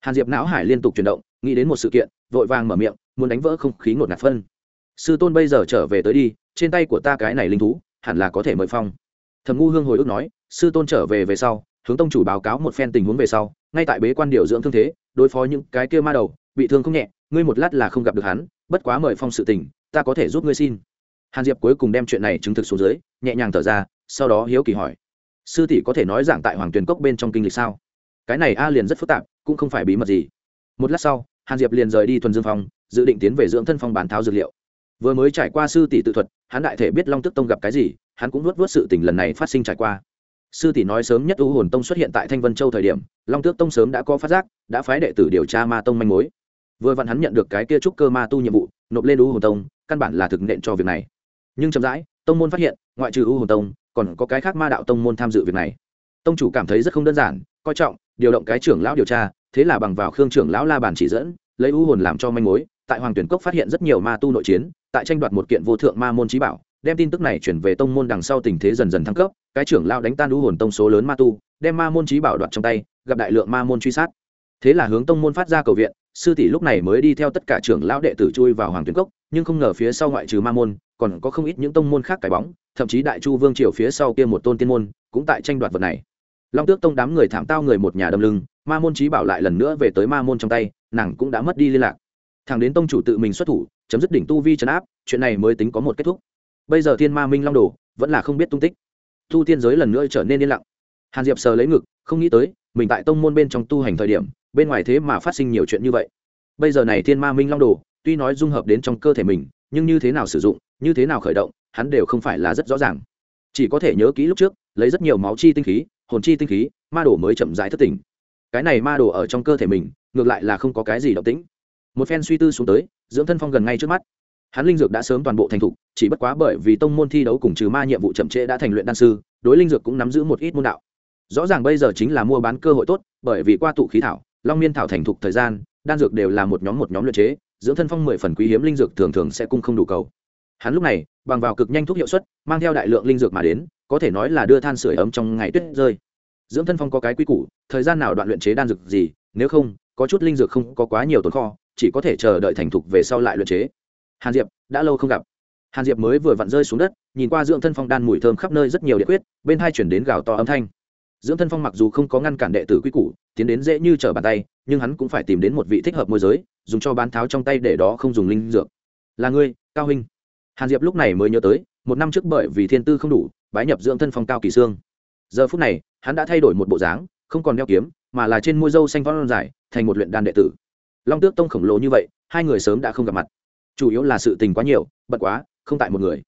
Hàn diệp não hải liên tục chuyển động, nghĩ đến một sự kiện, vội vàng mở miệng, muốn đánh vỡ không khí ngột ngạt phân. Sư tôn bây giờ trở về tới đi, trên tay của ta cái này linh thú hẳn là có thể mời phong. Thầm ngu hương hồi ức nói, sư tôn trở về về sau, hướng tông chủ báo cáo một phen tình huống về sau, ngay tại bế quan điều dưỡng thương thế, đối phó những cái kia ma đầu, bị thương không nhẹ, ngươi một lát là không gặp được hắn, bất quá mời phong sự tình, ta có thể giúp ngươi xin. Hàn diệp cuối cùng đem chuyện này chứng thực xuống dưới, nhẹ nhàng thở ra, sau đó hiếu kỳ hỏi, sư tỷ có thể nói giảng tại hoàng tuyền cốc bên trong kinh lịch sao? Cái này a liền rất phức tạp, cũng không phải bí mật gì. Một lát sau, hàn diệp liền rời đi thuần dương phong dự định tiến về dưỡng thân phong bản tháo dược liệu vừa mới trải qua sư tỷ tự thuật, hắn đại thể biết long tức tông gặp cái gì, hắn cũng nuốt vớt sự tình lần này phát sinh trải qua. Sư tỷ nói sớm nhất u hồn tông xuất hiện tại thanh vân châu thời điểm, long tước tông sớm đã có phát giác, đã phái đệ tử điều tra ma tông manh mối. Vừa vặn hắn nhận được cái kia trúc cơ ma tu nhiệm vụ, nộp lên u hồn tông, căn bản là thực nện cho việc này. Nhưng chậm rãi, tông môn phát hiện, ngoại trừ u hồn tông, còn có cái khác ma đạo tông môn tham dự việc này. Tông chủ cảm thấy rất không đơn giản, coi trọng, điều động cái trưởng lão điều tra, thế là bằng vào khương trưởng lão la bàn chỉ dẫn, lấy u hồn làm cho manh mối, tại hoàng tuyển cốc phát hiện rất nhiều ma tu nội chiến tại tranh đoạt một kiện vô thượng ma môn trí bảo, đem tin tức này chuyển về tông môn đằng sau tình thế dần dần thăng cấp, cái trưởng lao đánh tan đũ hồn tông số lớn ma tu, đem ma môn trí bảo đoạt trong tay, gặp đại lượng ma môn truy sát. Thế là hướng tông môn phát ra cầu viện, sư tỷ lúc này mới đi theo tất cả trưởng lão đệ tử chui vào hoàng tuyến cốc, nhưng không ngờ phía sau ngoại trừ ma môn, còn có không ít những tông môn khác cải bóng, thậm chí đại chu vương triều phía sau kia một tôn tiên môn, cũng tại tranh đoạt vật này. Long tước tông đám người thảm tao người một nhà đâm lưng, ma môn trí bảo lại lần nữa về tới ma môn trong tay, nàng cũng đã mất đi liên lạc. Thằng đến tông chủ tự mình xuất thủ chấm dứt đỉnh tu vi trấn áp, chuyện này mới tính có một kết thúc. Bây giờ thiên ma minh long đồ vẫn là không biết tung tích. Tu tiên giới lần nữa trở nên yên lặng. Hàn diệp sờ lấy ngực, không nghĩ tới, mình tại tông môn bên trong tu hành thời điểm, bên ngoài thế mà phát sinh nhiều chuyện như vậy. Bây giờ này thiên ma minh long đồ, tuy nói dung hợp đến trong cơ thể mình, nhưng như thế nào sử dụng, như thế nào khởi động, hắn đều không phải là rất rõ ràng. Chỉ có thể nhớ kỹ lúc trước, lấy rất nhiều máu chi tinh khí, hồn chi tinh khí, ma đồ mới chậm rãi thất tình cái này ma đồ ở trong cơ thể mình, ngược lại là không có cái gì động tĩnh một phen suy tư xuống tới, dưỡng thân phong gần ngay trước mắt. Hắn linh dược đã sớm toàn bộ thành thục, chỉ bất quá bởi vì tông môn thi đấu cùng trừ ma nhiệm vụ chậm trễ đã thành luyện đan sư, đối linh dược cũng nắm giữ một ít môn đạo. Rõ ràng bây giờ chính là mua bán cơ hội tốt, bởi vì qua tụ khí thảo, long miên thảo thành thục thời gian, đan dược đều là một nhóm một nhóm luyện chế, dưỡng thân phong mười phần quý hiếm linh dược thường thường sẽ cung không đủ cầu. Hắn lúc này, bằng vào cực nhanh thuốc hiệu suất, mang theo đại lượng linh dược mà đến, có thể nói là đưa than sửa ấm trong ngày tuyết rơi. Dưỡng thân phong có cái quy củ, thời gian nào đoạn luyện chế đan dược gì, nếu không, có chút linh dược không có quá nhiều tồn kho chỉ có thể chờ đợi thành thục về sau lại luyện chế. Hàn diệp, đã lâu không gặp. Hàn diệp mới vừa vặn rơi xuống đất, nhìn qua dưỡng thân phong đan mùi thơm khắp nơi rất nhiều địa quyết, bên hai chuyển đến gào to âm thanh. Dưỡng thân phong mặc dù không có ngăn cản đệ tử quy củ, tiến đến dễ như trở bàn tay, nhưng hắn cũng phải tìm đến một vị thích hợp môi giới, dùng cho bán tháo trong tay để đó không dùng linh dược. Là ngươi, cao huynh. Hàn diệp lúc này mới nhớ tới, một năm trước bởi vì thiên tư không đủ, bái nhập dưỡng thân phong cao kỳ sương giờ phút này, hắn đã thay đổi một bộ dáng, không còn đeo kiếm, mà là trên môi dâu xanh vón dài, thành một luyện đan đệ tử long tước tông khổng lồ như vậy, hai người sớm đã không gặp mặt. Chủ yếu là sự tình quá nhiều, bận quá, không tại một người.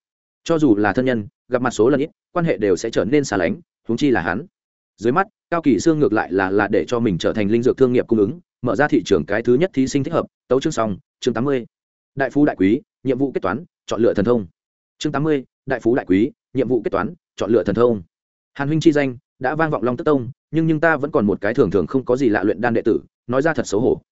Cho dù là thân nhân, gặp mặt số lần ít, quan hệ đều sẽ trở nên xa lánh, huống chi là hắn. Dưới mắt, cao kỳ xương ngược lại là là để cho mình trở thành linh dược thương nghiệp cung ứng, mở ra thị trường cái thứ nhất thí sinh thích hợp, tấu chương xong, chương tám mươi. Đại phú đại quý, nhiệm vụ kết toán, chọn lựa thần thông. Chương tám mươi, đại phú đại quý, nhiệm vụ kết toán, chọn lựa thần thông. Hàn huynh chi danh, đã vang vọng long tức tông, nhưng nhưng ta vẫn còn một cái thường thường không có gì lạ luyện đan đệ tử, nói ra thật xấu hổ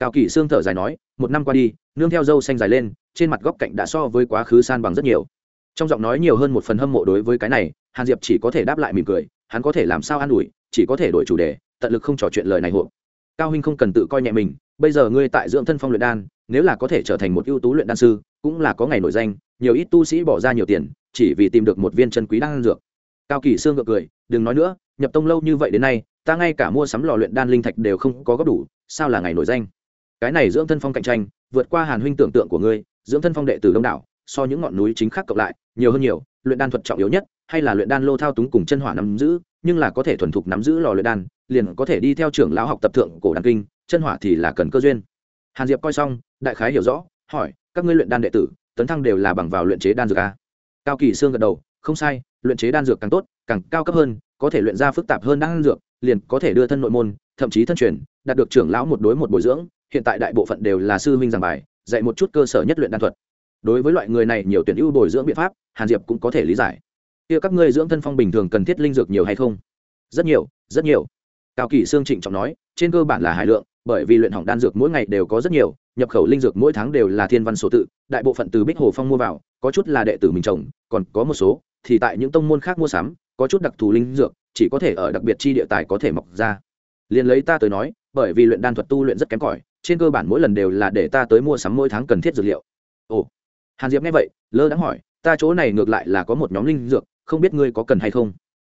cao kỳ xương thở dài nói, một năm qua đi, nương theo dâu xanh dài lên, trên mặt góc cạnh đã so với quá khứ san bằng rất nhiều. Trong giọng nói nhiều hơn một phần hâm mộ đối với cái này, hàn diệp chỉ có thể đáp lại mỉm cười, hắn có thể làm sao an ủi, chỉ có thể đổi chủ đề, tận lực không trò chuyện lời này hộ. Cao huynh không cần tự coi nhẹ mình, bây giờ ngươi tại dưỡng thân phong luyện đan, nếu là có thể trở thành một ưu tú luyện đan sư, cũng là có ngày nổi danh, nhiều ít tu sĩ bỏ ra nhiều tiền, chỉ vì tìm được một viên chân quý đan dược. Cao kỳ sương gượng cười, đừng nói nữa, nhập tông lâu như vậy đến nay, ta ngay cả mua sắm lò luyện đan linh thạch đều không có góp đủ, sao là ngày nổi danh? Cái này dưỡng thân phong cạnh tranh, vượt qua hàn huynh tưởng tượng của ngươi, dưỡng thân phong đệ tử đông đảo, so những ngọn núi chính khác cộng lại, nhiều hơn nhiều, luyện đan thuật trọng yếu nhất, hay là luyện đan lô thao túng cùng chân hỏa nắm giữ, nhưng là có thể thuần thục nắm giữ lò luyện đan, liền có thể đi theo trưởng lão học tập thượng cổ đan kinh, chân hỏa thì là cần cơ duyên. Hàn diệp coi xong, đại khái hiểu rõ, hỏi, các ngươi luyện đan đệ tử, tấn thăng đều là bằng vào luyện chế đan dược a cao kỳ sương gật đầu, không sai, luyện chế đan dược càng tốt, càng cao cấp hơn, có thể luyện ra phức tạp hơn đan dược, liền có thể đưa thân nội môn, thậm chí thân truyền, đạt được trưởng lão một đối một bồi dưỡng hiện tại đại bộ phận đều là sư huynh giảng bài, dạy một chút cơ sở nhất luyện đan thuật. Đối với loại người này, nhiều tuyển ưu bồi dưỡng biện pháp, hàn diệp cũng có thể lý giải. Kia các ngươi dưỡng thân phong bình thường cần thiết linh dược nhiều hay không? Rất nhiều rất nhiều. Cao kỳ sương trịnh trọng nói, trên cơ bản là hải lượng, bởi vì luyện hỏng đan dược mỗi ngày đều có rất nhiều, nhập khẩu linh dược mỗi tháng đều là thiên văn số tự, đại bộ phận từ bích hồ phong mua vào, có chút là đệ tử mình trồng, còn có một số thì tại những tông môn khác mua sắm, có chút đặc thù linh dược, chỉ có thể ở đặc biệt chi địa tài có thể mọc ra. Liền lấy ta tới nói bởi vì luyện đan thuật tu luyện rất kém cỏi, trên cơ bản mỗi lần đều là để ta tới mua sắm mỗi tháng cần thiết dược liệu. Ồ, hàn diệp nghe vậy, lơ đãng hỏi, ta chỗ này ngược lại là có một nhóm linh dược, không biết ngươi có cần hay không?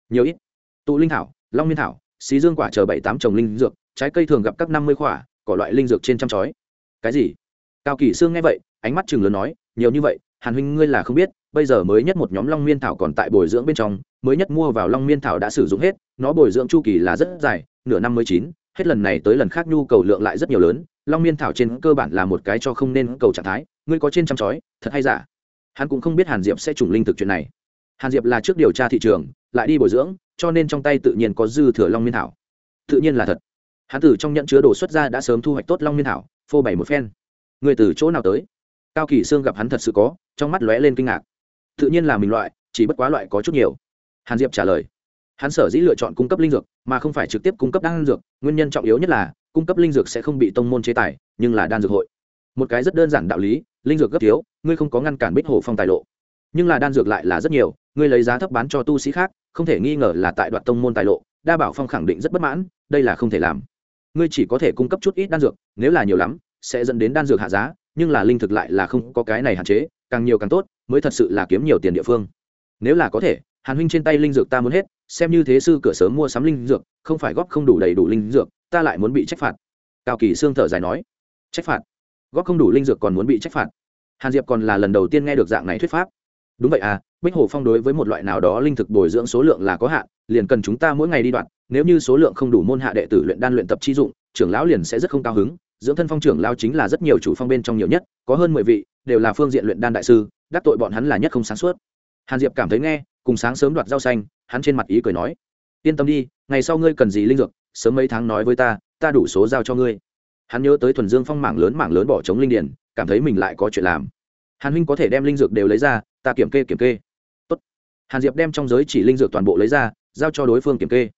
Nhiều ít. Tụ linh thảo, long miên thảo, xí dương quả chờ bảy tám trồng linh dược, trái cây thường gặp các năm mươi quả, cỏ loại linh dược trên trăm chói. Cái gì? Cao kỳ sương nghe vậy, ánh mắt chừng lớn nói, nhiều như vậy, hàn huynh ngươi là không biết, bây giờ mới nhất một nhóm long miên thảo còn tại bồi dưỡng bên trong, mới nhất mua vào long miên thảo đã sử dụng hết, nó bồi dưỡng chu kỳ là rất dài, nửa năm mới chín hết lần này tới lần khác nhu cầu lượng lại rất nhiều lớn, long miên thảo trên cơ bản là một cái cho không nên cầu trạng thái, ngươi có trên trăm chói, thật hay giả? Hắn cũng không biết hàn diệp sẽ trùng linh thực chuyện này. Hàn diệp là trước điều tra thị trường, lại đi bồi dưỡng, cho nên trong tay tự nhiên có dư thừa long miên thảo. Tự nhiên là thật. Hắn từ trong nhận chứa đồ xuất ra đã sớm thu hoạch tốt long miên thảo, phô bày một phen. Người từ chỗ nào tới? Cao kỳ sương gặp hắn thật sự có, trong mắt lóe lên kinh ngạc. Tự nhiên là mình loại, chỉ bất quá loại có chút nhiều. Hàn diệp trả lời. Hắn sở dĩ lựa chọn cung cấp linh dược mà không phải trực tiếp cung cấp đan dược, nguyên nhân trọng yếu nhất là, cung cấp linh dược sẽ không bị tông môn chế tài, nhưng là đan dược hội. Một cái rất đơn giản đạo lý, linh dược gấp thiếu, ngươi không có ngăn cản bích hồ phong tài lộ. Nhưng là đan dược lại là rất nhiều, ngươi lấy giá thấp bán cho tu sĩ khác, không thể nghi ngờ là tại đoạn tông môn tài lộ, đa bảo phong khẳng định rất bất mãn, đây là không thể làm. Ngươi chỉ có thể cung cấp chút ít đan dược, nếu là nhiều lắm, sẽ dẫn đến đan dược hạ giá, nhưng là linh thực lại là không có cái này hạn chế, càng nhiều càng tốt, mới thật sự là kiếm nhiều tiền địa phương. Nếu là có thể, hàn huynh trên tay linh dược ta muốn hết xem như thế sư cửa sớm mua sắm linh dược, không phải góp không đủ đầy đủ linh dược, ta lại muốn bị trách phạt. Cao kỳ xương thở dài nói, trách phạt? Góp không đủ linh dược còn muốn bị trách phạt? Hàn diệp còn là lần đầu tiên nghe được dạng này thuyết pháp. Đúng vậy à bích hồ phong đối với một loại nào đó linh thực bồi dưỡng số lượng là có hạn, liền cần chúng ta mỗi ngày đi đoạn, nếu như số lượng không đủ môn hạ đệ tử luyện đan luyện tập chi dụng, trưởng lão liền sẽ rất không cao hứng. Dưỡng thân phong trưởng lao chính là rất nhiều chủ phong bên trong nhiều nhất, có hơn mười vị, đều là phương diện luyện đan đại sư, đắc tội bọn hắn là nhất không sáng suốt. Hàn diệp cảm thấy nghe, cùng sáng sớm đoạt rau xanh hắn trên mặt ý cười nói, yên tâm đi, ngày sau ngươi cần gì linh dược, sớm mấy tháng nói với ta ta đủ số giao cho ngươi hắn nhớ tới thuần dương phong mảng lớn mảng lớn bỏ trống linh điển, cảm thấy mình lại có chuyện làm hàn huynh có thể đem linh dược đều lấy ra, ta kiểm kê kiểm kê Tốt. hàn diệp đem trong giới chỉ linh dược toàn bộ lấy ra, giao cho đối phương kiểm kê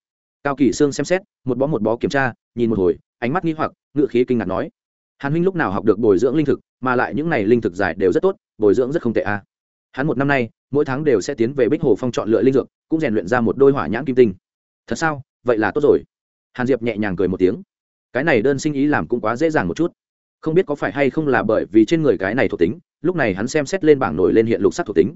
cao kỳ sương xem xét, một bó một bó kiểm tra, nhìn một hồi, ánh mắt nghi hoặc ngự khí kinh ngạc nói, hàn huynh lúc nào học được bồi dưỡng linh thực, mà lại những này linh thực dài đều rất tốt, bồi dưỡng rất không tệ à. hắn một năm nay mỗi tháng đều sẽ tiến về bích hồ phong chọn lựa linh dược, cũng rèn luyện ra một đôi hỏa nhãn kim tinh. Thật sao? Vậy là tốt rồi. Hàn diệp nhẹ nhàng cười một tiếng. Cái này đơn sinh ý làm cũng quá dễ dàng một chút. Không biết có phải hay không là bởi vì trên người cái này thuộc tính, lúc này hắn xem xét lên bảng nổi lên hiện lục sắc thuộc tính.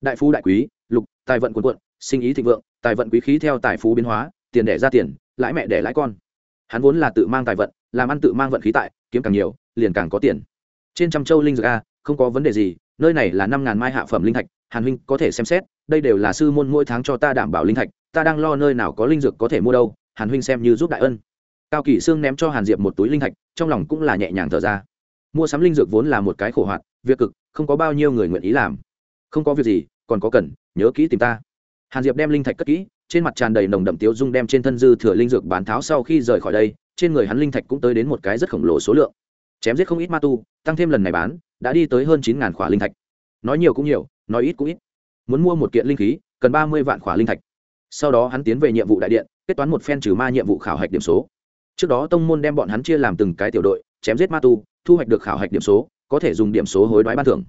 Đại phú đại quý, lục, tài vận quần quận sinh ý thịnh vượng, tài vận quý khí theo tài phú biến hóa, tiền đẻ ra tiền, lãi mẹ đẻ lãi con. Hắn vốn là tự mang tài vận, làm ăn tự mang vận khí tại, kiếm càng nhiều, liền càng có tiền. Trên trăm châu linh dược a, không có vấn đề gì, nơi này là năm ngàn mai hạ phẩm linh thạch hàn huynh, có thể xem xét, đây đều là sư môn mỗi tháng cho ta đảm bảo linh thạch, ta đang lo nơi nào có linh dược có thể mua đâu, hàn huynh xem như giúp đại ân. Cao kỷ sương ném cho hàn diệp một túi linh thạch, trong lòng cũng là nhẹ nhàng thở ra. Mua sắm linh dược vốn là một cái khổ hoạt việc cực, không có bao nhiêu người nguyện ý làm. Không có việc gì, còn có cần, nhớ kỹ tìm ta. Hàn diệp đem linh thạch cất kỹ, trên mặt tràn đầy nồng đậm tiếu dung đem trên thân dư thừa linh dược bán tháo sau khi rời khỏi đây, trên người hắn linh thạch cũng tới đến một cái rất khổng lồ số lượng. Chém giết không ít ma tu, tăng thêm lần này bán, đã đi tới hơn chín ngàn khỏa linh thạch. Nói nhiều cũng nhiều nói ít cũng ít. Muốn mua một kiện linh khí, cần ba mươi vạn khỏa linh thạch. Sau đó hắn tiến về nhiệm vụ đại điện, kết toán một phen trừ ma nhiệm vụ khảo hạch điểm số. Trước đó tông môn đem bọn hắn chia làm từng cái tiểu đội, chém giết ma tu, thu hoạch được khảo hạch điểm số, có thể dùng điểm số hối đoái ban thưởng.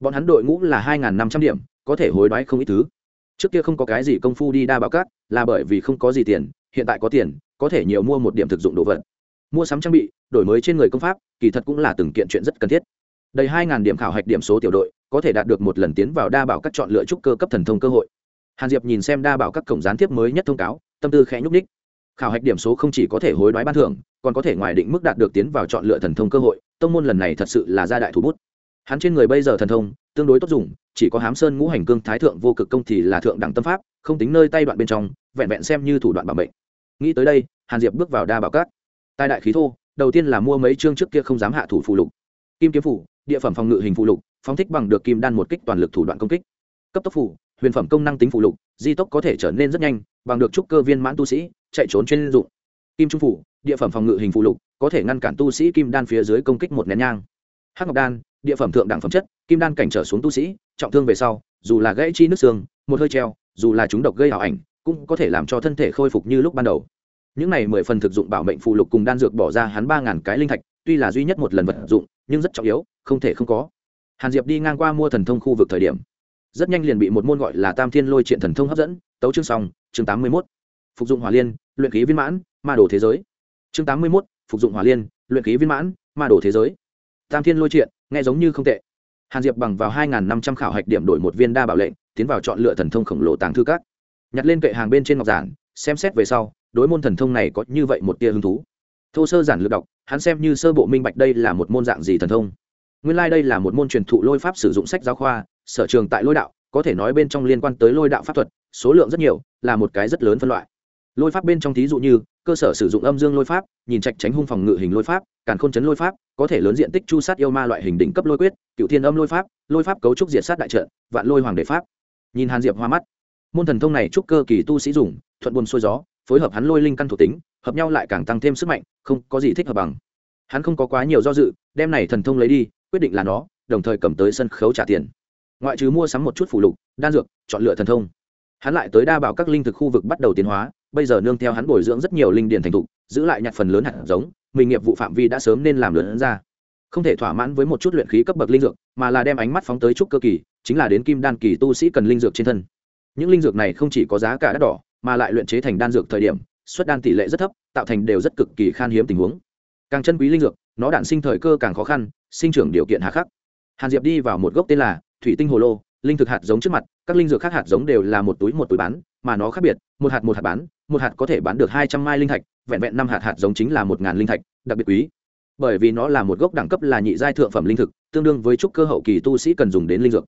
Bọn hắn đội ngũ là hai năm trăm điểm, có thể hối đoái không ít thứ. Trước kia không có cái gì công phu đi đa báo cát, là bởi vì không có gì tiền, hiện tại có tiền, có thể nhiều mua một điểm thực dụng đồ vật. Mua sắm trang bị, đổi mới trên người công pháp, kỳ thật cũng là từng kiện chuyện rất cần thiết. Đầy hai điểm khảo hạch điểm số tiểu đội có thể đạt được một lần tiến vào đa bảo các chọn lựa trúc cơ cấp thần thông cơ hội. Hàn diệp nhìn xem đa bảo các cổng gián tiếp mới nhất thông cáo, tâm tư khẽ nhúc ních khảo hạch điểm số không chỉ có thể hối đoái ban thưởng, còn có thể ngoài định mức đạt được tiến vào chọn lựa thần thông cơ hội, tông môn lần này thật sự là gia đại thủ bút. Hắn trên người bây giờ thần thông, tương đối tốt dùng, chỉ có hám sơn ngũ hành cương thái thượng vô cực công thì là thượng đẳng tâm pháp, không tính nơi tay đoạn bên trong, vẹn vẹn xem như thủ đoạn bảo mệnh. Nghĩ tới đây, hàn diệp bước vào đa bảo cát tài đại khí thô, đầu tiên là mua mấy chương trước kia không dám hạ thủ phụ lục. Kim kiếm phủ, địa phẩm phòng ngự hình phụ lục phóng thích bằng được kim đan một kích toàn lực thủ đoạn công kích. Cấp tốc phủ huyền phẩm công năng tính phụ lục, di tốc có thể trở nên rất nhanh, bằng được trúc cơ viên mãn tu sĩ, chạy trốn chuyên dụng. Kim trung phủ địa phẩm phòng ngự hình phụ lục, có thể ngăn cản tu sĩ kim đan phía dưới công kích một nén nhang. Hắc ngọc đan, địa phẩm thượng đẳng phẩm chất, kim đan cảnh trở xuống tu sĩ, trọng thương về sau, dù là gãy chi nước xương, một hơi treo, dù là chúng độc gây ảo ảnh, cũng có thể làm cho thân thể khôi phục như lúc ban đầu. Những này mười phần thực dụng bảo mệnh phụ lục cùng đan dược bỏ ra hắn ba ngàn cái linh thạch, tuy là duy nhất một lần vật dụng, nhưng rất trọng yếu, không thể không có hàn diệp đi ngang qua mua thần thông khu vực thời điểm rất nhanh liền bị một môn gọi là tam thiên lôi triện thần thông hấp dẫn tấu chương song, chương tám mươi mốt. Phục dụng hỏa liên luyện khí viên mãn ma đồ thế giới. Chương tám mươi mốt phục dụng hỏa liên luyện khí viên mãn ma đồ thế giới. Tam thiên lôi triện nghe giống như không tệ. Hàn diệp bằng vào hai năm trăm khảo hạch điểm đổi một viên đa bảo lệnh tiến vào chọn lựa thần thông khổng lồ tàng thư các. Nhặt lên kệ hàng bên trên ngọc giản xem xét về sau đối môn thần thông này có như vậy một tia hứng thú. Thô sơ giản lược đọc hắn xem như sơ bộ minh bạch đây là một môn dạng gì thần thông nguyên lai đây là một môn truyền thụ lôi pháp sử dụng sách giáo khoa, sở trường tại lôi đạo, có thể nói bên trong liên quan tới lôi đạo pháp thuật, số lượng rất nhiều, là một cái rất lớn phân loại. Lôi pháp bên trong thí dụ như, cơ sở sử dụng âm dương lôi pháp, nhìn trạch tránh hung phòng ngự hình lôi pháp, càn khôn chấn lôi pháp, có thể lớn diện tích chu sát yêu ma loại hình đỉnh cấp lôi quyết, cựu thiên âm lôi pháp lôi pháp cấu trúc diệt sát đại trận, vạn lôi hoàng đệ pháp. Nhìn hàn diệp hoa mắt, môn thần thông này trúc cơ kỳ tu sĩ dùng, thuận buồn xuôi gió, phối hợp hắn lôi linh căn thuộc tính, hợp nhau lại càng tăng thêm sức mạnh, không có gì thích hợp bằng. Hắn không có quá nhiều do dự, đem này thần thông lấy đi quyết định là nó, đồng thời cầm tới sân khấu trả tiền. Ngoại trừ mua sắm một chút phụ lục, đan dược, chọn lựa thần thông. Hắn lại tới đa bảo các linh thực khu vực bắt đầu tiến hóa, bây giờ nương theo hắn bồi dưỡng rất nhiều linh điển thành thục, giữ lại nhặt phần lớn hạt giống, mình nghiệp vụ phạm vi đã sớm nên làm lớn ra. Không thể thỏa mãn với một chút luyện khí cấp bậc linh dược, mà là đem ánh mắt phóng tới trúc cơ kỳ, chính là đến kim đan kỳ tu sĩ cần linh dược trên thân. Những linh dược này không chỉ có giá cả đắt đỏ, mà lại luyện chế thành đan dược thời điểm xuất đan tỷ lệ rất thấp, tạo thành đều rất cực kỳ khan hiếm tình huống. Càng chân quý linh dược, nó đản sinh thời cơ càng khó khăn sinh trưởng điều kiện hà khắc. Hàn diệp đi vào một gốc tên là thủy tinh hồ lô, linh thực hạt giống trước mặt, các linh dược khác hạt giống đều là một túi một túi bán, mà nó khác biệt, một hạt một hạt bán, một hạt có thể bán được hai trăm mai linh thạch, vẹn vẹn năm hạt hạt giống chính là một ngàn linh thạch, đặc biệt quý. Bởi vì nó là một gốc đẳng cấp là nhị giai thượng phẩm linh thực, tương đương với trúc cơ hậu kỳ tu sĩ cần dùng đến linh dược.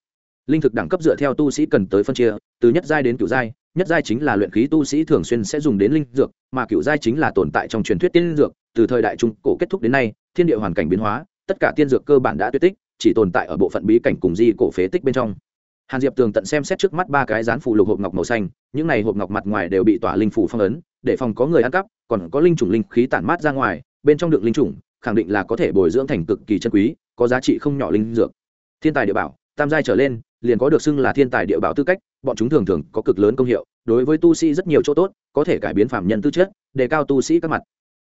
Linh thực đẳng cấp dựa theo tu sĩ cần tới phân chia, từ nhất giai đến cựu giai, nhất giai chính là luyện khí tu sĩ thường xuyên sẽ dùng đến linh dược, mà cựu giai chính là tồn tại trong truyền thuyết tiên linh dược, từ thời đại trung cổ kết thúc đến nay, thiên địa hoàn cảnh biến hóa tất cả tiên dược cơ bản đã tuyệt tích, chỉ tồn tại ở bộ phận bí cảnh cùng di cổ phế tích bên trong. Hàn diệp tường tận xem xét trước mắt ba cái dán phủ lục hộp ngọc màu xanh, những này hộp ngọc mặt ngoài đều bị tỏa linh phủ phong ấn, để phòng có người ăn cắp, còn có linh chủng linh khí tản mát ra ngoài, bên trong đựng linh chủng, khẳng định là có thể bồi dưỡng thành cực kỳ chân quý, có giá trị không nhỏ linh dược. Thiên tài địa bảo, tam giai trở lên, liền có được xưng là thiên tài địa bảo tư cách, bọn chúng thường thường có cực lớn công hiệu, đối với tu sĩ rất nhiều chỗ tốt, có thể cải biến phạm nhân tư chất, đề cao tu sĩ các mặt.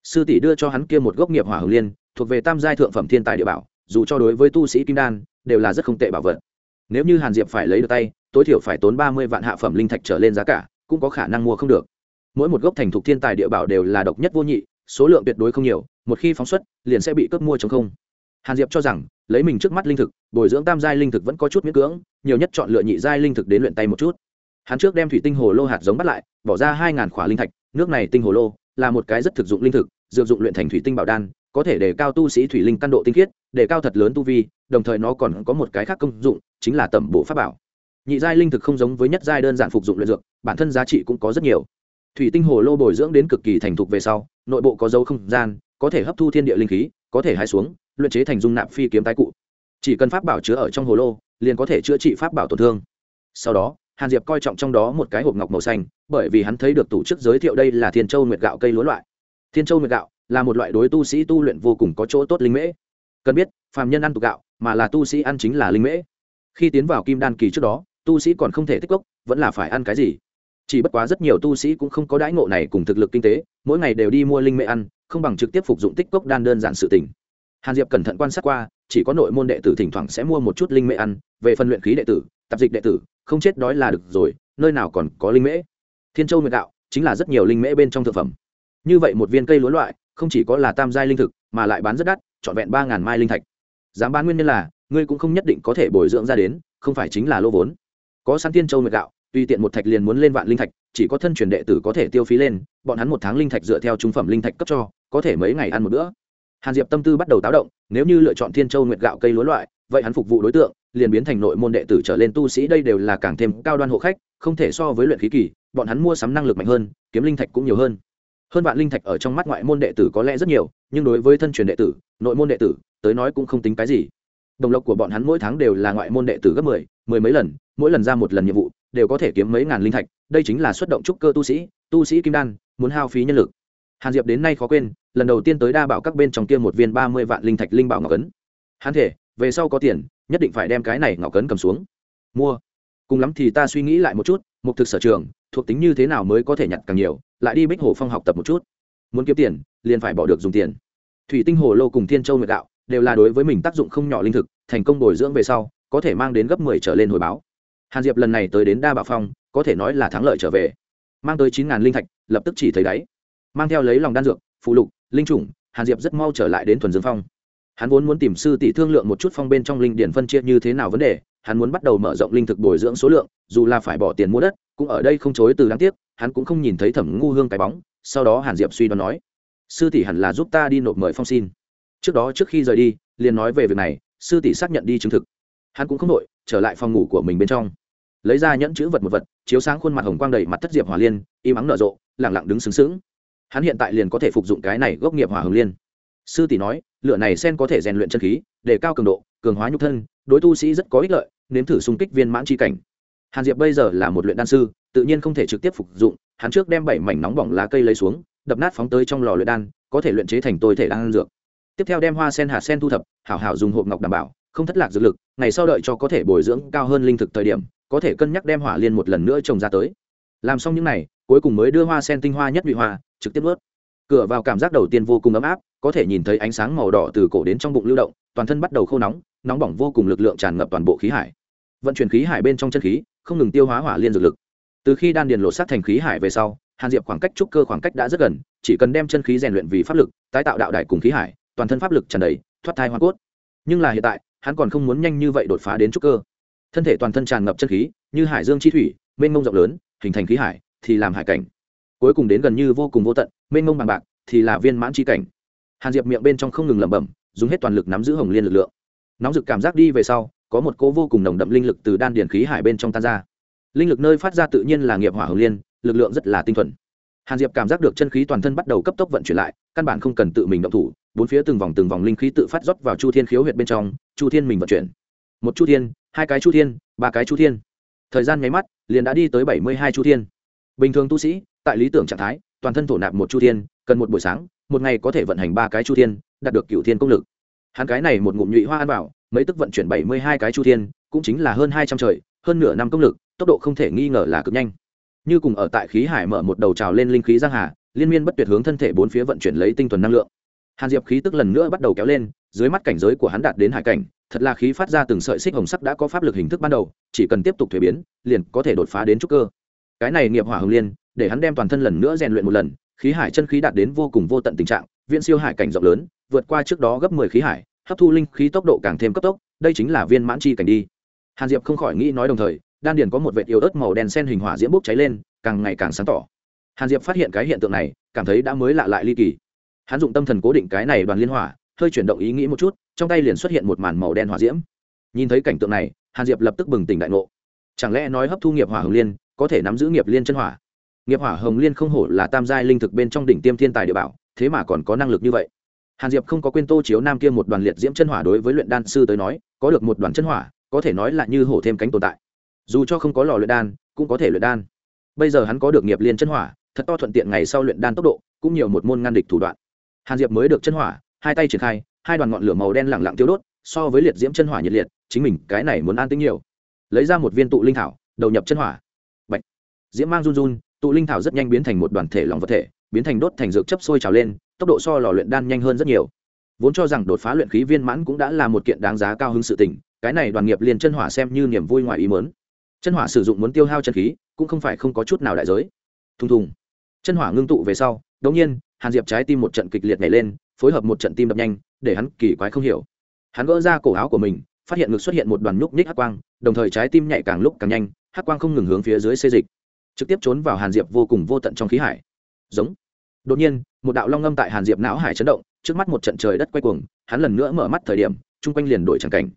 Sư tỷ đưa cho hắn kia một gốc nghiệp hỏa hồng liên thuộc về tam giai thượng phẩm thiên tài địa bảo, dù cho đối với tu sĩ kim đan, đều là rất không tệ bảo vật. Nếu như hàn diệp phải lấy được tay, tối thiểu phải tốn ba mươi vạn hạ phẩm linh thạch trở lên giá cả, cũng có khả năng mua không được. Mỗi một gốc thành thục thiên tài địa bảo đều là độc nhất vô nhị, số lượng tuyệt đối không nhiều, một khi phóng xuất, liền sẽ bị cướp mua chống không. Hàn diệp cho rằng, lấy mình trước mắt linh thực, bồi dưỡng tam giai linh thực vẫn có chút miễn cưỡng, nhiều nhất chọn lựa nhị giai linh thực đến luyện tay một chút. Hắn trước đem thủy tinh hồ lô hạt giống bắt lại, bỏ ra hai ngàn khỏa linh thạch, nước này tinh hồ lô là một cái rất thực dụng linh thực, dược dụng luyện thành thủy tinh bảo đan có thể để cao tu sĩ thủy linh căn độ tinh khiết, để cao thật lớn tu vi, đồng thời nó còn có một cái khác công dụng, chính là tẩm bộ pháp bảo. Nhị giai linh thực không giống với nhất giai đơn giản phục dụng luyện dược, bản thân giá trị cũng có rất nhiều. Thủy tinh hồ lô bồi dưỡng đến cực kỳ thành thục về sau, nội bộ có dấu không gian, có thể hấp thu thiên địa linh khí, có thể hai xuống, luyện chế thành dung nạp phi kiếm tái cụ. Chỉ cần pháp bảo chứa ở trong hồ lô, liền có thể chữa trị pháp bảo tổn thương. Sau đó, hàn diệp coi trọng trong đó một cái hộp ngọc màu xanh, bởi vì hắn thấy được tổ chức giới thiệu đây là thiên châu nguyệt gạo cây lúa loại. Thiên châu nguyệt gạo là một loại đối tu sĩ tu luyện vô cùng có chỗ tốt linh mễ. Cần biết, phàm nhân ăn tục gạo, mà là tu sĩ ăn chính là linh mễ. Khi tiến vào kim đan kỳ trước đó, tu sĩ còn không thể tích cốc, vẫn là phải ăn cái gì? Chỉ bất quá rất nhiều tu sĩ cũng không có đãi ngộ này cùng thực lực kinh tế, mỗi ngày đều đi mua linh mễ ăn, không bằng trực tiếp phục dụng tích cốc đan đơn giản sự tình. Hàn diệp cẩn thận quan sát qua, chỉ có nội môn đệ tử thỉnh thoảng sẽ mua một chút linh mễ ăn, về phần luyện khí đệ tử, tạp dịch đệ tử, không chết đói là được rồi, nơi nào còn có linh mễ. Thiên châu nguyệt đạo chính là rất nhiều linh mễ bên trong thực phẩm. Như vậy một viên cây lúa loại không chỉ có là tam giai linh thực, mà lại bán rất đắt, trọn vẹn ba ngàn mai linh thạch. Dám bán nguyên nhân là, ngươi cũng không nhất định có thể bồi dưỡng ra đến, không phải chính là lô vốn. Có sẵn thiên châu nguyệt gạo, tùy tiện một thạch liền muốn lên vạn linh thạch, chỉ có thân truyền đệ tử có thể tiêu phí lên, bọn hắn một tháng linh thạch dựa theo trung phẩm linh thạch cấp cho, có thể mấy ngày ăn một bữa. Hàn diệp tâm tư bắt đầu táo động, nếu như lựa chọn thiên châu nguyệt gạo cây lúa loại, vậy hắn phục vụ đối tượng, liền biến thành nội môn đệ tử trở lên tu sĩ đây đều là càng thêm cao đoan hộ khách, không thể so với luyện khí kỳ, bọn hắn mua sắm năng lực mạnh hơn, kiếm linh thạch cũng nhiều hơn hơn vạn linh thạch ở trong mắt ngoại môn đệ tử có lẽ rất nhiều, nhưng đối với thân truyền đệ tử, nội môn đệ tử, tới nói cũng không tính cái gì. Đồng lộc của bọn hắn mỗi tháng đều là ngoại môn đệ tử gấp mười mười mấy lần, mỗi lần ra một lần nhiệm vụ, đều có thể kiếm mấy ngàn linh thạch, đây chính là xuất động trúc cơ tu sĩ tu sĩ kim đan, muốn hao phí nhân lực. Hàn diệp đến nay khó quên, lần đầu tiên tới đa bảo các bên trong kia một viên ba mươi vạn linh thạch linh bảo ngọc ấn. Hắn thể về sau có tiền, nhất định phải đem cái này ngọc ấn cầm xuống. Mua. Cùng lắm thì ta suy nghĩ lại một chút, mục thực sở trường, thuộc tính như thế nào mới có thể nhặt càng nhiều? Lại đi bích hồ phong học tập một chút. Muốn kiếm tiền, liền phải bỏ được dùng tiền. Thủy tinh hồ lô cùng thiên châu nguyệt đạo đều là đối với mình tác dụng không nhỏ linh thực, thành công bồi dưỡng về sau, có thể mang đến gấp mười trở lên hồi báo. Hàn diệp lần này tới đến đa bảo phong, có thể nói là thắng lợi trở về. Mang tới chín ngàn linh thạch, lập tức chỉ thấy đáy. Mang theo lấy lòng đan dược phụ lục, linh chủng hàn diệp rất mau trở lại đến thuần dương phong. Hắn vốn muốn tìm sư tỷ thương lượng một chút phong bên trong linh điển phân chia như thế nào vấn đề, hắn muốn bắt đầu mở rộng linh thực bồi dưỡng số lượng, dù là phải bỏ tiền mua đất, cũng ở đây không chối từ đáng tiếc hắn cũng không nhìn thấy thẩm ngu hương cái bóng, sau đó hàn diệp suy đoán nói, sư tỷ hẳn là giúp ta đi nộp mời phong xin. Trước đó trước khi rời đi, liền nói về việc này, sư tỷ xác nhận đi chứng thực. Hắn cũng không đội trở lại phòng ngủ của mình bên trong. Lấy ra nhẫn chữ vật một vật, chiếu sáng khuôn mặt hồng quang đầy mặt thất diệp hỏa liên, im ắng nở rộ lẳng lặng đứng xứng xứng hắn hiện tại liền có thể phục dụng cái này gốc nghiệp hỏa hồng liên. Sư tỷ nói, lửa này sen có thể rèn luyện chân khí, để cao cường độ, cường hóa nhục thân, đối tu sĩ rất có ích lợi, nếm thử xung kích viên mãn tri cảnh. Hàn diệp bây giờ là một luyện đan sư tự nhiên không thể trực tiếp phục dụng, hắn trước đem bảy mảnh nóng bỏng lá cây lấy xuống, đập nát phóng tới trong lò luyện đan, có thể luyện chế thành tôi thể đan dược. Tiếp theo đem hoa sen hạt sen thu thập, hảo hảo dùng hộp ngọc đảm bảo, không thất lạc dược lực, ngày sau đợi cho có thể bồi dưỡng cao hơn linh thực thời điểm, có thể cân nhắc đem hỏa liên một lần nữa trồng ra tới. Làm xong những n à y cuối cùng mới đưa hoa sen tinh hoa nhất vị hoa, trực tiếp ướt cửa vào cảm giác đầu tiên vô cùng ấm áp, có thể nhìn thấy ánh sáng màu đỏ từ cổ đến trong bụng lưu động, toàn thân bắt đầu khô nóng nóng bỏng vô cùng lực lượng tràn ngập toàn bộ khí hải. Vận chuyển khí hải bên trong chân khí, không ngừng tiêu hóa hỏa liên dược lực từ khi đan điền lộ sát thành khí hải về sau, hàn diệp khoảng cách trúc cơ khoảng cách đã rất gần, chỉ cần đem chân khí rèn luyện vì pháp lực, tái tạo đạo đài cùng khí hải, toàn thân pháp lực tràn đầy, thoát thai hoa cốt. Nhưng là hiện tại, hắn còn không muốn nhanh như vậy đột phá đến trúc cơ. Thân thể toàn thân tràn ngập chân khí, như hải dương chi thủy, mênh mông rộng lớn, hình thành khí hải, thì làm hải cảnh. Cuối cùng đến gần như vô cùng vô tận, mênh mông bằng bạc, thì là viên mãn chi cảnh. Hàn diệp miệng bên trong không ngừng lẩm bẩm, dùng hết toàn lực nắm giữ hồng liên lực lượng. Nóng rực cảm giác đi về sau, có một cỗ vô cùng nồng đậm linh lực từ đan điền khí hải bên trong tan ra linh lực nơi phát ra tự nhiên là nghiệp hỏa hồng liên, lực lượng rất là tinh thuần. Hàn diệp cảm giác được chân khí toàn thân bắt đầu cấp tốc vận chuyển lại, căn bản không cần tự mình động thủ, bốn phía từng vòng từng vòng linh khí tự phát rót vào chu thiên khiếu huyệt bên trong, chu thiên mình vận chuyển. Một chu thiên, hai cái chu thiên, ba cái chu thiên. Thời gian nháy mắt, liền đã đi tới bảy mươi hai chu thiên. Bình thường tu sĩ, tại lý tưởng trạng thái, toàn thân thổ nạp một chu thiên, cần một buổi sáng, một ngày có thể vận hành ba cái chu thiên, đạt được cựu thiên công lực. Hắn cái này một ngụm nhụy hoa ăn bảo mấy tức vận chuyển bảy mươi hai cái chu thiên, cũng chính là hơn hai trăm trời, hơn nửa năm công lực tốc độ không thể nghi ngờ là cực nhanh. Như cùng ở tại khí hải mở một đầu trào lên linh khí giang hà, liên miên bất tuyệt hướng thân thể bốn phía vận chuyển lấy tinh thuần năng lượng. Hàn diệp khí tức lần nữa bắt đầu kéo lên, dưới mắt cảnh giới của hắn đạt đến hải cảnh, thật là khí phát ra từng sợi xích hồng sắc đã có pháp lực hình thức ban đầu, chỉ cần tiếp tục thuế biến, liền có thể đột phá đến trúc cơ. Cái này nghiệp hỏa hồng liên, để hắn đem toàn thân lần nữa rèn luyện một lần, khí hải chân khí đạt đến vô cùng vô tận tình trạng, viễn siêu hải cảnh rộng lớn, vượt qua trước đó gấp mười khí hải, hấp thu linh khí tốc độ càng thêm cấp tốc, đây chính là viên mãn chi cảnh đi. Hàn diệp không khỏi nghĩ nói đồng thời đan điền có một vệt yếu ớt màu đen sen hình hỏa diễm bốc cháy lên, càng ngày càng sáng tỏ. Hàn diệp phát hiện cái hiện tượng này, cảm thấy đã mới lạ lại ly kỳ. Hắn dụng tâm thần cố định cái này đoàn liên hỏa, hơi chuyển động ý nghĩ một chút, trong tay liền xuất hiện một màn màu đen hỏa diễm. Nhìn thấy cảnh tượng này, hàn diệp lập tức bừng tỉnh đại ngộ. Chẳng lẽ nói hấp thu nghiệp hỏa hồng liên, có thể nắm giữ nghiệp liên chân hỏa? Nghiệp hỏa hồng liên không hổ là tam giai linh thực bên trong đỉnh tiêm thiên tài địa bảo, thế mà còn có năng lực như vậy. Hàn diệp không có quên tô chiếu nam kia một đoàn liệt diễm chân hỏa đối với luyện đan sư tới nói, có được một đoàn chân hỏa, có thể nói là như hổ thêm cánh tồn tại dù cho không có lò luyện đan, cũng có thể luyện đan. Bây giờ hắn có được nghiệp liên chân hỏa, thật to thuận tiện ngày sau luyện đan tốc độ, cũng nhiều một môn ngăn địch thủ đoạn. Hàn diệp mới được chân hỏa, hai tay triển khai, hai đoàn ngọn lửa màu đen lẳng lặng tiêu đốt, so với liệt diễm chân hỏa nhiệt liệt, chính mình cái này muốn an tính nhiều. Lấy ra một viên tụ linh thảo, đầu nhập chân hỏa. Bạch. diễm mang run run, tụ linh thảo rất nhanh biến thành một đoàn thể lòng vật thể, biến thành đốt thành dược chấp sôi trào lên, tốc độ so lò luyện đan nhanh hơn rất nhiều. Vốn cho rằng đột phá luyện khí viên mãn cũng đã là một kiện đáng giá cao hứng sự tình, cái này đoàn nghiệp liền chân hỏa xem như niềm vui ngoài ý mớn chân hỏa sử dụng muốn tiêu hao chân khí, cũng không phải không có chút nào đại giới. Thùng thùng. Chân hỏa ngưng tụ về sau đống nhiên, hàn diệp trái tim một trận kịch liệt nhảy lên, phối hợp một trận tim đập nhanh, để hắn kỳ quái không hiểu. Hắn gỡ ra cổ áo của mình, phát hiện ngực xuất hiện một đoàn nhúc nhích hắc quang, đồng thời trái tim nhảy càng lúc càng nhanh, hắc quang không ngừng hướng phía dưới xê dịch, trực tiếp trốn vào hàn diệp vô cùng vô tận trong khí hải. Giống. Đột nhiên, một đạo long ngâm tại hàn diệp não hải chấn động, trước mắt một trận trời đất quay cuồng, hắn lần nữa mở mắt thời điểm, chung quanh liền đổi tràng cảnh.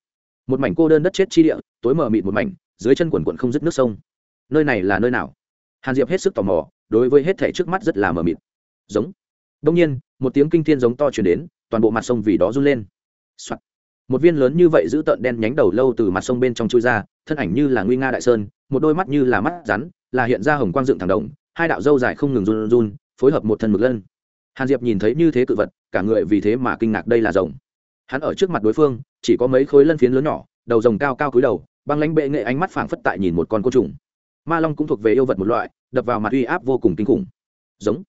Một mảnh cô đơn đất chết chi địa, tối mờ mịt một mảnh dưới chân quần quận không dứt nước sông. Nơi này là nơi nào? Hàn diệp hết sức tò mò, đối với hết thể trước mắt rất là mờ mịt. Giống. Đông nhiên, một tiếng kinh thiên giống to chuyển đến, toàn bộ mặt sông vì đó run lên、Soạn. một viên lớn như vậy giữ tợn đen nhánh đầu lâu từ mặt sông bên trong chui ra, thân ảnh như là nguy nga đại sơn, một đôi mắt như là mắt rắn, là hiện ra hồng quang dựng thẳng đồng, hai đạo dâu dài không ngừng run run, phối hợp một thân mực lân. Hàn diệp nhìn thấy như thế cự vật, cả người vì thế mà kinh ngạc đây là rồng. Hắn ở trước mặt đối phương, chỉ có mấy khối lân phiến lớn nhỏ, đầu rồng cao cao cúi đầu băng lãnh bệ nghệ ánh mắt phảng phất tại nhìn một con côn trùng. Ma long cũng thuộc về yêu vật một loại, đập vào mặt uy áp vô cùng kinh khủng. Giống.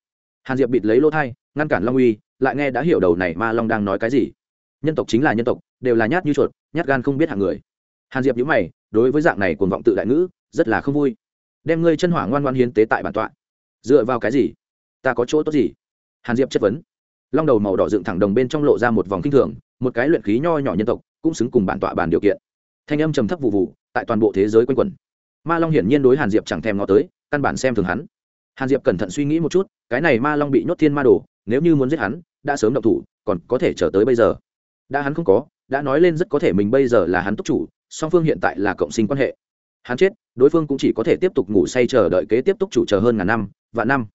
Hàn diệp bịt lấy lỗ thai, ngăn cản long uy, lại nghe đã hiểu đầu này ma long đang nói cái gì. Nhân tộc chính là nhân tộc, đều là nhát như chuột, nhát gan không biết hạng người. Hàn diệp nhữ mày, đối với dạng này cuồng vọng tự đại ngữ, rất là không vui. Đem ngươi chân hỏa ngoan ngoan hiến tế tại bản tọa. Dựa vào cái gì? Ta có chỗ tốt gì? Hàn diệp chất vấn. Long đầu màu đỏ dựng thẳng đồng bên trong lộ ra một vòng kinh thường, một cái luyện khí nho nhỏ nhân tộc, cũng xứng cùng bản tọa bàn điều kiện thanh âm trầm thấp vụ vụ, tại toàn bộ thế giới quanh quẩn. Ma long hiển nhiên đối hàn diệp chẳng thèm ngó tới, căn bản xem thường hắn. Hàn diệp cẩn thận suy nghĩ một chút, cái này ma long bị nhốt thiên ma đồ, nếu như muốn giết hắn, đã sớm động thủ, còn có thể chờ tới bây giờ. Đã hắn không có, đã nói lên rất có thể mình bây giờ là hắn túc chủ, song phương hiện tại là cộng sinh quan hệ. Hắn chết, đối phương cũng chỉ có thể tiếp tục ngủ say chờ đợi kế tiếp túc chủ chờ hơn ngàn năm và năm.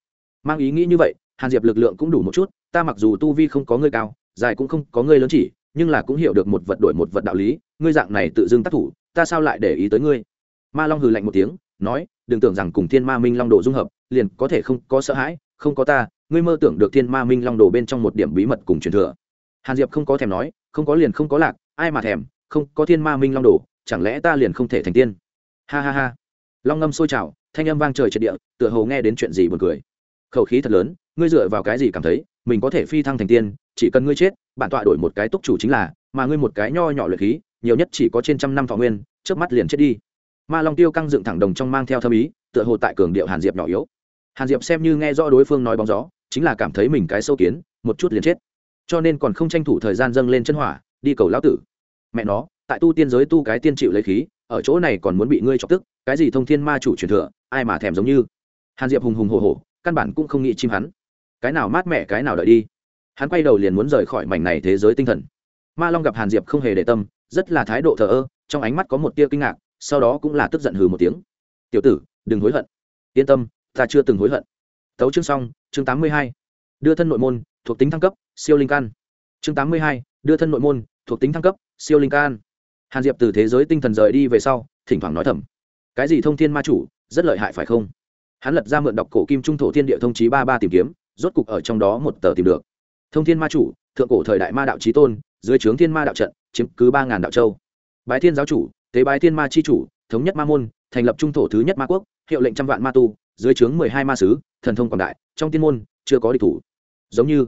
Mang ý nghĩ như vậy, hàn diệp lực lượng cũng đủ một chút, ta mặc dù tu vi không có ngươi cao, dài cũng không có ngươi lớn chỉ, nhưng là cũng hiểu được một vật đổi một vật đạo lý ngươi dạng này tự dưng tác thủ, ta sao lại để ý tới ngươi? Ma long hừ lạnh một tiếng, nói, đừng tưởng rằng cùng thiên ma minh long đồ dung hợp, liền có thể không có sợ hãi, không có ta, ngươi mơ tưởng được thiên ma minh long đồ bên trong một điểm bí mật cùng truyền thừa. Hàn diệp không có thèm nói, không có liền không có lạc, ai mà thèm, không có thiên ma minh long đồ, chẳng lẽ ta liền không thể thành tiên? Ha ha ha. Long ngâm sôi trào, thanh âm vang trời triệt địa, tựa hồ nghe đến chuyện gì buồn cười. Khẩu khí thật lớn, ngươi dựa vào cái gì cảm thấy, mình có thể phi thăng thành tiên, chỉ cần ngươi chết, bản tọa đổi một cái túc chủ chính là, mà ngươi một cái nho nhỏ luyện khí nhiều nhất chỉ có trên trăm năm thọ nguyên trước mắt liền chết đi. Ma long tiêu căng dựng thẳng đồng trong mang theo thâm ý, tựa hồ tại cường điệu hàn diệp nhỏ yếu. Hàn diệp xem như nghe rõ đối phương nói bóng gió, chính là cảm thấy mình cái sâu kiến, một chút liền chết. Cho nên còn không tranh thủ thời gian dâng lên chân hỏa, đi cầu lão tử. Mẹ nó, tại tu tiên giới tu cái tiên chịu lấy khí, ở chỗ này còn muốn bị ngươi chọc tức, cái gì thông thiên ma chủ truyền thừa, ai mà thèm giống như. Hàn diệp hùng hùng hồ hồ căn bản cũng không nghĩ chim hắn. Cái nào mát mẻ cái nào đợi đi. Hắn quay đầu liền muốn rời khỏi mảnh này thế giới tinh thần. Ma long gặp hàn diệp không hề để tâm rất là thái độ thờ ơ, trong ánh mắt có một tia kinh ngạc, sau đó cũng là tức giận hừ một tiếng. Tiểu tử, đừng hối hận. Yên tâm, ta chưa từng hối hận. Thấu chương xong, chương tám mươi hai. Đưa thân nội môn, thuộc tính thăng cấp, siêu linh can. Chương tám mươi hai, đưa thân nội môn, thuộc tính thăng cấp, siêu linh can. Hàn diệp từ thế giới tinh thần rời đi về sau, thỉnh thoảng nói thầm. Cái gì thông thiên ma chủ, rất lợi hại phải không? Hắn lật ra mượn đọc cổ kim trung thổ thiên địa thông trí ba ba tìm kiếm, rốt cục ở trong đó một tờ tìm được. Thông thiên ma chủ, thượng cổ thời đại ma đạo trí tôn, dưới trướng thiên ma đạo trận chiếm cứ ba ngàn đạo châu. Bái thiên giáo chủ, tế bái thiên ma chi chủ, thống nhất ma môn, thành lập trung thổ thứ nhất ma quốc, hiệu lệnh trăm vạn ma tu, dưới trướng mười hai ma sứ, thần thông quảng đại, trong tiên môn, chưa có địch thủ. Giống như,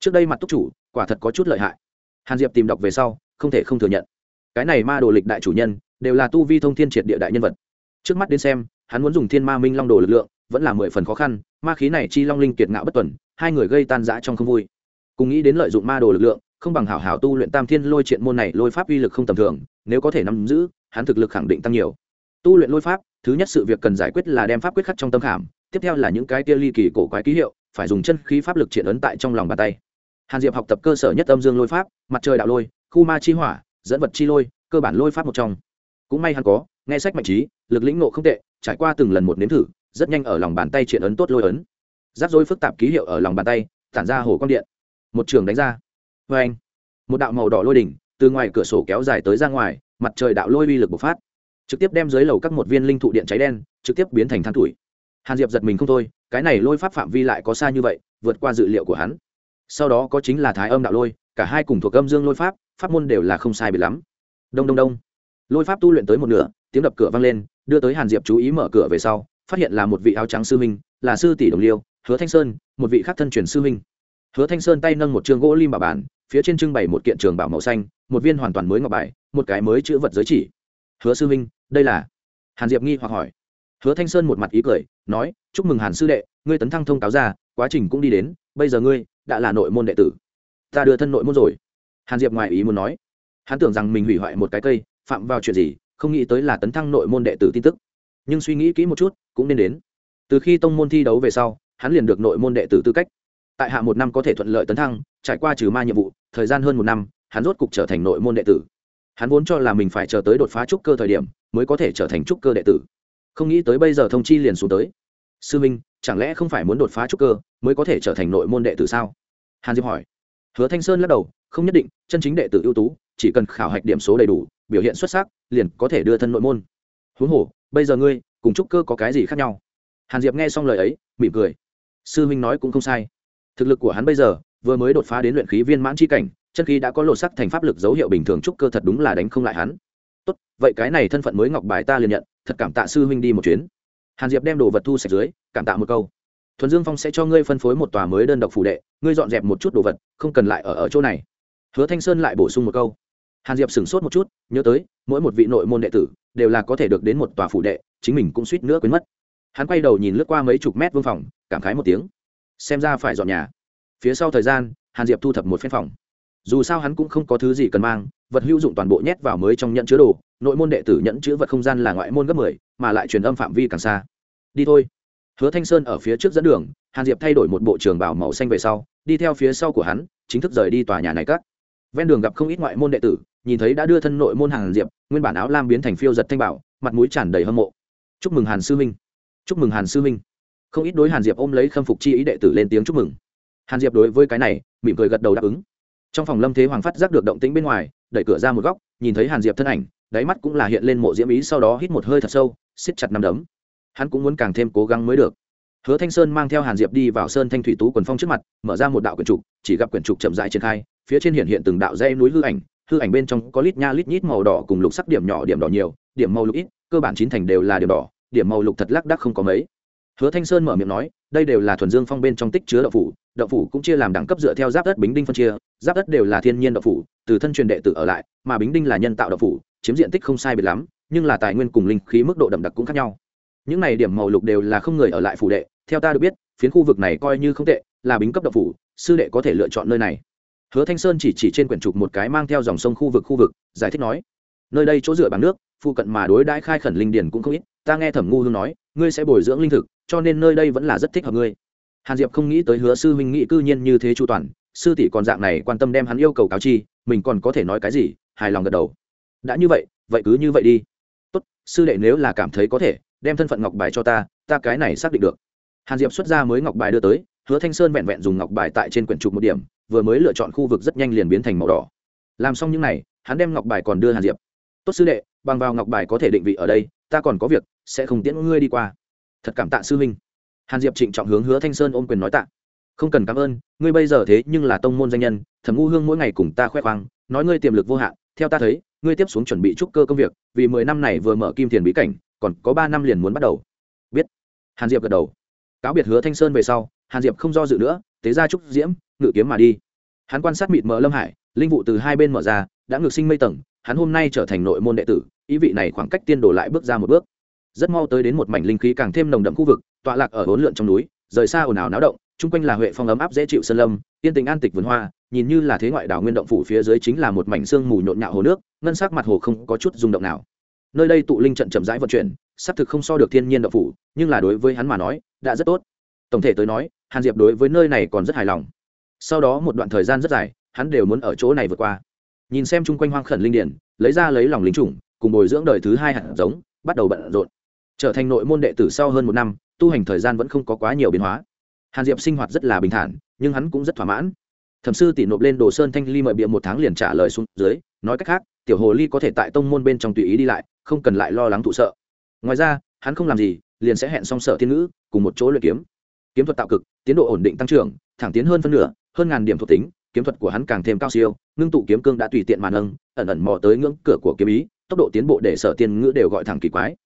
trước đây mặt túc chủ, quả thật có chút lợi hại. Hàn diệp tìm đọc về sau, không thể không thừa nhận. Cái này ma đồ lịch đại chủ nhân, đều là tu vi thông thiên triệt địa đại nhân vật. Trước mắt đến xem, hắn muốn dùng thiên ma minh long đồ lực lượng, vẫn là mười phần khó khăn, ma khí này chi long linh kiệt ngạo bất tuần, hai người gây tan rã trong không vui. Cùng nghĩ đến lợi dụng ma đồ lực lượng không bằng hảo hảo tu luyện tam thiên lôi triện môn này, lôi pháp uy lực không tầm thường, nếu có thể nắm giữ, hắn thực lực khẳng định tăng nhiều. Tu luyện lôi pháp, thứ nhất sự việc cần giải quyết là đem pháp quyết khắc trong tâm khảm, tiếp theo là những cái tia ly kỳ cổ quái ký hiệu, phải dùng chân khí pháp lực triển ấn tại trong lòng bàn tay. Hàn diệp học tập cơ sở nhất âm dương lôi pháp, mặt trời đạo lôi, khu ma chi hỏa, dẫn vật chi lôi, cơ bản lôi pháp một trong. Cũng may hắn có, nghe sách mạnh trí, lực lĩnh ngộ không tệ, trải qua từng lần một nếm thử, rất nhanh ở lòng bàn tay triển ấn tốt lôi ấn. Rắc rối phức tạp ký hiệu ở lòng bàn tay, tản ra hồ quang điện. Một trường đánh ra vê anh. Một đạo màu đỏ lôi đỉnh từ ngoài cửa sổ kéo dài tới ra ngoài, mặt trời đạo lôi uy lực bộc phát. Trực tiếp đem dưới lầu các một viên linh thụ điện cháy đen, trực tiếp biến thành than tuổi. Hàn diệp giật mình không thôi, cái này lôi pháp phạm vi lại có xa như vậy, vượt qua dự liệu của hắn. Sau đó có chính là thái âm đạo lôi, cả hai cùng thuộc âm dương lôi pháp pháp môn đều là không sai biệt lắm. Đông đông đông. Lôi pháp tu luyện tới một nửa, tiếng đập cửa vang lên, đưa tới hàn diệp chú ý mở cửa về sau, phát hiện là một vị áo trắng sư minh là sư tỷ đồng liêu, hứa thanh sơn, một vị khác thân truyền sư minh hứa thanh sơn tay nâng một trường gỗ lim bảo bản phía trên trưng bày một kiện trường bảo màu xanh, một viên hoàn toàn mới ngọc bài, một cái mới chữ vật giới chỉ. Hứa sư minh đây là hàn diệp nghi hoặc hỏi. Hứa thanh sơn một mặt ý cười, nói, chúc mừng hàn sư đệ, ngươi tấn thăng thông cáo ra, quá trình cũng đi đến, bây giờ ngươi đã là nội môn đệ tử. Ta đưa thân nội môn rồi. Hàn diệp ngoài ý muốn nói. Hắn tưởng rằng mình hủy hoại một cái cây, phạm vào chuyện gì, không nghĩ tới là tấn thăng nội môn đệ tử tin tức. Nhưng suy nghĩ kỹ một chút, cũng nên đến. Từ khi tông môn thi đấu về sau, hắn liền được nội môn đệ tử tư cách tại hạ một năm có thể thuận lợi tấn thăng, trải qua trừ ma nhiệm vụ, thời gian hơn một năm, hắn rốt cục trở thành nội môn đệ tử. Hắn vốn cho là mình phải chờ tới đột phá trúc cơ thời điểm, mới có thể trở thành trúc cơ đệ tử. Không nghĩ tới bây giờ thông chi liền xuống tới. Sư minh, chẳng lẽ không phải muốn đột phá trúc cơ, mới có thể trở thành nội môn đệ tử sao? Hàn diệp hỏi. Hứa thanh sơn lắc đầu, không nhất định, chân chính đệ tử ưu tú, chỉ cần khảo hạch điểm số đầy đủ, biểu hiện xuất sắc, liền có thể đưa thân nội môn. Huống hồ, bây giờ ngươi, cùng trúc cơ có cái gì khác nhau? Hàn diệp nghe xong lời ấy, mỉm cười. Sư minh nói cũng không sai thực lực của hắn bây giờ, vừa mới đột phá đến luyện khí viên mãn c h i cảnh, chân khí đã có lột sắc thành pháp lực dấu hiệu bình thường, trúc cơ thật đúng là đánh không lại hắn. Tốt, vậy cái này thân phận mới ngọc bài ta liền nhận, thật cảm tạ sư huynh đi một chuyến. Hàn diệp đem đồ vật thu sạch dưới, cảm tạ một câu. Thuần dương phong sẽ cho ngươi phân phối một tòa mới đơn độc phủ đệ, ngươi dọn dẹp một chút đồ vật, không cần lại ở ở chỗ này. Hứa thanh sơn lại bổ sung một câu. Hàn diệp sửng sốt một chút, nhớ tới, mỗi một vị nội môn đệ tử đều là có thể được đến một tòa phủ đệ, chính mình cũng suýt nữa quên mất. Hắn quay đầu nhìn lướt qua mấy chục mét vương phòng, cảm khái một tiếng xem ra phải dọn nhà. Phía sau thời gian, hàn diệp thu thập một phen phòng. Dù sao hắn cũng không có thứ gì cần mang, vật hữu dụng toàn bộ nhét vào mới trong nhận chứa đồ, nội môn đệ tử nhận chữ vật không gian là ngoại môn gấp mười, mà lại truyền âm phạm vi càng xa. Đi thôi. Hứa thanh sơn ở phía trước dẫn đường, hàn diệp thay đổi một bộ trường bảo màu xanh về sau, đi theo phía sau của hắn, chính thức rời đi tòa nhà này cắt ven đường gặp không ít ngoại môn đệ tử, nhìn thấy đã đưa thân nội môn hàn diệp, nguyên bản áo lam biến thành phiêu giật thanh bảo, mặt mũi tràn đầy hâm mộ. Chúc mừng hàn sư minh. Chúc mừng hàn sư minh không ít đối hàn diệp ôm lấy khâm phục chi ý đệ tử lên tiếng chúc mừng. Hàn diệp đối với cái này, mỉm cười gật đầu đáp ứng. Trong phòng lâm thế hoàng phát giác được động tĩnh bên ngoài, đẩy cửa ra một góc, nhìn thấy hàn diệp thân ảnh, đáy mắt cũng là hiện lên mộ diễm ý sau đó hít một hơi thật sâu xiết chặt nằm đấm. Hắn cũng muốn càng thêm cố gắng mới được. Hứa thanh sơn mang theo hàn diệp đi vào sơn thanh thủy tú quần phong trước mặt, mở ra một đạo quyển trục, chỉ gặp quyển trục chậm dại triển khai, phía trên hiện hiện từng đạo dây núi hư ảnh hư ảnh bên trong có lít nha lít nhít màu đỏ cùng lục sắc điểm nhỏ điểm đỏ nhiều, điểm màu lục ít, cơ bản chín thành đều là điểm đỏ, điểm màu lục thật lác đắc không có mấy hứa thanh sơn mở miệng nói, đây đều là thuần dương phong bên trong tích chứa đậu phủ đậu phủ cũng chia làm đẳng cấp dựa theo giáp đất bính đinh phân chia, giáp đất đều là thiên nhiên đậu phủ, từ thân truyền đệ tử ở lại, mà bính đinh là nhân tạo đậu phủ, chiếm diện tích không sai biệt lắm, nhưng là tài nguyên cùng linh khí mức độ đậm đặc cũng khác nhau. Những này điểm màu lục đều là không người ở lại phủ đệ, theo ta được biết, phiến khu vực này coi như không tệ, là bính cấp đậu phủ, sư đệ có thể lựa chọn nơi này. Hứa thanh sơn chỉ chỉ trên quyển trục một cái mang theo dòng sông khu vực khu vực, giải thích nói, nơi đây chỗ dựa bằng nước, phụ cận mà đối đãi khai khẩn linh điển cũng không ít, ta nghe thẩm ngu hương nói, ngươi sẽ bồi dưỡng linh thực cho nên nơi đây vẫn là rất thích hợp ngươi. Hàn diệp không nghĩ tới hứa sư huynh nghĩ cư nhiên như thế chu toàn, sư tỷ còn dạng này quan tâm đem hắn yêu cầu cáo chi, mình còn có thể nói cái gì, hài lòng gật đầu. Đã như vậy vậy cứ như vậy đi. Tốt, sư đệ nếu là cảm thấy có thể, đem thân phận ngọc bài cho ta ta cái này xác định được. Hàn diệp xuất ra mới ngọc bài đưa tới, hứa thanh sơn vẹn vẹn dùng ngọc bài tại trên quyển trục một điểm, vừa mới lựa chọn khu vực rất nhanh liền biến thành màu đỏ. Làm xong những n à y hắn đem ngọc bài còn đưa hàn diệp. Tốt sư đệ, bằng vào ngọc bài có thể định vị ở đây, ta còn có việc, sẽ không tiễn ngươi đi qua thật cảm tạ sư huynh. Hàn diệp trịnh trọng hướng hứa thanh sơn ôm quyền nói tạ. Không cần cảm ơn, ngươi bây giờ thế nhưng là tông môn danh nhân, thẩm ngu hương mỗi ngày cùng ta khoe khoang, nói ngươi tiềm lực vô hạn, theo ta thấy, ngươi tiếp xuống chuẩn bị trúc cơ công việc, vì mười năm này vừa mở kim thiền bí cảnh, còn có ba năm liền muốn bắt đầu. Biết. Hàn diệp gật đầu. Cáo biệt hứa thanh sơn về sau, hàn diệp không do dự nữa, tế ra trúc diễm, ngự kiếm mà đi. Hắn quan sát mịt mờ lâm hải, linh vụ từ hai bên mở ra, đã ngược sinh mây tầng, hắn hôm nay trở thành nội môn đệ tử, ý vị này khoảng cách tiên đổ lại bước ra một bước rất mau tới đến một mảnh linh khí càng thêm nồng đậm khu vực, tọa lạc ở hỗn lượn trong núi, rời xa ồn ào náo động, chung quanh là huệ phong ấm áp dễ chịu sơn lâm, yên tình an tịch vườn hoa, nhìn như là thế ngoại đảo nguyên động phủ phía dưới chính là một mảnh xương mù nhộn nhạo hồ nước, ngân sắc mặt hồ không có chút rung động nào. Nơi đây tụ linh trận chậm rãi vận chuyển xác thực không so được thiên nhiên động phủ, nhưng là đối với hắn mà nói, đã rất tốt. Tổng thể tới nói, hàn diệp đối với nơi này còn rất hài lòng. Sau đó một đoạn thời gian rất dài, hắn đều muốn ở chỗ này vượt qua. Nhìn xem chung quanh hoang khẩn linh điển, lấy ra lấy lòng lính chủng, cùng bồi dưỡng đời thứ hai hạt giống, bắt đầu bận rộn trở thành nội môn đệ tử sau hơn một năm, tu hành thời gian vẫn không có quá nhiều biến hóa. Hàn diệp sinh hoạt rất là bình thản, nhưng hắn cũng rất thỏa mãn. Thẩm sư tỷ nộp lên đồ sơn thanh ly mời bịa một tháng liền trả lời xuống dưới, nói cách khác, tiểu hồ ly có thể tại tông môn bên trong tùy ý đi lại, không cần lại lo lắng thụ sợ. Ngoài ra, hắn không làm gì, liền sẽ hẹn song sở thiên ngữ, cùng một chỗ luyện kiếm. Kiếm thuật tạo cực, tiến độ ổn định tăng trưởng, thẳng tiến hơn phân nửa, hơn ngàn điểm thuộc tính, kiếm thuật của hắn càng thêm cao siêu, ngưng tụ kiếm cương đã tùy tiện màn nâng, ẩn ẩn mò tới ngưỡng cửa của kiếm ý, tốc độ tiến bộ để sở tiên ngữ đều gọi thẳng kỳ quái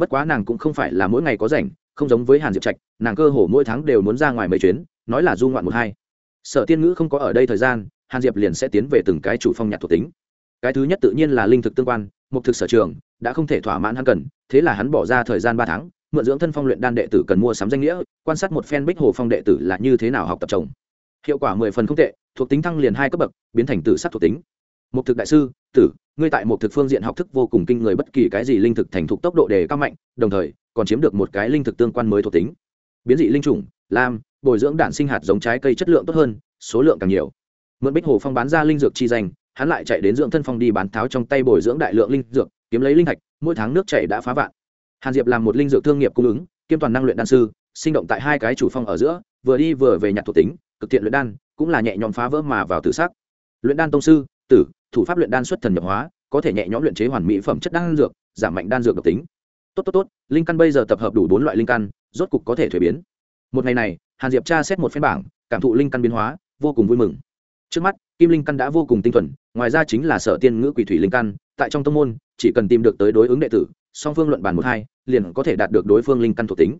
bất quá nàng cũng không phải là mỗi ngày có rảnh, không giống với hàn diệp trạch, nàng cơ hồ mỗi tháng đều muốn ra ngoài mấy chuyến, nói là du ngoạn một hai. Sở tiên ngữ không có ở đây thời gian, hàn diệp liền sẽ tiến về từng cái chủ phong nhạc thuộc tính. Cái thứ nhất tự nhiên là linh thực tương quan, mục thực sở trường, đã không thể thỏa mãn hắn cần, thế là hắn bỏ ra thời gian ba tháng, mượn dưỡng thân phong luyện đan đệ tử cần mua sắm danh nghĩa, quan sát một phen bích hồ phong đệ tử là như thế nào học tập trồng hiệu quả mười phần không tệ, thuộc tính thăng liền hai cấp bậc, biến thành tử sắc thuộc tính một thực đại sư, tử, ngươi tại một thực phương diện học thức vô cùng kinh người bất kỳ cái gì linh thực thành thục tốc độ đề cao mạnh, đồng thời, còn chiếm được một cái linh thực tương quan mới thuộc tính. Biến dị linh chủng, lam, bồi dưỡng đạn sinh hạt giống trái cây chất lượng tốt hơn, số lượng càng nhiều. Mượn bích hồ phong bán ra linh dược chi danh, hắn lại chạy đến dưỡng thân phong đi bán tháo trong tay bồi dưỡng đại lượng linh dược, kiếm lấy linh thạch, mỗi tháng nước chảy đã phá vạn. Hàn diệp làm một linh dược thương nghiệp cung ứng, kiêm toàn năng luyện đan sư, sinh động tại hai cái chủ phong ở giữa, vừa đi vừa về nhặt thuộc tính, cực thiện luyện đan, cũng là nhẹ nhõm phá vỡ mà vào tử sắc. Luyện đan tông sư, tử thủ pháp luyện đan xuất thần nhập hóa, có thể nhẹ nhõm luyện chế hoàn mỹ phẩm chất đan dược, giảm mạnh đan dược độc tính. Tốt tốt tốt, linh căn bây giờ tập hợp đủ bốn loại linh căn, rốt cục có thể thuế biến. Một ngày này, hàn diệp tra xét một phiên bảng, cảm thụ linh căn biến hóa, vô cùng vui mừng. Trước mắt, kim linh căn đã vô cùng tinh thuần, ngoài ra chính là sở tiên ngữ quỷ thủy linh căn, tại trong tông môn, chỉ cần tìm được tới đối ứng đệ tử, song phương luận bàn một hai, liền có thể đạt được đối phương linh căn thuộc tính.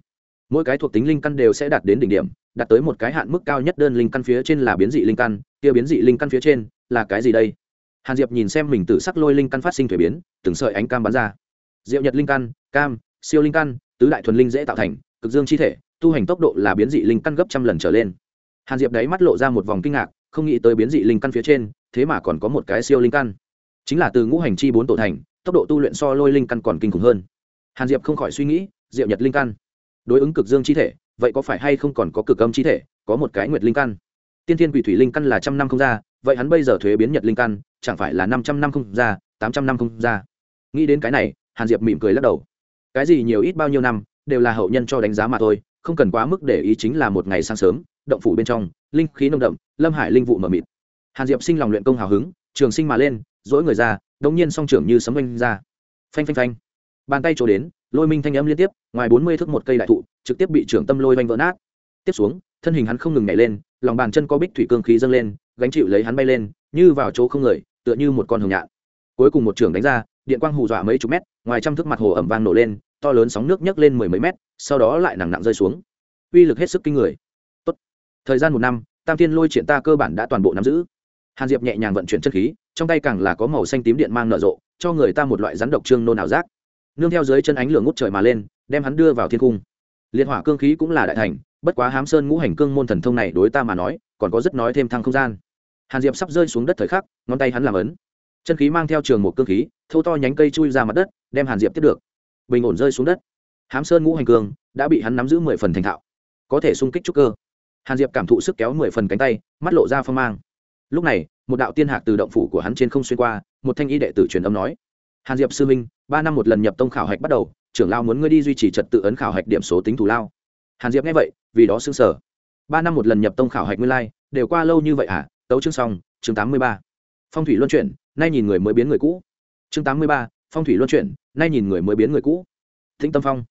Mỗi cái thuộc tính linh căn đều sẽ đạt đến đỉnh điểm, đạt tới một cái hạn mức cao nhất đơn linh căn phía trên là biến dị linh căn, kia biến dị linh căn phía trên là cái gì đây? Hàn diệp nhìn xem mình tự sắc lôi linh căn phát sinh thuế biến, từng sợi ánh cam bắn ra. Diệu nhật linh căn, cam, siêu linh căn, tứ đại thuần linh dễ tạo thành, cực dương chi thể, tu hành tốc độ là biến dị linh căn gấp trăm lần trở lên. Hàn diệp đấy mắt lộ ra một vòng kinh ngạc, không nghĩ tới biến dị linh căn phía trên, thế mà còn có một cái siêu linh căn. Chính là từ ngũ hành chi bốn tổ thành, tốc độ tu luyện so lôi linh căn còn kinh khủng hơn. Hàn diệp không khỏi suy nghĩ, diệu nhật linh căn, đối ứng cực dương chi thể, vậy có phải hay không còn có cực âm chi thể, có một cái nguyệt linh căn? Tiên thiên quỷ thủy linh căn là trăm năm không ra, vậy hắn bây giờ thuế biến nhật linh căn, chẳng phải là năm trăm năm không ra, tám trăm năm không ra? Nghĩ đến cái này, hàn diệp mỉm cười lắc đầu. Cái gì nhiều ít bao nhiêu năm, đều là hậu nhân cho đánh giá mà thôi, không cần quá mức để ý chính là một ngày sáng sớm, động phủ bên trong, linh khí nồng đậm, lâm hải linh vụ mờ mịt. Hàn diệp sinh lòng luyện công hào hứng, trường sinh mà lên, dỗi người ra, đống nhiên song trưởng như sấm oanh ra. Phanh phanh phanh. Bàn tay trổ đến, lôi minh thanh âm liên tiếp, ngoài bốn mươi thước một cây đại thụ, trực tiếp bị trưởng tâm lôi oanh vỡ nát. Tiếp xuống, thân hình hắn không ngừng nhảy lên lòng bàn chân có bích thủy cương khí dâng lên, gánh chịu lấy hắn bay lên, như vào chỗ không người, tựa như một con hồng nhạn. Cuối cùng một trưởng đánh ra, điện quang hù dọa mấy chục mét, ngoài trăm thước mặt hồ ẩm vang nổ lên, to lớn sóng nước nhấc lên mười mấy mét, sau đó lại nặng nặng rơi xuống. Uy lực hết sức kinh người. Tốt. thời gian một năm, tam tiên lôi triển ta cơ bản đã toàn bộ nắm giữ. Hàn diệp nhẹ nhàng vận chuyển chất khí, trong tay càng là có màu xanh tím điện mang nở rộ, cho người ta một loại rắn độc trương nôn ảo giác. Nương theo dưới chân ánh lửa ngút trời mà lên, đem hắn đưa vào thiên cung. Liệt hỏa cương khí cũng là đại thành bất quá hám sơn ngũ hành cương môn thần thông này đối ta mà nói, còn có rất nói thêm thăng không gian. Hàn diệp sắp rơi xuống đất thời khắc, ngón tay hắn làm ấn. Chân khí mang theo trường một cương khí, thâu to nhánh cây chui ra mặt đất, đem hàn diệp tiếp được. Bình ổn rơi xuống đất. Hám sơn ngũ hành cương đã bị hắn nắm giữ mười phần thành thạo. Có thể sung kích trúc cơ. Hàn diệp cảm thụ sức kéo mười phần cánh tay, mắt lộ ra phong mang. Lúc này, một đạo tiên hạc từ động phủ của hắn trên không xuyên qua, một thanh y đệ tử truyền âm nói. Hàn diệp sư minh, ba năm một lần nhập tông khảo hạch bắt đầu, trưởng lao muốn ngươi đi duy trì trật tự ấn khảo hạch điểm số tính thù lao hàn diệp nghe vậy, vì đó xưng sở ba năm một lần nhập tông khảo hạch nguyên lai, đều qua lâu như vậy à? Tấu chương xong, chương tám mươi ba. Phong thủy luân chuyển, nay nhìn người mới biến người cũ. Chương tám mươi ba, phong thủy luân chuyển, nay nhìn người mới biến người cũ. Thinh tâm phong.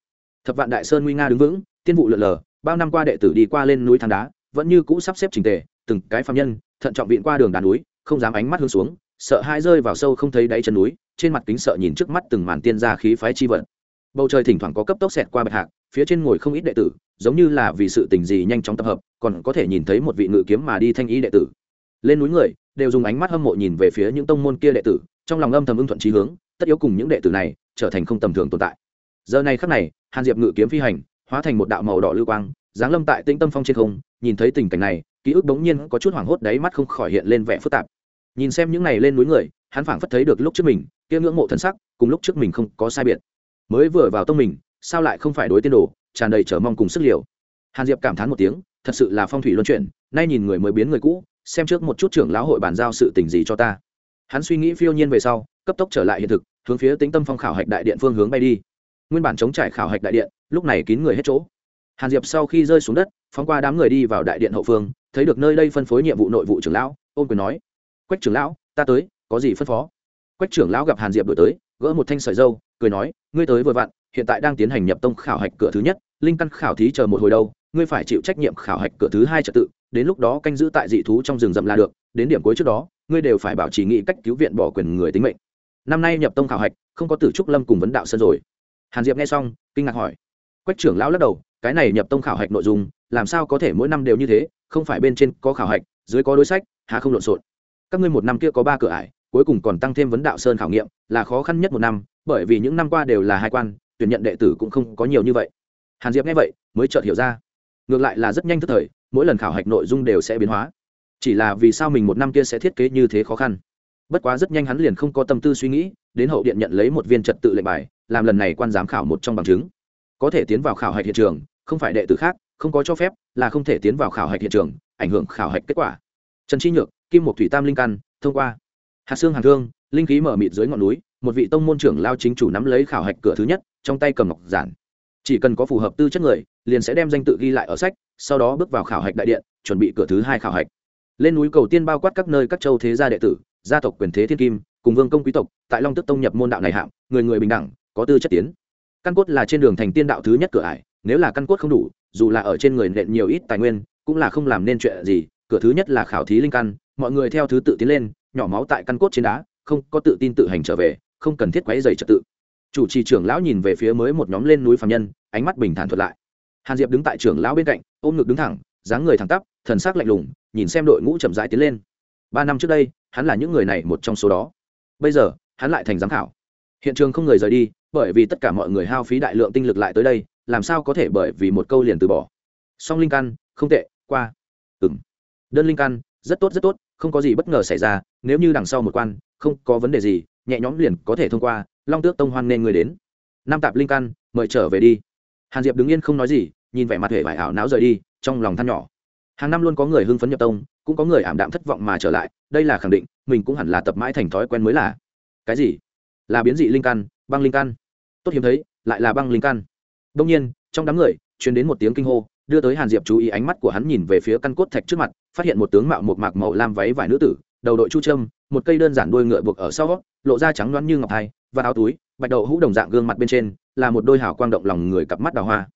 Thập vạn đại sơn nguy nga đứng vững, tiên vụ lượn lờ, bao năm qua đệ tử đi qua lên núi thang đá, vẫn như cũ sắp xếp trình tề, từng cái phạm nhân, thận trọng viện qua đường đá núi, không dám ánh mắt hướng xuống, sợ hai rơi vào sâu không thấy đáy chân núi, trên mặt kính sợ nhìn trước mắt từng màn tiên gia khí phái chi vận. Bầu trời thỉnh thoảng có cấp tốc xẹt qua bạch hạc phía trên ngồi không ít đệ tử, giống như là vì sự tình gì nhanh chóng tập hợp, còn có thể nhìn thấy một vị ngự kiếm mà đi thanh ý đệ tử. Lên núi người, đều dùng ánh mắt hâm mộ nhìn về phía những tông môn kia đệ tử, trong lòng âm thầm ưng thuận trí hướng, tất yếu cùng những đệ tử này trở thành không tầm thường tồn tại. Giờ này khắc này, hàn diệp ngự kiếm phi hành, hóa thành một đạo màu đỏ lưu quang, giáng lâm tại tĩnh tâm phong trên không, nhìn thấy tình cảnh này, ký ức bỗng nhiên có chút hoảng hốt đáy mắt không khỏi hiện lên vẻ phức tạp. Nhìn xem những này lên núi người, hắn phảng phất thấy được lúc trước mình, kia ngưỡng mộ thân sắc, cùng lúc trước mình không có sai biệt. Mới vừa vào tông mình sao lại không phải đối tiên đồ, tràn đầy trở mong cùng sức liều. Hàn diệp cảm thán một tiếng, thật sự là phong thủy luân chuyển, nay nhìn người mới biến người cũ, xem trước một chút trưởng lão hội bàn giao sự tình gì cho ta. Hắn suy nghĩ phiêu nhiên về sau, cấp tốc trở lại hiện thực, hướng phía tính tâm phong khảo hạch đại điện phương hướng bay đi. Nguyên bản chống trải khảo hạch đại điện, lúc này kín người hết chỗ. Hàn diệp sau khi rơi xuống đất, phóng qua đám người đi vào đại điện hậu phương, thấy được nơi đây phân phối nhiệm vụ nội vụ trưởng lão ôm quyền nói, quách trưởng lão, ta tới, có gì phân phó? Quách trưởng lão gặp hàn diệp đổi tới, gỡ một thanh sợi dâu, cười nói, ngươi tới vừa vặn hiện tại đang tiến hành nhập tông khảo hạch cửa thứ nhất, linh căn khảo thí chờ một hồi đâu, ngươi phải chịu trách nhiệm khảo hạch cửa thứ hai trật tự, đến lúc đó canh giữ tại dị thú trong rừng rậm là được, đến điểm cuối trước đó, ngươi đều phải bảo trì nghị cách cứu viện bỏ quyền người tính mệnh. Năm nay nhập tông khảo hạch, không có tử trúc lâm cùng vấn đạo sơn rồi. Hàn diệp nghe xong, kinh ngạc hỏi. Quách trưởng lão lắc đầu, cái này nhập tông khảo hạch nội dung, làm sao có thể mỗi năm đều như thế, không phải bên trên có khảo hạch, dưới có đối sách hà không lộn xộn. Các ngươi một năm kia có ba cửa ải, cuối cùng còn tăng thêm vấn đạo sơn khảo nghiệm, là khó khăn nhất một năm, bởi vì những năm qua đều là hai quan tuyển nhận đệ tử cũng không có nhiều như vậy. Hàn diệp nghe vậy, mới chợt hiểu ra. Ngược lại là rất nhanh tức thời, mỗi lần khảo hạch nội dung đều sẽ biến hóa. Chỉ là vì sao mình một năm kia sẽ thiết kế như thế khó khăn? Bất quá rất nhanh hắn liền không có tâm tư suy nghĩ, đến hậu điện nhận lấy một viên trật tự lệnh bài, làm lần này quan giám khảo một trong bằng chứng. Có thể tiến vào khảo hạch hiện trường, không phải đệ tử khác, không có cho phép, là không thể tiến vào khảo hạch hiện trường, ảnh hưởng khảo hạch kết quả. Trần chi nhược, kim một thủy tam linh căn, thông qua. Hạt xương hàng thương, linh khí mở mịt dưới ngọn núi, một vị tông môn trưởng lao chính chủ nắm lấy khảo hạch cửa thứ nhất trong tay cầm ngọc giản. Chỉ cần có phù hợp tư chất người, liền sẽ đem danh tự ghi lại ở sách, sau đó bước vào khảo hạch đại điện, chuẩn bị cửa thứ hai khảo hạch. Lên núi cầu tiên bao quát các nơi các châu thế gia đệ tử, gia tộc quyền thế thiên kim, cùng vương công quý tộc, tại long tức tông nhập môn đạo này hạng, người người bình đẳng, có tư chất tiến. Căn cốt là trên đường thành tiên đạo thứ nhất cửa ải, nếu là căn cốt không đủ, dù là ở trên người nện nhiều ít tài nguyên, cũng là không làm nên chuyện gì, cửa thứ nhất là khảo thí linh căn, mọi người theo thứ tự tiến lên, nhỏ máu tại căn cốt trên đá, không có tự tin tự hành trở về, không cần thiết quấy dày trật tự chủ trì trưởng lão nhìn về phía mới một nhóm lên núi phạm nhân, ánh mắt bình thản thuật lại. Hàn diệp đứng tại trưởng lão bên cạnh, ôm ngực đứng thẳng, dáng người thẳng tắp, thần sắc lạnh lùng, nhìn xem đội ngũ chậm rãi tiến lên. Ba năm trước đây, hắn là những người này một trong số đó. Bây giờ, hắn lại thành giám khảo. Hiện trường không người rời đi, bởi vì tất cả mọi người hao phí đại lượng tinh lực lại tới đây, làm sao có thể bởi vì một câu liền từ bỏ. Song linh căn, không tệ, qua. Ừng đơn linh căn, rất tốt rất tốt, không có gì bất ngờ xảy ra, nếu như đằng sau một quan, không có vấn đề gì nhẹ nhõm liền có thể thông qua, long tước tông hoan nên người đến. Nam tạp linh căn, mời trở về đi. Hàn diệp đứng yên không nói gì, nhìn vẻ mặt hệ vải ảo não rời đi, trong lòng than nhỏ. Hàng năm luôn có người hưng phấn nhập tông, cũng có người ảm đạm thất vọng mà trở lại, đây là khẳng định, mình cũng hẳn là tập mãi thành thói quen mới là. Cái gì? Là biến dị linh căn, băng linh căn. Tốt hiếm thấy, lại là băng linh căn. Đông nhiên, trong đám người, truyền đến một tiếng kinh hô, đưa tới hàn diệp chú ý ánh mắt của hắn nhìn về phía căn cốt thạch trước mặt, phát hiện một tướng mạo một mạc màu lam váy vải nữ tử, đầu đội chu trâm một cây đơn giản đuôi ngựa buộc ở sau gót, lộ ra trắng loáng như ngọc thai và áo túi bạch đậu hũ đồng dạng gương mặt bên trên là một đôi hào quang động lòng người cặp mắt đào hoa.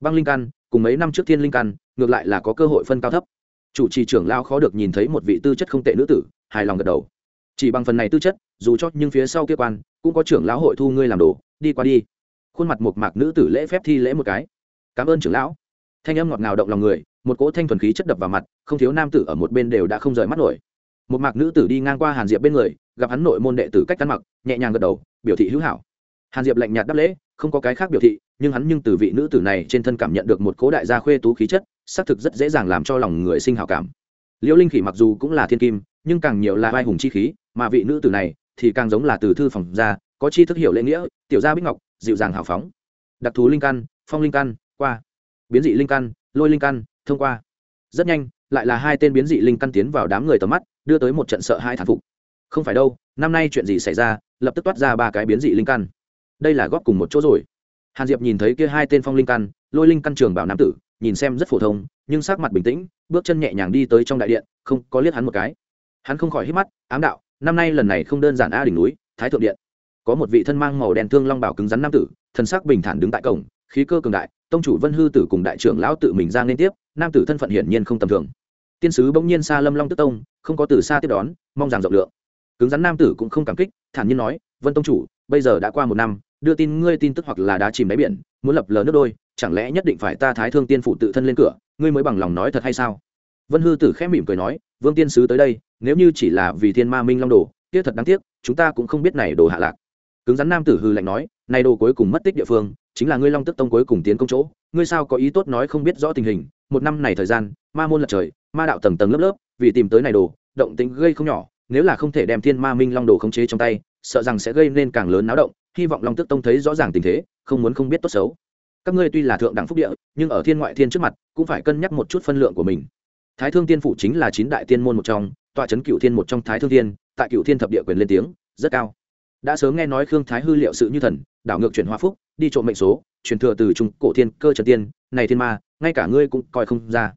Băng linh căn cùng mấy năm trước thiên linh căn ngược lại là có cơ hội phân cao thấp. Chủ trì trưởng lao khó được nhìn thấy một vị tư chất không tệ nữ tử hài lòng gật đầu. Chỉ bằng phần này tư chất dù cho nhưng phía sau kia quan cũng có trưởng lão hội thu ngươi làm đồ đi qua đi. Khuôn mặt một mạc nữ tử lễ phép thi lễ một cái. Cảm ơn trưởng lão. Thanh âm ngọt ngào động lòng người một cỗ thanh thuần khí chất đập vào mặt không thiếu nam tử ở một bên đều đã không rời mắt nổi một mạc nữ tử đi ngang qua hàn diệp bên người, gặp hắn nội môn đệ tử cách ăn mặc, nhẹ nhàng gật đầu, biểu thị hữu hảo. Hàn diệp lạnh nhạt đáp lễ, không có cái khác biểu thị, nhưng hắn nhưng từ vị nữ tử này trên thân cảm nhận được một cố đại gia khuê tú khí chất, xác thực rất dễ dàng làm cho lòng người sinh hảo cảm. Liễu linh khỉ mặc dù cũng là thiên kim, nhưng càng nhiều là vai hùng chi khí, mà vị nữ tử này thì càng giống là từ thư phòng ra, có chi thức hiểu lễ nghĩa, tiểu gia bích ngọc, dịu dàng hào phóng. Đặc thù linh căn, phong linh căn, qua. Biến dị linh căn, lôi linh căn, thông qua. Rất nhanh, lại là hai tên biến dị linh căn tiến vào đám người tầm mắt đưa tới một trận sợ hai thản phục. Không phải đâu, năm nay chuyện gì xảy ra, lập tức toát ra ba cái biến dị linh căn. Đây là góp cùng một chỗ rồi. Hàn diệp nhìn thấy kia hai tên phong linh căn, lôi linh căn trường bảo nam tử, nhìn xem rất phổ thông, nhưng sắc mặt bình tĩnh, bước chân nhẹ nhàng đi tới trong đại điện, không, có liếc hắn một cái. Hắn không khỏi hít mắt, ám đạo, năm nay lần này không đơn giản a đỉnh núi, thái thượng điện. Có một vị thân mang màu đen thương long bảo cứng rắn nam tử, thân sắc bình thản đứng tại cổng, khí cơ cường đại, tông chủ vân hư tử cùng đại trưởng lão tự mình ra liên tiếp, nam tử thân phận hiển nhiên không tầm thường tiên sứ bỗng nhiên xa lâm long tức tông, không có từ xa tiếp đón, mong rằng rộng lượng. Cứng rắn nam tử cũng không cảm kích, thản nhiên nói, vân tông chủ, bây giờ đã qua một năm, đưa tin ngươi tin tức hoặc là đá chìm đáy biển, muốn lập lờ nước đôi, chẳng lẽ nhất định phải ta thái thương tiên phụ tự thân lên cửa, ngươi mới bằng lòng nói thật hay sao? Vân hư tử khẽ mỉm cười nói, vương tiên sứ tới đây, nếu như chỉ là vì thiên ma minh long đồ tiếc thật đáng tiếc, chúng ta cũng không biết này đồ hạ lạc. Cứng rắn nam tử hư lạnh nói, này đồ cuối cùng mất tích địa phương, chính là ngươi long tức tông cuối cùng tiến công chỗ, ngươi sao có ý tốt nói không biết rõ tình hình, một năm này thời gian, ma môn lật trời ma đạo tầng tầng lớp lớp, vì tìm tới này đồ, động tính gây không nhỏ, nếu là không thể đem thiên ma minh long đồ khống chế trong tay, sợ rằng sẽ gây nên càng lớn náo động, hy vọng long tức tông thấy rõ ràng tình thế, không muốn không biết tốt xấu. Các ngươi tuy là thượng đẳng phúc địa, nhưng ở thiên ngoại thiên trước mặt, cũng phải cân nhắc một chút phân lượng của mình. Thái thương tiên phủ chính là chín đại tiên môn một trong, tọa trấn cựu thiên một trong thái thương tiên, tại cựu thiên thập địa quyền lên tiếng, rất cao. Đã sớm nghe nói khương thái hư liệu sự như thần, đảo ngược chuyển hóa phúc, đi trộm mệnh số, truyền thừa từ trung cổ thiên cơ trần tiên, này thiên ma, ngay cả ngươi cũng coi không ra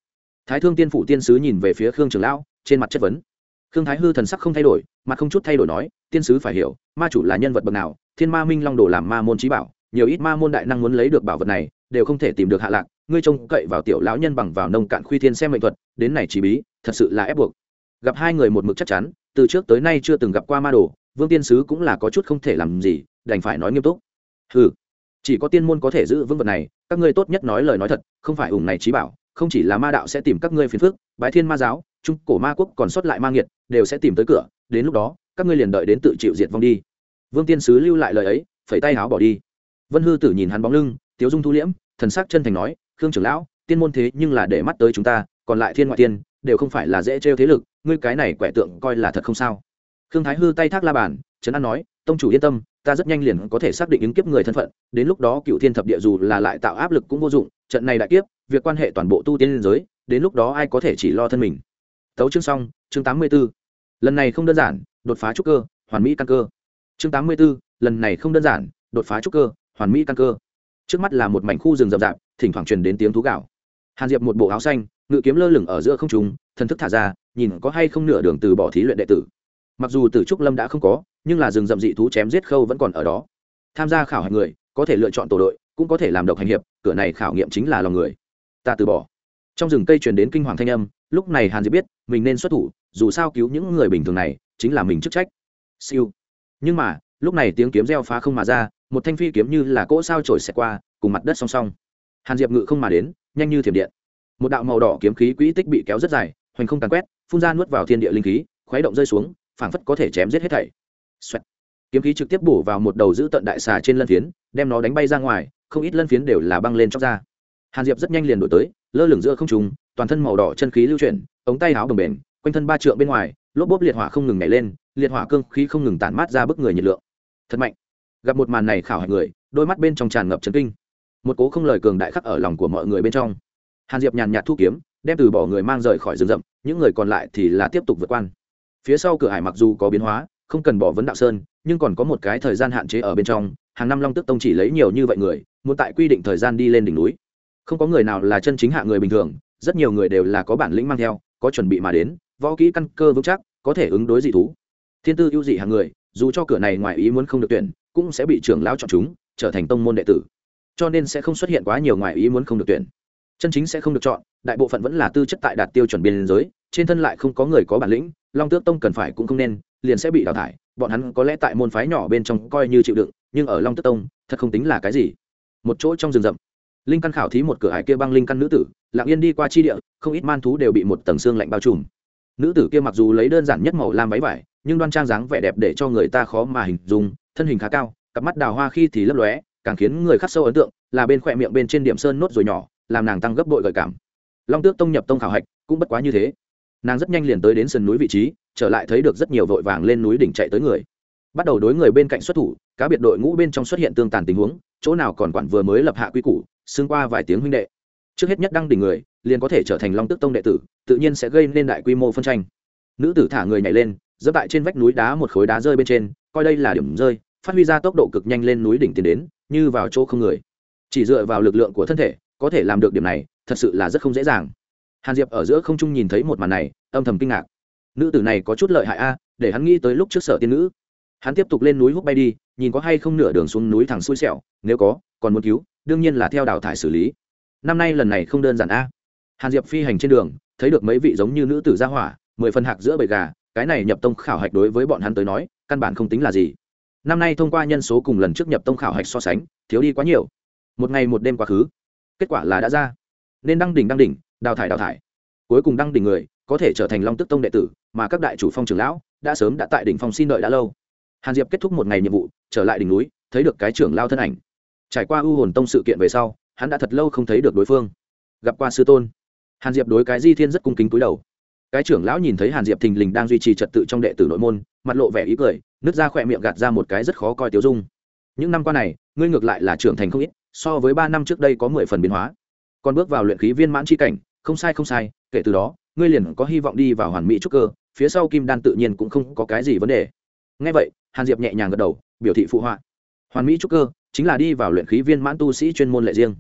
thái thương tiên phủ tiên sứ nhìn về phía khương trường lão, trên mặt chất vấn. Khương thái hư thần sắc không thay đổi mà không chút thay đổi nói, tiên sứ phải hiểu, ma chủ là nhân vật bậc nào, thiên ma minh long đồ làm ma môn trí bảo, nhiều ít ma môn đại năng muốn lấy được bảo vật này, đều không thể tìm được hạ lạc, ngươi trông cậy vào tiểu lão nhân bằng vào nông cạn khuy thiên xem mệnh thuật, đến này chỉ bí, thật sự là ép buộc. Gặp hai người một mực chắc chắn, từ trước tới nay chưa từng gặp qua ma đồ, vương tiên sứ cũng là có chút không thể làm gì, đành phải nói nghiêm túc. Ừ chỉ có tiên môn có thể giữ vững vật này, các ngươi tốt nhất nói lời nói thật, không phải ủng này trí bảo không chỉ là ma đạo sẽ tìm các ngươi phiền phức, bái thiên ma giáo, trung cổ ma quốc còn sót lại ma nghiệt, đều sẽ tìm tới cửa, đến lúc đó, các ngươi liền đợi đến tự chịu diệt vong đi. Vương tiên sứ lưu lại lời ấy, phẩy tay háo bỏ đi. Vân hư tử nhìn hắn bóng lưng, tiếu dung thu liễm, thần sắc chân thành nói, khương trưởng lão, tiên môn thế nhưng là để mắt tới chúng ta, còn lại thiên ngoại tiên, đều không phải là dễ trêu thế lực, ngươi cái này quẻ tượng coi là thật không sao? Khương thái hư tay thác la bàn, trấn an nói, tông chủ yên tâm, ta rất nhanh liền có thể xác định ứng kiếp người thân phận, đến lúc đó cựu thiên thập địa dù là lại tạo áp lực cũng vô dụng, trận này đại kiếp việc quan hệ toàn bộ tu tiên liên giới, đến lúc đó ai có thể chỉ lo thân mình. Tấu chương xong, chương tám mươi b ố lần này không đơn giản, đột phá trúc cơ, hoàn mỹ căn cơ. Chương tám mươi b ố lần này không đơn giản, đột phá trúc cơ, hoàn mỹ căn cơ. Trước mắt là một mảnh khu rừng rậm rạp, thỉnh thoảng truyền đến tiếng thú gạo. Hàn diệp một bộ áo xanh, ngự kiếm lơ lửng ở giữa không trùng thần thức thả ra, nhìn có hay không nửa đường từ bỏ thí luyện đệ tử. Mặc dù từ trúc lâm đã không có, nhưng là rừng rậm dị thú chém giết khâu vẫn còn ở đó. Tham gia khảo hạch người, có thể lựa chọn tổ đội, cũng có thể làm độc hành hiệp, cửa này khảo nghiệm chính là lòng người ta từ bỏ. Trong rừng cây truyền đến kinh hoàng thanh âm, lúc này hàn diệp biết, mình nên xuất thủ, dù sao cứu những người bình thường này, chính là mình chức trách. Siêu. Nhưng mà, lúc này tiếng kiếm reo phá không mà ra, một thanh phi kiếm như là cỗ sao trổi xẹt qua, cùng mặt đất song song. Hàn diệp ngự không mà đến, nhanh như thiểm điện. Một đạo màu đỏ kiếm khí quỹ tích bị kéo rất dài, hoành không tàn quét, phun ra nuốt vào thiên địa linh khí, khuấy động rơi xuống, phảng phất có thể chém giết hết thảy. Xoẹt. kiếm khí trực tiếp bổ vào một đầu giữ tận đại xà trên lân phiến, đem nó đánh bay ra ngoài, không ít lân phiến đều là băng lên chóc ra hàn diệp rất nhanh liền đổi tới, lơ lửng giữa không trung, toàn thân màu đỏ chân khí lưu chuyển, ống tay áo bồng bềnh, quanh thân ba trượng bên ngoài, lốp bốp liệt hỏa không ngừng nhảy lên, liệt hỏa cương khí không ngừng tản mát ra bức người nhiệt lượng. Thật mạnh. Gặp một màn này khảo hạch người, đôi mắt bên trong tràn ngập trấn kinh. Một cố không lời cường đại khắc ở lòng của mọi người bên trong. Hàn diệp nhàn nhạt thu kiếm, đem từ bỏ người mang rời khỏi rừng rậm, những người còn lại thì là tiếp tục vượt quan phía sau cửa hải mặc dù có biến hóa, không cần bỏ vấn đạo sơn, nhưng còn có một cái thời gian hạn chế ở bên trong, hàng năm long tức tông chỉ lấy nhiều như vậy người, muốn tại quy định thời gian đi lên đỉnh núi không có người nào là chân chính hạ người bình thường, rất nhiều người đều là có bản lĩnh mang theo, có chuẩn bị mà đến, võ kỹ căn cơ vững chắc, có thể ứng đối dị thú. Thiên tư ưu dị hàng người, dù cho cửa này ngoài ý muốn không được tuyển, cũng sẽ bị trưởng lão chọn chúng, trở thành tông môn đệ tử. Cho nên sẽ không xuất hiện quá nhiều ngoài ý muốn không được tuyển. Chân chính sẽ không được chọn, đại bộ phận vẫn là tư chất tại đạt tiêu chuẩn biên giới, trên thân lại không có người có bản lĩnh, long tước tông cần phải cũng không nên, liền sẽ bị đào thải, bọn hắn có lẽ tại môn phái nhỏ bên trong coi như chịu đựng, nhưng ở long tước tông, thật không tính là cái gì. Một chỗ trong rừng rậm linh căn khảo thí một cửa hải kia băng linh căn nữ tử, lặng yên đi qua chi địa, không ít man thú đều bị một tầng xương lạnh bao trùm. Nữ tử kia mặc dù lấy đơn giản nhất màu lam váy vải, nhưng đoan trang dáng vẻ đẹp để cho người ta khó mà hình dung, thân hình khá cao, cặp mắt đào hoa khi thì lấp lóe, càng khiến người khắc sâu ấn tượng là bên khỏe miệng bên trên điểm sơn nốt rồi nhỏ, làm nàng tăng gấp bội gợi cảm. Long tước tông nhập tông khảo hạch, cũng bất quá như thế. Nàng rất nhanh liền tới đến sườn núi vị trí, trở lại thấy được rất nhiều vội vàng lên núi đỉnh chạy tới người. Bắt đầu đối người bên cạnh xuất thủ, cá biệt đội ngũ bên trong xuất hiện tương tàn tình huống, chỗ nào còn quản vừa mới lập hạ quy củ xương qua vài tiếng huynh đệ. Trước hết nhất đăng đỉnh người, liền có thể trở thành long tức tông đệ tử, tự nhiên sẽ gây nên đại quy mô phân tranh. Nữ tử thả người nhảy lên dẫm tại trên vách núi đá một khối đá rơi bên trên, coi đây là điểm rơi, phát huy ra tốc độ cực nhanh lên núi đỉnh tiến đến, như vào chỗ không người. Chỉ dựa vào lực lượng của thân thể, có thể làm được điểm này, thật sự là rất không dễ dàng. Hàn diệp ở giữa không trung nhìn thấy một màn này, âm thầm kinh ngạc. Nữ tử này có chút lợi hại a, để hắn nghĩ tới lúc trước sở tiên nữ hắn tiếp tục lên núi hút bay đi, nhìn có hay không nửa đường xuống núi thẳng xui xẻo, nếu có, còn muốn cứu, đương nhiên là theo đào thải xử lý. Năm nay lần này không đơn giản a. Hàn diệp phi hành trên đường, thấy được mấy vị giống như nữ tử gia hỏa, mười phần hạc giữa bầy gà, cái này nhập tông khảo hạch đối với bọn hắn tới nói, căn bản không tính là gì. Năm nay thông qua nhân số cùng lần trước nhập tông khảo hạch so sánh, thiếu đi quá nhiều. Một ngày một đêm quá khứ. Kết quả là đã ra. Nên đăng đỉnh đăng đỉnh, đào thải đào thải. Cuối cùng đăng đỉnh người, có thể trở thành long tức tông đệ tử, mà các đại chủ phong trưởng lão đã sớm đã tại đỉnh phong xin đợi đã lâu hàn diệp kết thúc một ngày nhiệm vụ, trở lại đỉnh núi, thấy được cái trưởng lao thân ảnh. Trải qua u hồn tông sự kiện về sau, hắn đã thật lâu không thấy được đối phương. Gặp qua sư tôn. Hàn diệp đối cái di thiên rất cung kính cúi đầu. Cái trưởng lão nhìn thấy hàn diệp thình lình đang duy trì trật tự trong đệ tử nội môn, mặt lộ vẻ ý cười, nứt ra khỏe miệng gạt ra một cái rất khó coi tiêu dung. Những năm qua này, ngươi ngược lại là trưởng thành không ít, so với ba năm trước đây có mười phần biến hóa. Còn bước vào luyện khí viên mãn c h i cảnh, không sai không sai, kể từ đó, ngươi liền có hy vọng đi vào hoàn mỹ trúc cơ, phía sau kim đan tự nhiên cũng không có cái gì vấn đề. Ngay vậy hàn diệp nhẹ nhàng gật đầu, biểu thị phụ họa. Hoàn mỹ trúc cơ chính là đi vào luyện khí viên mãn tu sĩ chuyên môn lệ riêng.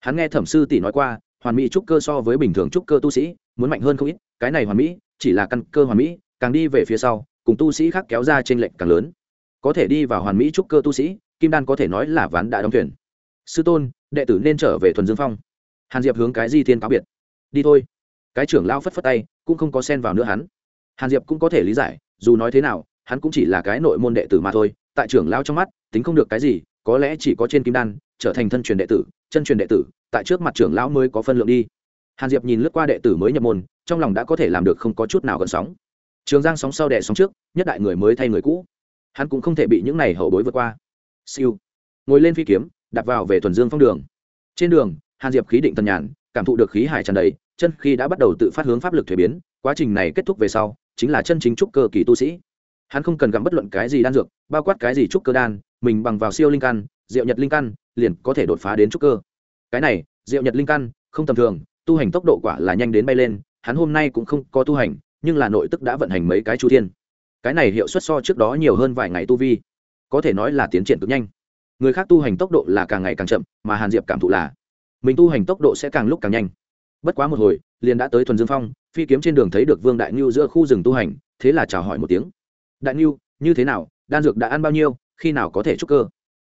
Hắn nghe thẩm sư tỷ nói qua, hoàn mỹ trúc cơ so với bình thường trúc cơ tu sĩ, muốn mạnh hơn không ít, cái này hoàn mỹ chỉ là căn cơ hoàn mỹ, càng đi về phía sau, cùng tu sĩ khác kéo ra trên lệnh càng lớn. Có thể đi vào hoàn mỹ trúc cơ tu sĩ, kim đan có thể nói là ván đã đóng thuyền. Sư tôn, đệ tử nên trở về thuần dương phong. Hàn diệp hướng cái di thiên cáo biệt. Đi thôi. Cái trưởng lao phất phất tay, cũng không có xen vào nữa hắn. Hàn diệp cũng có thể lý giải, dù nói thế nào hắn cũng chỉ là cái nội môn đệ tử mà thôi, tại trưởng lao trong mắt, tính không được cái gì, có lẽ chỉ có trên kim đan, trở thành thân truyền đệ tử, chân truyền đệ tử, tại trước mặt trưởng lão mới có phân lượng đi. Hàn diệp nhìn lướt qua đệ tử mới nhập môn, trong lòng đã có thể làm được không có chút nào gần sóng. Trường giang sóng sau đẻ sóng trước, nhất đại người mới thay người cũ. Hắn cũng không thể bị những này hậu bối vượt qua. Siêu. Ngồi lên phi kiếm, đạp vào về thuần dương phong đường. Trên đường, hàn diệp khí định tần nhàn, cảm thụ được khí hải tràn đầy, chân khi đã bắt đầu tự phát hướng pháp lực thuế biến, quá trình này kết thúc về sau, chính là chân chính trúc cơ kỳ tu sĩ hắn không cần gặm bất luận cái gì đan dược, bao quát cái gì trúc cơ đan, mình bằng vào siêu linh căn diệu nhật linh căn, liền có thể đột phá đến trúc cơ. Cái này diệu nhật linh căn, không tầm thường, tu hành tốc độ quả là nhanh đến bay lên, hắn hôm nay cũng không có tu hành, nhưng là nội tức đã vận hành mấy cái chu thiên. Cái này hiệu suất so trước đó nhiều hơn vài ngày tu vi. Có thể nói là tiến triển cực nhanh. Người khác tu hành tốc độ là càng ngày càng chậm, mà hàn diệp cảm thụ là, mình tu hành tốc độ sẽ càng lúc càng nhanh. Bất quá một hồi, liền đã tới thuần dương phong, phi kiếm trên đường thấy được vương đại ngưu giữa khu rừng tu hành, thế là chào hỏi một tiếng đại ngưu như thế nào, đan dược đã ăn bao nhiêu, khi nào có thể trúc cơ?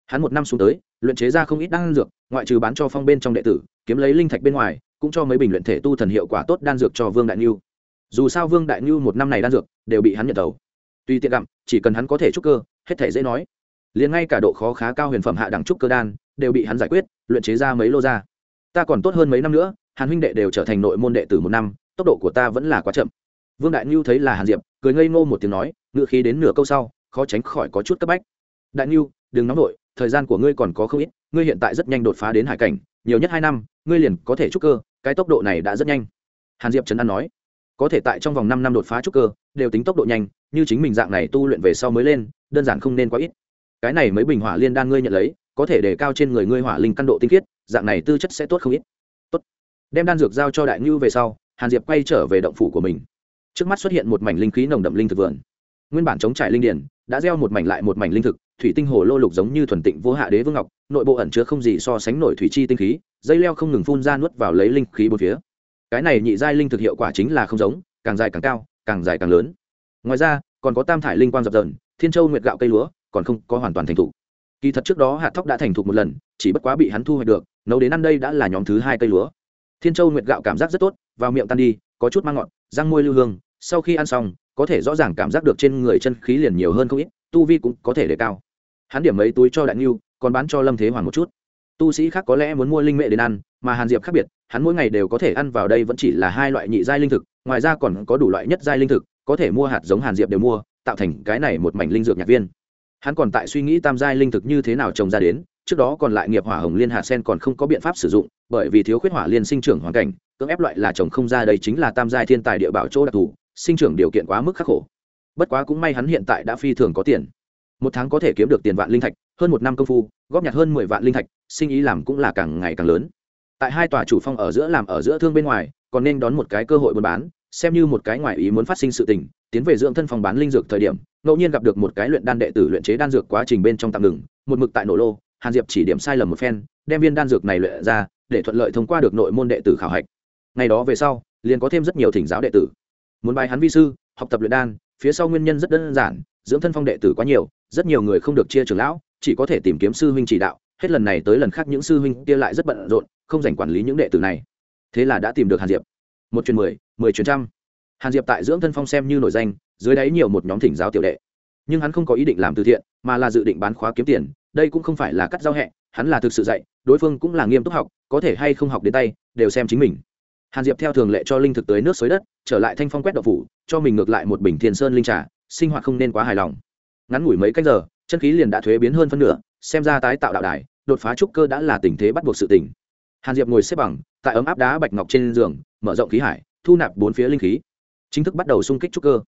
Hắn một năm xuống tới, luyện chế ra không ít đan dược, ngoại trừ bán cho phong bên trong đệ tử, kiếm lấy linh thạch bên ngoài, cũng cho mấy bình luyện thể tu thần hiệu quả tốt đan dược cho vương đại ngưu dù sao vương đại ngưu một năm này đan dược đều bị hắn nhận tàu tuy tiện gặm, chỉ cần hắn có thể trúc cơ, hết thể dễ nói. Liền ngay cả độ khó khá cao huyền phẩm hạ đẳng trúc cơ đan đều bị hắn giải quyết, luyện chế ra mấy lô ra. Ta còn tốt hơn mấy năm nữa, hàn huynh đệ đều trở thành nội môn đệ tử một năm, tốc độ của ta vẫn là quá chậm vương đại ngưu thấy là hàn diệp, cười ngây ngô một tiếng nói ngự khí đến nửa câu sau, khó tránh khỏi có chút cấp bách. Đại ngưu đừng nóng nổi thời gian của ngươi còn có không ít, ngươi hiện tại rất nhanh đột phá đến hải cảnh, nhiều nhất hai năm, ngươi liền có thể trúc cơ, cái tốc độ này đã rất nhanh. Hàn diệp trấn an nói, có thể tại trong vòng năm năm đột phá trúc cơ, đều tính tốc độ nhanh, như chính mình dạng này tu luyện về sau mới lên, đơn giản không nên quá ít. Cái này mấy bình hỏa liên đan ngươi nhận lấy, có thể để cao trên người ngươi hỏa linh căn độ tinh khiết, dạng này tư chất sẽ tốt không ít. Tốt. Đem đan dược giao cho đại ngưu về sau, hàn diệp quay trở về động phủ của mình trước mắt xuất hiện một mảnh linh khí nồng đậm linh thực vườn. Nguyên bản chống trải linh điển đã gieo một mảnh lại một mảnh linh thực, thủy tinh hồ lô lục giống như thuần tịnh vô hạ đế vương ngọc, nội bộ ẩn chứa không gì so sánh nổi thủy chi tinh khí, dây leo không ngừng phun ra nuốt vào lấy linh khí bốn phía. Cái này nhị giai linh thực hiệu quả chính là không giống, càng dài càng cao, càng dài càng lớn. Ngoài ra, còn có tam thải linh quang dập dần thiên châu nguyệt gạo cây lúa, còn không có hoàn toàn thành thục. Kỳ thật trước đó hạt thóc đã thành thục một lần, chỉ bất quá bị hắn thu hoạch được, nấu đến ăn đây đã là nhóm thứ hai cây lúa. Thiên châu nguyệt gạo cảm giác rất tốt, vào miệng tan đi, có chút mang ngọt, răng môi lưu hương sau khi ăn xong, có thể rõ ràng cảm giác được trên người chân khí liền nhiều hơn không ít, tu vi cũng có thể đề cao. Hắn điểm mấy túi cho đại ngưu, còn bán cho lâm thế hoàng một chút. Tu sĩ khác có lẽ muốn mua linh mệ đến ăn, mà hàn diệp khác biệt, hắn mỗi ngày đều có thể ăn vào đây vẫn chỉ là hai loại nhị giai linh thực, ngoài ra còn có đủ loại nhất giai linh thực, có thể mua hạt giống hàn diệp đều mua, tạo thành cái này một mảnh linh dược nhạc viên. Hắn còn tại suy nghĩ tam giai linh thực như thế nào trồng ra đến, trước đó còn lại nghiệp hỏa hồng liên hạt sen còn không có biện pháp sử dụng, bởi vì thiếu khuyết hỏa liên sinh trưởng hoàn cảnh, cưỡng ép loại là trồng không ra đây chính là tam giai thiên tài địa bảo chỗ đặc thù sinh trưởng điều kiện quá mức khắc khổ. Bất quá cũng may hắn hiện tại đã phi thường có tiền. Một tháng có thể kiếm được tiền vạn linh thạch, hơn một năm công phu, góp nhặt hơn mười vạn linh thạch, sinh ý làm cũng là càng ngày càng lớn. Tại hai tòa chủ phong ở giữa làm ở giữa thương bên ngoài, còn nên đón một cái cơ hội buôn bán, xem như một cái ngoài ý muốn phát sinh sự tình, tiến về dưỡng thân phòng bán linh dược thời điểm, ngẫu nhiên gặp được một cái luyện đan đệ tử luyện chế đan dược quá trình bên trong tạm ngừng, một mực tại nổ lô, hàn diệp chỉ điểm sai lầm một phen, đem viên đan dược này luyện ra, để thuận lợi thông qua được nội môn đệ tử khảo hạch. Ngày đó về sau, liền có thêm rất nhiều thỉnh giáo đệ tử muốn bài hắn vi sư, học tập luyện đan, phía sau nguyên nhân rất đơn giản, dưỡng thân phong đệ tử quá nhiều, rất nhiều người không được chia trưởng lão, chỉ có thể tìm kiếm sư huynh chỉ đạo, hết lần này tới lần khác những sư huynh kia lại rất bận rộn, không dành quản lý những đệ tử này. Thế là đã tìm được hàn diệp. Một chuyến mười mười chuyến trăm. Hàn diệp tại dưỡng thân phong xem như nổi danh, dưới đáy nhiều một nhóm thỉnh giáo tiểu đệ. Nhưng hắn không có ý định làm từ thiện, mà là dự định bán khóa kiếm tiền, đây cũng không phải là cắt giao hẹ, hắn là thực sự dạy, đối phương cũng là nghiêm túc học, có thể hay không học đến tay, đều xem chính mình. Hàn diệp theo thường lệ cho linh thực tới nước xới đất trở lại thanh phong quét đậu phủ, cho mình ngược lại một bình thiên sơn linh trà, sinh hoạt không nên quá hài lòng. Ngắn ngủi mấy cách giờ, chân khí liền đã thuế biến hơn phân nửa, xem ra tái tạo đạo đài, đột phá trúc cơ đã là tình thế bắt buộc sự tỉnh hàn diệp ngồi xếp bằng, tại ấm áp đá bạch ngọc trên giường, mở rộng khí hải, thu nạp bốn phía linh khí. Chính thức bắt đầu xung kích trúc cơ.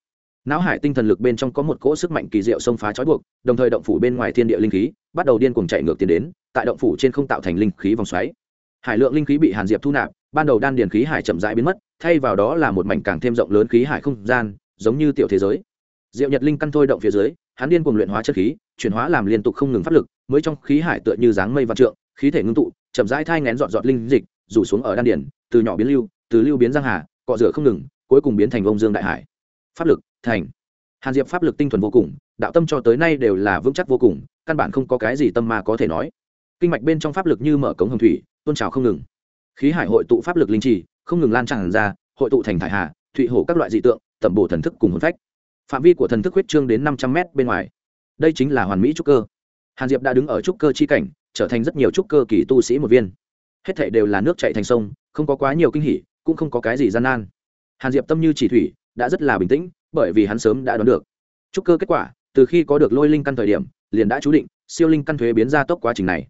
Não hải tinh thần lực bên trong có một cỗ sức mạnh kỳ diệu xông phá trói buộc, đồng thời động phủ bên ngoài thiên địa linh khí, bắt đầu điên cuồng chạy ngược tiến đến, tại động phủ trên không tạo thành linh khí vòng xoáy hải lượng linh khí bị hàn diệp thu nạp, ban đầu đan điền khí hải chậm rãi biến mất, thay vào đó là một mảnh càng thêm rộng lớn khí hải không gian, giống như tiểu thế giới. Diệu nhật linh căn thôi động phía dưới, hắn điên cuồng luyện hóa chất khí, chuyển hóa làm liên tục không ngừng pháp lực, mới trong khí hải tựa như dáng mây vạn trượng, khí thể ngưng tụ, chậm rãi thai ngén dọn dọn linh dịch, rủ xuống ở đan điền, từ nhỏ biến lưu, từ lưu biến giang hà, cọ rửa không ngừng, cuối cùng biến thành ông dương đại hải. Pháp lực, thành. Hàn diệp pháp lực tinh thuần vô cùng, đạo tâm cho tới nay đều là vững chắc vô cùng, căn bản không có cái gì tâm ma có thể nói kinh mạch bên trong pháp lực như mở cống hồng thủy, tôn trào không ngừng. Khí hải hội tụ pháp lực linh trì, không ngừng lan tràn ra, hội tụ thành thải hà, thụy hổ các loại dị tượng, tẩm bổ thần thức cùng hồn phách. Phạm vi của thần thức huyết trương đến năm trăm m bên ngoài. Đây chính là hoàn mỹ trúc cơ. Hàn diệp đã đứng ở trúc cơ chi cảnh, trở thành rất nhiều trúc cơ kỳ tu sĩ một viên. Hết thảy đều là nước chạy thành sông, không có quá nhiều kinh hỉ, cũng không có cái gì gian nan. Hàn diệp tâm như chỉ thủy, đã rất là bình tĩnh, bởi vì hắn sớm đã đoán được. Trúc cơ kết quả, từ khi có được lôi linh căn thời điểm, liền đã chú định, siêu linh căn thuế biến ra tốc quá trình này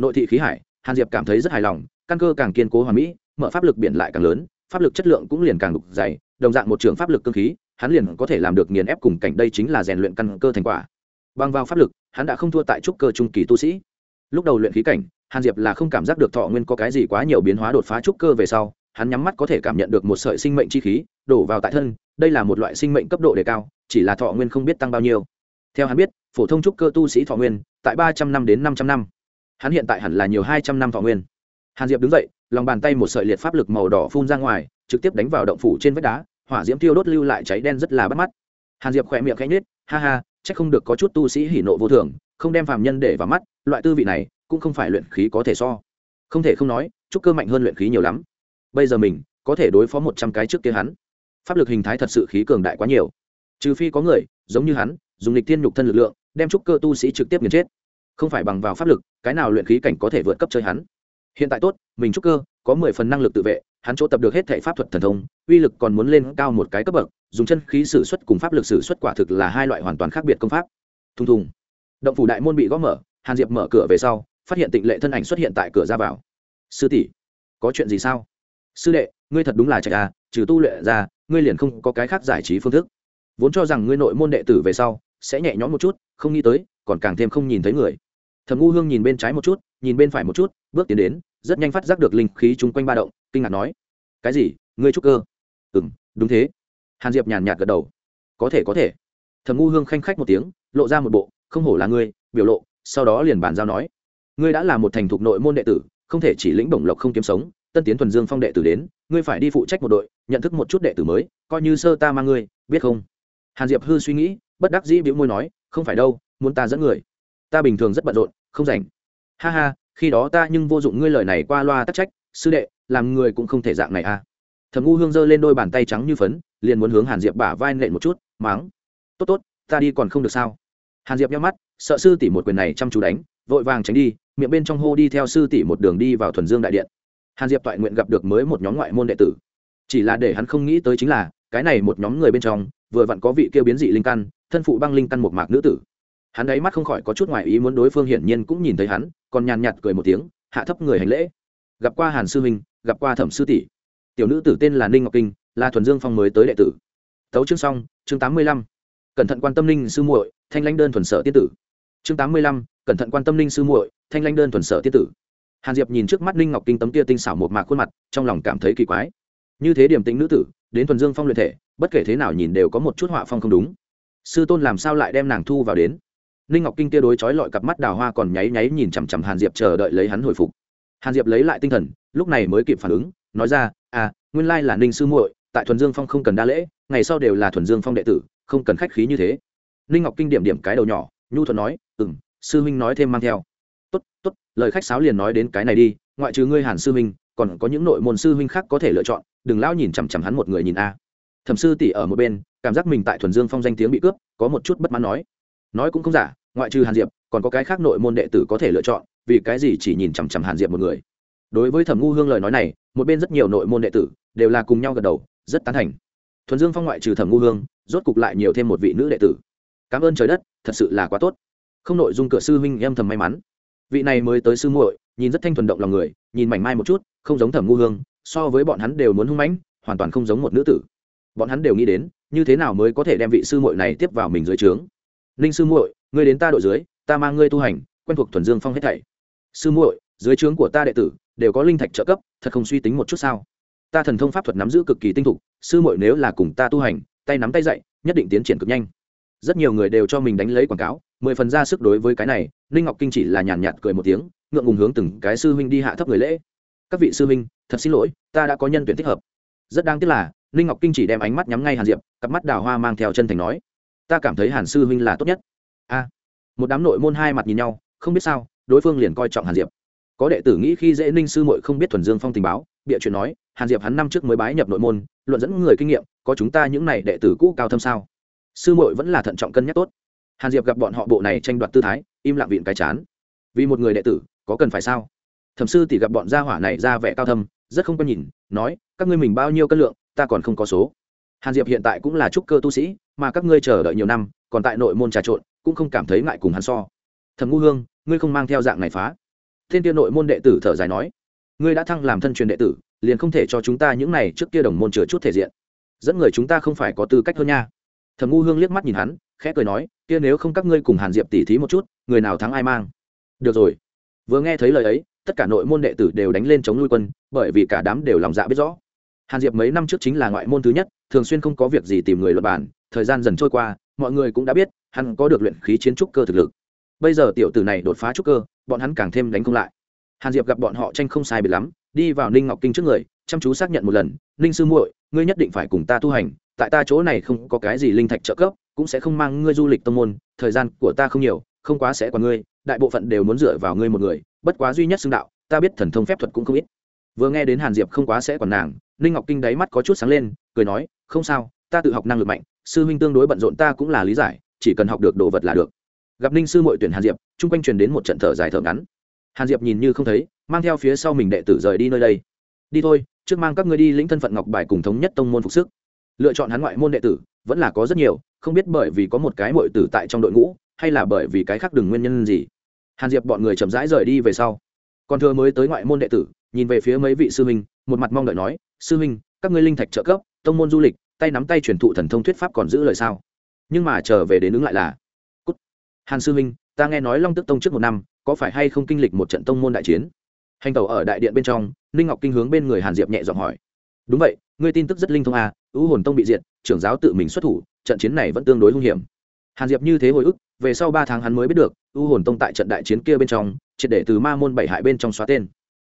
nội thị khí hải, hàn diệp cảm thấy rất hài lòng, căn cơ càng kiên cố hoàn mỹ, mở pháp lực biển lại càng lớn, pháp lực chất lượng cũng liền càng đục dày, đồng dạng một trường pháp lực cơ khí, hắn liền có thể làm được nghiền ép cùng cảnh đây chính là rèn luyện căn cơ thành quả. Bằng vào pháp lực, hắn đã không thua tại trúc cơ trung kỳ tu sĩ. Lúc đầu luyện khí cảnh, hàn diệp là không cảm giác được thọ nguyên có cái gì quá nhiều biến hóa đột phá trúc cơ về sau, hắn nhắm mắt có thể cảm nhận được một sợi sinh mệnh chi khí, đổ vào tại thân, đây là một loại sinh mệnh cấp độ đề cao, chỉ là thọ nguyên không biết tăng bao nhiêu. Theo hắn biết, phổ thông trúc cơ tu sĩ thọ nguyên, tại ba trăm năm đến năm trăm năm hắn hiện tại hẳn là nhiều hai trăm năm thọ nguyên. Hàn diệp đứng dậy, lòng bàn tay một sợi liệt pháp lực màu đỏ phun ra ngoài, trực tiếp đánh vào động phủ trên vách đá, hỏa diễm tiêu đốt lưu lại cháy đen rất là bắt mắt. Hàn diệp khỏe miệng khẽ nhết ha ha, chắc không được có chút tu sĩ hỉ nộ vô thường, không đem phàm nhân để vào mắt, loại tư vị này cũng không phải luyện khí có thể so. Không thể không nói, trúc cơ mạnh hơn luyện khí nhiều lắm. Bây giờ mình có thể đối phó một trăm cái trước kia hắn. Pháp lực hình thái thật sự khí cường đại quá nhiều. Trừ phi có người giống như hắn, dùng lịch thiên nhục thân lực lượng, đem trúc cơ tu sĩ trực tiếp nghiền chết không phải bằng vào pháp lực, cái nào luyện khí cảnh có thể vượt cấp chơi hắn. Hiện tại tốt, mình trúc cơ, có mười phần năng lực tự vệ, hắn chỗ tập được hết thể pháp thuật thần thông, uy lực còn muốn lên cao một cái cấp bậc, dùng chân khí sử xuất cùng pháp lực sử xuất quả thực là hai loại hoàn toàn khác biệt công pháp. Thùng thùng. Động phủ đại môn bị gõ mở, hàn diệp mở cửa về sau, phát hiện tịnh lệ thân ảnh xuất hiện tại cửa ra vào. Sư tỷ, có chuyện gì sao? Sư đệ, ngươi thật đúng là chạy à trừ tu luyện ra, ngươi liền không có cái khác giải trí phương thức. Vốn cho rằng ngươi nội môn đệ tử về sau, sẽ nhẹ nhõm một chút, không nghĩ tới, còn càng thêm không nhìn thấy người thầm ngu hương nhìn bên trái một chút, nhìn bên phải một chút, bước tiến đến, rất nhanh phát giác được linh khí chung quanh ba động, kinh ngạc nói, cái gì? Ngươi trúc cơ? Ừ m đúng thế. Hàn diệp nhàn nhạt gật đầu. Có thể có thể. Thầm ngu hương khanh khách một tiếng, lộ ra một bộ, không hổ là ngươi, biểu lộ, sau đó liền bàn giao nói, ngươi đã là một thành thục nội môn đệ tử, không thể chỉ lĩnh bổng lộc không kiếm sống, tân tiến thuần dương phong đệ tử đến, ngươi phải đi phụ trách một đội, nhận thức một chút đệ tử mới, coi như sơ ta mang ngươi, biết không? Hàn diệp hư suy nghĩ, bất đắc dĩ biểu môi nói, không phải đâu, muốn ta dẫn người. Ta bình thường rất bận rộn không rảnh. Ha ha, khi đó ta nhưng vô dụng ngươi lời này qua loa tắc trách, sư đệ, làm người cũng không thể dạng này à. Thầm ngu hương giơ lên đôi bàn tay trắng như phấn, liền muốn hướng hàn diệp bả vai nện một chút máng tốt tốt, ta đi còn không được sao? Hàn diệp nhắm mắt, sợ sư tỷ một quyền này chăm chú đánh, vội vàng tránh đi, miệng bên trong hô đi theo sư tỷ một đường đi vào thuần dương đại điện. Hàn diệp toại nguyện gặp được mới một nhóm ngoại môn đệ tử. Chỉ là để hắn không nghĩ tới chính là, cái này một nhóm người bên trong, vừa vặn có vị kêu biến dị linh căn, thân phụ băng linh căn một mạc nữ tử hắn ấy mắt không khỏi có chút ngoại ý muốn đối phương hiển nhiên cũng nhìn thấy hắn, còn nhàn nhạt cười một tiếng, hạ thấp người hành lễ. Gặp qua hàn sư huynh gặp qua thẩm sư tỷ. Tiểu nữ tử tên là ninh ngọc kinh, là thuần dương phong mới tới đệ tử. Tấu chương xong, chương tám mươi lăm. Cẩn thận quan tâm ninh sư muội, thanh lãnh đơn thuần sở tiết tử. Chương tám mươi lăm, cẩn thận quan tâm ninh sư muội, thanh lãnh đơn thuần sở tiết tử. Hàn diệp nhìn trước mắt ninh ngọc kinh tấm kia tinh xảo một mạc khuôn mặt, trong lòng cảm thấy kỳ quái. Như thế điểm tính nữ tử, đến thuần dương phong luyện thể, bất kể thế nào nhìn đều có một chút họa phong không đúng. Sư tôn làm sao lại đem nàng thu vào đến? Ninh ngọc kinh kia đối chói lọi cặp mắt đào hoa còn nháy nháy nhìn chằm chằm hàn diệp chờ đợi lấy hắn hồi phục. Hàn diệp lấy lại tinh thần, lúc này mới kịp phản ứng, nói ra à nguyên lai là ninh sư muội, tại thuần dương phong không cần đa lễ, ngày sau đều là thuần dương phong đệ tử, không cần khách khí như thế. Ninh ngọc kinh điểm điểm cái đầu nhỏ, nhu thuận nói ừ m sư huynh nói thêm mang theo. Tốt tốt, lời khách sáo liền nói đến cái này đi, ngoại trừ ngươi hàn sư huynh, còn có những nội môn sư huynh khác có thể lựa chọn, đừng lão nhìn chằm chằm hắn một người nhìn a. Thẩm sư tỷ ở một bên, cảm giác mình tại thuần dương phong danh tiếng bị cướp, có một chút bất mãn nói. Nói cũng không giả ngoại trừ hàn diệp, còn có cái khác nội môn đệ tử có thể lựa chọn, vì cái gì chỉ nhìn chằm chằm hàn diệp một người? Đối với thẩm ngu hương lời nói này, một bên rất nhiều nội môn đệ tử đều là cùng nhau gật đầu, rất tán thành. Thuần dương phong ngoại trừ thẩm ngu hương, rốt cục lại nhiều thêm một vị nữ đệ tử. Cảm ơn trời đất, thật sự là quá tốt. Không nội dung cửa sư huynh em thầm may mắn. Vị này mới tới sư muội, nhìn rất thanh thuần động lòng người, nhìn mảnh mai một chút, không giống thẩm ngu hương, so với bọn hắn đều muốn hung mãnh, hoàn toàn không giống một nữ tử. Bọn hắn đều nghĩ đến, như thế nào mới có thể đem vị sư muội này tiếp vào mình dưới trướng? Ninh sư muội ngươi đến ta đội dưới, ta mang ngươi tu hành, quen thuộc thuần dương phong hết thảy. Sư muội, dưới trướng của ta đệ tử, đều có linh thạch trợ cấp, thật không suy tính một chút sao? Ta thần thông pháp thuật nắm giữ cực kỳ tinh thục, sư muội nếu là cùng ta tu hành, tay nắm tay dậy nhất định tiến triển cực nhanh. Rất nhiều người đều cho mình đánh lấy quảng cáo, mười phần ra sức đối với cái này, Linh ngọc kinh chỉ là nhàn nhạt cười một tiếng, ngượng ngùng hướng từng cái sư huynh đi hạ thấp người lễ. Các vị sư huynh, thật xin lỗi, ta đã có nhân tuyển thích hợp. Rất đáng tiếc là, Linh ngọc kinh chỉ đem ánh mắt nhắm ngay hàn diệp, cặp mắt đào hoa mang theo chân thành nói, ta cảm thấy hàn sư huynh là tốt nhất a. Một đám nội môn hai mặt nhìn nhau, không biết sao, đối phương liền coi trọng hàn diệp. Có đệ tử nghĩ khi dễ ninh sư muội không biết thuần dương phong tình báo, bịa chuyện nói, hàn diệp hắn năm trước mới bái nhập nội môn, luận dẫn người kinh nghiệm, có chúng ta những này đệ tử cũ cao thâm sao? Sư muội vẫn là thận trọng cân nhắc tốt. Hàn diệp gặp bọn họ bộ này tranh đoạt tư thái, im lặng vịn cái chán. Vì một người đệ tử, có cần phải sao? Thẩm sư tỷ gặp bọn gia hỏa này ra vẻ cao thâm, rất không có nhìn, nói, các ngươi mình bao nhiêu cân lượng, ta còn không có số. Hàn diệp hiện tại cũng là trúc cơ tu sĩ, mà các ngươi chờ đợi nhiều năm, còn tại nội môn trà trộn cũng không cảm thấy ngại cùng hắn so. Thẩm ngu hương, ngươi không mang theo dạng này phá. Thiên tiên nội môn đệ tử thở dài nói, ngươi đã thăng làm thân truyền đệ tử, liền không thể cho chúng ta những này trước kia đồng môn chừa chút thể diện. Dẫn người chúng ta không phải có tư cách hơn nha. Thẩm ngu hương liếc mắt nhìn hắn, khẽ cười nói, kia nếu không các ngươi cùng hàn diệp tỉ thí một chút, người nào thắng ai mang. Được rồi. Vừa nghe thấy lời ấy, tất cả nội môn đệ tử đều đánh lên chống nuôi quân, bởi vì cả đám đều lòng dạ biết rõ. Hàn diệp mấy năm trước chính là ngoại môn thứ nhất, thường xuyên không có việc gì tìm người luật bản thời gian dần trôi qua, mọi người cũng đã biết hắn có được luyện khí chiến trúc cơ thực lực. Bây giờ tiểu tử này đột phá trúc cơ, bọn hắn càng thêm đánh không lại. Hàn diệp gặp bọn họ tranh không sai biệt lắm, đi vào ninh ngọc kinh trước người, chăm chú xác nhận một lần, ninh sư muội, ngươi nhất định phải cùng ta tu hành, tại ta chỗ này không có cái gì linh thạch trợ cấp, cũng sẽ không mang ngươi du lịch tông môn, thời gian của ta không nhiều, không quá sẽ quản ngươi, đại bộ phận đều muốn dựa vào ngươi một người, bất quá duy nhất xưng đạo, ta biết thần thông phép thuật cũng không ít. Vừa nghe đến hàn diệp không quá sẽ còn nàng, ninh ngọc kinh đáy mắt có chút sáng lên, cười nói, không sao, ta tự học năng lực mạnh, sư huynh tương đối bận rộn ta cũng là lý giải chỉ cần học được đồ vật là được. Gặp ninh sư mội tuyển hàn diệp, chung quanh truyền đến một trận thở dài thở ngắn. Hàn diệp nhìn như không thấy, mang theo phía sau mình đệ tử rời đi nơi đây. Đi thôi, trước mang các ngươi đi lĩnh thân phận ngọc bài cùng thống nhất tông môn phục sức. Lựa chọn hắn ngoại môn đệ tử, vẫn là có rất nhiều, không biết bởi vì có một cái mội tử tại trong đội ngũ, hay là bởi vì cái khác đừng nguyên nhân gì. Hàn diệp bọn người chậm rãi rời đi về sau. Còn thừa mới tới ngoại môn đệ tử, nhìn về phía mấy vị sư minh một mặt mong đợi nói, sư minh các ngươi linh thạch trợ cấp, tông môn du lịch, tay nắm tay truyền thụ thần thông thuyết pháp còn giữ lời sao? Nhưng mà trở về đến ứng lại là, Cút. hàn sư huynh, ta nghe nói long tức tông trước một năm, có phải hay không kinh lịch một trận tông môn đại chiến? Hành tàu ở đại điện bên trong, ninh ngọc kinh hướng bên người hàn diệp nhẹ giọng hỏi. Đúng vậy, ngươi tin tức rất linh thông à ưu hồn tông bị diệt, trưởng giáo tự mình xuất thủ, trận chiến này vẫn tương đối hung hiểm. Hàn diệp như thế hồi ức, về sau ba tháng hắn mới biết được, ưu hồn tông tại trận đại chiến kia bên trong, triệt để từ ma môn bảy hại bên trong xóa tên.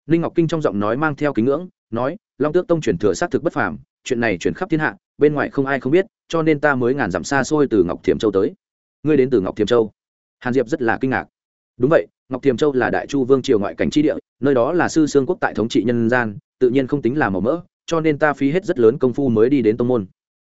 Ninh ngọc kinh trong giọng nói mang theo kính ngưỡng, nói, long tước tông truyền thừa xác thực bất phàm chuyện này chuyển khắp thiên hạ, bên ngoài không ai không biết, cho nên ta mới ngàn dặm xa xôi từ ngọc thiểm châu tới. Ngươi đến từ ngọc thiểm châu? Hàn diệp rất là kinh ngạc. Đúng vậy, ngọc thiểm châu là đại chu vương triều ngoại cảnh tri địa, nơi đó là sư sương quốc tại thống trị nhân gian, tự nhiên không tính là màu mỡ, cho nên ta phí hết rất lớn công phu mới đi đến tông môn.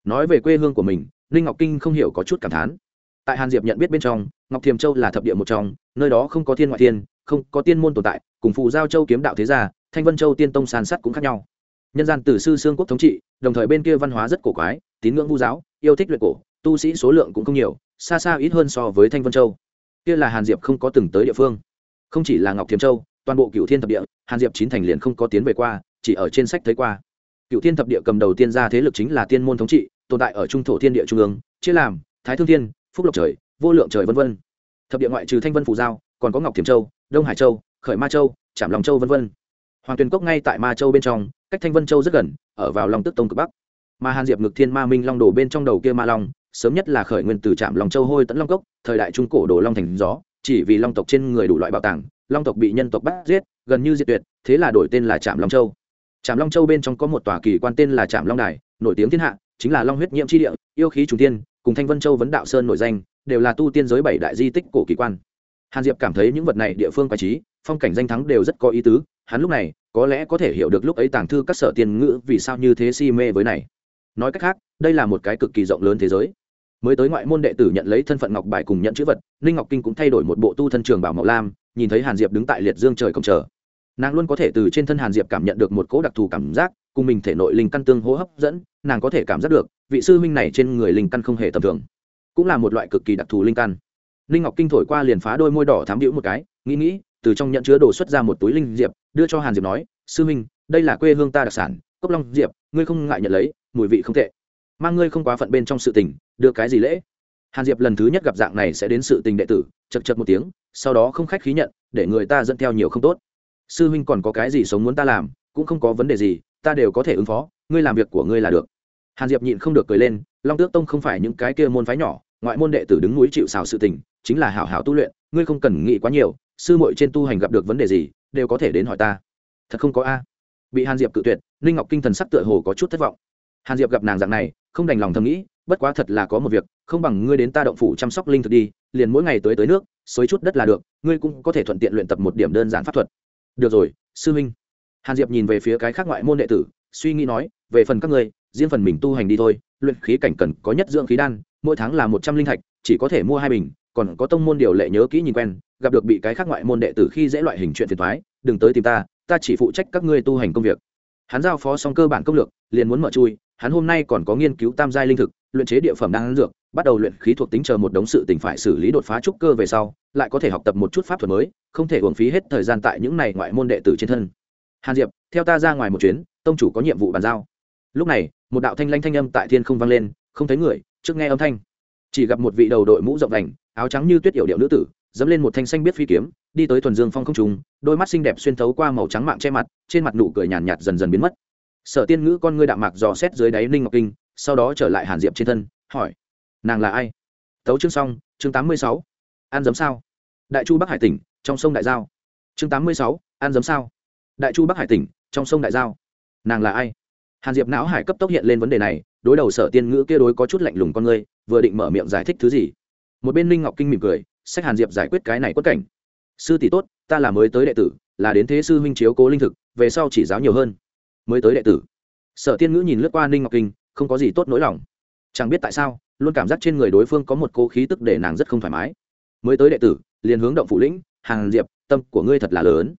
Nói về quê hương của mình, ninh ngọc kinh không hiểu có chút cảm thán. Tại hàn diệp nhận biết bên trong, ngọc thiềm châu là thập địa một trong, nơi đó không có thiên ngoại thiên, không có tiên môn tồn tại, cùng phù giao châu kiếm đạo thế gia, thanh vân châu tiên tông sàn sắt cũng khác nhau nhân gian từ sư Xương quốc thống trị, đồng thời bên kia văn hóa rất cổ quái, tín ngưỡng vu giáo, yêu thích luyện cổ, tu sĩ số lượng cũng không nhiều, xa xa ít hơn so với thanh vân châu. Kia là hàn diệp không có từng tới địa phương. Không chỉ là ngọc thiềm châu, toàn bộ cựu thiên thập địa, hàn diệp chín thành liền không có tiến về qua, chỉ ở trên sách thấy qua. Cựu thiên thập địa cầm đầu tiên gia thế lực chính là tiên môn thống trị, tồn tại ở trung thổ thiên địa trung ương, chia làm, thái thương thiên, phúc lộc trời, vô lượng trời v v thập địa ngoại trừ thanh vân phù giao, còn có ngọc thiểm châu, đông hải châu, khởi ma châu, trảm lòng châu v v hoàng tuyền cốc ngay tại ma châu bên trong cách thanh vân châu rất gần, ở vào long tức tông cực bắc. Mà hàn diệp ngực thiên ma minh long đồ bên trong đầu kia ma long, sớm nhất là khởi nguyên từ trạm long châu hôi tẫn long cốc, thời đại trung cổ đồ long thành gió, chỉ vì long tộc trên người đủ loại bảo tàng, long tộc bị nhân tộc bắt giết, gần như diệt tuyệt, thế là đổi tên là trạm long châu. Trạm long châu bên trong có một tòa kỳ quan tên là trạm long đài, nổi tiếng thiên hạ, chính là long huyết nhiễm tri địa, yêu khí trùng tiên cùng thanh vân châu vấn đạo sơn nổi danh, đều là tu tiên giới bảy đại di tích cổ kỳ quan hàn diệp cảm thấy những vật này địa phương quái trí, phong cảnh danh thắng đều rất có ý tứ, hắn lúc này có lẽ có thể hiểu được lúc ấy tàng thư các sở tiền ngữ vì sao như thế si mê với này. Nói cách khác, đây là một cái cực kỳ rộng lớn thế giới. Mới tới ngoại môn đệ tử nhận lấy thân phận ngọc bài cùng nhận chữ vật, ninh ngọc kinh cũng thay đổi một bộ tu thân trường bảo mậu lam, nhìn thấy hàn diệp đứng tại liệt dương trời cổng chờ. Nàng luôn có thể từ trên thân hàn diệp cảm nhận được một cỗ đặc thù cảm giác, cùng mình thể nội linh căn tương hô hấp dẫn, nàng có thể cảm giác được, vị sư huynh này trên người linh căn không hề tầm thường. Cũng là một loại cực kỳ đặc thù linh căn linh ngọc kinh thổi qua liền phá đôi môi đỏ thám đĩu một cái, nghĩ nghĩ, từ trong nhận chứa đồ xuất ra một túi linh diệp, đưa cho hàn diệp nói, sư minh, đây là quê hương ta đặc sản, cốc long diệp, ngươi không ngại nhận lấy, mùi vị không tệ. Mang ngươi không quá phận bên trong sự tình đưa cái gì lễ? Hàn diệp lần thứ nhất gặp dạng này sẽ đến sự tình đệ tử chật chật một tiếng, sau đó không khách khí nhận, để người ta dẫn theo nhiều không tốt. Sư huynh còn có cái gì sống muốn ta làm, cũng không có vấn đề gì, ta đều có thể ứng phó, ngươi làm việc của ngươi là được. Hàn diệp nhịn không được cười lên, long tước tông không phải những cái kia môn phái nhỏ, ngoại môn đệ tử đứng núi chịu xào sự tình chính là hảo hảo tu luyện, ngươi không cần nghĩ quá nhiều, sư muội trên tu hành gặp được vấn đề gì, đều có thể đến hỏi ta. Thật không có a? Bị hàn diệp cự tuyệt ninh ngọc kinh thần sắc tựa hồ có chút thất vọng. Hàn diệp gặp nàng dạng này, không đành lòng thầm nghĩ, bất quá thật là có một việc, không bằng ngươi đến ta động phủ chăm sóc linh thực đi, liền mỗi ngày tới tới nước, xới chút đất là được, ngươi cũng có thể thuận tiện luyện tập một điểm đơn giản pháp thuật. Được rồi, sư huynh. Hàn diệp nhìn về phía cái khác ngoại môn đệ tử, suy nghĩ nói, về phần các ngươi, riêng phần mình tu hành đi thôi, luyện khí cảnh cần có nhất dưỡng khí đan, mỗi tháng là một trăm linh thạch, chỉ có thể mua hai bình còn có tông môn điều lệ nhớ kỹ nhìn quen, gặp được bị cái khác ngoại môn đệ tử khi dễ loại hình chuyện phiền thoái đừng tới tìm ta ta chỉ phụ trách các ngươi tu hành công việc. Hắn giao phó xong cơ bản công lược, liền muốn mở chui, hắn hôm nay còn có nghiên cứu tam giai linh thực, luyện chế địa phẩm đang dược, bắt đầu luyện khí thuộc tính chờ một đống sự tình phải xử lý đột phá trúc cơ về sau, lại có thể học tập một chút pháp thuật mới, không thể uổng phí hết thời gian tại những này ngoại môn đệ tử trên thân. Hàn diệp, theo ta ra ngoài một chuyến, tông chủ có nhiệm vụ bàn giao. Lúc này, một đạo thanh lanh thanh âm tại thiên không vang lên, không thấy người, trước nghe âm thanh. Chỉ gặp một vị đầu đội mũ rộng đành áo trắng như tuyết yểu điệu nữ tử dẫm lên một thanh xanh biết phi kiếm đi tới thuần dương phong không trùng đôi mắt xinh đẹp xuyên thấu qua màu trắng mạng che mặt trên mặt nụ cười nhàn nhạt, nhạt dần dần biến mất. Sở tiên ngữ con ngươi đạm mạc dò xét dưới đáy ninh ngọc kinh sau đó trở lại hàn diệp trên thân hỏi nàng là ai? Tấu chương xong chương tám mươi sáu. An giấm sao? Đại chu bắc hải tỉnh trong sông đại giao. Chương tám mươi sáu an giấm sao? Đại chu bắc hải tỉnh trong sông đại giao. Nàng là ai? Hàn diệp não hải cấp tốc hiện lên vấn đề này đối đầu sở tiên ngữ kia đối có chút lạnh lùng con ngươi vừa định mở miệng giải thích thứ gì một bên ninh ngọc kinh mỉm cười, sách hàn diệp giải quyết cái này quất cảnh. Sư tỷ tốt, ta là mới tới đệ tử, là đến thế sư huynh chiếu cố linh thực, về sau chỉ giáo nhiều hơn. Mới tới đệ tử. Sở tiên ngữ nhìn lướt qua ninh ngọc kinh, không có gì tốt nỗi lòng. Chẳng biết tại sao, luôn cảm giác trên người đối phương có một cố khí tức để nàng rất không thoải mái. Mới tới đệ tử, liền hướng động phụ lĩnh hàng diệp, tâm của ngươi thật là lớn.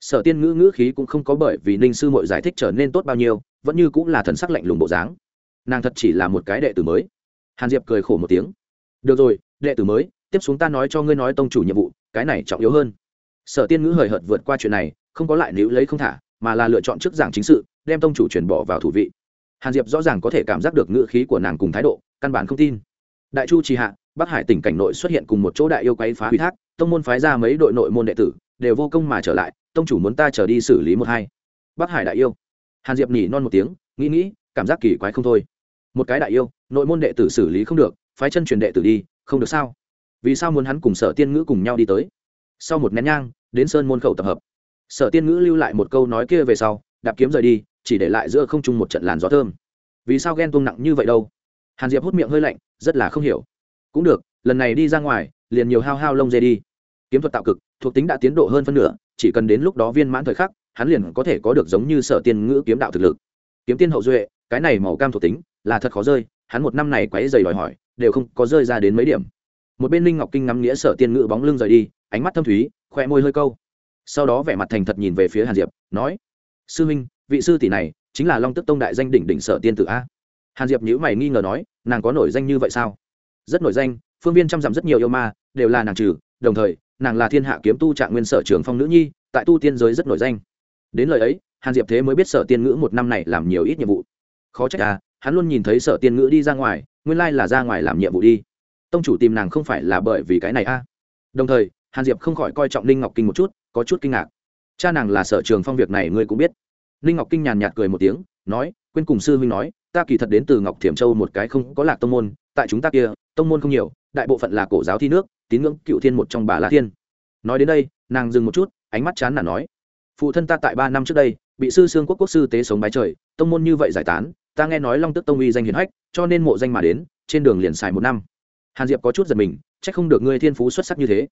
Sở tiên ngữ ngữ khí cũng không có bởi vì ninh sư mội giải thích trở nên tốt bao nhiêu, vẫn như cũng là thần sắc lạnh lùng bộ dáng. Nàng thật chỉ là một cái đệ tử mới. Hàn diệp cười khổ một tiếng. Được rồi đệ tử mới, tiếp xuống ta nói cho ngươi nói tông chủ nhiệm vụ, cái này trọng yếu hơn. Sở tiên ngữ hời hợt vượt qua chuyện này, không có lại níu lấy không thả, mà là lựa chọn trước giảng chính sự, đem tông chủ chuyển bỏ vào thủ vị. Hàn diệp rõ ràng có thể cảm giác được ngữ khí của nàng cùng thái độ, căn bản không tin. Đại chu trì hạ, bắc hải tỉnh cảnh nội xuất hiện cùng một chỗ đại yêu quấy phá huy thác, tông môn phái ra mấy đội nội môn đệ tử, đều vô công mà trở lại, tông chủ muốn ta trở đi xử lý một hai. Bắc hải đại yêu. Hàn diệp nhỉ non một tiếng, nghĩ nghĩ, cảm giác kỳ quái không thôi. Một cái đại yêu, nội môn đệ tử xử lý không được, phái chân truyền đệ tử đi không được sao? Vì sao muốn hắn cùng sở tiên ngữ cùng nhau đi tới? Sau một nén nhang, đến sơn môn khẩu tập hợp. Sở tiên ngữ lưu lại một câu nói kia về sau, đạp kiếm rời đi, chỉ để lại giữa không trung một trận làn gió thơm. Vì sao ghen tuông nặng như vậy đâu? Hàn diệp hút miệng hơi lạnh, rất là không hiểu. Cũng được, lần này đi ra ngoài, liền nhiều hao hao lông dê đi. Kiếm thuật tạo cực, thuộc tính đã tiến độ hơn phân nửa, chỉ cần đến lúc đó viên mãn thời khắc, hắn liền có thể có được giống như sở tiên ngữ kiếm đạo thực lực. Kiếm tiên hậu duệ, cái này màu cam thuộc tính, là thật khó rơi, hắn một năm này quấy dày đòi hỏi đều không có rơi ra đến mấy điểm. Một bên linh ngọc kinh ngắm nghĩa sở tiên ngữ bóng lưng rời đi, ánh mắt thâm thúy khoe môi hơi câu. Sau đó vẻ mặt thành thật nhìn về phía hàn diệp, nói, sư huynh, vị sư tỷ này chính là long tức tông đại danh đỉnh đỉnh sở tiên tử a. Hàn diệp nhữ mày nghi ngờ nói, nàng có nổi danh như vậy sao? Rất nổi danh, phương viên chăm dặm rất nhiều yêu ma, đều là nàng trừ, đồng thời, nàng là thiên hạ kiếm tu trạng nguyên sở trường phong nữ nhi, tại tu tiên giới rất nổi danh. Đến lời ấy, hàn diệp thế mới biết sở tiên ngữ một năm này làm nhiều ít nhiệm vụ. Khó trách à hắn luôn nhìn thấy sở tiên ngữ đi ra ngoài nguyên lai là ra ngoài làm nhiệm vụ đi. Tông chủ tìm nàng không phải là bởi vì cái này a? Đồng thời, hàn diệp không khỏi coi trọng ninh ngọc kinh một chút, có chút kinh ngạc. Cha nàng là sở trường phong việc này ngươi cũng biết. Ninh ngọc kinh nhàn nhạt cười một tiếng, nói, quên cùng sư huynh nói, ta kỳ thật đến từ ngọc thiểm châu một cái không có lạc tông môn, tại chúng ta kia, tông môn không nhiều, đại bộ phận là cổ giáo thi nước, tín ngưỡng cựu thiên một trong bà la thiên. Nói đến đây, nàng dừng một chút, ánh mắt chán là nói, phụ thân ta tại ba năm trước đây, bị sư sương quốc quốc sư tế sống bái trời, tông môn như vậy giải tán ta nghe nói long tức tông uy danh hiền hách cho nên mộ danh mà đến trên đường liền xài một năm hàn diệp có chút giật mình c h ắ c không được ngươi thiên phú xuất sắc như thế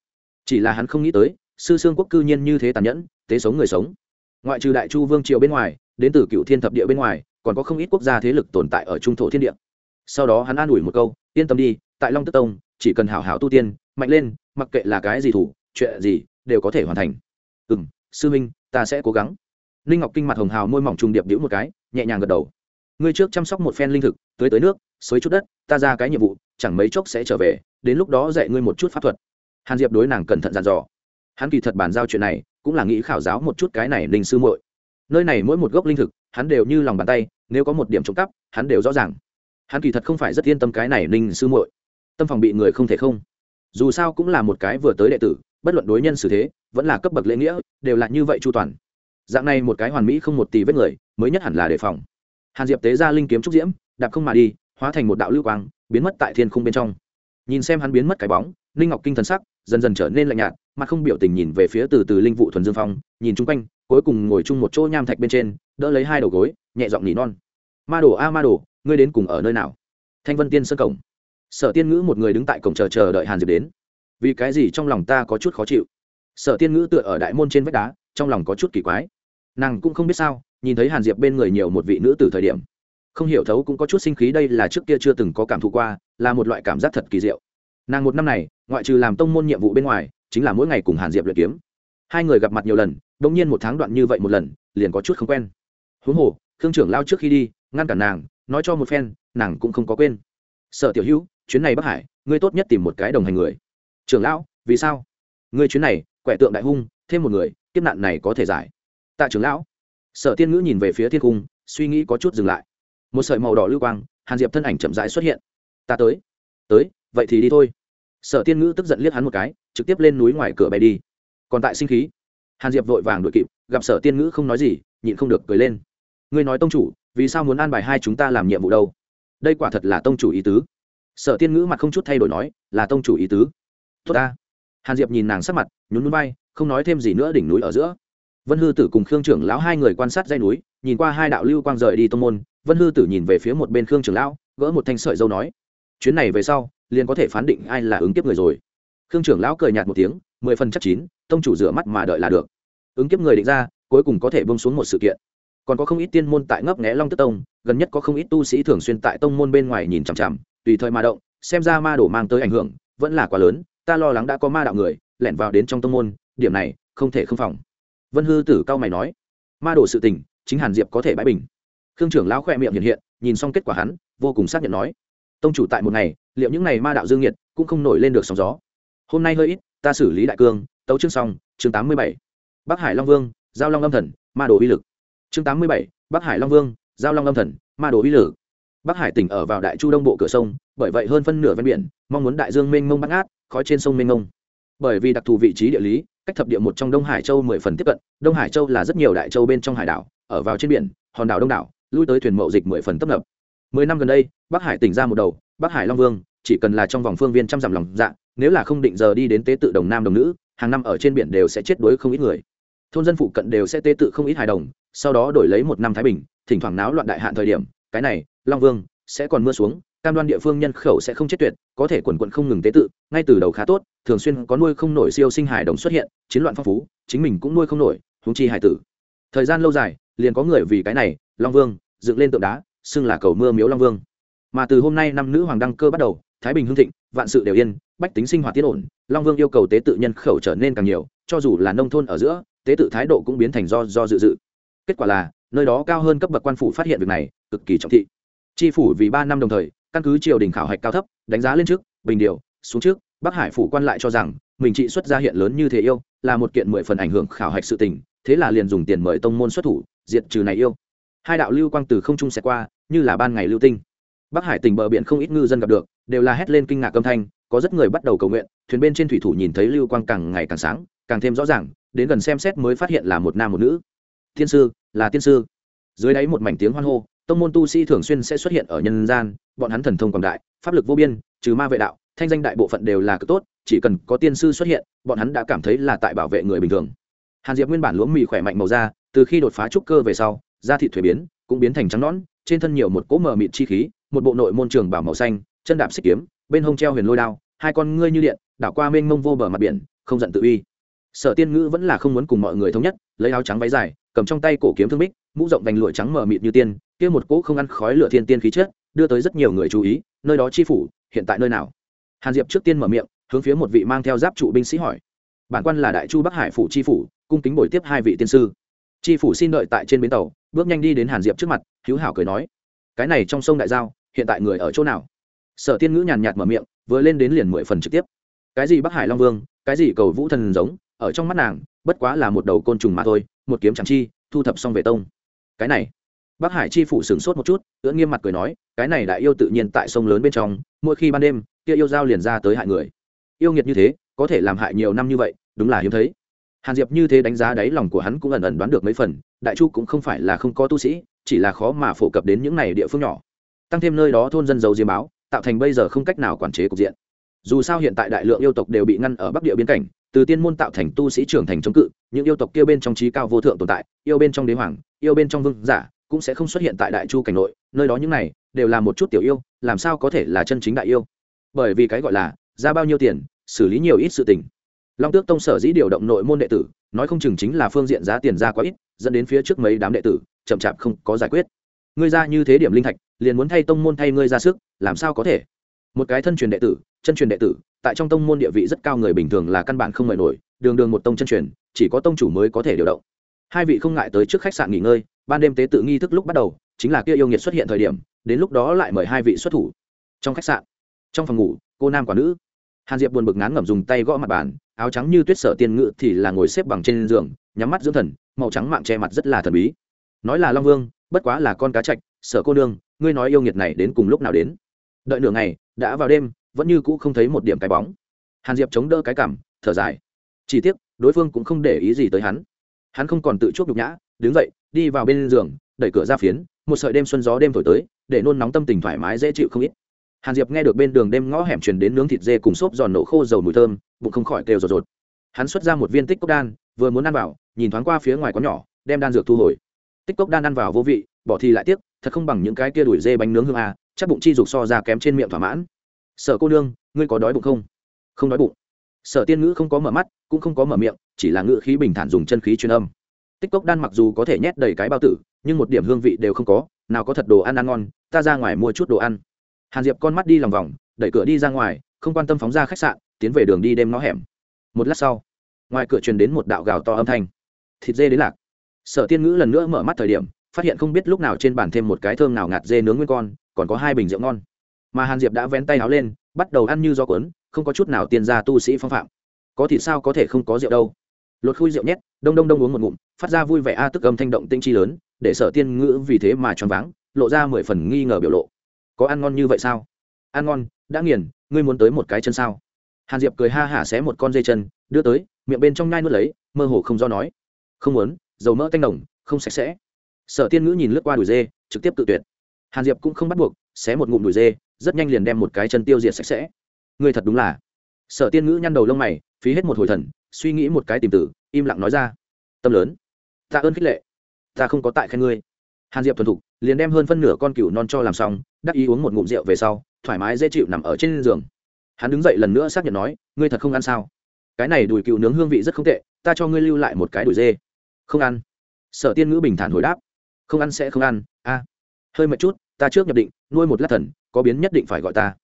chỉ là hắn không nghĩ tới sư sương quốc cư nhiên như thế tàn nhẫn tế sống người sống ngoại trừ đại chu vương triều bên ngoài đến từ cựu thiên thập địa bên ngoài còn có không ít quốc gia thế lực tồn tại ở trung thổ thiên địa sau đó hắn an ủi một câu yên tâm đi tại long tức tông chỉ cần hảo hảo tu tiên mạnh lên mặc kệ là cái gì thủ chuyện gì đều có thể hoàn thành ừ m sư minh ta sẽ cố gắng ninh ngọc kinh mặt hồng hào môi mỏng trùng điệp đĩu một cái nhẹ nhàng gật đầu ngươi trước chăm sóc một phen linh thực, tưới tới nước, xới chút đất, ta ra cái nhiệm vụ, chẳng mấy chốc sẽ trở về, đến lúc đó dạy ngươi một chút pháp thuật. Hàn diệp đối nàng cẩn thận dàn dò. Hắn kỳ thật bàn giao chuyện này, cũng là nghĩ khảo giáo một chút cái này linh sư muội. Nơi này mỗi một gốc linh thực, hắn đều như lòng bàn tay, nếu có một điểm trộm cắp, hắn đều rõ ràng. Hắn kỳ thật không phải rất yên tâm cái này linh sư muội. Tâm phòng bị người không thể không. Dù sao cũng là một cái vừa tới đệ tử, bất luận đối nhân xử thế, vẫn là cấp bậc lễ nghĩa, đều là như vậy chu toàn. Dạng này một cái hoàn mỹ không một tỷ vết người, mới nhất hẳn là đề phòng hàn diệp tế ra linh kiếm trúc diễm, đạp không mà đi, hóa thành một đạo lưu quang, biến mất tại thiên khung bên trong. Nhìn xem hắn biến mất cái bóng linh ngọc kinh thần sắc, dần dần trở nên lạnh nhạt mà không biểu tình nhìn về phía từ từ linh vụ thuần dương phong, nhìn chung quanh, cuối cùng ngồi chung một chỗ nham thạch bên trên, đỡ lấy hai đầu gối, nhẹ giọng nỉ non. Ma đồ, a, ma đồ, ngươi đến cùng ở nơi nào? Thanh vân tiên sơn cổng. Sở tiên ngữ một người đứng tại cổng chờ chờ đợi hàn diệp đến. Vì cái gì trong lòng ta có chút khó chịu? Sở tiên ngữ tựa ở đại môn trên vách đá, trong lòng có chút kỳ quái. Nàng cũng không biết sao nhìn thấy hàn diệp bên người nhiều một vị nữ từ thời điểm, không hiểu thấu cũng có chút sinh khí đây là trước kia chưa từng có cảm thụ qua, là một loại cảm giác thật kỳ diệu. Nàng một năm này, ngoại trừ làm tông môn nhiệm vụ bên ngoài, chính là mỗi ngày cùng hàn diệp luyện kiếm. Hai người gặp mặt nhiều lần đ ỗ n g nhiên một tháng đoạn như vậy một lần, liền có chút không quen. Huống hồ, khương trưởng lao trước khi đi, ngăn cản nàng, nói cho một phen, nàng cũng không có quên. Sợ tiểu hữu, chuyến này bắc hải, ngươi tốt nhất tìm một cái đồng hành người. Trưởng lão, vì sao? Ngươi chuyến này, quẻ tượng đại hung, thêm một người, kiếp nạn này có thể giải. Tạ trưởng lão sở tiên ngữ nhìn về phía thiên cung, suy nghĩ có chút dừng lại. Một sợi màu đỏ lưu quang, hàn diệp thân ảnh chậm rãi xuất hiện. Ta tới. Tới, vậy thì đi thôi. Sở tiên ngữ tức giận liếc hắn một cái, trực tiếp lên núi ngoài cửa bay đi. Còn tại sinh khí? Hàn diệp vội vàng đuổi kịp, gặp sở tiên ngữ không nói gì, nhịn không được cười lên. Ngươi nói tông chủ, vì sao muốn an bài hai chúng ta làm nhiệm vụ đâu? Đây quả thật là tông chủ ý tứ. Sở tiên ngữ mặt không chút thay đổi nói, là tông chủ ý tứ. Tốt ta. Hàn diệp nhìn nàng sắc mặt, nhún núi bay không nói thêm gì nữa đỉnh núi ở giữa vân hư tử cùng khương trưởng lão hai người quan sát dây núi, nhìn qua hai đạo lưu quang rời đi tông môn, vân hư tử nhìn về phía một bên khương trưởng lão, gỡ một thanh sợi dâu nói, chuyến này về sau, liền có thể phán định ai là ứng kiếp người rồi. Khương trưởng lão cười nhạt một tiếng, mười phần chắc chín, tông chủ rửa mắt mà đợi là được. Ứng kiếp người định ra, cuối cùng có thể bông xuống một sự kiện. Còn có không ít tiên môn tại ngấp nghé long tức tông, gần nhất có không ít tu sĩ thường xuyên tại tông môn bên ngoài nhìn chằm chằm, tùy thời mà động, xem ra ma đổ mang tới ảnh hưởng, vẫn là quá lớn, ta lo lắng đã có ma đạo người lẻn vào đến trong tông môn, điểm này không thể không phòng vân hư tử cao mày nói, ma đổ sự tình, chính hàn diệp có thể bãi bình. Khương trưởng lão khoe miệng hiện hiện, nhìn xong kết quả hắn, vô cùng xác nhận nói, tông chủ tại một ngày, liệu những ngày ma đạo dương nhiệt cũng không nổi lên được sóng gió? Hôm nay hơi ít, ta xử lý đại cương, tấu chương xong, chương tám mươi bảy. Bắc hải long vương, giao long âm thần, ma đồ uy lực. Chương tám mươi bảy, bắc hải long vương, giao long âm thần, ma đồ uy lực. Bắc hải tỉnh ở vào đại chu đông bộ cửa sông, bởi vậy hơn phân nửa ven biển, mong muốn đại dương mênh mông bắt ngát, khói trên sông mênh mông. Bởi vì đặc thù vị trí địa lý cách thập địa một trong đông hải châu mười phần tiếp cận, đông hải châu là rất nhiều đại châu bên trong hải đảo, ở vào trên biển, hòn đảo đông đảo, lui tới thuyền mậu dịch mười phần tấp nập. Mười năm gần đây, bắc hải tỉnh ra một đầu, bắc hải long vương, chỉ cần là trong vòng phương viên trăm dặm lòng dạ nếu là không định giờ đi đến tế tự đồng nam đồng nữ, hàng năm ở trên biển đều sẽ chết đuối không ít người. Thôn dân phụ cận đều sẽ tế tự không ít hài đồng, sau đó đổi lấy một năm thái bình, thỉnh thoảng náo loạn đại hạn thời điểm, cái này, long vương, sẽ còn mưa xuống cam đoan địa phương nhân khẩu sẽ không chết tuyệt, có thể quần quận không ngừng tế tự, ngay từ đầu khá tốt, thường xuyên có nuôi không nổi siêu sinh hải đồng xuất hiện, chiến loạn phong phú, chính mình cũng nuôi không nổi húng chi hải tử. Thời gian lâu dài, liền có người vì cái này, long vương, dựng lên tượng đá, xưng là cầu mưa miếu long vương. Mà từ hôm nay năm nữ hoàng đăng cơ bắt đầu, thái bình hưng thịnh, vạn sự đều yên, bách tính sinh hoạt tiết ổn, long vương yêu cầu tế tự nhân khẩu trở nên càng nhiều, cho dù là nông thôn ở giữa, tế tự thái độ cũng biến thành do do dự dự. Kết quả là, nơi đó cao hơn cấp bậc quan phủ phát hiện việc này, cực kỳ trọng thị. Tri phủ vì ba năm đồng thời căn cứ triều đình khảo hạch cao thấp, đánh giá lên trước, bình điều xuống trước, bắc hải phủ quan lại cho rằng, mình trị xuất gia hiện lớn như thế yêu, là một kiện mười phần ảnh hưởng khảo hạch sự tình, thế là liền dùng tiền mời tông môn xuất thủ, diệt trừ này yêu. Hai đạo lưu quang từ không trung xẹt qua, như là ban ngày lưu tinh. Bắc hải tỉnh bờ biển không ít ngư dân gặp được, đều là hét lên kinh ngạc âm thanh, có rất người bắt đầu cầu nguyện, thuyền bên trên thủy thủ nhìn thấy lưu quang càng ngày càng sáng, càng thêm rõ ràng, đến gần xem xét mới phát hiện là một nam một nữ. Thiên sư, là tiên sư. Dưới đáy một mảnh tiếng hoan hô tông môn tu sĩ thường xuyên sẽ xuất hiện ở nhân gian, bọn hắn thần thông quảng đại, pháp lực vô biên, trừ ma vệ đạo, thanh danh đại bộ phận đều là cực tốt, chỉ cần có tiên sư xuất hiện, bọn hắn đã cảm thấy là tại bảo vệ người bình thường. Hàn diệp nguyên bản lúa mì khỏe mạnh màu da, từ khi đột phá trúc cơ về sau, da thịt thuế biến, cũng biến thành trắng nõn, trên thân nhiều một cỗ mờ mịt chi khí, một bộ nội môn trường bảo màu xanh, chân đạp xích kiếm, bên hông treo huyền lôi đao, hai con ngươi như điện, đảo qua mênh mông vô bờ mặt biển, không giận tự uy. Sở tiên ngữ vẫn là không muốn cùng mọi người thống nhất, lấy áo trắng váy dài, cầm trong tay cổ kiếm thương bích, mũ rộng vành lụa trắng mờ mịt như tiên kia một cỗ không ăn khói lửa thiên tiên khí chết đưa tới rất nhiều người chú ý, nơi đó chi phủ, hiện tại nơi nào? Hàn diệp trước tiên mở miệng, hướng phía một vị mang theo giáp trụ binh sĩ hỏi. Bản quan là đại chu bắc hải phủ chi phủ, cung kính bồi tiếp hai vị tiên sư. Chi phủ xin đợi tại trên bến tàu, bước nhanh đi đến hàn diệp trước mặt, hữu hảo cười nói. Cái này trong sông đại giao, hiện tại người ở chỗ nào? Sở tiên ngữ nhàn nhạt mở miệng, vừa lên đến liền mười phần trực tiếp. Cái gì bắc hải long vương, cái gì cầu vũ thần giống, ở trong mắt nàng, bất quá là một đầu côn trùng mà thôi, một kiếm chẳng chi, thu thập xong về tông. Cái này bác hải chi phủ sửng sốt một chút ưỡn nghiêm mặt cười nói, cái này đại yêu tự nhiên tại sông lớn bên trong, mỗi khi ban đêm, kia yêu dao liền ra tới hại người. Yêu nghiệt như thế, có thể làm hại nhiều năm như vậy, đúng là hiếm thấy. Hàn diệp như thế đánh giá đáy lòng của hắn cũng ẩn ẩn đoán được mấy phần, đại chu cũng không phải là không có tu sĩ, chỉ là khó mà phổ cập đến những này địa phương nhỏ. Tăng thêm nơi đó thôn dân giấu diêm báo, tạo thành bây giờ không cách nào quản chế cục diện. Dù sao hiện tại đại lượng yêu tộc đều bị ngăn ở bắc địa biên cảnh, từ tiên môn tạo thành tu sĩ trưởng thành chống cự, những yêu tộc kia bên trong trí cao vô thượng tồn tại, yêu bên trong đế hoàng, yêu bên trong vương giả cũng sẽ không xuất hiện tại đại chu cảnh nội, nơi đó những này đều là một chút tiểu yêu, làm sao có thể là chân chính đại yêu? Bởi vì cái gọi là ra bao nhiêu tiền, xử lý nhiều ít sự tình. Long tước tông sở dĩ điều động nội môn đệ tử, nói không chừng chính là phương diện giá tiền ra quá ít, dẫn đến phía trước mấy đám đệ tử chậm chạp không có giải quyết. Ngươi ra như thế điểm linh thạch, liền muốn thay tông môn thay ngươi ra sức, làm sao có thể? Một cái thân truyền đệ tử, chân truyền đệ tử, tại trong tông môn địa vị rất cao người bình thường là căn bản không mời nổi, đường đường một tông chân truyền, chỉ có tông chủ mới có thể điều động. Hai vị không ngại tới trước khách sạn nghỉ ngơi ban đêm tế tự nghi thức lúc bắt đầu, chính là kia yêu nghiệt xuất hiện thời điểm, đến lúc đó lại mời hai vị xuất thủ. Trong khách sạn, trong phòng ngủ, cô nam quả nữ. Hàn diệp buồn bực ngán ngẩm dùng tay gõ mặt bàn, áo trắng như tuyết sở tiên ngự thì là ngồi xếp bằng trên giường, nhắm mắt dưỡng thần, màu trắng mạng che mặt rất là thần bí. Nói là long vương, bất quá là con cá chạch, sở cô nương, ngươi nói yêu nghiệt này đến cùng lúc nào đến? Đợi nửa ngày, đã vào đêm, vẫn như cũ không thấy một điểm cái bóng. Hàn diệp chống đỡ cái cảm, thở dài. Chỉ tiếc, đối phương cũng không để ý gì tới hắn. Hắn không còn tự chuốc nhục nhã đứng dậy, đi vào bên giường, đẩy cửa ra phiến, một sợi đêm xuân gió đêm thổi tới, để nôn nóng tâm tình thoải mái dễ chịu không ít. Hàn diệp nghe được bên đường đêm ngõ hẻm truyền đến nướng thịt dê cùng xốp giòn nổ khô dầu mùi thơm, bụng không khỏi kêu rột rột. Hắn xuất ra một viên tích cốc đan, vừa muốn ăn vào, nhìn thoáng qua phía ngoài có nhỏ, đem đan dược thu hồi. Tích cốc đan ăn vào vô vị, bỏ thì lại tiếc, thật không bằng những cái kia đuổi dê bánh nướng hương à chắc bụng chi dục so ra kém trên miệng thỏa mãn. Sở cô nương, ngươi có đói bụng không? Không đói bụng. Sở tiên ngữ không có mở mắt, cũng không có mở miệng, chỉ là ngữ khí bình thản dùng chân khí truyền âm tích cốc đan mặc dù có thể nhét đầy cái bao tử, nhưng một điểm hương vị đều không có, nào có thật đồ ăn ăn ngon, ta ra ngoài mua chút đồ ăn. Hàn diệp con mắt đi lòng vòng, đẩy cửa đi ra ngoài, không quan tâm phóng ra khách sạn, tiến về đường đi đêm ngõ hẻm. Một lát sau, ngoài cửa truyền đến một đạo gào to âm thanh. Thịt dê đến lạc. Sở tiên ngữ lần nữa mở mắt thời điểm, phát hiện không biết lúc nào trên bàn thêm một cái thơm nào ngạt dê nướng nguyên con, còn có hai bình rượu ngon. Mà hàn diệp đã vén tay áo lên, bắt đầu ăn như do cuốn, không có chút nào tiền ra tu sĩ phong phạm. Có thịt sao có thể không có rượu đâu? Lột khui rượu nhét, đông đông đông uống một ngụm, phát ra vui vẻ a tức âm thanh động tinh chi lớn, để sở tiên ngữ vì thế mà choáng váng, lộ ra mười phần nghi ngờ biểu lộ. Có ăn ngon như vậy sao? Ăn ngon, đã nghiền, ngươi muốn tới một cái chân sao? Hàn diệp cười ha hả xé một con dây chân, đưa tới, miệng bên trong nhai nuốt lấy, mơ hồ không do nói. Không muốn, dầu mỡ tanh đồng không sạch sẽ. Sở tiên ngữ nhìn lướt qua đùi dê, trực tiếp tự tuyệt. Hàn diệp cũng không bắt buộc, xé một ngụm đùi dê, rất nhanh liền đem một cái chân tiêu diệt sạch sẽ. Ngươi thật đúng là. Sở tiên ngữ nhăn đầu lông mày phí hết một hồi thần, suy nghĩ một cái tìm tử, im lặng nói ra. Tâm lớn. Ta ơn khích lệ. Ta không có tại khen ngươi. Hàn diệp thuần thục, liền đem hơn phân nửa con cừu non cho làm xong, đắc ý uống một ngụm rượu về sau, thoải mái dễ chịu nằm ở trên giường. Hắn đứng dậy lần nữa xác nhận nói, ngươi thật không ăn sao? Cái này đùi cừu nướng hương vị rất không tệ, ta cho ngươi lưu lại một cái đùi dê. Không ăn. Sở tiên ngữ bình thản hồi đáp. Không ăn sẽ không ăn, a. Hơi mệt chút, ta trước nhập định, nuôi một lát thần, có biến nhất định phải gọi ta.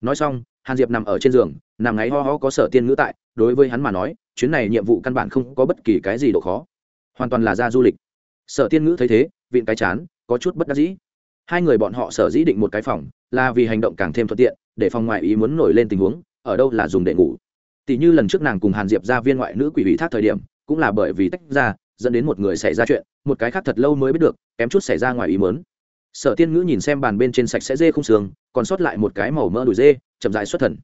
Nói xong, hàn diệp nằm ở trên giường, nằm ngáy ho ho có sở tiên ngữ tại đối với hắn mà nói, chuyến này nhiệm vụ căn bản không có bất kỳ cái gì độ khó. Hoàn toàn là ra du lịch. Sở tiên ngữ thấy thế, vịn cái chán, có chút bất đắc dĩ. Hai người bọn họ sở dĩ định một cái phòng, là vì hành động càng thêm thuận tiện, để phòng ngoại ý muốn nổi lên tình huống, ở đâu là dùng để ngủ. Tỷ như lần trước nàng cùng hàn diệp ra viên ngoại nữ quỷ ủy thác thời điểm, cũng là bởi vì tách ra, dẫn đến một người xảy ra chuyện, một cái khác thật lâu mới biết được, kém chút xảy ra ngoài ý muốn. Sở tiên ngữ nhìn xem bàn bên trên sạch sẽ dê không xương, còn sót lại một cái màu mỡ đùi dê, chậm dại xuất thần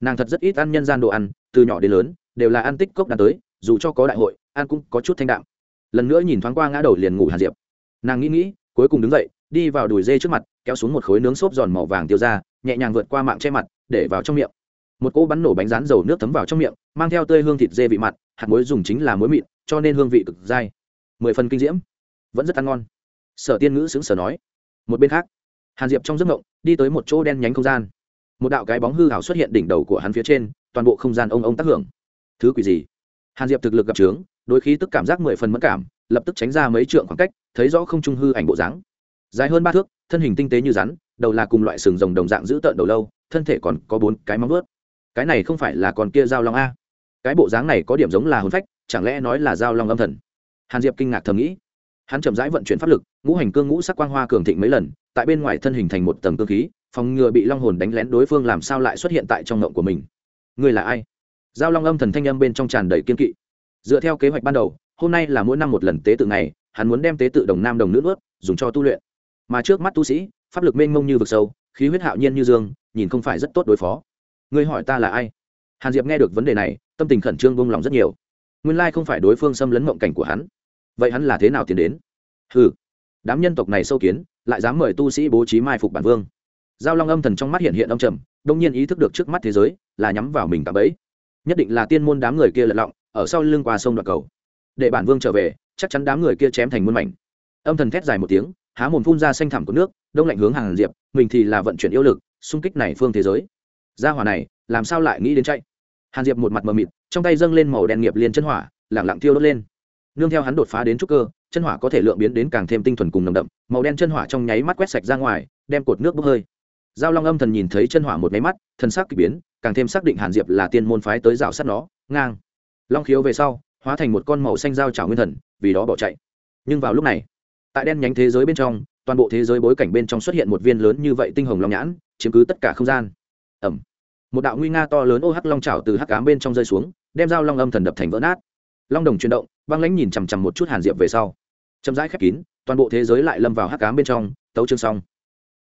nàng thật rất ít ăn nhân gian đồ ăn, từ nhỏ đến lớn, đều là ăn tích cốc đàn tới, dù cho có đại hội, ăn cũng có chút thanh đạm. Lần nữa nhìn thoáng qua ngã đầu liền ngủ hàn diệp. Nàng nghĩ nghĩ, cuối cùng đứng dậy, đi vào đùi dê trước mặt, kéo xuống một khối nướng xốp giòn màu vàng tiêu ra, nhẹ nhàng vượt qua mạng che mặt, để vào trong miệng. Một cỗ bắn nổ bánh rán dầu nước thấm vào trong miệng, mang theo tươi hương thịt dê vị mặt hạt muối dùng chính là muối mịn, cho nên hương vị cực dai. Mười phần kinh diễm. Vẫn rất ăn ngon. Sở tiên ngữ xứng sở nói. Một bên khác, hàn diệp trong giấc ngộng đi tới một chỗ đen nhánh không gian một đạo cái bóng hư hảo xuất hiện đỉnh đầu của hắn phía trên, toàn bộ không gian ông ông tác hưởng. Thứ quỷ gì? Hàn diệp thực lực gặp trướng đôi khi tức cảm giác mười phần mất cảm, lập tức tránh ra mấy trượng khoảng cách, thấy rõ không trung hư ảnh bộ dáng. Dài hơn ba thước, thân hình tinh tế như rắn, đầu là cùng loại sừng rồng đồng dạng giữ tợn đầu lâu, thân thể còn có bốn cái móng vớt cái này không phải là còn kia giao long a. Cái bộ dáng này có điểm giống là hồn phách, chẳng lẽ nói là giao long âm thần? Hàn diệp kinh ngạc thầm nghĩ. Hắn chậm rãi vận chuyển pháp lực, ngũ hành cương ngũ sắc quang hoa cường thịnh mấy lần, tại bên ngoài thân hình thành một tầng cơ khí phòng ngừa bị long hồn đánh lén đối phương làm sao lại xuất hiện tại trong ngộng của mình. Ngươi là ai? Giao long âm thần thanh âm bên trong tràn đầy kiên kỵ. Dựa theo kế hoạch ban đầu, hôm nay là mỗi năm một lần tế tự ngày, hắn muốn đem tế tự đồng nam đồng nữ ướt dùng cho tu luyện. Mà trước mắt tu sĩ, pháp lực mênh mông như vực sâu, khí huyết hạo nhiên như dương, nhìn không phải rất tốt đối phó. Ngươi hỏi ta là ai? Hàn diệp nghe được vấn đề này, tâm tình khẩn trương bông lòng rất nhiều. Nguyên lai không phải đối phương xâm lấn mộng cảnh của hắn. Vậy hắn là thế nào tiến đến? Ừ đám nhân tộc này sâu kiến, lại dám mời tu sĩ bố trí mai phục bản vương giao long âm thần trong mắt hiện hiện âm trầm đông nhiên ý thức được trước mắt thế giới là nhắm vào mình cả bẫy. Nhất định là tiên môn đám người kia lật lọng, ở sau lưng qua sông đoạt cầu. Để bản vương trở về, chắc chắn đám người kia chém thành muôn mảnh. Âm thần thét dài một tiếng, há mồm phun ra xanh thẳm của nước, đông lạnh hướng hàng diệp, mình thì là vận chuyển yêu lực, xung kích này phương thế giới. Gia hỏa này, làm sao lại nghĩ đến chạy? Hàn diệp một mặt mờ mịt, trong tay dâng lên màu đen nghiệp liên chân hỏa lẳng lặng thiêu đốt lên. Nương theo hắn đột phá đến trúc cơ, chân hỏa có thể lượng biến đến càng thêm tinh thuần cùng nồng đậm, màu đen chân hỏa trong nháy mắt quét sạch ra ngoài, đem cột nước bốc hơi giao long âm thần nhìn thấy chân hỏa một máy mắt thần sắc k ỳ biến, càng thêm xác định hàn diệp là tiên môn phái tới rào sắt nó, ngang. Long khiếu về sau, hóa thành một con màu xanh dao trào nguyên thần, vì đó bỏ chạy. Nhưng vào lúc này, tại đen nhánh thế giới bên trong, toàn bộ thế giới bối cảnh bên trong xuất hiện một viên lớn như vậy tinh hồng long nhãn, chiếm cứ tất cả không gian. Ẩm một đạo nguy nga to lớn ô hắc long trào từ hắc cám bên trong rơi xuống, đem dao long âm thần đập thành vỡ nát. Long đồng chuyển động, băng lãnh nhìn chằm chằm một chút hàn diệp về sau. Chậm rãi khép kín, toàn bộ thế giới lại lâm vào hắc cám bên trong, tấu chương xong.